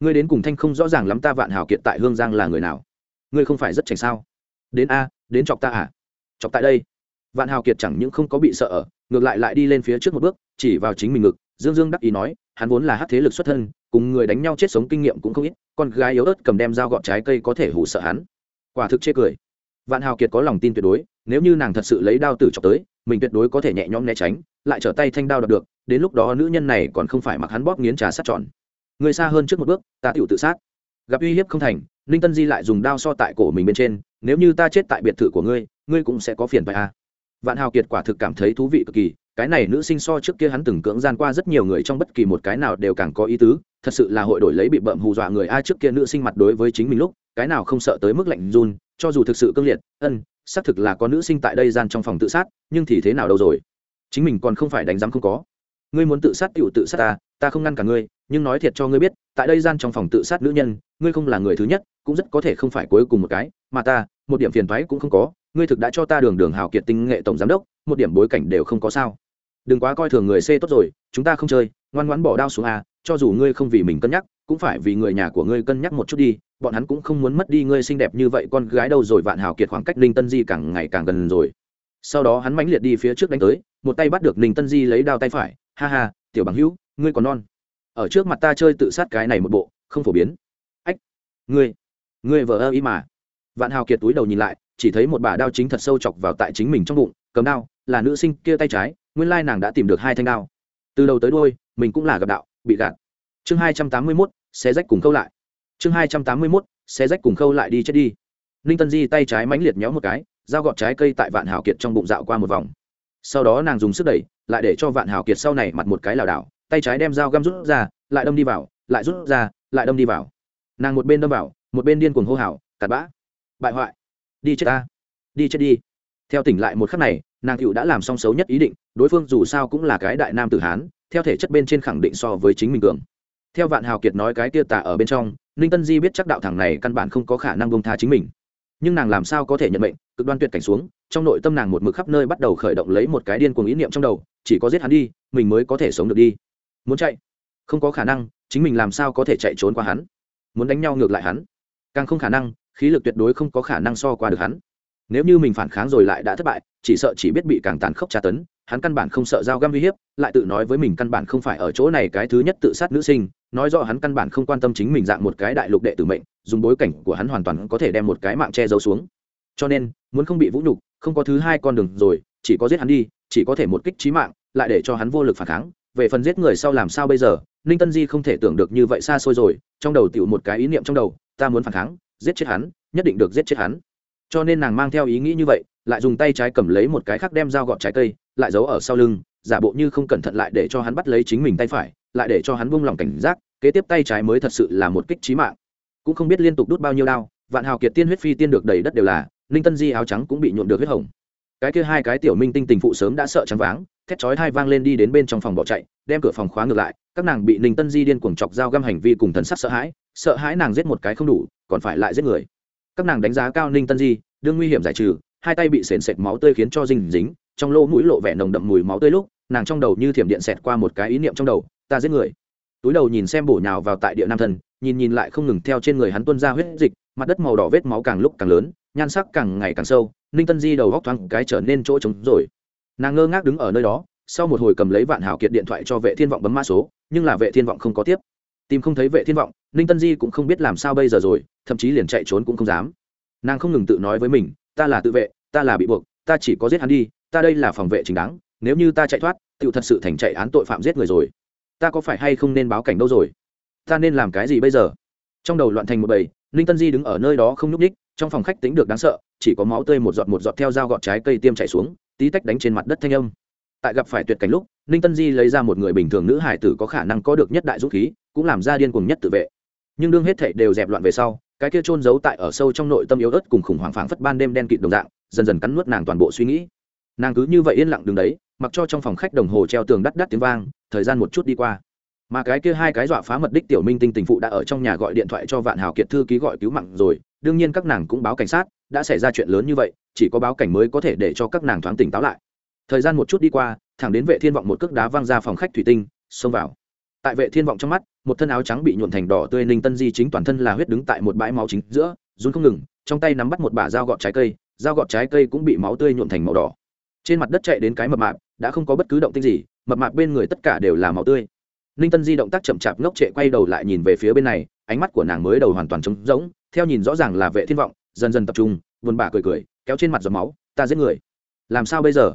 Ngươi đến cùng thanh không rõ ràng lắm ta vạn hào kiệt tại hương giang là người nào. Ngươi không phải rất chảnh sao? Đến a, đến chọc ta à? Chọc tại đây. Vạn hào kiệt chẳng những không có bị sợ ở, ngược lại lại đi lên phía trước một bước, chỉ vào chính mình ngực, dương dương đắc ý nói hắn vốn là hát thế lực xuất thân, cùng người đánh nhau chết sống kinh nghiệm cũng không ít, con gái yếu ớt cầm đem dao gọt trái cây có thể hủ sợ hắn. Quả thực chê cười. Vạn hào kiệt có lòng tin tuyệt đối, nếu như nàng thật sự lấy đao tử chọc tới, mình tuyệt đối có thể nhẹ nhõm né tránh, lại trở tay thanh đao đọc được, đến lúc đó nữ nhân này còn không phải mặc hắn bóp nghiến trà sát tròn. Người xa hơn trước một bước, ta tựu tự sát. Gặp uy hiếp không thành, ninh tân di lại dùng đao so tại cổ mình bên trên, nếu như ta chết tại biệt thự của ngươi ngươi cũng sẽ có phiền phải à. vạn hào kiệt quả thực cảm thấy thú vị cực kỳ cái này nữ sinh so trước kia hắn từng cưỡng gian qua rất nhiều người trong bất kỳ một cái nào đều càng có ý tứ, thật sự là hội đổi lấy bị bợm hù dọa người ai trước kia nữ sinh mặt đối với chính mình lúc, cái nào không sợ tới mức lạnh run, cho dù thực sự cương liệt, ân, xác thực là có nữ sinh tại đây gian trong phòng tự sát, nhưng thì thế nào đâu rồi? Chính mình còn không phải đánh giám không có. Ngươi muốn tự sát tựu tự sát ta ta không ngăn cả ngươi, nhưng nói thiệt cho ngươi biết, tại đây gian trong phòng tự sát nữ nhân, ngươi không là người thứ nhất, cũng rất có thể không phải cuối cùng một cái, mà ta, một điểm phiền thoái cũng không có, ngươi thực đã cho ta đường đường hào kiệt tinh nghệ tổng giám đốc, một điểm bối cảnh đều không có sao đừng quá coi thường người c tốt rồi, chúng ta không chơi, ngoan ngoãn bỏ đao xuống a, cho dù ngươi không vì mình cân nhắc, cũng phải vì người nhà của ngươi cân nhắc một chút đi, bọn hắn cũng không muốn mất đi ngươi xinh đẹp như vậy, con gái đâu rồi, vạn hào kiệt khoảng cách ninh tân di càng ngày càng gần rồi. Sau đó hắn mãnh liệt đi phía trước đánh tới, một tay bắt được ninh tân di lấy đao tay phải, ha ha, tiểu bằng hữu, ngươi còn non. Ở trước mặt ta chơi tự sát cái này một bộ, không phổ biến. Ách, ngươi ngươi vợ ơ ý mà. Vạn hào kiệt túi đầu nhìn lại, chỉ thấy một bà đao chính thật sâu chọc vào tại chính mình trong bụng, cầm đao, là nữ sinh kia tay trái nguyên lai nàng đã tìm được hai thanh đao. Từ đầu tới đôi mình cũng là gặp đạo, bị gạt. Chương hai trăm tám mươi mốt xe rách cùng khâu lại. Chương hai trăm tám mươi mốt xe rách cùng khâu lại đi chết đi. Ninh tân di tay trái mãnh liệt nhéo một cái, dao gọt trái cây tại vạn hào kiệt trong bụng dạo qua một vòng. Sau đó nàng dùng sức đẩy, lại để cho vạn hào kiệt sau này mặt một cái lảo đảo, tay trái đem dao găm rút ra, lại đâm đi vào, lại rút ra, lại đâm đi vào. Nàng một bên đâm vào, một bên điên cuồng hô hào, cặn bã, bại hoại, đi chết ta, đi chết đi. Theo tỉnh lại một khắc này nàng cựu đã làm xong xấu nhất ý định, đối phương dù sao cũng là cái đại nam tử hán, theo thể chất bên trên khẳng định so với chính mình cường. Theo vạn hào kiệt nói cái tia tả ở bên trong, ninh tân di biết chắc đạo thẳng này căn bản không có khả năng bông tha chính mình. Nhưng nàng làm sao có thể nhận mệnh, cực đoan tuyệt cảnh xuống, trong nội tâm nàng một mực khắp nơi bắt đầu khởi động lấy một cái điên cuồng ý niệm trong đầu, chỉ có giết hắn đi, mình mới có thể sống được đi. Muốn chạy? Không có khả năng, chính mình làm sao có thể chạy trốn qua hắn? Muốn đánh nhau ngược lại hắn? Càng không khả năng, khí lực tuyệt đối không có khả năng so qua được hắn nếu như mình phản kháng rồi lại đã thất bại, chỉ sợ chỉ biết bị càng tàn khốc tra tấn, hắn căn bản không sợ dao găm uy hiếp, lại tự nói với mình căn bản không phải ở chỗ này cái thứ nhất tự sát nữ sinh, nói rõ hắn căn bản không quan tâm chính mình dạng một cái đại lục đệ tử mệnh, dùng bối cảnh của hắn hoàn toàn có thể đem một cái mạng che giấu xuống. Cho nên, muốn không bị vũ nhục, không có thứ hai con đường rồi, chỉ có giết hắn đi, chỉ có thể một kích trí mạng, lại để cho hắn vô lực phản kháng. Về phần giết người sau làm sao bây giờ, ninh tân di không thể tưởng được như vậy xa xôi rồi, trong đầu tựu một cái ý niệm trong đầu, ta muốn phản kháng, giết chết hắn, nhất định được giết chết hắn cho nên nàng mang theo ý nghĩ như vậy, lại dùng tay trái cầm lấy một cái khác đem dao gọt trái cây, lại giấu ở sau lưng, giả bộ như không cẩn thận lại để cho hắn bắt lấy chính mình tay phải, lại để cho hắn buông lỏng cảnh giác, kế tiếp tay trái mới thật sự là một kích trí mạng. Cũng không biết liên tục đút bao nhiêu đao, vạn hào kiệt tiên huyết phi tiên được đầy đất đều là, ninh tân di áo trắng cũng bị nhuộm được huyết hồng. Cái kia hai cái tiểu minh tinh tình phụ sớm đã sợ trắng váng, thét chói hai vang lên đi đến bên trong phòng bỏ chạy, đem cửa phòng khóa ngược lại, các nàng bị ninh tân di điên cuồng chọc dao găm hành vi cùng thần sắc sợ hãi sợ hãi nàng giết một cái không đủ, còn phải lại giết người các nàng đánh giá cao ninh tân di, đương nguy hiểm giải trừ, hai tay bị sền sệt máu tươi khiến cho dinh dính, trong lỗ mũi lộ vẻ nồng đậm mùi máu tươi lúc, nàng trong đầu như thiểm điện xẹt qua một cái ý niệm trong đầu, ta giết người. Túi đầu nhìn xem bổ nhào vào tại địa nam thần, nhìn nhìn lại không ngừng theo trên người hắn tuân ra huyết dịch, mặt đất màu đỏ vết máu càng lúc càng lớn, nhan sắc càng ngày càng sâu, ninh tân di đầu góc thoáng cái trở nên chỗ trống rồi. Nàng ngơ ngác đứng ở nơi đó, sau một hồi cầm lấy vạn hảo kiệt điện thoại cho vệ thiên vọng bấm mã số, nhưng là vệ thiên vọng không có tiếp. Tìm không thấy vệ thiên vọng ninh tân di cũng không biết làm sao bây giờ rồi, thậm chí liền chạy trốn cũng không dám. Nàng không ngừng tự nói với mình, ta là tự vệ, ta là bị buộc, ta chỉ có giết hắn đi, ta đây là phòng vệ chính đáng, nếu như ta chạy thoát tự thật sự thành chạy án tội phạm giết người rồi. Ta có phải hay không nên báo cảnh đâu rồi? Ta nên làm cái gì bây giờ? Trong đầu loạn thành một bầy, ninh tân di đứng ở nơi đó không nhúc ních trong phòng khách tính được đáng sợ, chỉ có máu tươi một giọt một giọt theo dao gọt trái cây tiêm chảy xuống, tí tách đánh trên mặt đất thanh âm. Tại gặp phải tuyệt cảnh lúc, ninh tân di lấy ra một người bình thường nữ hải tử có khả năng có được nhất đại dũng khí, cũng làm ra điên cuồng nhất tự vệ nhưng đương hết thảy đều dẹp loạn về sau, cái kia trôn giấu tại ở sâu trong nội tâm yếu ớt cùng khủng hoảng phảng phất ban đêm đen kịt đồng dạng, dần dần cắn nuốt nàng toàn bộ suy nghĩ. Nàng cứ như vậy yên lặng đứng đấy, mặc cho trong phòng khách đồng hồ treo tường đắt đắt tiếng vang, thời gian một chút đi qua. Mà cái kia hai cái dọa phá mật đích tiểu minh tinh tình phụ đã ở trong nhà gọi điện thoại cho vạn hào kiệt thư ký gọi cứu mạng rồi, đương nhiên các nàng cũng báo cảnh sát, đã xảy ra chuyện lớn như vậy, chỉ có báo cảnh mới có thể để cho các nàng thoáng tỉnh táo lại. Thời gian một chút đi qua, thẳng đến vệ thiên vọng một cước đá văng ra phòng khách thủy tinh, xông vào. Tại vệ thiên vọng trong mắt một thân áo trắng bị nhuộn thành đỏ tươi ninh tân di chính toàn thân là huyết đứng tại một bãi máu chính giữa, run không ngừng, trong tay nắm bắt một bả dao gọt trái cây, dao gọt trái cây cũng bị máu tươi nhuộn thành màu đỏ. Trên mặt đất chạy đến cái mập mạp, đã không có bất cứ động tinh gì, mập mạp bên người tất cả đều là máu tươi. Ninh tân di động tác chậm chạp ngốc trệ quay đầu lại nhìn về phía bên này, ánh mắt của nàng mới đầu hoàn toàn trống rỗng, theo nhìn rõ ràng là vệ thiên vọng, dần dần tập trung, buồn bã cười cười, kéo trên mặt giọt máu, ta giết người. Làm sao bây giờ?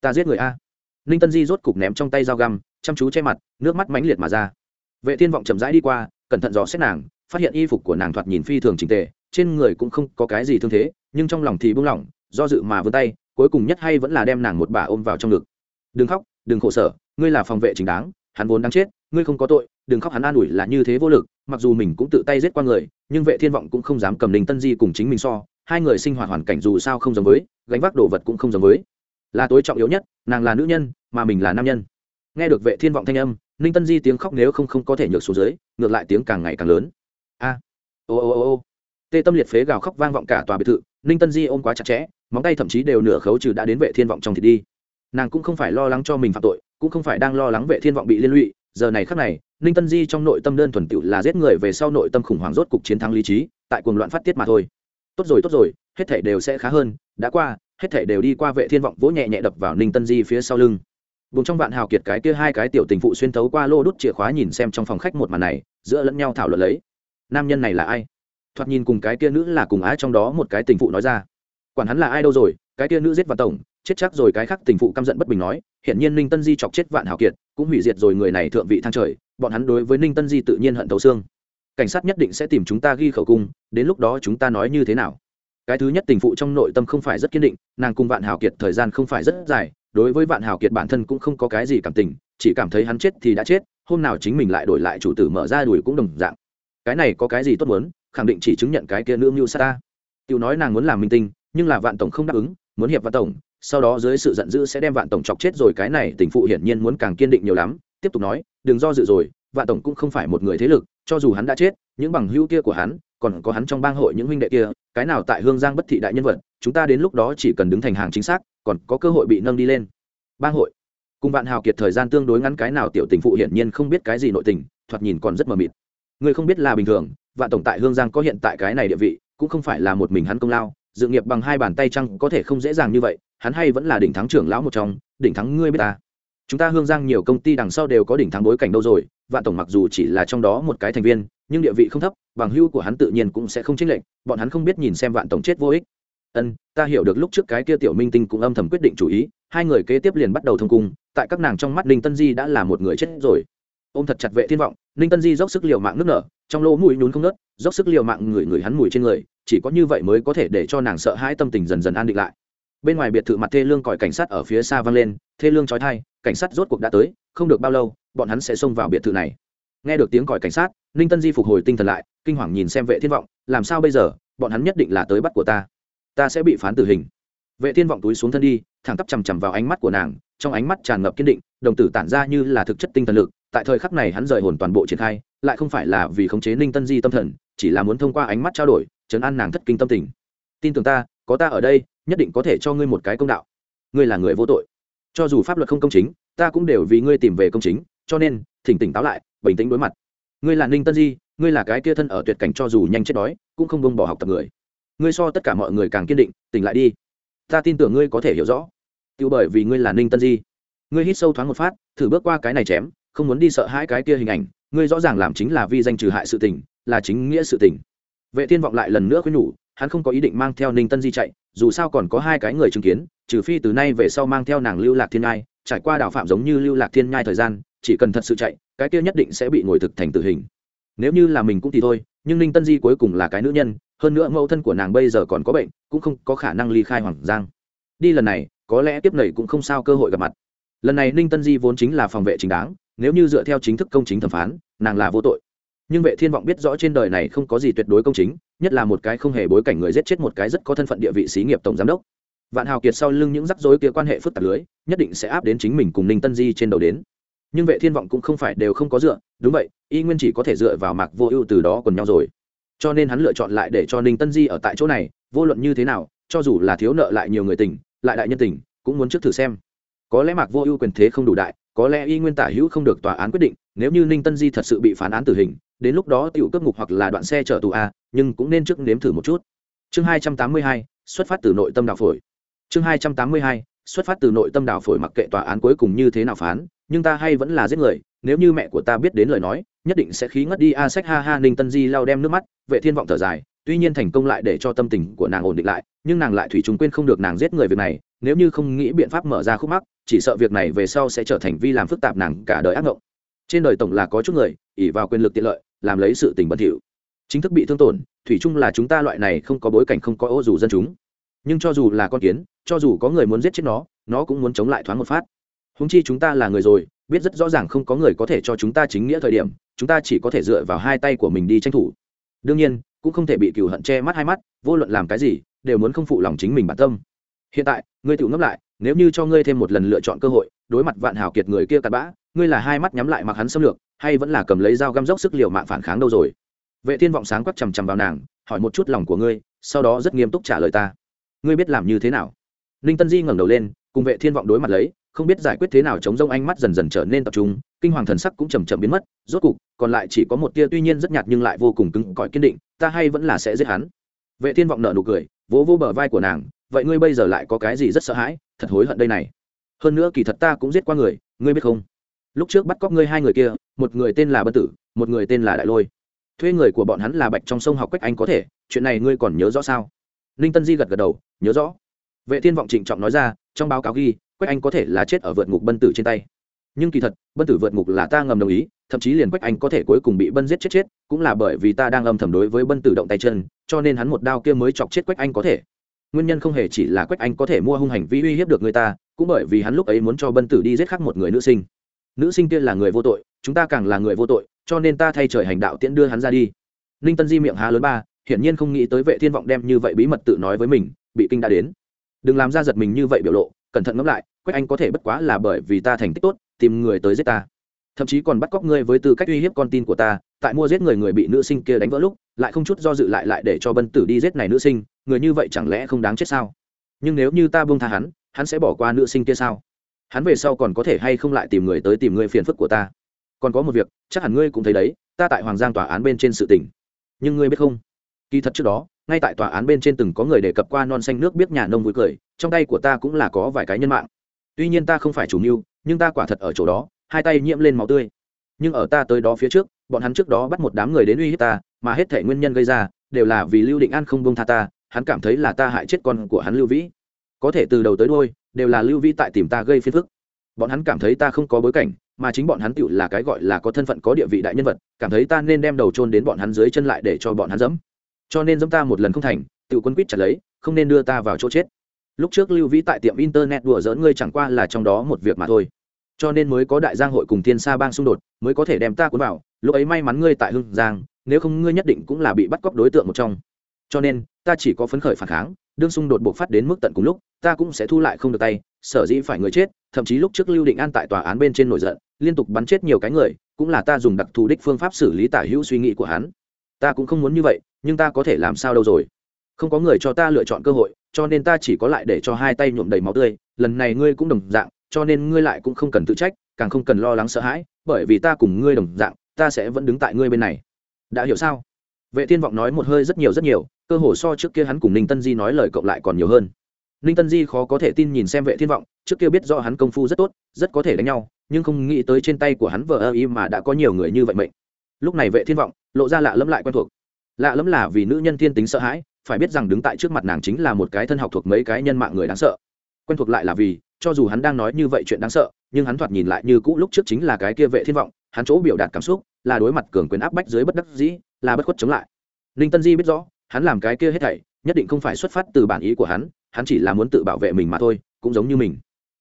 Ta giết người a. Ninh tân di rốt cục ném trong tay dao găm, chăm chú che mặt, nước mắt mãnh liệt mà ra vệ thiên vọng chậm rãi đi qua, cẩn thận dò xét nàng, phát hiện y phục của nàng thoạt nhìn phi thường trình tề, trên người cũng không có cái gì thương thế, nhưng trong lòng thì buông lỏng, do dự mà vươn tay, cuối cùng nhất hay vẫn là đem nàng một bà ôm vào trong ngực. Đừng khóc, đừng khổ sở, ngươi là phòng vệ chính đáng, hắn vốn đáng chết, ngươi không có tội, đừng khóc hắn an ủi là như thế vô lực, mặc dù mình cũng tự tay giết qua người, nhưng vệ thiên vọng cũng không dám cầm đình tân di cùng chính mình so, hai người sinh hoạt hoàn cảnh dù sao không giống với, gánh vác đồ vật cũng không giống với. Là tối trọng yếu nhất, nàng là nữ nhân, mà mình là nam nhân. Nghe được vệ thiên vọng thanh âm ninh tân di tiếng khóc nếu không không có thể nhược xuống dưới, ngược lại tiếng càng ngày càng lớn. A. Ô ô ô ô. Tê tâm liệt phế gào khóc vang vọng cả tòa biệt thự, ninh tân di ôm quá chặt chẽ, móng tay thậm chí đều nửa khấu trừ đã đến vệ thiên vọng trong thịt đi. Nàng cũng không phải lo lắng cho mình phạm tội, cũng không phải đang lo lắng vệ thiên vọng bị liên lụy, giờ này khắc này, ninh tân di trong nội tâm đơn thuần tựu là giết người về sau nội tâm khủng hoảng rốt cục chiến thắng lý trí, tại cuồng loạn phát tiết mà thôi. Tốt rồi tốt rồi, hết thể đều sẽ khá hơn, đã qua, hết thể đều đi qua vệ thiên vọng vỗ nhẹ nhẹ đập vào ninh tân di phía sau lưng vùng trong vạn hào kiệt cái kia hai cái tiểu tình phụ xuyên thấu qua lô đút chìa khóa nhìn xem trong phòng khách một màn này, giữa lẫn nhau thảo luận lấy. Nam nhân này là ai? Thoạt nhìn cùng cái kia nữ là cùng ai trong đó một cái tình phụ nói ra. Quản hắn là ai đâu rồi, cái kia nữ giết vào tổng, chết chắc rồi cái khác tình phụ căm giận bất bình nói hiện nhiên ninh tân di chọc chết vạn hào kiệt, cũng hủy diệt rồi người này thượng vị thang trời, bọn hắn đối với ninh tân di tự nhiên hận thấu xương. Cảnh sát nhất định sẽ tìm chúng ta ghi khẩu cung, đến lúc đó chúng ta nói như thế nào? Cái thứ nhất tình phụ trong nội tâm không phải rất kiên định, nàng cùng vạn hào kiệt thời gian không phải rất dài đối với vạn hào kiệt bản thân cũng không có cái gì cảm tình, chỉ cảm thấy hắn chết thì đã chết, hôm nào chính mình lại đổi lại chủ tử mở ra đùi cũng đồng dạng. Cái này có cái gì tốt muốn, khẳng định chỉ chứng nhận cái kia nữ mưu sa ta. Tiểu nói nàng muốn làm minh tinh, nhưng là vạn tổng không đáp ứng, muốn hiệp vạn tổng, sau đó dưới sự giận dữ sẽ đem vạn tổng chọc chết rồi, cái này tình phụ hiển nhiên muốn càng kiên định nhiều lắm. Tiếp tục nói, đừng do dự rồi, vạn tổng cũng không phải một người thế lực, cho dù hắn đã chết, những bằng hữu kia của hắn, còn có hắn trong bang hội những huynh đệ kia, cái nào tại hương giang bất thị đại nhân vật, chúng ta đến lúc đó chỉ cần đứng thành hàng chính xác còn có cơ hội bị nâng đi lên. Bang hội. Cùng vạn hào kiệt thời gian tương đối ngắn cái nào tiểu tình phụ hiển nhiên không biết cái gì nội tình, thoạt nhìn còn rất mờ mịt. Người không biết là bình thường, vạn tổng tại hương giang có hiện tại cái này địa vị, cũng không phải là một mình hắn công lao, dự nghiệp bằng hai bàn tay chăng có thể không dễ dàng như vậy, hắn hay vẫn là đỉnh thắng trưởng lão một trong, đỉnh thắng ngươi biết ta. Chúng ta hương giang nhiều công ty đằng sau đều có đỉnh thắng bối cảnh đâu rồi, vạn tổng mặc dù chỉ là trong đó một cái thành viên, nhưng địa vị không thấp, bằng hưu của hắn tự nhiên cũng sẽ không chênh lệch, bọn hắn không biết nhìn xem vạn tổng chết vô ích ân, ta hiểu được lúc trước cái kia tiểu minh tinh cũng âm thầm quyết định chủ ý, hai người kế tiếp liền bắt đầu thông cung, tại các nàng trong mắt ninh tân di đã là một người chết rồi. Ôm thật chặt vệ thiên vọng, ninh tân di dốc sức liều mạng nước nở, trong lỗ mũi nhún không nớt dốc sức liều mạng người người hắn mùi trên người, chỉ có như vậy mới có thể để cho nàng sợ hãi tâm tình dần dần an định lại. Bên ngoài biệt thự mặt thê lương còi cảnh sát ở phía xa vang lên, thê lương trói thai cảnh sát rốt cuộc đã tới, không được bao lâu, bọn hắn sẽ xông vào biệt thự này. Nghe được tiếng còi cảnh sát, ninh tân di phục hồi tinh thần lại, kinh hoàng nhìn xem vệ thiên vọng, làm sao bây giờ? Bọn hắn nhất định là tới bắt của ta ta sẽ bị phán tử hình. Vệ thiên vọng túi xuống thân đi, thẳng tắp chằm chằm vào ánh mắt của nàng, trong ánh mắt tràn ngập kiên định, đồng tử tản ra như là thực chất tinh thần lực, tại thời khắc này hắn rời hồn toàn bộ triển khai, lại không phải là vì khống chế ninh tân di tâm thần, chỉ là muốn thông qua ánh mắt trao đổi chấn an nàng thất kinh tâm tình. Tin tưởng ta, có ta ở đây, nhất định có thể cho ngươi một cái công đạo. Ngươi là người vô tội. Cho dù pháp luật không công chính, ta cũng đều vì ngươi tìm về công chính, cho nên, thỉnh tỉnh táo lại, bình tĩnh đối mặt. Ngươi là ninh tân di, ngươi là cái kia thân ở tuyệt cảnh cho dù nhanh chết đói, cũng không bông bỏ học tập người ngươi so tất cả mọi người càng kiên định, tỉnh lại đi. Ta tin tưởng ngươi có thể hiểu rõ. Tự bởi vì ngươi là ninh tân di. Ngươi hít sâu thoáng một phát, thử bước qua cái này chém, không muốn đi sợ hai cái kia hình ảnh. Ngươi rõ ràng làm chính là vi danh trừ hại sự tình, là chính nghĩa sự tình. Vệ thiên vọng lại lần nữa khuyên nhủ, hắn không có ý định mang theo ninh tân di chạy, dù sao còn có hai cái người chứng kiến, trừ phi từ nay về sau mang theo nàng lưu lạc thiên nhai. Trải qua đào phạm giống như lưu lạc thiên nhai thời gian, chỉ cần thật sự chạy, cái kia nhất định sẽ bị ngồi thực thành tử hình. Nếu như là mình cũng thì thôi nhưng ninh tân di cuối cùng là cái nữ nhân, hơn nữa mẫu thân của nàng bây giờ còn có bệnh, cũng không có khả năng ly khai hoàng giang. Đi lần này, có lẽ tiếp nầy cũng không sao cơ hội gặp mặt. Lần này ninh tân di vốn chính là phòng vệ chính đáng, nếu như dựa theo chính thức công chính thẩm phán, nàng là vô tội. Nhưng vệ thiên vọng biết rõ trên đời này không có gì tuyệt đối công chính, nhất là một cái không hề bối cảnh người giết chết một cái rất có thân phận địa vị xí nghiệp tổng giám đốc. Vạn hào kiệt sau lưng những rắc rối kia quan hệ phức tạp lưới, nhất định sẽ áp đến chính mình cùng ninh tân di trên đầu đến nhưng vệ thiên vọng cũng không phải đều không có dựa, đúng vậy, y nguyên chỉ có thể dựa vào mạc vô ưu từ đó còn nhau rồi. Cho nên hắn lựa chọn lại để cho ninh tân di ở tại chỗ này, vô luận như thế nào, cho dù là thiếu nợ lại nhiều người tình, lại đại nhân tình, cũng muốn trước thử xem. Có lẽ mạc vô ưu quyền thế không đủ đại, có lẽ y nguyên tả hữu không được tòa án quyết định, nếu như ninh tân di thật sự bị phán án tử hình, đến lúc đó tiểu cướp ngục hoặc là đoạn xe chở tù a, nhưng cũng nên trước nếm thử một chút. Chương hai trăm tám mươi hai, xuất phát từ nội tâm đạo phổi. Chương hai trăm tám mươi hai, xuất phát từ nội tâm đạo phổi mặc kệ tòa án cuối cùng như thế nào phán nhưng ta hay vẫn là giết người, nếu như mẹ của ta biết đến lời nói, nhất định sẽ khí ngất đi. A sách ha ha, ninh tân di lao đem nước mắt, vệ thiên vọng thở dài, tuy nhiên thành công lại để cho tâm tình của nàng ổn định lại, nhưng nàng lại thủy chung quên không được nàng giết người việc này, nếu như không nghĩ biện pháp mở ra khúc mắc, chỉ sợ việc này về sau sẽ trở thành vi làm phức tạp nàng cả đời ác ngộng. Trên đời tổng là có chút người ỉ vào quyền lực tiện lợi, làm lấy sự tình bẩn thỉu chính thức bị thương tổn, thủy chung là chúng ta loại này không có bối cảnh không có ô dù dân chúng. Nhưng cho dù là con kiến, cho dù có người muốn giết chết nó nó cũng muốn chống lại thoáng một phát húng chi chúng ta là người rồi, biết rất rõ ràng không có người có thể cho chúng ta chính nghĩa thời điểm, chúng ta chỉ có thể dựa vào hai tay của mình đi tranh thủ. Đương nhiên, cũng không thể bị cừu hận che mắt hai mắt, vô luận làm cái gì, đều muốn không phụ lòng chính mình bản tâm. Hiện tại, ngươi tự ngẫm lại, nếu như cho ngươi thêm một lần lựa chọn cơ hội, đối mặt vạn hào kiệt người kia cặn bã, ngươi là hai mắt nhắm lại mặc hắn xâm lược, hay vẫn là cầm lấy dao găm dốc sức liều mạng phản kháng đâu rồi? Vệ thiên vọng sáng quắc chằm chằm vào nàng, hỏi một chút lòng của ngươi, sau đó rất nghiêm túc trả lời ta. Ngươi biết làm như thế nào? Ninh tân di ngẩng đầu lên, cùng vệ thiên vọng đối mặt lấy không biết giải quyết thế nào chống rông ánh mắt dần dần trở nên tập trung, kinh hoàng thần sắc cũng chầm chậm biến mất, rốt cục, còn lại chỉ có một tia tuy nhiên rất nhạt nhưng lại vô cùng cứng cỏi kiên định, ta hay vẫn là sẽ giết hắn. Vệ thiên vọng nợ nụ cười, vỗ vỗ bờ vai của nàng, vậy ngươi bây giờ lại có cái gì rất sợ hãi, thật hối hận đây này. Hơn nữa kỳ thật ta cũng giết qua người, ngươi biết không? Lúc trước bắt cóc ngươi hai người kia, một người tên là bân tử, một người tên là đại lôi. Thuê người của bọn hắn là bạch trong sông học quách anh có thể, chuyện này ngươi còn nhớ rõ sao? Ninh tân di gật gật đầu, nhớ rõ. Vệ thiên vọng trịnh trọng nói ra, trong báo cáo ghi quách anh có thể là chết ở vượt ngục bân tử trên tay. Nhưng kỳ thật, bân tử vượt ngục là ta ngầm đồng ý, thậm chí liền quách anh có thể cuối cùng bị bân giết chết chết, cũng là bởi vì ta đang âm thầm đối với bân tử động tay chân, cho nên hắn một đao kia mới chọc chết quách anh có thể. Nguyên nhân không hề chỉ là quách anh có thể mua hung hành vi uy hiếp được người ta, cũng bởi vì hắn lúc ấy muốn cho bân tử đi giết khác một người nữ sinh. Nữ sinh kia là người vô tội, chúng ta càng là người vô tội, cho nên ta thay trời hành đạo tiễn đưa hắn ra đi. Ninh tân di miệng há lớn ba, hiển nhiên không nghĩ tới vệ thiên vọng đem như vậy bí mật tự nói với mình, bị kinh đã đến. Đừng làm ra giật mình như vậy biểu lộ cẩn thận ngẫm lại, quách anh có thể bất quá là bởi vì ta thành tích tốt, tìm người tới giết ta. Thậm chí còn bắt cóc ngươi với tư cách uy hiếp con tin của ta, tại mua giết người người bị nữ sinh kia đánh vỡ lúc, lại không chút do dự lại lại để cho bân tử đi giết này nữ sinh, người như vậy chẳng lẽ không đáng chết sao? Nhưng nếu như ta buông tha hắn hắn sẽ bỏ qua nữ sinh kia sao? Hắn về sau còn có thể hay không lại tìm người tới tìm người phiền phức của ta? Còn có một việc, chắc hẳn ngươi cũng thấy đấy, ta tại hoàng giang tòa án bên trên sự tỉnh nhưng ngươi biết không? Kỳ thật trước đó ngay tại tòa án bên trên từng có người đề cập qua non xanh nước biết nhà nông vui cười, trong tay của ta cũng là có vài cái nhân mạng. Tuy nhiên ta không phải chủ mưu, nhưng ta quả thật ở chỗ đó, hai tay nhiễm lên máu tươi. Nhưng ở ta tới đó phía trước, bọn hắn trước đó bắt một đám người đến uy hiếp ta, mà hết thể nguyên nhân gây ra, đều là vì lưu định an không bông tha ta, hắn cảm thấy là ta hại chết con của hắn lưu vĩ. Có thể từ đầu tới đôi đều là lưu vĩ tại tìm ta gây phiền phức. Bọn hắn cảm thấy ta không có bối cảnh, mà chính bọn hắn tựu là cái gọi là có thân phận có địa vị đại nhân vật, cảm thấy ta nên đem đầu trôn đến bọn hắn dưới chân lại để cho bọn hắn dẫm cho nên dẫm ta một lần không thành tự quân quýt chặt lấy, không nên đưa ta vào chỗ chết. Lúc trước lưu vĩ tại tiệm internet đùa dỡn ngươi chẳng qua là trong đó một việc mà thôi. Cho nên mới có đại giang hội cùng thiên sa bang xung đột, mới có thể đem ta cuốn vào. Lúc ấy may mắn ngươi tại hưng giang, nếu không ngươi nhất định cũng là bị bắt cóc đối tượng một trong. Cho nên, ta chỉ có phấn khởi phản kháng, đương xung đột buộc phát đến mức tận cùng lúc, ta cũng sẽ thu lại không được tay, sở dĩ phải người chết, thậm chí lúc trước lưu định an tại tòa án bên trên nổi giận, liên tục bắn chết nhiều cái người, cũng là ta dùng đặc thù đích phương pháp xử lý tả hữu suy nghĩ của hắn. Ta cũng không muốn như vậy nhưng ta có thể làm sao đâu rồi? Không có người cho ta lựa chọn cơ hội, cho nên ta chỉ có lại để cho hai tay nhuộm đầy máu tươi. Lần này ngươi cũng đồng dạng, cho nên ngươi lại cũng không cần tự trách, càng không cần lo lắng sợ hãi, bởi vì ta cùng ngươi đồng dạng, ta sẽ vẫn đứng tại ngươi bên này. Đã hiểu sao? Vệ thiên vọng nói một hơi rất nhiều rất nhiều, cơ hồ so trước kia hắn cùng ninh tân di nói lời cộng lại còn nhiều hơn. Ninh tân di khó có thể tin nhìn xem vệ thiên vọng, trước kia biết do hắn công phu rất tốt, rất có thể đánh nhau, nhưng không nghĩ tới trên tay của hắn vờ ơ y mà đã có nhiều người như vậy mệnh. Lúc này vệ thiên vọng, lộ ra lạ lẫm lại quen thuộc lạ lẫm là vì nữ nhân thiên tính sợ hãi, phải biết rằng đứng tại trước mặt nàng chính là một cái thân học thuộc mấy cái nhân mạng người đáng sợ. Quen thuộc lại là vì, cho dù hắn đang nói như vậy chuyện đáng sợ, nhưng hắn thoạt nhìn lại như cũ lúc trước chính là cái kia vệ thiên vọng, hắn chỗ biểu đạt cảm xúc, là đối mặt cường quyền áp bách dưới bất đắc dĩ, là bất khuất chống lại. Ninh tân di biết rõ, hắn làm cái kia hết thảy, nhất định không phải xuất phát từ bản ý của hắn hắn chỉ là muốn tự bảo vệ mình mà thôi, cũng giống như mình.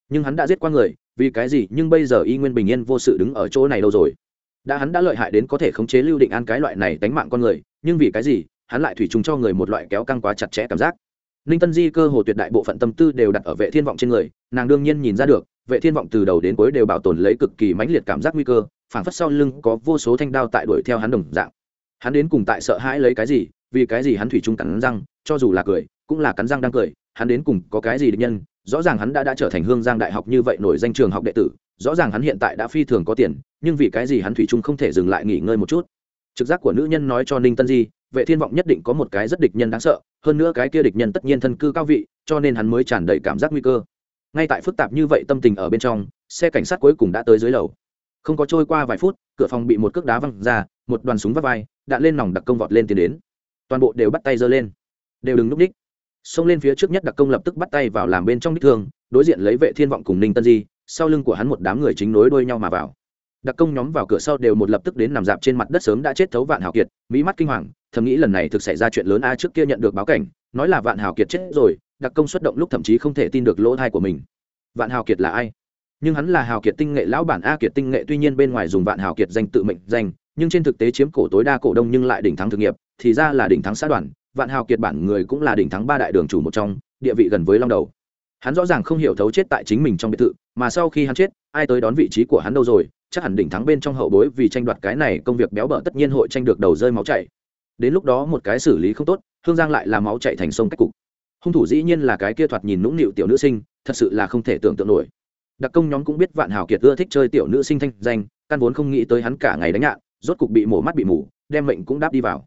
Nhưng hắn đã giết qua người, vì cái gì, nhưng bây giờ y nguyên bình yên vô sự đứng ở chỗ này đâu rồi? Đã hắn đã lợi hại đến có thể khống chế lưu định an cái loại này đánh mạng con người nhưng vì cái gì, hắn lại thủy chung cho người một loại kéo căng quá chặt chẽ cảm giác. Ninh tân di cơ hồ tuyệt đại bộ phận tâm tư đều đặt ở vệ thiên vọng trên người, nàng đương nhiên nhìn ra được, vệ thiên vọng từ đầu đến cuối đều bảo tồn lấy cực kỳ mãnh liệt cảm giác nguy cơ, phảng phất sau lưng có vô số thanh đao tại đuổi theo hắn đồng dạng. Hắn đến cùng tại sợ hãi lấy cái gì, vì cái gì hắn thủy chung cắn răng, cho dù là cười, cũng là cắn răng đang cười, hắn đến cùng có cái gì định nhân, rõ ràng hắn đã đã trở thành hương giang đại học như vậy nổi danh trường học đệ tử, rõ ràng hắn hiện tại đã phi thường có tiền, nhưng vì cái gì hắn thủy chung không thể dừng lại nghỉ ngơi một chút? Trực giác của nữ nhân nói cho ninh tân di, vệ thiên vọng nhất định có một cái rất địch nhân đáng sợ, hơn nữa cái kia địch nhân tất nhiên thân cư cao vị, cho nên hắn mới tràn đầy cảm giác nguy cơ. Ngay tại phức tạp như vậy tâm tình ở bên trong, xe cảnh sát cuối cùng đã tới dưới lầu. Không có trôi qua vài phút, cửa phòng bị một cước đá văng ra, một đoàn súng vắt vai đạn lên nòng đặc công vọt lên tiến đến. Toàn bộ đều bắt tay giơ lên. Đều đừng núp đích. Xông lên phía trước nhất đặc công lập tức bắt tay vào làm bên trong đích thương đối diện lấy vệ thiên vọng cùng ninh tân di, sau lưng của hắn một đám người chính nối đuôi nhau mà vào đặc công nhóm vào cửa sau đều một lập tức đến nằm dạp trên mặt đất sớm đã chết thấu vạn hào kiệt, mỹ mắt kinh hoàng, thầm nghĩ lần này thực xảy ra chuyện lớn a trước kia nhận được báo cảnh, nói là vạn hào kiệt chết rồi, đặc công xuất động lúc thậm chí không thể tin được lỗ thai của mình. Vạn hào kiệt là ai? Nhưng hắn là hào kiệt tinh nghệ lão bản a kiệt tinh nghệ tuy nhiên bên ngoài dùng vạn hào kiệt danh tự mệnh danh, nhưng trên thực tế chiếm cổ tối đa cổ đông nhưng lại đỉnh thắng thực nghiệp, thì ra là đỉnh thắng xã đoàn, vạn hào kiệt bản người cũng là đỉnh thắng ba đại đường chủ một trong, địa vị gần với long đầu. Hắn rõ ràng không hiểu thấu chết tại chính mình trong biệt thự, mà sau khi hắn chết, ai tới đón vị trí của hắn đâu rồi chắc hẳn đỉnh thắng bên trong hậu bối vì tranh đoạt cái này công việc béo bở tất nhiên hội tranh được đầu rơi máu chảy. Đến lúc đó một cái xử lý không tốt, hương giang lại làm máu chạy thành sông cách cục. Hung thủ dĩ nhiên là cái kia thoạt nhìn nũng nịu tiểu nữ sinh, thật sự là không thể tưởng tượng nổi. Đặc công nhóm cũng biết vạn hào kiệt ưa thích chơi tiểu nữ sinh thanh danh, căn vốn không nghĩ tới hắn cả ngày đánh nhạn, rốt cục bị mổ mắt bị mù, đem mệnh cũng đáp đi vào.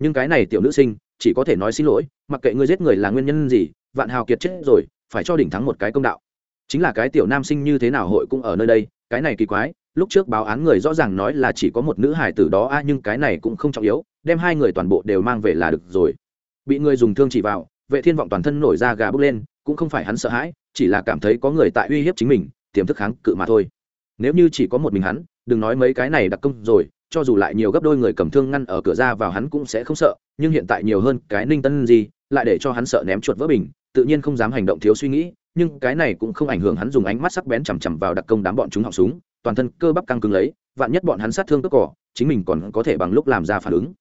Nhưng cái này tiểu nữ sinh, chỉ có thể nói xin lỗi, mặc kệ ngươi giết người là nguyên nhân gì, vạn hào kiệt chết rồi, phải cho đỉnh thắng một cái công đạo. Chính là cái tiểu nam sinh như thế nào hội cũng ở nơi đây, cái này kỳ quái lúc trước báo án người rõ ràng nói là chỉ có một nữ hải tử đó, a, nhưng cái này cũng không trọng yếu, đem hai người toàn bộ đều mang về là được rồi. Bị người dùng thương chỉ vào, vệ thiên vọng toàn thân nổi ra gà bốc lên, cũng không phải hắn sợ hãi, chỉ là cảm thấy có người tại uy hiếp chính mình, tiềm thức kháng cự mà thôi. Nếu như chỉ có một mình hắn, đừng nói mấy cái này đặc công rồi, cho dù lại nhiều gấp đôi người cầm thương ngăn ở cửa ra vào hắn cũng sẽ không sợ, nhưng hiện tại nhiều hơn cái ninh tân gì lại để cho hắn sợ ném chuột vỡ bình, tự nhiên không dám hành động thiếu suy nghĩ, nhưng cái này cũng không ảnh hưởng hắn dùng ánh mắt sắc bén chằm chằm vào đặc công đám bọn chúng họng súng toàn thân cơ bắp căng cứng lấy, vạn nhất bọn hắn sát thương cướp cỏ, chính mình còn có thể bằng lúc làm ra phản ứng.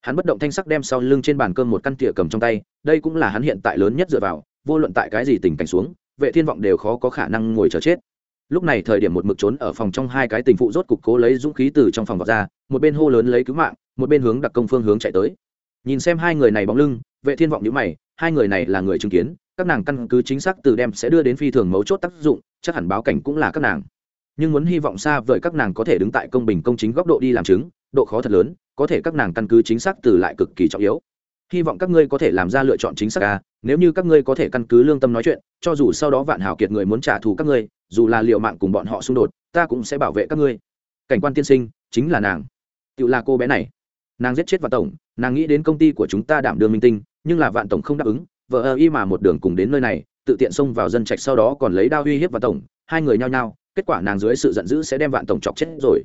Hắn bất động thanh sắc đem sau lưng trên bàn cơm một căn tỉa cầm trong tay, đây cũng là hắn hiện tại lớn nhất dựa vào, vô luận tại cái gì tình cảnh xuống, vệ thiên vọng đều khó có khả năng ngồi chờ chết. Lúc này thời điểm một mực trốn ở phòng trong hai cái tình phụ rốt cục cố lấy dũng khí từ trong phòng vọt ra, một bên hô lớn lấy cứu mạng, một bên hướng đặc công phương hướng chạy tới. Nhìn xem hai người này bóng lưng, vệ thiên vọng nhíu mày, hai người này là người chứng kiến, các nàng căn cứ chính xác từ đem sẽ đưa đến phi thường mấu chốt tác dụng, chắc hẳn báo cảnh cũng là các nàng nhưng muốn hy vọng xa vời các nàng có thể đứng tại công bình công chính góc độ đi làm chứng, độ khó thật lớn, có thể các nàng căn cứ chính xác từ lại cực kỳ trọng yếu. Hy vọng các ngươi có thể làm ra lựa chọn chính xác ca nếu như các ngươi có thể căn cứ lương tâm nói chuyện, cho dù sau đó vạn hảo kiệt người muốn trả thù các ngươi, dù là liệu mạng cùng bọn họ xung đột, ta cũng sẽ bảo vệ các ngươi. Cảnh quan tiên sinh, chính là nàng. Tự là cô bé này. Nàng giết chết vạn tổng, nàng nghĩ đến công ty của chúng ta đảm đương minh tinh, nhưng là vạn tổng không đáp ứng vợ ơ y mà một đường cùng đến nơi này, tự tiện xông vào dân trạch sau đó còn lấy đao uy hiếp vạn tổng, hai người nhao nhao kết quả nàng dưới sự giận dữ sẽ đem vạn tổng chọc chết rồi.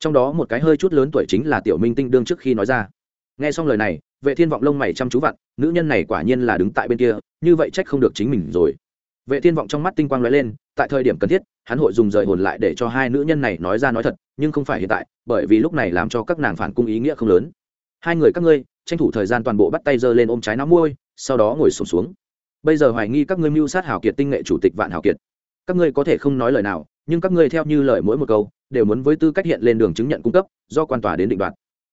Trong đó một cái hơi chút lớn tuổi chính là tiểu minh tinh đương trước khi nói ra. Nghe xong lời này vệ thiên vọng lông mày chăm chú vặn nữ nhân này quả nhiên là đứng tại bên kia như vậy trách không được chính mình rồi. Vệ thiên vọng trong mắt tinh quang lóe lên tại thời điểm cần thiết hắn hội dùng rời hồn lại để cho hai nữ nhân này nói ra nói thật nhưng không phải hiện tại bởi vì lúc này làm cho các nàng phản cung ý nghĩa không lớn. Hai người các ngươi tranh thủ thời gian toàn bộ bắt tay giơ lên ôm trái nắm môi sau đó ngồi sụp xuống, xuống. Bây giờ hoài nghi các ngươi mưu sát hảo kiệt tinh nghệ chủ tịch vạn hảo kiệt. Các ngươi có thể không nói lời nào nhưng các ngươi theo như lời mỗi một câu, đều muốn với tư cách hiện lên đường chứng nhận cung cấp, do quan tòa đến định đoạt.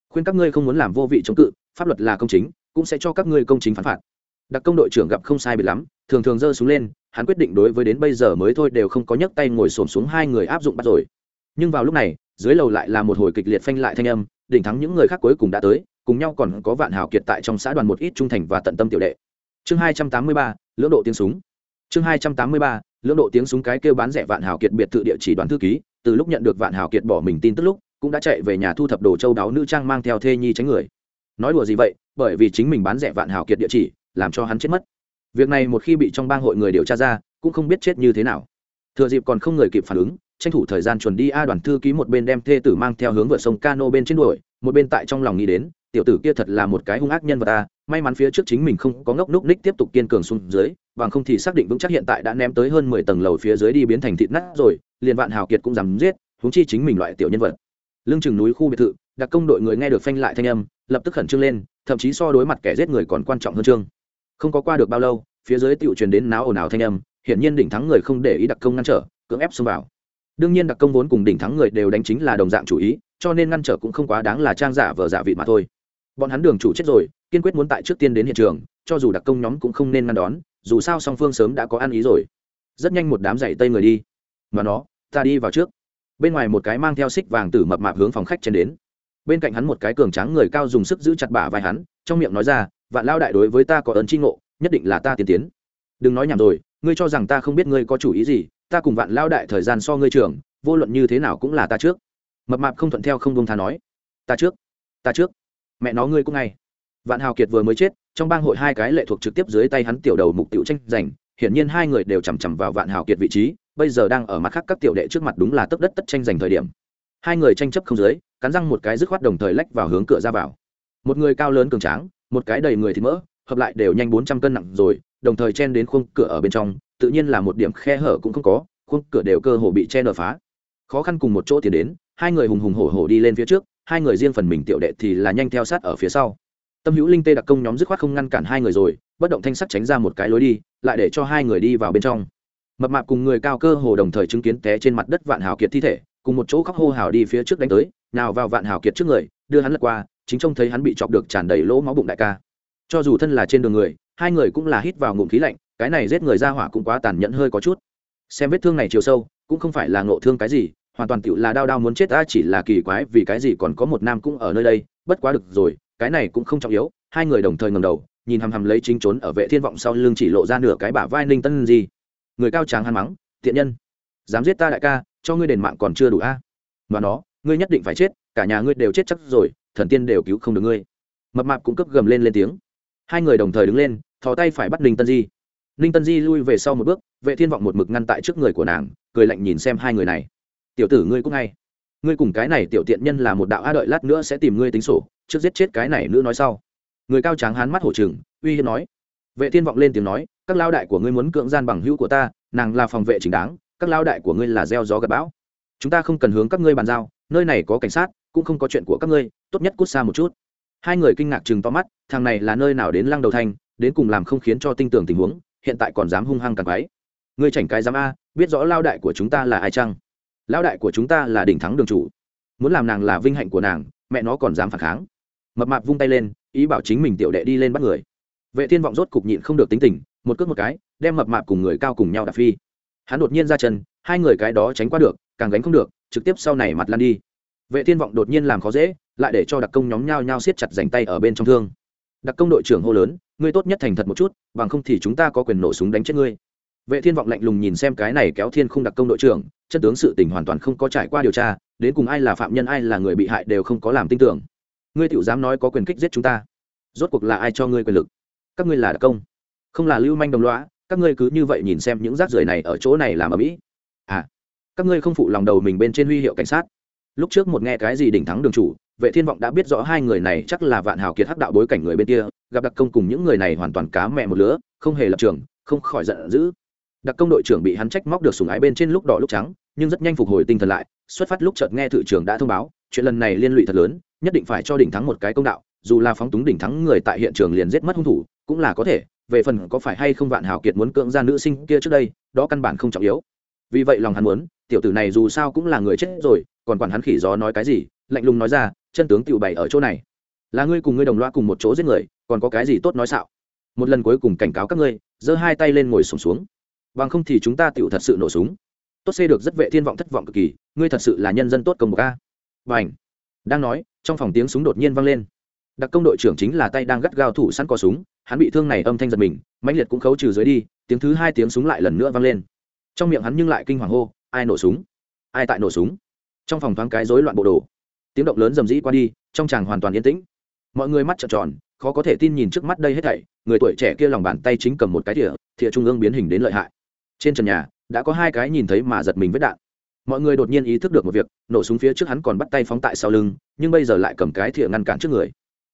Khuyên các ngươi không muốn làm vô vị chống cự, pháp luật là công chính, cũng sẽ cho các ngươi công chính phán phạt. Đặc công đội trưởng gặp không sai bị lắm, thường thường giơ xuống lên, hắn quyết định đối với đến bây giờ mới thôi đều không có nhấc tay ngồi xổm xuống hai người áp dụng bắt rồi. Nhưng vào lúc này, dưới lầu lại là một hồi kịch liệt phanh lại thanh âm, đỉnh thắng những người khác cuối cùng đã tới, cùng nhau còn có vạn hào kiệt tại trong xã đoàn một ít trung thành và tận tâm tiểu đệ. Chương hai trăm tám mươi ba, lưỡng độ tiếng súng chương hai trăm tám mươi ba, lưỡng độ tiếng súng cái kêu bán rẻ vạn hào kiệt biệt thự địa chỉ đoàn thư ký, từ lúc nhận được vạn hào kiệt bỏ mình tin tức lúc, cũng đã chạy về nhà thu thập đồ châu đáo nữ trang mang theo thê nhi tránh người. Nói đùa gì vậy, bởi vì chính mình bán rẻ vạn hào kiệt địa chỉ, làm cho hắn chết mất. Việc này một khi bị trong bang hội người điều tra ra, cũng không biết chết như thế nào. Thừa dịp còn không người kịp phản ứng, tranh thủ thời gian chuẩn đi a đoàn thư ký một bên đem thê tử mang theo hướng vượt sông cano bên trên đuổi, một bên tại trong lòng nghĩ đến tiểu tử kia thật là một cái hung ác nhân vật à? may mắn phía trước chính mình không có ngốc núc ních tiếp tục kiên cường xuống dưới, bằng không thì xác định vững chắc hiện tại đã ném tới hơn mười tầng lầu phía dưới đi biến thành thịt nát rồi, liền vạn hào kiệt cũng dám giết, huống chi chính mình loại tiểu nhân vật. Lưng chừng núi khu biệt thự, đặc công đội người nghe được phanh lại thanh âm, lập tức khẩn trương lên, thậm chí so đối mặt kẻ giết người còn quan trọng hơn trương. Không có qua được bao lâu, phía dưới tiểu truyền đến náo ồn ào thanh âm, hiển nhiên đỉnh thắng người không để ý đặc công ngăn trở, cưỡng ép xông vào. Đương nhiên đặc công vốn cùng đỉnh thắng người đều đánh chính là đồng dạng chủ ý, cho nên ngăn trở cũng không quá đáng là trang giả vờ giả vị mà thôi bọn hắn đường chủ chết rồi, kiên quyết muốn tại trước tiên đến hiện trường, cho dù đặc công nhóm cũng không nên ngăn đón, dù sao song phương sớm đã có ăn ý rồi. Rất nhanh một đám giày tây người đi. Mà nó, ta đi vào trước. Bên ngoài một cái mang theo xích vàng tử mập mạp hướng phòng khách trên đến. Bên cạnh hắn một cái cường tráng người cao dùng sức giữ chặt bả vai hắn, trong miệng nói ra, vạn lao đại đối với ta có ấn tri ngộ, nhất định là ta tiến tiến. Đừng nói nhảm rồi, ngươi cho rằng ta không biết ngươi có chủ ý gì, ta cùng vạn lao đại thời gian so ngươi trưởng, vô luận như thế nào cũng là ta trước. Mập mạp không thuận theo không đông tha nói. Ta trước ta trước mẹ nó ngươi cũng ngay. Vạn hào kiệt vừa mới chết, trong bang hội hai cái lệ thuộc trực tiếp dưới tay hắn tiểu đầu mục tiểu tranh giành, hiển nhiên hai người đều chằm chằm vào vạn hào kiệt vị trí, bây giờ đang ở mặt khác các tiểu đệ trước mặt đúng là tấp đất tất tranh giành thời điểm. Hai người tranh chấp không dưới, cắn răng một cái dứt khoát đồng thời lách vào hướng cửa ra vào. Một người cao lớn cường tráng, một cái đầy người thì mỡ, hợp lại đều nhanh bốn trăm cân nặng rồi, đồng thời chen đến khung cửa ở bên trong, tự nhiên là một điểm khe hở cũng không có khung cửa đều cơ hồ bị che nở phá. Khó khăn cùng một chỗ tiến đến, hai người hùng hùng hổ hổ đi lên phía trước hai người riêng phần mình tiểu đệ thì là nhanh theo sát ở phía sau. Tâm hữu linh, tê đặc công nhóm dứt khoát không ngăn cản hai người rồi, bất động thanh sắt tránh ra một cái lối đi, lại để cho hai người đi vào bên trong. Mập mạp cùng người cao cơ hồ đồng thời chứng kiến té trên mặt đất vạn hào kiệt thi thể, cùng một chỗ khóc hô hào đi phía trước đánh tới, nào vào vạn hào kiệt trước người, đưa hắn lật qua, chính trông thấy hắn bị chọc được tràn đầy lỗ máu bụng đại ca. Cho dù thân là trên đường người, hai người cũng là hít vào ngụm khí lạnh, cái này giết người ra hỏa cũng quá tàn nhẫn hơi có chút. Xem vết thương này chiều sâu, cũng không phải là ngộ thương cái gì hoàn toàn tựu là đau đau muốn chết ta, chỉ là kỳ quái vì cái gì còn có một nam cũng ở nơi đây, bất quá được rồi, cái này cũng không trọng yếu. Hai người đồng thời ngầm đầu, nhìn hằm hằm lấy chính trốn ở vệ thiên vọng sau lưng chỉ lộ ra nửa cái bả vai ninh tân gì người cao tráng hắn mắng thiện nhân, dám giết ta đại ca, cho ngươi đền mạng còn chưa đủ a. À? mà nó, ngươi nhất định phải chết, cả nhà ngươi đều chết chắc rồi, thần tiên đều cứu không được ngươi. Mập mạp cũng cấp gầm lên lên tiếng. Hai người đồng thời đứng lên, thò tay phải bắt ninh tân di. Ninh tân di lui về sau một bước, vệ thiên vọng một mực ngăn tại trước người của nàng, cười lạnh nhìn xem hai người này tiểu tử ngươi cũng ngay ngươi cùng cái này tiểu tiện nhân là một đạo a đợi lát nữa sẽ tìm ngươi tính sổ, trước giết chết cái này nữa nói sau. Người cao tráng hán mắt hổ trừng, uy hiếp nói. Vệ thiên vọng lên tiếng nói, các lao đại của ngươi muốn cưỡng gian bằng hữu của ta, nàng là phòng vệ chính đáng, các lao đại của ngươi là gieo gió gặp bão. Chúng ta không cần hướng các ngươi bàn giao, nơi này có cảnh sát, cũng không có chuyện của các ngươi, tốt nhất cút xa một chút. Hai người kinh ngạc chừng to mắt, thằng này là nơi nào đến lăng đầu thanh đến cùng làm không khiến cho tinh tưởng tình huống, hiện tại còn dám hung hăng càng quái ngươi chảnh cái dám a, biết rõ lao đại của chúng ta là ai chăng? Lão đại của chúng ta là đỉnh thắng đường chủ. Muốn làm nàng là vinh hạnh của nàng, mẹ nó còn dám phản kháng. Mập mạp vung tay lên, ý bảo chính mình tiểu đệ đi lên bắt người. Vệ thiên vọng rốt cục nhịn không được tính tình, một cước một cái, đem mập mạp cùng người cao cùng nhau đạp phi. Hắn đột nhiên ra chân, hai người cái đó tránh qua được, càng gánh không được, trực tiếp sau này mặt lăn đi. Vệ thiên vọng đột nhiên làm khó dễ, lại để cho đặc công nhóm nhau nhau siết chặt dành tay ở bên trong thương. Đặc công đội trưởng hô lớn, ngươi tốt nhất thành thật một chút, bằng không thì chúng ta có quyền nổ súng đánh chết ngươi. Vệ thiên vọng lạnh lùng nhìn xem cái này kéo thiên không đặc công đội trưởng chân tướng sự tình hoàn toàn không có trải qua điều tra, đến cùng ai là phạm nhân, ai là người bị hại đều không có làm tin tưởng. Ngươi tiểu dám nói có quyền kích giết chúng ta, rốt cuộc là ai cho ngươi quyền lực? Các ngươi là đặc công, không là lưu manh đồng loã các ngươi cứ như vậy nhìn xem những rác rưởi này ở chỗ này làm ở mỹ. À các ngươi không phụ lòng đầu mình bên trên huy hiệu cảnh sát. Lúc trước một nghe cái gì đỉnh thắng đường chủ, vệ thiên vọng đã biết rõ hai người này chắc là vạn hào kiệt hắc đạo bối cảnh người bên kia, gặp đặc công cùng những người này hoàn toàn cá mẹ một lứa, không hề lập trường, không khỏi giận dữ đặc công đội trưởng bị hắn trách móc được sùng ái bên trên lúc đỏ lúc trắng nhưng rất nhanh phục hồi tinh thần lại xuất phát lúc chợt nghe thự trưởng đã thông báo chuyện lần này liên lụy thật lớn nhất định phải cho đỉnh thắng một cái công đạo dù là phóng túng đỉnh thắng người tại hiện trường liền giết mất hung thủ cũng là có thể về phần có phải hay không vạn hào kiệt muốn cưỡng ra nữ sinh kia trước đây đó căn bản không trọng yếu. Vì vậy lòng hắn muốn tiểu tử này dù sao cũng là người chết rồi còn quản hắn khỉ gió nói cái gì lạnh lùng nói ra chân tướng tiểu bày ở chỗ này. Là ngươi cùng ngươi đồng loa cùng một chỗ giết người còn có cái gì tốt nói xạo? Một lần cuối cùng cảnh cáo các ngươi giơ hai tay lên ngồi sùng xuống, xuống bằng không thì chúng ta tựu thật sự nổ súng. Tốt xê được rất vệ thiên vọng thất vọng cực kỳ, ngươi thật sự là nhân dân tốt công một ca. Và đang nói, trong phòng tiếng súng đột nhiên vang lên. Đặc công đội trưởng chính là tay đang gắt gao thủ sẵn có súng, hắn bị thương này âm thanh giật mình, mãnh liệt cũng khấu trừ dưới đi, tiếng thứ hai tiếng súng lại lần nữa vang lên. Trong miệng hắn nhưng lại kinh hoàng hô, ai nổ súng? Ai tại nổ súng? Trong phòng thoáng cái rối loạn bộ đồ. Tiếng động lớn rầm rĩ qua đi, trong chàng hoàn toàn yên tĩnh. Mọi người mắt trợn tròn, khó có thể tin nhìn trước mắt đây hết thảy, người tuổi trẻ kia lòng bàn tay chính cầm một cái thìa thìa trung ương biến hình đến lợi hại trên trần nhà, đã có hai cái nhìn thấy mà giật mình vết đạn. Mọi người đột nhiên ý thức được một việc, nổ súng phía trước hắn còn bắt tay phóng tại sau lưng, nhưng bây giờ lại cầm cái thìa ngăn cản trước người.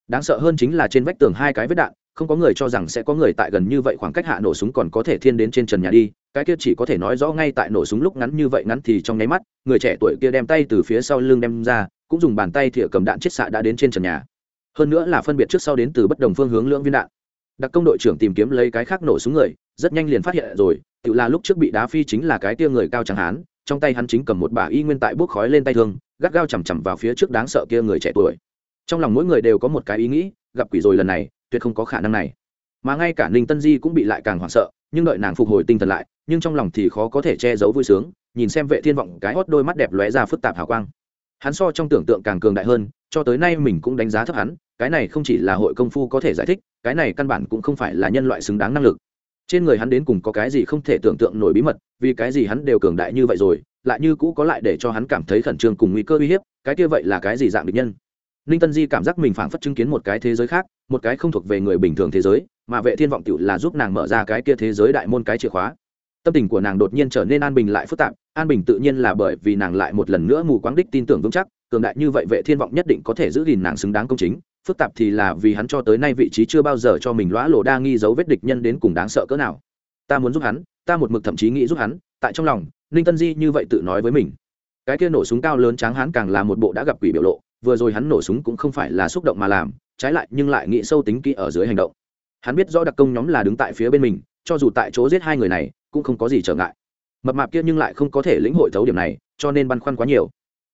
Đáng sợ hơn chính là trên vách tường hai cái vết đạn, không có người cho rằng sẽ có người tại gần như vậy khoảng cách hạ nổ súng còn có thể thiên đến trên trần nhà đi, cái kia chỉ có thể nói rõ ngay tại nổ súng lúc ngắn như vậy ngắn thì trong nháy mắt, người trẻ tuổi kia đem tay từ phía sau lưng đem ra, cũng dùng bàn tay thìa cầm đạn chiết xạ đã đến trên trần nhà. Hơn nữa là phân biệt trước sau đến từ bất đồng phương hướng lưỡng viên đạn đặc công đội trưởng tìm kiếm lấy cái khác nổ súng người, rất nhanh liền phát hiện rồi, tự là lúc trước bị đá phi chính là cái tia người cao chẳng hán, trong tay hắn chính cầm một bả y nguyên tại bốc khói lên tay thương, gắt gao chằm chằm vào phía trước đáng sợ kia người trẻ tuổi. Trong lòng mỗi người đều có một cái ý nghĩ, gặp quỷ rồi lần này, tuyệt không có khả năng này. Mà ngay cả ninh tân di cũng bị lại càng hoảng sợ, nhưng đợi nàng phục hồi tinh thần lại, nhưng trong lòng thì khó có thể che giấu vui sướng, nhìn xem vệ thiên vọng cái hót đôi mắt đẹp lóe ra phức tạp hào quang. Hắn so trong tưởng tượng càng cường đại hơn, cho tới nay mình cũng đánh giá thấp hắn cái này không chỉ là hội công phu có thể giải thích, cái này căn bản cũng không phải là nhân loại xứng đáng năng lực. Trên người hắn đến cùng có cái gì không thể tưởng tượng nổi bí mật, vì cái gì hắn đều cường đại như vậy rồi, lại như cũ có lại để cho hắn cảm thấy khẩn trương cùng nguy cơ uy hiếp, cái kia vậy là cái gì dạng địch nhân? Ninh tân di cảm giác mình phảng phất chứng kiến một cái thế giới khác, một cái không thuộc về người bình thường thế giới, mà vệ thiên vọng tựu là giúp nàng mở ra cái kia thế giới đại môn cái chìa khóa. Tâm tình của nàng đột nhiên trở nên an bình lại phức tạp, an bình tự nhiên là bởi vì nàng lại một lần nữa mù quáng đích tin tưởng vững chắc, cường đại như vậy vệ thiên vọng nhất định có thể giữ gìn nàng xứng đáng công chính phức tạp thì là vì hắn cho tới nay vị trí chưa bao giờ cho mình lõa lộ đa nghi dấu vết địch nhân đến cùng đáng sợ cỡ nào. Ta muốn giúp hắn, ta một mực thậm chí nghĩ giúp hắn, tại trong lòng, ninh tân di như vậy tự nói với mình. Cái kia nổ súng cao lớn tráng hắn càng là một bộ đã gặp quỷ biểu lộ, vừa rồi hắn nổ súng cũng không phải là xúc động mà làm, trái lại nhưng lại nghĩ sâu tính kỹ ở dưới hành động. Hắn biết rõ đặc công nhóm là đứng tại phía bên mình, cho dù tại chỗ giết hai người này, cũng không có gì trở ngại. Mập mạp kia nhưng lại không có thể lĩnh hội thấu điểm này, cho nên băn khoăn quá nhiều.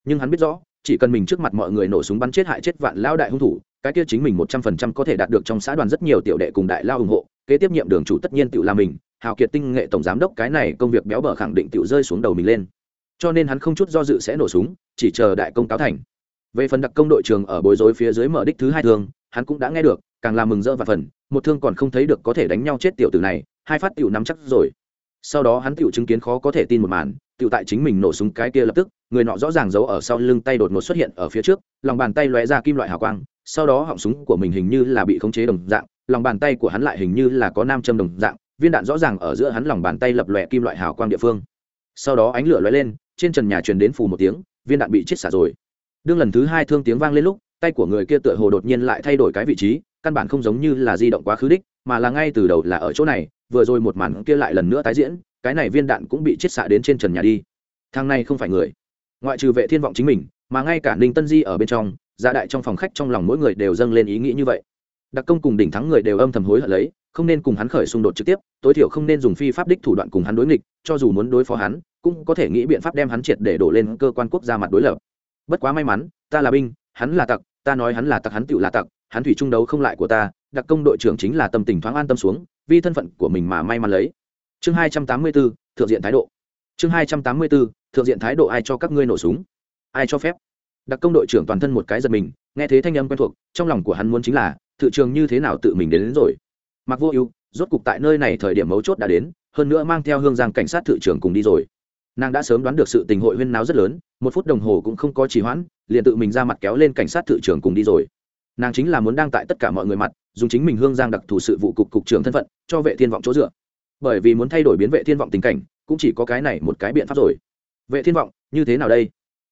Nhưng hắn biết rõ, chỉ cần mình trước mặt mọi người nổ súng bắn chết hại chết vạn lao đại hung thủ cái kia chính mình một trăm phần trăm có thể đạt được trong xã đoàn rất nhiều tiểu đệ cùng đại lao ủng hộ, kế tiếp nhiệm đường chủ tất nhiên tự là mình, hào kiệt tinh nghệ tổng giám đốc cái này công việc béo bở khẳng định tự rơi xuống đầu mình lên. Cho nên hắn không chút do dự sẽ nổ súng, chỉ chờ đại công cáo thành. Về phần đặc công đội trường ở bối rối phía dưới mở đích thứ hai thương, hắn cũng đã nghe được, càng làm mừng rỡ và phần một thương còn không thấy được có thể đánh nhau chết tiểu tử này, hai phát tiểu nắm chắc rồi. Sau đó hắn tiểu chứng kiến khó có thể tin một màn, tiểu tại chính mình nổ súng cái kia lập tức, người nọ rõ ràng giấu ở sau lưng tay đột ngột xuất hiện ở phía trước, lòng bàn tay lóe ra kim loại hào quang sau đó họng súng của mình hình như là bị khống chế đồng dạng, lòng bàn tay của hắn lại hình như là có nam châm đồng dạng, viên đạn rõ ràng ở giữa hắn lòng bàn tay lập lòe kim loại hào quang địa phương. Sau đó ánh lửa lóe lên, trên trần nhà truyền đến phù một tiếng, viên đạn bị chết xả rồi. Đương lần thứ hai thương tiếng vang lên lúc, tay của người kia tựa hồ đột nhiên lại thay đổi cái vị trí, căn bản không giống như là di động quá khứ đích, mà là ngay từ đầu là ở chỗ này, vừa rồi một màn kia lại lần nữa tái diễn, cái này viên đạn cũng bị chết xạ đến trên trần nhà đi. Thang này không phải người. Ngoại trừ vệ thiên vọng chính mình, mà ngay cả ninh tân di ở bên trong gia đại trong phòng khách trong lòng mỗi người đều dâng lên ý nghĩ như vậy. Đặc công cùng đỉnh thắng người đều âm thầm hối hận lấy, không nên cùng hắn khởi xung đột trực tiếp, tối thiểu không nên dùng phi pháp đích thủ đoạn cùng hắn đối nghịch, cho dù muốn đối phó hắn, cũng có thể nghĩ biện pháp đem hắn triệt để đổ lên cơ quan quốc gia mặt đối lập. Bất quá may mắn, ta là binh, hắn là tặc, ta nói hắn là tặc hắn tựu là tặc, hắn thủy trung đấu không lại của ta, đặc công đội trưởng chính là tâm tình thoáng an tâm xuống, vì thân phận của mình mà may mắn lấy. Chương hai trăm tám mươi bốn thượng diện thái độ. Chương hai trăm tám mươi bốn thượng diện thái độ ai cho các ngươi nổ súng? Ai cho phép? Đặc công đội trưởng toàn thân một cái giật mình nghe thấy thanh âm quen thuộc trong lòng của hắn muốn chính là thự trường như thế nào tự mình đến, đến rồi. Mặc vô ưu rốt cục tại nơi này thời điểm mấu chốt đã đến hơn nữa mang theo hương giang cảnh sát thự trường cùng đi rồi. Nàng đã sớm đoán được sự tình hội huyên náo rất lớn một phút đồng hồ cũng không có trì hoãn liền tự mình ra mặt kéo lên cảnh sát thự trường cùng đi rồi. Nàng chính là muốn đang tại tất cả mọi người mặt dùng chính mình hương giang đặc thù sự vụ cục cục trưởng thân phận cho vệ thiên vọng chỗ dựa. Bởi vì muốn thay đổi biến vệ thiên vọng tình cảnh cũng chỉ có cái này một cái biện pháp rồi. Vệ thiên vọng như thế nào đây?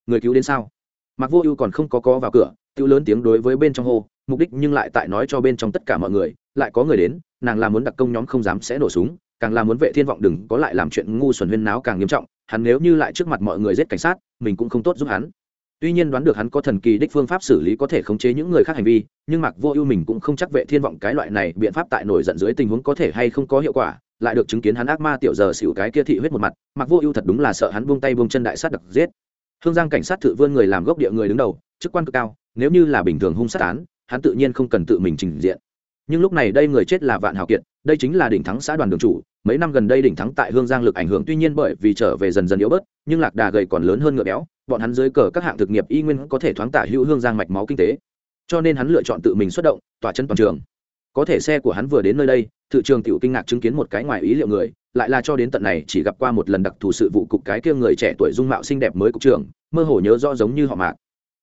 Người cứu đến sao? Mặc vô ưu còn không có có vào cửa, tiêu lớn tiếng đối với bên trong hô, mục đích nhưng lại tại nói cho bên trong tất cả mọi người, lại có người đến, nàng là muốn đặc công nhóm không dám sẽ nổ súng, càng là muốn vệ thiên vọng đừng có lại làm chuyện ngu xuẩn huyên náo càng nghiêm trọng, hắn nếu như lại trước mặt mọi người giết cảnh sát, mình cũng không tốt giúp hắn. Tuy nhiên đoán được hắn có thần kỳ đích phương pháp xử lý có thể khống chế những người khác hành vi, nhưng mặc vô ưu mình cũng không chắc vệ thiên vọng cái loại này biện pháp tại nổi giận dưới tình huống có thể hay không có hiệu quả, lại được chứng kiến hắn ác ma tiểu giờ xỉu cái kia thị huyết một mặt mặc vô ưu thật đúng là sợ hắn buông tay buông chân đại sát đặc giết hương giang cảnh sát thự vươn người làm gốc địa người đứng đầu, chức quan cực cao, nếu như là bình thường hung sát án, hắn tự nhiên không cần tự mình trình diện. Nhưng lúc này đây người chết là vạn hào kiệt, đây chính là đỉnh thắng xã đoàn đường chủ, mấy năm gần đây đỉnh thắng tại hương giang lực ảnh hưởng tuy nhiên bởi vì trở về dần dần yếu bớt, nhưng lạc đà gầy còn lớn hơn ngựa béo, bọn hắn dưới cờ các hạng thực nghiệp y nguyên có thể thoáng tả hữu hương giang mạch máu kinh tế. Cho nên hắn lựa chọn tự mình xuất động, tỏa chân toàn trường có thể xe của hắn vừa đến nơi đây thị trường tiểu kinh ngạc chứng kiến một cái ngoài ý liệu người, lại là cho đến tận này chỉ gặp qua một lần đặc thù sự vụ cục cái kia người trẻ tuổi dung mạo xinh đẹp mới cục trưởng, mơ hồ nhớ rõ giống như họ mạc.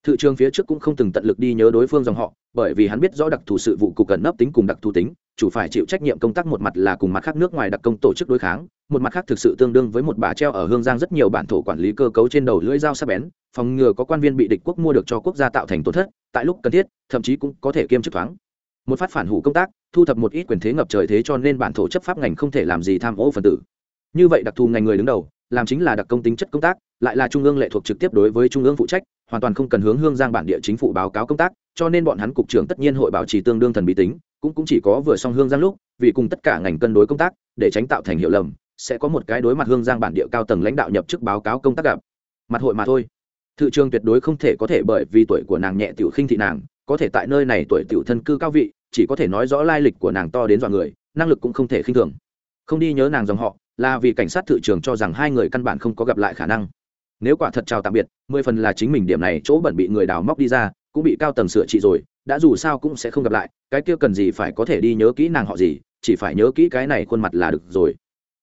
Thị trường phía trước cũng không từng tận lực đi nhớ đối phương dòng họ, bởi vì hắn biết rõ đặc thù sự vụ cục cần nấp tính cùng đặc thù tính, chủ phải chịu trách nhiệm công tác một mặt là cùng mặt khác nước ngoài đặc công tổ chức đối kháng, một mặt khác thực sự tương đương với một bà treo ở hương giang rất nhiều bản thổ quản lý cơ cấu trên đầu lưỡi dao sắc bén, phòng ngừa có quan viên bị địch quốc mua được cho quốc gia tạo thành tổn thất, tại lúc cần thiết, thậm chí cũng có thể kiêm chức thoáng một phát phản hủ công tác, thu thập một ít quyền thế ngập trời thế cho nên bản thổ chấp pháp ngành không thể làm gì tham ô phần tử. Như vậy đặc thù ngành người đứng đầu, làm chính là đặc công tính chất công tác, lại là trung ương lệ thuộc trực tiếp đối với trung ương phụ trách, hoàn toàn không cần hướng hương giang bản địa chính phủ báo cáo công tác, cho nên bọn hắn cục trưởng tất nhiên hội bảo trì tương đương thần bí tính, cũng cũng chỉ có vừa xong hương giang lúc, vì cùng tất cả ngành cân đối công tác, để tránh tạo thành hiệu lầm, sẽ có một cái đối mặt hương giang bản địa cao tầng lãnh đạo nhập chức báo cáo công tác gặp. Mặt hội mà thôi. Thị trường tuyệt đối không thể có thể bởi vì tuổi của nàng nhẹ tiểu khinh thị nàng có thể tại nơi này tuổi tiểu thân cư cao vị, chỉ có thể nói rõ lai lịch của nàng to đến dọa người, năng lực cũng không thể khinh thường. Không đi nhớ nàng dòng họ, là vì cảnh sát thị trường cho rằng hai người căn bản không có gặp lại khả năng. Nếu quả thật chào tạm biệt, mười phần là chính mình điểm này chỗ bẩn bị người đào móc đi ra, cũng bị cao tầng sửa trị rồi, đã dù sao cũng sẽ không gặp lại, cái kia cần gì phải có thể đi nhớ kỹ nàng họ gì, chỉ phải nhớ kỹ cái này khuôn mặt là được rồi.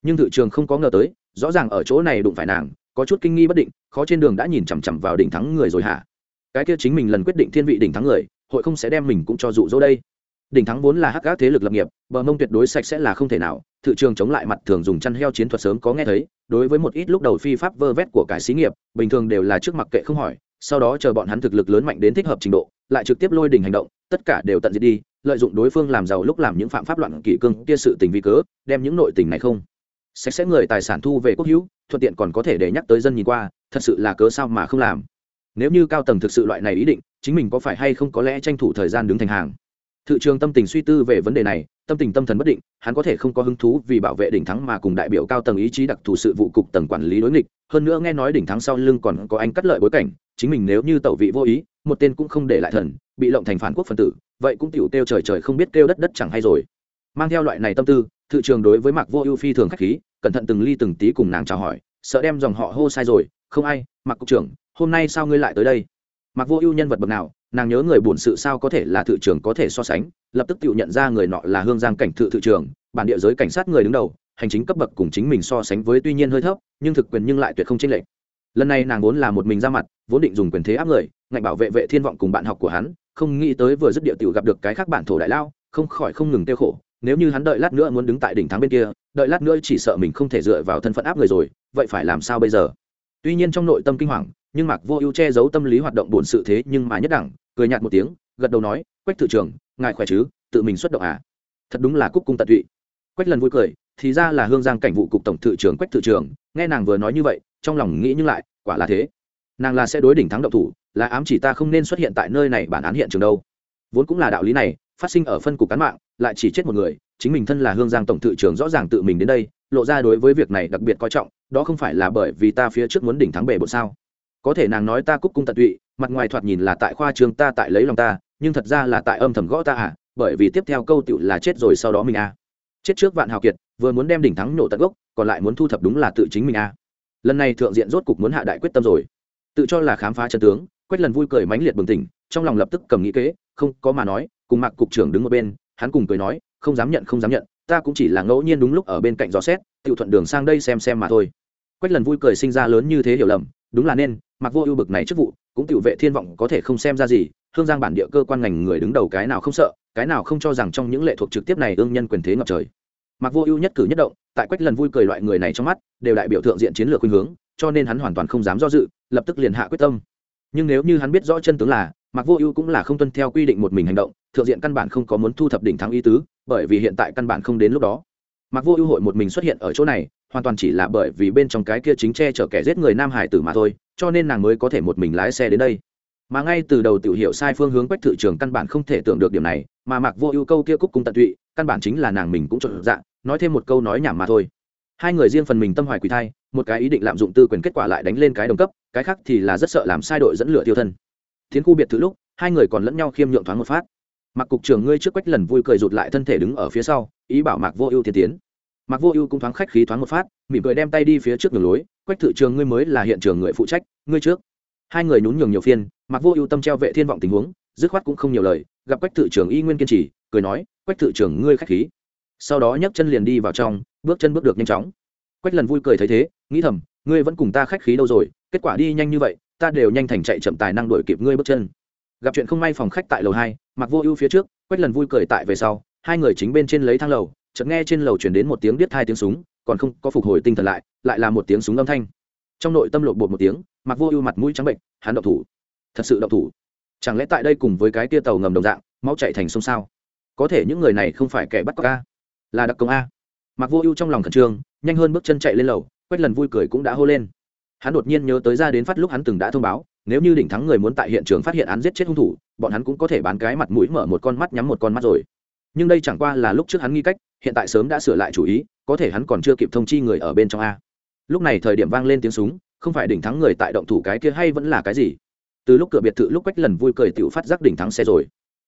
Nhưng thị trường không có ngờ tới, rõ ràng ở chỗ này đụng phải nàng, có chút kinh nghi bất định, khó trên đường đã nhìn chằm chằm vào đỉnh thắng người rồi hả? Cái kia chính mình lần quyết định thiên vị đỉnh thắng người, hội không sẽ đem mình cũng cho dụ dỗ đây. Đỉnh thắng vốn là hắc gác thế lực lập nghiệp, bờ mông tuyệt đối sạch sẽ là không thể nào thị trường chống lại mặt thường dùng chăn heo chiến thuật sớm có nghe thấy, đối với một ít lúc đầu phi pháp vơ vét của cải xí nghiệp, bình thường đều là trước mặt kệ không hỏi, sau đó chờ bọn hắn thực lực lớn mạnh đến thích hợp trình độ, lại trực tiếp lôi đỉnh hành động, tất cả đều tận diệt đi, lợi dụng đối phương làm giàu lúc làm những phạm pháp loạn kỷ cương kia sự tình vi cớ, đem những nội tình này không. Sạch sẽ người tài sản thu về quốc hữu, thuận tiện còn có thể để nhắc tới dân nhìn qua, thật sự là cớ sao mà không làm nếu như cao tầng thực sự loại này ý định chính mình có phải hay không có lẽ tranh thủ thời gian đứng thành hàng? Thự trường tâm tình suy tư về vấn đề này, tâm tình tâm thần bất định, hắn có thể không có hứng thú vì bảo vệ đỉnh thắng mà cùng đại biểu cao tầng ý chí đặc thù sự vụ cục tầng quản lý đối nghịch, hơn nữa nghe nói đỉnh thắng sau lưng còn có anh cắt lợi bối cảnh, chính mình nếu như tẩu vị vô ý, một tên cũng không để lại thần bị lộng thành phản quốc phân tử vậy cũng tiểu kêu trời trời không biết kêu đất đất chẳng hay rồi. Mang theo loại này tâm tư thự trường đối với mạc vô ưu phi thường khách khí cẩn thận từng ly từng tí cùng nàng chào hỏi sợ đem dòng họ hô sai rồi không ai Mặc cục trưởng hôm nay sao ngươi lại tới đây? Mặc vô ưu nhân vật bậc nào nàng nhớ người buồn sự sao có thể là thự trưởng có thể so sánh lập tức tự nhận ra người nọ là hương giang cảnh thự thự trưởng, bản địa giới cảnh sát người đứng đầu hành chính cấp bậc cùng chính mình so sánh với tuy nhiên hơi thấp nhưng thực quyền nhưng lại tuyệt không chênh lệch. Lần này nàng vốn là một mình ra mặt vốn định dùng quyền thế áp người ngạnh bảo vệ vệ thiên vọng cùng bạn học của hắn không nghĩ tới vừa dứt địa tiểu gặp được cái khác bản thổ đại lao không khỏi không ngừng tiêu khổ nếu như hắn đợi lát nữa muốn đứng tại đỉnh thắng bên kia đợi lát nữa chỉ sợ mình không thể dựa vào thân phận áp người rồi vậy phải làm sao bây giờ? Tuy nhiên trong nội tâm kinh hoàng nhưng mạc vô ưu che giấu tâm lý hoạt động buồn sự thế nhưng mà nhất đẳng, cười nhạt một tiếng, gật đầu nói, quách thự trưởng, ngài khỏe chứ? Tự mình xuất động à? Thật đúng là cúc cung tận tụy. Quách lần vui cười, thì ra là hương giang cảnh vụ cục tổng thự trưởng quách thự trưởng, nghe nàng vừa nói như vậy, trong lòng nghĩ nhưng lại, quả là thế. Nàng là sẽ đối đỉnh thắng động thủ, là ám chỉ ta không nên xuất hiện tại nơi này bản án hiện trường đâu. Vốn cũng là đạo lý này, phát sinh ở phân cục cán mạng, lại chỉ chết một người, chính mình thân là hương giang tổng thự trưởng rõ ràng tự mình đến đây, lộ ra đối với việc này đặc biệt coi trọng, đó không phải là bởi vì ta phía trước muốn đỉnh thắng bể bộ sao? Có thể nàng nói ta cúc cung tận tụy, mặt ngoài thoạt nhìn là tại khoa trường ta tại lấy lòng ta, nhưng thật ra là tại âm thầm gõ ta à bởi vì tiếp theo câu tựu là chết rồi sau đó mình à. Chết trước vạn hào kiệt, vừa muốn đem đỉnh thắng nổ tận gốc, còn lại muốn thu thập đúng là tự chính mình à. Lần này thượng diện rốt cục muốn hạ đại quyết tâm rồi. Tự cho là khám phá chân tướng, quách lần vui cười mãnh liệt bừng tỉnh, trong lòng lập tức cầm nghĩ kế, không có mà nói, cùng mạc cục trưởng đứng một bên, hắn cùng cười nói, không dám nhận, không dám nhận, ta cũng chỉ là ngẫu nhiên đúng lúc ở bên cạnh gió xét tự thuận đường sang đây xem xem mà thôi. Quách lần vui cười sinh ra lớn như thế hiểu lầm, đúng là nên mặc vô ưu bực này chức vụ, cũng tự vệ thiên vọng có thể không xem ra gì, hương giang bản địa cơ quan ngành người đứng đầu cái nào không sợ, cái nào không cho rằng trong những lệ thuộc trực tiếp này ương nhân quyền thế ngập trời. Mặc vô ưu nhất cử nhất động, tại quách lần vui cười loại người này trong mắt, đều đại biểu thượng diện chiến lược khuynh hướng, cho nên hắn hoàn toàn không dám do dự, lập tức liền hạ quyết tâm. Nhưng nếu như hắn biết rõ chân tướng là, mặc vô ưu cũng là không tuân theo quy định một mình hành động, thượng diện căn bản không có muốn thu thập đỉnh thắng ý tứ, bởi vì hiện tại căn bản không đến lúc đó. Mặc vô ưu hội một mình xuất hiện ở chỗ này, hoàn toàn chỉ là bởi vì bên trong cái kia chính che chở kẻ giết người nam hải tử mà thôi cho nên nàng mới có thể một mình lái xe đến đây. Mà ngay từ đầu tiểu hiệu sai phương hướng quách thự trường căn bản không thể tưởng được điểm này, mà mặc vô ưu câu kia cúc cung tận tụy, căn bản chính là nàng mình cũng trộn dạng, nói thêm một câu nói nhảm mà thôi. Hai người riêng phần mình tâm hoài quỳ thai, một cái ý định lạm dụng tư quyền kết quả lại đánh lên cái đồng cấp, cái khác thì là rất sợ làm sai đội dẫn lửa tiêu thân. Tiến khu biệt thự lúc, hai người còn lẫn nhau khiêm nhượng thoáng một phát. Mặc cục trưởng ngươi trước quách lần vui cười rụt lại thân thể đứng ở phía sau, ý bảo mạc vô ưu thiên tiến. Mạc vô ưu cũng thoáng khách khí thoáng một phát, mỉm cười đem tay đi phía trước đường lối quách thự trường ngươi mới là hiện trường người phụ trách, ngươi trước. Hai người nhún nhường nhiều phiên Mặc vô ưu tâm treo vệ thiên vọng tình huống, dứt khoát cũng không nhiều lời, gặp quách thự trường y nguyên kiên trì, cười nói, quách thự trường ngươi khách khí. Sau đó nhấc chân liền đi vào trong, bước chân bước được nhanh chóng. Quách lần vui cười thấy thế, nghĩ thầm, ngươi vẫn cùng ta khách khí đâu rồi, kết quả đi nhanh như vậy, ta đều nhanh thành chạy chậm tài năng đuổi kịp ngươi bước chân. Gặp chuyện không may phòng khách tại lầu hai mặc vô ưu phía trước, quách lần vui cười tại về sau, hai người chính bên trên lấy thang lầu, chợt nghe trên lầu chuyển đến một tiếng biết hai tiếng súng còn không có phục hồi tinh thần lại lại là một tiếng súng âm thanh. Trong nội tâm lộn bột một tiếng mặc vô ưu mặt mũi trắng bệnh hắn độc thủ. Thật sự độc thủ. Chẳng lẽ tại đây cùng với cái tia tàu ngầm đồng dạng, máu chạy thành sông sao? Có thể những người này không phải kẻ bắt cóc a? Là đặc công a. Mặc vô ưu trong lòng khẩn trương, nhanh hơn bước chân chạy lên lầu, quét lần vui cười cũng đã hô lên. Hắn đột nhiên nhớ tới ra đến phát lúc hắn từng đã thông báo, nếu như đỉnh thắng người muốn tại hiện trường phát hiện án giết chết hung thủ, bọn hắn cũng có thể bán cái mặt mũi mở một con mắt nhắm một con mắt rồi. Nhưng đây chẳng qua là lúc trước hắn nghi cách, hiện tại sớm đã sửa lại chủ ý có thể hắn còn chưa kịp thông chi người ở bên trong a. Lúc này thời điểm vang lên tiếng súng, không phải đỉnh thắng người tại động thủ cái kia hay vẫn là cái gì? Từ lúc cửa biệt thự lúc quách lần vui cười tiểu phát giác đỉnh thắng xe rồi.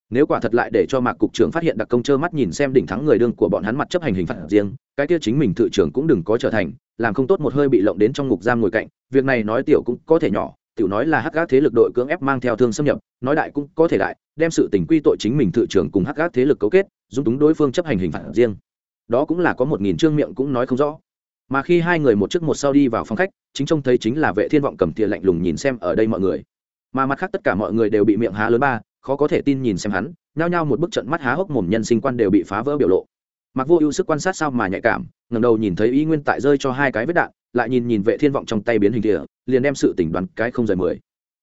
Nếu quả thật lại để cho mạc cục trưởng phát hiện đặc công trơ mắt nhìn xem đỉnh thắng người đương của bọn hắn mặt chấp hành hình phạt riêng, cái kia chính mình thự trưởng cũng đừng có trở thành, làm không tốt một hơi bị lộng đến trong ngục giam ngồi cạnh, việc này nói tiểu cũng có thể nhỏ, tiểu nói là hắc gác thế lực đội cưỡng ép mang theo thương xâm nhập, nói đại cũng có thể đại, đem sự tình quy tội chính mình thự trưởng cùng hắc gác thế lực cấu kết, dung túng đối phương chấp hành hình phạt riêng đó cũng là có một nghìn trương miệng cũng nói không rõ. Mà khi hai người một trước một sau đi vào phòng khách chính trông thấy chính là vệ thiên vọng cầm tia lạnh lùng nhìn xem ở đây mọi người. Mà mặt khác tất cả mọi người đều bị miệng há lớn ba khó có thể tin nhìn xem hắn nhao nhao một bức trận mắt há hốc mồm nhân sinh quan đều bị phá vỡ biểu lộ. Mặc vô ưu sức quan sát sao mà nhạy cảm ngẩng đầu nhìn thấy y nguyên tại rơi cho hai cái vết đạn lại nhìn nhìn vệ thiên vọng trong tay biến hình tia, liền đem sự tỉnh đoán cái không rời mười.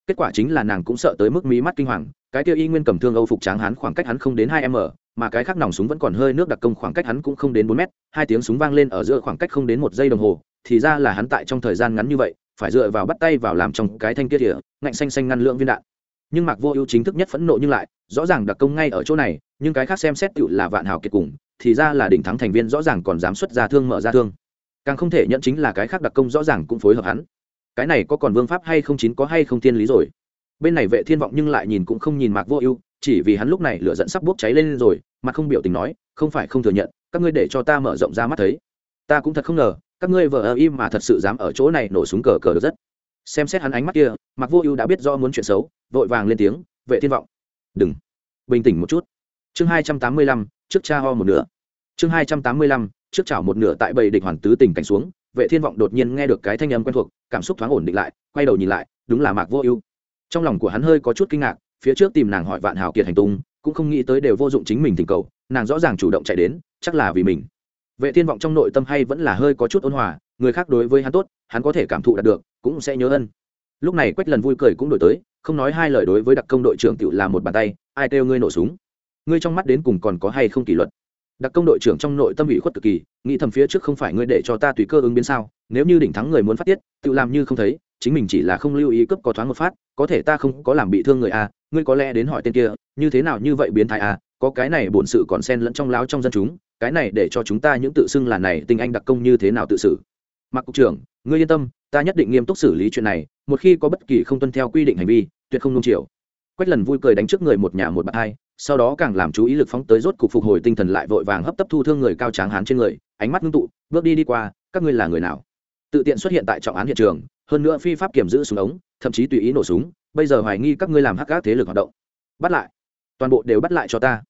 Kết quả chính là nàng cũng sợ tới mức mí mắt kinh hoàng cái kia y nguyên cầm thương âu phục tráng hắn khoảng cách hắn không đến hai m mà cái khác nòng súng vẫn còn hơi nước đặc công khoảng cách hắn cũng không đến bốn mét, hai tiếng súng vang lên ở giữa khoảng cách không đến một giây đồng hồ, thì ra là hắn tại trong thời gian ngắn như vậy, phải dựa vào bắt tay vào làm trong cái thanh kia địa ngạnh xanh xanh ngăn lượng viên đạn. Nhưng mạc vô ưu chính thức nhất phẫn nộ nhưng lại, rõ ràng đặc công ngay ở chỗ này, nhưng cái khác xem xét tựu là vạn hào kiệt cùng, thì ra là đỉnh thắng thành viên rõ ràng còn dám xuất ra thương mở ra thương. Càng không thể nhận chính là cái khác đặc công rõ ràng cũng phối hợp hắn. Cái này có còn vương pháp hay không chín có hay không tiên lý rồi. Bên này vệ thiên vọng nhưng lại nhìn cũng không nhìn mạc vô ưu chỉ vì hắn lúc này lửa dẫn sắp bốc cháy lên rồi mặt không biểu tình nói, không phải không thừa nhận, các ngươi để cho ta mở rộng ra mắt thấy. Ta cũng thật không ngờ, các ngươi vợ ơ im mà thật sự dám ở chỗ này nổ súng cờ cờ được rất. Xem xét hắn ánh mắt kia mặc vô ưu đã biết do muốn chuyện xấu, vội vàng lên tiếng, vệ thiên vọng. Đừng. Bình tĩnh một chút. Chương hai trăm tám mươi lăm, trước cha ho một nửa. Chương hai trăm tám mươi lăm, trước chảo một nửa tại bầy địch hoàn tứ tình cảnh xuống, vệ thiên vọng đột nhiên nghe được cái thanh âm quen thuộc, cảm xúc thoáng ổn định lại, quay đầu nhìn lại, đúng là mạc vô ưu. Trong lòng của hắn hơi có chút kinh ngạc phía trước tìm nàng hỏi vạn hào kiệt hành tung cũng không nghĩ tới đều vô dụng chính mình thỉnh cầu nàng rõ ràng chủ động chạy đến chắc là vì mình. Vệ thiên vọng trong nội tâm hay vẫn là hơi có chút ôn hòa người khác đối với hắn tốt hắn có thể cảm thụ đạt được cũng sẽ nhớ ân. Lúc này quách lần vui cười cũng đổi tới không nói hai lời đối với đặc công đội trưởng tự làm một bàn tay ai kêu ngươi nổ súng? Ngươi trong mắt đến cùng còn có hay không kỷ luật? Đặc công đội trưởng trong nội tâm ủy khuất cực kỳ nghĩ thầm phía trước không phải ngươi để cho ta tùy cơ ứng biến sao nếu như đỉnh thắng người muốn phát tiết tự làm như không thấy chính mình chỉ là không lưu ý cướp có thoáng một phát có thể ta không có làm bị thương người a à, ngươi có lẽ đến hỏi tên kia như thế nào như vậy biến thái à, có cái này bổn sự còn xen lẫn trong láo trong dân chúng cái này để cho chúng ta những tự xưng là này tình anh đặc công như thế nào tự xử. Mặc cục trưởng ngươi yên tâm ta nhất định nghiêm túc xử lý chuyện này một khi có bất kỳ không tuân theo quy định hành vi tuyệt không nung chiều. Quách lần vui cười đánh trước người một nhà một bạn hai sau đó càng làm chú ý lực phóng tới rốt cục phục hồi tinh thần lại vội vàng hấp tấp thu thương người cao tráng hán trên người ánh mắt ngưng tụ bước đi đi qua các ngươi là người nào? Tự tiện xuất hiện tại trọng án hiện trường hơn nữa phi pháp kiểm giữ súng ống thậm chí tùy ý nổ súng bây giờ hoài nghi các ngươi làm hắc các thế lực hoạt động. Bắt lại. Toàn bộ đều bắt lại cho ta.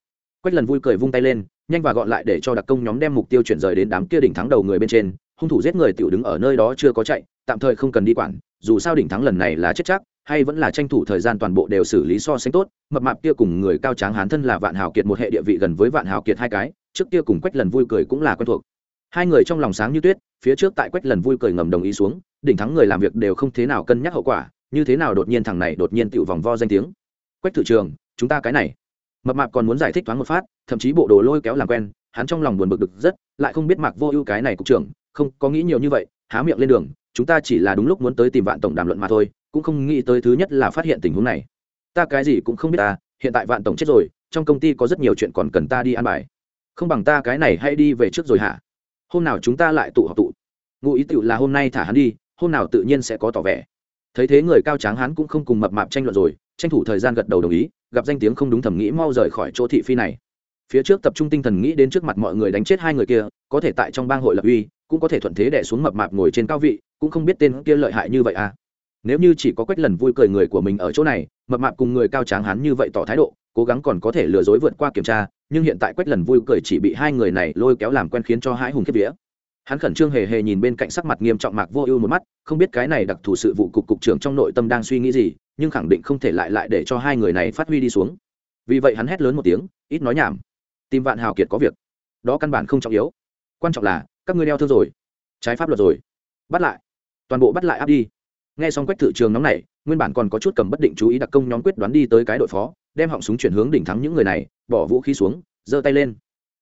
Quách lần vui cười vung tay lên, nhanh và gọn lại để cho đặc công nhóm đem mục tiêu chuyển rời đến đám kia đỉnh thắng đầu người bên trên. Hung thủ giết người tiểu đứng ở nơi đó chưa có chạy, tạm thời không cần đi quản, dù sao đỉnh thắng lần này là chết chắc, hay vẫn là tranh thủ thời gian toàn bộ đều xử lý so sánh tốt. Mập mạp kia cùng người cao tráng hán thân là vạn hào kiệt một hệ địa vị gần với vạn hào kiệt hai cái, trước kia cùng quách lần vui cười cũng là quen thuộc. Hai người trong lòng sáng như tuyết, phía trước tại quách lần vui cười ngầm đồng ý xuống, đỉnh thắng người làm việc đều không thế nào cân nhắc hậu quả như thế nào đột nhiên thằng này đột nhiên tự vòng vo danh tiếng? Quách thử trường, chúng ta cái này. Mập mạp còn muốn giải thích thoáng một phát, thậm chí bộ đồ lôi kéo làm quen, hắn trong lòng buồn bực được rất, lại không biết mạc vô ưu cái này cục trưởng, không, có nghĩ nhiều như vậy, há miệng lên đường, chúng ta chỉ là đúng lúc muốn tới tìm vạn tổng đàm luận mà thôi, cũng không nghĩ tới thứ nhất là phát hiện tình huống này. Ta cái gì cũng không biết ta, hiện tại vạn tổng chết rồi, trong công ty có rất nhiều chuyện còn cần ta đi ăn bài. Không bằng ta cái này hay đi về trước rồi hả? Hôm nào chúng ta lại tụ họp tụ. Ngụ ý tựu là hôm nay thả hắn đi, hôm nào tự nhiên sẽ có tỏ vẻ thấy thế người cao tráng hắn cũng không cùng mập mạp tranh luận rồi, tranh thủ thời gian gật đầu đồng ý, gặp danh tiếng không đúng thẩm nghĩ mau rời khỏi chỗ thị phi này. Phía trước tập trung tinh thần nghĩ đến trước mặt mọi người đánh chết hai người kia, có thể tại trong bang hội lập uy, cũng có thể thuận thế đẻ xuống mập mạp ngồi trên cao vị, cũng không biết tên kia lợi hại như vậy à. Nếu như chỉ có quách lần vui cười người của mình ở chỗ này, mập mạp cùng người cao tráng hắn như vậy tỏ thái độ, cố gắng còn có thể lừa dối vượt qua kiểm tra, nhưng hiện tại quách lần vui cười chỉ bị hai người này lôi kéo làm quen khiến cho hãi hùng kiếp vía hắn khẩn trương hề hề nhìn bên cạnh sắc mặt nghiêm trọng mạc vô ưu một mắt, không biết cái này đặc thù sự vụ cục cục trưởng trong nội tâm đang suy nghĩ gì, nhưng khẳng định không thể lại lại để cho hai người này phát huy đi xuống. Vì vậy hắn hét lớn một tiếng, ít nói nhảm. Tìm vạn hào kiệt có việc. Đó căn bản không trọng yếu. Quan trọng là, các ngươi đeo thương rồi. Trái pháp luật rồi. Bắt lại. Toàn bộ bắt lại áp đi. Nghe xong quách thự trường nóng này nguyên bản còn có chút cầm bất định chú ý đặc công nhóm quyết đoán đi tới cái đội phó, đem họng súng chuyển hướng đỉnh thắng những người này, bỏ vũ khí xuống, giơ tay lên.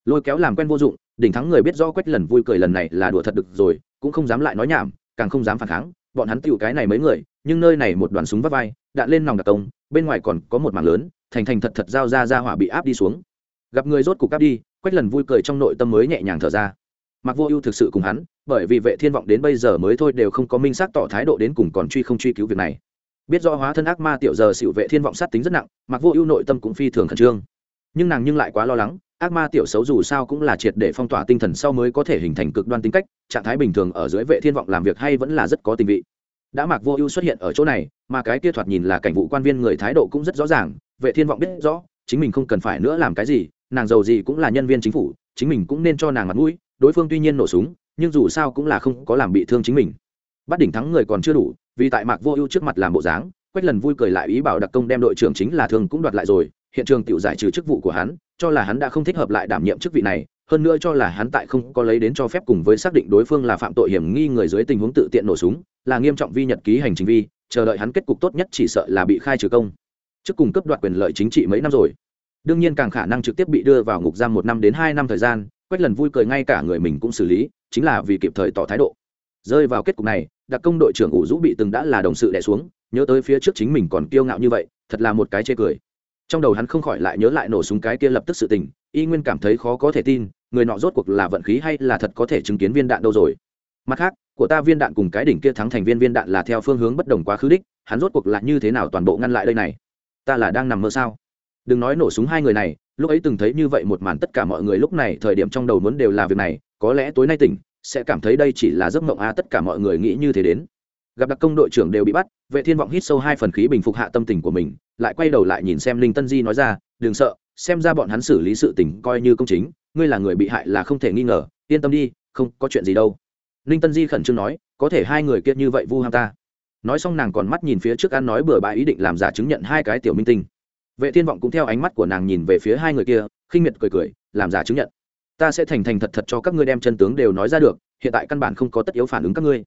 Lôi kéo làm quen vô dụng đỉnh thắng người biết rõ quách lần vui cười lần này là đùa thật được rồi, cũng không dám lại nói nhảm, càng không dám phản kháng, bọn hắn tựu cái này mấy người, nhưng nơi này một đoàn súng vắt vai, đạn lên nòng đặc công, bên ngoài còn có một mảng lớn, thành thành thật thật giao ra ra hỏa bị áp đi xuống. Gặp người rốt cục áp đi, quách lần vui cười trong nội tâm mới nhẹ nhàng thở ra. Mặc vô ưu thực sự cùng hắn, bởi vì vệ thiên vọng đến bây giờ mới thôi đều không có minh xác tỏ thái độ đến cùng còn truy không truy cứu việc này. Biết rõ hóa thân ác ma tiểu giờ xịu vệ thiên vọng sát tính rất nặng mặc vô ưu nội tâm cũng phi thường khẩn trương. Nhưng nàng nhưng lại quá lo lắng ác ma tiểu xấu dù sao cũng là triệt để phong tỏa tinh thần sau mới có thể hình thành cực đoan tính cách, trạng thái bình thường ở dưới vệ thiên vọng làm việc hay vẫn là rất có tình vị. Đã mạc vô ưu xuất hiện ở chỗ này, mà cái kia thoạt nhìn là cảnh vụ quan viên người thái độ cũng rất rõ ràng, vệ thiên vọng biết rõ, chính mình không cần phải nữa làm cái gì, nàng giàu gì cũng là nhân viên chính phủ, chính mình cũng nên cho nàng mặt mũi, đối phương tuy nhiên nổ súng, nhưng dù sao cũng là không có làm bị thương chính mình. Bắt đỉnh thắng người còn chưa đủ, vì tại mạc vô ưu trước mặt làm bộ dáng, quách lần vui cười lại ý bảo đặc công đem đội trưởng chính là thương cũng đoạt lại rồi, hiện trường tự giải trừ chức vụ của hắn cho là hắn đã không thích hợp lại đảm nhiệm chức vị này, hơn nữa cho là hắn tại không có lấy đến cho phép cùng với xác định đối phương là phạm tội hiểm nghi người dưới tình huống tự tiện nổ súng, là nghiêm trọng vi nhật ký hành trình vi, chờ đợi hắn kết cục tốt nhất chỉ sợ là bị khai trừ công. Trước cùng cấp đoạt quyền lợi chính trị mấy năm rồi. Đương nhiên càng khả năng trực tiếp bị đưa vào ngục giam một năm đến hai năm thời gian, quách lần vui cười ngay cả người mình cũng xử lý, chính là vì kịp thời tỏ thái độ. Rơi vào kết cục này, đặc công đội trưởng ủ Dũ bị từng đã là đồng sự đẻ xuống, nhớ tới phía trước chính mình còn kiêu ngạo như vậy, thật là một cái chê cười trong đầu hắn không khỏi lại nhớ lại nổ súng cái kia lập tức sự tình, y nguyên cảm thấy khó có thể tin, người nọ rốt cuộc là vận khí hay là thật có thể chứng kiến viên đạn đâu rồi. Mặt khác, của ta viên đạn cùng cái đỉnh kia thắng thành viên viên đạn là theo phương hướng bất đồng quá khứ đích, hắn rốt cuộc là như thế nào toàn bộ ngăn lại đây này? Ta là đang nằm mơ sao? Đừng nói nổ súng hai người này, lúc ấy từng thấy như vậy một màn tất cả mọi người lúc này thời điểm trong đầu muốn đều là việc này, có lẽ tối nay tỉnh, sẽ cảm thấy đây chỉ là giấc mộng a, tất cả mọi người nghĩ như thế đến gặp đặc công đội trưởng đều bị bắt, vệ thiên vọng hít sâu hai phần khí bình phục hạ tâm tình của mình, lại quay đầu lại nhìn xem linh tân di nói ra, đừng sợ, xem ra bọn hắn xử lý sự tình coi như công chính, ngươi là người bị hại là không thể nghi ngờ, yên tâm đi, không có chuyện gì đâu. Linh tân di khẩn trương nói, có thể hai người kia như vậy vu ham ta. Nói xong nàng còn mắt nhìn phía trước ăn nói bừa bãi ý định làm giả chứng nhận hai cái tiểu minh tinh. Vệ thiên vọng cũng theo ánh mắt của nàng nhìn về phía hai người kia, khinh miệt cười cười, làm giả chứng nhận, ta sẽ thành thành thật thật cho các ngươi đem chân tướng đều nói ra được, hiện tại căn bản không có tất yếu phản ứng các ngươi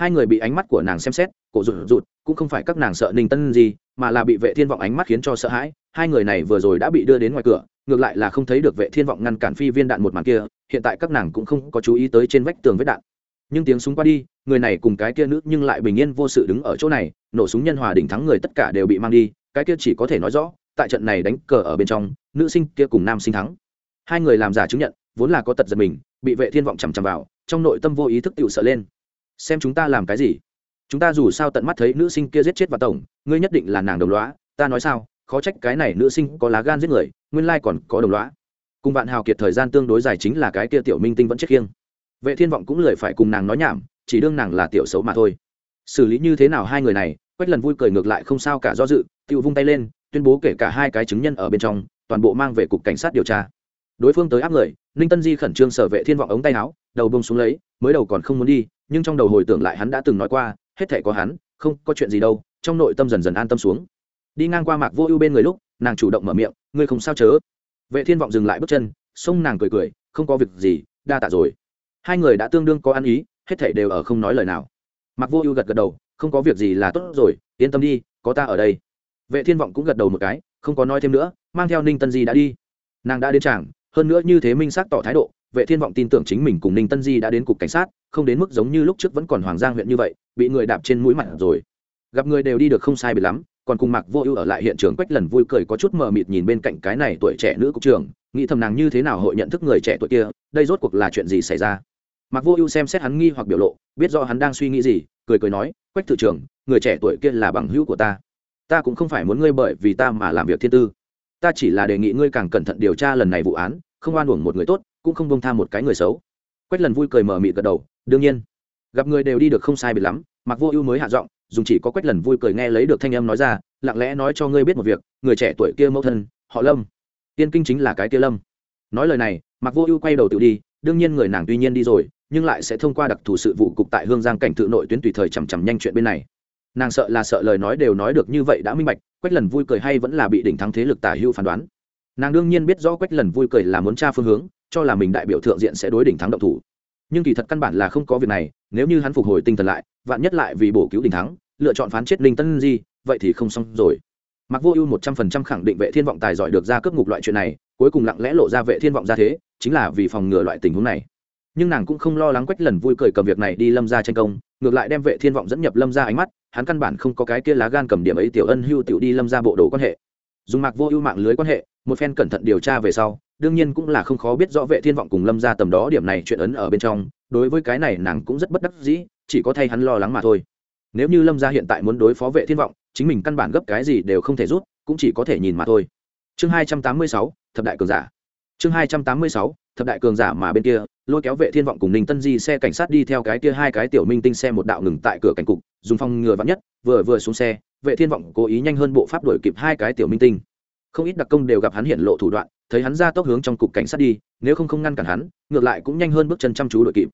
hai người bị ánh mắt của nàng xem xét, cổ rụt rụt, cũng không phải các nàng sợ ninh tân gì, mà là bị vệ thiên vọng ánh mắt khiến cho sợ hãi. Hai người này vừa rồi đã bị đưa đến ngoài cửa, ngược lại là không thấy được vệ thiên vọng ngăn cản phi viên đạn một màn kia, hiện tại các nàng cũng không có chú ý tới trên vách tường vết đạn. Nhưng tiếng súng qua đi, người này cùng cái kia nữ nhưng lại bình yên vô sự đứng ở chỗ này, nổ súng nhân hòa đỉnh thắng người tất cả đều bị mang đi, cái kia chỉ có thể nói rõ, tại trận này đánh cờ ở bên trong, nữ sinh kia cùng nam sinh thắng. Hai người làm giả chứng nhận, vốn là có tật giật mình, bị vệ thiên vọng chằm chằm vào, trong nội tâm vô ý thức tự sợ lên xem chúng ta làm cái gì. Chúng ta dù sao tận mắt thấy nữ sinh kia giết chết và tổng, ngươi nhất định là nàng đồng lõa, ta nói sao, khó trách cái này nữ sinh có lá gan giết người, nguyên lai còn có đồng lõa. Cùng bạn hào kiệt thời gian tương đối dài chính là cái kia tiểu minh tinh vẫn chết khiêng. Vệ thiên vọng cũng lười phải cùng nàng nói nhảm, chỉ đương nàng là tiểu xấu mà thôi. Xử lý như thế nào hai người này, quách lần vui cười ngược lại không sao cả do dự tự vung tay lên, tuyên bố kể cả hai cái chứng nhân ở bên trong, toàn bộ mang về cục cảnh sát điều tra. Đối phương tới áp người, ninh tân di khẩn trương sở vệ thiên vọng ống tay áo, đầu bông xuống lấy, mới đầu còn không muốn đi nhưng trong đầu hồi tưởng lại hắn đã từng nói qua, hết thể có hắn, không có chuyện gì đâu, trong nội tâm dần dần an tâm xuống. Đi ngang qua mạc vô ưu bên người lúc, nàng chủ động mở miệng, ngươi không sao chớ? Vệ thiên vọng dừng lại bước chân xông nàng cười cười, không có việc gì, đa tạ rồi. Hai người đã tương đương có ăn ý, hết thể đều ở không nói lời nào. Mạc vô ưu gật gật đầu, không có việc gì là tốt rồi, yên tâm đi, có ta ở đây. Vệ thiên vọng cũng gật đầu một cái, không có nói thêm nữa, mang theo ninh tân di đã đi. Nàng đã đến chàng hơn nữa như thế minh xác tỏ thái độ, vệ thiên vọng tin tưởng chính mình cùng ninh tân di đã đến cục cảnh sát, không đến mức giống như lúc trước vẫn còn hoàng giang huyện như vậy, bị người đạp trên mũi mặt rồi. Gặp người đều đi được không sai bị lắm, còn cùng mặc vô ưu ở lại hiện trường quách lần vui cười có chút mờ mịt nhìn bên cạnh cái này tuổi trẻ nữ cục trưởng, nghĩ thầm nàng như thế nào hội nhận thức người trẻ tuổi kia, đây rốt cuộc là chuyện gì xảy ra? Mặc vô ưu xem xét hắn nghi hoặc biểu lộ, biết do hắn đang suy nghĩ gì, cười cười nói, quách thự trưởng, người trẻ tuổi kia là bằng hữu của ta. Ta cũng không phải muốn ngươi bởi vì ta mà làm việc thiên tư ta chỉ là đề nghị ngươi càng cẩn thận điều tra lần này vụ án, không oan uổng một người tốt, cũng không bông tham một cái người xấu. Quách lần vui cười mờ mị gật đầu, đương nhiên, gặp người đều đi được không sai biệt lắm, mặc vô ưu mới hạ giọng dùng chỉ có quách lần vui cười nghe lấy được thanh âm nói ra, lặng lẽ nói cho ngươi biết một việc, người trẻ tuổi kia mẫu thân, họ lâm. Tiên kinh chính là cái kia lâm. Nói lời này, mặc vô ưu quay đầu tự đi, đương nhiên người nàng tuy nhiên đi rồi, nhưng lại sẽ thông qua đặc thù sự vụ cục tại hương giang cảnh tự nội tuyến tùy thời chằm chằm nhanh chuyện bên này nàng sợ là sợ lời nói đều nói được như vậy đã minh bạch, quách lần vui cười hay vẫn là bị đỉnh thắng thế lực tả hưu phán đoán. Nàng đương nhiên biết rõ quách lần vui cười là muốn tra phương hướng, cho là mình đại biểu thượng diện sẽ đối đỉnh thắng động thủ. Nhưng kỳ thật căn bản là không có việc này, nếu như hắn phục hồi tinh thần lại, vạn nhất lại vì bổ cứu đỉnh thắng, lựa chọn phán chết linh tân di, vậy thì không xong rồi. Mặc vô ưu một trăm phần trăm khẳng định vệ thiên vọng tài giỏi được ra cướp ngục loại chuyện này, cuối cùng lặng lẽ lộ ra vệ thiên vọng ra thế, chính là vì phòng ngừa loại tình huống này. Nhưng nàng cũng không lo lắng quách lần vui cười cầm việc này đi lâm ra tranh công, ngược lại đem vệ thiên vọng dẫn nhập lâm ra ánh mắt hắn căn bản không có cái kia lá gan cầm điểm ấy tiểu ân hưu tiểu đi lâm ra bộ đồ quan hệ. Dùng mạc vô ưu mạng lưới quan hệ, một phen cẩn thận điều tra về sau, đương nhiên cũng là không khó biết rõ vệ thiên vọng cùng lâm ra tầm đó điểm này chuyện ấn ở bên trong, đối với cái này nàng cũng rất bất đắc dĩ, chỉ có thay hắn lo lắng mà thôi. Nếu như lâm gia hiện tại muốn đối phó vệ thiên vọng, chính mình căn bản gấp cái gì đều không thể rút, cũng chỉ có thể nhìn mà thôi. Chương hai trăm tám mươi sáu, thập đại cường giả. Chương hai trăm tám mươi sáu, thập đại cường giả mà bên kia lôi kéo vệ thiên vọng cùng ninh tân di xe cảnh sát đi theo cái kia hai cái tiểu minh tinh xe một đạo ngừng tại cửa cảnh cục, dùng phong ngừa vắn nhất, vừa vừa xuống xe, vệ thiên vọng cố ý nhanh hơn bộ pháp đuổi kịp hai cái tiểu minh tinh. Không ít đặc công đều gặp hắn hiện lộ thủ đoạn, thấy hắn ra tốc hướng trong cục cảnh sát đi, nếu không không ngăn cản hắn, ngược lại cũng nhanh hơn bước chân chăm chú đuổi kịp.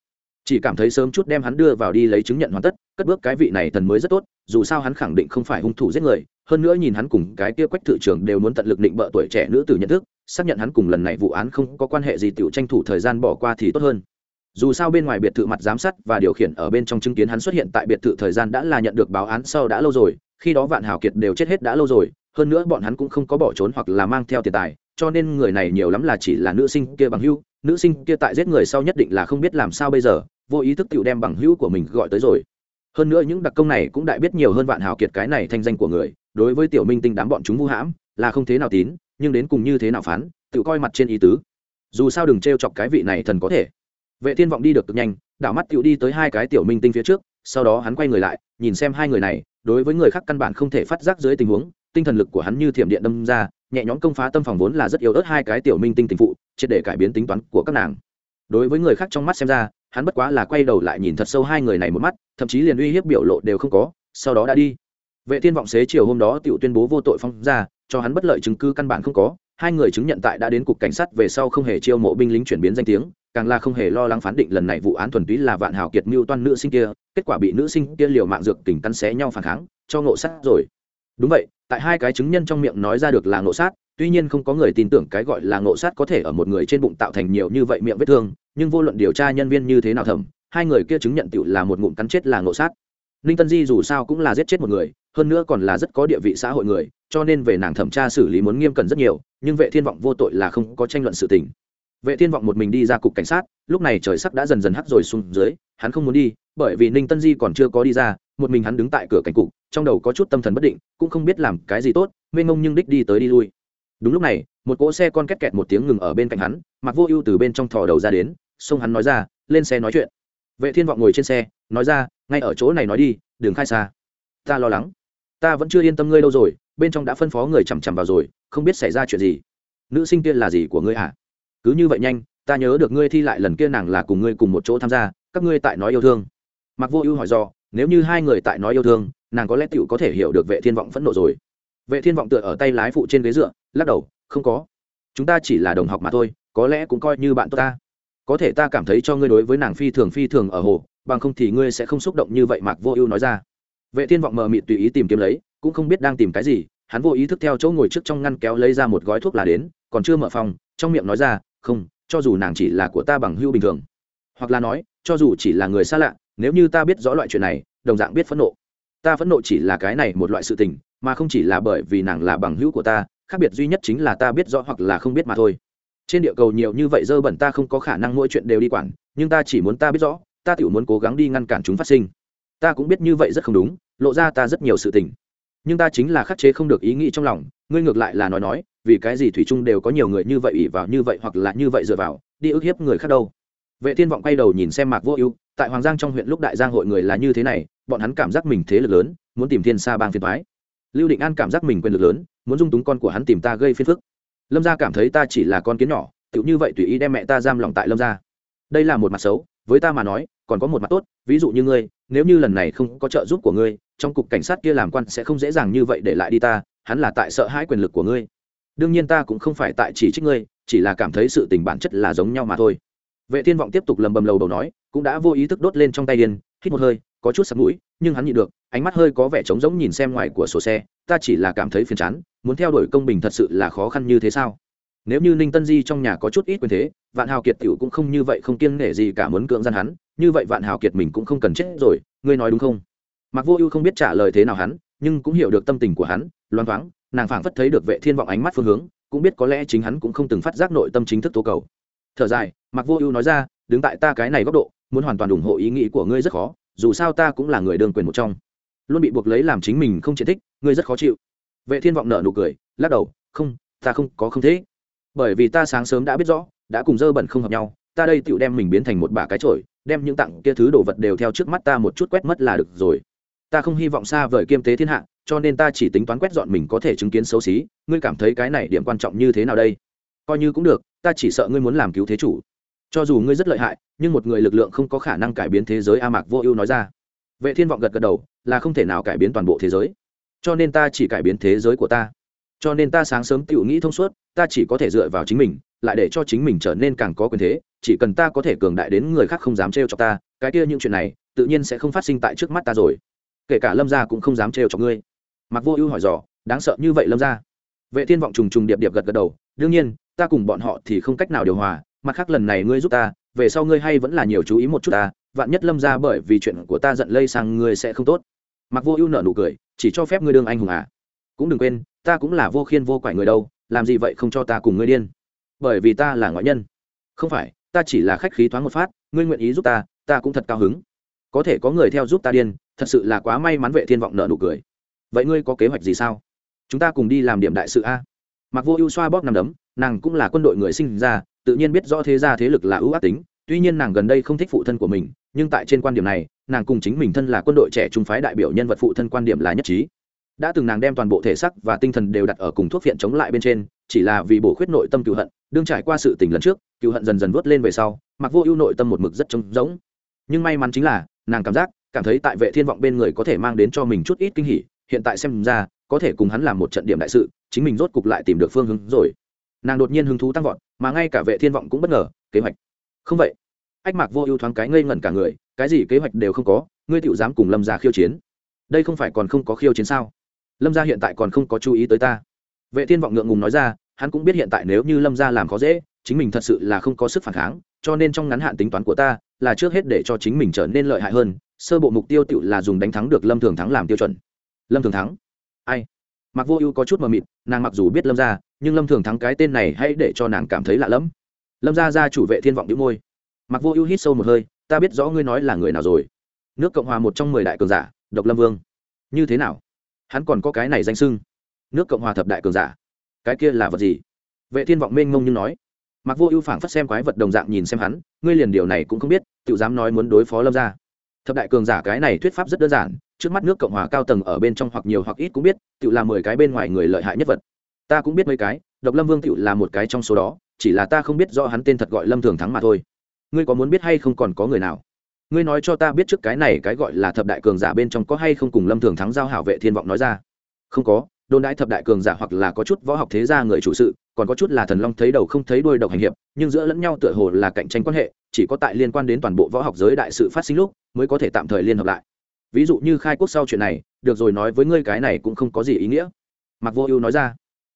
Chỉ cảm thấy sớm chút đem hắn đưa vào đi lấy chứng nhận hoàn tất, cất bước cái vị này thần mới rất tốt, dù sao hắn khẳng định không phải hung thủ giết người, hơn nữa nhìn hắn cùng cái kia quách thự trưởng đều muốn tận lực định bợ tuổi trẻ nữ tử nhận thức xác nhận hắn cùng lần này vụ án không có quan hệ gì tiểu tranh thủ thời gian bỏ qua thì tốt hơn. Dù sao bên ngoài biệt thự mặt giám sát và điều khiển ở bên trong chứng kiến hắn xuất hiện tại biệt thự thời gian đã là nhận được báo án sau đã lâu rồi khi đó vạn hảo kiệt đều chết hết đã lâu rồi hơn nữa bọn hắn cũng không có bỏ trốn hoặc là mang theo tiền tài cho nên người này nhiều lắm là chỉ là nữ sinh kia bằng hữu, nữ sinh kia tại giết người sau nhất định là không biết làm sao bây giờ vô ý thức tự đem bằng hữu của mình gọi tới rồi. Hơn nữa những đặc công này cũng đại biết nhiều hơn vạn hào kiệt cái này thanh danh của người đối với tiểu minh tinh đám bọn chúng vu hãm là không thế nào tín nhưng đến cùng như thế nào phán, tự coi mặt trên ý tứ. Dù sao đừng t chọc cái vị này thần có thể. Vệ thiên vọng đi được cực nhanh, đảo mắt tựu đi tới hai cái tiểu minh tinh phía trước, sau đó hắn quay người lại, nhìn xem hai người này, đối với người khác căn bản không thể phát giác dưới tình huống, tinh thần lực của hắn như thiểm điện đâm ra, nhẹ nhõm công phá tâm phòng vốn là rất yếu ớt hai cái tiểu minh tinh tình phụ, triệt để cải biến tính toán của các nàng. Đối với người khác trong mắt xem ra, hắn bất quá là quay đầu lại nhìn thật sâu hai người này một mắt, thậm chí liền uy hiếp biểu lộ đều không có, sau đó đã đi. Vệ thiên vọng xế chiều hôm đó tiểu tuyên bố vô tội phong ra cho hắn bất lợi chứng cứ căn bản không có, hai người chứng nhận tại đã đến cục cảnh sát về sau không hề chiêu mộ binh lính chuyển biến danh tiếng, càng là không hề lo lắng phán định lần này vụ án thuần túy là vạn hào kiệt mưu toan nữ sinh kia, kết quả bị nữ sinh kia liều mạng dược tình cắn xé nhau phản kháng, cho ngộ sát rồi. Đúng vậy, tại hai cái chứng nhân trong miệng nói ra được là ngộ sát, tuy nhiên không có người tin tưởng cái gọi là ngộ sát có thể ở một người trên bụng tạo thành nhiều như vậy miệng vết thương, nhưng vô luận điều tra nhân viên như thế nào thẩm, hai người kia chứng nhận tựu là một ngụm cắn chết là ngộ sát ninh tân di dù sao cũng là giết chết một người, hơn nữa còn là rất có địa vị xã hội người, cho nên về nàng thẩm tra xử lý muốn nghiêm cẩn rất nhiều, nhưng vệ thiên vọng vô tội là không có tranh luận sự tình. Vệ thiên vọng một mình đi ra cục cảnh sát, lúc này trời sắc đã dần dần hắt rồi xuống dưới, hắn không muốn đi, bởi vì ninh tân di còn chưa có đi ra, một mình hắn đứng tại cửa cảnh cục, trong đầu có chút tâm thần bất định, cũng không biết làm cái gì tốt, mênh mông nhưng đích đi tới đi lui. Đúng lúc này, một cỗ xe con két kẹt một tiếng ngừng ở bên cạnh hắn mặc vô ưu từ bên trong thò đầu ra đến, xông hắn nói ra, lên xe nói chuyện. Vệ thiên vọng ngồi trên xe nói ra, ngay ở chỗ này nói đi, đừng khai xa. Ta lo lắng. Ta vẫn chưa yên tâm ngươi đâu rồi, bên trong đã phân phó người chằm chằm vào rồi, không biết xảy ra chuyện gì. Nữ sinh kia là gì của ngươi hả? Cứ như vậy nhanh, ta nhớ được ngươi thi lại lần kia nàng là cùng ngươi cùng một chỗ tham gia, các ngươi tại nói yêu thương. Mặc vô ưu hỏi do nếu như hai người tại nói yêu thương, nàng có lẽ tựu có thể hiểu được vệ thiên vọng phẫn nộ rồi. Vệ thiên vọng tựa ở tay lái phụ trên ghế dựa, lắc đầu, không có. Chúng ta chỉ là đồng học mà thôi, có lẽ cũng coi như bạn tốt ta. Có thể ta cảm thấy cho ngươi đối với nàng phi thường phi thường ở hồ bằng không thì ngươi sẽ không xúc động như vậy, mạc vô ưu nói ra. Vệ thiên vọng mờ mịt tùy ý tìm kiếm lấy, cũng không biết đang tìm cái gì, hắn vô ý thức theo chỗ ngồi trước trong ngăn kéo lấy ra một gói thuốc là đến, còn chưa mở phòng, trong miệng nói ra, không, cho dù nàng chỉ là của ta bằng hưu bình thường, hoặc là nói, cho dù chỉ là người xa lạ, nếu như ta biết rõ loại chuyện này, đồng dạng biết phẫn nộ. Ta phẫn nộ chỉ là cái này một loại sự tình, mà không chỉ là bởi vì nàng là bằng hữu của ta, khác biệt duy nhất chính là ta biết rõ hoặc là không biết mà thôi. Trên địa cầu nhiều như vậy dơ bẩn ta không có khả năng mỗi chuyện đều đi quản, nhưng ta chỉ muốn ta biết rõ ta Tiểu muốn cố gắng đi ngăn cản chúng phát sinh. Ta cũng biết như vậy rất không đúng, lộ ra ta rất nhiều sự tình. Nhưng ta chính là khắc chế không được ý nghĩ trong lòng, ngươi ngược lại là nói nói, vì cái gì thủy chung đều có nhiều người như vậy ỉ vào như vậy hoặc là như vậy dựa vào, đi ức hiếp người khác đâu. Vệ thiên vọng quay đầu nhìn xem mạc vô ưu, tại hoàng giang trong huyện lúc đại giang hội người là như thế này, bọn hắn cảm giác mình thế lực lớn, muốn tìm thiên xa bang phiền thoái lưu định an cảm giác mình quyền lực lớn, muốn dung túng con của hắn tìm ta gây phiền phức. Lâm gia cảm thấy ta chỉ là con kiến nhỏ, tựu như vậy tùy ý đem mẹ ta giam lòng tại lâm gia. Đây là một mặt xấu, với ta mà nói còn có một mặt tốt, ví dụ như ngươi, nếu như lần này không có trợ giúp của ngươi, trong cục cảnh sát kia làm quan sẽ không dễ dàng như vậy để lại đi ta, hắn là tại sợ hãi quyền lực của ngươi. Đương nhiên ta cũng không phải tại chỉ trích ngươi, chỉ là cảm thấy sự tình bản chất là giống nhau mà thôi. Vệ thiên vọng tiếp tục lầm bầm lầu đầu nói, cũng đã vô ý thức đốt lên trong tay điên, hít một hơi, có chút sặc mũi, nhưng hắn nhịn được, ánh mắt hơi có vẻ trống rỗng nhìn xem ngoài của sổ xe, ta chỉ là cảm thấy phiền chán, muốn theo đuổi công bình thật sự là khó khăn như thế sao? Nếu như ninh tân di trong nhà có chút ít quyền thế, vạn hào kiệt t i ể u cũng không như vậy không kiêng nể gì cả muốn cưỡng gian hắn, như vậy vạn hào kiệt mình cũng không cần chết rồi, ngươi nói đúng không? Mặc vô ưu không biết trả lời thế nào hắn, nhưng cũng hiểu được tâm tình của hắn loang thoáng, nàng phảng phất thấy được vệ thiên vọng ánh mắt phương hướng, cũng biết có lẽ chính hắn cũng không từng phát giác nội tâm chính thức tố cầu. Thở dài mặc vô ưu nói ra, đứng tại ta cái này góc độ, muốn hoàn toàn ủng hộ ý nghĩ của ngươi rất khó, dù sao ta cũng là người đương quyền một trong. Luôn bị buộc lấy làm chính mình không chiến thích, ngươi rất khó chịu. Vệ thiên vọng nở nụ cười, lắc đầu, không, ta không có không thế bởi vì ta sáng sớm đã biết rõ, đã cùng dơ bẩn không hợp nhau, ta đây tựu đem mình biến thành một bà cái trội đem những tặng kia thứ đồ vật đều theo trước mắt ta một chút quét mất là được rồi. Ta không hy vọng xa vời kiêm tế thiên hạ, cho nên ta chỉ tính toán quét dọn mình có thể chứng kiến xấu xí, ngươi cảm thấy cái này điểm quan trọng như thế nào đây? Coi như cũng được, ta chỉ sợ ngươi muốn làm cứu thế chủ. Cho dù ngươi rất lợi hại, nhưng một người lực lượng không có khả năng cải biến thế giới a mạc vô ưu nói ra. Vệ thiên vọng gật gật đầu, là không thể nào cải biến toàn bộ thế giới. Cho nên ta chỉ cải biến thế giới của ta cho nên ta sáng sớm tự nghĩ thông suốt, ta chỉ có thể dựa vào chính mình, lại để cho chính mình trở nên càng có quyền thế, chỉ cần ta có thể cường đại đến người khác không dám trêu cho ta, cái kia những chuyện này, tự nhiên sẽ không phát sinh tại trước mắt ta rồi. Kể cả lâm gia cũng không dám trêu cho ngươi. Mặc vô ưu hỏi dò, đáng sợ như vậy lâm gia? Vệ thiên vọng trùng trùng điệp điệp gật gật đầu, đương nhiên, ta cùng bọn họ thì không cách nào điều hòa, mặt khác lần này ngươi giúp ta, về sau ngươi hay vẫn là nhiều chú ý một chút ta, vạn nhất lâm gia bởi vì chuyện của ta giận lây sang ngươi sẽ không tốt. Mặc vô ưu nở nụ cười, chỉ cho phép ngươi đương anh hùng à? Cũng đừng quên ta cũng là vô khiên vô quải người đâu, làm gì vậy không cho ta cùng ngươi điên? Bởi vì ta là ngoại nhân. Không phải, ta chỉ là khách khí thoáng một phát, ngươi nguyện ý giúp ta ta cũng thật cao hứng. Có thể có người theo giúp ta điên, thật sự là quá may mắn vệ thiên vọng nợ nụ cười. Vậy ngươi có kế hoạch gì sao? Chúng ta cùng đi làm điểm đại sự a. Mặc vô ưu xoa bóp nằm đấm, nàng cũng là quân đội người sinh ra, tự nhiên biết rõ thế gia thế lực là ưu ác tính, tuy nhiên nàng gần đây không thích phụ thân của mình, nhưng tại trên quan điểm này, nàng cùng chính mình thân là quân đội trẻ trung phái đại biểu nhân vật phụ thân quan điểm là nhất trí đã từng nàng đem toàn bộ thể xác và tinh thần đều đặt ở cùng thuốc viện chống lại bên trên, chỉ là vì bổ khuyết nội tâm cựu hận, đương trải qua sự tình lần trước, cựu hận dần dần vớt lên về sau mặc vô ưu nội tâm một mực rất trống rỗng. Nhưng may mắn chính là, nàng cảm giác, cảm thấy tại vệ thiên vọng bên người có thể mang đến cho mình chút ít kinh hỉ, hiện tại xem ra, có thể cùng hắn làm một trận điểm đại sự, chính mình rốt cục lại tìm được phương hướng rồi. Nàng đột nhiên hứng thú tăng vọt, mà ngay cả vệ thiên vọng cũng bất ngờ, kế hoạch. Không vậy. Ách mạc vô ưu thoáng cái ngây ngẩn cả người, cái gì kế hoạch đều không có, ngươi tiểu dám cùng lâm gia khiêu chiến. Đây không phải còn không có khiêu chiến sao? Lâm gia hiện tại còn không có chú ý tới ta. Vệ thiên vọng ngượng ngùng nói ra, hắn cũng biết hiện tại nếu như lâm gia làm khó dễ, chính mình thật sự là không có sức phản kháng, cho nên trong ngắn hạn tính toán của ta là trước hết để cho chính mình trở nên lợi hại hơn, sơ bộ mục tiêu tự là dùng đánh thắng được lâm thường thắng làm tiêu chuẩn. Lâm thường thắng? Ai? Mặc vô ưu có chút mờ mịt, nàng mặc dù biết lâm gia, nhưng lâm thường thắng cái tên này hãy để cho nàng cảm thấy lạ lẫm. Lâm gia gia chủ vệ thiên vọng đĩu môi. Mặc vô ưu hít sâu một hơi, ta biết rõ ngươi nói là người nào rồi. Nước cộng hòa một trong mười đại cường giả, độc lâm vương. Như thế nào? Hắn còn có cái này danh sưng nước cộng hòa thập đại cường giả. Cái kia là vật gì? Vệ thiên vọng mênh mông như nói. Mặc vô ưu phảng phất xem quái vật đồng dạng nhìn xem hắn, ngươi liền điều này cũng không biết tự dám nói muốn đối phó lâm gia. Thập đại cường giả cái này thuyết pháp rất đơn giản, trước mắt nước cộng hòa cao tầng ở bên trong hoặc nhiều hoặc ít cũng biết tự là mười cái bên ngoài người lợi hại nhất vật. Ta cũng biết mấy cái, độc lâm vương tự là một cái trong số đó, chỉ là ta không biết do hắn tên thật gọi lâm thường thắng mà thôi. Ngươi có muốn biết hay không còn có người nào? Ngươi nói cho ta biết trước cái này cái gọi là thập đại cường giả bên trong có hay không cùng lâm thường thắng giao hảo vệ thiên vọng nói ra? Không có, đồn đại thập đại cường giả hoặc là có chút võ học thế gia người chủ sự, còn có chút là thần long thấy đầu không thấy đuôi độc hành hiệp, nhưng giữa lẫn nhau tựa hồ là cạnh tranh quan hệ, chỉ có tại liên quan đến toàn bộ võ học giới đại sự phát sinh lúc mới có thể tạm thời liên hợp lại. Ví dụ như khai quốc sau chuyện này, được rồi nói với ngươi cái này cũng không có gì ý nghĩa. Mặc vô ưu nói ra,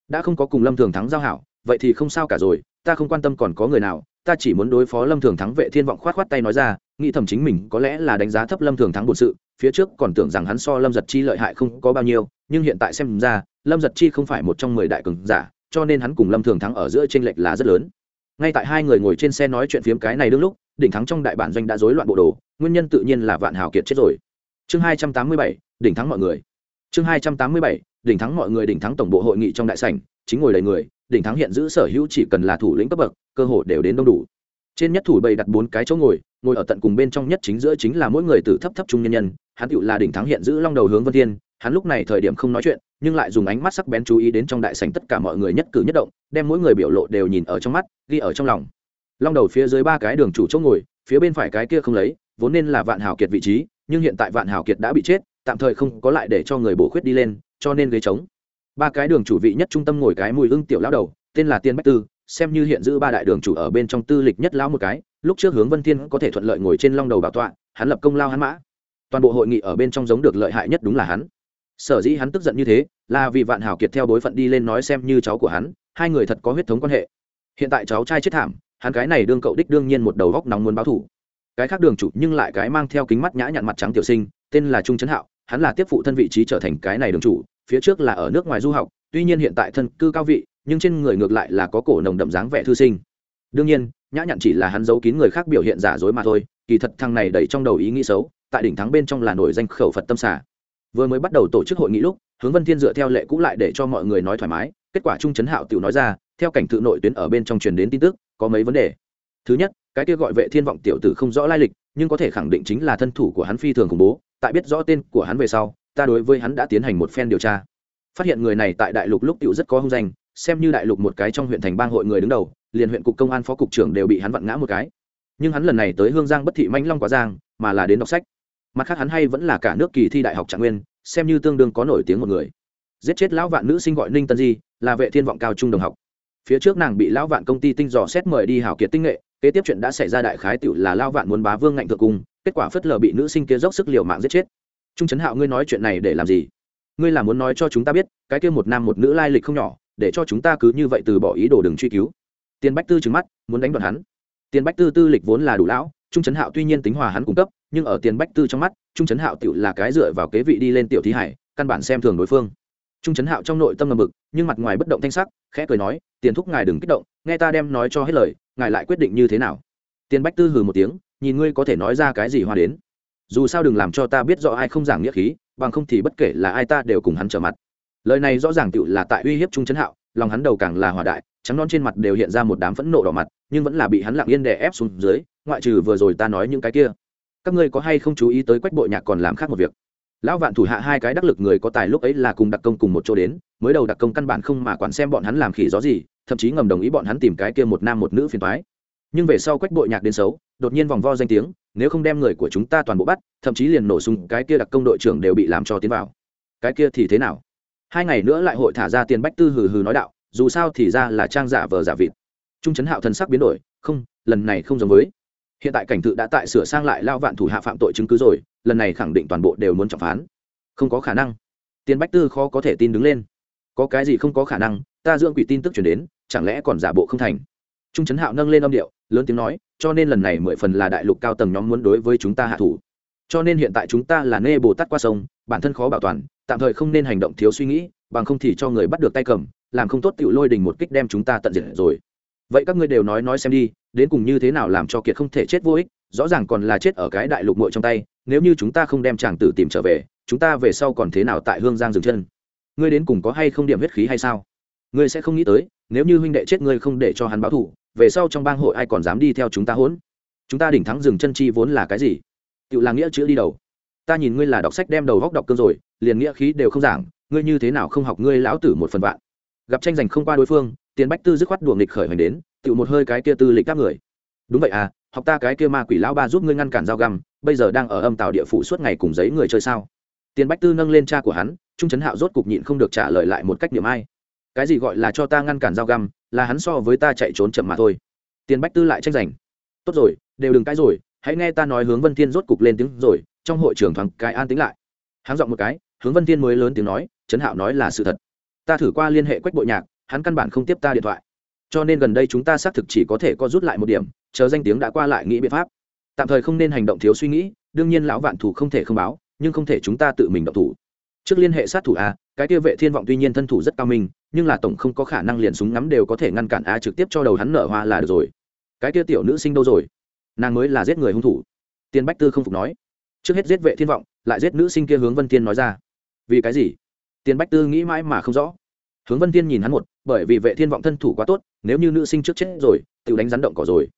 đã không có cùng lâm thường thắng giao hảo, vậy thì không sao cả rồi, ta không quan tâm còn có người nào ta chỉ muốn đối phó lâm thường thắng vệ thiên vọng khoát khoát tay nói ra, nghĩ thầm chính mình có lẽ là đánh giá thấp lâm thường thắng bổn sự, phía trước còn tưởng rằng hắn so lâm giật chi lợi hại không có bao nhiêu, nhưng hiện tại xem ra, lâm giật chi không phải một trong mười đại cường giả, cho nên hắn cùng lâm thường thắng ở giữa tranh lệch là rất lớn. Ngay tại hai người ngồi trên xe nói chuyện phiếm cái này đương lúc, đỉnh thắng trong đại bản doanh đã rối loạn bộ đồ, nguyên nhân tự nhiên là vạn hào kiệt chết rồi. Chương hai trăm tám mươi bảy, đỉnh thắng mọi người. Chương hai trăm tám mươi bảy, đỉnh thắng mọi người, đỉnh thắng tổng bộ hội nghị trong đại sảnh, chính ngồi đầy người đỉnh thắng hiện giữ sở hữu chỉ cần là thủ lĩnh cấp bậc, cơ hội đều đến đông đủ. Trên nhất thủ bầy đặt bốn cái chỗ ngồi ngồi ở tận cùng bên trong nhất chính giữa chính là mỗi người từ thấp thấp trung nhân nhân, hắn tựu là đỉnh thắng hiện giữ long đầu hướng vân thiên, hắn lúc này thời điểm không nói chuyện, nhưng lại dùng ánh mắt sắc bén chú ý đến trong đại sảnh tất cả mọi người nhất cử nhất động, đem mỗi người biểu lộ đều nhìn ở trong mắt, ghi ở trong lòng. Long đầu phía dưới ba cái đường chủ chỗ ngồi, phía bên phải cái kia không lấy, vốn nên là vạn hào kiệt vị trí, nhưng hiện tại vạn hào kiệt đã bị chết, tạm thời không có lại để cho người bổ khuyết đi lên, cho nên ghế trống ba cái đường chủ vị nhất trung tâm ngồi cái mùi ưng tiểu lão đầu, tên là tiên bách tư, xem như hiện giữ ba đại đường chủ ở bên trong tư lịch nhất lão một cái, lúc trước hướng vân thiên có thể thuận lợi ngồi trên long đầu bảo tọa, hắn lập công lao hắn mã. Toàn bộ hội nghị ở bên trong giống được lợi hại nhất đúng là hắn. Sở dĩ hắn tức giận như thế, là vì vạn hảo kiệt theo đối phận đi lên nói xem như cháu của hắn, hai người thật có huyết thống quan hệ. Hiện tại cháu trai chết thảm, hắn cái này đương cậu đích đương nhiên một đầu góc nóng muốn báo thủ. Cái khác đường chủ nhưng lại cái mang theo kính mắt nhã nhặn mặt trắng tiểu sinh, tên là trung trấn hạo, hắn là tiếp phụ thân vị trí trở thành cái này đường chủ phía trước là ở nước ngoài du học, tuy nhiên hiện tại thân cư cao vị, nhưng trên người ngược lại là có cổ nồng đậm dáng vẻ thư sinh. Đương nhiên, nhã nhặn chỉ là hắn giấu kín người khác biểu hiện giả dối mà thôi, kỳ thật thằng này đẩy trong đầu ý nghĩ xấu, tại đỉnh thắng bên trong là nổi danh khẩu phật tâm xả vừa mới bắt đầu tổ chức hội nghị lúc, hướng vân thiên dựa theo lệ cũ lại để cho mọi người nói thoải mái, kết quả trung trấn hạo tiểu nói ra, theo cảnh tự nội tuyến ở bên trong truyền đến tin tức, có mấy vấn đề. Thứ nhất, cái kia gọi vệ thiên vọng tiểu tử không rõ lai lịch, nhưng có thể khẳng định chính là thân thủ của hắn phi thường khủng bố, tại biết rõ tên của hắn về sau ta đối với hắn đã tiến hành một phen điều tra. Phát hiện người này tại đại lục lúc tiểu rất có hung danh, xem như đại lục một cái trong huyện thành bang hội người đứng đầu, liền huyện cục công an phó cục trưởng đều bị hắn vặn ngã một cái. Nhưng hắn lần này tới hương giang bất thị manh long quá giang, mà là đến đọc sách. Mặt khác hắn hay vẫn là cả nước kỳ thi đại học trạng nguyên, xem như tương đương có nổi tiếng một người. Giết chết lão vạn nữ sinh gọi ninh tân di, là vệ thiên vọng cao trung đồng học. Phía trước nàng bị lão vạn công ty tinh dò xét mời đi hảo kiệt tinh nghệ, kế tiếp chuyện đã xảy ra đại khái tiểu là lão vạn muốn bá vương ngạnh thượng cung, kết quả phất lờ bị nữ sinh kia dốc sức liều mạng giết chết trung trấn hạo ngươi nói chuyện này để làm gì? Ngươi là muốn nói cho chúng ta biết, cái kia một nam một nữ lai lịch không nhỏ, để cho chúng ta cứ như vậy từ bỏ ý đồ đừng truy cứu. Tiền bách tư trừng mắt, muốn đánh đoạn hắn. Tiền bách tư tư lịch vốn là đủ lão, trung trấn hạo tuy nhiên tính hòa hắn cung cấp, nhưng ở tiền bách tư trong mắt, trung trấn hạo tựu là cái dựa vào kế vị đi lên tiểu thí hải, căn bản xem thường đối phương. Trung trấn hạo trong nội tâm ngầm mực nhưng mặt ngoài bất động thanh sắc, khẽ cười nói, tiền thúc ngài đừng kích động, nghe ta đem nói cho hết lời, ngài lại quyết định như thế nào? Tiền bách tư hừ một tiếng, nhìn ngươi có thể nói ra cái gì hoa đến dù sao đừng làm cho ta biết rõ ai không giảng nghĩa khí, bằng không thì bất kể là ai ta đều cùng hắn trở mặt. Lời này rõ ràng tựu là tại uy hiếp trung trấn hạo, lòng hắn đầu càng là hòa đại, trắng non trên mặt đều hiện ra một đám phẫn nộ đỏ mặt, nhưng vẫn là bị hắn lặng yên đè ép xuống dưới, ngoại trừ vừa rồi ta nói những cái kia. Các ngươi có hay không chú ý tới quách bộ nhạc còn làm khác một việc? Lão vạn thủ hạ hai cái đắc lực người có tài lúc ấy là cùng đặc công cùng một chỗ đến, mới đầu đặc công căn bản không mà quản xem bọn hắn làm khỉ gió gì, thậm chí ngầm đồng ý bọn hắn tìm cái kia một nam một nữ phiền thoái nhưng về sau quách bội nhạc đến xấu, đột nhiên vòng vo danh tiếng, nếu không đem người của chúng ta toàn bộ bắt, thậm chí liền nổ súng, cái kia đặc công đội trưởng đều bị làm cho tiến vào. Cái kia thì thế nào? Hai ngày nữa lại hội thả ra tiền bách tư hừ hừ nói đạo, dù sao thì ra là trang giả vờ giả vịt. Trung chấn hạo thần sắc biến đổi, không, lần này không giống với. Hiện tại cảnh tự đã tại sửa sang lại lao vạn thủ hạ phạm tội chứng cứ rồi, lần này khẳng định toàn bộ đều muốn trọng phán. Không có khả năng. Tiền bách tư khó có thể tin đứng lên. Có cái gì không có khả năng, ta dưỡng quỷ tin tức chuyển đến, chẳng lẽ còn giả bộ không thành? Trung chấn hạo nâng lên âm điệu lớn tiếng nói, cho nên lần này mười phần là đại lục cao tầng nhóm muốn đối với chúng ta hạ thủ. Cho nên hiện tại chúng ta là nê bồ tát qua sông, bản thân khó bảo toàn, tạm thời không nên hành động thiếu suy nghĩ, bằng không thì cho người bắt được tay cầm, làm không tốt tự lôi đình một kích đem chúng ta tận diệt rồi. Vậy các ngươi đều nói nói xem đi, đến cùng như thế nào làm cho kiệt không thể chết vô ích, rõ ràng còn là chết ở cái đại lục muội trong tay, nếu như chúng ta không đem chàng tử tìm trở về, chúng ta về sau còn thế nào tại hương giang dừng chân? Ngươi đến cùng có hay không điểm huyết khí hay sao? Ngươi sẽ không nghĩ tới, nếu như huynh đệ chết ngươi không để cho hắn báo thù về sau trong bang hội ai còn dám đi theo chúng ta hỗn? Chúng ta đỉnh thắng dừng chân chi vốn là cái gì? Tự là nghĩa chữ đi đầu. Ta nhìn ngươi là đọc sách đem đầu góc đọc cơn rồi, liền nghĩa khí đều không giảng, ngươi như thế nào không học ngươi lão tử một phần vạn? Gặp tranh giành không qua đối phương, tiền bách tư dứt khoát đuồng nghịch khởi hoành đến tự một hơi cái kia tư lịch các người. Đúng vậy à học ta cái kia ma quỷ lão ba giúp ngươi ngăn cản dao găm, bây giờ đang ở âm tàu địa phủ suốt ngày cùng giấy người chơi sao? Tiền bách tư nâng lên cha của hắn, trung trấn hạo rốt cục nhịn không được trả lời lại một cách điểm ai cái gì gọi là cho ta ngăn cản dao găm, là hắn so với ta chạy trốn chậm mà thôi. Tiền bách tư lại tranh giành. Tốt rồi, đều đừng cái rồi, hãy nghe ta nói hướng vân thiên rốt cục lên tiếng rồi, trong hội trường thoáng cái an tính lại. Hắn giọng một cái, hướng vân thiên mới lớn tiếng nói, trấn hạo nói là sự thật. Ta thử qua liên hệ quách bội nhạc, hắn căn bản không tiếp ta điện thoại. Cho nên gần đây chúng ta xác thực chỉ có thể co rút lại một điểm, chờ danh tiếng đã qua lại nghĩ biện pháp. Tạm thời không nên hành động thiếu suy nghĩ, đương nhiên lão vạn thủ không thể không báo, nhưng không thể chúng ta tự mình động thủ trước liên hệ sát thủ a, cái kia vệ thiên vọng tuy nhiên thân thủ rất cao minh, nhưng là tổng không có khả năng liền súng ngắm đều có thể ngăn cản a trực tiếp cho đầu hắn nở hoa là được rồi. Cái kia tiểu nữ sinh đâu rồi? Nàng mới là giết người hung thủ. Tiên bách tư không phục nói. Trước hết giết vệ thiên vọng, lại giết nữ sinh kia hướng vân thiên nói ra. Vì cái gì? Tiên bách tư nghĩ mãi mà không rõ. Hướng vân thiên nhìn hắn một, bởi vì vệ thiên vọng thân thủ quá tốt, nếu như nữ sinh trước chết rồi tự đánh rắn động cỏ rồi.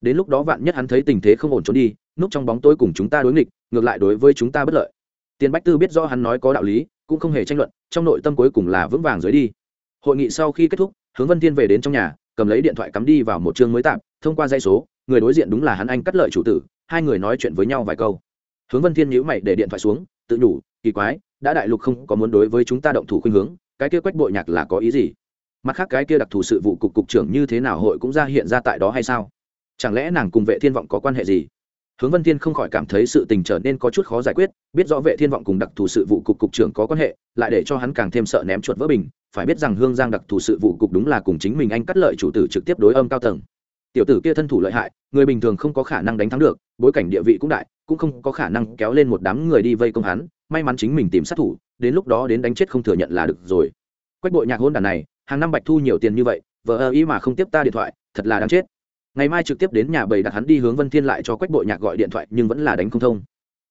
Đến lúc đó vạn nhất hắn thấy tình thế không ổn trốn đi, núp trong bóng tối cùng chúng ta đối nghịch, ngược lại đối với chúng ta bất lợi tiền bách tư biết do hắn nói có đạo lý, cũng không hề tranh luận, trong nội tâm cuối cùng là vững vàng dưới đi. Hội nghị sau khi kết thúc, hướng vân thiên về đến trong nhà, cầm lấy điện thoại cắm đi vào một chương mới tạm, thông qua dây số, người đối diện đúng là hắn anh cắt lợi chủ tử, hai người nói chuyện với nhau vài câu. Hướng vân thiên nhíu mày để điện thoại xuống, tự nhủ, kỳ quái, đã đại lục không có muốn đối với chúng ta động thủ khuynh hướng, cái kia quách bội nhạc là có ý gì? Mặt khác cái kia đặc thù sự vụ cục cục trưởng như thế nào hội cũng ra hiện ra tại đó hay sao? Chẳng lẽ nàng cùng vệ thiên vọng có quan hệ gì? Hướng vân thiên không khỏi cảm thấy sự tình trở nên có chút khó giải quyết, biết rõ vệ thiên vọng cùng đặc thù sự vụ cục cục trưởng có quan hệ, lại để cho hắn càng thêm sợ ném chuột vỡ bình, phải biết rằng hương giang đặc thù sự vụ cục đúng là cùng chính mình anh cắt lợi chủ tử trực tiếp đối âm cao tầng. Tiểu tử kia thân thủ lợi hại, người bình thường không có khả năng đánh thắng được, bối cảnh địa vị cũng đại, cũng không có khả năng kéo lên một đám người đi vây công hắn, may mắn chính mình tìm sát thủ, đến lúc đó đến đánh chết không thừa nhận là được rồi. Quách bội nhạc hôn đàn này, hàng năm bạch thu nhiều tiền như vậy, vợ ơ ý mà không tiếp ta điện thoại, thật là đáng chết ngày mai trực tiếp đến nhà bầy đặt hắn đi hướng vân thiên lại cho quách bội nhạc gọi điện thoại, nhưng vẫn là đánh không thông.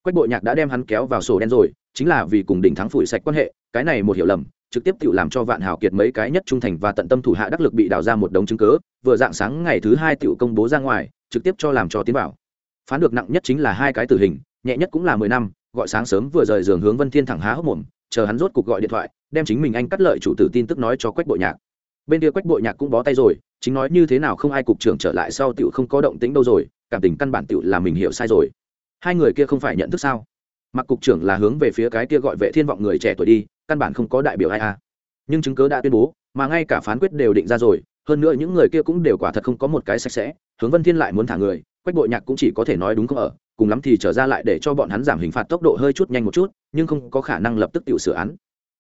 Quách bội nhạc đã đem hắn kéo vào sổ đen rồi, chính là vì cùng đỉnh thắng phủi sạch quan hệ, cái này một hiểu lầm, trực tiếp tự làm cho vạn hào kiệt mấy cái nhất trung thành và tận tâm thủ hạ đắc lực bị đào ra một đống chứng cớ, vừa dạng sáng ngày thứ hai tự công bố ra ngoài, trực tiếp cho làm cho tiến bảo phán được nặng nhất chính là hai cái tử hình, nhẹ nhất cũng là mười năm, gọi sáng sớm vừa rời giường hướng vân thiên thẳng há hốc mồm, chờ hắn rốt cuộc gọi điện thoại, đem chính mình anh cắt lợi chủ tử tin tức nói cho quách bội nhạc. Bên kia quách bội nhạc cũng bó tay rồi chính nói như thế nào không ai cục trưởng trở lại sau tiểu không có động tĩnh đâu rồi, cảm tình căn bản tiểu là mình hiểu sai rồi. Hai người kia không phải nhận thức sao? Mặc cục trưởng là hướng về phía cái kia gọi vệ thiên vọng người trẻ tuổi đi, căn bản không có đại biểu ai à. Nhưng chứng cứ đã tuyên bố, mà ngay cả phán quyết đều định ra rồi, hơn nữa những người kia cũng đều quả thật không có một cái sạch sẽ, hướng vân thiên lại muốn thả người, quách bội nhạc cũng chỉ có thể nói đúng không ở, cùng lắm thì trở ra lại để cho bọn hắn giảm hình phạt tốc độ hơi chút nhanh một chút, nhưng không có khả năng lập tức tiểu sửa án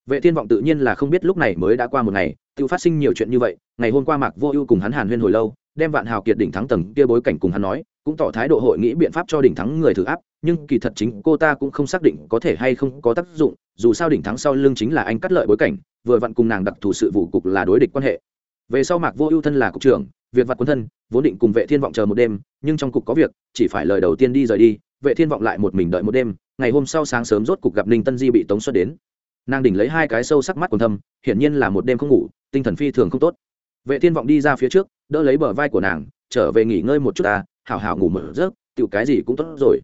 vệ thiên vọng tự nhiên là không biết lúc này mới đã qua một ngày tự phát sinh nhiều chuyện như vậy, ngày hôm qua mạc vô ưu cùng hắn hàn huyên hồi lâu, đem vạn hào kiệt đỉnh thắng tầng kia bối cảnh cùng hắn nói, cũng tỏ thái độ hội nghĩ biện pháp cho đỉnh thắng người thử áp, nhưng kỳ thật chính cô ta cũng không xác định có thể hay không có tác dụng, dù sao đỉnh thắng sau lưng chính là anh cắt lợi bối cảnh, vừa vặn cùng nàng đặc thù sự vụ cục là đối địch quan hệ. Về sau mạc vô ưu thân là cục trưởng việc vặt quân thân, vốn định cùng vệ thiên vọng chờ một đêm, nhưng trong cục có việc, chỉ phải lời đầu tiên đi rời đi, vệ thiên vọng lại một mình đợi một đêm, ngày hôm sau sáng sớm rốt cục gặp ninh tân di bị tống xuất đến nàng đỉnh lấy hai cái sâu sắc mắt còn thâm, hiển nhiên là một đêm không ngủ, tinh thần phi thường không tốt. Vệ thiên vọng đi ra phía trước, đỡ lấy bờ vai của nàng, trở về nghỉ ngơi một chút ta, hảo hảo ngủ mở giấc tiểu cái gì cũng tốt rồi.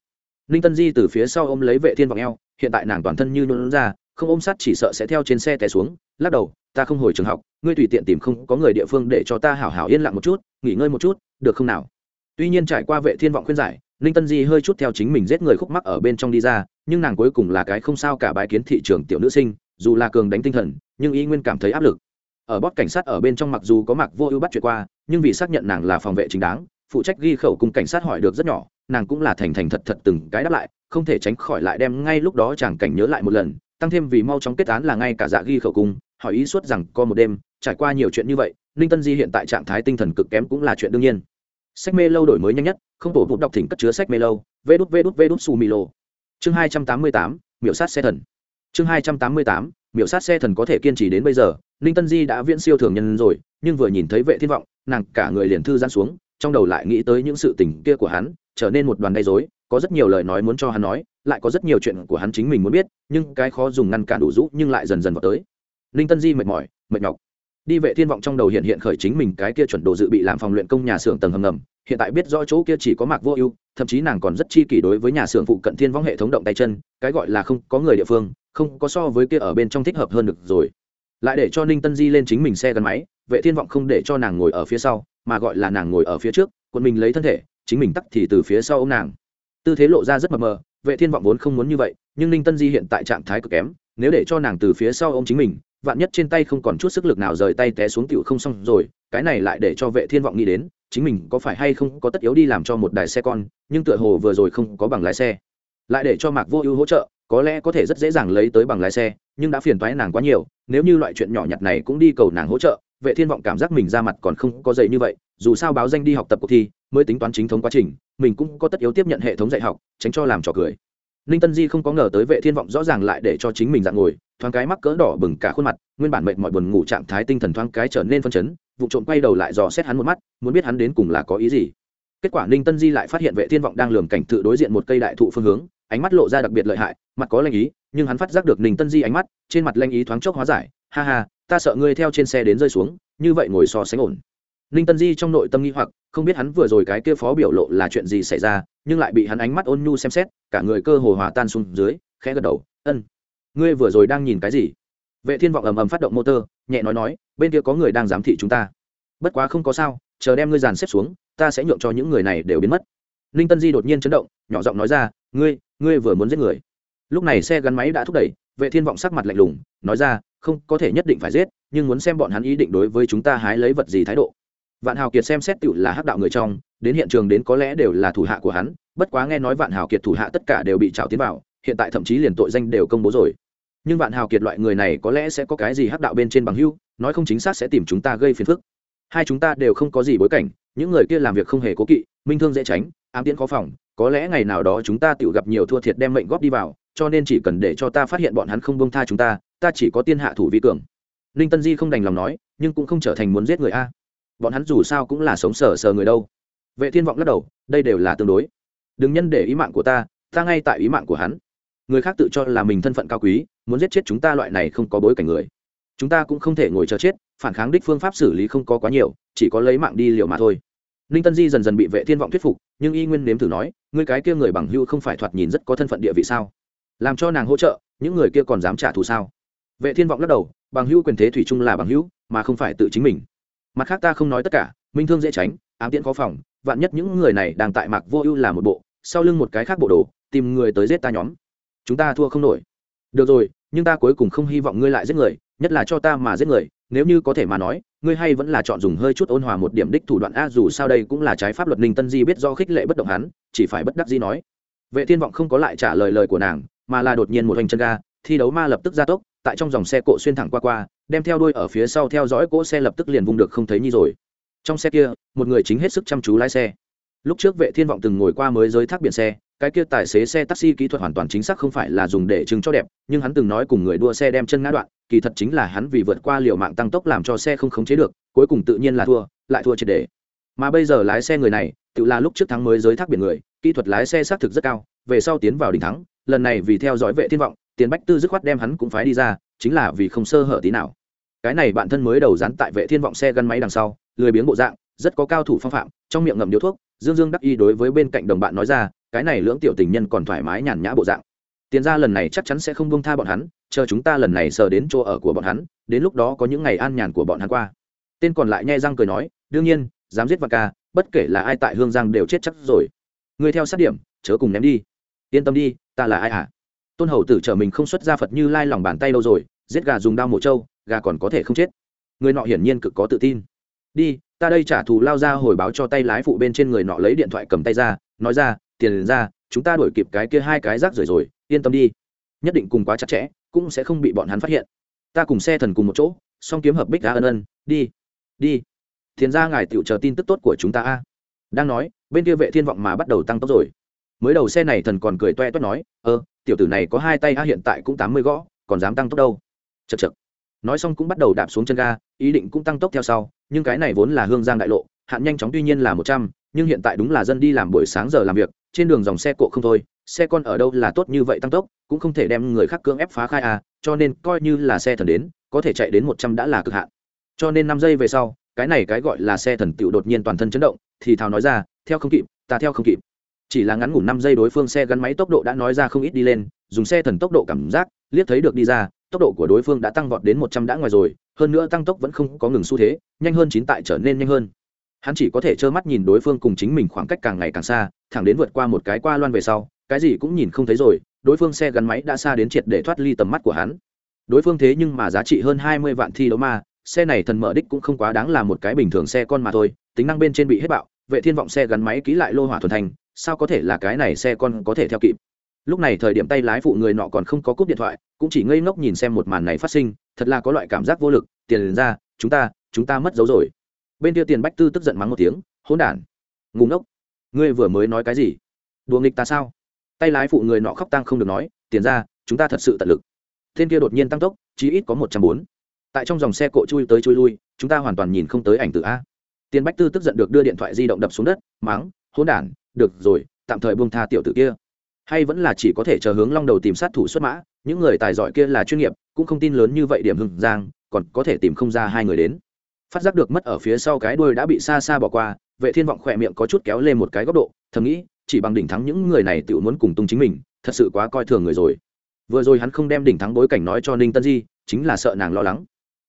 Ninh tân di từ phía sau ôm lấy vệ thiên vọng eo, hiện tại nàng toàn thân như nôn ra, không ôm sát chỉ sợ sẽ theo trên xe té xuống, lắc đầu, ta không hồi trường học, ngươi tùy tiện tìm không có người địa phương để cho ta hảo hảo yên lặng một chút, nghỉ ngơi một chút, được không nào? Tuy nhiên trải qua vệ thiên vọng khuyên giải ninh tân di hơi chút theo chính mình giết người khúc mắc ở bên trong đi ra, nhưng nàng cuối cùng là cái không sao cả bái kiến thị trường tiểu nữ sinh, dù là cường đánh tinh thần, nhưng y nguyên cảm thấy áp lực. Ở bót cảnh sát ở bên trong mặc dù có mặc vô ưu bắt chuyện qua, nhưng vì xác nhận nàng là phòng vệ chính đáng, phụ trách ghi khẩu cùng cảnh sát hỏi được rất nhỏ, nàng cũng là thành thành thật thật từng cái đáp lại, không thể tránh khỏi lại đem ngay lúc đó chàng cảnh nhớ lại một lần, tăng thêm vì mau chóng kết án là ngay cả dạ ghi khẩu cung hỏi ý suốt rằng có một đêm, trải qua nhiều chuyện như vậy, ninh tân di hiện tại trạng thái tinh thần cực kém cũng là chuyện đương nhiên sách mê lâu đổi mới nhanh nhất, không tổ vụ đọc thỉnh cất chứa sách mê lâu, vê đút vê đút vê đút su mì lô chương hai trăm tám mươi tám, miểu sát xe thần. Chương hai trăm tám mươi tám, miểu sát xe thần có thể kiên trì đến bây giờ, ninh tân di đã viễn siêu thường nhân rồi, nhưng vừa nhìn thấy vệ thiên vọng, nàng cả người liền thư giãn xuống, trong đầu lại nghĩ tới những sự tình kia của hắn, trở nên một đoàn gây dối có rất nhiều lời nói muốn cho hắn nói, lại có rất nhiều chuyện của hắn chính mình muốn biết, nhưng cái khó dùng ngăn cản đủ rũ nhưng lại dần dần vào tới. Ninh tân di mệt mỏi, mệt nhọc đi vệ thiên vọng trong đầu hiện hiện khởi chính mình cái kia chuẩn đồ dự bị làm phòng luyện công nhà xưởng tầng hầm ngầm, hiện tại biết rõ chỗ kia chỉ có mạc vô ưu, thậm chí nàng còn rất chi kỷ đối với nhà xưởng phụ cận thiên võng hệ thống động tay chân, cái gọi là không có người địa phương, không có so với kia ở bên trong thích hợp hơn được rồi. Lại để cho ninh tân di lên chính mình xe gắn máy, vệ thiên vọng không để cho nàng ngồi ở phía sau, mà gọi là nàng ngồi ở phía trước quân mình lấy thân thể, chính mình tắt thì từ phía sau ô m nàng. Tư thế lộ ra rất mờ mờ, vệ thiên vọng vốn không muốn như vậy, nhưng ninh tân di hiện tại trạng thái cực kém, nếu để cho nàng từ phía sau ô m chính mình vạn nhất trên tay không còn chút sức lực nào rời tay té xuống tiểu không xong rồi, cái này lại để cho vệ thiên vọng nghĩ đến, chính mình có phải hay không có tất yếu đi làm cho một đài xe con, nhưng tựa hồ vừa rồi không có bằng lái xe. Lại để cho mạc vô ưu hỗ trợ, có lẽ có thể rất dễ dàng lấy tới bằng lái xe, nhưng đã phiền toái nàng quá nhiều, nếu như loại chuyện nhỏ nhặt này cũng đi cầu nàng hỗ trợ, vệ thiên vọng cảm giác mình ra mặt còn không có dày như vậy, dù sao báo danh đi học tập cuộc thi, mới tính toán chính thống quá trình, mình cũng có tất yếu tiếp nhận hệ thống dạy học, tránh cho làm trò cười ninh tân di không có ngờ tới vệ thiên vọng rõ ràng lại để cho chính mình dạng ngồi, thoáng cái mắc cỡ đỏ bừng cả khuôn mặt, nguyên bản mệt mọi buồn ngủ trạng thái tinh thần thoáng cái trở nên phân chấn, vụ trộm quay đầu lại dò xét hắn một mắt, muốn biết hắn đến cùng là có ý gì. Kết quả ninh tân di lại phát hiện vệ thiên vọng đang lường cảnh tự đối diện một cây đại thụ phương hướng, ánh mắt lộ ra đặc biệt lợi hại, mặt có lanh ý, nhưng hắn phát giác được ninh tân di ánh mắt, trên mặt lanh ý thoáng chốc hóa giải, ha ha, ta sợ ngươi theo trên xe đến rơi xuống, như vậy ngồi so sánh ổn. Ninh tân di trong nội tâm nghi hoặc, không biết hắn vừa rồi cái kia phó biểu lộ là chuyện gì xảy ra nhưng lại bị hắn ánh mắt ôn nhu xem xét, cả người cơ hồ hòa tan xuống dưới, khẽ gật đầu, ân, ngươi vừa rồi đang nhìn cái gì? Vệ thiên vọng ầm ầm phát động motor nhẹ nói nói, bên kia có người đang giám thị chúng ta. Bất quá không có sao, chờ đem ngươi dàn xếp xuống, ta sẽ nhượng cho những người này đều biến mất. Ninh tân di đột nhiên chấn động, nhỏ giọng nói ra, ngươi ngươi vừa muốn giết người. Lúc này xe gắn máy đã thúc đẩy, vệ thiên vọng sắc mặt lạnh lùng, nói ra, không, có thể nhất định phải giết, nhưng muốn xem bọn hắn ý định đối với chúng ta hái lấy vật gì thái độ vạn hào kiệt xem xét tựu là hắc đạo người trong, đến hiện trường đến có lẽ đều là thủ hạ của hắn, bất quá nghe nói vạn hào kiệt thủ hạ tất cả đều bị trào tiến vào, hiện tại thậm chí liền tội danh đều công bố rồi. Nhưng vạn hào kiệt loại người này có lẽ sẽ có cái gì hắc đạo bên trên bằng hưu nói không chính xác sẽ tìm chúng ta gây phiền phức. Hai chúng ta đều không có gì bối cảnh, những người kia làm việc không hề cố kỵ, minh thương dễ tránh, ám tiễn khó phòng, có lẽ ngày nào đó chúng ta tự gặp nhiều thua thiệt đem mệnh góp đi vào, cho nên chỉ cần để cho ta phát hiện bọn hắn không bông tha chúng ta ta chỉ có tiên hạ thủ vi cường. Ninh tân di không đành lòng nói, nhưng cũng không trở thành muốn giết người a bọn hắn dù sao cũng là sống sờ sờ người đâu. Vệ thiên vọng lắc đầu, đây đều là tương đối. Đừng nhân để ý mạng của ta ta ngay tại ý mạng của hắn. Người khác tự cho là mình thân phận cao quý, muốn giết chết chúng ta loại này không có bối cảnh người. Chúng ta cũng không thể ngồi chờ chết, phản kháng đích phương pháp xử lý không có quá nhiều, chỉ có lấy mạng đi liều mà thôi. Ninh tân di dần dần bị vệ thiên vọng thuyết phục, nhưng y nguyên nếm thử nói người cái kia người bằng hưu không phải thoạt nhìn rất có thân phận địa vị sao? Làm cho nàng hỗ trợ, những người kia còn dám trả thù sao? Vệ thiên vọng lắc đầu, bằng hữu quyền thế thủy chung là bằng hữu, mà không phải tự chính mình mặt khác ta không nói tất cả, minh thương dễ tránh, ám tiễn khó phòng, vạn nhất những người này đang tại mạc vô ưu là một bộ, sau lưng một cái khác bộ đồ, tìm người tới giết ta nhóm. Chúng ta thua không nổi. Được rồi, nhưng ta cuối cùng không hy vọng ngươi lại giết người, nhất là cho ta mà giết người, nếu như có thể mà nói, ngươi hay vẫn là chọn dùng hơi chút ôn hòa một điểm đích thủ đoạn a, dù sao đây cũng là trái pháp luật ninh tân di biết do khích lệ bất động hắn, chỉ phải bất đắc di nói. Vệ thiên vọng không có lại trả lời lời của nàng, mà là đột nhiên một hành chân ga, thi đấu ma lập tức gia tốc tại trong dòng xe cộ xuyên thẳng qua qua, đem theo đuôi ở phía sau theo dõi cỗ xe lập tức liền vung được không thấy nhi rồi. Trong xe kia, một người chính hết sức chăm chú lái xe. Lúc trước vệ thiên vọng từng ngồi qua mới giới thác biển xe, cái kia tài xế xe taxi kỹ thuật hoàn toàn chính xác không phải là dùng để chứng cho đẹp, nhưng hắn từng nói cùng người đua xe đem chân ngã đoạn, kỳ thật chính là hắn vì vượt qua liều mạng tăng tốc làm cho xe không khống chế được, cuối cùng tự nhiên là thua, lại thua triệt để. Mà bây giờ lái xe người này, tự là lúc trước thắng mới giới thác biển người, kỹ thuật lái xe xác thực rất cao, về sau tiến vào đỉnh thắng, lần này vì theo dõi vệ thiên vọng tiền bách tư dứt khoát đem hắn cũng phái đi ra, chính là vì không sơ hở tí nào. Cái này bạn thân mới đầu dán tại vệ thiên vọng xe gắn máy đằng sau, lười biếng bộ dạng, rất có cao thủ phong phạm, trong miệng ngậm điếu thuốc, dương dương đắc y đối với bên cạnh đồng bạn nói ra, cái này lưỡng tiểu tình nhân còn thoải mái nhàn nhã bộ dạng. Tiền ra lần này chắc chắn sẽ không buông tha bọn hắn, chờ chúng ta lần này sờ đến chỗ ở của bọn hắn, đến lúc đó có những ngày an nhàn của bọn hắn qua. Tên còn lại nhai răng cười nói, đương nhiên, dám giết vạn ca, bất kể là ai tại hương giang đều chết chắc rồi. Người theo sát điểm, chớ cùng ném đi. Yên tâm đi, ta là ai hả? Tôn hầu tử trở mình không xuất ra phật như lai lòng bàn tay đâu rồi, giết gà dùng đao mổ trâu, gà còn có thể không chết. Người nọ hiển nhiên cực có tự tin. Đi, ta đây trả thù lao ra hồi báo cho tay lái phụ bên trên người nọ lấy điện thoại cầm tay ra, nói ra, tiền ra, chúng ta đổi kịp cái kia hai cái rác rưởi rồi, yên tâm đi. Nhất định cùng quá chặt chẽ, cũng sẽ không bị bọn hắn phát hiện. Ta cùng xe thần cùng một chỗ, song kiếm hợp bích đá ân ân, đi đi. Thiền ra ngài tựu chờ tin tức tốt của chúng ta a. Đang nói, bên kia vệ thiên vọng mà bắt đầu tăng tốc rồi. Mới đầu xe này thần còn cười toe toét nói ơ tiểu tử này có hai tay, a, hiện tại cũng tám mươi gõ, còn dám tăng tốc đâu? Chật chật nói xong cũng bắt đầu đạp xuống chân ga, ý định cũng tăng tốc theo sau, nhưng cái này vốn là hương giang đại lộ, hạn nhanh chóng tuy nhiên là một trăm, nhưng hiện tại đúng là dân đi làm buổi sáng giờ làm việc, trên đường dòng xe cộ không thôi, xe con ở đâu là tốt như vậy tăng tốc, cũng không thể đem người khác cưỡng ép phá khai à cho nên coi như là xe thần đến, có thể chạy đến một trăm đã là cực hạn. Cho nên năm giây về sau, cái này cái gọi là xe thần tựu đột nhiên toàn thân chấn động, thì thào nói ra, theo không kịp, ta theo không kịp chỉ là ngắn ngủn năm giây đối phương xe gắn máy tốc độ đã nói ra không ít đi lên, dùng xe thần tốc độ cảm giác, liếc thấy được đi ra, tốc độ của đối phương đã tăng vọt đến một trăm đã ngoài rồi, hơn nữa tăng tốc vẫn không có ngừng xu thế, nhanh hơn chín tại trở nên nhanh hơn. Hắn chỉ có thể trơ mắt nhìn đối phương cùng chính mình khoảng cách càng ngày càng xa, thẳng đến vượt qua một cái qua loan về sau, cái gì cũng nhìn không thấy rồi, đối phương xe gắn máy đã xa đến triệt để thoát ly tầm mắt của hắn. Đối phương thế nhưng mà giá trị hơn hai mươi vạn thi đấu ma xe này thần mở đích cũng không quá đáng là một cái bình thường xe con mà thôi, tính năng bên trên bị hết bạo, vệ thiên vọng xe gắn máy ký lại lô hỏa thuần thành sao có thể là cái này xe con có thể theo kịp? Lúc này thời điểm tay lái phụ người nọ còn không có cúp điện thoại, cũng chỉ ngây ngốc nhìn xem một màn này phát sinh, thật là có loại cảm giác vô lực, tiền ra, chúng ta chúng ta mất dấu rồi. Bên kia tiền bách tư tức giận mắng một tiếng, hỗn đản ngủ ngốc, ngươi vừa mới nói cái gì? Đùa nghịch ta sao? Tay lái phụ người nọ khóc tăng không được nói, tiền ra, chúng ta thật sự tận lực. Tên kia đột nhiên tăng tốc, chí ít có một trăm bốn. Tại trong dòng xe cộ chui tới chui lui, chúng ta hoàn toàn nhìn không tới ảnh từ a. Tiền bách tư tức giận được đưa điện thoại di động đập xuống đất, mắng, hỗn đản được rồi, tạm thời buông tha tiểu tử kia. Hay vẫn là chỉ có thể chờ hướng long đầu tìm sát thủ xuất mã, những người tài giỏi kia là chuyên nghiệp, cũng không tin lớn như vậy điểm hưng giang, còn có thể tìm không ra hai người đến. Phát giác được mất ở phía sau cái đuôi đã bị xa xa bỏ qua, vệ thiên vọng khỏe miệng có chút kéo lên một cái góc độ, thầm nghĩ, chỉ bằng đỉnh thắng những người này tự muốn cùng tung chính mình, thật sự quá coi thường người rồi. Vừa rồi hắn không đem đỉnh thắng bối cảnh nói cho ninh tân di, chính là sợ nàng lo lắng.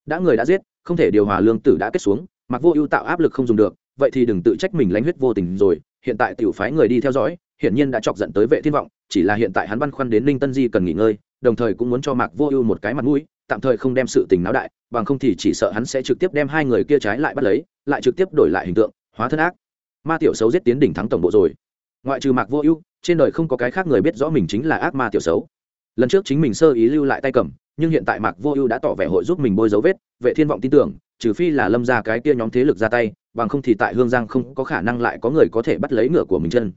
Đã người đã giết, không thể điều hòa lương tử đã kết xuống, mặc vô ưu tạo áp lực không dùng được, vậy thì đừng tự trách mình lánh huyết vô tình rồi hiện tại tiểu phái người đi theo dõi, hiển nhiên đã chọc giận tới vệ thiên vọng, chỉ là hiện tại hắn băn khoăn đến ninh tân di cần nghỉ ngơi, đồng thời cũng muốn cho mạc vô ưu một cái mặt mũi, tạm thời không đem sự tình náo đại, bằng không thì chỉ sợ hắn sẽ trực tiếp đem hai người kia trái lại bắt lấy, lại trực tiếp đổi lại hình tượng, hóa thân ác. Ma tiểu xấu giết tiến đỉnh thắng tổng bộ rồi. Ngoại trừ mạc vô ưu, trên đời không có cái khác người biết rõ mình chính là ác ma tiểu xấu. Lần trước chính mình sơ ý lưu lại tay cầm, nhưng hiện tại mạc vô ưu đã tỏ vẻ hội giúp mình bôi dấu vết, vệ thiên vọng tin tưởng, trừ phi là lâm ra cái kia nhóm thế lực ra tay bằng không thì tại hương giang không có khả năng lại có người có thể bắt lấy ngựa của mình chân.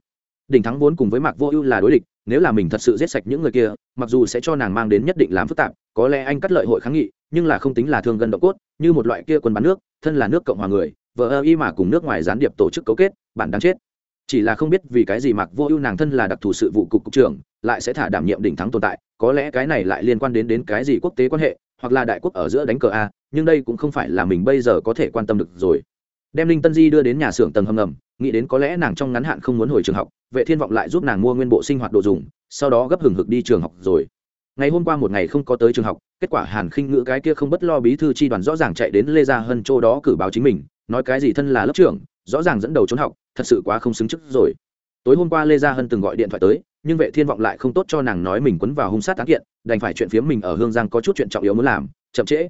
Đỉnh thắng vốn cùng với mạc vô ưu là đối địch, nếu là mình thật sự giết sạch những người kia, mặc dù sẽ cho nàng mang đến nhất định làm phức tạp, có lẽ anh cắt lợi hội kháng nghị, nhưng là không tính là thương gần độ cốt, như một loại kia quân bắn nước, thân là nước cộng hòa người, vợ ơ y mà cùng nước ngoài gián điệp tổ chức cấu kết, bạn đáng chết. Chỉ là không biết vì cái gì mạc vô ưu nàng thân là đặc thù sự vụ cục cục trưởng, lại sẽ thả đảm nhiệm đỉnh thắng tồn tại, có lẽ cái này lại liên quan đến đến cái gì quốc tế quan hệ, hoặc là đại quốc ở giữa đánh cờ a, nhưng đây cũng không phải là mình bây giờ có thể quan tâm được rồi đem linh tân di đưa đến nhà xưởng tầng hầm ngầm, nghĩ đến có lẽ nàng trong ngắn hạn không muốn hồi trường học vệ thiên vọng lại giúp nàng mua nguyên bộ sinh hoạt đồ dùng, sau đó gấp hừng hực đi trường học rồi. Ngày hôm qua một ngày không có tới trường học, kết quả hàn khinh ngữ cái kia không bất lo bí thư tri đoàn rõ ràng chạy đến lê gia hân châu đó cử báo chính mình, nói cái gì thân là lớp trưởng, rõ ràng dẫn đầu trốn học, thật sự quá không xứng chức rồi. Tối hôm qua lê gia hân từng gọi điện thoại tới, nhưng vệ thiên vọng lại không tốt cho nàng nói mình quấn vào hung sát tán kiện, đành phải chuyện phiếm mình ở hương giang có chút chuyện trọng yếu muốn làm, chậm trễ.